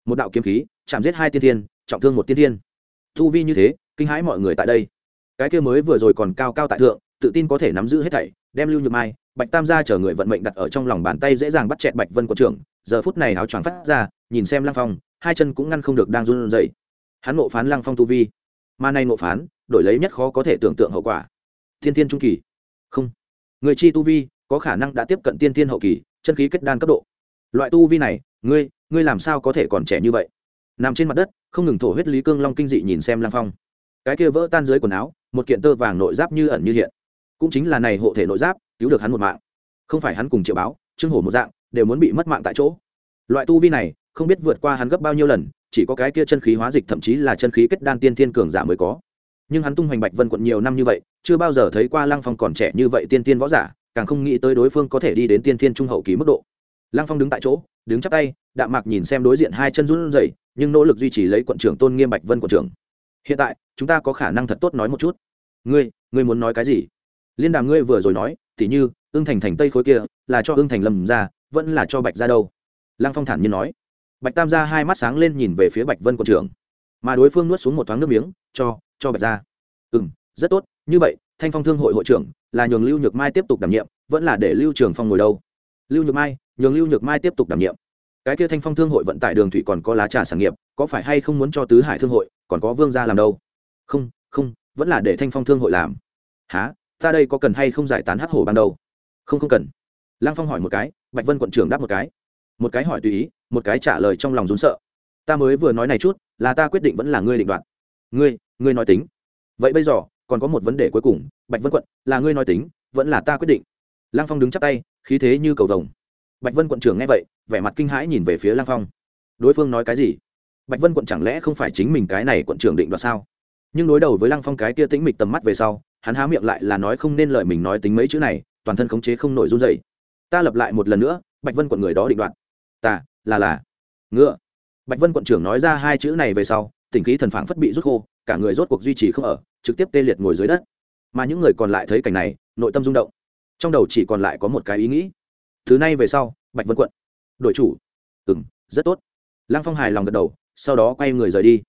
Một đạo kiếm khí, chạm giết hai tiên thiên, trọng thương một tiên thiên. Thu vi như thế, kinh hãi mọi người tại đây. Cái kia mới vừa rồi còn cao cao tại thượng, tự tin có thể nắm giữ hết thảy đem lưu nhược mai, bạch tam gia chở người vận mệnh đặt ở trong lòng bàn tay dễ dàng bắt chẹt bạch vân quận trưởng. Giờ phút này áo choàng phát ra, nhìn xem lăng phong, hai chân cũng ngăn không được đang run rẩy. Hắn ngộ phán lăng phong tu vi, mà nay ngộ phán, đổi lấy nhất khó có thể tưởng tượng hậu quả. Thiên thiên trung kỳ. Không. Người chi tu vi, có khả năng đã tiếp cận tiên thiên hậu kỳ, chân khí kết đan cấp độ. Loại tu vi này, ngươi ngươi làm sao có thể còn trẻ như vậy? Nằm trên mặt đất, không ngừng thổ huyết lý cương long kinh dị nhìn xem lăng phong. Cái kia vỡ tan dưới quần áo, một kiện tơ vàng nội giáp như ẩn như hiện cũng chính là này hộ thể nội giáp, cứu được hắn một mạng. Không phải hắn cùng triệu báo, trương hổ một dạng, đều muốn bị mất mạng tại chỗ. Loại tu vi này, không biết vượt qua hắn gấp bao nhiêu lần, chỉ có cái kia chân khí hóa dịch thậm chí là chân khí kết đan tiên thiên cường giả mới có. Nhưng hắn tung hoành bạch vân quận nhiều năm như vậy, chưa bao giờ thấy qua lăng phong còn trẻ như vậy tiên tiên võ giả, càng không nghĩ tới đối phương có thể đi đến tiên thiên trung hậu kỳ mức độ. Lăng phong đứng tại chỗ, đứng chắp tay, đạm mạc nhìn xem đối diện hai chân run rẩy, nhưng nỗ lực duy trì lấy quận trưởng tôn nghiêm bạch vân quận trưởng. Hiện tại, chúng ta có khả năng thật tốt nói một chút. Ngươi ngươi muốn nói cái gì? Liên đàm ngươi vừa rồi nói, tỉ như ương thành thành tây khối kia, là cho ương thành lâm ra, vẫn là cho bạch ra đâu? Lăng phong thản nhiên nói. Bạch tam ra hai mắt sáng lên nhìn về phía bạch vân quân trưởng. Mà đối phương nuốt xuống một thoáng nước miếng, cho cho bạch ra. Ừ m rất tốt, như vậy, thanh phong thương hội hội trưởng, là nhường lưu nhược mai tiếp tục đảm nhiệm, vẫn là để lưu trường phong ngồi đâu? Lưu nhược mai, nhường lưu nhược mai tiếp tục đảm nhiệm. Cái kia thanh phong thương hội vận tải đường thủy còn có lá trà sản nghiệp, có phải hay không muốn cho tứ hải thương hội, còn có vương gia làm đâu? Không không, vẫn là để thanh phong thương hội làm. Há ta đây có cần hay không giải tán hắc hổ ban đầu không không cần. Lăng phong hỏi một cái, bạch vân quận trưởng đáp một cái. Một cái hỏi tùy ý, một cái trả lời trong lòng rún sợ. Ta mới vừa nói này chút, là ta quyết định vẫn là ngươi định đoạt. Ngươi ngươi nói tính. Vậy bây giờ, còn có một vấn đề cuối cùng, bạch vân quận, là ngươi nói tính, vẫn là ta quyết định. Lăng phong đứng chắp tay, khí thế như cầu vồng. Bạch vân quận trưởng nghe vậy, vẻ mặt kinh hãi nhìn về phía lăng phong. Đối phương nói cái gì? Bạch vân quận chẳng lẽ không phải chính mình cái này quận trưởng định đoạt sao? Nhưng đối đầu với lăng phong cái kia tĩnh mịch tầm mắt về sau hắn há miệng lại là nói không nên lời mình nói tính mấy chữ này, toàn thân khống chế không nổi run dậy ta lập lại một lần nữa, bạch vân quận người đó định đoạt. Ta, là là. Ngựa. Bạch vân quận trưởng nói ra hai chữ này về sau, tỉnh khí thần phảng phất bị rút khô, cả người rốt cuộc duy trì không ở, trực tiếp tê liệt ngồi dưới đất. Mà những người còn lại thấy cảnh này, nội tâm rung động. Trong đầu chỉ còn lại có một cái ý nghĩ. Thứ này về sau, bạch vân quận. Đội chủ. Ừ m rất tốt. Lăng phong hài lòng gật đầu, sau đó quay người rời đi.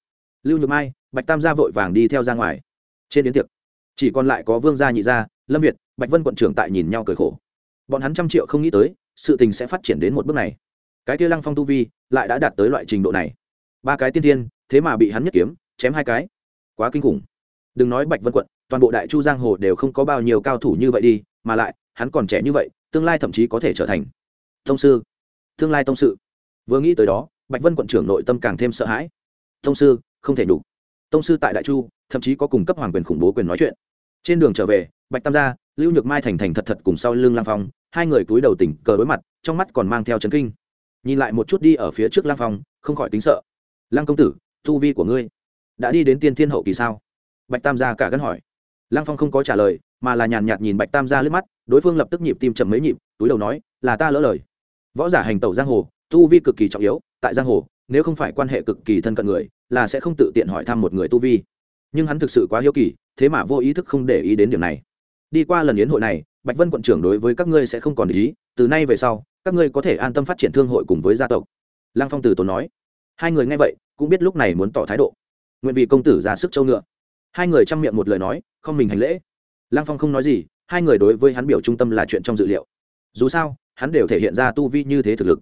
Lưu nhược mai, bạch tam gia vội vàng đi theo ra ngoài. Trên đến tiệc chỉ còn lại có vương gia nhị gia, lâm việt, bạch vân quận trưởng tại nhìn nhau cười khổ. Bọn hắn trăm triệu không nghĩ tới, sự tình sẽ phát triển đến một bước này. Cái kia lăng phong tu vi, lại đã đạt tới loại trình độ này. Ba cái tiên tiên thế mà bị hắn nhất kiếm, chém hai cái. Quá kinh khủng. Đừng nói bạch vân quận, toàn bộ đại chu giang hồ đều không có bao nhiêu cao thủ như vậy đi, mà lại, hắn còn trẻ như vậy, tương lai thậm chí có thể trở thành thông sư. Tương lai tông sự vừa nghĩ tới đó, bạch vân quận trưởng nội tâm càng thêm sợ hãi. Tông sư, không thể đủ. Tông sư tại đại chu, thậm chí có cùng cấp hoàng quyền khủng bố quyền nói chuyện trên đường trở về, bạch tam gia, lưu nhược mai thành thành thật thật cùng sau lưng lang phong, hai người cúi đầu tỉnh cờ đối mặt, trong mắt còn mang theo chấn kinh. Nhìn lại một chút đi ở phía trước lang phong, không khỏi tính sợ. Lang công tử, tu vi của ngươi đã đi đến tiên thiên hậu kỳ sao? Bạch tam gia cả gân hỏi. Lang phong không có trả lời, mà là nhàn nhạt nhìn bạch tam gia lướt mắt, đối phương lập tức nhịp tim chậm mấy nhịp, túi đầu nói, là ta lỡ lời. Võ giả hành tẩu giang hồ, tu vi cực kỳ trọng yếu, tại giang hồ, nếu không phải quan hệ cực kỳ thân cận người, là sẽ không tự tiện hỏi thăm một người tu vi nhưng hắn thực sự quá hiếu kỳ, thế mà vô ý thức không để ý đến điểm này. Đi qua lần yến hội này, bạch vân quận trưởng đối với các ngươi sẽ không còn ý, từ nay về sau, các ngươi có thể an tâm phát triển thương hội cùng với gia tộc. Lăng phong tử tốn nói. Hai người nghe vậy, cũng biết lúc này muốn tỏ thái độ. Nguyện vị công tử ra sức châu ngựa. Hai người chăm miệng một lời nói, không mình hành lễ. Lăng phong không nói gì, hai người đối với hắn biểu trung tâm là chuyện trong dự liệu. Dù sao, hắn đều thể hiện ra tu vi như thế thực lực.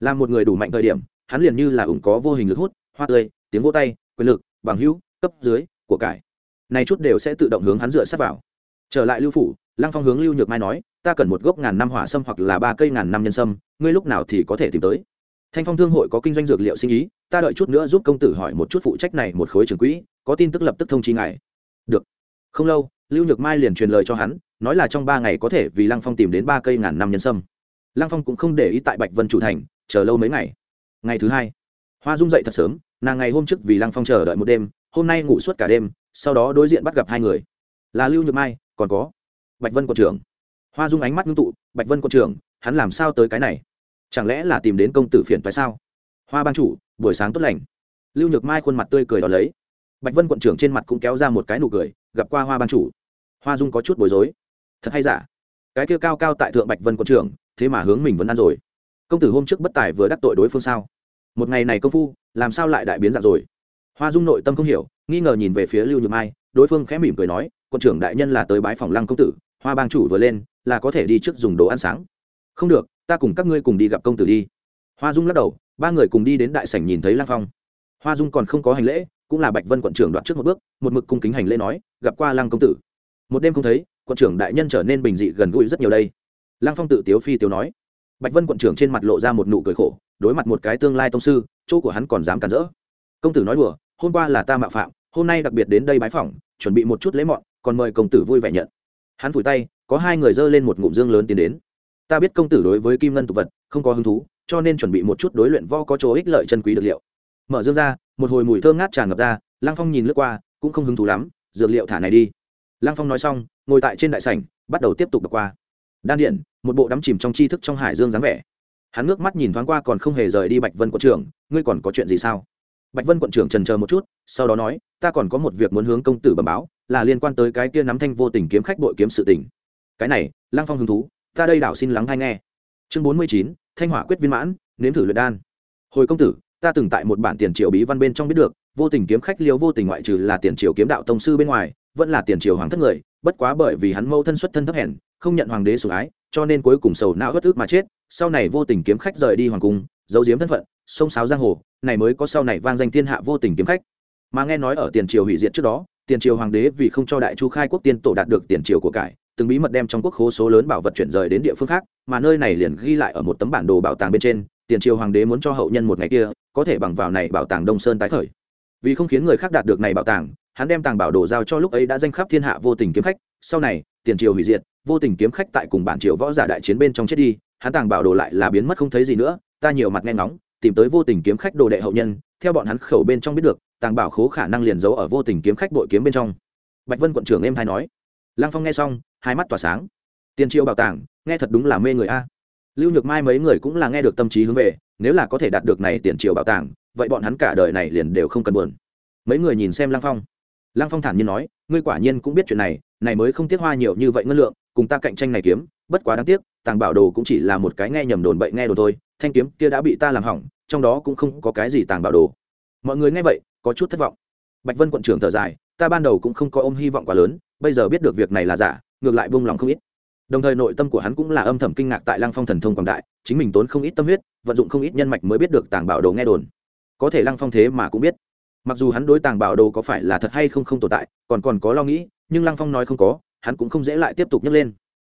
Là một người đủ mạnh thời điểm, hắn liền như là ủng có vô hình lực hút, hoa tươi, tiếng vô tay, quyền lực, bằng hữu, cấp dưới của cải. Này chút đều sẽ tự động hướng hắn dựa sát vào. Trở lại lưu phủ, lăng phong hướng lưu nhược mai nói, ta cần một gốc ngàn năm hỏa sâm hoặc là ba cây ngàn năm nhân sâm, ngươi lúc nào thì có thể tìm tới. Thanh phong thương hội có kinh doanh dược liệu sinh ý, ta đợi chút nữa giúp công tử hỏi một chút phụ trách này một khối trường quỹ, có tin tức lập tức thông chi ngài. Được. Không lâu, lưu nhược mai liền truyền lời cho hắn, nói là trong ba ngày có thể vì lăng phong tìm đến ba cây ngàn năm nhân sâm. Lăng phong cũng không để ý tại bạch vân chủ thành, chờ lâu mấy ngày. Ngày thứ hai, hoa dung dậy thật sớm, nàng ngày hôm trước vì lăng phong chờ đợi một đêm hôm nay ngủ suốt cả đêm, sau đó đối diện bắt gặp hai người. Là lưu nhược mai, còn có bạch vân quận trưởng. Hoa dung ánh mắt ngưng tụ, bạch vân quận trưởng, hắn làm sao tới cái này? Chẳng lẽ là tìm đến công tử phiền phải sao? Hoa ban chủ, buổi sáng tốt lành. Lưu nhược mai khuôn mặt tươi cười đón lấy. Bạch vân quận trưởng trên mặt cũng kéo ra một cái nụ cười, gặp qua hoa ban chủ. Hoa dung có chút bối rối. Thật hay giả? Cái kia cao cao tại thượng bạch vân quận trưởng, thế mà hướng mình vẫn ăn rồi. Công tử hôm trước bất tài vừa đắc tội đối phương sao? Một ngày này công phu, làm sao lại đại biến dạng rồi? Hoa dung nội tâm không hiểu, nghi ngờ nhìn về phía lưu nhược mai, đối phương khẽ mỉm cười nói Quân trưởng đại nhân là tới bái phòng lăng công tử, hoa bang chủ vừa lên, là có thể đi trước dùng đồ ăn sáng. Không được, ta cùng các ngươi cùng đi gặp công tử đi. Hoa dung lắc đầu, ba người cùng đi đến đại sảnh nhìn thấy lăng phong. Hoa dung còn không có hành lễ, cũng là bạch vân quận trưởng đoạt trước một bước, một mực cung kính hành lễ nói, gặp qua lăng công tử. Một đêm không thấy, quận trưởng đại nhân trở nên bình dị gần gũi rất nhiều đây. Lăng phong tự tiếu phi tiếu nói. Bạch vân quận trưởng trên mặt lộ ra một nụ cười khổ, đối mặt một cái tương lai tông sư, chỗ của hắn còn dám cản rỡ. Công tử nói đùa hôm qua là ta mạo phạm, hôm nay đặc biệt đến đây bái phỏng, chuẩn bị một chút lễ mọn, còn mời công tử vui vẻ nhận. Hắn phủi tay, có hai người dơ lên một ngụm dương lớn tiến đến. Ta biết công tử đối với kim ngân tục vật, không có hứng thú, cho nên chuẩn bị một chút đối luyện vo có chỗ ích lợi chân quý được liệu. Mở dương ra, một hồi mùi thơm ngát tràn ngập ra, lăng phong nhìn lướt qua, cũng không hứng thú lắm, dược liệu thả này đi. Lăng phong nói xong, ngồi tại trên đại sảnh, bắt đầu tiếp tục đọc qua. Đan điện một bộ đắm chìm trong tri thức trong hải dương dáng vẻ. Hắn ngước mắt nhìn thoáng qua còn không hề rời đi bạch vân quận trưởng, ngươi còn có chuyện gì sao? Bạch vân quận trưởng trần chờ một chút, sau đó nói, ta còn có một việc muốn hướng công tử bẩm báo, là liên quan tới cái kia nắm thanh vô tình kiếm khách bội kiếm sự tình. Cái này, lăng phong hứng thú, ta đây đảo xin lắng hay nghe. Chương bốn mươi chín, thanh hỏa quyết viên mãn, nếm thử luyện đan. Hồi công tử, ta từng tại một bản tiền triều bí văn bên trong biết được, vô tình kiếm khách liêu vô tình ngoại trừ là tiền triều kiếm đạo tông sư bên ngoài, vẫn là tiền triều hoàng thất người, bất quá bởi vì hắn mâu thân xuất thân thấp hèn, không nhận hoàng đế sủng ái, cho nên cuối cùng sầu não bất ức mà chết, sau này vô tình kiếm khách rời đi hoàng cung giấu giếm thân phận sông sáo giang hồ, này mới có sau này vang danh thiên hạ vô tình kiếm khách. Mà nghe nói ở tiền triều hủy diệt trước đó, tiền triều hoàng đế vì không cho đại chu khai quốc tiên tổ đạt được tiền triều của cải, từng bí mật đem trong quốc khố số lớn bảo vật chuyển rời đến địa phương khác, mà nơi này liền ghi lại ở một tấm bản đồ bảo tàng bên trên, tiền triều hoàng đế muốn cho hậu nhân một ngày kia, có thể bằng vào này bảo tàng đông sơn tái khởi. Vì không khiến người khác đạt được này bảo tàng, hắn đem tàng bảo đồ giao cho lúc ấy đã danh khắp thiên hạ vô tình kiếm khách, sau này, tiền triều hủy diệt, vô tình kiếm khách tại cùng bản triều võ giả đại chiến bên trong chết đi, hắn tàng bảo đồ lại là biến mất không thấy gì nữa ta nhiều mặt nghe ngóng, tìm tới vô tình kiếm khách đồ đệ hậu nhân, theo bọn hắn khẩu bên trong biết được, tàng bảo khố khả năng liền giấu ở vô tình kiếm khách bội kiếm bên trong. Bạch vân quận trưởng em hay nói. Lăng phong nghe xong, hai mắt tỏa sáng. Tiền triều bảo tàng, nghe thật đúng là mê người a. Lưu nhược mai mấy người cũng là nghe được tâm trí hướng về, nếu là có thể đạt được này tiền triều bảo tàng, vậy bọn hắn cả đời này liền đều không cần buồn. Mấy người nhìn xem lăng phong. Lăng phong thản nhiên nói, ngươi quả nhiên cũng biết chuyện này này mới không tiếc hoa nhiều như vậy ngân lượng, cùng ta cạnh tranh này kiếm bất quá đáng tiếc, tàng bảo đồ cũng chỉ là một cái nghe nhầm đồn bậy nghe đồn thôi, thanh kiếm kia đã bị ta làm hỏng, trong đó cũng không có cái gì tàng bảo đồ. Mọi người nghe vậy, có chút thất vọng. Bạch vân quận trưởng thở dài, ta ban đầu cũng không có ôm hy vọng quá lớn, bây giờ biết được việc này là giả, ngược lại buông lòng không ít. Đồng thời nội tâm của hắn cũng là âm thầm kinh ngạc tại lăng phong thần thông quảng đại, chính mình tốn không ít tâm huyết, vận dụng không ít nhân mạch mới biết được tàng bảo đồ nghe đồn. Có thể lăng phong thế mà cũng biết. Mặc dù hắn đối tàng bảo đồ có phải là thật hay không không tồn tại, còn còn có lo nghĩ, nhưng lăng phong nói không có, hắn cũng không dễ lại tiếp tục nhấc lên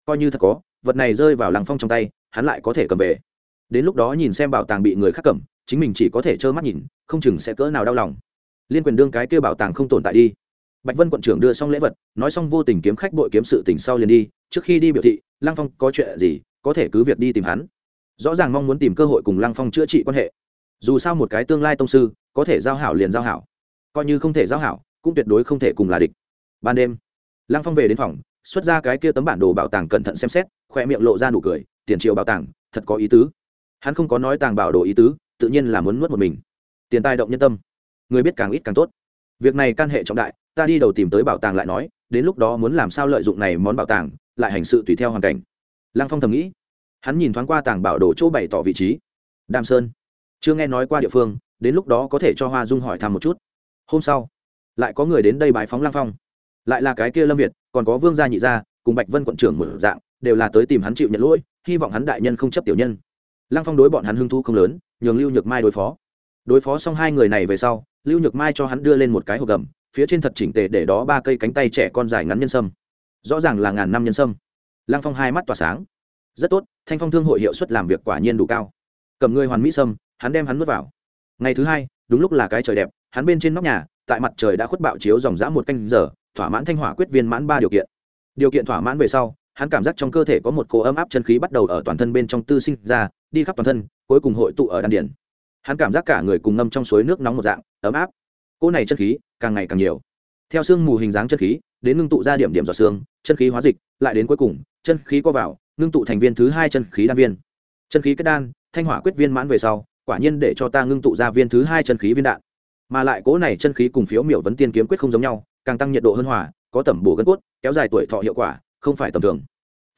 coi như thật có, vật này rơi vào lăng phong trong tay, hắn lại có thể cầm về. Đến lúc đó nhìn xem bảo tàng bị người khác cầm, chính mình chỉ có thể trơ mắt nhìn, không chừng sẽ cỡ nào đau lòng. Liên quyền đương cái kêu bảo tàng không tồn tại đi. Bạch vân quận trưởng đưa xong lễ vật, nói xong vô tình kiếm khách bội kiếm sự tình sau liền đi. Trước khi đi biểu thị, lăng phong có chuyện gì, có thể cứ việc đi tìm hắn. Rõ ràng mong muốn tìm cơ hội cùng lăng phong chữa trị quan hệ. Dù sao một cái tương lai tông sư, có thể giao hảo liền giao hảo. Coi như không thể giao hảo, cũng tuyệt đối không thể cùng là địch. Ban đêm, lăng phong về đến phòng xuất ra cái kia tấm bản đồ bảo tàng cẩn thận xem xét, khoe miệng lộ ra nụ cười, tiền triệu bảo tàng, thật có ý tứ. Hắn không có nói tàng bảo đồ ý tứ, tự nhiên là muốn nuốt một mình. Tiền tài động nhân tâm. Người biết càng ít càng tốt. Việc này can hệ trọng đại, ta đi đầu tìm tới bảo tàng lại nói, đến lúc đó muốn làm sao lợi dụng này món bảo tàng, lại hành sự tùy theo hoàn cảnh. Lăng phong thầm nghĩ. Hắn nhìn thoáng qua tàng bảo đồ chỗ bày tỏ vị trí. Đam sơn. Chưa nghe nói qua địa phương, đến lúc đó có thể cho hoa dung hỏi thăm một chút. Hôm sau, lại có người đến đây bái phóng lăng phong lại là cái kia lâm việt, còn có vương gia nhị gia, cùng bạch vân quận trưởng một dạng, đều là tới tìm hắn chịu nhận lỗi, hy vọng hắn đại nhân không chấp tiểu nhân. Lăng phong đối bọn hắn hưng thu không lớn, nhường lưu nhược mai đối phó. Đối phó xong hai người này về sau, lưu nhược mai cho hắn đưa lên một cái hộp gầm, phía trên thật chỉnh tề để đó ba cây cánh tay trẻ con dài ngắn nhân sâm. Rõ ràng là ngàn năm nhân sâm. Lăng phong hai mắt tỏa sáng. Rất tốt, thanh phong thương hội hiệu suất làm việc quả nhiên đủ cao. Cầm ngươi hoàn mỹ sâm, hắn đem hắn mất vào. Ngày thứ hai, đúng lúc là cái trời đẹp, hắn bên trên nóc nhà, tại mặt trời đã khuất bạo chiếu dòng dã một canh giờ thỏa mãn thanh hỏa quyết viên mãn ba điều kiện. Điều kiện thỏa mãn về sau, hắn cảm giác trong cơ thể có một cỗ ấm áp chân khí bắt đầu ở toàn thân bên trong tư sinh ra, đi khắp toàn thân, cuối cùng hội tụ ở đan điển hắn cảm giác cả người cùng ngâm trong suối nước nóng một dạng, ấm áp. Cỗ này chân khí càng ngày càng nhiều. Theo sương mù hình dáng chân khí, đến ngưng tụ ra điểm điểm giọt xương, chân khí hóa dịch, lại đến cuối cùng, chân khí co vào, ngưng tụ thành viên thứ hai chân khí đan viên. Chân khí kết đan, thanh hỏa quyết viên mãn về sau, quả nhiên để cho ta ngưng tụ ra viên thứ hai chân khí viên đạn. Mà lại cỗ này chân khí cùng phiếu miểu vấn tiên kiếm quyết không giống nhau càng tăng nhiệt độ hơn hỏa có tẩm bổ gân cốt, kéo dài tuổi thọ hiệu quả, không phải tầm thường.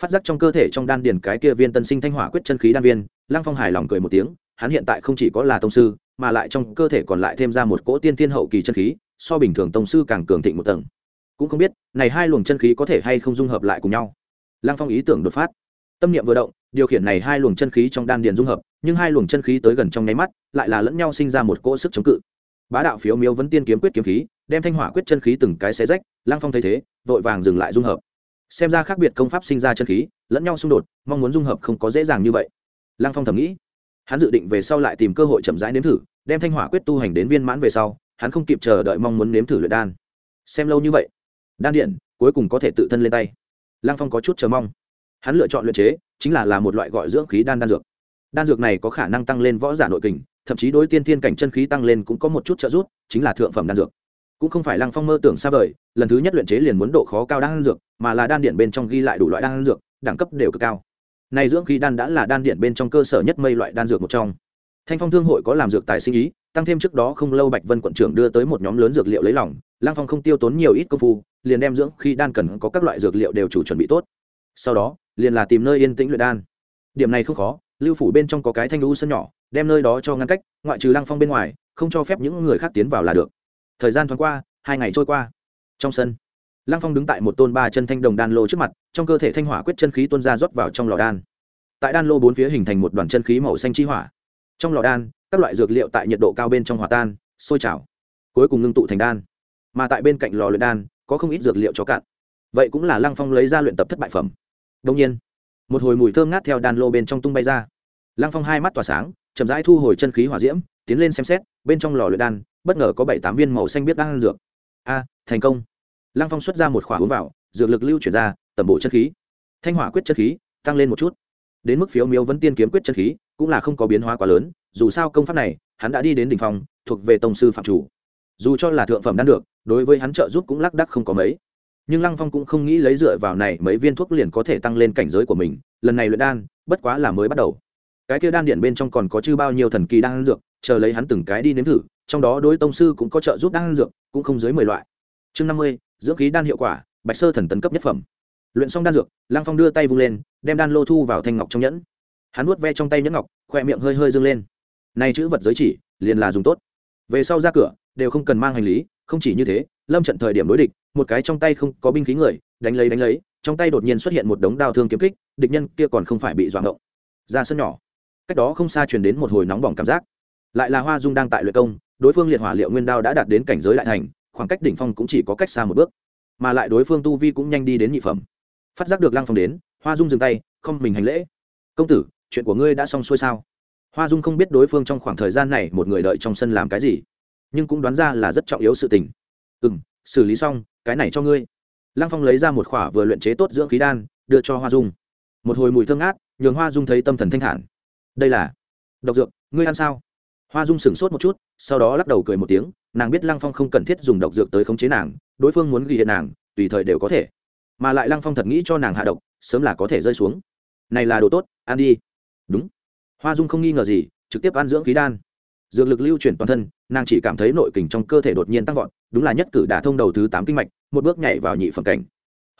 Phát giác trong cơ thể trong đan điền cái kia viên tân sinh thanh hỏa quyết chân khí đan viên, lăng phong hài lòng cười một tiếng, hắn hiện tại không chỉ có là tông sư, mà lại trong cơ thể còn lại thêm ra một cỗ tiên thiên hậu kỳ chân khí, so bình thường tông sư càng cường thịnh một tầng. Cũng không biết, này hai luồng chân khí có thể hay không dung hợp lại cùng nhau. Lăng phong ý tưởng đột phát. Tâm niệm vừa động, điều khiển này hai luồng chân khí trong đan điền dung hợp, nhưng hai luồng chân khí tới gần trong nháy mắt, lại là lẫn nhau sinh ra một cỗ sức chống cự. Bá đạo phiếu miếu vẫn tiên kiếm quyết kiếm khí đem thanh hỏa quyết chân khí từng cái xé rách, lang phong thấy thế, vội vàng dừng lại dung hợp. Xem ra khác biệt công pháp sinh ra chân khí, lẫn nhau xung đột, mong muốn dung hợp không có dễ dàng như vậy. Lang phong thầm nghĩ. Hắn dự định về sau lại tìm cơ hội chậm rãi nếm thử, đem thanh hỏa quyết tu hành đến viên mãn về sau, hắn không kịp chờ đợi mong muốn nếm thử luyện đan. Xem lâu như vậy, đan điện cuối cùng có thể tự thân lên tay. Lang phong có chút chờ mong. Hắn lựa chọn luyện chế, chính là là một loại gọi dưỡng khí đan đan dược. Đan dược này có khả năng tăng lên võ giả nội kình, thậm chí đối tiên thiên cảnh chân khí tăng lên cũng có một chút trợ giúp, chính là thượng phẩm đan dược cũng không phải lăng phong mơ tưởng xa vời, lần thứ nhất luyện chế liền muốn độ khó cao đan dược, mà là đan điện bên trong ghi lại đủ loại đan dược, đẳng cấp đều cực cao. Này dưỡng khí đan đã là đan điện bên trong cơ sở nhất mây loại đan dược một trong. Thanh phong thương hội có làm dược tài sinh ý, tăng thêm trước đó không lâu bạch vân quận trưởng đưa tới một nhóm lớn dược liệu lấy lòng, lăng phong không tiêu tốn nhiều ít công phu, liền đem dưỡng khí đan cần có các loại dược liệu đều chủ chuẩn bị tốt. Sau đó, liền là tìm nơi yên tĩnh luyện đan. Điểm này không khó, lưu phủ bên trong có cái thanh lũ sân nhỏ, đem nơi đó cho ngăn cách, ngoại trừ lăng phong bên ngoài, không cho phép những người khác tiến vào là được thời gian thoáng qua, hai ngày trôi qua. Trong sân, lăng phong đứng tại một tôn ba chân thanh đồng đan lô trước mặt, trong cơ thể thanh hỏa quyết chân khí tuôn ra rót vào trong lò đan. Tại đan lô bốn phía hình thành một đoàn chân khí màu xanh chi hỏa. Trong lò đan, các loại dược liệu tại nhiệt độ cao bên trong hòa tan, sôi trào, cuối cùng ngưng tụ thành đan. Mà tại bên cạnh lò luyện đan, có không ít dược liệu cho cạn. Vậy cũng là lăng phong lấy ra luyện tập thất bại phẩm. Đông nhiên, một hồi mùi thơm ngát theo đan lô bên trong tung bay ra. Lăng phong hai mắt tỏa sáng, chậm rãi thu hồi chân khí hỏa diễm, tiến lên xem xét, bên trong lò luyện đan bất ngờ có bảy tám viên màu xanh biết đang ăn dược. A, thành công. Lăng phong xuất ra một khỏa uống vào, dược lực lưu chuyển ra, tẩm bộ chất khí. Thanh hỏa quyết chất khí, tăng lên một chút. Đến mức phiếu miếu vẫn tiên kiếm quyết chất khí, cũng là không có biến hóa quá lớn, dù sao công pháp này, hắn đã đi đến đ ỉ n h phòng thuộc về tổng sư phạm chủ. Dù cho là thượng phẩm đan được, đối với hắn trợ giúp cũng lác đắc không có mấy. Nhưng lăng phong cũng không nghĩ lấy dựa vào này mấy viên thuốc liền có thể tăng lên cảnh giới của mình, lần này luyện đan, bất quá là mới bắt đầu. Cái kia đan điện bên trong còn có chư bao nhiêu thần kỳ đan dược, chờ lấy hắn từng cái đi nếm thử trong đó đối tông sư cũng có trợ giúp đan dược, cũng không dưới mười loại. Chương năm mươi, dưỡng khí đan hiệu quả, bạch sơ thần tấn cấp nhất phẩm. Luyện xong đan dược, lăng phong đưa tay vung lên, đem đan lô thu vào thanh ngọc trong nhẫn. Hắn nuốt ve trong tay nhẫn ngọc, khoe miệng hơi hơi dâng lên. Nay chữ vật giới chỉ, liền là dùng tốt. Về sau ra cửa, đều không cần mang hành lý, không chỉ như thế, lâm trận thời điểm đối địch, một cái trong tay không có binh khí người, đánh lấy đánh lấy, trong tay đột nhiên xuất hiện một đống đao thương kiếm kích, địch nhân kia còn không phải bị doạng động ra sân nhỏ. Cách đó không xa truyền đến một hồi nóng bỏng cảm giác. Lại là hoa dung đang tại luyện công đối phương liệt hỏa liệu nguyên đao đã đạt đến cảnh giới đại thành, khoảng cách đỉnh phong cũng chỉ có cách xa một bước. Mà lại đối phương tu vi cũng nhanh đi đến nhị phẩm. Phát giác được lăng phong đến, hoa dung dừng tay, không mình hành lễ. Công tử, chuyện của ngươi đã xong xuôi sao? Hoa dung không biết đối phương trong khoảng thời gian này một người đợi trong sân làm cái gì, nhưng cũng đoán ra là rất trọng yếu sự tình. Ừ m xử lý xong, cái này cho ngươi. Lăng phong lấy ra một khỏa vừa luyện chế tốt dưỡng khí đan, đưa cho hoa dung. Một hồi mùi thương át nhường hoa dung thấy tâm thần thanh thản. Đây là độc dược, ngươi ăn sao? Hoa dung sửng sốt một chút, sau đó lắc đầu cười một tiếng, nàng biết lăng phong không cần thiết dùng độc dược tới khống chế nàng, đối phương muốn ghi hiện nàng, tùy thời đều có thể. Mà lại lăng phong thật nghĩ cho nàng hạ độc, sớm là có thể rơi xuống. Này là đồ tốt, ăn đi. Đúng. Hoa dung không nghi ngờ gì, trực tiếp ăn dưỡng khí đan. Dược lực lưu chuyển toàn thân, nàng chỉ cảm thấy nội kình trong cơ thể đột nhiên tăng vọt, đúng là nhất cử đả thông đầu thứ tám kinh mạch, một bước nhảy vào nhị phẩm cảnh.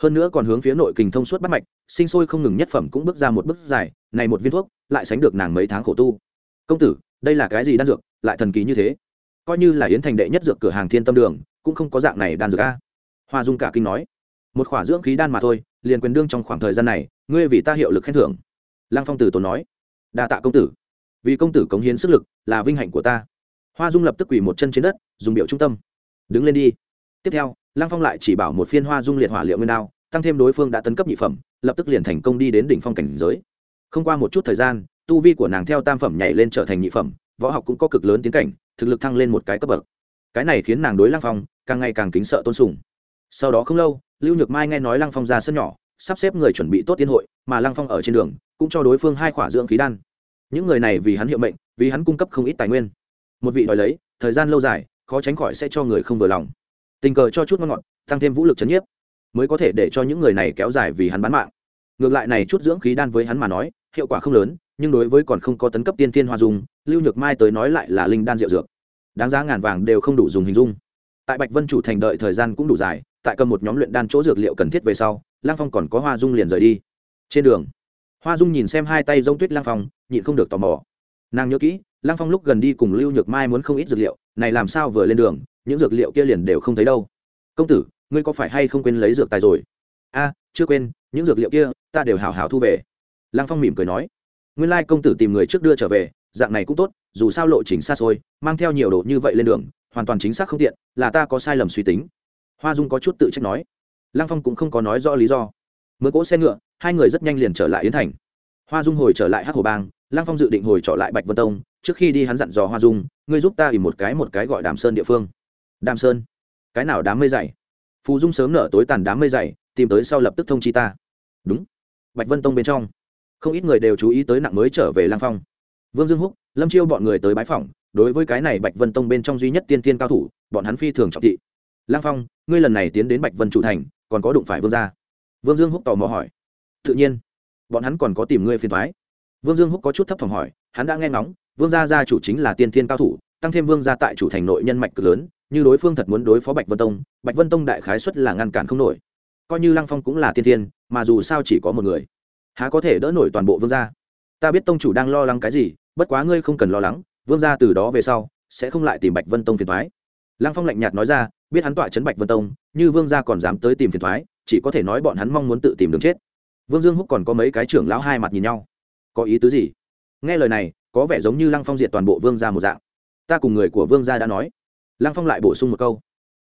Hơn nữa còn hướng phía nội kình thông suốt bắt mạch, sinh sôi không ngừng nhất phẩm cũng bước ra một bước dài, này một viên thuốc, lại sánh được nàng mấy tháng khổ tu. Công tử đây là cái gì đan dược, lại thần kỳ như thế? Coi như là yến thành đệ nhất dược cửa hàng thiên tâm đường, cũng không có dạng này đan dược a. Hoa dung cả kinh nói, một khỏa dưỡng khí đan mà thôi, liền quyền đương trong khoảng thời gian này, ngươi vì ta hiệu lực khen thưởng. Lăng phong tử tốn nói, đa tạ công tử. Vì công tử cống hiến sức lực, là vinh hạnh của ta. Hoa dung lập tức quỳ một chân trên đất, dùng biểu trung tâm. Đứng lên đi. Tiếp theo, lăng phong lại chỉ bảo một phiên hoa dung liệt hỏa liệu nguyên đao, tăng thêm đối phương đã tấn cấp nhị phẩm, lập tức liền thành công đi đến đỉnh phong cảnh giới không qua một chút thời gian, tu vi của nàng theo tam phẩm nhảy lên trở thành nhị phẩm, võ học cũng có cực lớn tiến cảnh, thực lực thăng lên một cái cấp bậc. Cái này khiến nàng đối lăng phong càng ngày càng kính sợ tôn sùng. Sau đó không lâu, lưu nhược mai nghe nói lăng phong ra sân nhỏ, sắp xếp người chuẩn bị tốt tiên hội, mà lăng phong ở trên đường, cũng cho đối phương hai khỏa dưỡng khí đan. Những người này vì hắn hiệu mệnh, vì hắn cung cấp không ít tài nguyên. Một vị đòi lấy, thời gian lâu dài, khó tránh khỏi sẽ cho người không vừa lòng. Tình cờ cho chút ngon ngọt, tăng thêm vũ lực c h ấ n nhiếp, mới có thể để cho những người này kéo dài vì hắn bán mạng ngược lại này chút dưỡng khí đan với hắn mà nói, hiệu quả không lớn, nhưng đối với còn không có tấn cấp tiên tiên hoa dung, lưu nhược mai tới nói lại là linh đan rượu dược. Đáng giá ngàn vàng đều không đủ dùng hình dung. Tại bạch vân chủ thành đợi thời gian cũng đủ dài, tại cầm một nhóm luyện đan chỗ dược liệu cần thiết về sau lang phong còn có hoa dung liền rời đi. Trên đường, hoa dung nhìn xem hai tay g tuyết lang phong, nhịn không được tò mò. Nàng nhớ kỹ lang phong lúc gần đi cùng lưu nhược mai muốn không ít dược liệu, này làm sao vừa lên đường, những dược liệu kia liền đều không thấy đâu. Công tử, ngươi có phải hay không quên lấy dược tài rồi? A chưa quên, những dược liệu kia, ta đều hào hào thu về. Lăng phong mỉm cười nói, nguyên lai công tử tìm người trước đưa trở về, dạng này cũng tốt, dù sao lộ trình xa xôi, mang theo nhiều đồ như vậy lên đường, hoàn toàn chính xác không tiện, là ta có sai lầm suy tính. Hoa dung có chút tự trách nói. Lăng phong cũng không có nói rõ lý do. Mượn cỗ xe ngựa, hai người rất nhanh liền trở lại yến thành. Hoa dung hồi trở lại hát hồ bang, lăng phong dự định hồi trở lại bạch vân tông, trước khi đi hắn dặn dò hoa dung, ngươi giúp ta ỉ một cái một cái gọi đàm sơn địa phương. Đàm sơn? Cái nào đám mây dày? Phù dung sớm nở tối tàn đám mây dày tìm tới sau lập tức thông chi ta. Đúng. Bạch vân tông bên trong, không ít người đều chú ý tới nặng mới trở về lang phong. Vương dương húc, lâm chiêu bọn người tới bái phỏng, đối với cái này bạch vân tông bên trong duy nhất tiên tiên cao thủ, bọn hắn phi thường trọng thị. Lang phong, ngươi lần này tiến đến bạch vân chủ thành, còn có đụng phải vương gia? Vương dương húc tò mò hỏi. Tự nhiên, bọn hắn còn có tìm ngươi phiền thoái vương dương húc có chút thấp thỏm hỏi, hắn đã nghe ngóng, vương gia gia chủ chính là tiên tiên cao thủ, tăng thêm vương gia tại chủ thành nội nhân mạch cực lớn, như đối phương thật muốn đối phó bạch vân tông, bạch vân tông đại khái xuất là ngăn cản không nổi coi như lăng phong cũng là tiên tiên, mà dù sao chỉ có một người. Há có thể đỡ nổi toàn bộ vương gia? Ta biết tông chủ đang lo lắng cái gì, bất quá ngươi không cần lo lắng, vương gia từ đó về sau, sẽ không lại tìm bạch vân tông phiền thoái lăng phong lạnh nhạt nói ra, biết hắn tọa chấn bạch vân tông, như vương gia còn dám tới tìm phiền thoái chỉ có thể nói bọn hắn mong muốn tự tìm đường chết. Vương dương húc còn có mấy cái trưởng lão hai mặt nhìn nhau. Có ý tứ gì? Nghe lời này, có vẻ giống như lăng phong diệt toàn bộ vương gia một dạng. Ta cùng người của vương gia đã nói. Lăng phong lại bổ sung một câu.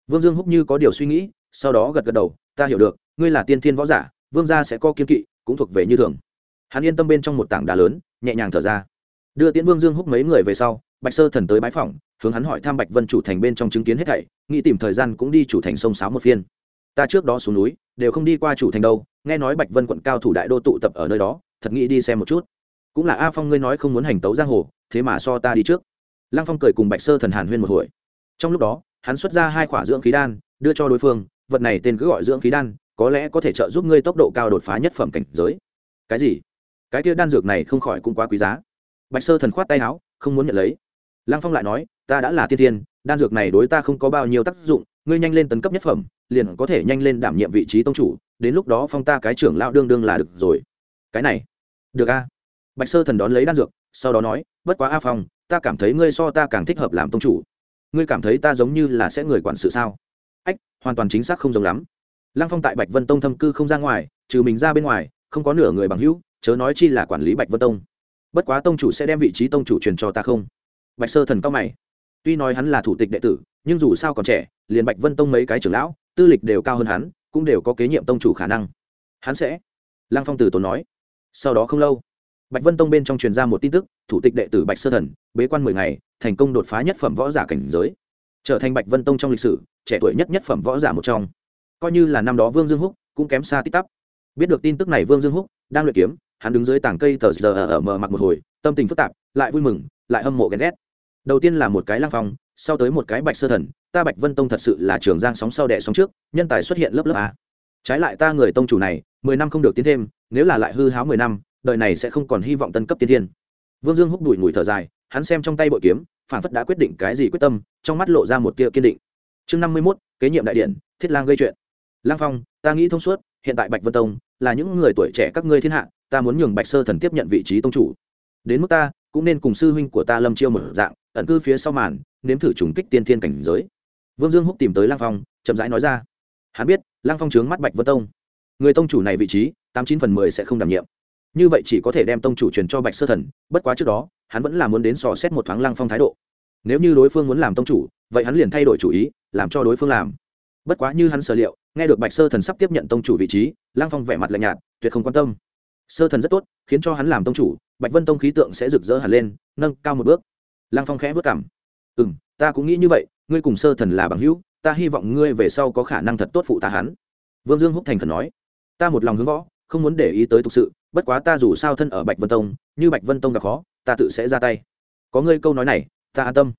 Vương dương húc như có điều suy nghĩ, sau đó gật gật đầu ta hiểu được, ngươi là tiên thiên võ giả, vương gia sẽ có kiên kỵ, cũng thuộc về như thường. Hắn yên tâm bên trong một tảng đá lớn, nhẹ nhàng thở ra. Đưa tiễn vương dương húc mấy người về sau, bạch sơ thần tới bái phỏng, hướng hắn hỏi thăm bạch vân chủ thành bên trong chứng kiến hết thảy, nghĩ tìm thời gian cũng đi chủ thành sông sáo một phiên. Ta trước đó xuống núi, đều không đi qua chủ thành đâu, nghe nói bạch vân quận cao thủ đại đô tụ tập ở nơi đó, thật nghĩ đi xem một chút. Cũng là a phong ngươi nói không muốn hành tấu giang hồ, thế mà so ta đi trước. Lăng phong cười cùng bạch sơ thần hàn huyên một hồi. Trong lúc đó, hắn xuất ra hai khỏa dưỡng khí đan, đưa cho đối phương vật này tên cứ gọi dưỡng khí đan, có lẽ có thể trợ giúp ngươi tốc độ cao đột phá nhất phẩm cảnh giới. Cái gì? Cái kia đan dược này không khỏi cũng quá quý giá. Bạch sơ thần khoát tay áo, không muốn nhận lấy. Lăng phong lại nói, ta đã là tiên tiên, đan dược này đối ta không có bao nhiêu tác dụng, ngươi nhanh lên tấn cấp nhất phẩm, liền có thể nhanh lên đảm nhiệm vị trí tông chủ, đến lúc đó phong ta cái trưởng lão đương đương là được rồi. Cái này? Được a. Bạch sơ thần đón lấy đan dược, sau đó nói, bất quá a phong, ta cảm thấy ngươi so ta càng thích hợp làm tông chủ. Ngươi cảm thấy ta giống như là sẽ người quản sự sao? Ách, hoàn toàn chính xác không giống lắm. Lăng phong tại bạch vân tông thâm cư không ra ngoài, trừ mình ra bên ngoài, không có nửa người bằng hữu, chớ nói chi là quản lý bạch vân tông. Bất quá tông chủ sẽ đem vị trí tông chủ truyền cho ta không? Bạch sơ thần cao mày. Tuy nói hắn là thủ tịch đệ tử, nhưng dù sao còn trẻ, liền bạch vân tông mấy cái trưởng lão, tư lịch đều cao hơn hắn, cũng đều có kế nhiệm tông chủ khả năng. Hắn sẽ? Lăng phong từ tốn nói. Sau đó không lâu, bạch vân tông bên trong truyền ra một tin tức, thủ tịch đệ tử bạch sơ thần, bế quan mười ngày, thành công đột phá nhất phẩm võ giả cảnh giới trở thành bạch vân tông trong lịch sử, trẻ tuổi nhất nhất phẩm võ giả một trong. Coi như là năm đó vương dương húc cũng kém xa tích tắp. Biết được tin tức này vương dương húc đang luyện kiếm, hắn đứng dưới tảng cây tờ giờ ở mờ mặc một hồi, tâm tình phức tạp, lại vui mừng, lại hâm mộ ghen ghét. Đầu tiên là một cái lang phong, sau tới một cái bạch sơ thần, ta bạch vân tông thật sự là trường giang sóng sau đẻ sóng trước, nhân tài xuất hiện lớp lớp a. Trái lại ta người tông chủ này, mười năm không được tiến thêm, nếu là lại hư háo mười năm, đời này sẽ không còn hy vọng tân cấp tiên thiên. Vương dương húc đùi mùi thở dài hắn xem trong tay bội kiếm, phản phất đã quyết định cái gì quyết tâm, trong mắt lộ ra một tia kiên định. Chương năm mươi mốt, kế nhiệm đại điện, thiết lang gây chuyện. Lang phong, ta nghĩ thông suốt, hiện tại bạch vân tông là những người tuổi trẻ các ngươi thiên hạ, ta muốn nhường bạch sơ thần tiếp nhận vị trí tông chủ. Đến mức ta, cũng nên cùng sư huynh của ta lâm chiêu mở dạng, ẩn cư phía sau màn, nếm thử trùng kích tiên thiên cảnh giới. Vương dương húc tìm tới lang phong, chậm rãi nói ra. Hắn biết, lang phong trướng mắt bạch vân tông. Người tông chủ này vị trí, tám chín phần mười sẽ không đảm nhiệm. Như vậy chỉ có thể đem tông chủ truyền cho bạch sơ thần, bất quá trước đó hắn vẫn là muốn đến sò xét một thoáng lang phong thái độ. Nếu như đối phương muốn làm tông chủ, vậy hắn liền thay đổi chủ ý, làm cho đối phương làm. Bất quá như hắn sở liệu, nghe được bạch sơ thần sắp tiếp nhận tông chủ vị trí lang phong vẻ mặt lạnh nhạt, tuyệt không quan tâm. Sơ thần rất tốt, khiến cho hắn làm tông chủ, bạch vân tông khí tượng sẽ rực rỡ hẳn lên, nâng cao một bước. Lang phong khẽ vất cảm ừ m ta cũng nghĩ như vậy, ngươi cùng sơ thần là bằng hữu, ta hy vọng ngươi về sau có khả năng thật tốt phụ tá hắn. Vương dương húc thành khẩn nói. Ta một lòng hướng võ, không muốn để ý tới thực sự, bất quá ta dù sao thân ở bạch vân tông, như bạch vân tông gặp khó ta tự sẽ ra tay. Có ngươi câu nói này, ta an tâm.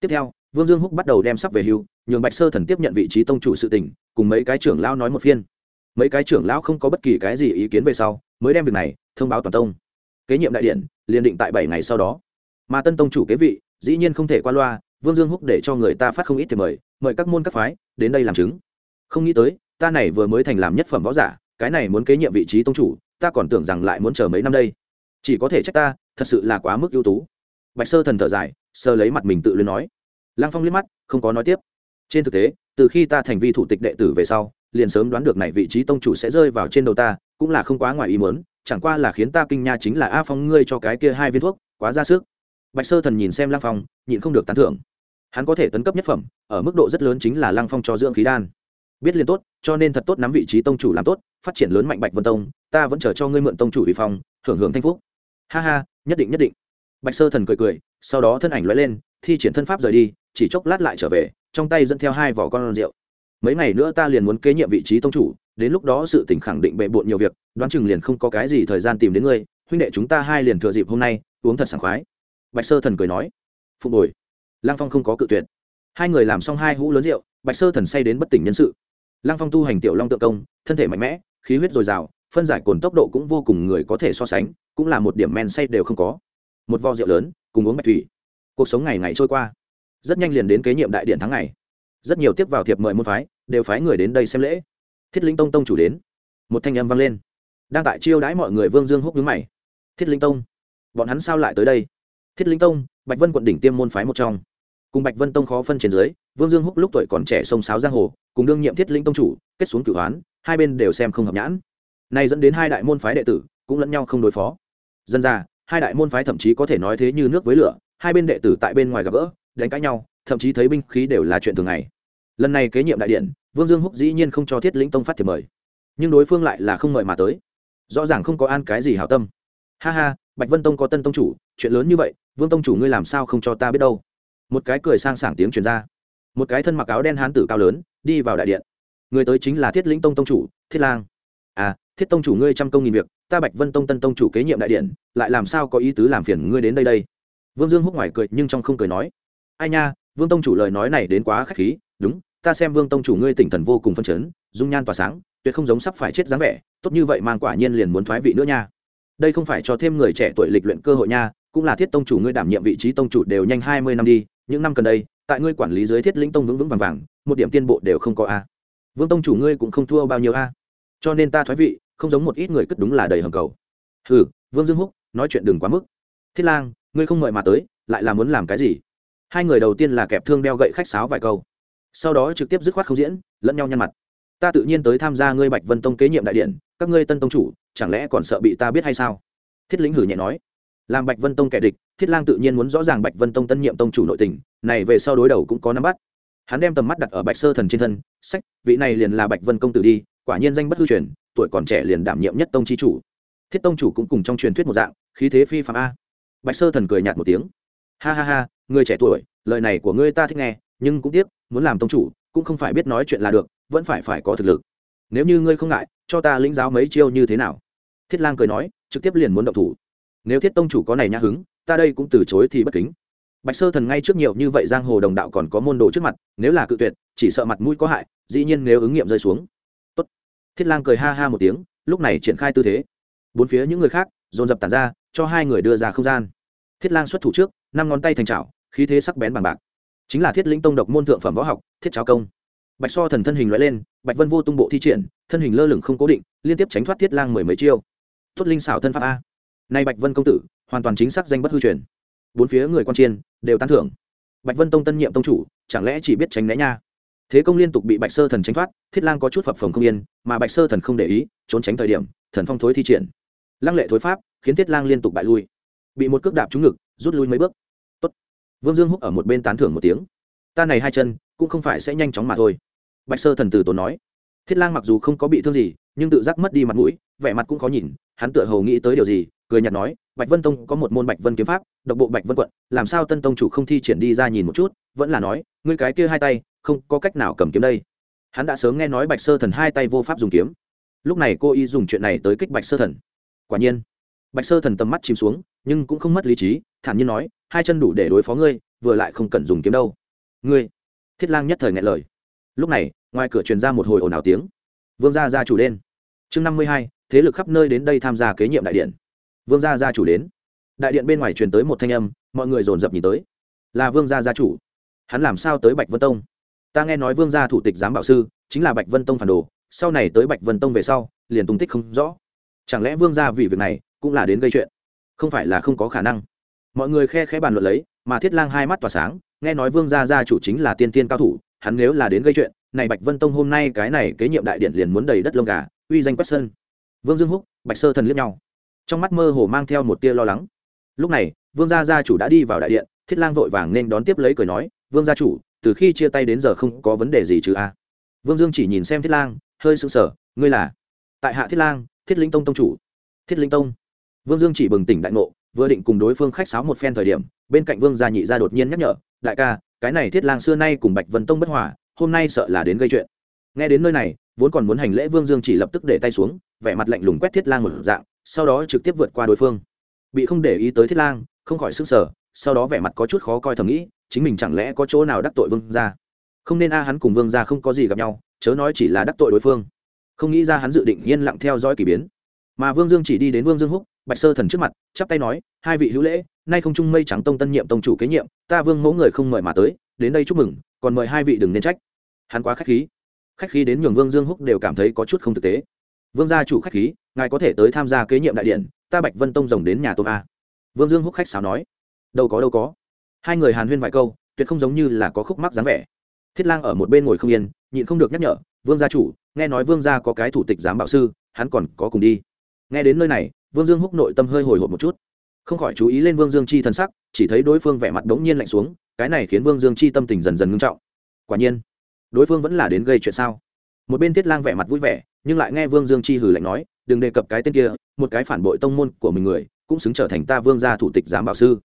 Tiếp theo, vương dương húc bắt đầu đem sắp về hưu, nhường bạch sơ thần tiếp nhận vị trí tông chủ sự tỉnh cùng mấy cái trưởng lão nói một phiên. Mấy cái trưởng lão không có bất kỳ cái gì ý kiến về sau, mới đem việc này thông báo toàn tông. Kế nhiệm đại điện, liền định tại bảy ngày sau đó. Mà tân tông chủ kế vị, dĩ nhiên không thể qua loa, vương dương húc để cho người ta phát không ít thì mời mời các môn các phái, đến đây làm chứng. Không nghĩ tới, ta này vừa mới thành làm nhất phẩm võ giả, cái này muốn kế nhiệm vị trí tông chủ, ta còn tưởng rằng lại muốn chờ mấy năm đây chỉ có thể trách ta, thật sự là quá mức ưu tú. Bạch sơ thần thở dài sơ lấy mặt mình tự luyến nói. Lăng phong liếc mắt, không có nói tiếp. Trên thực tế, từ khi ta thành vi thủ tịch đệ tử về sau, liền sớm đoán được này vị trí tông chủ sẽ rơi vào trên đầu ta, cũng là không quá ngoài ý muốn, chẳng qua là khiến ta kinh nha chính là a phong ngươi cho cái kia hai viên thuốc, quá ra sức. Bạch sơ thần nhìn xem lăng phong, nhịn không được tán thưởng. Hắn có thể tấn cấp nhất phẩm, ở mức độ rất lớn chính là lăng phong cho dưỡng khí đan. Biết liền tốt, cho nên thật tốt nắm vị trí tông chủ làm tốt, phát triển lớn mạnh bạch vân tông, ta vẫn chờ cho ngươi mượn tông chủ ủy phong, hưởng hưởng thanh phúc ha ha, nhất định nhất định. Bạch sơ thần cười cười, sau đó thân ảnh lóe lên, thi triển thân pháp rời đi, chỉ chốc lát lại trở về, trong tay dẫn theo hai vỏ con rượu. Mấy ngày nữa ta liền muốn kế nhiệm vị trí tông chủ, đến lúc đó sự tình khẳng định bệ bộn nhiều việc, đoán chừng liền không có cái gì thời gian tìm đến ngươi, huynh đệ chúng ta hai liền thừa dịp hôm nay, uống thật sảng khoái. Bạch sơ thần cười nói phục hồi lăng phong không có cự tuyệt. Hai người làm xong hai hũ lớn rượu, bạch sơ thần say đến bất tỉnh nhân sự. Lăng phong tu hành tiểu long tự công, thân thể mạnh mẽ, khí huyết dồi dào, phân giải cồn tốc độ cũng vô cùng người có thể so sánh cũng là một điểm men say đều không có. Một vo rượu lớn, cùng uống bạch thủy. Cuộc sống ngày ngày trôi qua. Rất nhanh liền đến kế nhiệm đại điện tháng ngày. Rất nhiều tiếp vào thiệp mời môn phái, đều phái người đến đây xem lễ. Thiết linh tông tông chủ đến. Một thanh âm vang lên. Đang tại chiêu đãi mọi người vương dương húc nhướng mày. Thiết linh tông, bọn hắn sao lại tới đây? Thiết linh tông, bạch vân quận đỉnh tiêm môn phái một trong. Cùng bạch vân tông khó phân trên dưới, vương dương húc lúc tuổi còn trẻ sông sáo giang hồ, cùng đương nhiệm thiết linh tông chủ, kết xuống cửu hoán, hai bên đều xem không hợp nhãn. Nay dẫn đến hai đại môn phái đệ tử, cũng lẫn nhau không đối phó dân ra, hai đại môn phái thậm chí có thể nói thế như nước với lửa, hai bên đệ tử tại bên ngoài gặp gỡ, đánh cãi nhau, thậm chí thấy binh khí đều là chuyện thường ngày. Lần này kế nhiệm đại điện, vương dương húc dĩ nhiên không cho thiết lĩnh tông phát thiệp mời. Nhưng đối phương lại là không mời mà tới. Rõ ràng không có an cái gì hảo tâm. Ha ha, bạch vân tông có tân tông chủ, chuyện lớn như vậy, vương tông chủ ngươi làm sao không cho ta biết đâu? Một cái cười sang sảng tiếng truyền ra. Một cái thân mặc áo đen hán tử cao lớn, đi vào đại điện. Người tới chính là thiết lĩnh tông tông chủ, thiết lang. À thiết tông chủ ngươi trăm công nghìn việc ta bạch vân tông tân tông chủ kế nhiệm đại điện, lại làm sao có ý tứ làm phiền ngươi đến đây đây? Vương dương húc ngoài cười, nhưng trong không cười nói, ai nha, vương tông chủ lời nói này đến quá k h á c h khí, đúng, ta xem vương tông chủ ngươi tỉnh thần vô cùng phân chấn, dung nhan tỏa sáng, tuyệt không giống sắp phải chết dáng vẻ, tốt như vậy mang quả nhiên liền muốn thoái vị nữa nha. Đây không phải cho thêm người trẻ tuổi lịch luyện cơ hội nha, cũng là thiết tông chủ ngươi đảm nhiệm vị trí tông chủ đều nhanh hai mươi năm đi, những năm gần đây, tại ngươi quản lý dưới thiết lĩnh tông vững vững vàng vàng, một điểm tiên bộ đều không có a. Vương tông chủ ngươi cũng không thua bao nhiêu a. Cho nên ta thoái vị không giống một ít người cất đúng là đầy hầm cầu. Hừ, vương dương húc, nói chuyện đừng quá mức. Thiết lang, ngươi không mời mà tới, lại là muốn làm cái gì? Hai người đầu tiên là kẹp thương đeo gậy khách sáo vài câu. Sau đó trực tiếp dứt khoát không diễn, lẫn nhau nhăn mặt. Ta tự nhiên tới tham gia ngươi bạch vân tông kế nhiệm đại điện, các ngươi tân tông chủ, chẳng lẽ còn sợ bị ta biết hay sao? Thiết lĩnh hử nhẹ nói. Làm bạch vân tông kẻ địch, thiết lang tự nhiên muốn rõ ràng bạch vân tông tân nhiệm tông chủ nội tình, này về sau đối đầu cũng có nắm bắt. Hắn đem tầm mắt đặt ở bạch sơ thần trên thân, sách, vị này liền là bạch vân công tử đi, quả nhiên danh bất hư truyền tuổi còn trẻ liền đảm nhiệm nhất tông chi chủ. Thiết tông chủ cũng cùng trong truyền thuyết một dạng, khí thế phi phạm a. Bạch sơ thần cười nhạt một tiếng. Ha ha ha, người trẻ tuổi, lời này của ngươi ta thích nghe, nhưng cũng tiếc, muốn làm tông chủ, cũng không phải biết nói chuyện là được, vẫn phải phải có thực lực. Nếu như ngươi không ngại, cho ta lĩnh giáo mấy chiêu như thế nào? Thiết lang cười nói, trực tiếp liền muốn động thủ. Nếu thiết tông chủ có này nhã hứng, ta đây cũng từ chối thì bất kính. Bạch sơ thần ngay trước nhiều như vậy giang hồ đồng đạo còn có môn đồ trước mặt, nếu là cự tuyệt, chỉ sợ mặt mũi có hại, dĩ nhiên nếu ứng nghiệm rơi xuống thiết lang cười ha ha một tiếng, lúc này triển khai tư thế. Bốn phía những người khác, dồn dập tản ra, cho hai người đưa ra không gian. Thiết lang xuất thủ trước, năm ngón tay thành trào khí thế sắc bén bằng bạc. Chính là thiết lĩnh tông độc môn thượng phẩm võ học, thiết cháo công. Bạch so thần thân hình loại lên, bạch vân vô tung bộ thi triển, thân hình lơ lửng không cố định, liên tiếp tránh thoát thiết lang mười mấy chiêu. Tuất linh xảo thân pháp a. Nay bạch vân công tử, hoàn toàn chính xác danh bất hư truyền. Bốn phía người quan chiên đều tán thưởng. Bạch vân tông tân nhiệm tông chủ, chẳng lẽ chỉ biết tránh né nha? Thế công liên tục bị bạch sơ thần tránh thoát, thiết lang có chút phập phồng không yên, mà bạch sơ thần không để ý, trốn tránh thời điểm, thần phong thối thi triển. Lăng lệ thối pháp, khiến thiết lang liên tục bại lui. Bị một cước đạp trúng ngực, rút lui mấy bước. Tốt. vương dương húc ở một bên tán thưởng một tiếng. Ta này hai chân, cũng không phải sẽ nhanh chóng mà thôi. Bạch sơ thần từ tốn nói. Thiết lang mặc dù không có bị thương gì, nhưng tự giác mất đi mặt mũi, vẻ mặt cũng khó nhìn, hắn tựa hầu nghĩ tới điều gì, cười nhạt nói, bạch vân tông có một môn bạch vân kiếm pháp, độc bộ bạch vân quận, làm sao tân tông chủ không thi triển đi ra nhìn một chút? Vẫn là nói, ngươi cái kia hai tay không có cách nào cầm kiếm đây. Hắn đã sớm nghe nói bạch sơ thần hai tay vô pháp dùng kiếm. Lúc này cô y dùng chuyện này tới kích bạch sơ thần. Quả nhiên, bạch sơ thần tầm mắt chìm xuống, nhưng cũng không mất lý trí, thản nhiên nói, hai chân đủ để đối phó ngươi, vừa lại không cần dùng kiếm đâu. Ngươi? Thiết lang nhất thời ngại lời. Lúc này, ngoài cửa truyền ra một hồi ồn ào tiếng. Vương gia gia chủ đen chương năm mươi hai, thế lực khắp nơi đến đây tham gia kế nhiệm đại điện. Vương gia gia chủ đến. Đại điện bên ngoài truyền tới một thanh âm, mọi người dồn dập nhìn tới. Là vương gia gia chủ. Hắn làm sao tới bạch vân tông? Ta nghe nói vương gia thủ tịch giám bảo sư, chính là bạch vân tông phản đồ, sau này tới bạch vân tông về sau, liền tung tích không rõ. Chẳng lẽ vương gia vì việc này cũng là đến gây chuyện? Không phải là không có khả năng. Mọi người khe khẽ bàn luận lấy, mà thiết lang hai mắt tỏa sáng, nghe nói vương gia gia chủ chính là tiên tiên cao thủ, hắn nếu là đến gây chuyện, này bạch vân tông hôm nay cái này kế nhiệm đại điện liền muốn đầy đất lông gà, uy danh quét sơn vương dương húc, bạch sơ thần liếc nhau. Trong mắt mơ hồ mang theo một tia lo lắng. Lúc này, vương gia gia chủ đã đi vào đại điện, thiết lang vội vàng nên đón tiếp lấy cười nói, vương gia chủ từ khi chia tay đến giờ không có vấn đề gì chứ a. Vương dương chỉ nhìn xem thiết lang, hơi sững sờ, ngươi là? Tại hạ thiết lang, thiết linh tông tông chủ. Thiết linh tông? Vương dương chỉ bừng tỉnh đại ngộ, vừa định cùng đối phương khách sáo một phen thời điểm, bên cạnh vương gia nhị gia đột nhiên nhắc nhở, đại ca, cái này thiết lang xưa nay cùng bạch vân tông bất hòa, hôm nay sợ là đến gây chuyện. Nghe đến nơi này, vốn còn muốn hành lễ vương dương chỉ lập tức để tay xuống, vẻ mặt lạnh lùng quét thiết lang một dạng, sau đó trực tiếp vượt qua đối phương. Bị không để ý tới thiết lang, không khỏi sức sở sau đó vẻ mặt có chút khó coi thầm nghĩ chính mình chẳng lẽ có chỗ nào đắc tội vương gia? Không nên a, hắn cùng vương gia không có gì gặp nhau, chớ nói chỉ là đắc tội đối phương. Không nghĩ ra hắn dự định yên lặng theo dõi k ỳ biến. Mà vương dương chỉ đi đến vương dương húc, bạch sơ thần trước mặt, chắp tay nói, hai vị hữu lễ, nay không trung mây trắng tông tân nhiệm tông chủ kế nhiệm, ta vương mẫu người không mời mà tới, đến đây chúc mừng, còn mời hai vị đừng nên trách. Hắn quá k h á c h khí. Khách khí đến nhường vương dương húc đều cảm thấy có chút không thực tế. Vương gia chủ khách khí, ngài có thể tới tham gia kế nhiệm đại điện, ta bạch vân tông rồng đến nhà tôm a. Vương dương húc khách sáo nói. Đâu có đâu có hai người hàn huyên vài câu, tuyệt không giống như là có khúc mắc dáng vẻ. Thiết lang ở một bên ngồi không yên, nhịn không được nhắc nhở, vương gia chủ, nghe nói vương gia có cái thủ tịch giám bảo sư, hắn còn có cùng đi. Nghe đến nơi này, vương dương húc nội tâm hơi hồi hộp một chút. Không khỏi chú ý lên vương dương chi thân sắc, chỉ thấy đối phương vẻ mặt đống nhiên lạnh xuống, cái này khiến vương dương chi tâm tình dần dần ngưng trọng. Quả nhiên, đối phương vẫn là đến gây chuyện sao? Một bên thiết lang vẻ mặt vui vẻ, nhưng lại nghe vương dương chi hử lạnh nói, đừng đề cập cái tên kia, một cái phản bội tông môn của mình người, cũng xứng trở thành ta vương gia thủ tịch giám bảo sư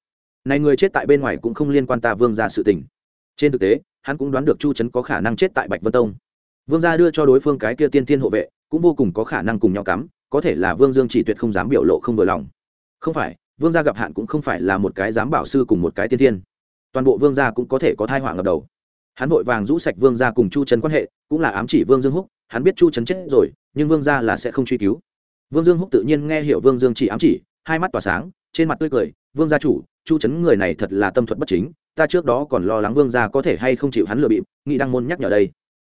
này người chết tại bên ngoài cũng không liên quan ta vương gia sự tình. Trên thực tế, hắn cũng đoán được chu trấn có khả năng chết tại bạch vân tông. Vương gia đưa cho đối phương cái kia tiên tiên hộ vệ, cũng vô cùng có khả năng cùng nhau cắm, có thể là vương dương chỉ tuyệt không dám biểu lộ không vừa lòng. Không phải, vương gia gặp hạn cũng không phải là một cái dám bảo sư cùng một cái tiên tiên toàn bộ vương gia cũng có thể có thai họa ngập đầu. Hắn vội vàng rũ sạch vương gia cùng chu trấn quan hệ, cũng là ám chỉ vương dương húc, hắn biết chu trấn chết rồi, nhưng vương gia là sẽ không truy cứu. Vương dương húc tự nhiên nghe hiểu vương dương chỉ ám chỉ, hai mắt tỏa sáng, trên mặt tươi cười vương gia chủ, chu trấn người này thật là tâm thuật bất chính, ta trước đó còn lo lắng vương gia có thể hay không chịu hắn lừa bịp nghị đăng môn nhắc nhở đây.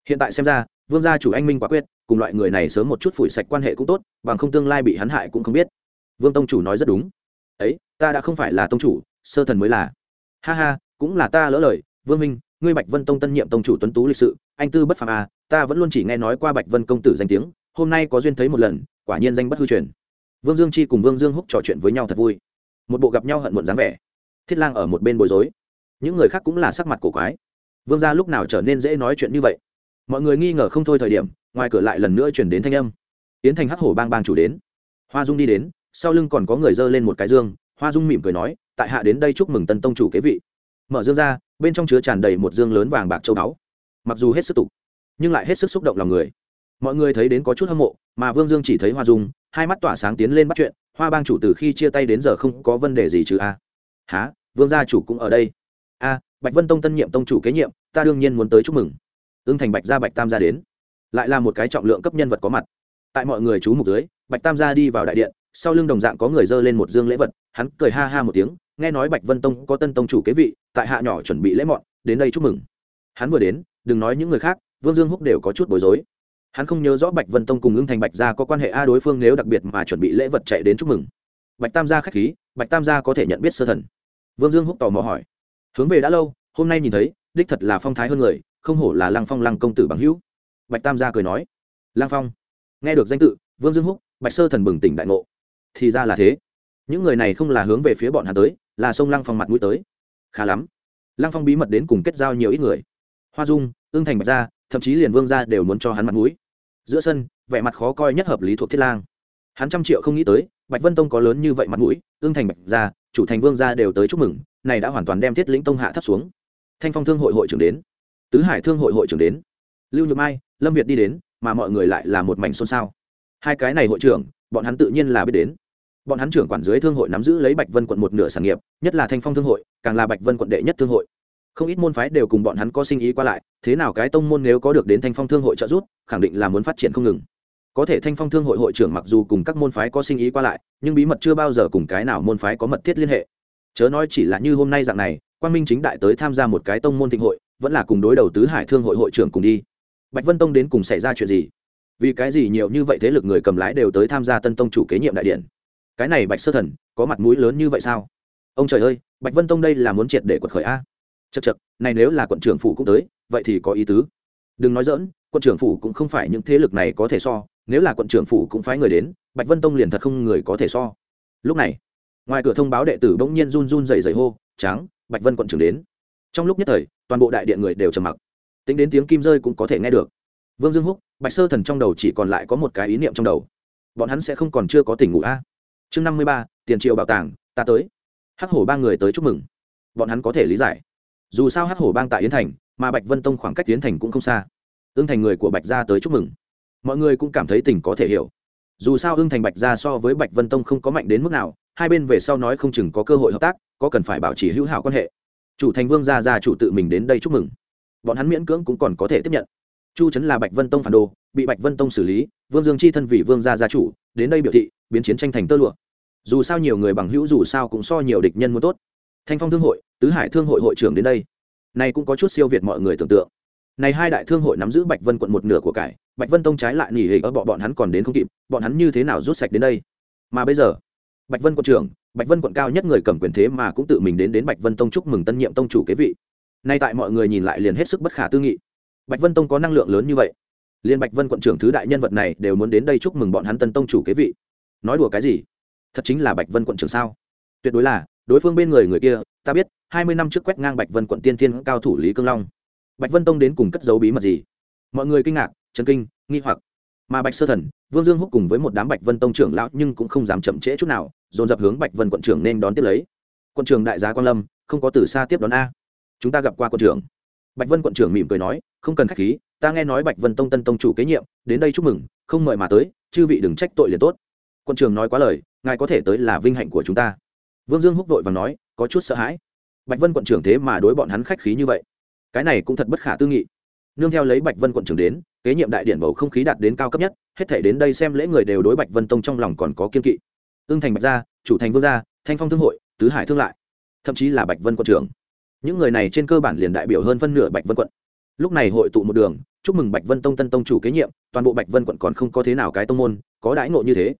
Hiện tại xem ra, vương gia chủ anh minh quả quyết, cùng loại người này sớm một chút phủi sạch quan hệ cũng tốt, bằng không tương lai bị hắn hại cũng không biết. Vương tông chủ nói rất đúng. Ấy, ta đã không phải là tông chủ, sơ thần mới là. Ha ha, cũng là ta lỡ lời, vương minh, ngươi bạch vân tông tân nhiệm tông chủ tuấn tú lịch sự, anh tư bất phàm à ta vẫn luôn chỉ nghe nói qua bạch vân công tử danh tiếng, hôm nay có duyên thấy một lần, quả nhiên danh bất hư truyền. Vương dương chi cùng vương dương húc trò chuyện với nhau thật vui một bộ gặp nhau hận muộn dáng vẻ. Thiết lang ở một bên bối rối. Những người khác cũng là sắc mặt cổ quái. Vương gia lúc nào trở nên dễ nói chuyện như vậy? Mọi người nghi ngờ không thôi thời điểm, ngoài cửa lại lần nữa chuyển đến thanh âm. Yến thành hắc hổ bang bang chủ đến. Hoa dung đi đến, sau lưng còn có người dơ lên một cái dương. Hoa dung mỉm cười nói, tại hạ đến đây chúc mừng tân tông chủ kế vị. Mở dương ra, bên trong chứa tràn đầy một dương lớn vàng bạc châu báu. Mặc dù hết sức tục, nhưng lại hết sức xúc động lòng người. Mọi người thấy đến có chút hâm mộ, mà vương dương chỉ thấy hoa dung, hai mắt tỏa sáng tiến lên bắt chuyện hoa bang chủ từ khi chia tay đến giờ không có vấn đề gì chứ a. À? há vương gia chủ cũng ở đây. A, bạch vân tông tân nhiệm tông chủ kế nhiệm, ta đương nhiên muốn tới chúc mừng. Ưng thành bạch gia bạch tam gia đến. Lại là một cái trọng lượng cấp nhân vật có mặt. Tại mọi người chú mục dưới, bạch tam gia đi vào đại điện, sau lưng đồng dạng có người dơ lên một dương lễ vật, hắn cười ha ha một tiếng, nghe nói bạch vân tông có tân tông chủ kế vị, tại hạ nhỏ chuẩn bị lễ mọn, đến đây chúc mừng. Hắn vừa đến, đừng nói những người khác, vương dương húc đều có chút bối rối hắn không nhớ rõ bạch vân tông cùng ưng thành bạch gia có quan hệ a đối phương nếu đặc biệt mà chuẩn bị lễ vật chạy đến chúc mừng. Bạch tam gia k h á c h khí, bạch tam gia có thể nhận biết sơ thần. Vương dương húc tò mò hỏi. Hướng về đã lâu, hôm nay nhìn thấy, đích thật là phong thái hơn người, không hổ là lăng phong lăng công tử bằng hữu. Bạch tam gia cười nói. Lăng phong. Nghe được danh tự, vương dương húc, bạch sơ thần bừng tỉnh đại ngộ. Thì ra là thế. Những người này không là hướng về phía bọn hà tới, là sông lăng phong mặt mũi tới. Khá lắm. Lăng phong bí mật đến cùng kết giao nhiều ít người. Hoa dung ương thành bạch gia, thậm chí liền vương gia đều muốn cho hắn mặt mũi giữa sân, vẻ mặt khó coi nhất hợp lý thuộc thiết lang. Hắn trăm triệu không nghĩ tới, bạch vân tông có lớn như vậy mặt mũi ương thành bạch gia, chủ thành vương gia đều tới chúc mừng, này đã hoàn toàn đem thiết lĩnh tông hạ thấp xuống. Thanh phong thương hội hội trưởng đến. Tứ hải thương hội hội trưởng đến. Lưu nhược mai, lâm việt đi đến, mà mọi người lại là một mảnh xôn xao. Hai cái này hội trưởng, bọn hắn tự nhiên là biết đến. Bọn hắn trưởng quản dưới thương hội nắm giữ lấy bạch vân quận một nửa sản nghiệp, nhất là thanh phong thương hội, càng là bạch vân quận đệ nhất thương hội không ít môn phái đều cùng bọn hắn có sinh ý qua lại, thế nào cái tông môn nếu có được đến thanh phong thương hội trợ giúp, khẳng định là muốn phát triển không ngừng. Có thể thanh phong thương hội hội trưởng mặc dù cùng các môn phái có sinh ý qua lại, nhưng bí mật chưa bao giờ cùng cái nào môn phái có mật thiết liên hệ. Chớ nói chỉ là như hôm nay dạng này quan minh chính đại tới tham gia một cái tông môn thịnh hội, vẫn là cùng đối đầu tứ hải thương hội hội trưởng cùng đi. Bạch vân tông đến cùng xảy ra chuyện gì? Vì cái gì nhiều như vậy thế lực người cầm lái đều tới tham gia tân tông chủ kế nhiệm đại điện? Cái này bạch sơ thần, có mặt mũi lớn như vậy sao? Ông trời ơi, bạch vân tông đây là muốn triệt để quật khởi a? Chật chật, này nếu là quận trưởng phủ cũng tới, vậy thì có ý tứ. Đừng nói dỡn quận trưởng phủ cũng không phải những thế lực này có thể so, nếu là quận trưởng phủ cũng phái người đến, bạch vân tông liền thật không người có thể so. Lúc này, ngoài cửa thông báo đệ tử bỗng nhiên run run dày dày hô, tráng, bạch vân quận trưởng đến. Trong lúc nhất thời, toàn bộ đại điện người đều trầm mặc. Tính đến tiếng kim rơi cũng có thể nghe được. Vương dương húc, bạch sơ thần trong đầu chỉ còn lại có một cái ý niệm trong đầu. Bọn hắn sẽ không còn chưa có tỉnh ngủ a. Chương năm mươi ba, tiền triệu bảo tàng, ta tới. Hắc hổ ba người tới chúc mừng. Bọn hắn có thể lý giải dù sao hắc hổ bang tại yến thành, mà bạch vân tông khoảng cách yến thành cũng không xa. Ương thành người của bạch gia tới chúc mừng. Mọi người cũng cảm thấy tình có thể hiểu. Dù sao ương thành bạch gia so với bạch vân tông không có mạnh đến mức nào, hai bên về sau nói không chừng có cơ hội hợp tác, có cần phải bảo trì hữu hảo quan hệ. Chủ thành vương gia gia chủ tự mình đến đây chúc mừng. Bọn hắn miễn cưỡng cũng còn có thể tiếp nhận. Chu trấn là bạch vân tông phản đồ, bị bạch vân tông xử lý, vương dương chi thân vị vương gia gia chủ, đến đây biểu thị, biến chiến tranh thành tơ lụa. Dù sao nhiều người bằng hữu dù sao cũng so nhiều địch nhân muốn tốt. Thanh phong thương hội tứ hải thương hội hội trưởng đến đây. Này cũng có chút siêu việt mọi người tưởng tượng. Này hai đại thương hội nắm giữ bạch vân quận một nửa của cải, bạch vân tông trái lại nỉ hình ở bọn bọn hắn còn đến không kịp, bọn hắn như thế nào rút sạch đến đây? Mà bây giờ, bạch vân quận trưởng, bạch vân quận cao nhất người cầm quyền thế mà cũng tự mình đến đến bạch vân tông chúc mừng tân nhiệm tông chủ kế vị. Nay tại mọi người nhìn lại liền hết sức bất khả tư nghị. Bạch vân tông có năng lượng lớn như vậy. Liền bạch vân quận trưởng thứ đại nhân vật này đều muốn đến đây chúc mừng bọn hắn tân tông chủ kế vị. Nói đùa cái gì? Thật chính là bạch vân quận trưởng sao? Tuyệt đối là, đối phương bên người người kia ta biết, hai mươi năm trước quét ngang bạch vân quận tiên thiên cao thủ lý cương long. Bạch vân tông đến cùng cất dấu bí mật gì? Mọi người kinh ngạc, chấn kinh, nghi hoặc. Mà bạch sơ thần, vương dương húc cùng với một đám bạch vân tông trưởng lão nhưng cũng không dám chậm trễ chút nào, dồn dập hướng bạch vân quận trưởng nên đón tiếp lấy. Quận trưởng đại giá quan lâm, không có từ xa tiếp đón a. Chúng ta gặp qua quận trưởng. Bạch vân quận trưởng mỉm cười nói, không cần khách khí, ta nghe nói bạch vân tông tân tông chủ kế nhiệm, đến đây chúc mừng, không mời mà tới, chư vị đừng trách tội liền tốt. Quận trưởng nói quá lời, ngài có thể tới là vinh hạnh của chúng ta vương dương húc vội và nói, có chút sợ hãi. Bạch vân quận trưởng thế mà đối bọn hắn khách khí như vậy. Cái này cũng thật bất khả tư nghị. Nương theo lấy bạch vân quận trưởng đến, kế nhiệm đại điện bầu không khí đạt đến cao cấp nhất, hết thể đến đây xem lễ người đều đối bạch vân tông trong lòng còn có kiên kỵ. Ương thành bạch gia, chủ thành vương gia, thanh phong thương hội, tứ hải thương lại. Thậm chí là bạch vân quận trưởng. Những người này trên cơ bản liền đại biểu hơn phân nửa bạch vân quận. Lúc này hội tụ một đường, chúc mừng bạch vân tông tân tông chủ kế nhiệm, toàn bộ bạch vân quận còn không có thế nào cái tông môn, có đãi ngộ như thế.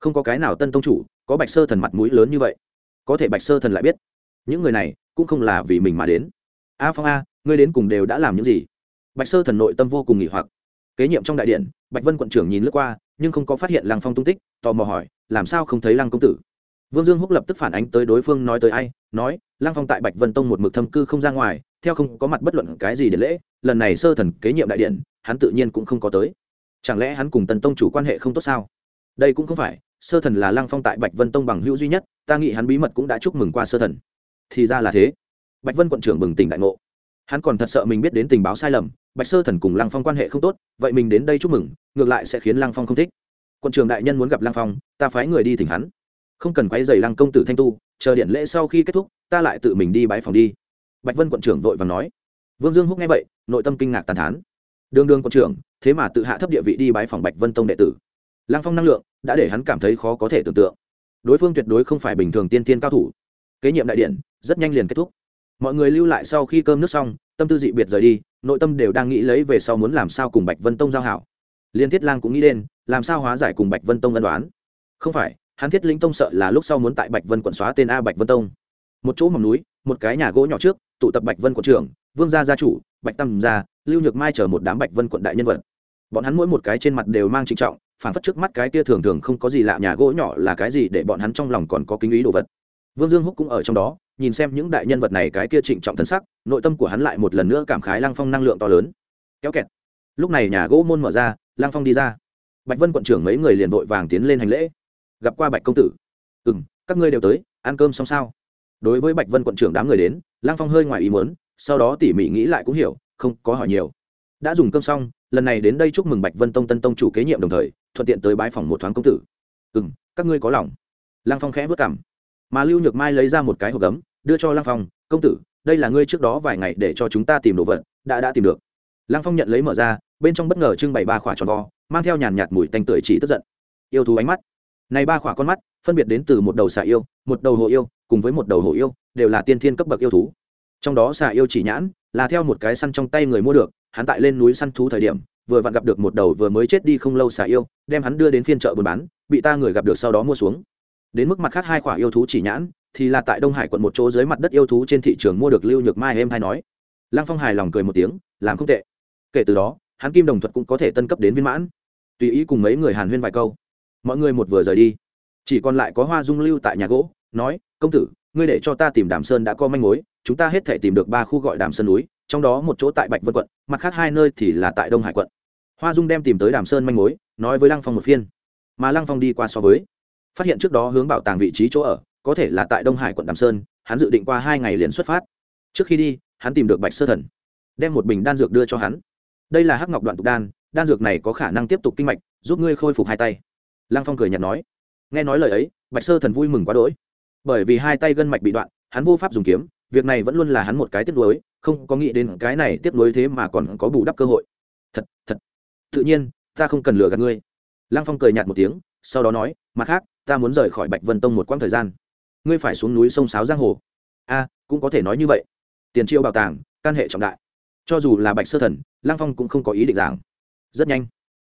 Không có cái nào tân tông chủ, có bạch sơ thần mặt mũi lớn như vậy có thể bạch sơ thần lại biết. Những người này cũng không là vì mình mà đến. A phong a, ngươi đến cùng đều đã làm những gì? Bạch sơ thần nội tâm vô cùng nghỉ hoặc. Kế nhiệm trong đại điện, bạch vân quận trưởng nhìn lướt qua, nhưng không có phát hiện lăng phong tung tích, tò mò hỏi, làm sao không thấy lăng công tử? Vương dương húc lập tức phản ánh tới đối phương nói tới ai, nói, lăng phong tại bạch vân tông một mực thâm cư không ra ngoài, theo không có mặt bất luận cái gì để lễ, lần này sơ thần kế nhiệm đại điện, hắn tự nhiên cũng không có tới. Chẳng lẽ hắn cùng tần tông chủ quan hệ không tốt sao? Đây cũng không phải sơ thần là lăng phong tại bạch vân tông bằng hữu duy nhất, ta nghĩ hắn bí mật cũng đã chúc mừng qua sơ thần. Thì ra là thế. Bạch vân quận trưởng bừng tỉnh đại ngộ. Hắn còn thật sợ mình biết đến tình báo sai lầm, bạch sơ thần cùng lăng phong quan hệ không tốt, vậy mình đến đây chúc mừng, ngược lại sẽ khiến lăng phong không thích. Quận trưởng đại nhân muốn gặp lăng phong, ta phái người đi thỉnh hắn. Không cần quay dày lăng công tử thanh tu, chờ điện lễ sau khi kết thúc, ta lại tự mình đi bãi phòng đi. Bạch vân quận trưởng vội và nói. Vương dương húc nghe vậy, nội tâm kinh ngạc tàn thán. Đường đường quận trưởng, thế mà tự hạ thấp địa vị đi bãi phòng bạch vân tông đệ tử lăng phong năng lượng đã để hắn cảm thấy khó có thể tưởng tượng. Đối phương tuyệt đối không phải bình thường tiên tiên cao thủ. Kế nhiệm đại điện rất nhanh liền kết thúc. Mọi người lưu lại sau khi cơm nước xong, tâm tư dị biệt rời đi, nội tâm đều đang nghĩ lấy về sau muốn làm sao cùng bạch vân tông giao hảo. Liên thiết lang cũng nghĩ đến, làm sao hóa giải cùng bạch vân tông ân đoán không phải, hắn thiết lĩnh tông sợ là lúc sau muốn tại bạch vân quận xóa tên a bạch vân tông. Một chỗ mỏng núi, một cái nhà gỗ nhỏ trước, tụ tập bạch vân quận trưởng, vương gia gia chủ, bạch tâm gia, lưu nhược mai chờ một đám bạch vân quận đại nhân vật. Bọn hắn mỗi một cái trên mặt đều mang trịnh trọng phản phất trước mắt cái kia thường thường không có gì lạ nhà gỗ nhỏ là cái gì để bọn hắn trong lòng còn có kính ý đồ vật. Vương dương húc cũng ở trong đó, nhìn xem những đại nhân vật này cái kia trịnh trọng thân sắc, nội tâm của hắn lại một lần nữa cảm khái lăng phong năng lượng to lớn. Kéo kẹt. Lúc này nhà gỗ môn mở ra, lăng phong đi ra. Bạch vân quận trưởng mấy người liền vội vàng tiến lên hành lễ. Gặp qua bạch công tử. Ừ m các ngươi đều tới, ăn cơm xong sao? Đối với bạch vân quận trưởng đám người đến, lăng phong hơi ngoài ý muốn, sau đó tỉ mỉ nghĩ lại cũng hiểu, không có hỏi nhiều. Đã dùng cơm xong lần này đến đây chúc mừng bạch vân tông tân tông chủ kế nhiệm đồng thời, thuận tiện tới bãi phòng một thoáng công tử. Ừ m các ngươi có lòng. Lăng phong khẽ vất cảm mà lưu nhược mai lấy ra một cái hộp gấm, đưa cho lăng phong, công tử, đây là ngươi trước đó vài ngày để cho chúng ta tìm đồ vật, đã đã tìm được. Lăng phong nhận lấy mở ra, bên trong bất ngờ trưng bày ba khỏa tròn vo, mang theo nhàn nhạt mùi tanh tưởi chỉ tức giận. Yêu thú ánh mắt. Này ba khỏa con mắt, phân biệt đến từ một đầu xà yêu, một đầu hồ yêu, cùng với một đầu hồ yêu, đều là tiên thiên cấp bậc yêu thú. Trong đó xà yêu chỉ nhãn là theo một cái săn trong tay người mua được hắn tại lên núi săn thú thời điểm, vừa vặn gặp được một đầu vừa mới chết đi không lâu xà yêu, đem hắn đưa đến phiên chợ buôn bán, bị ta người gặp được sau đó mua xuống. Đến mức mặt khác hai quả yêu thú chỉ nhãn, thì là tại đông hải quận một chỗ dưới mặt đất yêu thú trên thị trường mua được lưu nhược mai em hay nói. Lăng phong hài lòng cười một tiếng, làm không tệ. Kể từ đó, hắn kim đồng thuật cũng có thể tân cấp đến viên mãn. Tùy ý cùng mấy người hàn huyên vài câu. Mọi người một vừa rời đi. Chỉ còn lại có hoa dung lưu tại nhà gỗ, nói, công tử, ngươi để cho ta tìm đàm sơn đã có manh mối, chúng ta hết thể tìm được ba khu gọi đàm sơn núi trong đó một chỗ tại bạch vân quận, mặt khác hai nơi thì là tại đông hải quận. Hoa dung đem tìm tới đàm sơn manh mối, nói với lăng phong một phiên. Mà lăng phong đi qua so với, phát hiện trước đó hướng bảo tàng vị trí chỗ ở, có thể là tại đông hải quận đàm sơn, hắn dự định qua hai ngày liền xuất phát. Trước khi đi, hắn tìm được bạch sơ thần, đem một bình đan dược đưa cho hắn. Đây là hắc ngọc đoạn tục đan đan dược này có khả năng tiếp tục kinh mạch, giúp ngươi khôi phục hai tay. Lăng phong cười nhạt nói. Nghe nói lời ấy, bạch sơ thần vui mừng quá đỗi. Bởi vì hai tay gân mạch bị đoạn, hắn vô pháp dùng kiếm, việc này vẫn luôn là hắn một cái tiếp nối không có nghĩ đến cái này tiếp nối thế mà còn có bù đắp cơ hội. Thật thật. Tự nhiên, ta không cần lừa gạt ngươi. Lăng phong cười nhạt một tiếng, sau đó nói, mặt khác, ta muốn rời khỏi bạch vân tông một quãng thời gian. Ngươi phải xuống núi sông sáo giang hồ. A, cũng có thể nói như vậy. Tiền triệu bảo tàng căn hệ trọng đại. Cho dù là bạch sơ thần, lăng phong cũng không có ý định giảng. Rất nhanh,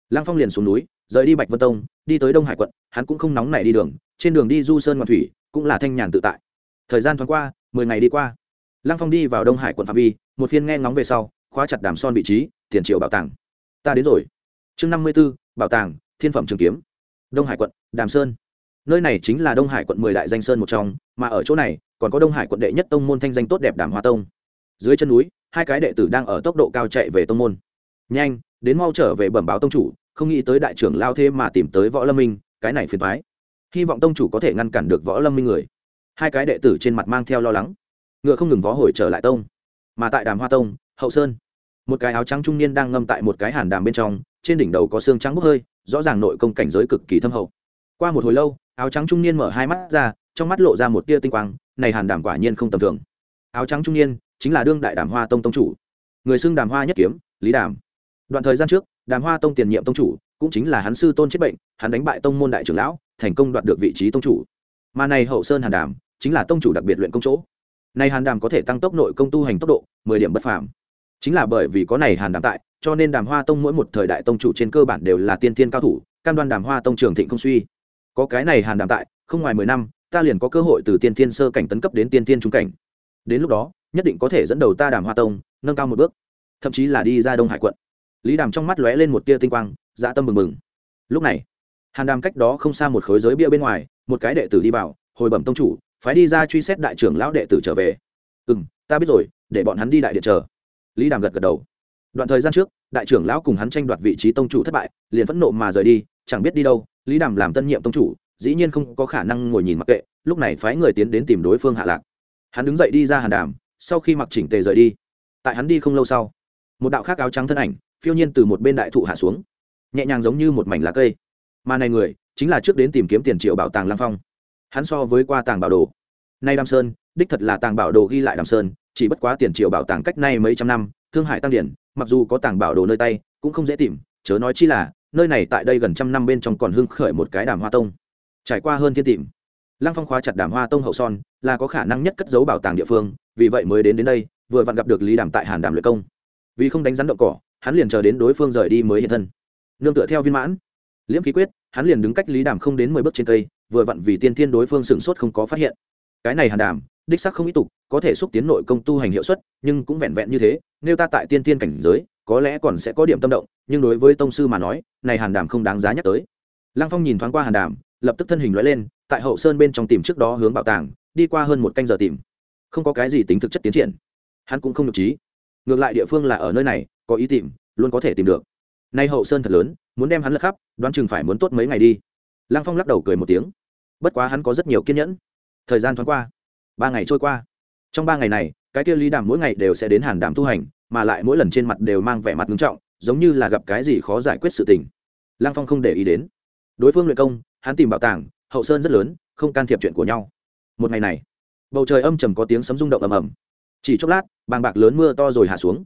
lăng phong liền xuống núi, rời đi bạch vân tông, đi tới đông hải quận, hắn cũng không nóng nảy đi đường, trên đường đi du sơn ngoạn thủy, cũng là thanh nhàn tự tại. Thời gian thoáng qua, mười ngày đi qua lăng phong đi vào đông hải quận phạm vi, một phiên nghe ngóng về sau, khóa chặt đàm son vị trí, tiền triệu bảo tàng. Ta đến rồi. Chương năm mươi b ố bảo tàng, thiên phẩm trường kiếm. Đông hải quận, đàm sơn. Nơi này chính là đông hải quận mười đại danh sơn một trong, mà ở chỗ này, còn có đông hải quận đệ nhất tông môn thanh danh tốt đẹp đàm hoa tông. Dưới chân núi, hai cái đệ tử đang ở tốc độ cao chạy về tông môn. Nhanh, đến mau trở về bẩm báo tông chủ, không nghĩ tới đại trưởng lao thế mà tìm tới võ lâm minh, cái này phiền thoái hy vọng tông chủ có thể ngăn cản được võ lâm minh người. Hai cái đệ tử trên mặt mang theo lo lắng ngựa không ngừng vó hồi trở lại tông. Mà tại đàm hoa tông, hậu sơn, một cái áo trắng trung niên đang ngâm tại một cái hàn đàm bên trong, trên đỉnh đầu có xương trắng bốc hơi, rõ ràng nội công cảnh giới cực kỳ thâm hậu. Qua một hồi lâu, áo trắng trung niên mở hai mắt ra, trong mắt lộ ra một tia tinh quang, này hàn đàm quả nhiên không tầm thường. Áo trắng trung niên chính là đương đại đàm hoa tông tông chủ. Người xưng đàm hoa nhất kiếm, lý đàm. Đoạn thời gian trước, đàm hoa tông tiền nhiệm tông chủ cũng chính là hắn sư tôn chết bệnh, hắn đánh bại tông môn đại trưởng lão, thành công đoạt được vị trí tông chủ. Mà này hậu sơn hàn đàm chính là tông chủ đặc biệt luyện công chỗ này hàn đàm có thể tăng tốc nội công tu hành tốc độ, mười điểm bất phàm. Chính là bởi vì có này hàn đàm tại, cho nên đàm hoa tông mỗi một thời đại tông chủ trên cơ bản đều là tiên tiên cao thủ, cam đoan đàm hoa tông trường thịnh không suy. Có cái này hàn đàm tại, không ngoài mười năm, ta liền có cơ hội từ tiên tiên sơ cảnh tấn cấp đến tiên tiên trung cảnh. Đến lúc đó, nhất định có thể dẫn đầu ta đàm hoa tông, nâng cao một bước. Thậm chí là đi ra đông hải quận. Lý đàm trong mắt lóe lên một tia tinh quang dạ tâm mừng mừng lúc này, hàn đàm cách đó không xa một khối giới bia bên ngoài, một cái đệ tử đi vào, hồi bẩm tông chủ phái đi ra truy xét đại trưởng lão đệ tử trở về. Ừ m ta biết rồi, để bọn hắn đi đại điện chờ. Lý đàm gật gật đầu. Đoạn thời gian trước, đại trưởng lão cùng hắn tranh đoạt vị trí tông chủ thất bại, liền phẫn nộ mà rời đi, chẳng biết đi đâu, lý đàm làm tân nhiệm tông chủ, dĩ nhiên không có khả năng ngồi nhìn mặc kệ, lúc này phái người tiến đến tìm đối phương hạ lạc. Hắn đứng dậy đi ra hàn đàm, sau khi mặc chỉnh tề rời đi. Tại hắn đi không lâu sau, một đạo khác áo trắng thân ảnh, phiêu nhiên từ một bên đại thụ hạ xuống. Nhẹ nhàng giống như một mảnh lá cây. Mà này người, chính là trước đến tìm kiếm tiền triệu bảo tàng lang phong hắn so với qua tàng bảo đồ. Nay đam sơn, đích thật là tàng bảo đồ ghi lại đàm sơn, chỉ bất quá tiền triệu bảo tàng cách nay mấy trăm năm, thương hải tăng điển, mặc dù có tàng bảo đồ nơi tay, cũng không dễ tìm, chớ nói chi là, nơi này tại đây gần trăm năm bên trong còn hưng khởi một cái đàm hoa tông. Trải qua hơn thiên tìm, lăng phong khóa chặt đàm hoa tông hậu son, là có khả năng nhất cất giấu bảo tàng địa phương, vì vậy mới đến đến đây, vừa vặn gặp được lý đàm tại hàn đàm luyện công. Vì không đánh rắn động cỏ, hắn liền chờ đến đối phương rời đi mới hiện thân. Nương tựa theo viên mãn, liễm khí quyết hắn liền đứng cách lý đàm không đến mười bước trên cây, vừa vặn vì tiên thiên đối phương sửng sốt không có phát hiện. Cái này hàn đàm, đích sắc không ít tục, có thể xúc tiến nội công tu hành hiệu suất, nhưng cũng vẹn vẹn như thế, nếu ta tại tiên thiên cảnh giới, có lẽ còn sẽ có điểm tâm động, nhưng đối với tông sư mà nói, này hàn đàm không đáng giá nhắc tới. Lăng phong nhìn thoáng qua hàn đàm, lập tức thân hình loại lên, tại hậu sơn bên trong tìm trước đó hướng bảo tàng, đi qua hơn một canh giờ tìm. Không có cái gì tính thực chất tiến triển. Hắn cũng không được trí. Ngược lại địa phương là ở nơi này, có ý tìm, luôn có thể tìm được nay hậu sơn thật lớn, muốn đem hắn lật khắp, đoán chừng phải muốn tốt mấy ngày đi. Lăng phong lắc đầu cười một tiếng. Bất quá hắn có rất nhiều kiên nhẫn. Thời gian thoáng qua, ba ngày trôi qua. Trong ba ngày này, cái kia lý đàm mỗi ngày đều sẽ đến hàn đàm tu hành, mà lại mỗi lần trên mặt đều mang vẻ mặt nghiêm trọng, giống như là gặp cái gì khó giải quyết sự tình. Lăng phong không để ý đến. Đối phương luyện công, hắn tìm bảo tàng, hậu sơn rất lớn, không can thiệp chuyện của nhau. Một ngày này, bầu trời âm trầm có tiếng sấm rung động ầm ầm. Chỉ chốc lát, bàng bạc lớn mưa to rồi hạ xuống.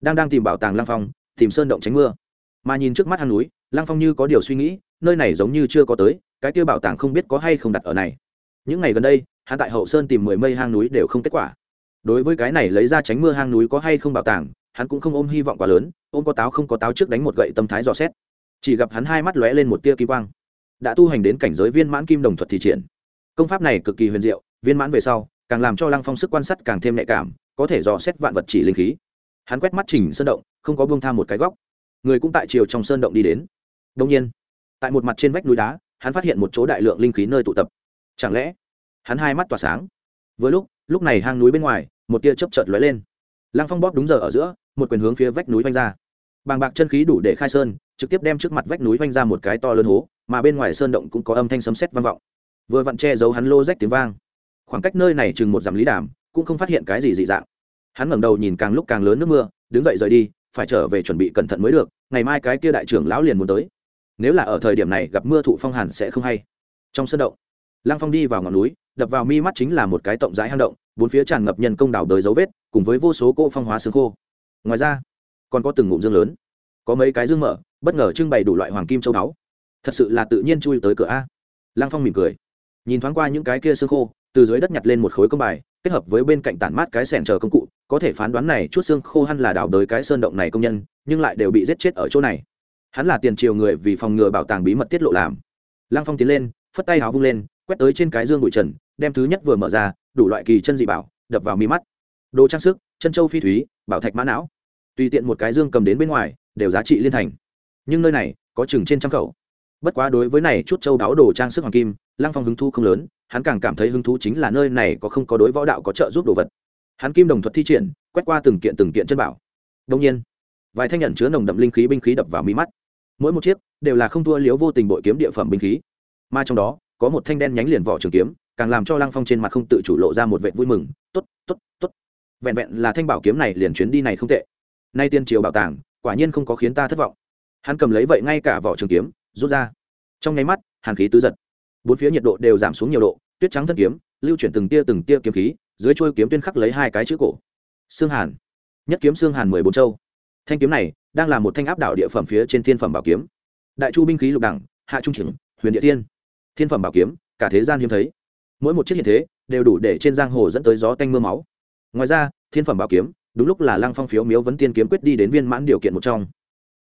Đang đang tìm bảo tàng lăng phong, tìm sơn động tránh mưa mà nhìn trước mắt hang núi, lăng phong như có điều suy nghĩ, nơi này giống như chưa có tới, cái kia bảo tàng không biết có hay không đặt ở này. Những ngày gần đây, hắn tại hậu sơn tìm mười mây hang núi đều không kết quả. Đối với cái này lấy ra tránh mưa hang núi có hay không bảo tàng, hắn cũng không ôm hy vọng quá lớn, ôm có táo không có táo trước đánh một gậy tâm thái dò xét. Chỉ gặp hắn hai mắt lóe lên một tia kỳ quang. Đã tu hành đến cảnh giới viên mãn kim đồng thuật thì triển. Công pháp này cực kỳ huyền diệu, viên mãn về sau, càng làm cho lăng phong sức quan sát càng thêm nhạy cảm, có thể dò xét vạn vật chỉ linh khí. Hắn quét mắt chỉnh sơn động, không có buông tham một cái góc người cũng tại chiều trong sơn động đi đến. Đông nhiên, tại một mặt trên vách núi đá, hắn phát hiện một chỗ đại lượng linh khí nơi tụ tập. Chẳng lẽ, hắn hai mắt tỏa sáng? Vừa lúc lúc này hang núi bên ngoài, một tia chớp chợt lóe lên. Lăng phong bóp đúng giờ ở giữa, một quyền hướng phía vách núi vanh ra. Bàng bạc chân khí đủ để khai sơn, trực tiếp đem trước mặt vách núi vanh ra một cái to lớn hố, mà bên ngoài sơn động cũng có âm thanh sấm sét vang vọng. Vừa vặn che giấu hắn lô rách tiếng vang. Khoảng cách nơi này chừng một dặm lý đàm, cũng không phát hiện cái gì dị dạng. Hắn ngẩng đầu nhìn càng lúc càng lớn nước mưa, đứng dậy rời đi phải trở về chuẩn bị cẩn thận mới được, ngày mai cái kia đại trưởng lão liền muốn tới. Nếu là ở thời điểm này gặp mưa thụ phong hàn sẽ không hay. Trong sân động, lăng phong đi vào ngọn núi, đập vào mi mắt chính là một cái rộng rãi hang động, bốn phía tràn ngập nhân công đào đời dấu vết, cùng với vô số cỗ phong hóa xương khô. Ngoài ra, còn có từng ngụm dương lớn. Có mấy cái dương mở, bất ngờ trưng bày đủ loại hoàng kim châu đáo thật sự là tự nhiên chui tới cửa a. Lăng phong mỉm cười. Nhìn thoáng qua những cái kia xương khô, từ dưới đất nhặt lên một khối công bài, kết hợp với bên cạnh tản mát cái sẻn chờ công cụ có thể phán đoán này chút xương khô hăn là đào đới cái sơn động này công nhân, nhưng lại đều bị giết chết ở chỗ này. Hắn là tiền triều người vì phòng ngừa bảo tàng bí mật tiết lộ làm. Lăng phong tiến lên, phất tay háo vung lên, quét tới trên cái dương bụi trần, đem thứ nhất vừa mở ra, đủ loại kỳ chân dị bảo, đập vào mi mắt. Đồ trang sức, chân châu phi thúy, bảo thạch mã não. Tùy tiện một cái dương cầm đến bên ngoài, đều giá trị liên thành. Nhưng nơi này, có chừng trên trăm khẩu. Bất quá đối với này chút châu đáo đồ trang sức hoàng kim, lăng phong hứng thu không lớn, hắn càng cảm thấy hứng thú chính là nơi này có không có đối võ đạo có trợ giúp đồ vật hắn kim đồng thuật thi triển, quét qua từng kiện từng kiện chân bảo. Đông nhiên, vài thanh nhận chứa nồng đậm linh khí binh khí đập vào mi mắt. Mỗi một chiếc đều là không thua liếu vô tình bội kiếm địa phẩm binh khí. Mà trong đó, có một thanh đen nhánh liền vỏ trường kiếm, càng làm cho lăng phong trên mặt không tự chủ lộ ra một vệ vui mừng t ố t t ố t t ố t vẹn vẹn là thanh bảo kiếm này liền chuyến đi này không tệ. Nay tiên triều bảo tàng, quả nhiên không có khiến ta thất vọng. Hắn cầm lấy vậy ngay cả vỏ trường kiếm, rút ra. Trong nháy mắt, hàn khí tứ giật. Bốn phía nhiệt độ đều giảm xuống nhiều độ, tuyết trắng thân kiếm, lưu chuyển từng tia từng tia kiếm khí dưới trôi kiếm tuyên khắc lấy hai cái chữ cổ. Xương hàn. Nhất kiếm xương hàn mười bốn châu. Thanh kiếm này đang là một thanh áp đảo địa phẩm phía trên thiên phẩm bảo kiếm. Đại chu binh khí lục đẳng, hạ trung trưởng, huyền địa thiên thiên phẩm bảo kiếm, cả thế gian hiếm thấy. Mỗi một chiếc hiện thế đều đủ để trên giang hồ dẫn tới gió tanh mưa máu. Ngoài ra, thiên phẩm bảo kiếm, đúng lúc là lăng phong phiếu miếu vấn tiên kiếm quyết đi đến viên mãn điều kiện một trong.